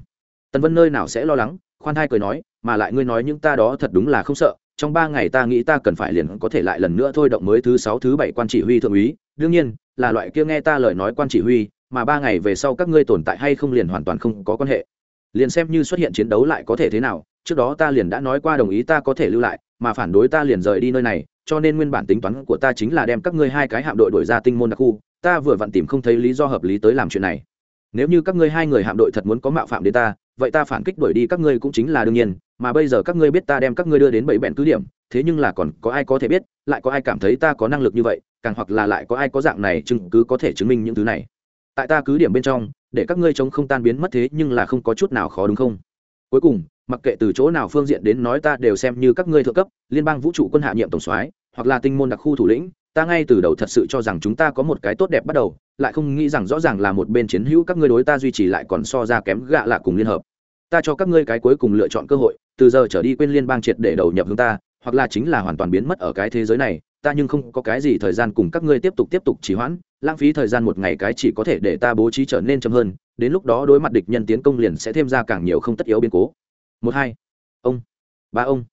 Tần vân nơi nào sẽ lo lắng khoan thai cười nói, mà lại ngươi nói những ta đó thật đúng là không sợ, trong ba ngày ta nghĩ ta cần phải liền có thể lại lần nữa thôi động mới thứ sáu, thứ bảy quan chỉ huy thượng úy. Đương nhiên, là loại kia nghe ta lời nói quan chỉ huy, mà ba ngày về sau các ngươi tồn tại hay không liền hoàn toàn không có quan hệ. Liền xem như xuất hiện chiến đấu lại có thể thế nào, trước đó ta liền đã nói qua đồng ý ta có thể lưu lại, mà phản đối ta liền rời đi nơi này, cho nên nguyên bản tính toán của ta chính là đem các ngươi hai cái hạm đội đổi ra tinh môn đặc khu. Ta vừa vặn tìm không thấy lý do hợp lý tới làm chuyện này. Nếu như các ngươi hai người hạm đội thật muốn có mạo phạm đến ta vậy ta phản kích đuổi đi các ngươi cũng chính là đương nhiên, mà bây giờ các ngươi biết ta đem các ngươi đưa đến bảy bẹn cứ điểm, thế nhưng là còn có ai có thể biết, lại có ai cảm thấy ta có năng lực như vậy, càng hoặc là lại có ai có dạng này chứng cứ có thể chứng minh những thứ này. Tại ta cứ điểm bên trong, để các ngươi chống không tan biến mất thế nhưng là không có chút nào khó đúng không? Cuối cùng, mặc kệ từ chỗ nào phương diện đến nói ta đều xem như các ngươi thượng cấp, liên bang vũ trụ quân hạ nhiệm tổng soái, hoặc là tinh môn đặc khu thủ lĩnh, ta ngay từ đầu thật sự cho rằng chúng ta có một cái tốt đẹp bắt đầu lại không nghĩ rằng rõ ràng là một bên chiến hữu các ngươi đối ta duy trì lại còn so ra kém gạ lạ cùng liên hợp. Ta cho các ngươi cái cuối cùng lựa chọn cơ hội, từ giờ trở đi quên liên bang triệt để đầu nhập hướng ta, hoặc là chính là hoàn toàn biến mất ở cái thế giới này, ta nhưng không có cái gì thời gian cùng các ngươi tiếp tục tiếp tục trì hoãn, lãng phí thời gian một ngày cái chỉ có thể để ta bố trí trở nên chậm hơn, đến lúc đó đối mặt địch nhân tiến công liền sẽ thêm ra càng nhiều không tất yếu biến cố. Một hai, ông, ba ông.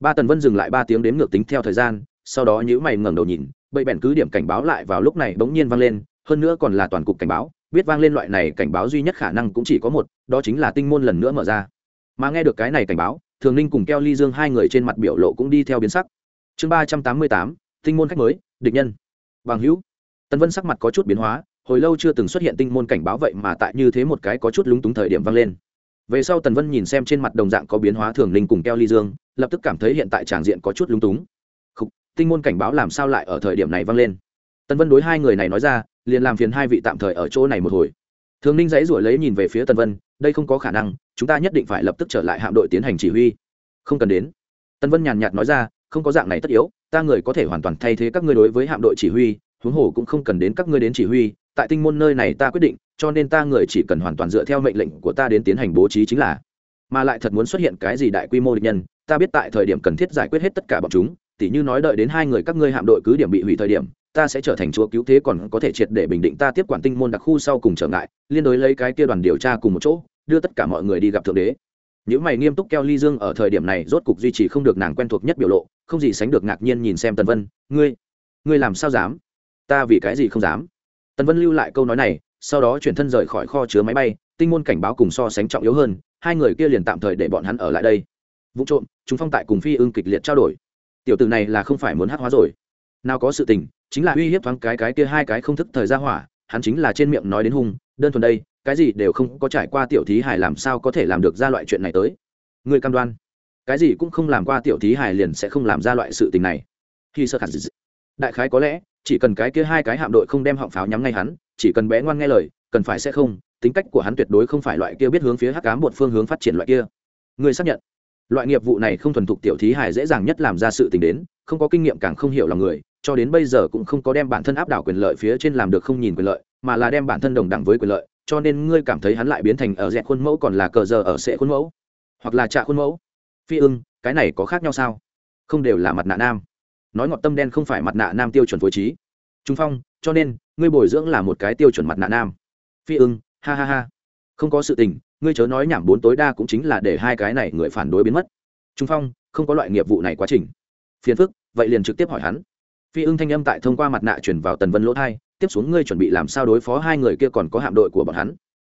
Ba tần vân dừng lại ba tiếng đếm ngược tính theo thời gian, sau đó nhữ mày ngẩng đầu nhìn, bậy bèn cứ điểm cảnh báo lại vào lúc này bỗng nhiên vang lên hơn nữa còn là toàn cục cảnh báo biết vang lên loại này cảnh báo duy nhất khả năng cũng chỉ có một đó chính là tinh môn lần nữa mở ra. Mà nghe được cái này cảnh báo thường ninh cùng keo ly dương hai người trên mặt biểu lộ cũng đi theo biến sắc. Chương ba trăm tám mươi tám tinh môn khách mới địch nhân. Bằng hữu. Tân vân sắc mặt có chút biến hóa hồi lâu chưa từng xuất hiện tinh môn cảnh báo vậy mà tại như thế một cái có chút lúng túng thời điểm vang lên. Về sau tần vân nhìn xem trên mặt đồng dạng có biến hóa thường ninh cùng keo ly dương lập tức cảm thấy hiện tại tràng diện có chút lúng túng. Khúc, tinh môn cảnh báo làm sao lại ở thời điểm này vang lên? Tần vân đối hai người này nói ra, liền làm phiền hai vị tạm thời ở chỗ này một hồi. Thường ninh dãy ruổi lấy nhìn về phía tần vân, đây không có khả năng, chúng ta nhất định phải lập tức trở lại hạm đội tiến hành chỉ huy. Không cần đến. Tần vân nhàn nhạt nói ra, không có dạng này tất yếu, ta người có thể hoàn toàn thay thế các ngươi đối với hạm đội chỉ huy, huống hồ cũng không cần đến các ngươi đến chỉ huy, tại tinh môn nơi này ta quyết định, cho nên ta người chỉ cần hoàn toàn dựa theo mệnh lệnh của ta đến tiến hành bố trí chính là. Mà lại thật muốn xuất hiện cái gì đại quy mô địch nhân, ta biết tại thời điểm cần thiết giải quyết hết tất cả bọn chúng, tỉ như nói đợi đến hai người các ngươi hạm đội cứ điểm bị hủy thời điểm ta sẽ trở thành chúa cứu thế còn có thể triệt để bình định ta tiếp quản tinh môn đặc khu sau cùng trở ngại, liên đối lấy cái kia đoàn điều tra cùng một chỗ, đưa tất cả mọi người đi gặp thượng đế. Những mày nghiêm túc keo ly dương ở thời điểm này rốt cục duy trì không được nàng quen thuộc nhất biểu lộ, không gì sánh được ngạc nhiên nhìn xem tần vân, ngươi ngươi làm sao dám? Ta vì cái gì không dám? Tần vân lưu lại câu nói này, sau đó chuyển thân rời khỏi kho chứa máy bay, tinh môn cảnh báo cùng so sánh trọng yếu hơn, hai người kia liền tạm thời để bọn hắn ở lại đây. Vụ trộm, chúng phong tại cùng phi ưng kịch liệt trao đổi. Tiểu tử này là không phải muốn hát hóa rồi. Nào có sự tình chính là uy hiếp thoáng cái cái kia hai cái không thức thời ra hỏa, hắn chính là trên miệng nói đến hung, đơn thuần đây, cái gì đều không có trải qua tiểu thí hải làm sao có thể làm được ra loại chuyện này tới. Người cam đoan, cái gì cũng không làm qua tiểu thí hải liền sẽ không làm ra loại sự tình này. Khi sơ khả dị đại khái có lẽ, chỉ cần cái kia hai cái hạm đội không đem họng pháo nhắm ngay hắn, chỉ cần bé ngoan nghe lời, cần phải sẽ không, tính cách của hắn tuyệt đối không phải loại kia biết hướng phía hắc cám một phương hướng phát triển loại kia. Người xác nhận, loại nghiệp vụ này không thuần thục tiểu thí hải dễ dàng nhất làm ra sự tình đến, không có kinh nghiệm càng không hiểu lòng người cho đến bây giờ cũng không có đem bản thân áp đảo quyền lợi phía trên làm được không nhìn quyền lợi, mà là đem bản thân đồng đẳng với quyền lợi, cho nên ngươi cảm thấy hắn lại biến thành ở dẹt khuôn mẫu còn là cờ giờ ở sệ khuôn mẫu, hoặc là trạ khuôn mẫu. Phi ưng, cái này có khác nhau sao? Không đều là mặt nạ nam. Nói ngọt tâm đen không phải mặt nạ nam tiêu chuẩn phối trí. Trung phong, cho nên, ngươi bồi dưỡng là một cái tiêu chuẩn mặt nạ nam. Phi ưng, ha ha ha. Không có sự tình, ngươi chớ nói nhảm bốn tối đa cũng chính là để hai cái này người phản đối biến mất. Trung phong, không có loại nghiệp vụ này quá trình. Phiền phức, vậy liền trực tiếp hỏi hắn phi ưng thanh âm tại thông qua mặt nạ chuyển vào tần vân lỗ thai, tiếp xuống ngươi chuẩn bị làm sao đối phó hai người kia còn có hạm đội của bọn hắn.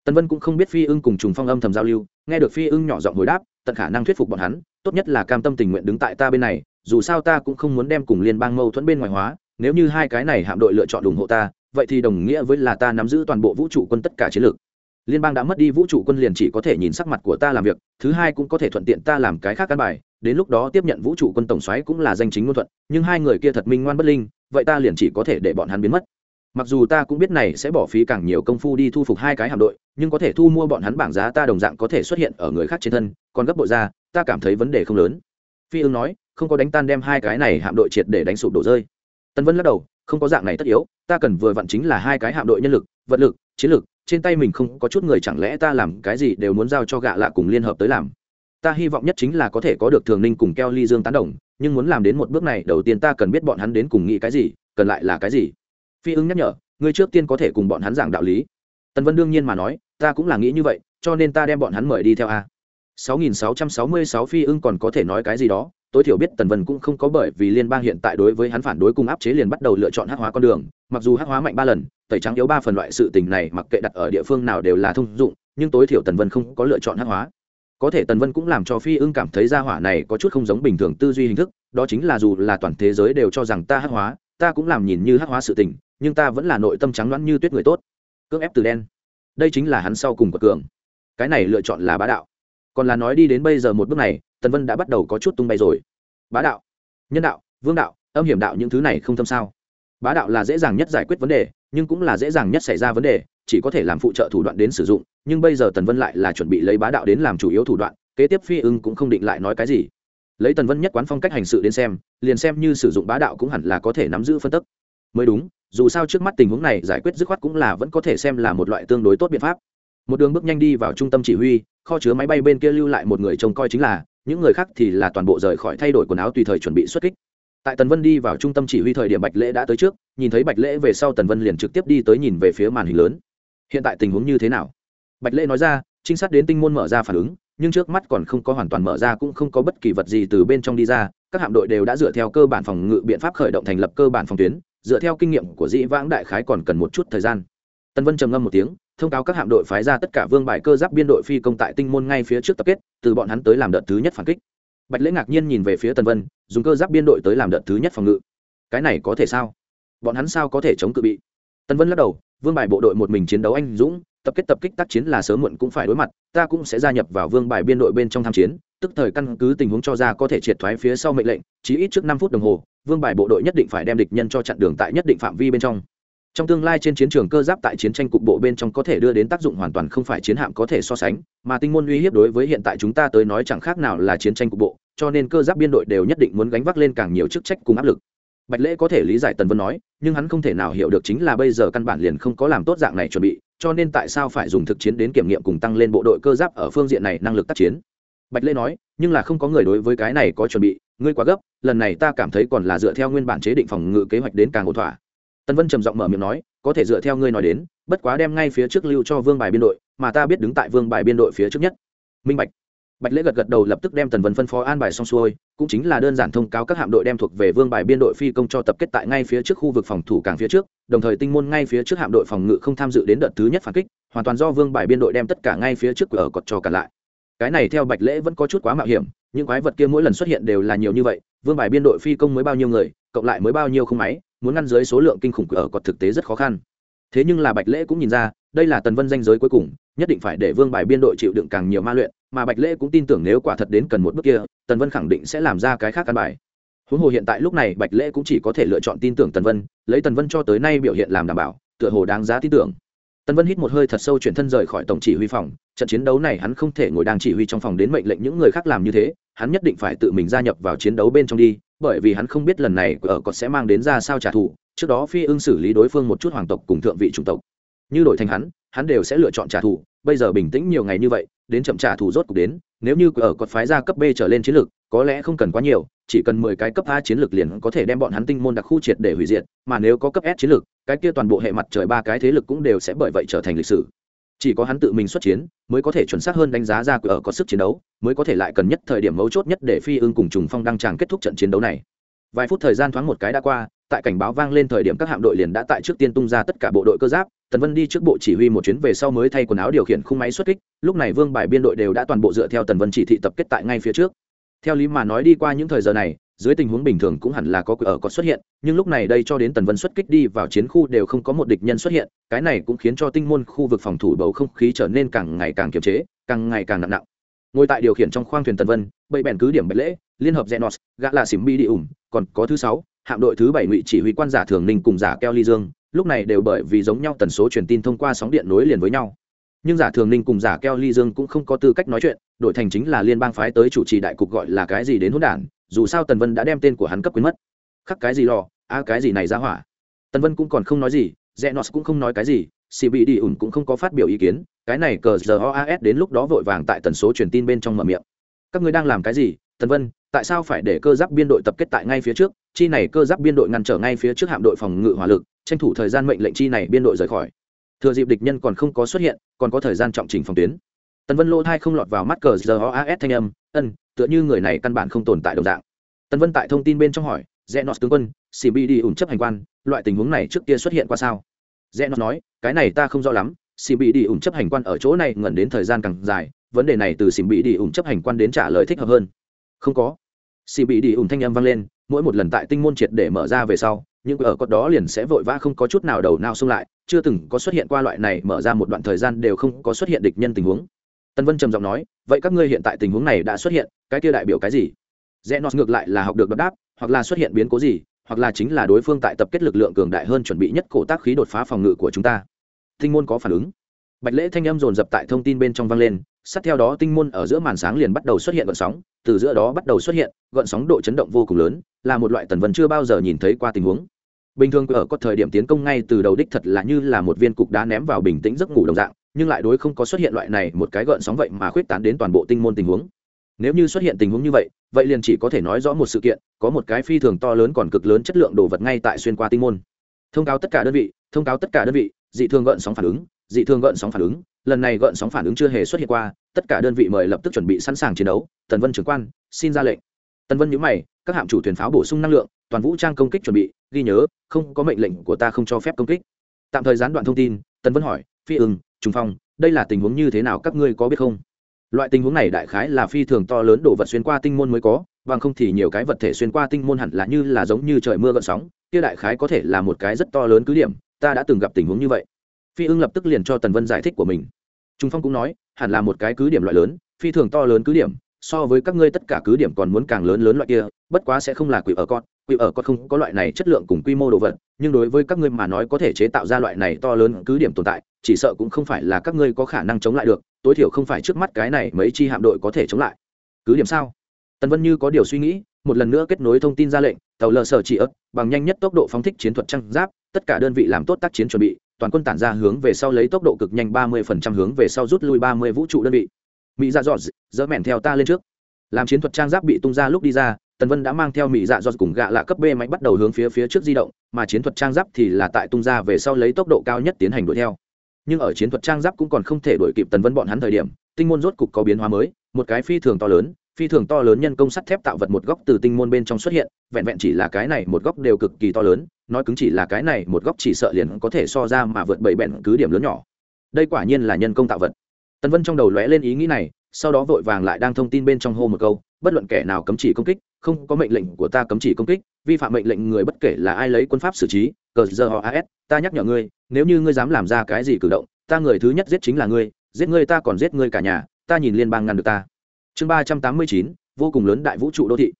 Tần vân cũng không biết phi ưng cùng trùng phong âm thầm giao lưu, nghe được phi ưng nhỏ giọng hồi đáp, tận khả năng thuyết phục bọn hắn, tốt nhất là cam tâm tình nguyện đứng tại ta bên này, dù sao ta cũng không muốn đem cùng liên bang mâu thuẫn bên ngoài hóa, nếu như hai cái này hạm đội lựa chọn ủng hộ ta, vậy thì đồng nghĩa với là ta nắm giữ toàn bộ vũ trụ quân tất cả chiến lược. Liên bang đã mất đi vũ trụ quân liền chỉ có thể nhìn sắc mặt của ta làm việc, thứ hai cũng có thể thuận tiện ta làm cái khác căn bài đến lúc đó tiếp nhận vũ trụ quân tổng xoáy cũng là danh chính ngôn thuận, nhưng hai người kia thật minh ngoan bất linh, vậy ta liền chỉ có thể để bọn hắn biến mất. Mặc dù ta cũng biết này sẽ bỏ phí càng nhiều công phu đi thu phục hai cái hạm đội, nhưng có thể thu mua bọn hắn bảng giá ta đồng dạng có thể xuất hiện ở người khác trên thân, còn gấp bội ra, ta cảm thấy vấn đề không lớn. Phi ương nói, không có đánh tan đem hai cái này hạm đội triệt để đánh sụp đổ rơi. Tân vân lắc đầu, không có dạng này tất yếu, ta cần vừa vặn chính là hai cái hạm đội nhân lực, vật lực, chiến lực, trên tay mình không có chút người, chẳng lẽ ta làm cái gì đều muốn giao cho gạ lạ cùng liên hợp tới làm? Ta hy vọng nhất chính là có thể có được thường ninh cùng keo ly dương tán đồng, nhưng muốn làm đến một bước này, đầu tiên ta cần biết bọn hắn đến cùng nghĩ cái gì, cần lại là cái gì. Phi ưng nhắc nhở, ngươi trước tiên có thể cùng bọn hắn giảng đạo lý. Tần vân đương nhiên mà nói, ta cũng là nghĩ như vậy, cho nên ta đem bọn hắn mời đi theo a. 6666 phi ưng còn có thể nói cái gì đó, tối thiểu biết tần vân cũng không có bởi vì liên bang hiện tại đối với hắn phản đối cùng áp chế liền bắt đầu lựa chọn hắc hóa con đường, mặc dù hắc hóa mạnh ba lần, tẩy trắng yếu ba phần loại sự tình này mặc kệ đặt ở địa phương nào đều là thông dụng, nhưng tối thiểu tần vân không có lựa chọn hắc hóa có thể tần vân cũng làm cho phi ưng cảm thấy gia hỏa này có chút không giống bình thường tư duy hình thức, đó chính là dù là toàn thế giới đều cho rằng ta hắc hóa, ta cũng làm nhìn như hắc hóa sự tình, nhưng ta vẫn là nội tâm trắng loãng như tuyết người tốt. Cưỡng ép từ đen. Đây chính là hắn sau cùng của cường. Cái này lựa chọn là bá đạo. Còn là nói đi đến bây giờ một bước này, tần vân đã bắt đầu có chút tung bay rồi. Bá đạo, nhân đạo, vương đạo, âm hiểm đạo những thứ này không thâm sao? Bá đạo là dễ dàng nhất giải quyết vấn đề nhưng cũng là dễ dàng nhất xảy ra vấn đề, chỉ có thể làm phụ trợ thủ đoạn đến sử dụng, nhưng bây giờ tần vân lại là chuẩn bị lấy bá đạo đến làm chủ yếu thủ đoạn, kế tiếp phi ưng cũng không định lại nói cái gì. Lấy tần vân nhất quán phong cách hành sự đến xem, liền xem như sử dụng bá đạo cũng hẳn là có thể nắm giữ phân tức. Mới đúng, dù sao trước mắt tình huống này giải quyết dứt khoát cũng là vẫn có thể xem là một loại tương đối tốt biện pháp. Một đường bước nhanh đi vào trung tâm chỉ huy, kho chứa máy bay bên kia lưu lại một người trông coi chính là, những người khác thì là toàn bộ rời khỏi thay đổi quần áo tùy thời chuẩn bị xuất kích tại tần vân đi vào trung tâm chỉ huy thời điểm bạch lễ đã tới trước, nhìn thấy bạch lễ về sau tần vân liền trực tiếp đi tới nhìn về phía màn hình lớn. Hiện tại tình huống như thế nào? Bạch lễ nói ra, trinh sát đến tinh môn mở ra phản ứng, nhưng trước mắt còn không có hoàn toàn mở ra cũng không có bất kỳ vật gì từ bên trong đi ra, các hạm đội đều đã dựa theo cơ bản phòng ngự biện pháp khởi động thành lập cơ bản phòng tuyến, dựa theo kinh nghiệm của dĩ vãng đại khái còn cần một chút thời gian. Tân vân trầm ngâm một tiếng, thông cáo các hạm đội phái ra tất cả vương bài cơ giáp biên đội phi công tại tinh môn ngay phía trước tập kết, từ bọn hắn tới làm đợt thứ nhất phản kích bạch lễ ngạc nhiên nhìn về phía tân vân, dùng cơ giáp biên đội tới làm đợt thứ nhất phòng ngự. Cái này có thể sao? Bọn hắn sao có thể chống cự bị? Tân vân lắc đầu, vương bài bộ đội một mình chiến đấu anh dũng, tập kết tập kích tác chiến là sớm muộn cũng phải đối mặt, ta cũng sẽ gia nhập vào vương bài biên đội bên trong tham chiến, tức thời căn cứ tình huống cho ra có thể triệt thoái phía sau mệnh lệnh chỉ ít trước năm phút đồng hồ, vương bài bộ đội nhất định phải đem địch nhân cho chặn đường tại nhất định phạm vi bên trong trong tương lai trên chiến trường cơ giáp tại chiến tranh cục bộ bên trong có thể đưa đến tác dụng hoàn toàn không phải chiến hạm có thể so sánh, mà tinh môn uy hiếp đối với hiện tại chúng ta tới nói chẳng khác nào là chiến tranh cục bộ, cho nên cơ giáp biên đội đều nhất định muốn gánh vác lên càng nhiều chức trách cùng áp lực. Bạch lễ có thể lý giải tần vân nói, nhưng hắn không thể nào hiểu được chính là bây giờ căn bản liền không có làm tốt dạng này chuẩn bị, cho nên tại sao phải dùng thực chiến đến kiểm nghiệm cùng tăng lên bộ đội cơ giáp ở phương diện này năng lực tác chiến. Bạch lễ nói, nhưng là không có người đối với cái này có chuẩn bị, ngươi quá gấp, lần này ta cảm thấy còn là dựa theo nguyên bản chế định phòng ngự kế hoạch đến càng ổn thỏa. Tần vân trầm giọng mở miệng nói, có thể dựa theo ngươi nói đến, bất quá đem ngay phía trước lưu cho vương bài biên đội, mà ta biết đứng tại vương bài biên đội phía trước nhất. Minh bạch. Bạch lễ gật gật đầu lập tức đem tần vân phân phó an bài xong xuôi, cũng chính là đơn giản thông cáo các hạm đội đem thuộc về vương bài biên đội phi công cho tập kết tại ngay phía trước khu vực phòng thủ cảng phía trước, đồng thời tinh môn ngay phía trước hạm đội phòng ngự không tham dự đến đợt thứ nhất phản kích, hoàn toàn do vương bài biên đội đem tất cả ngay phía trước ở cột cho cả lại. Cái này theo bạch lễ vẫn có chút quá mạo hiểm những quái vật kia mỗi lần xuất hiện đều là nhiều như vậy, vương bài biên đội phi công mới bao nhiêu người, cộng lại mới bao nhiêu không máy, muốn ngăn dưới số lượng kinh khủng ở còn thực tế rất khó khăn. Thế nhưng là bạch lễ cũng nhìn ra, đây là tần vân danh giới cuối cùng, nhất định phải để vương bài biên đội chịu đựng càng nhiều ma luyện, mà bạch lễ cũng tin tưởng nếu quả thật đến cần một bước kia, tần vân khẳng định sẽ làm ra cái khác căn bài. Huống hồ hiện tại lúc này bạch lễ cũng chỉ có thể lựa chọn tin tưởng tần vân, lấy tần vân cho tới nay biểu hiện làm đảm bảo, tựa hồ đáng giá tin tưởng. Tần vân hít một hơi thật sâu chuyển thân rời khỏi tổng chỉ huy phòng trận chiến đấu này hắn không thể ngồi đang chỉ huy trong phòng đến mệnh lệnh những người khác làm như thế, hắn nhất định phải tự mình gia nhập vào chiến đấu bên trong đi, bởi vì hắn không biết lần này ở còn sẽ mang đến ra sao trả thù, trước đó phi ưng xử lý đối phương một chút hoàng tộc cùng thượng vị chủng tộc. Như đổi thành hắn hắn đều sẽ lựa chọn trả thù, bây giờ bình tĩnh nhiều ngày như vậy, đến chậm trả thù rốt cuộc đến, nếu như ở còn phái ra cấp b trở lên chiến lược, có lẽ không cần quá nhiều, chỉ cần mười cái cấp a chiến lược liền có thể đem bọn hắn tinh môn đặc khu triệt để hủy diệt, mà nếu có cấp s chiến lược, cái kia toàn bộ hệ mặt trời ba cái thế lực cũng đều sẽ bởi vậy trở thành lịch sử chỉ có hắn tự mình xuất chiến, mới có thể chuẩn xác hơn đánh giá ra ở có sức chiến đấu, mới có thể lại cần nhất thời điểm mấu chốt nhất để phi ưng cùng trùng phong đăng tràng kết thúc trận chiến đấu này. Vài phút thời gian thoáng một cái đã qua, tại cảnh báo vang lên thời điểm các hạm đội liền đã tại trước tiên tung ra tất cả bộ đội cơ giáp, tần vân đi trước bộ chỉ huy một chuyến về sau mới thay quần áo điều khiển khung máy xuất kích, lúc này vương bài biên đội đều đã toàn bộ dựa theo tần vân chỉ thị tập kết tại ngay phía trước. Theo lý mà nói đi qua những thời giờ này dưới tình huống bình thường cũng hẳn là có ở có xuất hiện, nhưng lúc này đây cho đến tần vân xuất kích đi vào chiến khu đều không có một địch nhân xuất hiện, cái này cũng khiến cho tinh môn khu vực phòng thủ bầu không khí trở nên càng ngày càng kiềm chế, càng ngày càng nặng nặng. Ngồi tại điều khiển trong khoang thuyền tần vân, bậy bèn cứ điểm bạch lễ, liên hợp genos gã là xỉm bi đi ủng, còn có thứ sáu, hạm đội thứ bảy ngụy chỉ huy quan giả thường ninh cùng giả keo ly dương, lúc này đều bởi vì giống nhau tần số truyền tin thông qua sóng điện nối liền với nhau. Nhưng giả thường ninh cùng giả keo ly dương cũng không có tư cách nói chuyện đội thành chính là liên bang phái tới chủ trì đại cục gọi là cái gì đến hỗn đản dù sao tần vân đã đem tên của hắn cấp quyến mất. Khắc cái gì lò? A cái gì này ra hỏa? Tần vân cũng còn không nói gì, rẽ nọt cũng không nói cái gì, xì bị đi ủn cũng không có phát biểu ý kiến, cái này cờ giờ oas đến lúc đó vội vàng tại tần số truyền tin bên trong mở miệng. Các người đang làm cái gì? Tần vân, tại sao phải để cơ giáp biên đội tập kết tại ngay phía trước? Chi này cơ giáp biên đội ngăn trở ngay phía trước hạm đội phòng ngự hỏa lực, tranh thủ thời gian mệnh lệnh chi này biên đội rời khỏi. Thừa dịp địch nhân còn không có xuất hiện, còn có thời gian trọng trình phòng tuyến tần vân lỗ thai không lọt vào mắt cờ giờ oas thanh âm, ân, tựa như người này căn bản không tồn tại đồng dạng. Tần vân tại thông tin bên trong hỏi, rẽ nọt tướng quân xì bị đi ủn chấp hành quan, loại tình huống này trước kia xuất hiện qua sao? Rẽ nọt nói, cái này ta không rõ lắm xì bị đi ủn chấp hành quan ở chỗ này ngẩn đến thời gian càng dài, vấn đề này từ xì bị đi ủn chấp hành quan đến trả lời thích hợp hơn. Không có. Xì bị đi ủn thanh âm vang lên, mỗi một lần tại tinh môn triệt để mở ra về sau, những ở cốt đó liền sẽ vội vã không có chút nào đầu nào xung lại, chưa từng có xuất hiện qua loại này mở ra một đoạn thời gian đều không có xuất hiện địch nhân tình huống tân vân trầm giọng nói, vậy các ngươi hiện tại tình huống này đã xuất hiện, cái kia đại biểu cái gì? Rẽ nọt ngược lại là học được đáp đáp, hoặc là xuất hiện biến cố gì, hoặc là chính là đối phương tại tập kết lực lượng cường đại hơn chuẩn bị nhất cổ tác khí đột phá phòng ngự của chúng ta. Tinh môn có phản ứng. Bạch lễ thanh âm dồn dập tại thông tin bên trong vang lên, sát theo đó tinh môn ở giữa màn sáng liền bắt đầu xuất hiện gợn sóng, từ giữa đó bắt đầu xuất hiện, gợn sóng độ chấn động vô cùng lớn, là một loại tần vân chưa bao giờ nhìn thấy qua tình huống. Bình thường ở có thời điểm tiến công ngay từ đầu đích thật là như là một viên cục đá ném vào bình tĩnh giấc ngủ đồng dạng nhưng lại đối không có xuất hiện loại này một cái gợn sóng vậy mà khuyết tán đến toàn bộ tinh môn tình huống. Nếu như xuất hiện tình huống như vậy vậy liền chỉ có thể nói rõ một sự kiện, có một cái phi thường to lớn còn cực lớn chất lượng đồ vật ngay tại xuyên qua tinh môn. Thông cáo tất cả đơn vị, thông cáo tất cả đơn vị, dị thường gợn sóng phản ứng, dị thường gợn sóng phản ứng, lần này gợn sóng phản ứng chưa hề xuất hiện qua, tất cả đơn vị mời lập tức chuẩn bị sẵn sàng chiến đấu, tần vân trưởng quan, xin ra lệnh. Tần vân nhữ mày, các hạm chủ thuyền pháo bổ sung năng lượng, toàn vũ trang công kích chuẩn bị, ghi nhớ, không có mệnh lệnh của ta không cho phép công kích. Tạm thời gián đoạn thông tin, tần vân hỏi, phi ưng trung phong, đây là tình huống như thế nào các ngươi có biết không? Loại tình huống này đại khái là phi thường to lớn đồ vật xuyên qua tinh môn mới có, bằng không thì nhiều cái vật thể xuyên qua tinh môn hẳn là như là giống như trời mưa gợn sóng, kia đại khái có thể là một cái rất to lớn cứ điểm, ta đã từng gặp tình huống như vậy. Phi ưng lập tức liền cho tần vân giải thích của mình. Trung phong cũng nói, hẳn là một cái cứ điểm loại lớn, phi thường to lớn cứ điểm, so với các ngươi tất cả cứ điểm còn muốn càng lớn lớn loại kia, bất quá sẽ không là quỷ ở con, quỷ ở con không có loại này chất lượng cùng quy mô đồ vật, nhưng đối với các ngươi mà nói có thể chế tạo ra loại này to lớn cứ điểm tồn tại chỉ sợ cũng không phải là các ngươi có khả năng chống lại được, tối thiểu không phải trước mắt cái này mấy chi hạm đội có thể chống lại. Cứ điểm sao? Tần vân như có điều suy nghĩ, một lần nữa kết nối thông tin ra lệnh, tàu lờ sở chỉ ấp bằng nhanh nhất tốc độ phóng thích chiến thuật trăng giáp, tất cả đơn vị làm tốt tác chiến chuẩn bị, toàn quân tản ra hướng về sau lấy tốc độ cực nhanh ba mươi phần trăm hướng về sau rút lui ba mươi vũ trụ đơn vị. Mỹ dạ dọt, dỡ mẹn theo ta lên trước. Làm chiến thuật trang giáp bị tung ra lúc đi ra, tần vân đã mang theo mỹ dạ dọt cùng gạ lạ cấp b máy bắt đầu hướng phía phía trước di động, mà chiến thuật trang giáp thì là tại tung ra về sau lấy tốc độ cao nhất tiến hành đuổi theo nhưng ở chiến thuật trang giáp cũng còn không thể đuổi kịp tần vân bọn hắn thời điểm, tinh môn rốt cục có biến hóa mới, một cái phi thường to lớn, phi thường to lớn nhân công sắt thép tạo vật một góc từ tinh môn bên trong xuất hiện, vẹn vẹn chỉ là cái này một góc đều cực kỳ to lớn, nói cứng chỉ là cái này một góc chỉ sợ liền có thể so ra mà vượt bảy bẹn cứ điểm lớn nhỏ. Đây quả nhiên là nhân công tạo vật. Tần vân trong đầu lóe lên ý nghĩ này, sau đó vội vàng lại đang thông tin bên trong hô một câu, bất luận kẻ nào cấm chỉ công kích, không có mệnh lệnh của ta cấm chỉ công kích, vi phạm mệnh lệnh người bất kể là ai lấy quân pháp xử trí, cờ giờ họ as ta nhắc nhở ngươi nếu như ngươi dám làm ra cái gì cử động, ta người thứ nhất giết chính là ngươi, giết ngươi ta còn giết ngươi cả nhà, ta nhìn liên bang ngăn được ta. Chương ba trăm tám mươi chín, vô cùng lớn đại vũ trụ đô thị.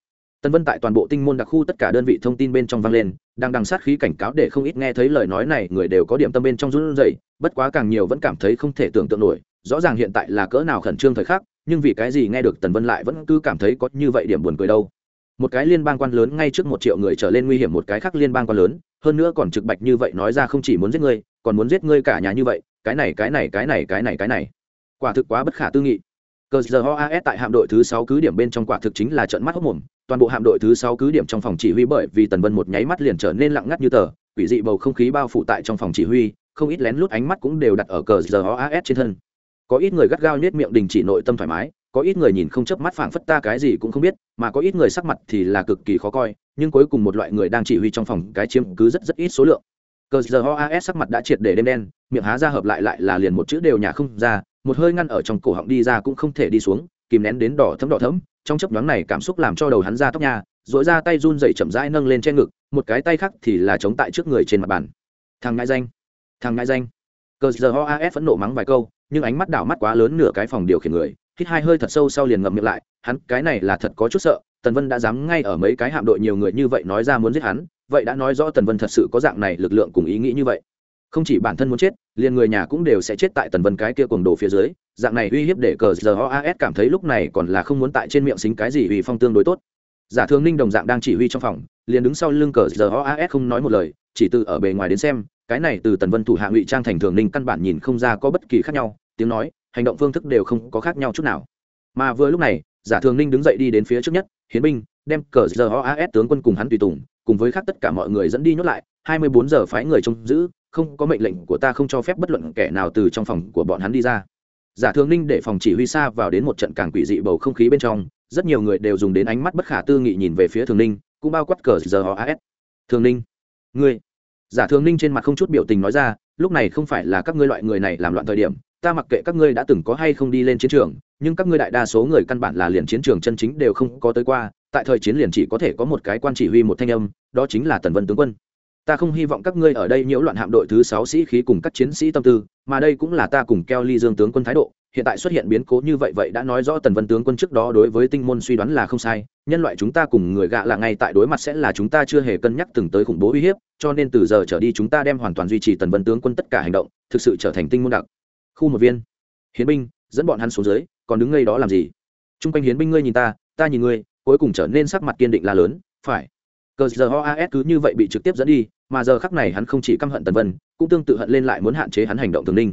Tân vân tại toàn bộ tinh môn đặc khu tất cả đơn vị thông tin bên trong vang lên, đang đằng sát khí cảnh cáo để không ít nghe thấy lời nói này người đều có điểm tâm bên trong run rẩy, bất quá càng nhiều vẫn cảm thấy không thể tưởng tượng nổi, rõ ràng hiện tại là cỡ nào khẩn trương thời khắc, nhưng vì cái gì nghe được tần vân lại vẫn cứ cảm thấy có như vậy điểm buồn cười đâu. Một cái liên bang quan lớn ngay trước một triệu người trở lên nguy hiểm, một cái khác liên bang quan lớn hơn nữa còn trực bạch như vậy nói ra không chỉ muốn giết ngươi, còn muốn giết ngươi cả nhà như vậy, cái này cái này cái này cái này cái này. Quả thực quá bất khả tư nghị. Cờ giờ oas tại hạm đội thứ sáu cứ điểm bên trong quả thực chính là trận mắt hốc mồm, toàn bộ hạm đội thứ sáu cứ điểm trong phòng chỉ huy bởi vì tần vân một nháy mắt liền trở nên lặng ngắt như tờ, quỷ dị bầu không khí bao phủ tại trong phòng chỉ huy, không ít lén lút ánh mắt cũng đều đặt ở cờ giờ oas trên thân. Có ít người gắt gao nhét miệng đình chỉ nội tâm thoải mái, có ít người nhìn không chớp mắt phảng phất ta cái gì cũng không biết, mà có ít người sắc mặt thì là cực kỳ khó coi nhưng cuối cùng một loại người đang chỉ huy trong phòng cái chiếm cứ rất rất ít số lượng. Cờ giờ oas sắc mặt đã triệt để đêm đen, miệng há ra hợp lại lại là liền một chữ đều nhà không ra, một hơi ngăn ở trong cổ họng đi ra cũng không thể đi xuống, kìm nén đến đỏ thấm đỏ thấm, trong chấp nhoáng này cảm xúc làm cho đầu hắn ra tóc nhà dội ra tay run dậy chậm rãi nâng lên trên ngực, một cái tay khác thì là chống tại trước người trên mặt bàn. Thằng ngại danh, thằng ngại danh. Cờ giờ oas phẫn nộ mắng vài câu, nhưng ánh mắt đảo mắt quá lớn nửa cái phòng điều khiển người, hít hai hơi thật sâu sau liền ngậm miệng lại, hắn cái này là thật có chút sợ tần vân đã dám ngay ở mấy cái hạm đội nhiều người như vậy nói ra muốn giết hắn, vậy đã nói rõ tần vân thật sự có dạng này lực lượng cùng ý nghĩ như vậy. Không chỉ bản thân muốn chết, liền người nhà cũng đều sẽ chết tại tần vân cái kia cuồng đồ phía dưới, dạng này uy hiếp để cờ giờ oas cảm thấy lúc này còn là không muốn tại trên miệng xính cái gì vì phong tương đối tốt. Giả thường ninh đồng dạng đang chỉ huy trong phòng, liền đứng sau lưng cờ giờ oas không nói một lời, chỉ từ ở bề ngoài đến xem, cái này từ tần vân thủ hạ ngụy trang thành thường ninh căn bản nhìn không ra có bất kỳ khác nhau, tiếng nói, hành động phương thức đều không có khác nhau chút nào. Mà vừa lúc này, giả thường ninh đứng dậy đi đến phía trước nhất hiến binh, đem cờ giờ oas tướng quân cùng hắn tùy tùng, cùng với khác tất cả mọi người dẫn đi nhốt lại, hai mươi bốn giờ phái người trông giữ, không có mệnh lệnh của ta không cho phép bất luận kẻ nào từ trong phòng của bọn hắn đi ra. Giả thường ninh để phòng chỉ huy xa vào đến một trận càng quỷ dị bầu không khí bên trong, rất nhiều người đều dùng đến ánh mắt bất khả tư nghị nhìn về phía thường ninh, cũng bao quát cờ giờ oas thường ninh, ngươi. Giả thường ninh trên mặt không chút biểu tình nói ra, lúc này không phải là các ngươi loại người này làm loạn thời điểm ta mặc kệ các ngươi đã từng có hay không đi lên chiến trường, nhưng các ngươi đại đa số người căn bản là liền chiến trường chân chính đều không có tới qua, tại thời chiến liền chỉ có thể có một cái quan chỉ huy một thanh âm, đó chính là tần vân tướng quân. Ta không hy vọng các ngươi ở đây nhiễu loạn hạm đội thứ sáu sĩ khí cùng các chiến sĩ tâm tư, mà đây cũng là ta cùng keo ly dương tướng quân thái độ, hiện tại xuất hiện biến cố như vậy vậy đã nói rõ tần vân tướng quân trước đó đối với tinh môn suy đoán là không sai, nhân loại chúng ta cùng người gạ là ngay tại đối mặt sẽ là chúng ta chưa hề cân nhắc từng tới khủng bố uy hiếp, cho nên từ giờ trở đi chúng ta đem hoàn toàn duy trì tần vân tướng quân tất cả hành động, thực sự trở thành tinh môn đặc khu một viên. Hiến binh, dẫn bọn hắn xuống dưới, còn đứng ngay đó làm gì? T r u n g quanh hiến binh ngươi nhìn ta ta nhìn ngươi, cuối cùng trở nên sắc mặt kiên định là lớn, phải. Cờ giờ ho as cứ như vậy bị trực tiếp dẫn đi, mà giờ khắc này hắn không chỉ căm hận tần vân, cũng tương tự hận lên lại muốn hạn chế hắn hành động thường ninh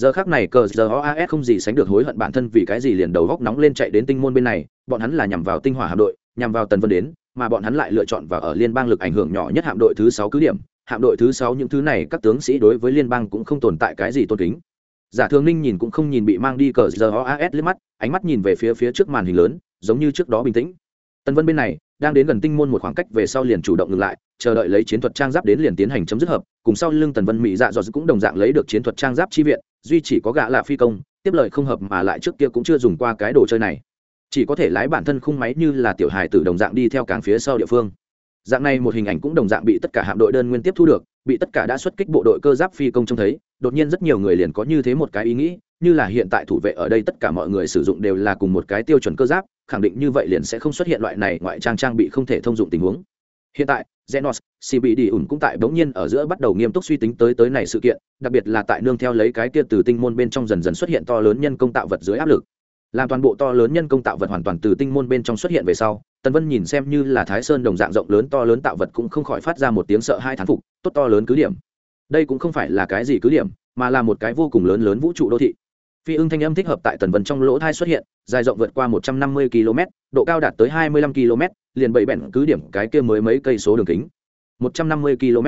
giờ khắc này cờ giờ ho as không gì sánh được hối hận bản thân vì cái gì liền đầu góc nóng lên chạy đến tinh môn bên này, bọn hắn là nhằm vào tinh hỏa hạm đội, nhằm vào tần vân đến, mà bọn hắn lại lựa chọn vào ở liên bang lực ảnh hưởng nhỏ nhất hạm đội thứ sáu cứ điểm. Hạm đội thứ sáu những thứ này các tướng sĩ đối với liên bang cũng không tồn tại cái gì tôn kính giả thường ninh nhìn cũng không nhìn bị mang đi cờ giờ oas liếc mắt, ánh mắt nhìn về phía phía trước màn hình lớn, giống như trước đó bình tĩnh. Tân vân bên này, đang đến gần tinh môn một khoảng cách về sau liền chủ động ngừng lại, chờ đợi lấy chiến thuật trang giáp đến liền tiến hành chấm dứt hợp, cùng sau lưng tần vân mỹ dạ dọt cũng đồng dạng lấy được chiến thuật trang giáp chi viện, duy chỉ có gã là phi công, tiếp lời không hợp mà lại trước kia cũng chưa dùng qua cái đồ chơi này. Chỉ có thể lái bản thân khung máy như là tiểu hài tử đồng dạng đi theo cảng phía sau địa phương. Dạng này một hình ảnh cũng đồng dạng bị tất cả hạm đội đơn nguyên tiếp thu được bị tất cả đã xuất kích bộ đội cơ giáp phi công trông thấy đột nhiên rất nhiều người liền có như thế một cái ý nghĩ như là hiện tại thủ vệ ở đây tất cả mọi người sử dụng đều là cùng một cái tiêu chuẩn cơ giáp khẳng định như vậy liền sẽ không xuất hiện loại này ngoại trang trang bị không thể thông dụng tình huống. Hiện tại Zenos, CBD ủn cũng tại bỗng nhiên ở giữa bắt đầu nghiêm túc suy tính tới tới này sự kiện, đặc biệt là tại nương theo lấy cái kia từ tinh môn bên trong dần dần xuất hiện to lớn nhân công tạo vật dưới áp lực làm toàn bộ to lớn nhân công tạo vật hoàn toàn từ tinh môn bên trong xuất hiện về sau, tần vân nhìn xem như là thái sơn đồng dạng rộng lớn to lớn tạo vật cũng không khỏi phát ra một tiếng sợ hai thán phục, tốt to lớn cứ điểm. Đây cũng không phải là cái gì cứ điểm, mà là một cái vô cùng lớn lớn vũ trụ đô thị. Phi ưng thanh âm thích hợp tại tần vân trong lỗ thai xuất hiện, dài rộng vượt qua một trăm năm mươi km, độ cao đạt tới hai mươi lăm km, liền bậy bẹn cứ điểm cái kia mới mấy cây số đường kính. một trăm năm mươi km.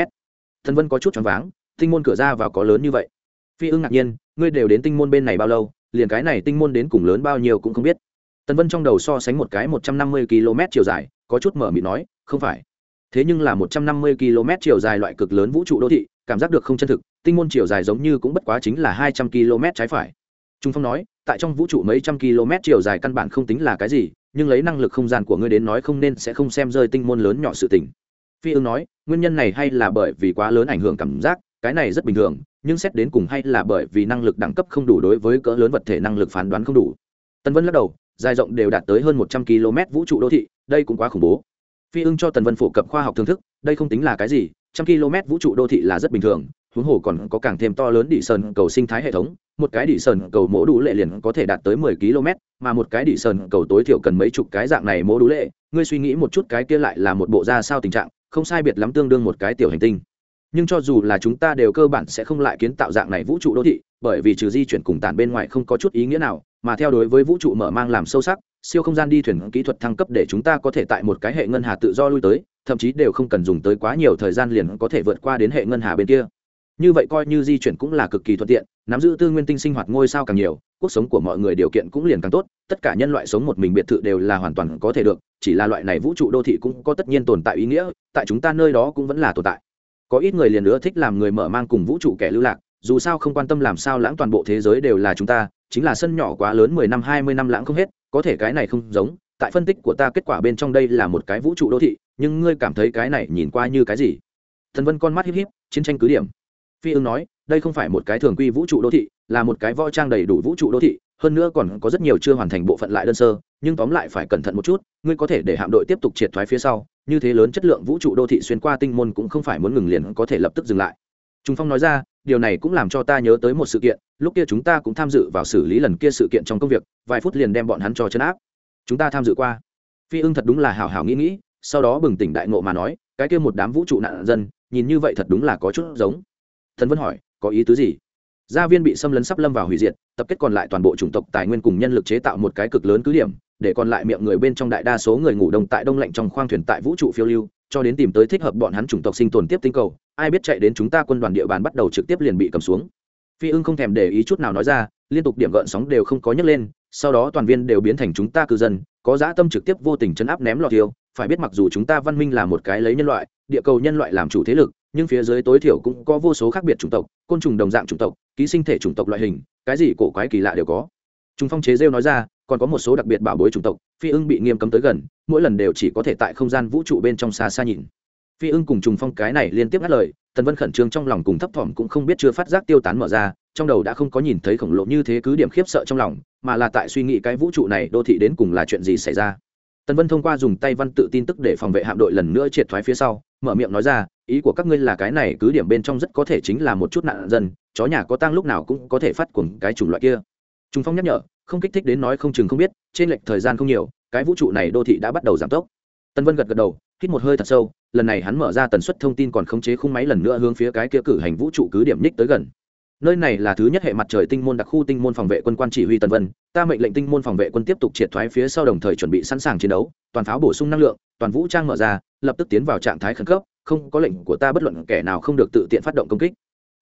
Tần vân có chút choáng váng, tinh môn cửa ra vào có lớn như vậy. Phi ưng ngạc nhiên, ngươi đều đến tinh môn bên này bao lâu? Liền cái này tinh môn đến cùng lớn bao nhiêu cũng không biết. Tần vân trong đầu so sánh một cái một trăm năm mươi km chiều dài, có chút mở mịt nói, không phải. Thế nhưng là một trăm năm mươi km chiều dài loại cực lớn vũ trụ đô thị, cảm giác được không chân thực, tinh môn chiều dài giống như cũng bất quá chính là hai trăm km trái phải. Trung phong nói, tại trong vũ trụ mấy trăm km chiều dài căn bản không tính là cái gì, nhưng lấy năng lực không gian của ngươi đến nói không nên sẽ không xem rơi tinh môn lớn nhỏ sự tình. Phi ương nói, nguyên nhân này hay là bởi vì quá lớn ảnh hưởng cảm giác, cái này rất bình thường nhưng xét đến cùng hay là bởi vì năng lực đẳng cấp không đủ đối với cỡ lớn vật thể năng lực phán đoán không đủ. Tần vân lắc đầu, dài rộng đều đạt tới hơn một trăm km vũ trụ đô thị, đây cũng quá khủng bố. Phi ưng cho tần vân phổ cập khoa học thưởng thức, đây không tính là cái gì, trăm km vũ trụ đô thị là rất bình thường, huống hồ còn có càng thêm to lớn đỉ sơn cầu sinh thái hệ thống, một cái đỉ sơn cầu mỗ đủ lệ liền có thể đạt tới mười km, mà một cái đỉ sơn cầu tối thiểu cần mấy chục cái dạng này mỗ đủ lệ. Ngươi suy nghĩ một chút cái kia lại là một bộ ra sao tình trạng, không sai biệt lắm tương đương một cái tiểu hành tinh nhưng cho dù là chúng ta đều cơ bản sẽ không lại kiến tạo dạng này vũ trụ đô thị, bởi vì trừ di chuyển cùng tản bên ngoài không có chút ý nghĩa nào, mà theo đối với vũ trụ mở mang làm sâu sắc, siêu không gian đi thuyền kỹ thuật thăng cấp để chúng ta có thể tại một cái hệ ngân hà tự do lui tới, thậm chí đều không cần dùng tới quá nhiều thời gian liền có thể vượt qua đến hệ ngân hà bên kia. Như vậy coi như di chuyển cũng là cực kỳ thuận tiện, nắm giữ tư nguyên tinh sinh hoạt ngôi sao càng nhiều, cuộc sống của mọi người điều kiện cũng liền càng tốt, tất cả nhân loại sống một mình biệt thự đều là hoàn toàn có thể được, chỉ là loại này vũ trụ đô thị cũng có tất nhiên tồn tại ý nghĩa, tại chúng ta nơi đó cũng vẫn là tồn tại có ít người liền nữa thích làm người mở mang cùng vũ trụ kẻ lưu lạc, dù sao không quan tâm làm sao lãng toàn bộ thế giới đều là chúng ta, chính là sân nhỏ quá lớn mười năm, hai mươi năm lãng không hết, có thể cái này không giống, tại phân tích của ta kết quả bên trong đây là một cái vũ trụ đô thị, nhưng ngươi cảm thấy cái này nhìn qua như cái gì? Thần vân con mắt híp híp, chiến tranh cứ điểm. Phi ương nói, đây không phải một cái thường quy vũ trụ đô thị, là một cái võ trang đầy đủ vũ trụ đô thị hơn nữa còn có rất nhiều chưa hoàn thành bộ phận lại đơn sơ, nhưng tóm lại phải cẩn thận một chút, ngươi có thể để hạm đội tiếp tục triệt thoái phía sau, như thế lớn chất lượng vũ trụ đô thị xuyên qua tinh môn cũng không phải muốn ngừng liền có thể lập tức dừng lại. Trung phong nói ra, điều này cũng làm cho ta nhớ tới một sự kiện, lúc kia chúng ta cũng tham dự vào xử lý lần kia sự kiện trong công việc, vài phút liền đem bọn hắn cho chấn áp. Chúng ta tham dự qua. Phi ưng thật đúng là hảo hảo nghĩ nghĩ, sau đó bừng tỉnh đại ngộ mà nói, cái kia một đám vũ trụ nạn dân, nhìn như vậy thật đúng là có chút giống. Thần vân hỏi, có ý tứ gì? Gia viên bị xâm lấn sắp lâm vào hủy diệt, tập kết còn lại toàn bộ chủng tộc tài nguyên cùng nhân lực chế tạo một cái cực lớn cứ điểm, để còn lại miệng người bên trong đại đa số người ngủ đông tại đông lạnh trong khoang thuyền tại vũ trụ phiêu lưu, cho đến tìm tới thích hợp bọn hắn chủng tộc sinh tồn tiếp tinh cầu, ai biết chạy đến chúng ta quân đoàn địa bàn bắt đầu trực tiếp liền bị cầm xuống. Phi ưng không thèm để ý chút nào nói ra, liên tục điểm gợn sóng đều không có nhấc lên, sau đó toàn viên đều biến thành chúng ta cư dân, có dã tâm trực tiếp vô tình chấn áp ném lọt tiêu phải biết mặc dù chúng ta văn minh là một cái lấy nhân loại, địa cầu nhân loại làm chủ thế lực nhưng phía dưới tối thiểu cũng có vô số khác biệt chủng tộc, côn trùng đồng dạng chủng tộc, ký sinh thể chủng tộc loại hình, cái gì cổ quái kỳ lạ đều có. Chúng phong chế rêu nói ra, còn có một số đặc biệt bảo bối chủng tộc, phi ưng bị nghiêm cấm tới gần, mỗi lần đều chỉ có thể tại không gian vũ trụ bên trong xa xa nhìn. Phi ưng cùng trùng phong cái này liên tiếp ngắt lời, tần vân khẩn trương trong lòng cùng thấp thỏm cũng không biết chưa phát giác tiêu tán mở ra, trong đầu đã không có nhìn thấy khổng lồ như thế cứ điểm khiếp sợ trong lòng, mà là tại suy nghĩ cái vũ trụ này đô thị đến cùng là chuyện gì xảy ra. Tần vân thông qua dùng tay văn tự tin tức để phòng vệ hạm đội lần nữa triệt thoái phía sau mở miệng nói ra, ý của các ngươi là cái này cứ điểm bên trong rất có thể chính là một chút nạn dân, chó nhà có tang lúc nào cũng có thể phát cuồng cái chủng loại kia. Trung phong nhắc nhở, không kích thích đến nói không chừng không biết, trên lệch thời gian không nhiều, cái vũ trụ này đô thị đã bắt đầu giảm tốc. Tân vân gật gật đầu, hít một hơi thật sâu, lần này hắn mở ra tần suất thông tin còn khống chế khung máy lần nữa hướng phía cái kia cử hành vũ trụ cứ điểm nhích tới gần nơi này là thứ nhất hệ mặt trời tinh môn đặc khu tinh môn phòng vệ quân quan chỉ huy tần vân. Ta mệnh lệnh tinh môn phòng vệ quân tiếp tục triệt thoái phía sau đồng thời chuẩn bị sẵn sàng chiến đấu, toàn pháo bổ sung năng lượng, toàn vũ trang mở ra, lập tức tiến vào trạng thái khẩn cấp, không có lệnh của ta bất luận kẻ nào không được tự tiện phát động công kích.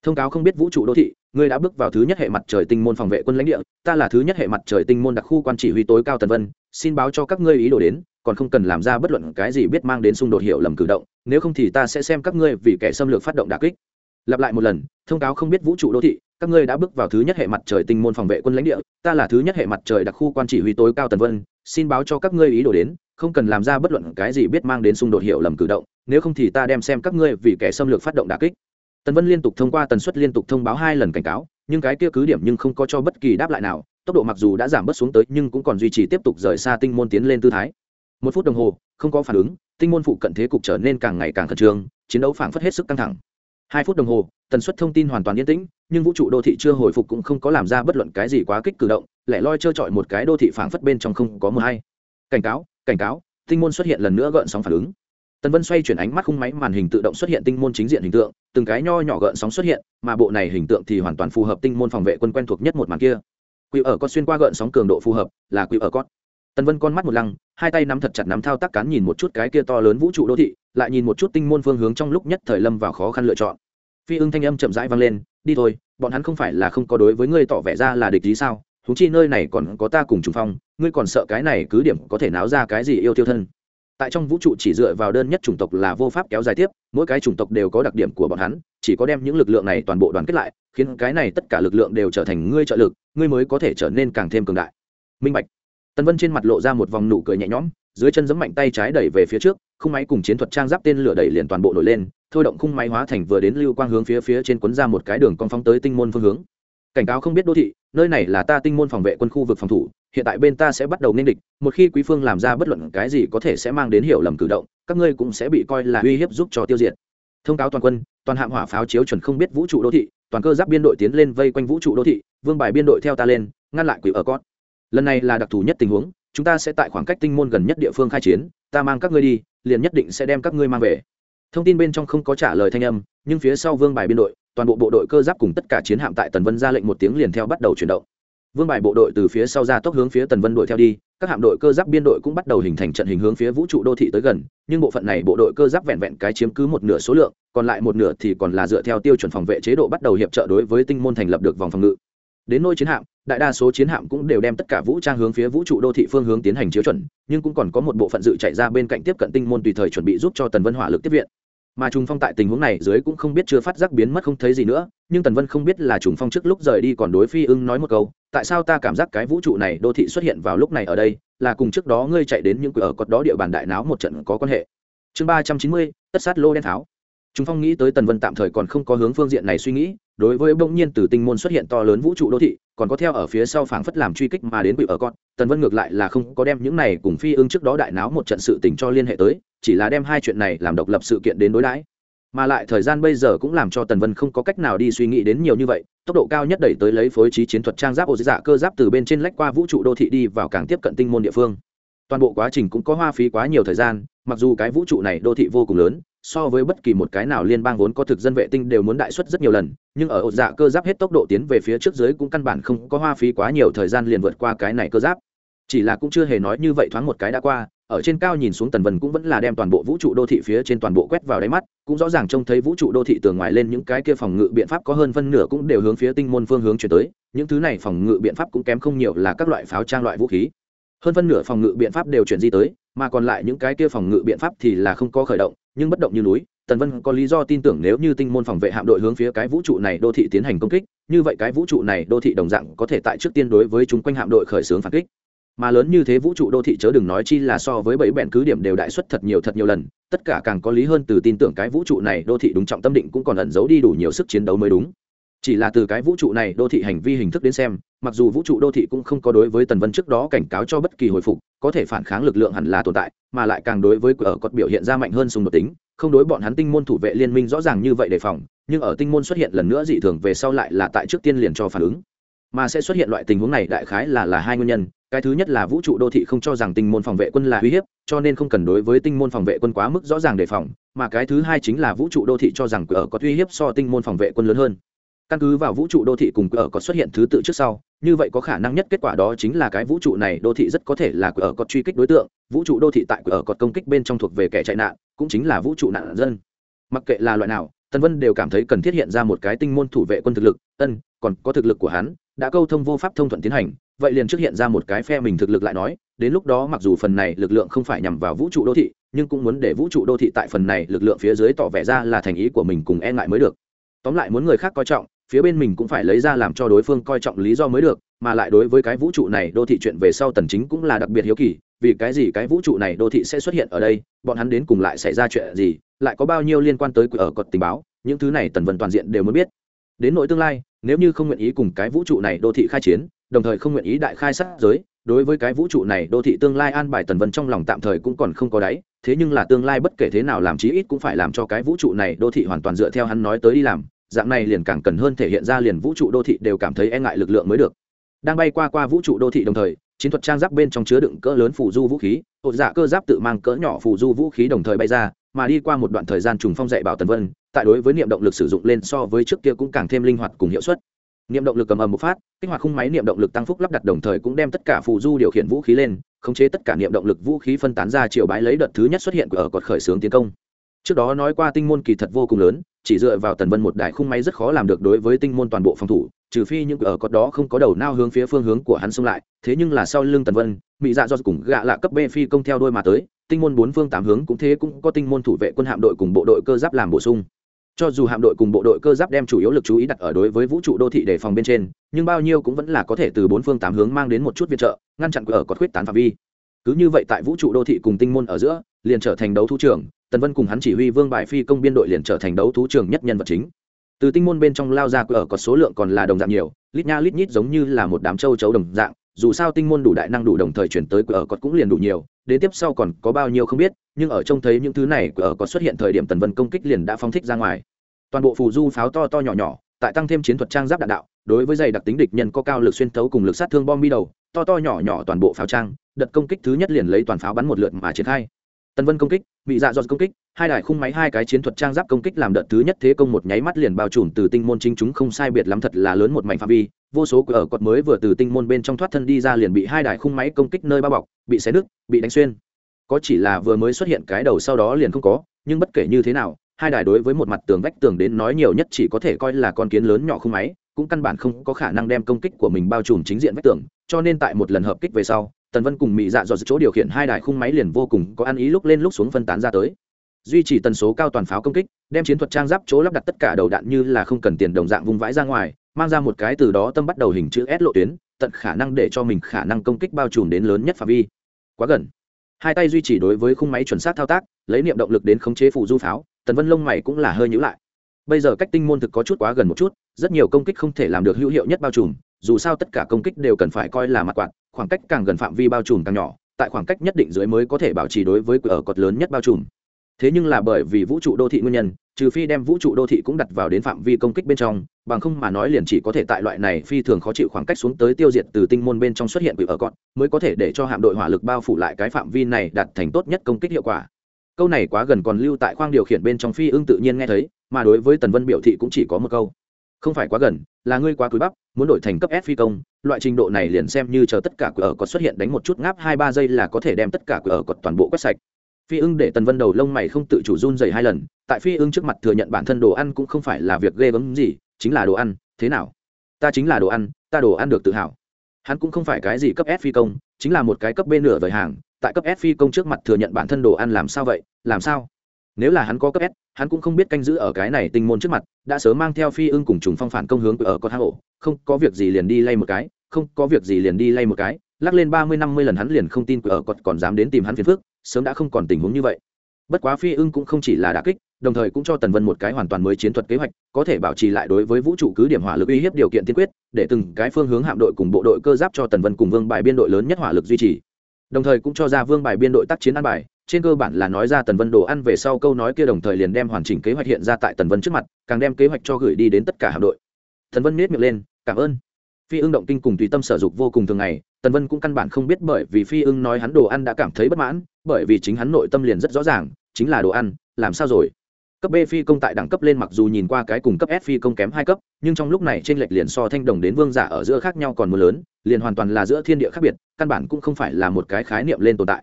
Thông cáo không biết vũ trụ đô thị, ngươi đã bước vào thứ nhất hệ mặt trời tinh môn phòng vệ quân lãnh địa, ta là thứ nhất hệ mặt trời tinh môn đặc khu quan chỉ huy tối cao tần vân, xin báo cho các ngươi ý đồ đến, còn không cần làm ra bất luận cái gì biết mang đến xung đột hiệu lầm cử động, nếu không thì ta sẽ xem các ngươi vì kẻ xâm lược phát động đà kích lặp lại một lần, thông cáo không biết vũ trụ đô thị, các ngươi đã bước vào thứ nhất hệ mặt trời tinh môn phòng vệ quân lãnh địa, ta là thứ nhất hệ mặt trời đặc khu quan chỉ huy tối cao tần vân, xin báo cho các ngươi ý đồ đến, không cần làm ra bất luận cái gì biết mang đến xung đột hiệu lầm cử động, nếu không thì ta đem xem các ngươi vì kẻ xâm lược phát động đà kích. Tần vân liên tục thông qua tần suất liên tục thông báo hai lần cảnh cáo, nhưng cái kia cứ điểm nhưng không có cho bất kỳ đáp lại nào, tốc độ mặc dù đã giảm bớt xuống tới, nhưng cũng còn duy trì tiếp tục rời xa tinh môn tiến lên tư thái. Một phút đồng hồ, không có phản ứng, tinh môn phụ cận thế cục trở nên càng ngày càng khẩn trương, chiến đấu phảng phất hết sức căng thẳng hai phút đồng hồ, tần suất thông tin hoàn toàn yên tĩnh, nhưng vũ trụ đô thị chưa hồi phục cũng không có làm ra bất luận cái gì quá kích cử động, lẻ loi trơ trọi một cái đô thị phảng phất bên trong không có mờ hay. Cảnh cáo cảnh cáo, tinh môn xuất hiện lần nữa gợn sóng phản ứng. Tần vân xoay chuyển ánh mắt khung máy màn hình tự động xuất hiện tinh môn chính diện hình tượng, từng cái nho nhỏ gợn sóng xuất hiện, mà bộ này hình tượng thì hoàn toàn phù hợp tinh môn phòng vệ quân quen thuộc nhất một màn kia. Quỷ ở con xuyên qua gợn sóng cường độ phù hợp, là quỷ ở con tần vân con mắt một lăng, hai tay nắm thật chặt nắm thao tác cán nhìn một chút cái kia to lớn vũ trụ đô thị lại nhìn một chút tinh môn phương hướng trong lúc nhất thời lâm vào khó khăn lựa chọn. Phi ưng thanh âm chậm rãi vang lên, đi thôi, bọn hắn không phải là không có đối với ngươi tỏ vẻ ra là địch ý sao? Húng chi nơi này còn có ta cùng trùng phong, ngươi còn sợ cái này cứ điểm có thể náo ra cái gì yêu tiêu thân? Tại trong vũ trụ chỉ dựa vào đơn nhất chủng tộc là vô pháp kéo dài tiếp, mỗi cái chủng tộc đều có đặc điểm của bọn hắn, chỉ có đem những lực lượng này toàn bộ đoàn kết lại, khiến cái này tất cả lực lượng đều trở thành ngươi trợ lực, ngươi mới có thể trở nên càng thêm cường đại. Minh bạch. Tần vân trên mặt lộ ra một vòng nụ cười nhẹ nhõm dưới chân giấm mạnh tay trái đẩy về phía trước, khung máy cùng chiến thuật trang giáp tên lửa đẩy liền toàn bộ nổi lên, thôi động khung máy hóa thành vừa đến lưu quang hướng phía phía trên quấn ra một cái đường con phóng tới tinh môn phương hướng. Cảnh cáo không biết đô thị, nơi này là ta tinh môn phòng vệ quân khu vực phòng thủ, hiện tại bên ta sẽ bắt đầu nên địch, một khi quý phương làm ra bất luận cái gì có thể sẽ mang đến hiểu lầm cử động, các ngươi cũng sẽ bị coi là uy hiếp giúp cho tiêu diệt. Thông cáo toàn quân, toàn hạm hỏa pháo chiếu chuẩn không biết vũ trụ đô thị, toàn cơ giáp biên đội tiến lên vây quanh vũ trụ đô thị, vương bài biên đội theo ta lên, ngăn lại quỷ ở cót. Lần này là đặc thù nhất tình huống chúng ta sẽ tại khoảng cách tinh môn gần nhất địa phương khai chiến, ta mang các ngươi đi, liền nhất định sẽ đem các ngươi mang về. Thông tin bên trong không có trả lời thanh âm, nhưng phía sau vương bài biên đội, toàn bộ bộ đội cơ giáp cùng tất cả chiến hạm tại tần vân ra lệnh một tiếng liền theo bắt đầu chuyển động. Vương bài bộ đội từ phía sau ra tốc hướng phía tần vân đuổi theo đi, các hạm đội cơ giáp biên đội cũng bắt đầu hình thành trận hình hướng phía vũ trụ đô thị tới gần, nhưng bộ phận này bộ đội cơ giáp vẹn vẹn cái chiếm cứ một nửa số lượng, còn lại một nửa thì còn là dựa theo tiêu chuẩn phòng vệ chế độ bắt đầu hiệp trợ đối với tinh môn thành lập được vòng phòng ngự đến nôi chiến hạm, đại đa số chiến hạm cũng đều đem tất cả vũ trang hướng phía vũ trụ đô thị phương hướng tiến hành chiếu chuẩn, nhưng cũng còn có một bộ phận dự chạy ra bên cạnh tiếp cận tinh môn tùy thời chuẩn bị giúp cho tần vân hỏa lực tiếp viện. Mà trùng phong tại tình huống này dưới cũng không biết chưa phát giác biến mất không thấy gì nữa, nhưng tần vân không biết là trùng phong trước lúc rời đi còn đối phi ưng nói một câu, tại sao ta cảm giác cái vũ trụ này đô thị xuất hiện vào lúc này ở đây, là cùng trước đó ngươi chạy đến những ở cột đó địa bàn đại náo một trận có quan hệ? Chương ba trăm chín mươi, tất sát lô đen tháo. Trùng phong nghĩ tới tần vân tạm thời còn không có hướng phương diện này suy nghĩ đối với bỗng nhiên từ tinh môn xuất hiện to lớn vũ trụ đô thị, còn có theo ở phía sau phảng phất làm truy kích mà đến bị ở con, tần vân ngược lại là không có đem những này cùng phi ưng trước đó đại náo một trận sự tình cho liên hệ tới, chỉ là đem hai chuyện này làm độc lập sự kiện đến đối đãi. Mà lại thời gian bây giờ cũng làm cho tần vân không có cách nào đi suy nghĩ đến nhiều như vậy, tốc độ cao nhất đẩy tới lấy phối trí chiến thuật trang giáp ô dạ cơ giáp từ bên trên lách qua vũ trụ đô thị đi vào càng tiếp cận tinh môn địa phương. Toàn bộ quá trình cũng có hoa phí quá nhiều thời gian, mặc dù cái vũ trụ này đô thị vô cùng lớn so với bất kỳ một cái nào liên bang vốn có thực dân vệ tinh đều muốn đại suất rất nhiều lần, nhưng ở ổ dạ cơ giáp hết tốc độ tiến về phía trước dưới cũng căn bản không có hoa phí quá nhiều thời gian liền vượt qua cái này cơ giáp. Chỉ là cũng chưa hề nói như vậy thoáng một cái đã qua, ở trên cao nhìn xuống tần vân cũng vẫn là đem toàn bộ vũ trụ đô thị phía trên toàn bộ quét vào đáy mắt, cũng rõ ràng trông thấy vũ trụ đô thị tường ngoài lên những cái kia phòng ngự biện pháp có hơn phân nửa cũng đều hướng phía tinh môn phương hướng chuyển tới, những thứ này phòng ngự biện pháp cũng kém không nhiều là các loại pháo trang loại vũ khí. Hơn phân nửa phòng ngự biện pháp đều chuyển di tới mà còn lại những cái kia phòng ngự biện pháp thì là không có khởi động, nhưng bất động như núi, tần vân có lý do tin tưởng nếu như tinh môn phòng vệ hạm đội hướng phía cái vũ trụ này đô thị tiến hành công kích, như vậy cái vũ trụ này đô thị đồng dạng có thể tại trước tiên đối với chúng quanh hạm đội khởi xướng phản kích. Mà lớn như thế vũ trụ đô thị chớ đừng nói chi là so với bảy bẹn cứ điểm đều đại xuất thật nhiều thật nhiều lần, tất cả càng có lý hơn từ tin tưởng cái vũ trụ này đô thị đúng trọng tâm định cũng còn ẩn giấu đi đủ nhiều sức chiến đấu mới đúng chỉ là từ cái vũ trụ này đô thị hành vi hình thức đến xem, mặc dù vũ trụ đô thị cũng không có đối với tần vân trước đó cảnh cáo cho bất kỳ hồi phục, có thể phản kháng lực lượng hẳn là tồn tại, mà lại càng đối với ở cọt biểu hiện ra mạnh hơn xung đột tính, không đối bọn hắn tinh môn thủ vệ liên minh rõ ràng như vậy đề phòng, nhưng ở tinh môn xuất hiện lần nữa dị thường về sau lại là tại trước tiên liền cho phản ứng. Mà sẽ xuất hiện loại tình huống này đại khái là là hai nguyên nhân, cái thứ nhất là vũ trụ đô thị không cho rằng tinh môn phòng vệ quân là uy hiếp, cho nên không cần đối với tinh môn phòng vệ quân quá mức rõ ràng đề phòng, mà cái thứ hai chính là vũ trụ đô thị cho rằng ở có uy hiếp so tinh môn phòng vệ quân lớn hơn căn cứ vào vũ trụ đô thị cùng ở có xuất hiện thứ tự trước sau, như vậy có khả năng nhất kết quả đó chính là cái vũ trụ này đô thị rất có thể là ở có truy kích đối tượng, vũ trụ đô thị tại ở có công kích bên trong thuộc về kẻ chạy nạn, cũng chính là vũ trụ nạn dân. Mặc kệ là loại nào tân vân đều cảm thấy cần thiết hiện ra một cái tinh môn thủ vệ quân thực lực, ân, còn có thực lực của hắn, đã câu thông vô pháp thông thuận tiến hành, vậy liền trước hiện ra một cái phe mình thực lực lại nói, đến lúc đó mặc dù phần này lực lượng không phải nhằm vào vũ trụ đô thị, nhưng cũng muốn để vũ trụ đô thị tại phần này lực lượng phía dưới tỏ vẻ ra là thành ý của mình cùng e ngại mới được. Tóm lại muốn người khác coi trọng phía bên mình cũng phải lấy ra làm cho đối phương coi trọng lý do mới được, mà lại đối với cái vũ trụ này đô thị chuyện về sau tần chính cũng là đặc biệt hiếu kỳ, vì cái gì cái vũ trụ này đô thị sẽ xuất hiện ở đây, bọn hắn đến cùng lại xảy ra chuyện gì, lại có bao nhiêu liên quan tới ở cột tình báo, những thứ này tần vân toàn diện đều muốn biết. Đến nội tương lai, nếu như không nguyện ý cùng cái vũ trụ này đô thị khai chiến, đồng thời không nguyện ý đại khai sát giới, đối với cái vũ trụ này đô thị tương lai an bài tần vân trong lòng tạm thời cũng còn không có đáy, thế nhưng là tương lai bất kể thế nào làm chí ít cũng phải làm cho cái vũ trụ này đô thị hoàn toàn dựa theo hắn nói tới đi làm dạng này liền càng cần hơn thể hiện ra liền vũ trụ đô thị đều cảm thấy e ngại lực lượng mới được. Đang bay qua qua vũ trụ đô thị đồng thời, chiến thuật trang giáp bên trong chứa đựng cỡ lớn phù du vũ khí hột dạ cơ giáp tự mang cỡ nhỏ phù du vũ khí đồng thời bay ra, mà đi qua một đoạn thời gian trùng phong dạy bảo tần vân, tại đối với niệm động lực sử dụng lên so với trước kia cũng càng thêm linh hoạt cùng hiệu suất. Niệm động lực cầm ầm một phát, kích hoạt khung máy niệm động lực tăng phúc lắp đặt đồng thời cũng đem tất cả phù du điều khiển vũ khí lên, khống chế tất cả niệm động lực vũ khí phân tán ra chiều bái lấy đợt thứ nhất xuất hiện của ở cột khởi xướng tiến công. Trước đó nói qua tinh môn kỳ thật vô cùng lớn chỉ dựa vào tần vân một đại khung máy rất khó làm được đối với tinh môn toàn bộ phòng thủ, trừ phi những ở cọt đó không có đầu nao hướng phía phương hướng của hắn xông lại, thế nhưng là sau lưng tần vân mỹ dạ do cùng gạ lạ cấp b phi công theo đôi mà tới, tinh môn bốn phương tám hướng cũng thế cũng có tinh môn thủ vệ quân hạm đội cùng bộ đội cơ giáp làm bổ sung. Cho dù hạm đội cùng bộ đội cơ giáp đem chủ yếu lực chú ý đặt ở đối với vũ trụ đô thị đề phòng bên trên, nhưng bao nhiêu cũng vẫn là có thể từ bốn phương tám hướng mang đến một chút viện trợ, ngăn chặn ở cọt khuyết tán phạm vi. Cứ như vậy tại vũ trụ đô thị cùng tinh môn ở giữa, liền trở thành đấu thủ trưởng tần vân cùng hắn chỉ huy vương bài phi công biên đội liền trở thành đấu thú trưởng nhất nhân vật chính. Từ tinh môn bên trong lao ra ở có số lượng còn là đồng dạng nhiều, lít nha lít nhít giống như là một đám châu chấu đồng dạng, dù sao tinh môn đủ đại năng đủ đồng thời chuyển tới ở cọt cũng liền đủ nhiều, đến tiếp sau còn có bao nhiêu không biết, nhưng ở trông thấy những thứ này ở cọt xuất hiện thời điểm tần vân công kích liền đã phóng thích ra ngoài. Toàn bộ phù du pháo to to nhỏ nhỏ, tại tăng thêm chiến thuật trang giáp đạn đạo, đối với dày đặc tính địch nhân có cao lực xuyên thấu cùng lực sát thương bom bi đầu, to to nhỏ nhỏ toàn bộ pháo trang, đợt công kích thứ nhất liền lấy toàn pháo bắn một lượt mà triển khai tần vân công kích, bị dạ dọn công kích, hai đài khung máy hai cái chiến thuật trang giáp công kích làm đợt thứ nhất thế công một nháy mắt liền bao trùm từ tinh môn chính chúng không sai biệt lắm thật là lớn một mảnh phạm vi, vô số ở cọt mới vừa từ tinh môn bên trong thoát thân đi ra liền bị hai đài khung máy công kích nơi bao bọc, bị xé nứt, bị đánh xuyên. Có chỉ là vừa mới xuất hiện cái đầu sau đó liền không có, nhưng bất kể như thế nào, hai đài đối với một mặt tường vách tường đến nói nhiều nhất chỉ có thể coi là con kiến lớn nhỏ khung máy, cũng căn bản không có khả năng đem công kích của mình bao trùm chính diện vách tường, cho nên tại một lần hợp kích về sau tần vân cùng mỹ dạ dò chỗ điều khiển hai đài khung máy liền vô cùng có ăn ý lúc lên lúc xuống phân tán ra tới. Duy trì tần số cao toàn pháo công kích, đem chiến thuật trang giáp chỗ lắp đặt tất cả đầu đạn như là không cần tiền đồng dạng vung vãi ra ngoài, mang ra một cái từ đó tâm bắt đầu hình chữ s lộ tuyến, tận khả năng để cho mình khả năng công kích bao trùm đến lớn nhất phạm vi. Quá gần. Hai tay duy trì đối với khung máy chuẩn xác thao tác, lấy niệm động lực đến khống chế phụ du pháo, tần vân lông mày cũng là hơi nhữ lại. Bây giờ cách tinh môn thực có chút quá gần một chút, rất nhiều công kích không thể làm được hữu hiệu nhất bao trùm dù sao tất cả công kích đều cần phải coi là mặt quạt, khoảng cách càng gần phạm vi bao trùm càng nhỏ, tại khoảng cách nhất định dưới mới có thể bảo trì đối với ở cột lớn nhất bao trùm. Thế nhưng là bởi vì vũ trụ đô thị nguyên nhân, trừ phi đem vũ trụ đô thị cũng đặt vào đến phạm vi công kích bên trong, bằng không mà nói liền chỉ có thể tại loại này phi thường khó chịu khoảng cách xuống tới tiêu diệt từ tinh môn bên trong xuất hiện quỷ ở cọn mới có thể để cho hạm đội hỏa lực bao phủ lại cái phạm vi này đạt thành tốt nhất công kích hiệu quả. Câu này quá gần còn lưu tại khoang điều khiển bên trong phi ưng tự nhiên nghe thấy, mà đối với tần vân biểu thị cũng chỉ có một câu không phải quá gần, là ngươi quá cúi bắp, muốn đổi thành cấp s phi công, loại trình độ này liền xem như chờ tất cả cửa ở xuất hiện đánh một chút ngáp hai ba giây là có thể đem tất cả cửa ở cột toàn bộ quét sạch. Phi ưng để tần vân đầu lông mày không tự chủ run dày hai lần, tại phi ưng trước mặt thừa nhận bản thân đồ ăn cũng không phải là việc ghê gớm gì, chính là đồ ăn, thế nào? Ta chính là đồ ăn, ta đồ ăn được tự hào. Hắn cũng không phải cái gì cấp s phi công, chính là một cái cấp b nửa vời hàng, tại cấp s phi công trước mặt thừa nhận bản thân đồ ăn làm sao vậy, làm sao? Nếu là hắn có cấp s, hắn cũng không biết canh giữ ở cái này tinh môn trước mặt, đã sớm mang theo phi ưng cùng trùng phong phản công hướng ở con hang ổ. Không có việc gì liền đi lay một cái, không có việc gì liền đi lay một cái. Lắc lên ba mươi, năm mươi lần hắn liền không tin ở còn còn dám đến tìm hắn phiền phức, sớm đã không còn tình huống như vậy. Bất quá phi ưng cũng không chỉ là đà kích, đồng thời cũng cho tần vân một cái hoàn toàn mới chiến thuật kế hoạch, có thể bảo trì lại đối với vũ trụ cứ điểm hỏa lực uy hiếp điều kiện tiên quyết, để từng cái phương hướng hạm đội cùng bộ đội cơ giáp cho tần vân cùng vương bài biên đội lớn nhất hỏa lực duy trì. Đồng thời cũng cho ra vương bài biên đội tác chiến an bài trên cơ bản là nói ra tần vân đồ ăn về sau câu nói kia đồng thời liền đem hoàn chỉnh kế hoạch hiện ra tại tần vân trước mặt, càng đem kế hoạch cho gửi đi đến tất cả hạm đội. Tần vân miết miệng lên, cảm ơn. Phi ưng động kinh cùng tùy tâm sở dục vô cùng thường ngày, tần vân cũng căn bản không biết bởi vì phi ưng nói hắn đồ ăn đã cảm thấy bất mãn, bởi vì chính hắn nội tâm liền rất rõ ràng, chính là đồ ăn, làm sao rồi? Cấp b phi công tại đẳng cấp lên mặc dù nhìn qua cái cùng cấp s phi công kém hai cấp, nhưng trong lúc này t r ê n lệch liền so thanh đồng đến vương giả ở giữa khác nhau còn mưa lớn, liền hoàn toàn là giữa thiên địa khác biệt, căn bản cũng không phải là một cái khái niệm lên tồn tại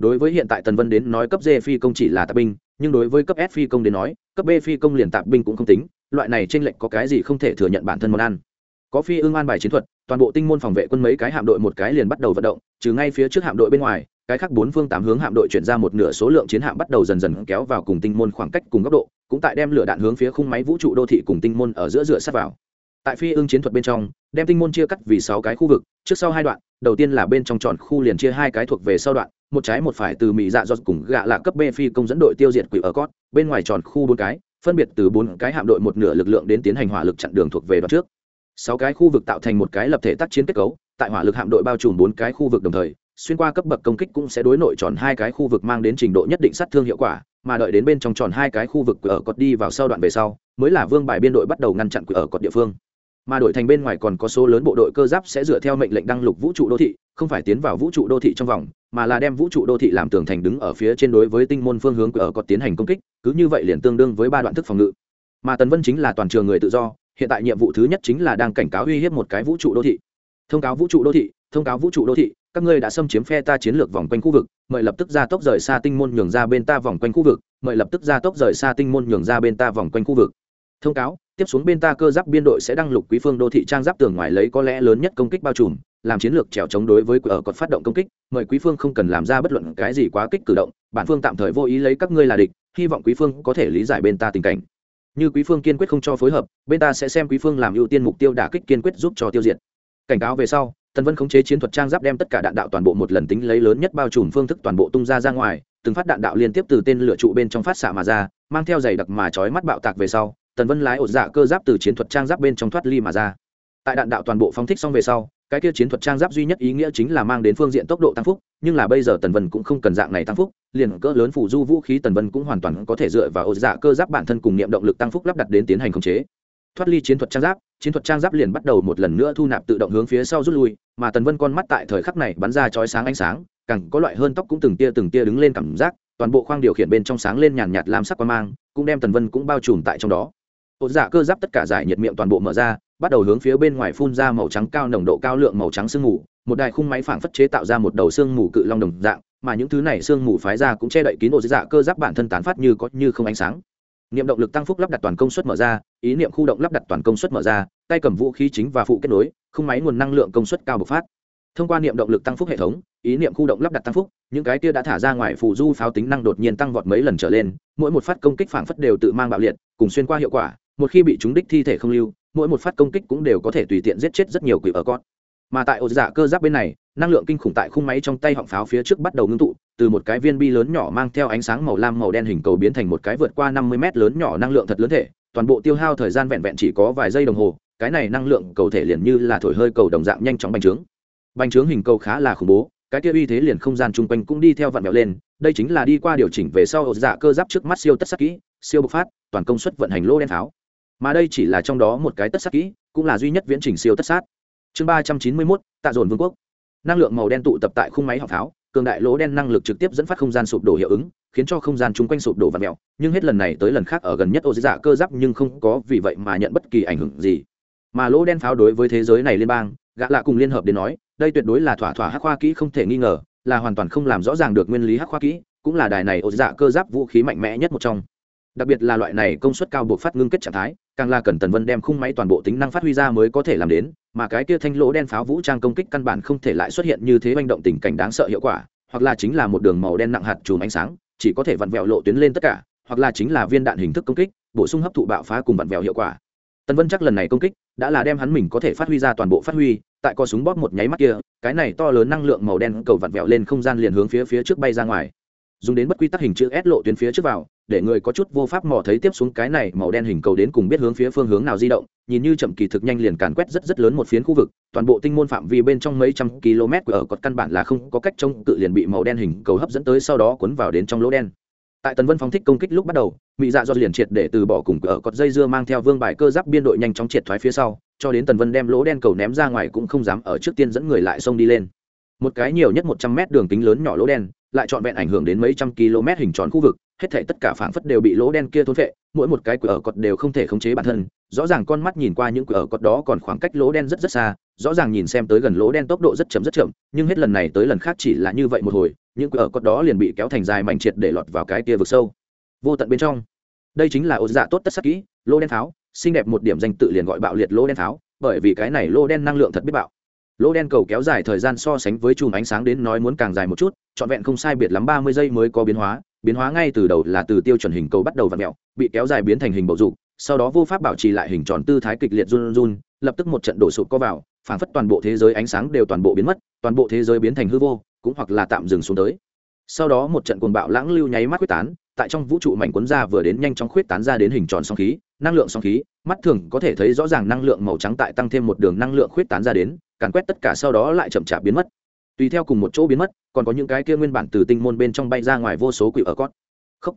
đối với hiện tại tần vân đến nói cấp d phi công chỉ là tạp binh, nhưng đối với cấp s phi công đến nói, cấp b phi công liền tạp binh cũng không tính, loại này t r ê n lệch có cái gì không thể thừa nhận bản thân món ăn. Có phi ưng an bài chiến thuật, toàn bộ tinh môn phòng vệ quân mấy cái hạm đội một cái liền bắt đầu vận động, trừ ngay phía trước hạm đội bên ngoài, cái khác bốn phương tám hướng hạm đội chuyển ra một nửa số lượng chiến hạm bắt đầu dần dần kéo vào cùng tinh môn khoảng cách cùng góc độ, cũng tại đem lửa đạn hướng phía khung máy vũ trụ đô thị cùng tinh môn ở giữa dựa sát vào. Tại phi ưng chiến thuật bên trong, đem tinh môn chia cắt vì sáu cái khu vực, trước sau hai đoạn, đầu tiên là bên trong tròn khu liền chia hai cái thuộc về sau đoạn một trái một phải từ mỹ dạ dọt cùng gạ là cấp b phi công dẫn đội tiêu diệt quỷ ở cót, bên ngoài tròn khu bốn cái, phân biệt từ bốn cái hạm đội một nửa lực lượng đến tiến hành hỏa lực chặn đường thuộc về đoạn trước. Sáu cái khu vực tạo thành một cái lập thể tác chiến kết cấu, tại hỏa lực hạm đội bao trùm bốn cái khu vực đồng thời, xuyên qua cấp bậc công kích cũng sẽ đối nội tròn hai cái khu vực mang đến trình độ nhất định sát thương hiệu quả, mà đợi đến bên trong tròn hai cái khu vực ở cột đi vào sau đoạn về sau, mới là vương bài biên đội bắt đầu ngăn chặn quỷ ở cột địa phương mà đội thành bên ngoài còn có số lớn bộ đội cơ giáp sẽ dựa theo mệnh lệnh đăng lục vũ trụ đô thị, không phải tiến vào vũ trụ đô thị trong vòng, mà là đem vũ trụ đô thị làm tường thành đứng ở phía trên đối với tinh môn phương hướng ở có tiến hành công kích, cứ như vậy liền tương đương với ba đoạn thức phòng ngự. Mà tần vân chính là toàn trường người tự do, hiện tại nhiệm vụ thứ nhất chính là đang cảnh cáo uy hiếp một cái vũ trụ đô thị. Thông cáo vũ trụ đô thị, thông cáo vũ trụ đô thị, các ngươi đã xâm chiếm phe ta chiến lược vòng quanh khu vực, mời lập tức ra tốc rời xa tinh môn nhường ra bên ta vòng quanh khu vực, mời lập tức ra tốc rời xa tinh môn nhường ra bên ta vòng quanh khu vực. Thông cáo tiếp xuống bên ta cơ giáp biên đội sẽ đăng lục quý phương đô thị trang giáp tường ngoài lấy có lẽ lớn nhất công kích bao trùm, làm chiến lược trèo chống đối với ở còn phát động công kích, mời quý phương không cần làm ra bất luận cái gì quá kích cử động, bản phương tạm thời vô ý lấy các ngươi là địch, hy vọng quý phương có thể lý giải bên ta tình cảnh. Như quý phương kiên quyết không cho phối hợp, bên ta sẽ xem quý phương làm ưu tiên mục tiêu đả kích kiên quyết giúp cho tiêu diệt. Cảnh cáo về sau, tần vân khống chế chiến thuật trang giáp đem tất cả đạn đạo toàn bộ một lần tính lấy lớn nhất bao trùm phương thức toàn bộ tung ra ra ngoài, từng phát đạn đạo liên tiếp từ tên lửa trụ bên trong phát xạ mà ra, mang theo giày đặc mà chói mắt bạo tạc về sau tần vân lái ột dạ cơ giáp từ chiến thuật trang giáp bên trong thoát ly mà ra. Tại đạn đạo toàn bộ phóng thích xong về sau, cái kia chiến thuật trang giáp duy nhất ý nghĩa chính là mang đến phương diện tốc độ tăng phúc, nhưng là bây giờ tần vân cũng không cần dạng này tăng phúc, liền cỡ lớn phủ du vũ khí tần vân cũng hoàn toàn có thể dựa vào ột dạ cơ giáp bản thân cùng niệm động lực tăng phúc lắp đặt đến tiến hành khống chế. Thoát ly chiến thuật trang giáp, chiến thuật trang giáp liền bắt đầu một lần nữa thu nạp tự động hướng phía sau rút lui, mà tần vân con mắt tại thời khắc này bắn ra chói sáng ánh sáng, càng có loại hơn tóc cũng từng tia từng tia đứng lên cảm giác, toàn bộ khoang điều khiển bên trong sáng lên nhàn nhạt làm sắc qua mang, cũng đem tần vân cũng bao trùm tại trong đó ột dạ cơ giáp tất cả giải nhiệt miệng toàn bộ mở ra, bắt đầu hướng phía bên ngoài phun ra màu trắng cao nồng độ cao lượng màu trắng sương mù, một đài khung máy phảng phất chế tạo ra một đầu sương mù cự long đồng dạng, mà những thứ này sương mù phái ra cũng che đậy kín ột dạ cơ giáp bản thân tán phát như có như không ánh sáng. Niệm động lực tăng phúc lắp đặt toàn công suất mở ra, ý niệm khu động lắp đặt toàn công suất mở ra, tay cầm vũ khí chính và phụ kết nối, khung máy nguồn năng lượng công suất cao bộc phát. Thông qua niệm động lực tăng phúc hệ thống, ý niệm khu động lắp đặt tăng phúc, những cái kia đã thả ra ngoài phù du pháo tính năng đột nhiên tăng vọt mấy lần trở lên, mỗi một phát công kích phảng phất đều tự mang bạo liệt, cùng xuyên qua hiệu quả một khi bị chúng đích thi thể không lưu, mỗi một phát công kích cũng đều có thể tùy tiện giết chết rất nhiều quỷ ở con mà tại ổ dạ cơ giáp bên này, năng lượng kinh khủng tại khung máy trong tay họng pháo phía trước bắt đầu ngưng tụ, từ một cái viên bi lớn nhỏ mang theo ánh sáng màu lam màu đen hình cầu biến thành một cái vượt qua năm mươi mét lớn nhỏ năng lượng thật lớn thể, toàn bộ tiêu hao thời gian vẹn vẹn chỉ có vài giây đồng hồ, cái này năng lượng cầu thể liền như là thổi hơi cầu đồng dạng nhanh chóng bành trướng. Bành trướng hình cầu khá là khủng bố, cái kia uy thế liền không gian chung quanh cũng đi theo vặn vẹo lên, đây chính là đi qua điều chỉnh về sau ổ dạ cơ giáp trước mắt siêu tất sắc kỹ, siêu bộc phát, toàn công suất vận hành lô đen pháo mà đây chỉ là trong đó một cái tất sát kỹ, cũng là duy nhất viễn trình siêu tất sát. Chương ba trăm chín mươi mốt, tạ dồn vương quốc. Năng lượng màu đen tụ tập tại khung máy hỏa pháo cường đại lỗ đen năng lực trực tiếp dẫn phát không gian sụp đổ hiệu ứng, khiến cho không gian chung quanh sụp đổ và mẹo nhưng hết lần này tới lần khác ở gần nhất ô dạ cơ giáp nhưng không có vì vậy mà nhận bất kỳ ảnh hưởng gì. Mà lỗ đen pháo đối với thế giới này liên bang, gã lạ cùng liên hợp đến nói, đây tuyệt đối là thỏa thỏa hắc khoa kỹ không thể nghi ngờ, là hoàn toàn không làm rõ ràng được nguyên lý hắc khoa kỹ, cũng là đài này ô dạ cơ giáp vũ khí mạnh mẽ nhất một trong đặc biệt là loại này công suất cao buộc phát ngưng kết trạng thái càng là cần tần vân đem khung máy toàn bộ tính năng phát huy ra mới có thể làm đến mà cái kia thanh lỗ đen pháo vũ trang công kích căn bản không thể lại xuất hiện như thế manh động tình cảnh đáng sợ hiệu quả hoặc là chính là một đường màu đen nặng hạt chùm ánh sáng chỉ có thể vặn vẹo lộ tuyến lên tất cả hoặc là chính là viên đạn hình thức công kích bổ sung hấp thụ bạo phá cùng vặn vẹo hiệu quả. Tần vân chắc lần này công kích đã là đem hắn mình có thể phát huy ra toàn bộ phát huy tại co súng bóp một nháy mắt kia cái này to lớn năng lượng màu đen cầu vặn vẹo lên không gian liền hướng phía phía trước bay ra ngoài. Dùng đến bất quy tắc hình chữ S lộ tuyến phía trước vào, để người có chút vô pháp mò thấy tiếp xuống cái này màu đen hình cầu đến cùng biết hướng phía phương hướng nào di động, nhìn như chậm kỳ thực nhanh liền càn quét rất rất lớn một phiến khu vực, toàn bộ tinh môn phạm vi bên trong mấy trăm km của ở cột căn bản là không có cách trông cự liền bị màu đen hình cầu hấp dẫn tới sau đó cuốn vào đến trong lỗ đen. Tại Tần Vân phóng thích công kích lúc bắt đầu, mỹ dạ do liền triệt để từ bỏ cùng ở cột dây dưa mang theo vương bài cơ giáp biên đội nhanh chóng triệt thoái phía sau, cho đến Tần Vân đem lỗ đen cầu ném ra ngoài cũng không dám ở trước tiên dẫn người lại xông đi lên. Một cái nhiều nhất một trăm mét đường kính lớn nhỏ lỗ đen, lại trọn vẹn ảnh hưởng đến mấy trăm km hình tròn khu vực, hết thể tất cả phảng phất đều bị lỗ đen kia thôn vệ mỗi một cái quỷ ở cọt đều không thể khống chế bản thân, rõ ràng con mắt nhìn qua những quỷ ở cọt đó còn khoảng cách lỗ đen rất rất xa, rõ ràng nhìn xem tới gần lỗ đen tốc độ rất chậm rất chậm, nhưng hết lần này tới lần khác chỉ là như vậy một hồi, những quỷ ở cọt đó liền bị kéo thành dài mảnh triệt để lọt vào cái kia vực sâu. Vô tận bên trong, đây chính là ô dạ tốt tất sắc kỹ, lỗ đen tháo, xinh đẹp một điểm danh tự liền gọi bạo liệt lỗ đen tháo, bởi vì cái này lỗ đen năng lượng thật biết bạo lỗ đen cầu kéo dài thời gian so sánh với chùm ánh sáng đến nói muốn càng dài một chút, trọn vẹn không sai biệt lắm ba mươi giây mới có biến hóa biến hóa ngay từ đầu là từ tiêu chuẩn hình cầu bắt đầu v ặ mẹo, bị kéo dài biến thành hình bầu dục, sau đó vô pháp bảo trì lại hình tròn tư thái kịch liệt run run, lập tức một trận đổ sụp có vào phản phất toàn bộ thế giới ánh sáng đều toàn bộ biến mất, toàn bộ thế giới biến thành hư vô, cũng hoặc là tạm dừng xuống tới. Sau đó một trận cuồng bạo lãng lưu nháy mắt quyết tán, tại trong vũ trụ mảnh cuốn ra vừa đến nhanh chóng khuyết tán ra đến hình tròn song khí, năng lượng song khí, mắt thường có thể thấy rõ ràng năng lượng màu trắng tại tăng thêm một đường năng lượng khuyết tán ra đến càn quét tất cả sau đó lại chậm chạp biến mất. Tùy theo cùng một chỗ biến mất, còn có những cái kia nguyên bản từ tinh môn bên trong bay ra ngoài vô số quỷ ở cót. Khóc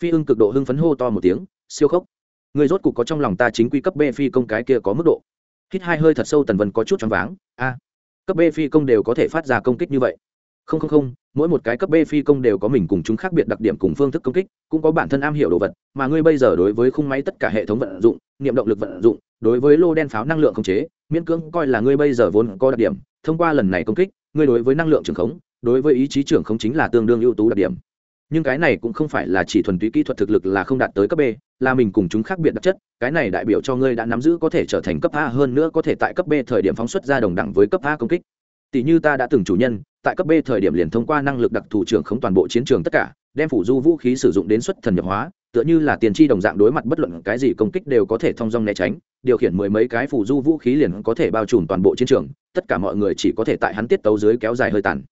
phi ưng cực độ hưng phấn hô to một tiếng, siêu khốc. Người rốt cục có trong lòng ta chính quy cấp b phi công cái kia có mức độ. Hít hai hơi thật sâu tần vân có chút choáng váng, a, cấp b phi công đều có thể phát ra công kích như vậy không không không, mỗi một cái cấp b phi công đều có mình cùng chúng khác biệt đặc điểm cùng phương thức công kích, cũng có bản thân am hiểu đồ vật, mà ngươi bây giờ đối với khung máy tất cả hệ thống vận dụng, niệm động lực vận dụng, đối với lô đen pháo năng lượng khống chế, miễn cưỡng coi là ngươi bây giờ vốn có đặc điểm, thông qua lần này công kích, ngươi đối với năng lượng trường khống, đối với ý chí trưởng khống chính là tương đương ưu tú đặc điểm. Nhưng cái này cũng không phải là chỉ thuần túy kỹ thuật thực lực là không đạt tới cấp b, là mình cùng chúng khác biệt đặc chất, cái này đại biểu cho ngươi đã nắm giữ có thể trở thành cấp a hơn nữa có thể tại cấp b thời điểm phóng xuất ra đồng đẳng với cấp a công kích tỷ như ta đã từng chủ nhân, tại cấp b thời điểm liền thông qua năng lực đặc thù trưởng không toàn bộ chiến trường tất cả, đem phủ du vũ khí sử dụng đến xuất thần nhập hóa, tựa như là tiền tri đồng dạng đối mặt bất luận cái gì công kích đều có thể thông dong né tránh, điều khiển mười mấy cái phủ du vũ khí liền có thể bao trùm toàn bộ chiến trường, tất cả mọi người chỉ có thể tại hắn tiết tấu dưới kéo dài hơi tàn.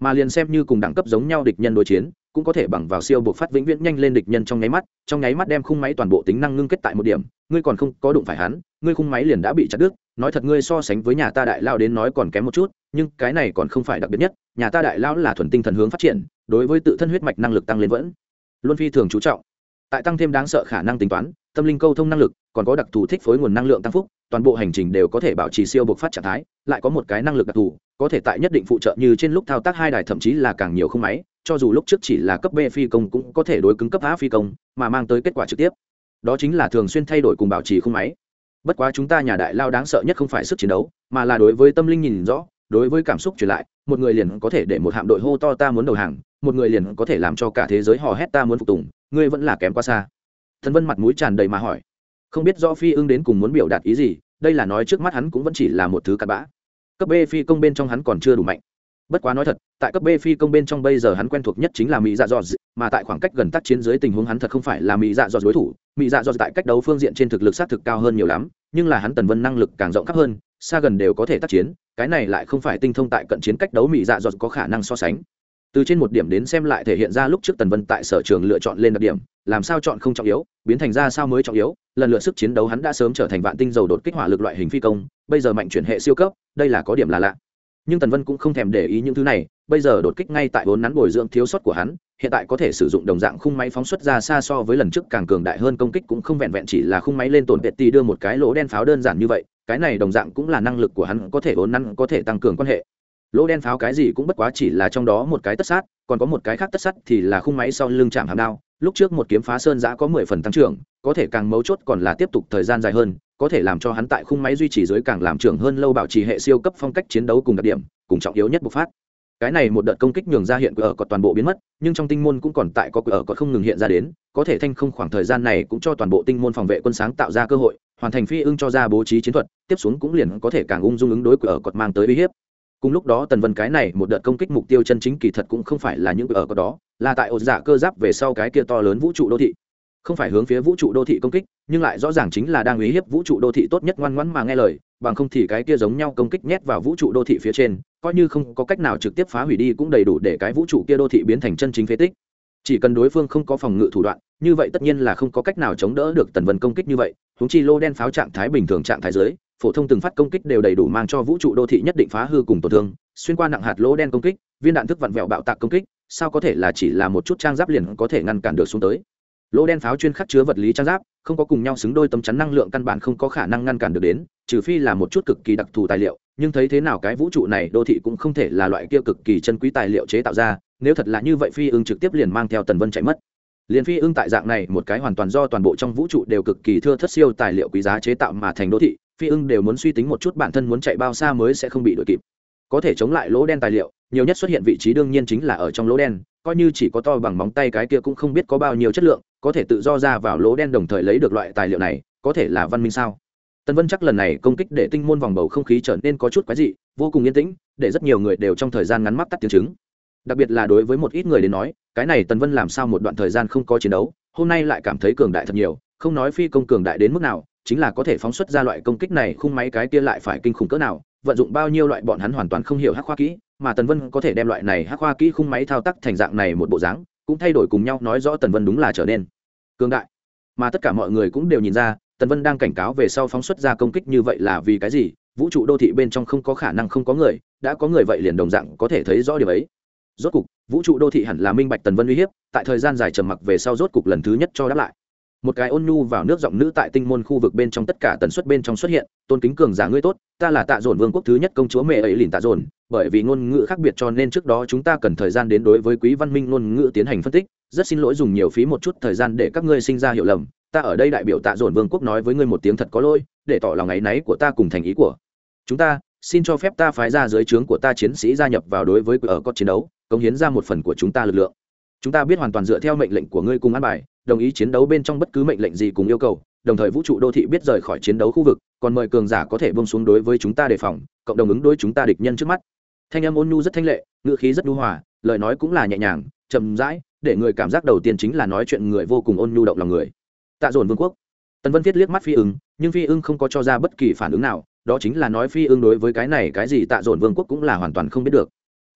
Mà liền xem như cùng đẳng cấp giống nhau địch nhân đối chiến, cũng có thể bằng vào siêu buộc phát vĩnh viễn nhanh lên địch nhân trong nháy mắt, trong nháy mắt đem khung máy toàn bộ tính năng ngưng kết tại một điểm, ngươi còn không có đụng phải hắn, ngươi khung máy liền đã bị chặt đứt nói thật ngươi so sánh với nhà ta đại lao đến nói còn kém một chút, nhưng cái này còn không phải đặc biệt nhất, nhà ta đại lao là thuần tinh thần hướng phát triển, đối với tự thân huyết mạch năng lực tăng lên vẫn luôn phi thường chú trọng. Tại tăng thêm đáng sợ khả năng tính toán, tâm linh câu thông năng lực, còn có đặc thù thích phối nguồn năng lượng tăng phúc, toàn bộ hành trình đều có thể bảo trì siêu bộc phát trạng thái, lại có một cái năng lực đặc thù, có thể tại nhất định phụ trợ như trên lúc thao tác hai đài thậm chí là càng nhiều không máy, cho dù lúc trước chỉ là cấp b phi công cũng có thể đối cứng cấp a phi công, mà mang tới kết quả trực tiếp. Đó chính là thường xuyên thay đổi cùng bảo trì không máy bất quá chúng ta nhà đại lao đáng sợ nhất không phải sức chiến đấu, mà là đối với tâm linh nhìn rõ, đối với cảm xúc truyền lại, một người liền có thể để một hạm đội hô to ta muốn đầu hàng, một người liền có thể làm cho cả thế giới hò hét ta muốn phục tùng, ngươi vẫn là kém quá xa. Thần vân mặt mũi tràn đầy mà hỏi. Không biết do phi ưng đến cùng muốn biểu đạt ý gì, đây là nói trước mắt hắn cũng vẫn chỉ là một thứ cặn bã. Cấp b phi công bên trong hắn còn chưa đủ mạnh. Bất quá nói thật, tại cấp b phi công bên trong bây giờ hắn quen thuộc nhất chính là mỹ dạ dò mà tại khoảng cách gần tác chiến dưới tình huống hắn thật không phải là mỹ dạ dò đối thủ. Mỹ dạ dò tại cách đấu phương diện trên thực lực sát thực cao hơn nhiều lắm nhưng là hắn tần vân năng lực càng rộng khắp hơn, xa gần đều có thể tác chiến, cái này lại không phải tinh thông tại cận chiến cách đấu mỹ dạ dọt có khả năng so sánh. Từ trên một điểm đến xem lại thể hiện ra lúc trước tần vân tại sở trường lựa chọn lên đặc điểm, làm sao chọn không trọng yếu, biến thành ra sao mới trọng yếu, lần lượt sức chiến đấu hắn đã sớm trở thành vạn tinh dầu đột kích hỏa lực loại hình phi công, bây giờ mạnh chuyển hệ siêu cấp, đây là có điểm là lạ nhưng tần vân cũng không thèm để ý những thứ này, bây giờ đột kích ngay tại vốn nắn bồi dưỡng thiếu sót của hắn, hiện tại có thể sử dụng đồng dạng khung máy phóng xuất ra xa so với lần trước càng cường đại hơn công kích cũng không vẹn vẹn chỉ là khung máy lên tổn vệ tì đưa một cái lỗ đen pháo đơn giản như vậy, cái này đồng dạng cũng là năng lực của hắn có thể vốn nắn có thể tăng cường quan hệ. Lỗ đen pháo cái gì cũng bất quá chỉ là trong đó một cái tất sát, còn có một cái khác tất sắt thì là khung máy sau lưng chạm hàm đao, lúc trước một kiếm phá sơn giã có mười phần tăng trưởng, có thể càng mấu chốt còn là tiếp tục thời gian dài hơn có thể làm cho hắn tại khung máy duy trì dưới càng làm trưởng hơn lâu bảo trì hệ siêu cấp phong cách chiến đấu cùng đặc điểm, cùng trọng yếu nhất bộc phát. Cái này một đợt công kích nhường ra hiện ở còn toàn bộ biến mất, nhưng trong tinh môn cũng còn tại có ở còn không ngừng hiện ra đến, có thể thanh không khoảng thời gian này cũng cho toàn bộ tinh môn phòng vệ quân sáng tạo ra cơ hội, hoàn thành phi ưng cho ra bố trí chiến thuật, tiếp xuống cũng liền có thể càng ung dung ứng đối của ở còn mang tới uy hiếp. Cùng lúc đó tần vân cái này một đợt công kích mục tiêu chân chính kỳ thật cũng không phải là những ở có đó, là tại ổ dạ cơ giáp về sau cái kia to lớn vũ trụ đô thị không phải hướng phía vũ trụ đô thị công kích, nhưng lại rõ ràng chính là đang uy hiếp vũ trụ đô thị tốt nhất ngoan ngoãn mà nghe lời, bằng không thì cái kia giống nhau công kích nhét vào vũ trụ đô thị phía trên, coi như không có cách nào trực tiếp phá hủy đi cũng đầy đủ để cái vũ trụ kia đô thị biến thành chân chính phế tích. Chỉ cần đối phương không có phòng ngự thủ đoạn, như vậy tất nhiên là không có cách nào chống đỡ được tần vân công kích như vậy húng chi lô đen pháo trạng thái bình thường trạng thái dưới, phổ thông từng phát công kích đều đầy đủ mang cho vũ trụ đô thị nhất định phá hư cùng tổn thương, xuyên qua nặng hạt lô đen công kích, viên đạn thức vặn vẹo bạo tạc công kích, sao có thể là chỉ là một chút trang giáp liền có thể ngăn cản được xuống tới lỗ đen pháo chuyên khắc chứa vật lý trang giáp, không có cùng nhau xứng đôi tấm chắn năng lượng căn bản không có khả năng ngăn cản được đến, trừ phi là một chút cực kỳ đặc thù tài liệu, nhưng thấy thế nào cái vũ trụ này đô thị cũng không thể là loại kia cực kỳ chân quý tài liệu chế tạo ra, nếu thật là như vậy phi ưng trực tiếp liền mang theo tần vân chạy mất. Liền phi ưng tại dạng này một cái hoàn toàn do toàn bộ trong vũ trụ đều cực kỳ thưa thất siêu tài liệu quý giá chế tạo mà thành đô thị, phi ưng đều muốn suy tính một chút bản thân muốn chạy bao xa mới sẽ không bị đuổi kịp. Có thể chống lại lỗ đen tài liệu, nhiều nhất xuất hiện vị trí đương nhiên chính là ở trong lỗ đen, coi như chỉ có to bằng móng tay cái kia cũng không biết có bao nhiêu chất lượng có thể tự do ra vào lỗ đen đồng thời lấy được loại tài liệu này, có thể là văn minh sao? Tần vân chắc lần này công kích để tinh môn vòng bầu không khí trở nên có chút quái dị, vô cùng yên tĩnh, để rất nhiều người đều trong thời gian ngắn mắc tắt tiếng chứng. Đặc biệt là đối với một ít người đến nói, cái này tần vân làm sao một đoạn thời gian không có chiến đấu, hôm nay lại cảm thấy cường đại thật nhiều, không nói phi công cường đại đến mức nào, chính là có thể phóng xuất ra loại công kích này khung máy cái kia lại phải kinh khủng cỡ nào, vận dụng bao nhiêu loại bọn hắn hoàn toàn không hiểu hắc khoa kỹ, mà tần vân có thể đem loại này hắc khoa kỹ khung máy thao tác thành dạng này một bộ dáng cũng thay đổi cùng nhau nói rõ tần vân đúng là trở nên cường đại. Mà tất cả mọi người cũng đều nhìn ra, tần vân đang cảnh cáo về sau phóng xuất ra công kích như vậy là vì cái gì? Vũ trụ đô thị bên trong không có khả năng không có người, đã có người vậy liền đồng dạng có thể thấy rõ điều ấy. Rốt cục, vũ trụ đô thị hẳn là minh bạch tần vân uy hiếp, tại thời gian dài trầm mặc về sau rốt cục lần thứ nhất cho đáp lại một cái ôn nhu vào nước giọng nữ tại tinh môn khu vực bên trong tất cả tần suất bên trong xuất hiện, tôn kính cường giả ngươi tốt, ta là tạ dồn vương quốc thứ nhất công chúa mẹ ấy lìn tạ dồn, bởi vì ngôn ngữ khác biệt cho nên trước đó chúng ta cần thời gian đến đối với quý văn minh ngôn ngữ tiến hành phân tích, rất xin lỗi dùng nhiều phí một chút thời gian để các ngươi sinh ra hiểu lầm, ta ở đây đại biểu tạ dồn vương quốc nói với ngươi một tiếng thật có lỗi, để tỏ lòng áy náy của ta cùng thành ý của chúng ta, xin cho phép ta phái ra dưới trướng của ta chiến sĩ gia nhập vào đối với ở có chiến đấu, cống hiến ra một phần của chúng ta lực lượng. Chúng ta biết hoàn toàn dựa theo mệnh lệnh của ngươi cùng an bài đồng ý chiến đấu bên trong bất cứ mệnh lệnh gì cùng yêu cầu, đồng thời vũ trụ đô thị biết rời khỏi chiến đấu khu vực, còn mời cường giả có thể bông xuống đối với chúng ta đề phòng, cộng đồng ứng đối chúng ta địch nhân trước mắt. Thanh âm ôn nhu rất thanh lệ, ngữ khí rất nhu hòa, lời nói cũng là nhẹ nhàng, chậm rãi, để người cảm giác đầu tiên chính là nói chuyện người vô cùng ôn nhu động lòng người. Tạ dồn vương quốc. Tần vân viết liếc mắt phi ưng, nhưng phi ưng không có cho ra bất kỳ phản ứng nào, đó chính là nói phi ưng đối với cái này cái gì tạ dồn vương quốc cũng là hoàn toàn không biết được.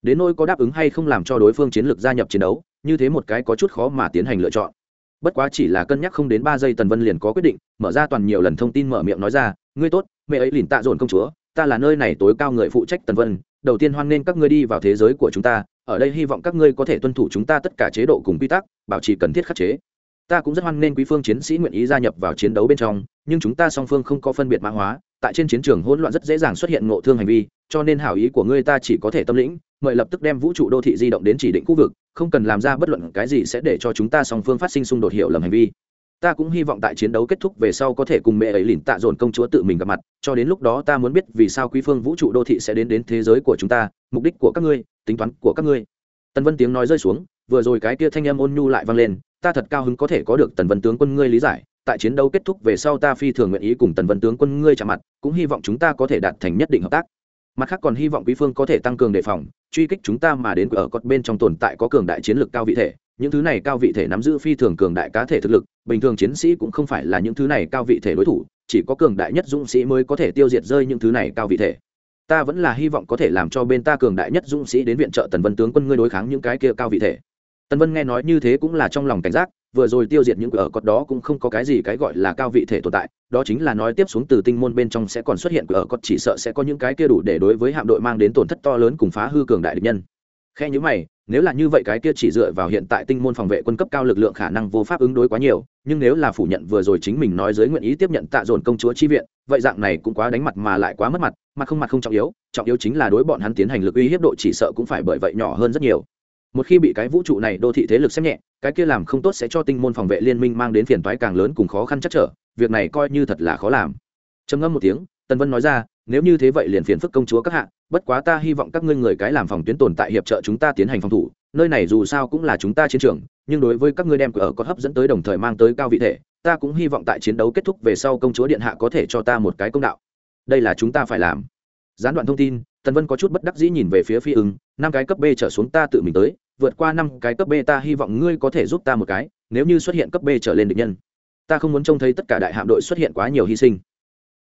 Đến nỗi có đáp ứng hay không làm cho đối phương chiến lược gia nhập chiến đấu, như thế một cái có chút khó mà tiến hành lựa chọn bất quá chỉ là cân nhắc không đến ba giây tần vân liền có quyết định, mở ra toàn nhiều lần thông tin mở miệng nói ra, ngươi tốt, mẹ ấy lìn tạ dồn công chúa, ta là nơi này tối cao người phụ trách tần vân, đầu tiên hoan nghênh các ngươi đi vào thế giới của chúng ta, ở đây hy vọng các ngươi có thể tuân thủ chúng ta tất cả chế độ cùng quy tắc, bảo trì cần thiết khắc chế. Ta cũng rất hoan nghênh quý phương chiến sĩ nguyện ý gia nhập vào chiến đấu bên trong, nhưng chúng ta song phương không có phân biệt mã hóa tại trên chiến trường hỗn loạn rất dễ dàng xuất hiện ngộ thương hành vi, cho nên hảo ý của ngươi ta chỉ có thể tâm lĩnh, mời lập tức đem vũ trụ đô thị di động đến chỉ định khu vực, không cần làm ra bất luận cái gì sẽ để cho chúng ta song phương phát sinh xung đột hiểu lầm hành vi. Ta cũng hy vọng tại chiến đấu kết thúc về sau có thể cùng mẹ ấy lìn tạ dồn công chúa tự mình gặp mặt, cho đến lúc đó ta muốn biết vì sao quý phương vũ trụ đô thị sẽ đến đến thế giới của chúng ta, mục đích của các ngươi, tính toán của các ngươi. Tần vân tiếng nói rơi xuống, vừa rồi cái kia thanh âm ôn nhu lại vang lên, ta thật cao hứng có thể có được tần vân tướng quân ngươi lý giải tại chiến đấu kết thúc về sau ta phi thường nguyện ý cùng tần vân tướng quân ngươi chạm mặt, cũng hy vọng chúng ta có thể đạt thành nhất định hợp tác. Mặt khác còn hy vọng quý phương có thể tăng cường đề phòng, truy kích chúng ta mà đến ở cột bên trong tồn tại có cường đại chiến lược cao vị thể. Những thứ này cao vị thể nắm giữ phi thường cường đại cá thể thực lực, bình thường chiến sĩ cũng không phải là những thứ này cao vị thể đối thủ, chỉ có cường đại nhất dũng sĩ mới có thể tiêu diệt rơi những thứ này cao vị thể. Ta vẫn là hy vọng có thể làm cho bên ta cường đại nhất dũng sĩ đến viện trợ tần vân tướng quân ngươi đối kháng những cái kia cao vị thể. Tần vân nghe nói như thế cũng là trong lòng cảnh giác vừa rồi tiêu diệt những ở cọt đó cũng không có cái gì cái gọi là cao vị thể tồn tại, đó chính là nói tiếp xuống từ tinh môn bên trong sẽ còn xuất hiện ở cọt chỉ sợ sẽ có những cái kia đủ để đối với hạm đội mang đến tổn thất to lớn cùng phá hư cường đại địch nhân. Khe nhữ mày, nếu là như vậy cái kia chỉ dựa vào hiện tại tinh môn phòng vệ quân cấp cao lực lượng khả năng vô pháp ứng đối quá nhiều, nhưng nếu là phủ nhận vừa rồi chính mình nói giới nguyện ý tiếp nhận tạ dồn công chúa chi viện, vậy dạng này cũng quá đánh mặt mà lại quá mất mặt mặt không mặt không trọng yếu trọng yếu chính là đối bọn hắn tiến hành lực uy hiếp độ chỉ sợ cũng phải bởi vậy nhỏ hơn rất nhiều một khi bị cái vũ trụ này đô thị thế lực xem nhẹ, cái kia làm không tốt sẽ cho tinh môn phòng vệ liên minh mang đến phiền toái càng lớn cùng khó khăn chắc trở, việc này coi như thật là khó làm. Trầm ngâm một tiếng, tần vân nói ra, nếu như thế vậy liền phiền phức công chúa các hạ, bất quá ta hy vọng các ngươi người cái làm phòng tuyến tồn tại hiệp trợ chúng ta tiến hành phòng thủ, nơi này dù sao cũng là chúng ta chiến trường, nhưng đối với các ngươi đem ở có hấp dẫn tới đồng thời mang tới cao vị thể, ta cũng hy vọng tại chiến đấu kết thúc về sau công chúa điện hạ có thể cho ta một cái công đạo. Đây là chúng ta phải làm. Gián đoạn thông tin, tần vân có chút bất đắc dĩ nhìn về phía phi ứng, năm cái cấp b trở xuống ta tự mình tới vượt qua năm cái cấp b, ta hy vọng ngươi có thể giúp ta một cái, nếu như xuất hiện cấp b trở lên địch nhân. Ta không muốn trông thấy tất cả đại hạm đội xuất hiện quá nhiều hy sinh.